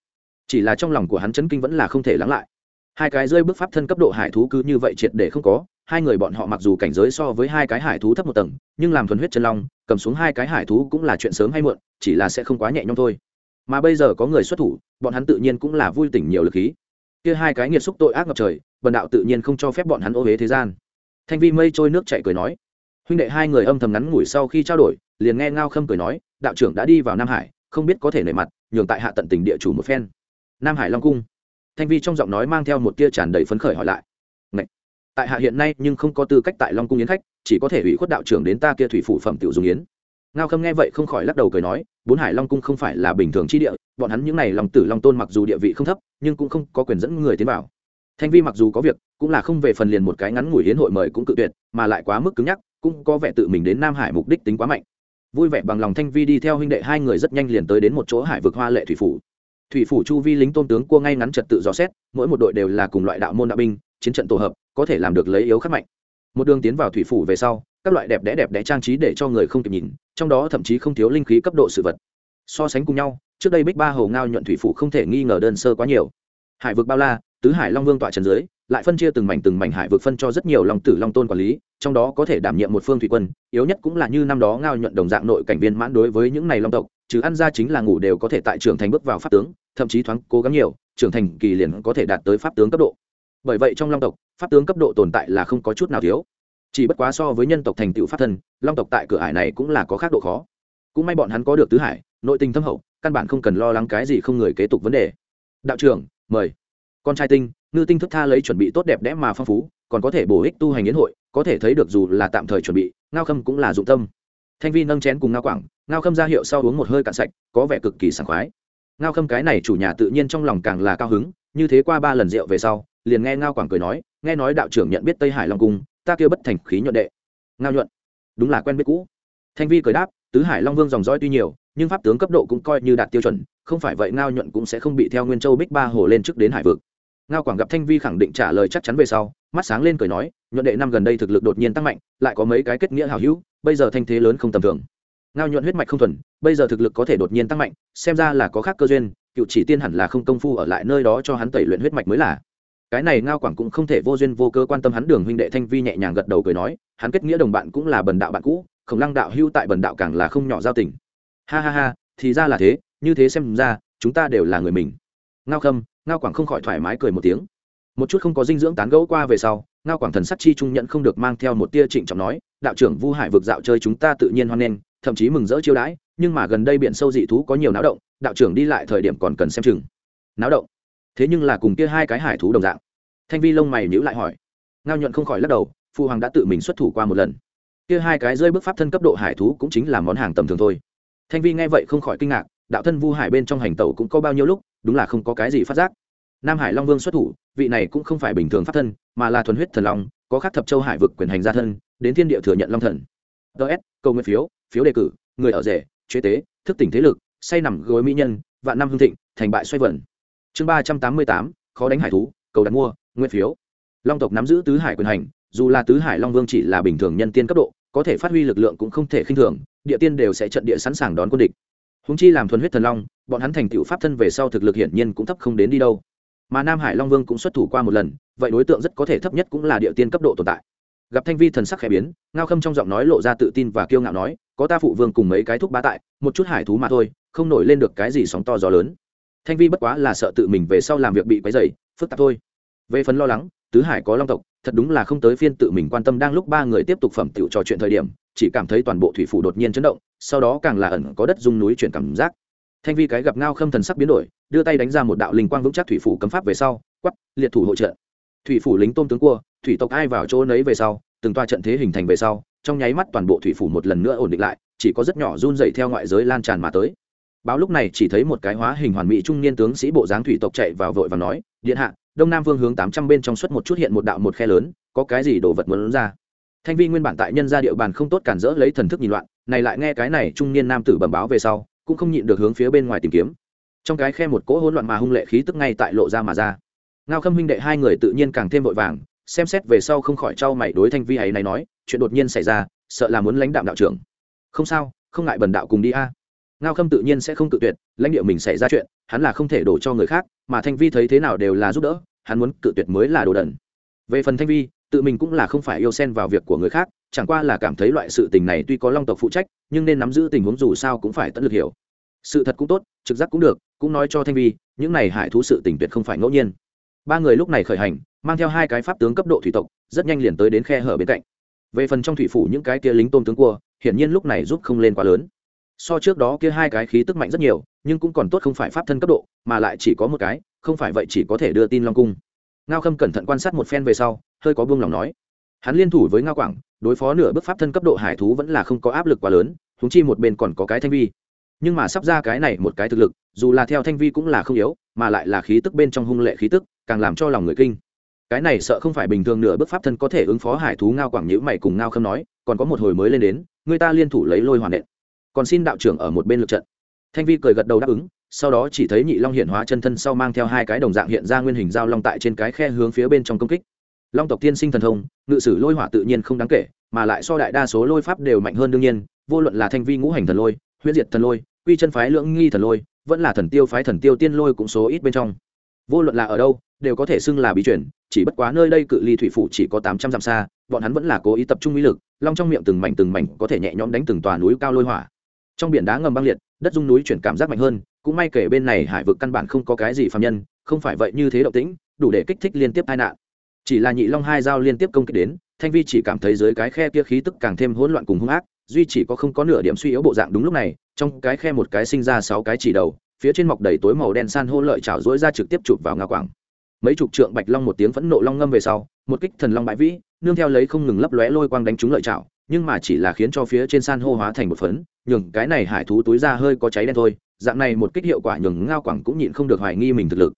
Speaker 1: Chỉ là trong lòng của hắn chấn kinh vẫn là không thể lắng lại. Hai cái rơi bước pháp thân cấp độ hải thú cứ như vậy triệt để không có, hai người bọn họ mặc dù cảnh giới so với hai cái hải thú thấp một tầng, nhưng làm thuần huyết chân long, cầm xuống hai cái hải thú cũng là chuyện sớm hay muộn, chỉ là sẽ không quá nhẹ nhõm thôi. Mà bây giờ có người xuất thủ, bọn hắn tự nhiên cũng là vui tỉnh nhiều lực khí. Kia hai cái nghiệt xúc tội ác ngập trời, bần đạo tự nhiên không cho phép bọn hắn ô huế thế gian thanh vi mây trôi nước chạy cười nói. Huynh đệ hai người âm thầm ngắn ngủi sau khi trao đổi, liền nghe ngao khâm cười nói, đạo trưởng đã đi vào nam hải, không biết có thể nể mặt, nhường tại hạ tận tình địa chủ một phen. Nam hải long cung. Thanh vi trong giọng nói mang theo một tia tràn đầy phấn khởi hỏi lại. Ngậy! tại hạ hiện nay nhưng không có tư cách tại long cung yến khách, chỉ có thể ủy khuất đạo trưởng đến ta kia thủy phủ phẩm tiểu dùng yến. Ngao khâm nghe vậy không khỏi lắc đầu cười nói, bốn hải long cung không phải là bình thường chi địa, bọn hắn những n à y lòng tử long tôn mặc dù địa vị không thấp, nhưng cũng không có quyền dẫn người tiến vào. Thanh vi mặc dù có việc cũng là không về phần liền một cái ngắn ngủi hiến hội mời cũng cự tuyệt, mà lại quá mức cứng nhắc, cũng có vẻ tự mình đến nam hải mục đích tính quá mạnh. Vui vẻ bằng lòng thanh vi đi theo huynh đệ hai người rất nhanh liền tới đến một chỗ hải vực hoa lệ thủy phủ. Thủy phủ chu vi lính tôn tướng cua ngay ngắn trật tự dò xét, mỗi một đội đều là cùng loại đạo môn đạo binh, chiến trận tổ hợp, có thể làm được lấy yếu khắc mạnh. Một đường tiến vào thủy phủ về sau, các loại đẹp đẽ đẹp đẽ trang trí để cho người không kịp nhìn, trong đó thậm chí không thiếu linh khí cấp độ sự vật. So sánh cùng nhau, trước đây bích ba hầu ngao nhuận thủy phủ không thể nghi ngờ đơn sơ quá nhiều. Hải vực bao la, tứ hải long vương tọa trần dưới lại phân chia từng mảnh từng mảnh hải vực phân cho rất nhiều long tử long tôn quản lý, trong đó có thể đảm nhiệm một phương thủy quân, yếu nhất cũng là như năm đó ngao nhuận đồng dạng nội cảnh viên mãn đối với những này long tộc chứ ăn ra chính là ngủ đều có thể tại trưởng thành bước vào pháp tướng, thậm chí thoáng cố gắng nhiều, trưởng thành kỳ liền có thể đạt tới pháp tướng cấp độ. Bởi vậy trong long tộc, pháp tướng cấp độ tồn tại là không có chút nào thiếu. Chỉ bất quá so với nhân tộc thành tựu pháp thân, long tộc tại cửa hải này cũng là có khác độ khó. Cũng may bọn hắn có được tứ hải, nội tình thâm hậu, căn bản không cần lo lắng cái gì không người kế tục vấn đề. Đạo trưởng, mời. Con trai tinh ngư tinh thức tha lấy chuẩn bị tốt đẹp đẽ mà phong phú, còn có thể bổ ích tu hành yến hội, có thể thấy được dù là tạm thời chuẩn bị, ngao khâm cũng là dụng tâm. Thanh vi nâng chén cùng ngao quảng, ngao khâm ra hiệu sau uống một hơi cạn sạch, có vẻ cực kỳ sảng khoái. Ngao khâm cái này chủ nhà tự nhiên trong lòng càng là cao hứng, như thế qua ba lần rượu về sau, liền nghe ngao quảng cười nói, nghe nói đạo trưởng nhận biết tây hải long cung, ta kêu bất thành khí nhuận đệ. Ngao nhuận, đúng là quen biết cũ. Thanh vi cười đáp, tứ hải long vương dòng dõi tuy nhiều, nhưng pháp tướng cấp độ cũng coi như đạt tiêu chuẩn, không phải vậy ngao nhuận cũng sẽ không bị theo nguyên châu bích ba hồ lên trước đến hải vực ngao quảng gặp thanh vi khẳng định trả lời chắc chắn về sau, mắt sáng lên cười nói, nhuận đệ năm gần đây thực lực đột nhiên tăng mạnh, lại có mấy cái kết nghĩa hảo hữu, bây giờ thanh thế lớn không tầm thường. Ngao nhuận huyết mạch không thuần, bây giờ thực lực có thể đột nhiên tăng mạnh, xem ra là có khác cơ duyên, cựu chỉ tiên hẳn là không công phu ở lại nơi đó cho hắn tẩy luyện huyết mạch mới là. Cái này ngao quảng cũng không thể vô duyên vô cơ quan tâm hắn đường huynh đệ thanh vi nhẹ nhàng gật đầu cười nói, hắn kết nghĩa đồng bạn cũng là bần đạo bạn cũ, khổng lăng đạo hưu tại bần đạo càng là không nhỏ giao tình. Ha ha ha, thì ra là thế, như thế xem ra, chúng ta đều là người mình ngao khâm, ngao quảng không khỏi thoải mái cười một tiếng. Một chút không có dinh dưỡng tán gẫu qua về sau, ngao quảng thần sắc chi trung nhận không được mang theo một tia trịnh trọng nói, đạo trưởng vu hải vực dạo chơi chúng ta tự nhiên hoan nghênh, thậm chí mừng rỡ chiêu đãi, nhưng mà gần đây biển sâu dị thú có nhiều náo động, đạo trưởng đi lại thời điểm còn cần xem chừng. Náo động? Thế nhưng là cùng kia hai cái hải thú đồng dạng. Thanh vi lông mày nhữ lại hỏi. Ngao nhuận không khỏi lắc đầu phụ hoàng đã tự mình xuất thủ qua một lần. Kia hai cái rơi bước pháp thân cấp độ hải thú cũng chính là món hàng tầm thường thôi. Thanh vi nghe vậy không khỏi kinh ngạc, đạo thân vu hải bên trong hành tẩu cũng có bao nhiêu lúc đúng là không có cái gì phát giác. Nam hải long vương xuất thủ, vị này cũng không phải bình thường pháp thân, mà là thuần huyết thần long, có khắc thập châu hải vực quyền hành gia thân, đến thiên địa thừa nhận long thần. Ts cầu nguyện phiếu phiếu đề cử, người ở rể, chế tế, thức tỉnh thế lực, say nằm gối mỹ nhân, vạn năm hương thịnh, thành bại xoay vẩn chương ba trăm tám mươi tám, khó đánh hải thú, cầu đặt mua, nguyện phiếu. Long tộc nắm giữ tứ hải quyền hành, dù là tứ hải long vương chỉ là bình thường nhân tiên cấp độ, có thể phát huy lực lượng cũng không thể khinh thường, địa tiên đều sẽ trận địa sẵn sàng đón quân địch húng chi làm thuần huyết thần long, bọn hắn thành tựu pháp thân về sau thực lực hiển nhiên cũng thấp không đến đi đâu. Mà nam hải long vương cũng xuất thủ qua một lần, vậy đối tượng rất có thể thấp nhất cũng là địa tiên cấp độ tồn tại. Gặp thanh vi thần sắc khẽ biến, ngao khâm trong giọng nói lộ ra tự tin và kiêu ngạo nói, có ta phụ vương cùng mấy cái thúc bá tại, một chút hải thú mà thôi, không nổi lên được cái gì sóng to gió lớn. Thanh vi bất quá là sợ tự mình về sau làm việc bị quấy dày phức tạp thôi. Về phần lo lắng, tứ hải có long tộc, thật đúng là không tới phiên tự mình quan tâm đang lúc ba người tiếp tục phẩm tiểu trò chuyện thời điểm, chỉ cảm thấy toàn bộ thủy phủ đột nhiên chấn động sau đó càng là ẩn có đất dung núi chuyển cảm giác. Thanh vi cái gặp ngao khâm thần sắc biến đổi, đưa tay đánh ra một đạo linh quang vững chắc thủy phủ cấm pháp về sau quắp liệt thủ hỗ trợ. Thủy phủ lính tôm tướng cua, thủy tộc ai vào chỗ nấy về sau, từng toa trận thế hình thành về sau, trong nháy mắt toàn bộ thủy phủ một lần nữa ổn định lại, chỉ có rất nhỏ run dậy theo ngoại giới lan tràn mà tới. Báo lúc này chỉ thấy một cái hóa hình hoàn mỹ trung niên tướng sĩ bộ dáng thủy tộc chạy vào vội và nói, điện hạ, đông nam vương hướng tám trăm bên trong suất một chút hiện một đạo một khe lớn, có cái gì đồ vật muốn ra? Thanh vi nguyên bản tại nhân ra địa bàn không tốt cản rỡ lấy thần thức nhìn loạn, này lại nghe cái này trung niên nam tử bẩm báo về sau, cũng không nhịn được hướng phía bên ngoài tìm kiếm. Trong cái khe một cỗ hỗn loạn mà hung lệ khí tức ngay tại lộ ra mà ra. Ngao khâm huynh đệ hai người tự nhiên càng thêm vội vàng, xem xét về sau không khỏi trao mày đối thanh vi ấy này nói, chuyện đột nhiên xảy ra, sợ là muốn lãnh đạo đạo trưởng. Không sao, không ngại bần đạo cùng đi a. Ngao khâm tự nhiên sẽ không tự tuyệt, lãnh địa mình xảy ra chuyện, hắn là không thể đổ cho người khác, mà thanh vi thấy thế nào đều là giúp đỡ, hắn muốn cự tuyệt mới là đồ đần. Về phần thanh vi tự mình cũng là không phải yêu xen vào việc của người khác, chẳng qua là cảm thấy loại sự tình này tuy có long tộc phụ trách, nhưng nên nắm giữ tình huống dù sao cũng phải tận lực hiểu. Sự thật cũng tốt, trực giác cũng được, cũng nói cho thanh vi, những này hải thú sự tình tuyệt không phải ngẫu nhiên. Ba người lúc này khởi hành, mang theo hai cái pháp tướng cấp độ thủy tộc, rất nhanh liền tới đến khe hở bên cạnh. Về phần trong thủy phủ những cái kia lính tôm tướng cua, hiển nhiên lúc này giúp không lên quá lớn. So trước đó kia hai cái khí tức mạnh rất nhiều, nhưng cũng còn tốt không phải pháp thân cấp độ, mà lại chỉ có một cái, không phải vậy chỉ có thể đưa tin long cung ngao khâm cẩn thận quan sát một phen về sau, hơi có buông lòng nói. Hắn liên thủ với ngao quảng, đối phó nửa bước pháp thân cấp độ hải thú vẫn là không có áp lực quá lớn húng chi một bên còn có cái thanh vi. Nhưng mà sắp ra cái này một cái thực lực, dù là theo thanh vi cũng là không yếu, mà lại là khí tức bên trong hung lệ khí tức, càng làm cho lòng người kinh. Cái này sợ không phải bình thường nửa bước pháp thân có thể ứng phó hải thú ngao quảng nhữ mày cùng ngao khâm nói, còn có một hồi mới lên đến, người ta liên thủ lấy lôi hoàn nện. Còn xin đạo trưởng ở một bên lượt trận. Thanh vi cười gật đầu đáp ứng sau đó chỉ thấy nhị long hiện hóa chân thân sau mang theo hai cái đồng dạng hiện ra nguyên hình giao long tại trên cái khe hướng phía bên trong công kích. Long tộc tiên sinh thần thông, ngự sử lôi hỏa tự nhiên không đáng kể, mà lại so đại đa số lôi pháp đều mạnh hơn đương nhiên, vô luận là thanh vi ngũ hành thần lôi, huyết diệt thần lôi, quy chân phái lưỡng nghi thần lôi, vẫn là thần tiêu phái thần tiêu tiên lôi cũng số ít bên trong. Vô luận là ở đâu, đều có thể xưng là bí chuyển chỉ bất quá nơi đây cự ly thủy phủ chỉ có tám trăm dặm xa, bọn hắn vẫn là cố ý tập trung uy lực, long trong miệng từng mảnh từng mảnh có thể nhẹ nhõm đánh từng tòa núi cao lôi hỏa. Trong biển đá ngầm băng liệt, đất dung núi chuyển cảm giác mạnh hơn cũng may kể bên này hải vực căn bản không có cái gì phạm nhân, không phải vậy như thế động tĩnh, đủ để kích thích liên tiếp tai nạn. Chỉ là nhị long hai dao liên tiếp công kích đến, thanh vi chỉ cảm thấy dưới cái khe kia khí tức càng thêm hỗn loạn cùng hung ác, duy chỉ có không có nửa điểm suy yếu bộ dạng đúng lúc này, trong cái khe một cái sinh ra sáu cái chỉ đầu, phía trên mọc đầy tối màu đen san hô lợi chảo dối ra trực tiếp chụp vào ngao quảng. Mấy chục trượng bạch long một tiếng phẫn nộ long ngâm về sau, một kích thần long bãi vĩ, nương theo lấy không ngừng lấp lóe lôi quang đánh trúng lợi chảo, nhưng mà chỉ là khiến cho phía trên san hô hóa thành một phấn, nhường cái này hải thú túi ra hơi có cháy đen thôi dạng này một kích hiệu quả nhường ngao quảng cũng nhịn không được hoài nghi mình thực lực.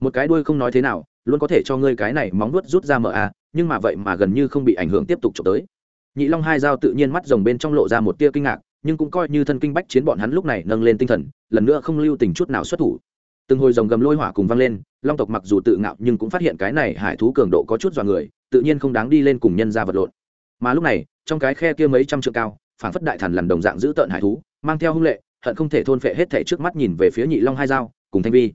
Speaker 1: Một cái đuôi không nói thế nào, luôn có thể cho ngươi cái này móng nuốt rút ra mở a, nhưng mà vậy mà gần như không bị ảnh hưởng tiếp tục trộm tới. Nhị long hai dao tự nhiên mắt rồng bên trong lộ ra một tia kinh ngạc, nhưng cũng coi như thân kinh bách chiến bọn hắn lúc này nâng lên tinh thần, lần nữa không lưu tình chút nào xuất thủ. Từng hồi rồng gầm lôi hỏa cùng vang lên, long tộc mặc dù tự ngạo nhưng cũng phát hiện cái này hải thú cường độ có chút dọa người, tự nhiên không đáng đi lên cùng nhân ra vật lộn. Mà lúc này, trong cái khe kia mấy trăm trượng cao phản phất đại thần làm đồng dạng giữ tợn hải thú, mang theo hung lệ hận không thể thôn phệ hết thể trước mắt nhìn về phía nhị long hai dao, cùng thanh vi.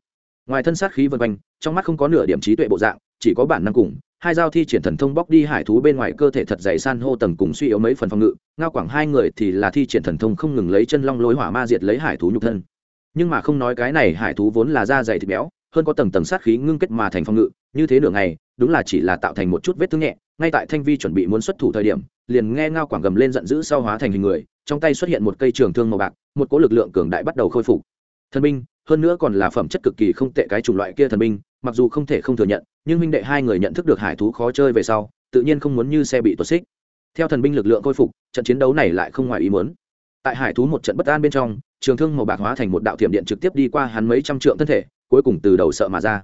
Speaker 1: Ngoài thân sát khí vân quanh, trong mắt không có nửa điểm trí tuệ bộ dạng, chỉ có bản năng cùng, hai dao thi triển thần thông bóc đi hải thú bên ngoài cơ thể thật dày san hô tầng cùng suy yếu mấy phần phòng ngự, ngao quảng hai người thì là thi triển thần thông không ngừng lấy chân long lối hỏa ma diệt lấy hải thú nhục thân. Nhưng mà không nói cái này hải thú vốn là da dày thịt béo, hơn có tầng tầng sát khí ngưng kết mà thành phòng ngự, như thế nửa ngày, đúng là chỉ là tạo thành một chút vết thương nhẹ, ngay tại thanh vi chuẩn bị muốn xuất thủ thời điểm, liền nghe ngao quảng gầm lên giận dữ sau hóa thành hình người, trong tay xuất hiện một cây trường thương màu bạc một cỗ lực lượng cường đại bắt đầu khôi phục. Thần binh, hơn nữa còn là phẩm chất cực kỳ không tệ cái chủng loại kia thần binh, mặc dù không thể không thừa nhận, nhưng minh đệ hai người nhận thức được hải thú khó chơi về sau, tự nhiên không muốn như xe bị tuột xích. Theo thần binh lực lượng khôi phục, trận chiến đấu này lại không ngoài ý muốn. Tại hải thú một trận bất an bên trong, trường thương màu bạc hóa thành một đạo thiểm điện trực tiếp đi qua hắn mấy trăm trượng thân thể, cuối cùng từ đầu sợ mà ra.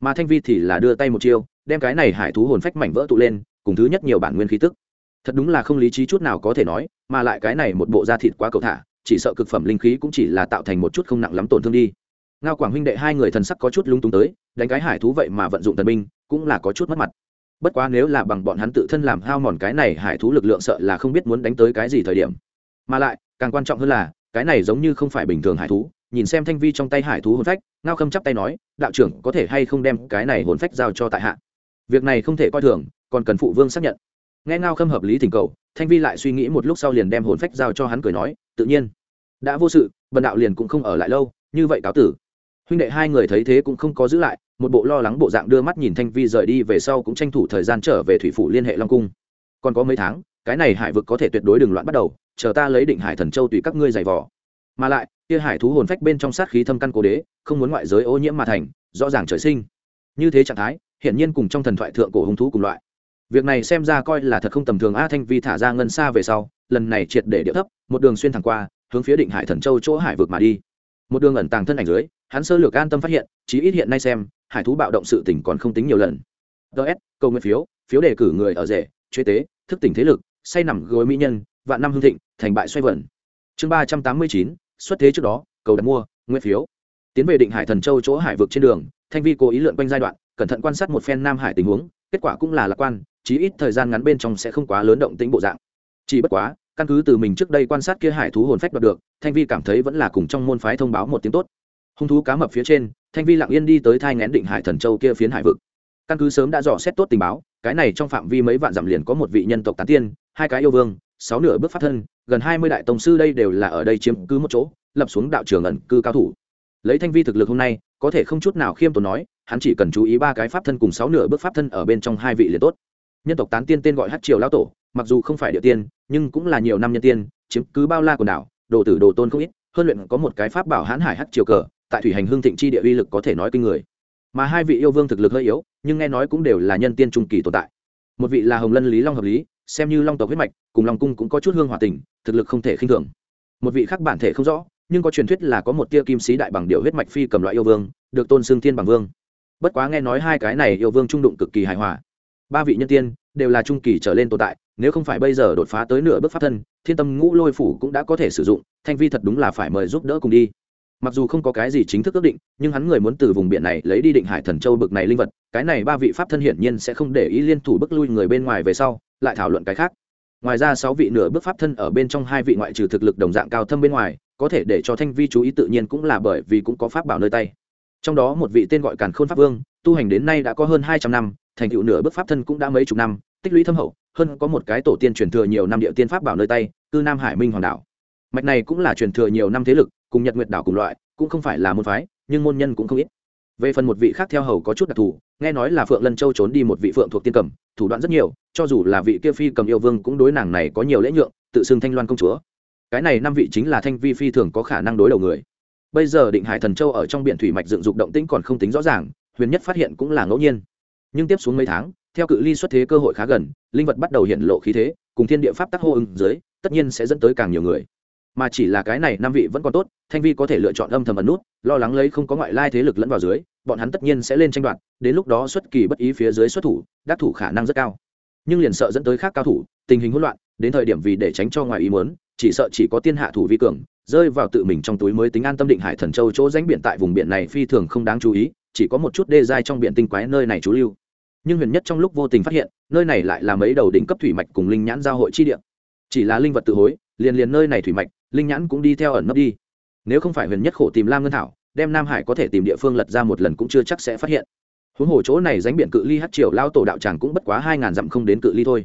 Speaker 1: Mà thanh vi thì là đưa tay một chiêu, đem cái này hải thú hồn phách mảnh vỡ tụ lên, cùng thứ nhất nhiều bản nguyên khí tức. Thật đúng là không lý trí chút nào có thể nói, mà lại cái này một bộ da thịt quá cầu thả chỉ sợ cực phẩm linh khí cũng chỉ là tạo thành một chút không nặng lắm tổn thương đi. Ngao quảng huynh đệ hai người thần sắc có chút lung tung tới, đánh cái hải thú vậy mà vận dụng thần binh, cũng là có chút mất mặt. Bất quá nếu là bằng bọn hắn tự thân làm hao mòn cái này, hải thú lực lượng sợ là không biết muốn đánh tới cái gì thời điểm. Mà lại, càng quan trọng hơn là, cái này giống như không phải bình thường hải thú, nhìn xem thanh vi trong tay hải thú hồn phách, ngao khâm chắp tay nói, đạo trưởng có thể hay không đem cái này hồn phách giao cho tại hạ? Việc này không thể coi thường, còn cần phụ vương xác nhận. Nghe ngao khâm hợp lý thỉnh cầu, thanh vi lại suy nghĩ một lúc sau liền đem hồn phách giao cho hắn cười nói tự nhiên. Đã vô sự bần đạo liền cũng không ở lại lâu, như vậy cáo tử. Huynh đệ hai người thấy thế cũng không có giữ lại, một bộ lo lắng bộ dạng đưa mắt nhìn thanh vi rời đi về sau cũng tranh thủ thời gian trở về thủy phủ liên hệ long cung. Còn có mấy tháng, cái này hải vực có thể tuyệt đối đừng loạn bắt đầu, chờ ta lấy định hải thần châu tùy các ngươi giày vò. Mà lại, kia hải thú hồn phách bên trong sát khí thâm căn cố đế, không muốn ngoại giới ô nhiễm mà thành, rõ ràng trời sinh. Như thế trạng thái, hiển nhiên cùng trong thần thoại thượng cổ hung thú cùng loại. Việc này xem ra coi là thật không tầm thường a, thanh vi thả ra ngân xa về sau lần này triệt để địa thấp, một đường xuyên thẳng qua, hướng phía định hải thần châu chỗ hải vực mà đi. Một đường ẩn tàng thân ảnh dưới, hắn sơ lược an tâm phát hiện, chí ít hiện nay xem, hải thú bạo động sự tỉnh còn không tính nhiều lần. Ts cầu nguyện phiếu phiếu đề cử người ở rể, chế tế, thức tỉnh thế lực, say nằm gối mỹ nhân, vạn năm hương thịnh, thành bại xoay vẩn chương ba trăm tám mươi chín, xuất thế trước đó, cầu đặt mua nguyên phiếu. Tiến về định hải thần châu chỗ hải vực trên đường, thanh vi cố ý lượn quanh giai đoạn, cẩn thận quan sát một phen nam hải tình huống, kết quả cũng là lạc quan, chí ít thời gian ngắn bên trong sẽ không quá lớn động tĩnh bộ dạng chỉ bất quá, căn cứ từ mình trước đây quan sát kia hải thú hồn phách đoạt được, thanh vi cảm thấy vẫn là cùng trong môn phái thông báo một tiếng tốt. Hung thú cá mập phía trên, thanh vi lặng yên đi tới thai ngén định hải thần châu kia phiến hải vực. Căn cứ sớm đã dò xét tốt tình báo, cái này trong phạm vi mấy vạn dặm liền có một vị nhân tộc tán tiên, hai cái yêu vương, sáu nửa bước phát thân, gần hai mươi đại tổng sư đây đều là ở đây chiếm cứ một chỗ, lập xuống đạo trường ẩn cư cao thủ. Lấy thanh vi thực lực hôm nay, có thể không chút nào khiêm tốn nói, hắn chỉ cần chú ý ba cái pháp thân cùng sáu nửa bước pháp thân ở bên trong hai vị liền tốt. Nhân tộc tán tiên tên gọi hát triều lão tổ mặc dù không phải địa tiên, nhưng cũng là nhiều năm nhân tiên, chiếm cứ bao la quần đảo, đồ tử đồ tôn không ít, hơn luyện có một cái pháp bảo hãn hải hát triều cờ, tại thủy hành hương thịnh chi địa uy lực có thể nói kinh người. Mà hai vị yêu vương thực lực hơi yếu, nhưng nghe nói cũng đều là nhân tiên trung kỳ tồn tại. Một vị là hồng lân lý long hợp lý, xem như long tộc huyết mạch, cùng long cung cũng có chút hương hòa tình, thực lực không thể khinh thường. Một vị khác bản thể không rõ, nhưng có truyền thuyết là có một tia kim sĩ đại bằng điệu huyết mạch phi cầm loại yêu vương, được tôn xương thiên bằng vương. Bất quá nghe nói hai cái này yêu vương trung đụng cực kỳ hài hòa. Ba vị nhân tiên đều là trung kỳ trở lên tồn tại nếu không phải bây giờ đột phá tới nửa bước pháp thân, thiên tâm ngũ lôi phủ cũng đã có thể sử dụng, thanh vi thật đúng là phải mời giúp đỡ cùng đi. Mặc dù không có cái gì chính thức ước định, nhưng hắn người muốn từ vùng biển này lấy đi định hải thần châu bực này linh vật, cái này ba vị pháp thân hiển nhiên sẽ không để ý liên thủ bức lui người bên ngoài về sau, lại thảo luận cái khác. Ngoài ra sáu vị nửa bước pháp thân ở bên trong hai vị ngoại trừ thực lực đồng dạng cao thâm bên ngoài, có thể để cho thanh vi chú ý tự nhiên cũng là bởi vì cũng có pháp bảo nơi tay. Trong đó một vị tên gọi càn khôn pháp vương, tu hành đến nay đã có hơn hai trăm năm, thành tựu nửa bước pháp thân cũng đã mấy chục năm, tích lũy thâm hậu hơn có một cái tổ tiên truyền thừa nhiều năm địa tiên pháp bảo nơi tay, cư nam hải minh hoàng đảo. Mạch này cũng là truyền thừa nhiều năm thế lực, cùng nhật nguyệt đảo cùng loại, cũng không phải là môn phái, nhưng môn nhân cũng không ít. Về phần một vị khác theo hầu có chút đặc thù, nghe nói là phượng lân châu trốn đi một vị phượng thuộc tiên cầm, thủ đoạn rất nhiều, cho dù là vị kia phi cầm yêu vương cũng đối nàng này có nhiều lễ nhượng, tự xưng thanh loan công chúa. Cái này năm vị chính là thanh vi phi thường có khả năng đối đầu người. Bây giờ định hải thần châu ở trong biển thủy mạch dựng dục động tĩnh còn không tính rõ ràng, huyền nhất phát hiện cũng là ngẫu nhiên. Nhưng tiếp xuống mấy tháng theo cự ly xuất thế cơ hội khá gần, linh vật bắt đầu hiện lộ khí thế, cùng thiên địa pháp tắc hô ứng dưới, tất nhiên sẽ dẫn tới càng nhiều người. Mà chỉ là cái này năm vị vẫn còn tốt, thanh vi có thể lựa chọn âm thầm ẩn nút, lo lắng lấy không có ngoại lai thế lực lẫn vào dưới, bọn hắn tất nhiên sẽ lên tranh đoạt, đến lúc đó xuất kỳ bất ý phía dưới xuất thủ, đắc thủ khả năng rất cao. Nhưng liền sợ dẫn tới khác cao thủ, tình hình hỗn loạn, đến thời điểm vì để tránh cho ngoài ý muốn, chỉ sợ chỉ có tiên hạ thủ vi cường, rơi vào tự mình trong túi mới tính an tâm định hải thần châu chỗ danh biển tại vùng biển này phi thường không đáng chú ý, chỉ có một chút đê dai trong biển tinh quái nơi này trú lưu nhưng huyền nhất trong lúc vô tình phát hiện, nơi này lại là mấy đầu đỉnh cấp thủy mạch cùng linh nhãn giao hội chi địa. Chỉ là linh vật tự hối, liền liền nơi này thủy mạch, linh nhãn cũng đi theo ẩn nấp đi. Nếu không phải huyền nhất khổ tìm lam ngân thảo, đem nam hải có thể tìm địa phương lật ra một lần cũng chưa chắc sẽ phát hiện. Huống hồ chỗ này dánh biển cự ly hát triều lao tổ đạo tràng cũng bất quá hai ngàn dặm không đến cự ly thôi.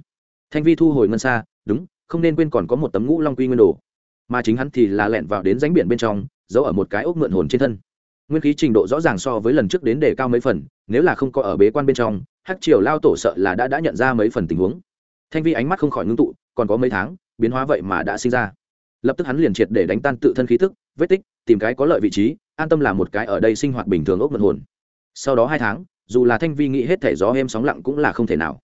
Speaker 1: Thanh vi thu hồi ngân xa, đúng, không nên quên còn có một tấm ngũ long quy nguyên đồ. Mà chính hắn thì là lẹn vào đến dánh biển bên trong, giấu ở một cái ốc mượn hồn trên thân. Nguyên khí trình độ rõ ràng so với lần trước đến đề cao mấy phần, nếu là không có ở bế quan bên trong hắc triều lao tổ sợ là đã đã nhận ra mấy phần tình huống. Thanh vi ánh mắt không khỏi ngưng tụ, còn có mấy tháng, biến hóa vậy mà đã sinh ra. Lập tức hắn liền triệt để đánh tan tự thân khí thức vết tích, tìm cái có lợi vị trí, an tâm làm một cái ở đây sinh hoạt bình thường ốc mật hồn. Sau đó hai tháng, dù là thanh vi nghĩ hết thể gió êm sóng lặng cũng là không thể nào.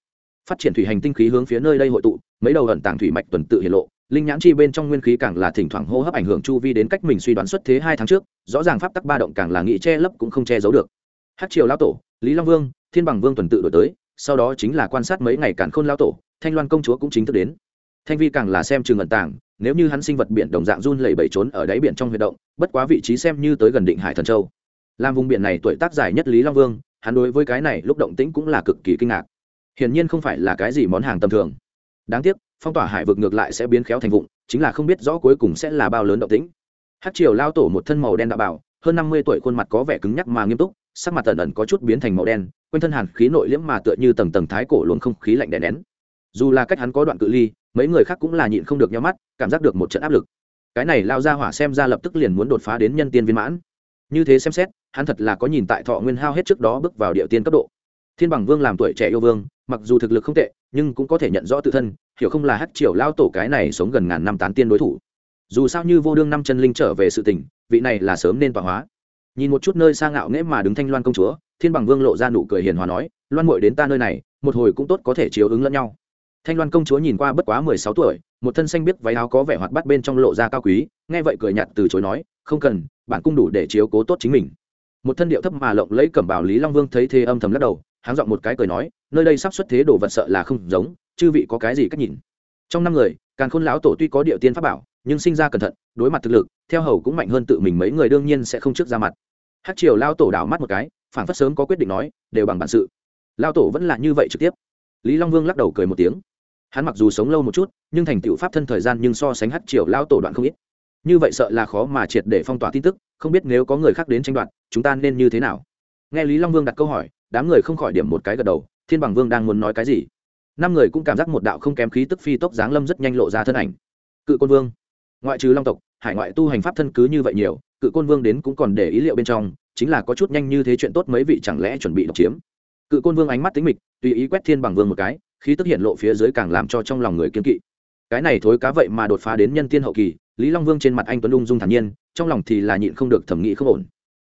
Speaker 1: Phát triển thủy hành tinh khí hướng phía nơi đây hội tụ, mấy đầu ẩn tàng thủy mạch tuần tự hiện lộ, linh nhãn chi bên trong nguyên khí càng là thỉnh thoảng hô hấp ảnh hưởng chu vi đến cách mình suy đoán xuất thế hai tháng trước, rõ ràng pháp tắc ba động càng là nghĩ che lấp cũng không che giấu được hát triều lao tổ, lý long vương, thiên bằng vương tuần tự đổi tới, sau đó chính là quan sát mấy ngày cản khôn lao tổ, thanh loan công chúa cũng chính thức đến. Thanh vi càng là xem trường ẩn tàng, nếu như hắn sinh vật biển đồng dạng run lẩy bẩy trốn ở đáy biển trong huy động, bất quá vị trí xem như tới gần định hải thần châu. Làm vùng biển này tuổi tác dài nhất lý long vương, hắn đối với cái này lúc động tĩnh cũng là cực kỳ kinh ngạc. Hiển nhiên không phải là cái gì món hàng tầm thường. Đáng tiếc, phong tỏa hải vực ngược lại sẽ biến khéo thành vụn chính là không biết rõ cuối cùng sẽ là bao lớn động tĩnh. Hát triều lao tổ một thân màu đen đạo bảo, hơn năm mươi tuổi khuôn mặt có vẻ cứng nhắc mà nghiêm túc sắc mặt tần ẩn có chút biến thành màu đen, quanh thân hàn khí nội liễm mà tựa như tầng tầng thái cổ luồng không khí lạnh đè nén. Dù là cách hắn có đoạn cự ly, mấy người khác cũng là nhịn không được nhau mắt, cảm giác được một trận áp lực. Cái này lao ra hỏa xem ra lập tức liền muốn đột phá đến nhân tiên viên mãn. Như thế xem xét, hắn thật là có nhìn tại thọ nguyên hao hết trước đó bước vào địa tiên cấp độ. Thiên bằng vương làm tuổi trẻ yêu vương, mặc dù thực lực không tệ, nhưng cũng có thể nhận rõ tự thân, hiểu không là hát triều lao tổ cái này sống gần ngàn năm tán tiên đối thủ. Dù sao như vô đương năm chân linh trở về sự tình, vị này là sớm nên tọa hóa nhìn một chút nơi sang ngạo nghễ mà đứng thanh loan công chúa, thiên bằng vương lộ ra nụ cười hiền hòa nói, loan mội đến ta nơi này, một hồi cũng tốt có thể chiếu ứng lẫn nhau. Thanh loan công chúa nhìn qua bất quá mười sáu tuổi, một thân xanh biết váy áo có vẻ hoạt bắt bên trong lộ ra cao quý, nghe vậy cười nhạt từ chối nói, không cần bản cung đủ để chiếu cố tốt chính mình. Một thân điệu thấp mà lộng lấy cẩm bảo lý long vương thấy thế âm thầm lắc đầu, háng giọng một cái cười nói, nơi đây sắp xuất thế đồ vật sợ là không giống, chư vị có cái gì cách nhìn? Trong năm người càng khôn lão tổ tuy có điệu tiên pháp bảo, nhưng sinh ra cẩn thận, đối mặt thực lực, theo hầu cũng mạnh hơn tự mình, mấy người đương nhiên sẽ không trước ra mặt hát triều lao tổ đảo mắt một cái phản phất sớm có quyết định nói, đều bằng bản sự. Lao tổ vẫn là như vậy trực tiếp. Lý long vương lắc đầu cười một tiếng. Hắn mặc dù sống lâu một chút, nhưng thành tựu pháp thân thời gian nhưng so sánh hát triều lao tổ đoạn không ít. Như vậy sợ là khó mà triệt để phong tỏa tin tức, không biết nếu có người khác đến tranh đoạt, chúng ta nên như thế nào? Nghe lý long vương đặt câu hỏi, đám người không khỏi điểm một cái gật đầu, thiên bằng vương đang muốn nói cái gì? Năm người cũng cảm giác một đạo không kém khí tức phi tốc giáng lâm rất nhanh lộ ra thân ảnh. Cự côn vương, ngoại trừ long tộc, hải ngoại tu hành pháp thân cứ như vậy nhiều cự côn vương đến cũng còn để ý liệu bên trong, chính là có chút nhanh như thế chuyện tốt mấy vị chẳng lẽ chuẩn bị độc chiếm. Cự côn vương ánh mắt tính mịch, tùy ý quét thiên bằng vương một cái, khí tức hiện lộ phía dưới càng làm cho trong lòng người kiên kỵ. Cái này thối cá vậy mà đột phá đến nhân tiên hậu kỳ, lý long vương trên mặt anh tuấn ung dung thản nhiên, trong lòng thì là nhịn không được thẩm nghĩ không ổn.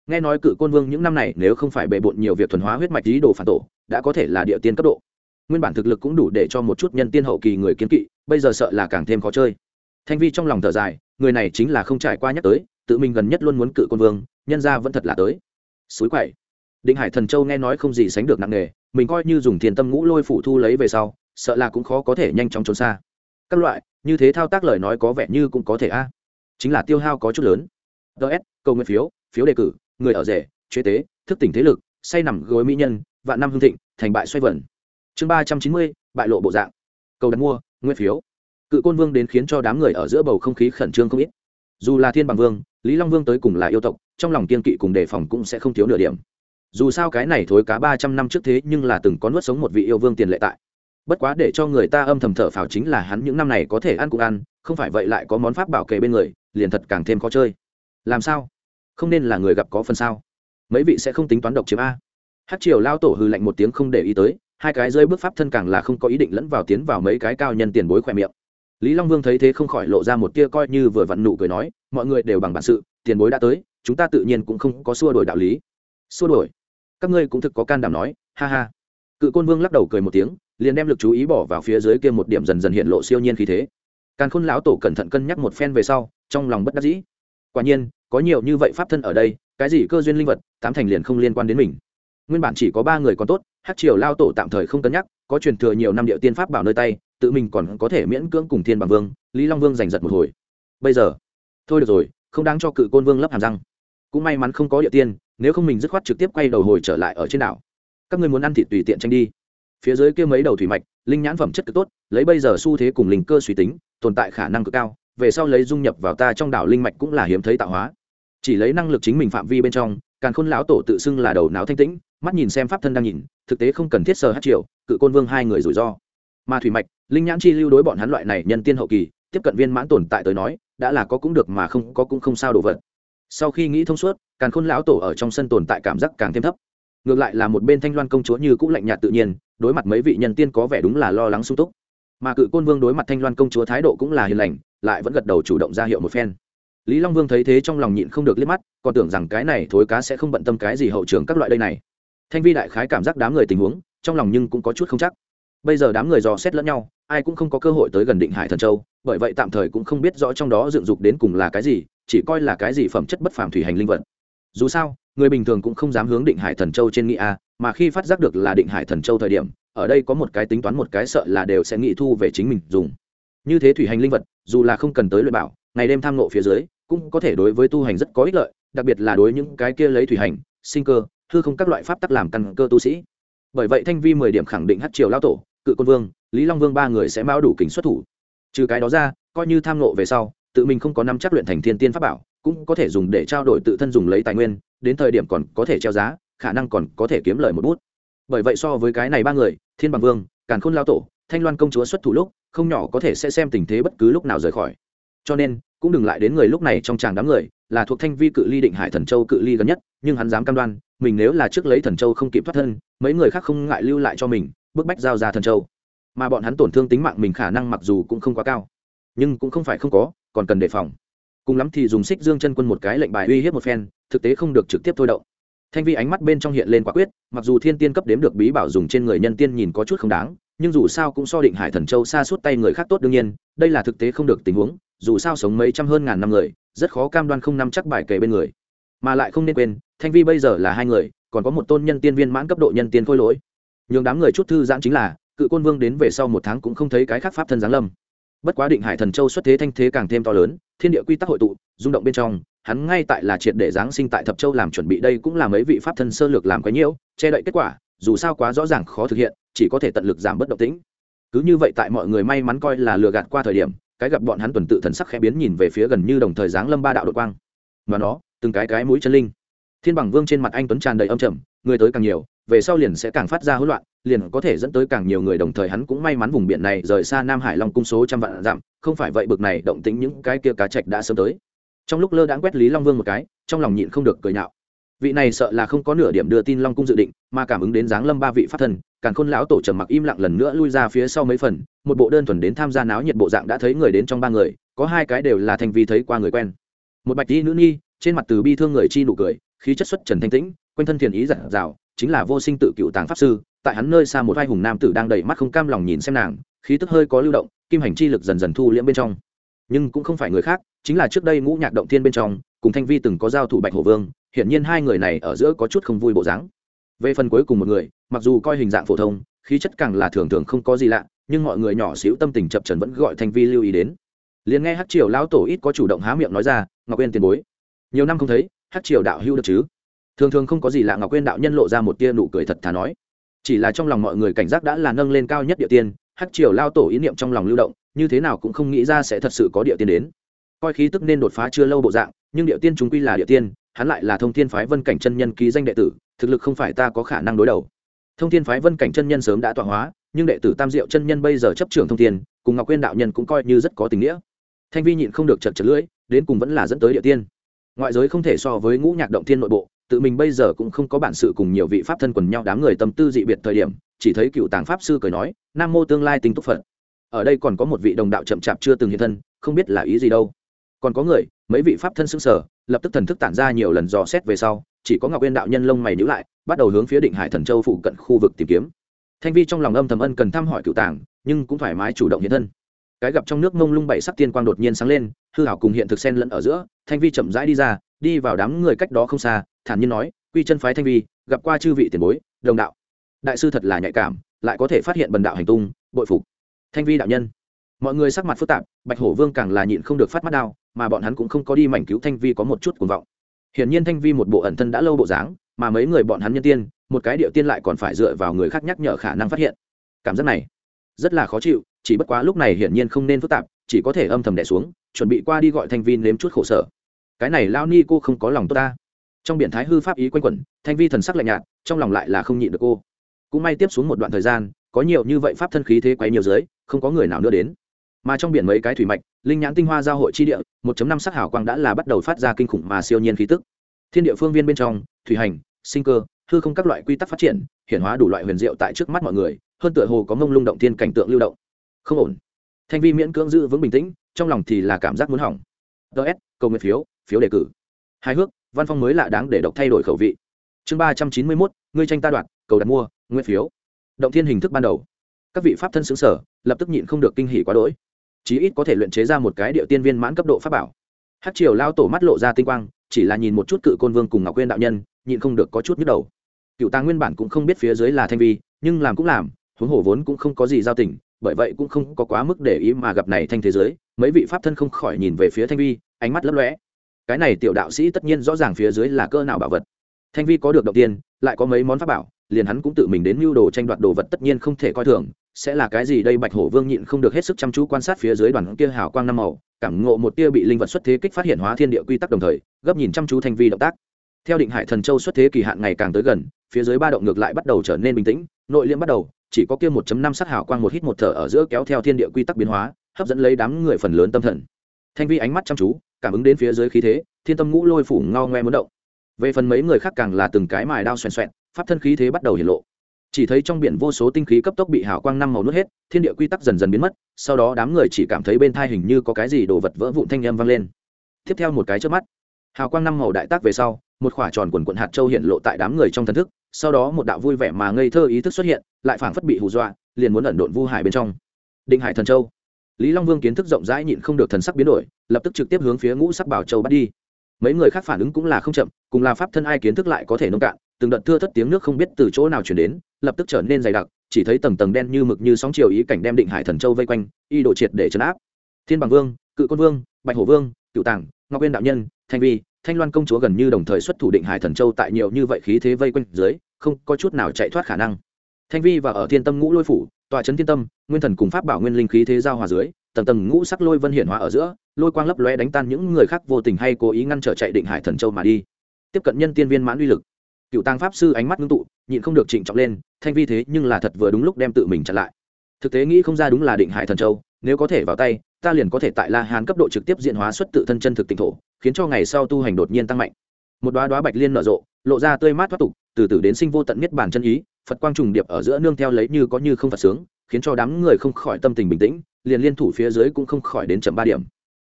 Speaker 1: Nghe nói cự côn vương những năm này nếu không phải bề bộn nhiều việc thuần hóa huyết mạch lý đồ phản tổ, đã có thể là địa tiên cấp độ. Nguyên bản thực lực cũng đủ để cho một chút nhân tiên hậu kỳ người kiến kỵ, bây giờ sợ là càng thêm khó chơi. Thanh vi trong lòng thở dài, người này chính là không trải qua nhắc tới tự mình gần nhất luôn muốn cự quân vương, nhân ra vẫn thật là tới. Suối quậy. Định hải thần châu nghe nói không gì sánh được nặng nề, mình coi như dùng thiền tâm ngũ lôi phủ thu lấy về sau, sợ là cũng khó có thể nhanh chóng trốn xa. Các loại, như thế thao tác lời nói có vẻ như cũng có thể a. Chính là tiêu hao có chút lớn. Ts cầu nguyện phiếu phiếu đề cử, người ở rể, chế tế, thức tỉnh thế lực, say nằm gối mỹ nhân, vạn năm hương thịnh, thành bại xoay vẩn chương ba trăm chín mươi, bại lộ bộ dạng. Cầu đặt mua nguyên phiếu. Cự côn vương đến khiến cho đám người ở giữa bầu không khí khẩn trương không ít. Dù là thiên bằng vương lý long vương tới cùng là yêu tộc, trong lòng kiên kỵ cùng đề phòng cũng sẽ không thiếu nửa điểm. Dù sao cái này thối cá ba trăm năm trước thế nhưng là từng có nuốt sống một vị yêu vương tiền lệ tại. Bất quá để cho người ta âm thầm thở phào chính là hắn những năm này có thể ăn cũng ăn, không phải vậy lại có món pháp bảo kề bên người, liền thật càng thêm khó chơi. Làm sao? Không nên là người gặp có phần sao? Mấy vị sẽ không tính toán độc chiếm a. Hát triều lao tổ hư lạnh một tiếng không để ý tới, hai cái rơi bước pháp thân càng là không có ý định lẫn vào tiến vào mấy cái cao nhân tiền bối khỏe miệng lý long vương thấy thế không khỏi lộ ra một tia coi như vừa vặn nụ cười nói, mọi người đều bằng bản sự, tiền bối đã tới, chúng ta tự nhiên cũng không có xua đổi đạo lý. Xua đổi các ngươi cũng thực có can đảm nói, ha ha. Cự côn vương lắc đầu cười một tiếng, liền đem lực chú ý bỏ vào phía dưới kia một điểm dần dần hiện lộ siêu nhiên khí thế. Càn khôn lão tổ cẩn thận cân nhắc một phen về sau, trong lòng bất đắc dĩ. Quả nhiên, có nhiều như vậy pháp thân ở đây, cái gì cơ duyên linh vật, tám thành liền không liên quan đến mình nguyên bản chỉ có ba người còn tốt hát triều lao tổ tạm thời không cân nhắc, có truyền thừa nhiều năm điệu tiên pháp bảo nơi tay, tự mình còn có thể miễn cưỡng cùng thiên bằng vương, lý long vương giành giật một hồi. Bây giờ, thôi được rồi, không đáng cho cự côn vương lấp hàm răng. Cũng may mắn không có địa tiên, nếu không mình dứt khoát trực tiếp quay đầu hồi trở lại ở trên đảo. Các ngươi muốn ăn thịt tùy tiện tranh đi. Phía dưới kia mấy đầu thủy mạch, linh nhãn phẩm chất cực tốt, lấy bây giờ xu thế cùng linh cơ suy tính, tồn tại khả năng cực cao, về sau lấy dung nhập vào ta trong đảo linh mạch cũng là hiếm thấy tạo hóa. Chỉ lấy năng lực chính mình phạm vi bên trong càng khôn lão tổ tự xưng là đầu não thanh tĩnh mắt nhìn xem pháp thân đang nhìn, thực tế không cần thiết sờ hát triệu cự côn vương hai người rủi ro. Mà thủy mạch, linh nhãn chi lưu đối bọn hắn loại này nhân tiên hậu kỳ, tiếp cận viên mãn tồn tại tới nói, đã là có cũng được mà không, có cũng không sao đồ vật. Sau khi nghĩ thông suốt, càn khôn lão tổ ở trong sân tồn tại cảm giác càng thêm thấp. Ngược lại là một bên thanh loan công chúa như cũng lạnh nhạt tự nhiên, đối mặt mấy vị nhân tiên có vẻ đúng là lo lắng sung túc. Mà cự côn vương đối mặt thanh loan công chúa thái độ cũng là hiền lành, lại vẫn gật đầu chủ động ra hiệu một phen. Lý long vương thấy thế trong lòng nhịn không được liếc mắt, còn tưởng rằng cái này thối cá sẽ không bận tâm cái gì hậu trường các loại đây này thanh vi đại khái cảm giác đám người tình huống, trong lòng nhưng cũng có chút không chắc. Bây giờ đám người dò xét lẫn nhau, ai cũng không có cơ hội tới gần định hải thần châu, bởi vậy tạm thời cũng không biết rõ trong đó dựng dục đến cùng là cái gì, chỉ coi là cái gì phẩm chất bất phàm thủy hành linh vật. Dù sao, người bình thường cũng không dám hướng định hải thần châu trên nghĩ a, mà khi phát giác được là định hải thần châu thời điểm, ở đây có một cái tính toán một cái sợ là đều sẽ nghĩ thu về chính mình dùng. Như thế thủy hành linh vật, dù là không cần tới luyện bảo, ngày đêm tham nộ phía dưới, cũng có thể đối với tu hành rất có ích lợi, đặc biệt là đối những cái kia lấy thủy hành, sinh cơ hư không các loại pháp tắc làm căn cơ tu sĩ. Bởi vậy thanh vi mười điểm khẳng định hát triều lao tổ, cự quân vương, lý long vương ba người sẽ mão đủ kính xuất thủ. Trừ cái đó ra, coi như tham nộ về sau, tự mình không có năm chắc luyện thành thiên tiên pháp bảo, cũng có thể dùng để trao đổi tự thân dùng lấy tài nguyên, đến thời điểm còn có thể treo giá, khả năng còn có thể kiếm lời một bút. Bởi vậy so với cái này ba người, thiên bằng vương, càn khôn lao tổ, thanh loan công chúa xuất thủ lúc, không nhỏ có thể sẽ xem tình thế bất cứ lúc nào rời khỏi. Cho nên, cũng đừng lại đến người lúc này trong tràng đám người, là thuộc thanh vi cự ly định hải thần châu cự ly gần nhất, nhưng hắn dám cam đoan mình nếu là trước lấy thần châu không kịp thoát thân, mấy người khác không ngại lưu lại cho mình, bức bách giao ra thần châu. Mà bọn hắn tổn thương tính mạng mình khả năng mặc dù cũng không quá cao, nhưng cũng không phải không có, còn cần đề phòng. Cùng lắm thì dùng xích dương chân quân một cái lệnh bài uy hiếp một phen, thực tế không được trực tiếp thôi động. Thanh vi ánh mắt bên trong hiện lên quả quyết, mặc dù thiên tiên cấp đếm được bí bảo dùng trên người nhân tiên nhìn có chút không đáng, nhưng dù sao cũng so định hải thần châu xa suốt tay người khác tốt đương nhiên, đây là thực tế không được tình huống, dù sao sống mấy trăm hơn ngàn năm người, rất khó cam đoan không nắm chắc bài kề bên người. Mà lại không nên quên thanh vi bây giờ là hai người, còn có một tôn nhân tiên viên mãn cấp độ nhân tiên khôi lỗi. Nhường đám người chút thư giãn chính là, cự côn vương đến về sau một tháng cũng không thấy cái khác pháp thân giáng lâm. Bất quá định hải thần châu xuất thế thanh thế càng thêm to lớn, thiên địa quy tắc hội tụ, rung động bên trong, hắn ngay tại là triệt để giáng sinh tại thập châu làm chuẩn bị đây cũng là mấy vị pháp thân sơ lược làm quấy nhiễu, che đậy kết quả, dù sao quá rõ ràng khó thực hiện, chỉ có thể tận lực giảm bất động tĩnh. Cứ như vậy tại mọi người may mắn coi là lừa gạt qua thời điểm, cái gặp bọn hắn tuần tự thần sắc khẽ biến nhìn về phía gần như đồng thời giáng lâm ba đạo đội quang. Và nó, từng cái cái mũi chân linh thiên bằng vương trên mặt anh tuấn tràn đầy âm trầm, người tới càng nhiều, về sau liền sẽ càng phát ra hỗn loạn, liền có thể dẫn tới càng nhiều người đồng thời hắn cũng may mắn vùng biển này rời xa nam hải long cung số trăm vạn dặm, không phải vậy bực này động tính những cái kia cá trạch đã sớm tới. Trong lúc lơ đãng quét lý long vương một cái, trong lòng nhịn không được cười nhạo. Vị này sợ là không có nửa điểm đưa tin long cung dự định, mà cảm ứng đến dáng lâm ba vị pháp thần càng khôn lão tổ trầm mặc im lặng lần nữa lui ra phía sau mấy phần, một bộ đơn thuần đến tham gia náo nhiệt bộ dạng đã thấy người đến trong ba người, có hai cái đều là thành vi thấy qua người quen. Một bạch y nữ nhi, trên mặt từ bi thương người chi nụ cười khí chất xuất trần thanh tĩnh quanh thân thiền ý giản rào, chính là vô sinh tự cựu tàng pháp sư tại hắn nơi xa một vai hùng nam tử đang đầy mắt không cam lòng nhìn xem nàng khí tức hơi có lưu động kim hành chi lực dần dần thu liễm bên trong. Nhưng cũng không phải người khác chính là trước đây ngũ nhạc động thiên bên trong cùng thanh vi từng có giao thủ bạch hổ vương hiển nhiên hai người này ở giữa có chút không vui bộ dáng. Về phần cuối cùng một người mặc dù coi hình dạng phổ thông khí chất càng là thường thường không có gì lạ nhưng mọi người nhỏ xíu tâm tình chập trần vẫn gọi thanh vi lưu ý đến. Liền nghe hát triều lão tổ ít có chủ động há miệng nói ra ngọc yên tiền bối. Nhiều năm không thấy hát triều đạo hưu được chứ? Thường thường không có gì lạ ngọc quyên đạo nhân lộ ra một tia nụ cười thật thà nói. Chỉ là trong lòng mọi người cảnh giác đã là nâng lên cao nhất địa tiên, hát triều lao tổ ý niệm trong lòng lưu động, như thế nào cũng không nghĩ ra sẽ thật sự có địa tiên đến. Coi khí tức nên đột phá chưa lâu bộ dạng, nhưng địa tiên chúng quy là địa tiên, hắn lại là thông thiên phái vân cảnh chân nhân ký danh đệ tử, thực lực không phải ta có khả năng đối đầu. Thông thiên phái vân cảnh chân nhân sớm đã tọa hóa, nhưng đệ tử tam diệu chân nhân bây giờ chấp trưởng thông thiên, cùng ngọc quyên đạo nhân cũng coi như rất có tình nghĩa. Thanh vi nhịn không được chật chật lưỡi, đến cùng vẫn là dẫn tới địa tiên ngoại giới không thể so với ngũ nhạc động thiên nội bộ, tự mình bây giờ cũng không có bản sự cùng nhiều vị pháp thân quần nhau đám người tâm tư dị biệt thời điểm, chỉ thấy cựu tàng pháp sư cười nói, nam mô tương lai tinh túc phật. Ở đây còn có một vị đồng đạo chậm chạp chưa từng hiện thân, không biết là ý gì đâu. Còn có người, mấy vị pháp thân xưng sở lập tức thần thức tản ra nhiều lần dò xét về sau, chỉ có ngọc uyên đạo nhân lông mày nhữ lại, bắt đầu hướng phía định hải thần châu phụ cận khu vực tìm kiếm. Thanh vi trong lòng âm thầm ân cần thăm hỏi cựu tàng, nhưng cũng thoải mái chủ động hiện thân. Cái gặp trong nước mông lung bảy sắc tiên quang đột nhiên sáng lên hư hảo cùng hiện thực sen lẫn ở giữa, thanh vi chậm rãi đi ra, đi vào đám người cách đó không xa, thản nhiên nói, quy chân phái thanh vi, gặp qua chư vị tiền bối, đồng đạo. Đại sư thật là nhạy cảm, lại có thể phát hiện bần đạo hành tung, bội phục. Thanh vi đạo nhân. Mọi người sắc mặt phức tạp, bạch hổ vương càng là nhịn không được phát mắt đau, mà bọn hắn cũng không có đi mảnh cứu thanh vi có một chút cuồng vọng. Hiển nhiên thanh vi một bộ ẩn thân đã lâu bộ dáng, mà mấy người bọn hắn nhân tiên, một cái điệu tiên lại còn phải dựa vào người khác nhắc nhở khả năng phát hiện. Cảm giác này rất là khó chịu, chỉ bất quá lúc này hiển nhiên không nên phức tạp, chỉ có thể âm thầm đẻ xuống chuẩn bị qua đi gọi thanh vi nếm chút khổ sở. Cái này lao ni cô không có lòng tốt ta. Trong biển thái hư pháp ý quanh quẩn, thanh vi thần sắc lạnh nhạt, trong lòng lại là không nhịn được cô. Cũng may tiếp xuống một đoạn thời gian, có nhiều như vậy pháp thân khí thế quấy nhiều dưới, không có người nào nữa đến. Mà trong biển mấy cái thủy mạch, linh nhãn tinh hoa giao hội chi địa 1 năm sắc hảo quang đã là bắt đầu phát ra kinh khủng mà siêu nhiên khí tức. Thiên địa phương viên bên trong, thủy hành, sinh cơ, hư không các loại quy tắc phát triển hiện hóa đủ loại huyền diệu tại trước mắt mọi người, hơn tựa hồ có mông lung động thiên cảnh tượng lưu động. Không ổn. Thanh vi miễn cưỡng giữ vững bình tĩnh trong lòng thì là cảm giác muốn hỏng. Ts cầu nguyện phiếu phiếu đề cử. Hài hước, văn phong mới lạ đáng để độc thay đổi khẩu vị. Chương ba trăm chín mươi mốt, ngươi tranh ta đoạt, cầu đặt mua nguyện phiếu. Động thiên hình thức ban đầu. Các vị pháp thân xứng sở, lập tức nhịn không được kinh hỉ quá đỗi. Chí ít có thể luyện chế ra một cái điệu tiên viên mãn cấp độ pháp bảo. Hát triều lao tổ mắt lộ ra tinh quang, chỉ là nhìn một chút cự côn vương cùng ngọc quyên đạo nhân, nhịn không được có chút nhức đầu. Cựu tàng nguyên bản cũng không biết phía dưới là thanh vi, nhưng làm cũng làm, huống hồ vốn cũng không có gì giao tình, bởi vậy cũng không có quá mức để ý mà gặp này thanh thế giới mấy vị pháp thân không khỏi nhìn về phía thanh vi, ánh mắt lấp lóe. Cái này tiểu đạo sĩ tất nhiên rõ ràng phía dưới là cơ nào bảo vật. Thanh vi có được đầu tiên, lại có mấy món pháp bảo, liền hắn cũng tự mình đến mưu đồ tranh đoạt đồ vật tất nhiên không thể coi thường, sẽ là cái gì đây bạch hổ vương nhịn không được hết sức chăm chú quan sát phía dưới đoàn kia hào quang năm màu, cảm ngộ một tia bị linh vật xuất thế kích phát hiện hóa thiên địa quy tắc đồng thời, gấp nhìn chăm chú thanh vi động tác. Theo định hải thần châu xuất thế kỳ hạn ngày càng tới gần, phía dưới ba động ngược lại bắt đầu trở nên bình tĩnh, nội liễm bắt đầu, chỉ có kia một năm sát hào quang một hít một thở ở giữa kéo theo thiên địa quy tắc biến hóa hấp dẫn lấy đám người phần lớn tâm thần. Thanh vi ánh mắt chăm chú, cảm ứng đến phía dưới khí thế, thiên tâm ngũ lôi phủ ngao ngoe muốn động. Về phần mấy người khác càng là từng cái mài đao xoèn xoẹn, pháp thân khí thế bắt đầu hiện lộ. Chỉ thấy trong biển vô số tinh khí cấp tốc bị hào quang năm màu nuốt hết, thiên địa quy tắc dần dần biến mất, sau đó đám người chỉ cảm thấy bên thai hình như có cái gì đồ vật vỡ vụn thanh â m vang lên. Tiếp theo một cái trước mắt, hào quang năm màu đại tác về sau, một khỏa tròn quần quận hạt châu hiện lộ tại đám người trong thần thức, sau đó một đạo vui vẻ mà ngây thơ ý thức xuất hiện, lại phảng phất bị hù dọa, liền muốn ẩn độn vu hải bên trong. Định hải thần châu lý long vương kiến thức rộng rãi nhịn không được thần sắc biến đổi, lập tức trực tiếp hướng phía ngũ sắc bảo châu bắt đi. Mấy người khác phản ứng cũng là không chậm, cùng là pháp thân ai kiến thức lại có thể nông cạn, từng đợt thưa thất tiếng nước không biết từ chỗ nào chuyển đến, lập tức trở nên dày đặc, chỉ thấy tầng tầng đen như mực như sóng chiều ý cảnh đem định hải thần châu vây quanh, y độ triệt để chấn áp. Thiên bằng vương, cự quân vương, bạch hổ vương cựu tàng, ngọc Viên đạo nhân, thanh vi, thanh loan công chúa gần như đồng thời xuất thủ định hải thần châu tại nhiều như vậy khí thế vây quanh dưới, không có chút nào chạy thoát khả năng. Thanh vi và ở thiên tâm ngũ lôi phủ tòa trấn thiên tâm, nguyên thần cùng pháp bảo nguyên linh khí thế giao hòa dưới, tầng tầng ngũ sắc lôi vân hiển hóa ở giữa, lôi quang lấp lóe đánh tan những người khác vô tình hay cố ý ngăn trở chạy định hải thần châu mà đi. Tiếp cận nhân tiên viên mãn uy lực. Cựu tăng pháp sư ánh mắt ngưng tụ, nhịn không được trịnh trọng lên, thanh vi thế nhưng là thật vừa đúng lúc đem tự mình chặn lại. Thực tế nghĩ không ra đúng là định hải thần châu, nếu có thể vào tay, ta liền có thể tại la hán cấp độ trực tiếp diện hóa xuất tự thân chân thực tỉnh thổ, khiến cho ngày sau tu hành đột nhiên tăng mạnh. Một đoá đoá bạch liên nở rộ, lộ ra tươi mát thoát tục, từ từ đến sinh vô tận miết bản chân ý phật quang trùng điệp ở giữa nương theo lấy như có như không phật sướng, khiến cho đám người không khỏi tâm tình bình tĩnh, liền liên thủ phía dưới cũng không khỏi đến chậm ba điểm.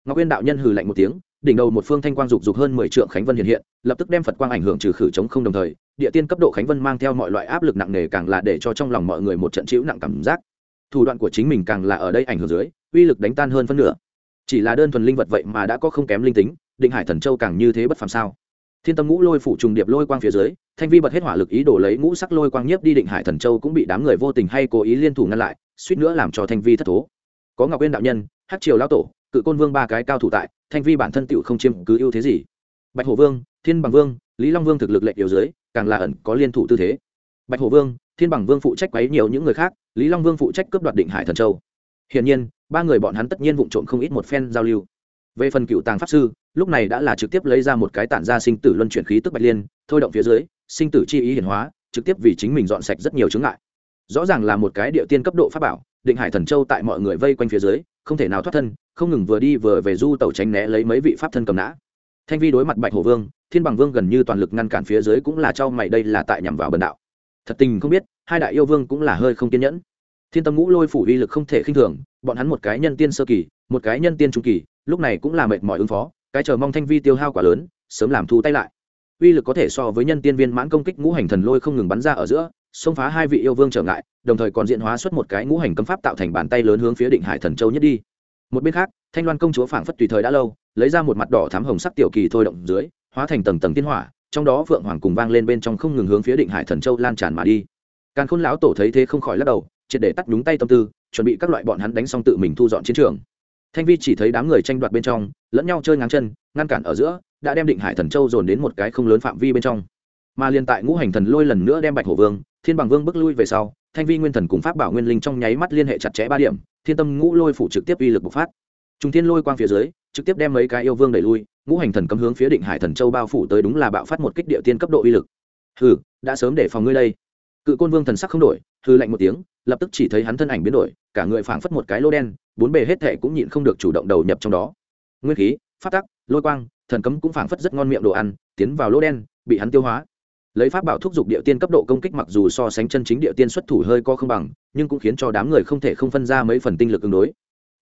Speaker 1: Ngọc uyên đạo nhân hừ lạnh một tiếng, đỉnh đầu một phương thanh quang dục dục hơn mười trượng khánh vân hiện hiện, lập tức đem phật quang ảnh hưởng trừ khử chống không đồng thời, địa tiên cấp độ khánh vân mang theo mọi loại áp lực nặng nề càng là để cho trong lòng mọi người một trận chịu nặng cảm giác. Thủ đoạn của chính mình càng là ở đây ảnh hưởng dưới, uy lực đánh tan hơn phân nửa. Chỉ là đơn thuần linh vật vậy mà đã có không kém linh tính, định hải thần châu càng như thế bất phàm sao? Thiên tâm ngũ lôi phủ trùng điệp lôi quang phía dưới thanh vi bật hết hỏa lực ý đổ lấy ngũ sắc lôi quang nhiếp đi định hải thần châu cũng bị đám người vô tình hay cố ý liên thủ ngăn lại, suýt nữa làm cho thanh vi thất thố. Có ngọc uyên đạo nhân hát triều lão tổ, cự côn vương ba cái cao thủ tại, thanh vi bản thân tựu không chiếm cứ ưu thế gì. Bạch hổ vương, thiên bằng vương, lý long vương thực lực lệnh yếu dưới, càng là ẩn có liên thủ tư thế. Bạch hổ vương, thiên bằng vương phụ trách quấy nhiều những người khác, lý long vương phụ trách cướp đoạt định hải thần châu. Hiển nhiên, ba người bọn hắn tất nhiên vụng trộm không ít một phen giao lưu. Về phần cựu tàng pháp sư, lúc này đã là trực tiếp lấy ra một cái tản ra sinh tử luân chuyển khí tức bạch liên, thôi động phía dưới sinh tử chi ý hiển hóa, trực tiếp vì chính mình dọn sạch rất nhiều chướng ngại. Rõ ràng là một cái địa tiên cấp độ pháp bảo, định hải thần châu tại mọi người vây quanh phía dưới, không thể nào thoát thân, không ngừng vừa đi vừa về du tẩu tránh né lấy mấy vị pháp thân cầm nã. Thanh vi đối mặt bạch hồ vương, thiên bằng vương gần như toàn lực ngăn cản phía dưới cũng là cho mày đây là tại nhằm vào bần đạo. Thật tình không biết, hai đại yêu vương cũng là hơi không kiên nhẫn. Thiên tâm ngũ lôi phủ uy lực không thể khinh thường, bọn hắn một cái nhân tiên sơ kỳ, một cái nhân tiên trung kỳ, lúc này cũng là mệt mỏi ứng phó, cái chờ mong thanh vi tiêu hao quá lớn, sớm làm thu tay lại uy lực có thể so với nhân tiên viên mãn công kích ngũ hành thần lôi không ngừng bắn ra ở giữa, xông phá hai vị yêu vương trở ngại, đồng thời còn diễn hóa xuất một cái ngũ hành cấm pháp tạo thành bàn tay lớn hướng phía định hải thần châu nhất đi. Một bên khác, thanh loan công chúa phảng phất tùy thời đã lâu, lấy ra một mặt đỏ thám hồng sắc tiểu kỳ thôi động dưới, hóa thành tầng tầng tiên hỏa, trong đó phượng hoàng cùng vang lên bên trong không ngừng hướng phía định hải thần châu lan tràn mà đi. Càng khôn lão tổ thấy thế không khỏi lắc đầu, triệt để tắt đúng tay tâm tư, chuẩn bị các loại bọn hắn đánh xong tự mình thu dọn chiến trường. Thanh vi chỉ thấy đám người tranh đoạt bên trong, lẫn nhau chơi ngang chân, ngăn cản ở giữa đã đem định hải thần châu dồn đến một cái không lớn phạm vi bên trong. Mà liền tại ngũ hành thần lôi lần nữa đem bạch hổ vương, thiên bằng vương bước lui về sau, thanh vi nguyên thần cùng pháp bảo nguyên linh trong nháy mắt liên hệ chặt chẽ ba điểm, thiên tâm ngũ lôi phủ trực tiếp uy lực bộc phát. Trung thiên lôi quang phía dưới, trực tiếp đem mấy cái yêu vương đẩy lui, ngũ hành thần cấm hướng phía định hải thần châu bao phủ tới đúng là bạo phát một kích địa tiên cấp độ uy lực. Hừ, đã sớm để phòng ngươi đây. Cự côn vương thần sắc không đổi hư lạnh một tiếng, lập tức chỉ thấy hắn thân ảnh biến đổi, cả người phảng phất một cái lô đen, bốn bề hết thể cũng nhịn không được chủ động đầu nhập trong đó. Nguyên khí phát tắc, lôi quang thần cấm cũng phảng phất rất ngon miệng đồ ăn, tiến vào lỗ đen, bị hắn tiêu hóa. Lấy pháp bảo thúc giục địa tiên cấp độ công kích mặc dù so sánh chân chính địa tiên xuất thủ hơi co không bằng, nhưng cũng khiến cho đám người không thể không phân ra mấy phần tinh lực ứng đối.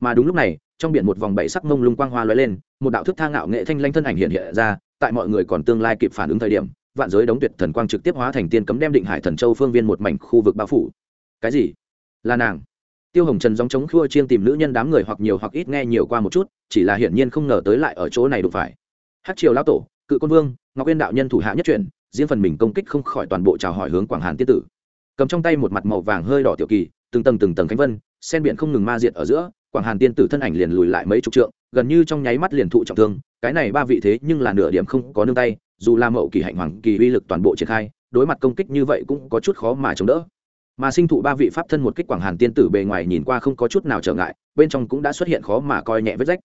Speaker 1: Mà đúng lúc này, trong biển một vòng bảy sắc mông lung quang hoa lóe lên, một đạo thức thang ngạo nghệ thanh lanh thân ảnh hiện hiện ra, tại mọi người còn tương lai kịp phản ứng thời điểm, vạn giới đóng tuyệt thần quang trực tiếp hóa thành tiên cấm đem định hải thần châu phương viên một mảnh khu vực bao phủ. Cái gì? Là nàng. Tiêu hồng trần dòng chống khua chiên tìm nữ nhân đám người hoặc nhiều hoặc ít nghe nhiều qua một chút, chỉ là hiển nhiên không ngờ tới lại ở chỗ này đụng phải hát triều lão tổ, cự quân vương, ngọc yên đạo nhân thủ hạ nhất truyền riêng phần mình công kích không khỏi toàn bộ chào hỏi hướng quảng hàn tiên tử. Cầm trong tay một mặt màu vàng hơi đỏ tiểu kỳ, từng tầng từng tầng khánh vân, sen biển không ngừng ma diệt ở giữa, quảng hàn tiên tử thân ảnh liền lùi lại mấy chục trượng, gần như trong nháy mắt liền thụ trọng thương, cái này ba vị thế nhưng là nửa điểm không có nương tay, dù là mậu kỳ hạnh hoàng kỳ uy lực toàn bộ triển khai, đối mặt công kích như vậy cũng có chút khó mà chống đỡ. Mà sinh thụ ba vị pháp thân một kích quảng hàn tiên tử bề ngoài nhìn qua không có chút nào trở ngại, bên trong cũng đã xuất hiện khó mà coi nhẹ vết rách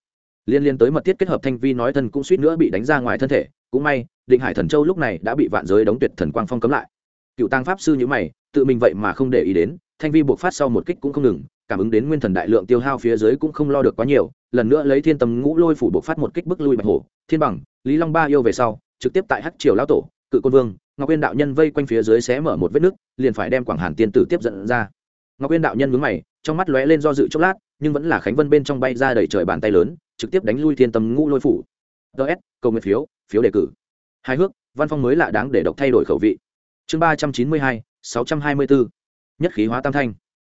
Speaker 1: liên liên tới mật thiết kết hợp thanh vi nói thân cũng suýt nữa bị đánh ra ngoài thân thể. Cũng may, định hải thần châu lúc này đã bị vạn giới đóng tuyệt thần quang phong cấm lại. Cựu tăng pháp sư như mày, tự mình vậy mà không để ý đến, thanh vi buộc phát sau một kích cũng không ngừng, cảm ứng đến nguyên thần đại lượng tiêu hao phía dưới cũng không lo được quá nhiều, lần nữa lấy thiên tâm ngũ lôi phủ buộc phát một kích bức lui bạch hổ, thiên bằng, lý long ba yêu về sau, trực tiếp tại hắc triều lão tổ, cự côn vương, ngọc uyên đạo nhân vây quanh phía dưới xé mở một vết nứt, liền phải đem quảng hàn tiên tử tiếp dẫn ra. Ngọc uyên đạo nhân mướn mày, trong mắt lóe lên do dự chốc lát, nhưng vẫn là khánh vân bên trong bay ra đầy trời bàn tay lớn trực tiếp đánh lui thiên tâm ngũ lôi phủ. Ts cầu nguyện phiếu phiếu đề cử. Hài hước, văn phong mới lạ đáng để độc thay đổi khẩu vị. Chương ba trăm chín mươi hai, sáu trăm hai mươi bốn nhất khí hóa tam thanh.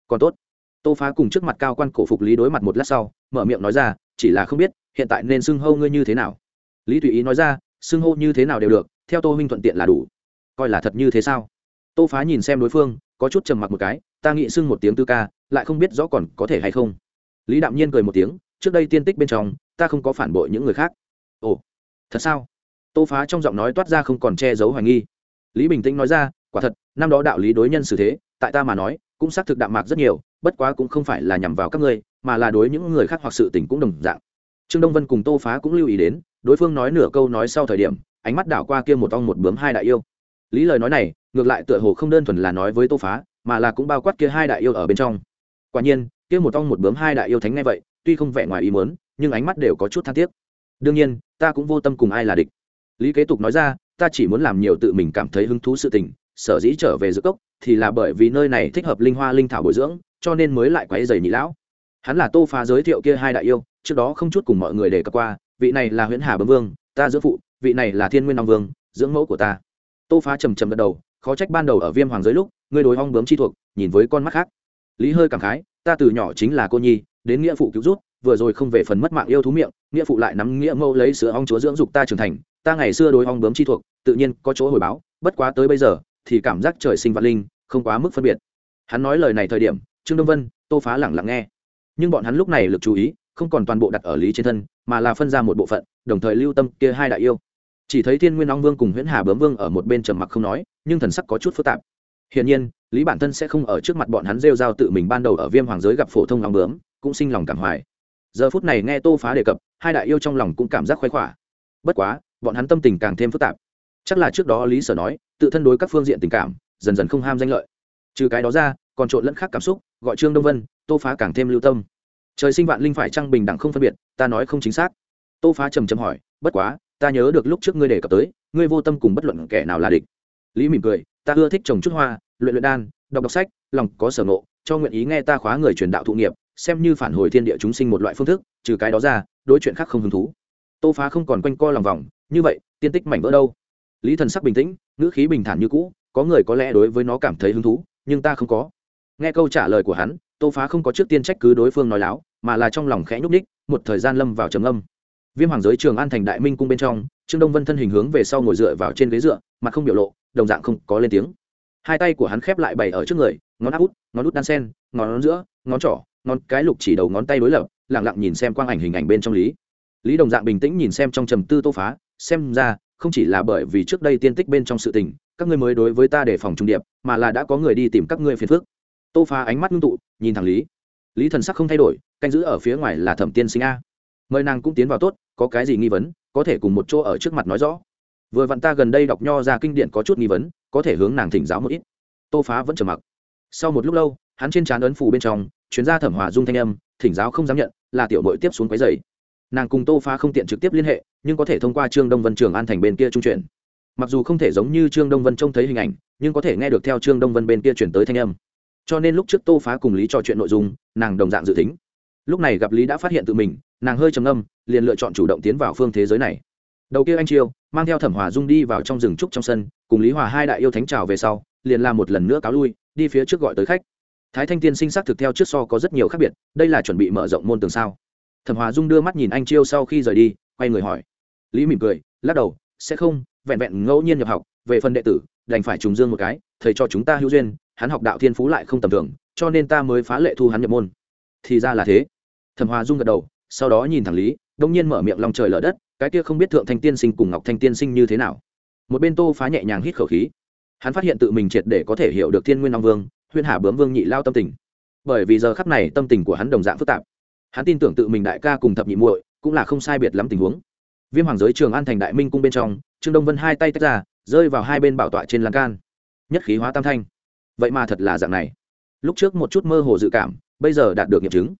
Speaker 1: Còn tốt. Tô phá cùng trước mặt cao quan cổ phục lý đối mặt một lát sau, mở miệng nói ra, chỉ là không biết, hiện tại nên xưng hô ngươi như thế nào. Lý tùy ý nói ra, xưng hô như thế nào đều được, theo tô huynh thuận tiện là đủ. Coi là thật như thế sao? Tô phá nhìn xem đối phương, có chút trầm mặc một cái, ta nghĩ xưng một tiếng tư ca, lại không biết rõ còn có thể hay không. Lý đạm nhiên cười một tiếng trước đây tiên tích bên trong, ta không có phản bội những người khác. Ồ, thật sao? Tô phá trong giọng nói toát ra không còn che giấu hoài nghi. Lý bình tĩnh nói ra, quả thật, năm đó đạo lý đối nhân xử thế, tại ta mà nói, cũng xác thực đạm mạc rất nhiều, bất quá cũng không phải là nhằm vào các ngươi, mà là đối những người khác hoặc sự tình cũng đồng dạng. Trương đông vân cùng tô phá cũng lưu ý đến, đối phương nói nửa câu nói sau thời điểm, ánh mắt đảo qua kia một ong một bướm hai đại yêu. Lý lời nói này, ngược lại tựa hồ không đơn thuần là nói với tô phá, mà là cũng bao quát kia hai đại yêu ở bên trong. Quả nhiên, kia một ong một bướm hai đại yêu thánh ngay vậy tuy không vẻ ngoài ý muốn, nhưng ánh mắt đều có chút than tiếc. Đương nhiên, ta cũng vô tâm cùng ai là địch. Lý kế tục nói ra, ta chỉ muốn làm nhiều tự mình cảm thấy hứng thú sự tình, sở dĩ trở về giữa cốc, thì là bởi vì nơi này thích hợp linh hoa linh thảo bồi dưỡng, cho nên mới lại quấy giày nhị lão. Hắn là tô phá giới thiệu kia hai đại yêu, trước đó không chút cùng mọi người đề cập qua, vị này là huyễn hà bấm vương, ta dưỡng phụ, vị này là thiên nguyên long vương, dưỡng mẫu của ta. Tô phá trầm trầm gật đầu, khó trách ban đầu ở viêm hoàng giới lúc, ngươi đối ong bướm chi thuộc, nhìn với con mắt khác. Lý hơi cảm khái, ta từ nhỏ chính là cô nhi đến nghĩa phụ cứu rút, vừa rồi không về phần mất mạng yêu thú miệng, nghĩa phụ lại nắm nghĩa mâu lấy sữa ong chúa dưỡng dục ta trưởng thành, ta ngày xưa đối ong bướm chi thuộc, tự nhiên có chỗ hồi báo, bất quá tới bây giờ, thì cảm giác trời sinh vạn linh, không quá mức phân biệt. Hắn nói lời này thời điểm, trương đông vân, tô phá lẳng lặng nghe. Nhưng bọn hắn lúc này lực chú ý, không còn toàn bộ đặt ở lý trên thân, mà là phân ra một bộ phận, đồng thời lưu tâm kia hai đại yêu. Chỉ thấy thiên nguyên long vương cùng huyễn hà bướm vương ở một bên trầm mặc không nói, nhưng thần sắc có chút phức tạp. Hiển nhiên, lý bản thân sẽ không ở trước mặt bọn hắn rêu rao tự mình ban đầu ở viêm hoàng giới gặp phổ thông long bướm cũng sinh lòng cảm hoài. Giờ phút này nghe tô phá đề cập, hai đại yêu trong lòng cũng cảm giác khoái khỏa. Bất quá, bọn hắn tâm tình càng thêm phức tạp. Chắc là trước đó lý sở nói, tự thân đối các phương diện tình cảm, dần dần không ham danh lợi. Trừ cái đó ra, còn trộn lẫn khác cảm xúc, gọi trương đông vân, tô phá càng thêm lưu tâm. Trời sinh vạn linh phải trăng bình đẳng không phân biệt, ta nói không chính xác. Tô phá trầm trầm hỏi, bất quá, ta nhớ được lúc trước ngươi đề cập tới, ngươi vô tâm cùng bất luận kẻ nào là địch. Lý mỉm cười, ta ưa thích trồng chút hoa, luyện luyện đan, đọc đọc sách, lòng có sở ngộ, cho nguyện ý nghe ta khóa người truyền đạo thụ nghiệp xem như phản hồi thiên địa chúng sinh một loại phương thức, trừ cái đó ra, đối chuyện khác không hứng thú. Tô phá không còn quanh co lòng vòng, như vậy, tiên tích mảnh vỡ đâu? Lý thần sắc bình tĩnh, ngữ khí bình thản như cũ, có người có lẽ đối với nó cảm thấy hứng thú, nhưng ta không có. Nghe câu trả lời của hắn, tô phá không có trước tiên trách cứ đối phương nói láo, mà là trong lòng khẽ nhúc ních một thời gian lâm vào trầm âm viêm hoàng giới trường an thành đại minh cung bên trong, trương đông vân thân hình hướng về sau ngồi dựa vào trên ghế dựa, mặt không biểu lộ, đồng dạng không có lên tiếng. Hai tay của hắn khép lại bày ở trước người, ngón áp út, ngón út đan sen, ngón giữa, ngón trỏ ngón cái lục chỉ đầu ngón tay đối lập lẳng lặng nhìn xem quang ảnh hình ảnh bên trong lý. Lý đồng dạng bình tĩnh nhìn xem trong trầm tư tô phá, xem ra, không chỉ là bởi vì trước đây tiên tích bên trong sự tình, các ngươi mới đối với ta để phòng trung điệp, mà là đã có người đi tìm các ngươi phiền phước tô phá ánh mắt ngưng tụ, nhìn thẳng lý. Lý thần sắc không thay đổi, canh giữ ở phía ngoài là thẩm tiên sinh a. Mời nàng cũng tiến vào tốt, có cái gì nghi vấn, có thể cùng một chỗ ở trước mặt nói rõ. Vừa vặn ta gần đây đọc nho ra kinh điển có chút nghi vấn, có thể hướng nàng thỉnh giáo một ít. Tô phá vẫn trầm mặc. Sau một lúc lâu, hắn trên trán ấn phù bên trong chuyên gia thẩm hòa dung thanh âm, thỉnh giáo không dám nhận, là tiểu mội tiếp xuống quấy dày nàng cùng tô phá không tiện trực tiếp liên hệ, nhưng có thể thông qua trương đông vân trường an thành bên kia trung chuyển. Mặc dù không thể giống như trương đông vân trông thấy hình ảnh, nhưng có thể nghe được theo trương đông vân bên kia chuyển tới thanh âm. Cho nên lúc trước tô phá cùng lý trò chuyện nội dung, nàng đồng dạng dự tính. Lúc này gặp lý đã phát hiện tự mình, nàng hơi trầm âm liền lựa chọn chủ động tiến vào phương thế giới này. Đầu kia anh chiêu mang theo thẩm hòa dung đi vào trong rừng trúc trong sân, cùng lý hòa hai đại yêu thánh trào về sau, liền làm một lần nữa cáo lui, đi phía trước gọi tới khách thái thanh tiên sinh xác thực theo trước so có rất nhiều khác biệt, đây là chuẩn bị mở rộng môn tường sao? Thẩm hòa dung đưa mắt nhìn anh chiêu sau khi rời đi, quay người hỏi. Lý mỉm cười, lắc đầu, sẽ không, vẹn vẹn ngẫu nhiên nhập học, về phần đệ tử, đành phải trùng dương một cái, thầy cho chúng ta hữu duyên, hắn học đạo thiên phú lại không tầm thường, cho nên ta mới phá lệ thu hắn nhập môn. Thì ra là thế. Thẩm hòa dung gật đầu, sau đó nhìn thẳng lý, đông nhiên mở miệng lòng trời lở đất, cái kia không biết thượng thanh tiên sinh cùng ngọc thanh tiên sinh như thế nào? Một bên tô phá nhẹ nhàng hít khẩu khí. Hắn phát hiện tự mình triệt để có thể hiểu được thiên nguyên long vương huyên hà bướm vương nhị lao tâm tình. Bởi vì giờ khắp này tâm tình của hắn đồng dạng phức tạp. Hắn tin tưởng tự mình đại ca cùng thập nhị muội cũng là không sai biệt lắm tình huống. Viêm hoàng giới trường an thành đại minh cung bên trong, trương đông vân hai tay tách ra, rơi vào hai bên bảo tọa trên lan can. Nhất khí hóa tam thanh. Vậy mà thật là dạng này. Lúc trước một chút mơ hồ dự cảm, bây giờ đạt được nghiệm chứng.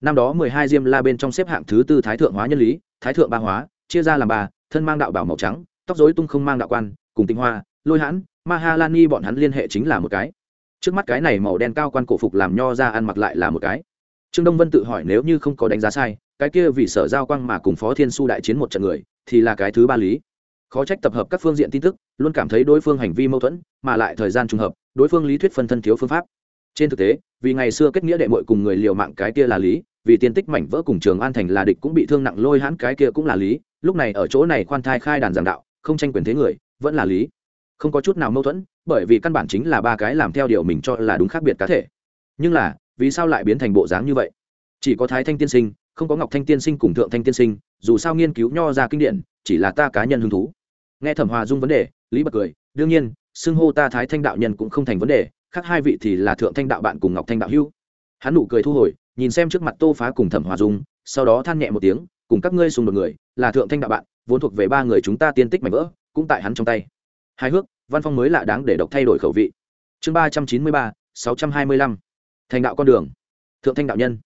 Speaker 1: Năm đó mười hai diêm la bên trong xếp hạng thứ tư thái thượng hóa nhân lý, thái thượng ba hóa, chia ra làm ba, thân mang đạo bảo màu trắng, tóc dối tung không mang đạo quan, cùng tinh hoa, lôi hãn ma ha lan ni bọn hắn liên hệ chính là một cái trước mắt cái này màu đen cao quan cổ phục làm nho ra ăn mặc lại là một cái. Trương đông vân tự hỏi nếu như không có đánh giá sai, cái kia vì sở giao quang mà cùng phó thiên su đại chiến một trận người, thì là cái thứ ba lý. Khó trách tập hợp các phương diện tin tức, luôn cảm thấy đối phương hành vi mâu thuẫn, mà lại thời gian trùng hợp, đối phương lý thuyết phân thân thiếu phương pháp. Trên thực tế, vì ngày xưa kết nghĩa đệ mội cùng người liều mạng cái kia là lý, vì tiên tích mảnh vỡ cùng trường an thành là địch cũng bị thương nặng lôi hãn cái kia cũng là lý, lúc này ở chỗ này khoan thai khai đàn giảng đạo, không tranh quyền thế người, vẫn là lý. Không có chút nào mâu thuẫn bởi vì căn bản chính là ba cái làm theo điều mình cho là đúng khác biệt cá thể. Nhưng là, vì sao lại biến thành bộ dáng như vậy? Chỉ có thái thanh tiên sinh, không có ngọc thanh tiên sinh cùng thượng thanh tiên sinh, dù sao nghiên cứu nho ra kinh điển, chỉ là ta cá nhân hứng thú. Nghe thẩm hòa dung vấn đề, lý bật cười, đương nhiên, xưng hô ta thái thanh đạo nhân cũng không thành vấn đề, khác hai vị thì là thượng thanh đạo bạn cùng ngọc thanh đạo hữu. Hắn nụ cười thu hồi, nhìn xem trước mặt tô phá cùng thẩm hòa dung, sau đó than nhẹ một tiếng, cùng các ngươi xung một người, là thượng thanh đạo bạn, vốn thuộc về ba người chúng ta tiên tích mảnh vỡ, cũng tại hắn trong tay. Hai hước văn phong mới lạ đáng để độc thay đổi khẩu vị. Chương ba trăm chín mươi ba, sáu trăm hai mươi lăm. Thành đạo con đường. Thượng thanh đạo nhân.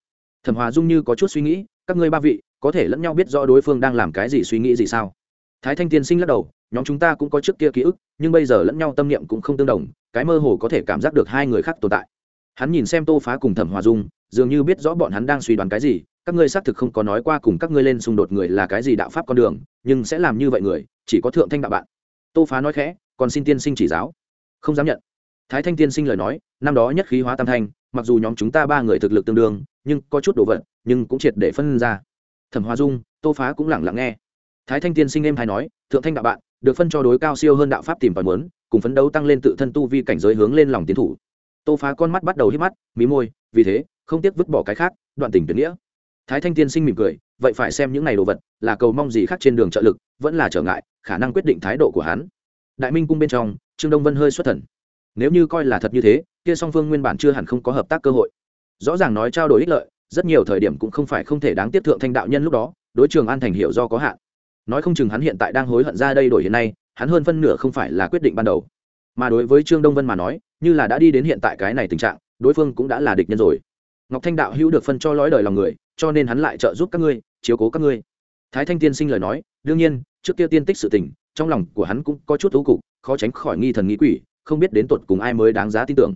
Speaker 1: Thẩm hòa dung như có chút suy nghĩ, các ngươi ba vị, có thể lẫn nhau biết rõ đối phương đang làm cái gì suy nghĩ gì sao? Thái thanh tiên sinh lắc đầu, nhóm chúng ta cũng có trước kia ký ức, nhưng bây giờ lẫn nhau tâm niệm cũng không tương đồng, cái mơ hồ có thể cảm giác được hai người khác tồn tại. Hắn nhìn xem tô phá cùng thẩm hòa dung, dường như biết rõ bọn hắn đang suy đoán cái gì, các ngươi xác thực không có nói qua cùng các ngươi lên xung đột người là cái gì đạo pháp con đường, nhưng sẽ làm như vậy người, chỉ có thượng thanh đạo bạn. Tô phá nói khẽ còn xin tiên sinh chỉ giáo. Không dám nhận. Thái thanh tiên sinh lời nói, năm đó nhất khí hóa tam thanh, mặc dù nhóm chúng ta ba người thực lực tương đương, nhưng có chút đồ vật, nhưng cũng triệt để phân ra. Thẩm Hoa dung, tô phá cũng lẳng lặng nghe. Thái thanh tiên sinh em hay nói, thượng thanh đạo bạn, được phân cho đối cao siêu hơn đạo pháp tìm tòi muốn, cùng phấn đấu tăng lên tự thân tu vi cảnh giới hướng lên lòng tiến thủ. Tô phá con mắt bắt đầu hít mắt, mí môi, vì thế, không tiếc vứt bỏ cái khác, đoạn tình tuyệt nghĩa. Thái thanh tiên sinh mỉm cười, vậy phải xem những ngày đồ vật, là cầu mong gì khác trên đường trợ lực, vẫn là trở ngại, khả năng quyết định thái độ của hắn đại minh cung bên trong, trương đông vân hơi xuất thần. Nếu như coi là thật như thế, kia song phương nguyên bản chưa hẳn không có hợp tác cơ hội. Rõ ràng nói trao đổi ích lợi, rất nhiều thời điểm cũng không phải không thể đáng tiếp thượng thanh đạo nhân lúc đó, đối trường an thành hiệu do có hạn. Nói không chừng hắn hiện tại đang hối hận ra đây đổi hiện nay, hắn hơn phân nửa không phải là quyết định ban đầu. Mà đối với trương đông vân mà nói, như là đã đi đến hiện tại cái này tình trạng, đối phương cũng đã là địch nhân rồi. Ngọc thanh đạo hữu được phân cho lõi đời lòng người, cho nên hắn lại trợ giúp các ngươi, chiếu cố các ngươi. Thái thanh tiên sinh lời nói, đương nhiên, trước kia tiên tích sự tình trong lòng của hắn cũng có chút thú cục, khó tránh khỏi nghi thần nghĩ quỷ, không biết đến tột cùng ai mới đáng giá tin tưởng.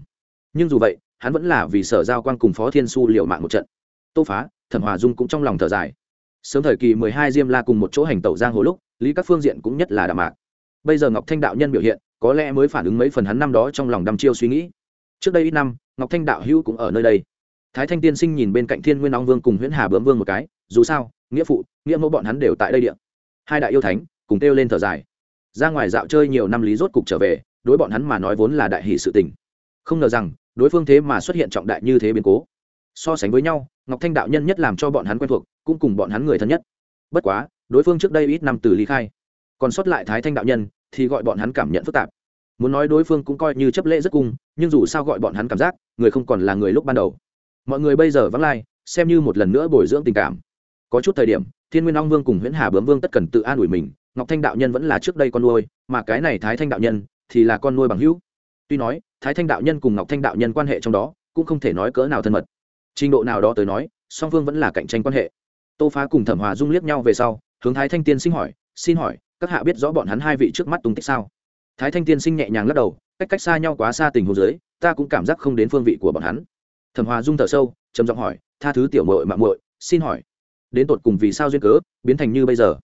Speaker 1: Nhưng dù vậy, hắn vẫn là vì sở giao quan cùng phó thiên su liệu mạng một trận. Tô phá, thẩm hòa dung cũng trong lòng thở dài. Sớm thời kỳ mười hai diêm la cùng một chỗ hành tẩu giang hồ lúc, lý các phương diện cũng nhất là đạm mạc. Bây giờ ngọc thanh đạo nhân biểu hiện, có lẽ mới phản ứng mấy phần hắn năm đó trong lòng đăm chiêu suy nghĩ. Trước đây ít năm, ngọc thanh đạo hữu cũng ở nơi đây. Thái thanh tiên sinh nhìn bên cạnh thiên nguyên long vương cùng huyễn hà bướm vương một cái, dù sao, nghĩa phụ, nghĩa mẫu bọn hắn đều tại đây điện hai đại yêu thánh cùng kêu lên thở dài. Ra ngoài dạo chơi nhiều năm lý rốt cục trở về, đối bọn hắn mà nói vốn là đại hỷ sự tình. Không ngờ rằng, đối phương thế mà xuất hiện trọng đại như thế biến cố. So sánh với nhau, ngọc thanh đạo nhân nhất làm cho bọn hắn quen thuộc, cũng cùng bọn hắn người thân nhất. Bất quá, đối phương trước đây ít năm từ ly khai. Còn sót lại thái thanh đạo nhân, thì gọi bọn hắn cảm nhận phức tạp. Muốn nói đối phương cũng coi như chấp lễ rất cung nhưng dù sao gọi bọn hắn cảm giác, người không còn là người lúc ban đầu. Mọi người bây giờ vắng lai, xem như một lần nữa bồi dưỡng tình cảm có chút thời điểm, thiên nguyên long vương cùng huyễn hà bướm vương tất cần tự an ủi mình, ngọc thanh đạo nhân vẫn là trước đây con nuôi, mà cái này thái thanh đạo nhân thì là con nuôi bằng hữu. Tuy nói, thái thanh đạo nhân cùng ngọc thanh đạo nhân quan hệ trong đó cũng không thể nói cỡ nào thân mật. Trình độ nào đó tới nói, song phương vẫn là cạnh tranh quan hệ. Tô phá cùng thẩm hòa dung liếc nhau về sau, hướng thái thanh tiên sinh hỏi, xin hỏi, các hạ biết rõ bọn hắn hai vị trước mắt tung tích sao? Thái thanh tiên sinh nhẹ nhàng lắc đầu, cách cách xa nhau quá xa tình hồ dưới, ta cũng cảm giác không đến phương vị của bọn hắn. Thẩm hòa dung thở sâu, trầm giọng hỏi, tha thứ tiểu mội mạng mội xin hỏi đến tột cùng vì sao duyên cớ, biến thành như bây giờ.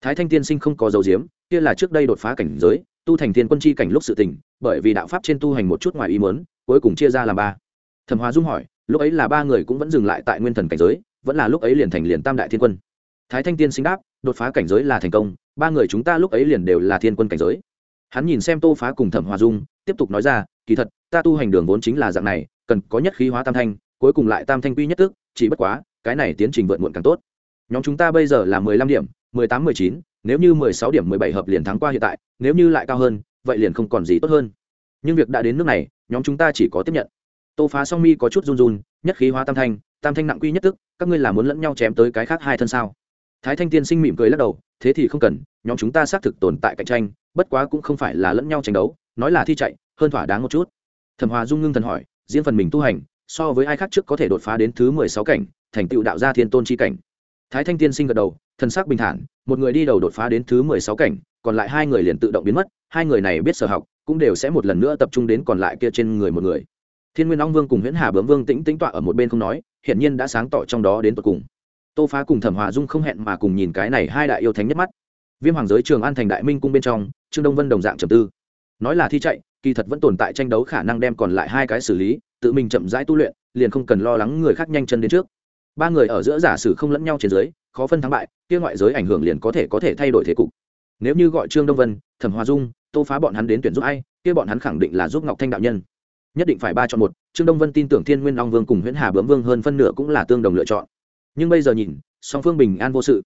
Speaker 1: Thái thanh tiên sinh không có dấu diếm kia là trước đây đột phá cảnh giới, tu thành thiên quân chi cảnh lúc sự tình, bởi vì đạo pháp trên tu hành một chút ngoài ý mớn cuối cùng chia ra làm ba. Thẩm hòa dung hỏi, lúc ấy là ba người cũng vẫn dừng lại tại nguyên thần cảnh giới, vẫn là lúc ấy liền thành liền tam đại thiên quân. Thái thanh tiên sinh đáp, đột phá cảnh giới là thành công, ba người chúng ta lúc ấy liền đều là thiên quân cảnh giới. Hắn nhìn xem tô phá cùng thẩm hòa dung, tiếp tục nói ra, kỳ thật, ta tu hành đường vốn chính là dạng này, cần có nhất khí hóa tam thanh, cuối cùng lại tam thanh quy nhất tức, chỉ bất quá, cái này tiến trình vượt muộn càng tốt nhóm chúng ta bây giờ là mười lăm điểm, mười tám, mười chín, nếu như mười sáu điểm, mười bảy hợp liền thắng qua hiện tại, nếu như lại cao hơn, vậy liền không còn gì tốt hơn. Nhưng việc đã đến nước này, nhóm chúng ta chỉ có tiếp nhận. Tô phá song mi có chút run run, nhất khí hóa tam thanh tam thanh nặng quy nhất tức, các ngươi là muốn lẫn nhau chém tới cái khác hai thân sao? Thái thanh tiên sinh mỉm cười lắc đầu, thế thì không cần, nhóm chúng ta xác thực tồn tại cạnh tranh, bất quá cũng không phải là lẫn nhau tranh đấu, nói là thi chạy, hơn thỏa đáng một chút. Thẩm hòa dung ngưng thần hỏi, diễn phần mình tu hành, so với ai khác trước có thể đột phá đến thứ mười sáu cảnh, thành tựu đạo gia thiên tôn chi cảnh? Thái thanh tiên sinh gật đầu, thần sắc bình thản, một người đi đầu đột phá đến thứ mười sáu cảnh, còn lại hai người liền tự động biến mất, hai người này biết sở học, cũng đều sẽ một lần nữa tập trung đến còn lại kia trên người một người. Thiên nguyên long vương cùng huyễn hà bướm vương tĩnh tĩnh tọa ở một bên không nói, hiển nhiên đã sáng tỏ trong đó đến tận cùng. Tô phá cùng thẩm hòa dung không hẹn mà cùng nhìn cái này hai đại yêu thánh nhất mắt. Viêm hoàng giới trường an thành đại minh cung bên trong, trương đông vân đồng dạng trầm tư. Nói là thi chạy, kỳ thật vẫn tồn tại tranh đấu khả năng đem còn lại hai cái xử lý, tự mình chậm rãi tu luyện, liền không cần lo lắng người khác nhanh chân đến trước ba người ở giữa giả sử không lẫn nhau trên dưới khó phân thắng bại, kia ngoại giới ảnh hưởng liền có thể có thể thay đổi thế cục. Nếu như gọi trương đông vân, thẩm hòa dung, tô phá bọn hắn đến tuyển giúp ai, kia bọn hắn khẳng định là giúp ngọc thanh đạo nhân. Nhất định phải ba chọn một, trương đông vân tin tưởng thiên nguyên long vương cùng huyễn hà bướm vương hơn phân nửa cũng là tương đồng lựa chọn. Nhưng bây giờ nhìn, song phương bình an vô sự.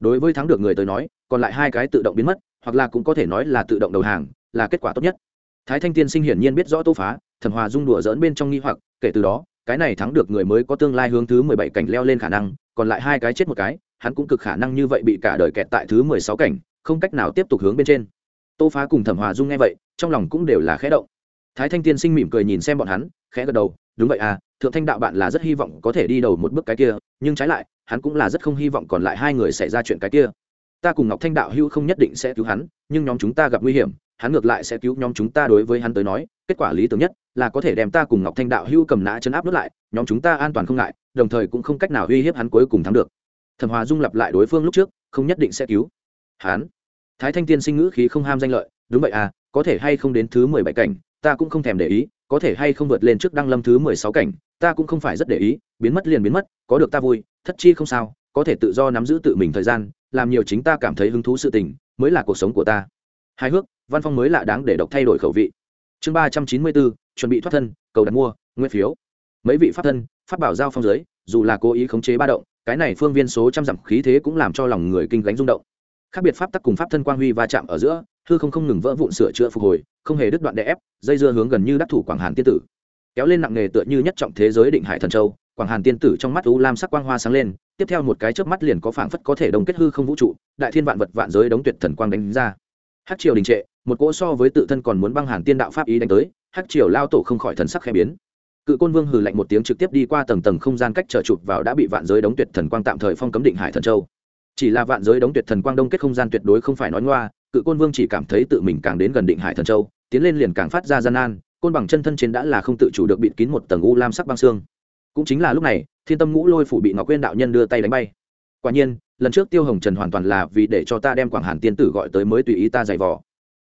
Speaker 1: Đối với thắng được người tới nói, còn lại hai cái tự động biến mất, hoặc là cũng có thể nói là tự động đầu hàng, là kết quả tốt nhất. Thái thanh tiên sinh hiển nhiên biết rõ tô phá thần hòa dung đùa dỡn bên trong nghi hoặc, kể từ đó cái này thắng được người mới có tương lai hướng thứ mười bảy cảnh leo lên khả năng, còn lại hai cái chết một cái, hắn cũng cực khả năng như vậy bị cả đời kẹt tại thứ mười sáu cảnh, không cách nào tiếp tục hướng bên trên. Tô phá cùng thẩm hòa dung nghe vậy, trong lòng cũng đều là khẽ động. Thái thanh tiên sinh mỉm cười nhìn xem bọn hắn, khẽ gật đầu, đúng vậy à thượng thanh đạo bạn là rất hy vọng có thể đi đầu một bước cái kia, nhưng trái lại, hắn cũng là rất không hy vọng còn lại hai người xảy ra chuyện cái kia. Ta cùng ngọc thanh đạo hữu không nhất định sẽ cứu hắn, nhưng nhóm chúng ta gặp nguy hiểm hắn ngược lại sẽ cứu nhóm chúng ta đối với hắn tới nói, kết quả lý tưởng nhất là có thể đem ta cùng ngọc thanh đạo hưu cầm nã chấn áp nuốt lại, nhóm chúng ta an toàn không ngại, đồng thời cũng không cách nào uy hiếp hắn cuối cùng thắng được. Thẩm hòa dung lặp lại đối phương lúc trước, không nhất định sẽ cứu hắn. Thái thanh tiên sinh ngữ khí không ham danh lợi, đúng vậy à có thể hay không đến thứ mười bảy cảnh, ta cũng không thèm để ý, có thể hay không vượt lên trước đăng lâm thứ mười sáu cảnh, ta cũng không phải rất để ý, biến mất liền biến mất, có được ta vui, thất chi không sao, có thể tự do nắm giữ tự mình thời gian, làm nhiều chính ta cảm thấy hứng thú sự tình, mới là cuộc sống của ta. Hài hước văn phong mới lạ đáng để đọc thay đổi khẩu vị. Chương ba trăm chín mươi bốn, chuẩn bị thoát thân, cầu đặt mua, nguyên phiếu. Mấy vị pháp thân phát bảo giao phong giới dù là cố ý khống chế ba động, cái này phương viên số trăm dặm khí thế cũng làm cho lòng người kinh gánh rung động. Khác biệt pháp tắc cùng pháp thân quang huy va chạm ở giữa, hư không không ngừng vỡ vụn sửa chữa phục hồi, không hề đứt đoạn đè ép, dây dưa hướng gần như đắc thủ quảng hàn tiên tử. Kéo lên nặng nghề tựa như nhất trọng thế giới định hải thần châu, quảng hàn tiên tử trong mắt u lam sắc quang hoa sáng lên, tiếp theo một cái chớp mắt liền có phảng phất có thể đồng kết hư không vũ trụ, đại thiên vạn vật vạn giới đống tuyệt thần quang đánh ra. Hắc triều đình trệ một cỗ so với tự thân còn muốn băng hàn tiên đạo pháp ý đánh tới, hắc triều lao tổ không khỏi thần sắc khẽ biến. Cự côn vương hừ lạnh một tiếng trực tiếp đi qua tầng tầng không gian cách trở chụp vào đã bị vạn giới đóng tuyệt thần quang tạm thời phong cấm định hải thần châu. Chỉ là vạn giới đóng tuyệt thần quang đông kết không gian tuyệt đối không phải nói ngoa, cự côn vương chỉ cảm thấy tự mình càng đến gần định hải thần châu, tiến lên liền càng phát ra gian nan, côn bằng chân thân trên đã là không tự chủ được bịt kín một tầng u lam sắc băng xương. Cũng chính là lúc này, thiên tâm ngũ lôi phủ bị ngọc quyên đạo nhân đưa tay đánh bay. Quả nhiên, lần trước tiêu hồng trần hoàn toàn là vì để cho ta đem quảng hàn tiên tử gọi tới mới tùy ý ta giày vò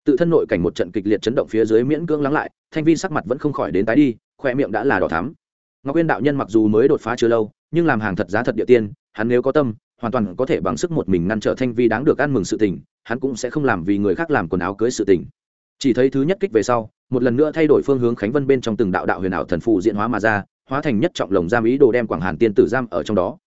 Speaker 1: tự thân nội cảnh một trận kịch liệt chấn động phía dưới miễn cưỡng lắng lại, thanh vi sắc mặt vẫn không khỏi đến tái đi, khoe miệng đã là đỏ thắm. Ngọc uyên đạo nhân mặc dù mới đột phá chưa lâu, nhưng làm hàng thật giá thật địa tiên, hắn nếu có tâm, hoàn toàn có thể bằng sức một mình ngăn trở thanh vi đáng được ăn mừng sự tình, hắn cũng sẽ không làm vì người khác làm quần áo cưới sự tình. Chỉ thấy thứ nhất kích về sau, một lần nữa thay đổi phương hướng khánh vân bên trong từng đạo đạo huyền ảo thần phụ diễn hóa mà ra, hóa thành nhất trọng lồng giam ý đồ đem quảng hàn tiên tử giam ở trong đó.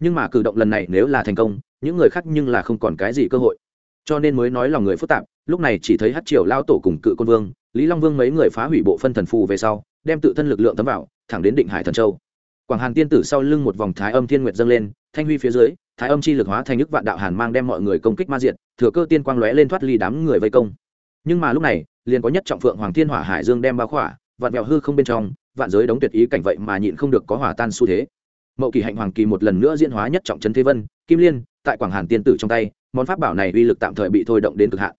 Speaker 1: Nhưng mà cử động lần này nếu là thành công, những người khác nhưng là không còn cái gì cơ hội. Cho nên mới nói lòng người phức tạp lúc này chỉ thấy hát triều lao tổ cùng cự côn vương, lý long vương mấy người phá hủy bộ phân thần phù về sau, đem tự thân lực lượng tấm vào, thẳng đến định hải thần châu. Quảng hàn tiên tử sau lưng một vòng thái âm thiên nguyệt dâng lên, thanh huy phía dưới, thái âm chi lực hóa thành nước vạn đạo hàn mang đem mọi người công kích ma diện thừa cơ tiên quang lóe lên thoát ly đám người vây công. Nhưng mà lúc này, liền có nhất trọng phượng hoàng thiên hỏa hải dương đem bao khỏa, vạn mẹo hư không bên trong, vạn giới đóng tuyệt ý cảnh vậy mà nhịn không được có hỏa tan xu thế. Mậu kỳ hạnh hoàng kỳ một lần nữa diễn hóa nhất trọng trấn thế vân, kim liên, tại quảng hàn tiên tử trong tay, món pháp bảo này uy lực tạm thời bị thôi động đến cực hạn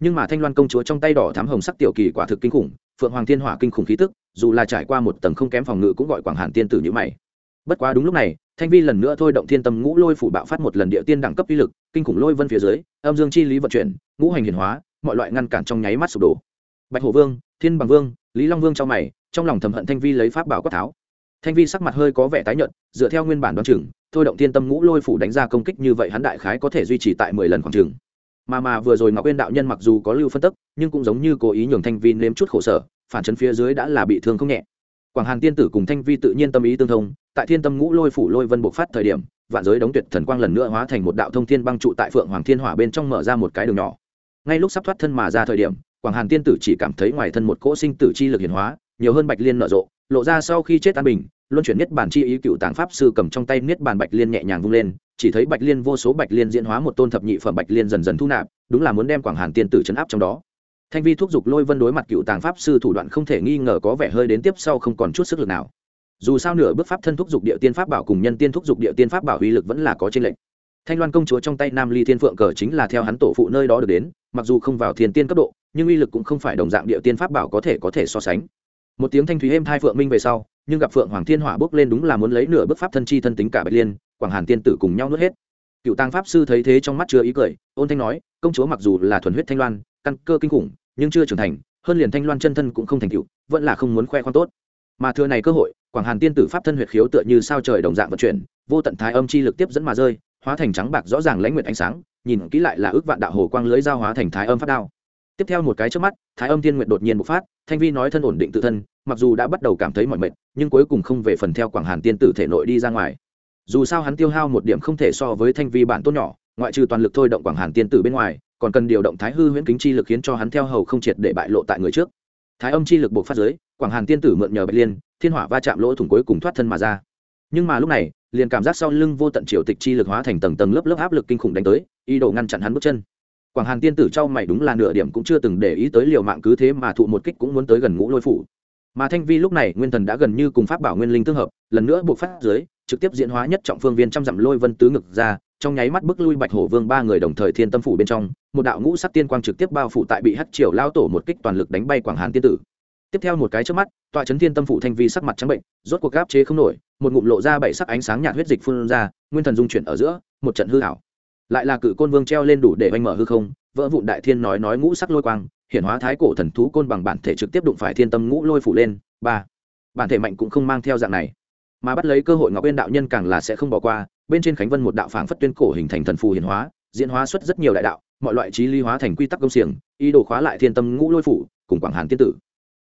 Speaker 1: nhưng mà thanh loan công chúa trong tay đỏ thám hồng sắc tiểu kỳ quả thực kinh khủng, phượng hoàng thiên hỏa kinh khủng khí tức, dù là trải qua một tầng không kém phòng ngự cũng gọi quảng hàn tiên tử như mày. Bất quá đúng lúc này, thanh vi lần nữa thôi động thiên tâm ngũ lôi phủ bạo phát một lần địa tiên đẳng cấp uy lực, kinh khủng lôi vân phía dưới, âm dương chi lý vận chuyển, ngũ hành hiển hóa, mọi loại ngăn cản trong nháy mắt sụp đổ. Bạch hổ vương, thiên bằng vương, lý long vương trong mày, trong lòng thầm hận thanh vi lấy pháp bảo quát tháo. Thanh vi sắc mặt hơi có vẻ tái nhợt, dựa theo nguyên bản đoán chừng, thôi động thiên tâm ngũ lôi phủ đánh ra công kích như vậy hắn đại khái có thể duy trì tại mười lần khoảng chừng mà mà vừa rồi ngọc uyên đạo nhân mặc dù có lưu phân tức, nhưng cũng giống như cố ý nhường thanh vi nếm chút khổ sở, phản chấn phía dưới đã là bị thương không nhẹ. Quảng hàn tiên tử cùng thanh vi tự nhiên tâm ý tương thông, tại thiên tâm ngũ lôi phủ lôi vân bộc phát thời điểm, vạn giới đóng tuyệt thần quang lần nữa hóa thành một đạo thông thiên băng trụ tại phượng hoàng thiên hỏa bên trong mở ra một cái đường nhỏ. Ngay lúc sắp thoát thân mà ra thời điểm, quảng hàn tiên tử chỉ cảm thấy ngoài thân một cỗ sinh tử chi lực hiển hóa, nhiều hơn bạch liên nở rộ, lộ ra sau khi chết an bình luân chuyển niết bàn chi ý cựu tàng pháp sư cầm trong tay niết bàn bạch liên nhẹ nhàng vung lên, chỉ thấy bạch liên vô số bạch liên diễn hóa một tôn thập nhị phẩm bạch liên dần dần thu nạp, đúng là muốn đem quảng hàn tiên tử chấn áp trong đó. Thanh vi thúc giục lôi vân đối mặt cựu tàng pháp sư thủ đoạn không thể nghi ngờ có vẻ hơi đến tiếp sau không còn chút sức lực nào. Dù sao nửa bước pháp thân thúc giục địa tiên pháp bảo cùng nhân tiên thúc giục địa tiên pháp bảo uy lực vẫn là có trên lệnh thanh loan công chúa trong tay nam ly thiên phượng cờ chính là theo hắn tổ phụ nơi đó được đến, mặc dù không vào thiên tiên cấp độ, nhưng uy lực cũng không phải đồng dạng địa tiên pháp bảo có thể có thể so sánh một tiếng thanh thúy êm thai phượng minh về sau, nhưng gặp phượng hoàng thiên hỏa bước lên đúng là muốn lấy nửa bước pháp thân chi thân tính cả bạch liên, quảng hàn tiên tử cùng nhau nuốt hết. Cựu tăng pháp sư thấy thế trong mắt chưa ý cười, ôn thanh nói, công chúa mặc dù là thuần huyết thanh loan, căn cơ kinh khủng, nhưng chưa trưởng thành, hơn liền thanh loan chân thân cũng không thành cựu vẫn là không muốn khoe khoang tốt. Mà thừa này cơ hội, quảng hàn tiên tử pháp thân huyệt khiếu tựa như sao trời đồng dạng vận chuyển, vô tận thái âm chi lực tiếp dẫn mà rơi, hóa thành trắng bạc rõ ràng lãnh nguyệt ánh sáng, nhìn kỹ lại là ước vạn đạo hồ quang lưới giao hóa thành thái âm phát đao tiếp theo một cái trước mắt, thái âm tiên nguyện đột nhiên bộc phát, thanh vi nói thân ổn định tự thân, mặc dù đã bắt đầu cảm thấy mỏi mệt, nhưng cuối cùng không về phần theo quảng hàn tiên tử thể nội đi ra ngoài. Dù sao hắn tiêu hao một điểm không thể so với thanh vi bản tốt nhỏ, ngoại trừ toàn lực thôi động quảng hàn tiên tử bên ngoài, còn cần điều động thái hư huyễn kính chi lực khiến cho hắn theo hầu không triệt để bại lộ tại người trước. Thái âm chi lực buộc phát giới quảng hàn tiên tử mượn nhờ bạch liên, thiên hỏa va chạm lỗ thủng cuối cùng thoát thân mà ra. Nhưng mà lúc này, liền cảm giác sau lưng vô tận triều tịch chi lực hóa thành tầng tầng lớp lớp áp lực kinh khủng đánh tới, ý đồ ngăn chặn hắn bước chân quảng hàn tiên tử trao mày đúng là nửa điểm cũng chưa từng để ý tới liều mạng cứ thế mà thụ một kích cũng muốn tới gần ngũ lôi phủ. Mà thanh vi lúc này nguyên thần đã gần như cùng pháp bảo nguyên linh tương hợp, lần nữa buộc phát dưới, trực tiếp diễn hóa nhất trọng phương viên trăm dặm lôi vân tứ ngực ra, trong nháy mắt bức lui bạch hổ vương ba người đồng thời thiên tâm phủ bên trong, một đạo ngũ sắc tiên quang trực tiếp bao phủ tại bị hắt triều lao tổ một kích toàn lực đánh bay quảng hàn tiên tử. Tiếp theo một cái trước mắt, tọa chấn thiên tâm phủ thanh vi sắc mặt trắng bệnh, rốt cuộc gáp chế không nổi, một ngụm lộ ra bảy sắc ánh sáng nhạt huyết dịch phun ra, nguyên thần dung chuyển ở giữa, một trận hư hảo lại là cự côn vương treo lên đủ để oanh mở hư không, vỡ vụn đại thiên nói nói ngũ sắc lôi quang, hiển hóa thái cổ thần thú côn bằng bản thể trực tiếp đụng phải thiên tâm ngũ lôi phủ lên, ba. Bản thể mạnh cũng không mang theo dạng này. Mà bắt lấy cơ hội ngọc uyên đạo nhân càng là sẽ không bỏ qua, bên trên khánh vân một đạo phảng phất tuyên cổ hình thành thần phù hiển hóa, diễn hóa xuất rất nhiều đại đạo, mọi loại trí ly hóa thành quy tắc công xiềng, ý đồ khóa lại thiên tâm ngũ lôi phủ, cùng quảng hàn tiên tử.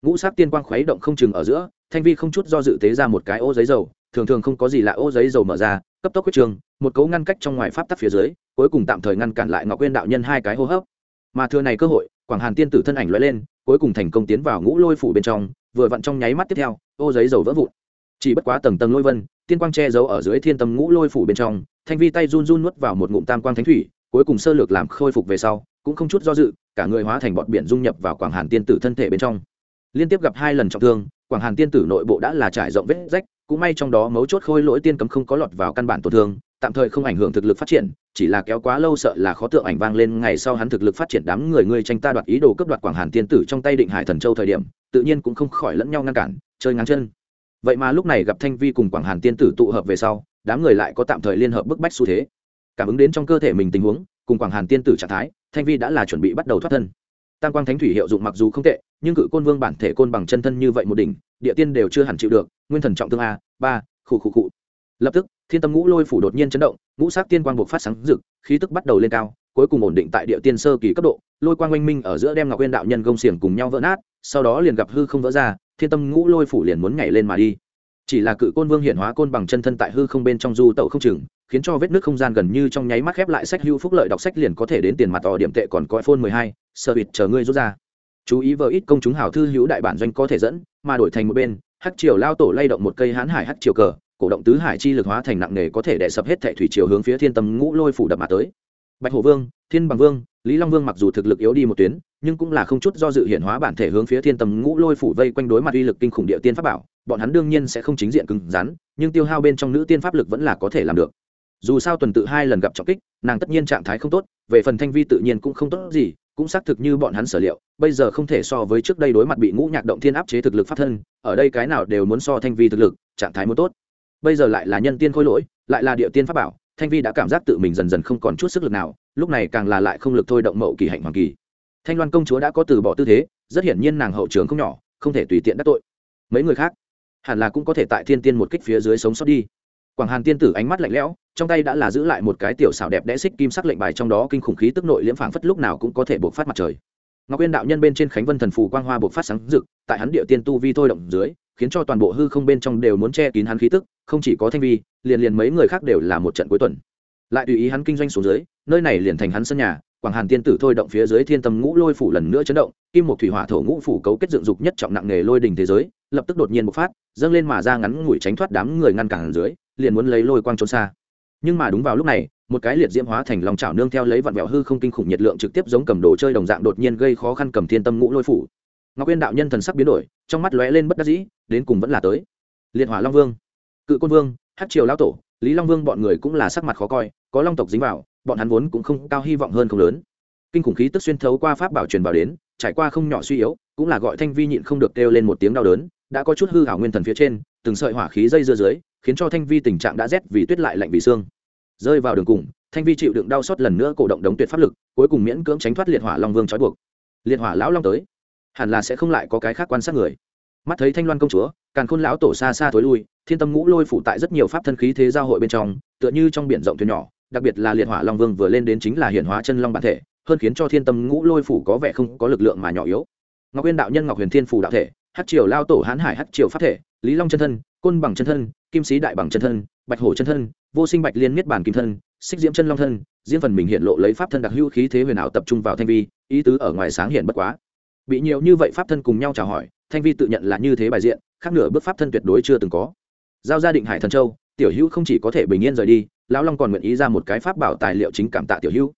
Speaker 1: Ngũ sắc tiên quang khuấy động không chừng ở giữa, thanh vi không chút do dự tế ra một cái ô giấy dầu thường thường không có gì lạ ô giấy dầu mở ra, cấp tốc quyết trường, một cấu ngăn cách trong ngoài pháp tắc phía dưới, cuối cùng tạm thời ngăn cản lại ngọc quyên đạo nhân hai cái hô hấp. Mà thừa này cơ hội, quảng hàn tiên tử thân ảnh lóe lên, cuối cùng thành công tiến vào ngũ lôi phủ bên trong, vừa vặn trong nháy mắt tiếp theo, ô giấy dầu vỡ vụn. Chỉ bất quá tầng tầng lôi vân, tiên quang che giấu ở dưới thiên tâm ngũ lôi phủ bên trong, thanh vi tay run run nuốt vào một ngụm tam quang thánh thủy, cuối cùng sơ lược làm khôi phục về sau, cũng không chút do dự, cả người hóa thành bọt biển dung nhập vào quảng hàn tiên tử thân thể bên trong. Liên tiếp gặp hai lần trọng thương quảng hàn tiên tử nội bộ đã là trải rộng vết rách, cũng may trong đó mấu chốt khôi lỗi tiên cấm không có lọt vào căn bản tổn thương, tạm thời không ảnh hưởng thực lực phát triển, chỉ là kéo quá lâu sợ là khó tượng ảnh vang lên ngày sau hắn thực lực phát triển đám người ngươi tranh ta đoạt ý đồ cướp đoạt quảng hàn tiên tử trong tay định hải thần châu thời điểm, tự nhiên cũng không khỏi lẫn nhau ngăn cản, chơi ngắn chân. Vậy mà lúc này gặp thanh vi cùng quảng hàn tiên tử tụ hợp về sau, đám người lại có tạm thời liên hợp bức bách xu thế. Cảm ứng đến trong cơ thể mình tình huống, cùng quảng hàn tiên tử trạng thái, thanh vi đã là chuẩn bị bắt đầu thoát thân. Tam quang thánh thủy hiệu dụng mặc dù không tệ nhưng cự côn vương bản thể côn bằng chân thân như vậy một đỉnh, địa tiên đều chưa hẳn chịu được, nguyên thần trọng thương a, ba, khụ khụ khụ. Lập tức, thiên tâm ngũ lôi phủ đột nhiên chấn động, ngũ sắc tiên quang buộc phát sáng rực, khí tức bắt đầu lên cao, cuối cùng ổn định tại địa tiên sơ kỳ cấp độ, lôi quang oanh minh ở giữa đem ngọc nguyên đạo nhân gông xiềng cùng nhau vỡ nát, sau đó liền gặp hư không vỡ ra, thiên tâm ngũ lôi phủ liền muốn nhảy lên mà đi. Chỉ là cự côn vương hiện hóa côn bằng chân thân tại hư không bên trong du tẩu không chừng, khiến cho vết nước không gian gần như trong nháy mắt khép lại sách hưu phúc lợi đọc sách liền có thể đến tiền mặt tỏ điểm tệ còn có iphone mười hai, sợ bịt chờ ngươi rút ra chú ý vợ ít công chúng hào thư hữu đại bản doanh có thể dẫn, mà đổi thành một bên, hắc triều lao tổ lay động một cây hãn hải hắc triều cờ, cổ động tứ hải chi lực hóa thành nặng nề có thể đè sập hết thệ thủy triều hướng phía thiên tâm ngũ lôi phủ đập mà tới. Bạch hổ vương, thiên bằng vương, lý long vương mặc dù thực lực yếu đi một tuyến, nhưng cũng là không chút do dự hiện hóa bản thể hướng phía thiên tâm ngũ lôi phủ vây quanh đối mặt uy lực kinh khủng địa tiên pháp bảo, bọn hắn đương nhiên sẽ không chính diện cứng rắn, nhưng tiêu hao bên trong nữ tiên pháp lực vẫn là có thể làm được. Dù sao tuần tự hai lần gặp trọng kích, nàng tất nhiên trạng thái không tốt, về phần thanh vi tự nhiên cũng không tốt gì cũng xác thực như bọn hắn sở liệu, bây giờ không thể so với trước đây đối mặt bị ngũ nhạc động thiên áp chế thực lực pháp thân, ở đây cái nào đều muốn so thanh vi thực lực, trạng thái muốn tốt. Bây giờ lại là nhân tiên khôi lỗi, lại là địa tiên pháp bảo, thanh vi đã cảm giác tự mình dần dần không còn chút sức lực nào, lúc này càng là lại không lực thôi động mậu kỳ hạnh hoàng kỳ. Thanh loan công chúa đã có từ bỏ tư thế, rất hiển nhiên nàng hậu trường không nhỏ, không thể tùy tiện đắc tội. Mấy người khác, hẳn là cũng có thể tại thiên tiên một kích phía dưới sống sót đi quảng hàn tiên tử ánh mắt lạnh lẽo, trong tay đã là giữ lại một cái tiểu xảo đẹp đẽ xích kim sắc lệnh bài trong đó kinh khủng khí tức nội liễm phảng phất lúc nào cũng có thể buộc phát mặt trời. Ngọc quyên đạo nhân bên trên khánh vân thần phù quang hoa buộc phát sáng rực, tại hắn địa tiên tu vi thôi động dưới, khiến cho toàn bộ hư không bên trong đều muốn che kín hắn khí tức, không chỉ có thanh vi, liền liền mấy người khác đều là một trận cuối tuần. Lại tùy ý hắn kinh doanh xuống dưới, nơi này liền thành hắn sân nhà, quảng hàn tiên tử thôi động phía dưới thiên tâm ngũ lôi phủ lần nữa chấn động, kim một thủy hỏa thổ ngũ phủ cấu kết dựng dục nhất trọng nặng nghề lôi đình thế giới, lập tức đột nhiên bộc phát dâng lên mà ra ngắn ngủi tránh thoát đám người ngăn cản dưới, liền muốn lấy lôi quang trốn xa. Nhưng mà đúng vào lúc này, một cái liệt diễm hóa thành lòng chảo nương theo lấy vận vẹo hư không kinh khủng nhiệt lượng trực tiếp giống cầm đồ chơi đồng dạng đột nhiên gây khó khăn cầm thiên tâm ngũ lôi phủ. Ngọc uyên đạo nhân thần sắc biến đổi, trong mắt lóe lên bất đắc dĩ, đến cùng vẫn là tới. Liệt hỏa long vương, cự côn vương hát triều lão tổ, lý long vương bọn người cũng là sắc mặt khó coi, có long tộc dính vào, bọn hắn vốn cũng không cao hy vọng hơn không lớn. Kinh khủng khí tức xuyên thấu qua pháp bảo truyền vào đến, trải qua không nhỏ suy yếu, cũng là gọi thanh vi nhịn không được kêu lên một tiếng đau đớn đã có chút hư hảo nguyên thần phía trên, từng sợi hỏa khí dây dưa dưới, khiến cho thanh vi tình trạng đã rét vì tuyết lại lạnh vì xương rơi vào đường cùng, thanh vi chịu đựng đau xót lần nữa cổ động đống tuyệt pháp lực, cuối cùng miễn cưỡng tránh thoát liệt hỏa long vương trói buộc. Liệt hỏa lão long tới. Hẳn là sẽ không lại có cái khác quan sát người. Mắt thấy thanh loan công chúa, càn khôn lão tổ xa xa thối lui, thiên tâm ngũ lôi phủ tại rất nhiều pháp thân khí thế giao hội bên trong, tựa như trong biển rộng thuyền nhỏ, đặc biệt là liệt hỏa long vương vừa lên đến chính là hiển hóa chân long bản thể, hơn khiến cho thiên tâm ngũ lôi phủ có vẻ không có lực lượng mà nhỏ yếu. Ngọc uyên đạo nhân ngọc huyền thiên phủ đạo thể hát triều lao tổ hán hải hát triều pháp thể, lý long chân thân, côn bằng chân thân, kim sĩ đại bằng chân thân, bạch hổ chân thân, vô sinh bạch liên miết bản kim thân, xích diễm chân long thân, diễn phần mình hiện lộ lấy pháp thân đặc hữu khí thế huyền ảo tập trung vào thanh vi, ý tứ ở ngoài sáng hiện bất quá. Bị nhiều như vậy pháp thân cùng nhau chào hỏi, thanh vi tự nhận là như thế bài diện, khác nửa bước pháp thân tuyệt đối chưa từng có. Giao gia định hải thần châu, tiểu hữu không chỉ có thể bình yên rời đi, lão long còn nguyện ý ra một cái pháp bảo tài liệu chính cảm tạ tiểu hữu.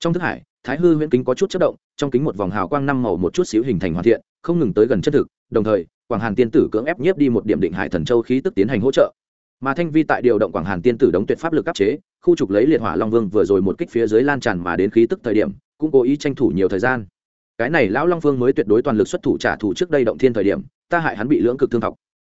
Speaker 1: Trong thức hải thái hư huyễn kính có chút chất động, trong kính một vòng hào quang năm màu một chút xíu hình thành hoàn thiện, không ngừng tới gần chân thực, đồng thời, quảng hàn tiên tử cưỡng ép nhiếp đi một điểm định hải thần châu khí tức tiến hành hỗ trợ. Mà thanh vi tại điều động quảng hàn tiên tử đóng tuyệt pháp lực áp chế, khu trục lấy liệt hỏa long vương vừa rồi một kích phía dưới lan tràn mà đến khí tức thời điểm, cũng cố ý tranh thủ nhiều thời gian. Cái này lão long vương mới tuyệt đối toàn lực xuất thủ trả thù trước đây động thiên thời điểm, ta hại hắn bị lưỡng cực thương thọc.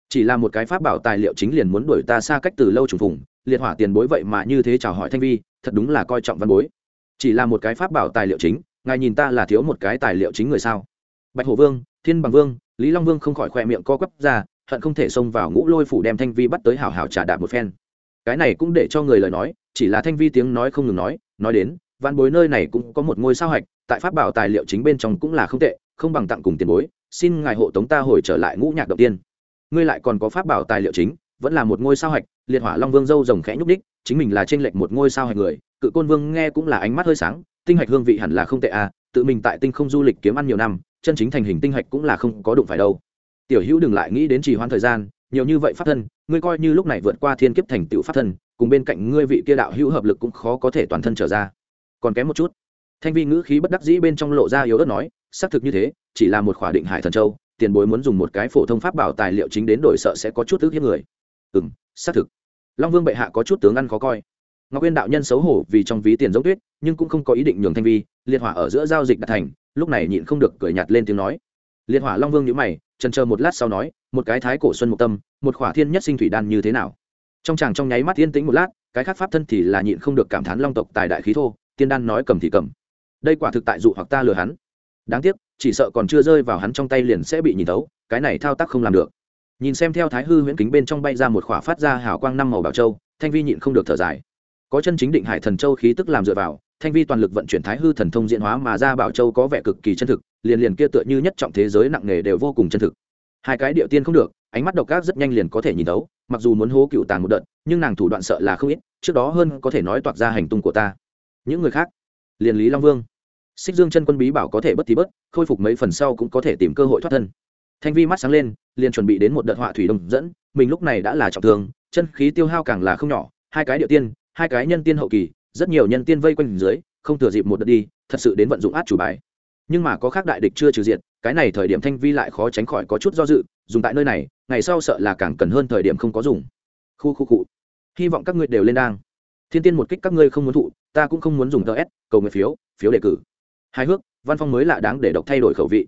Speaker 1: Chỉ là một cái pháp bảo tài liệu chính liền muốn đuổi ta xa cách từ lâu trùng phùng, liệt hỏa tiền bối vậy mà như thế chào hỏi thanh vi, thật đúng là coi trọng văn bối chỉ là một cái pháp bảo tài liệu chính, ngài nhìn ta là thiếu một cái tài liệu chính người sao? Bạch hổ vương, thiên bằng vương, lý long vương không khỏi khoe miệng co quắp ra, hận không thể xông vào ngũ lôi phủ đem thanh vi bắt tới hảo hảo trả đạp một phen. Cái này cũng để cho người lời nói, chỉ là thanh vi tiếng nói không ngừng nói nói đến văn bối nơi này cũng có một ngôi sao hạch, tại pháp bảo tài liệu chính bên trong cũng là không tệ, không bằng tặng cùng tiền bối, xin ngài hộ tống ta hồi trở lại ngũ nhạc đầu tiên. Ngươi lại còn có pháp bảo tài liệu chính, vẫn là một ngôi sao hạch, liệt hỏa long vương dâu rồng khẽ nhúc đích chính mình là trên lệch một ngôi sao hạch người cự côn vương nghe cũng là ánh mắt hơi sáng, tinh hạch hương vị hẳn là không tệ à tự mình tại tinh không du lịch kiếm ăn nhiều năm, chân chính thành hình tinh hạch cũng là không có đụng phải đâu. Tiểu hữu đừng lại nghĩ đến trì hoãn thời gian, nhiều như vậy pháp thân, ngươi coi như lúc này vượt qua thiên kiếp thành tựu pháp thân, cùng bên cạnh ngươi vị kia đạo hữu hợp lực cũng khó có thể toàn thân trở ra. Còn kém một chút. Thanh vi ngữ khí bất đắc dĩ bên trong lộ ra yếu ớt nói, xác thực như thế, chỉ là một khỏa định hải thần châu, tiền bối muốn dùng một cái phổ thông pháp bảo tài liệu chính đến đổi sợ sẽ có chút ước hiếp người. Ừ m xác thực. Long vương bệ hạ có chút tướng ăn khó coi ngọc uyên đạo nhân xấu hổ vì trong ví tiền giống tuyết, nhưng cũng không có ý định nhường thanh vi, liệt hỏa ở giữa giao dịch đạt thành, lúc này nhịn không được cười nhạt lên tiếng nói. Liệt hỏa long vương nhữ mày, trần chờ một lát sau nói, một cái thái cổ xuân một tâm, một khỏa thiên nhất sinh thủy đan như thế nào? Trong chàng trong nháy mắt yên tĩnh một lát, cái khác pháp thân thì là nhịn không được cảm thán long tộc tài đại khí thô, tiên đan nói cầm thì cầm. Đây quả thực tại dụ hoặc ta lừa hắn. Đáng tiếc, chỉ sợ còn chưa rơi vào hắn trong tay liền sẽ bị nhìn thấu, cái này thao tác không làm được. Nhìn xem theo thái hư huyễn kính bên trong bay ra một khỏa phát ra hào quang năm màu bảo châu, thanh vi nhịn không được thở dài có chân chính định hải thần châu khí tức làm dựa vào, thanh vi toàn lực vận chuyển thái hư thần thông diễn hóa mà ra bảo châu có vẻ cực kỳ chân thực, liền liền kia tựa như nhất trọng thế giới nặng nề đều vô cùng chân thực. Hai cái điệu tiên không được, ánh mắt độc ác rất nhanh liền có thể nhìn thấu, mặc dù muốn hố cựu tàn một đợt, nhưng nàng thủ đoạn sợ là không ít, trước đó hơn có thể nói toạc ra hành tung của ta. Những người khác, liền lý long vương. Xích dương chân quân bí bảo có thể bất tí bớt khôi phục mấy phần sau cũng có thể tìm cơ hội thoát thân. Thanh vi mắt sáng lên, liền chuẩn bị đến một đợt họa thủy đông dẫn, mình lúc này đã là trọng thương, chân khí tiêu hao càng là không nhỏ, hai cái điệu tiên hai cái nhân tiên hậu kỳ, rất nhiều nhân tiên vây quanh dưới, không thừa dịp một đợt đi, thật sự đến vận dụng át chủ bài. Nhưng mà có khác đại địch chưa trừ diện cái này thời điểm thanh vi lại khó tránh khỏi có chút do dự, dùng tại nơi này, ngày sau sợ là càng cần hơn thời điểm không có dùng. Khu khu cụ hy vọng các ngươi đều lên đang. Thiên tiên một kích các ngươi không muốn thụ, ta cũng không muốn dùng tờ s, cầu nguyện phiếu phiếu đề cử. Hai hước, văn phong mới lạ đáng để độc thay đổi khẩu vị.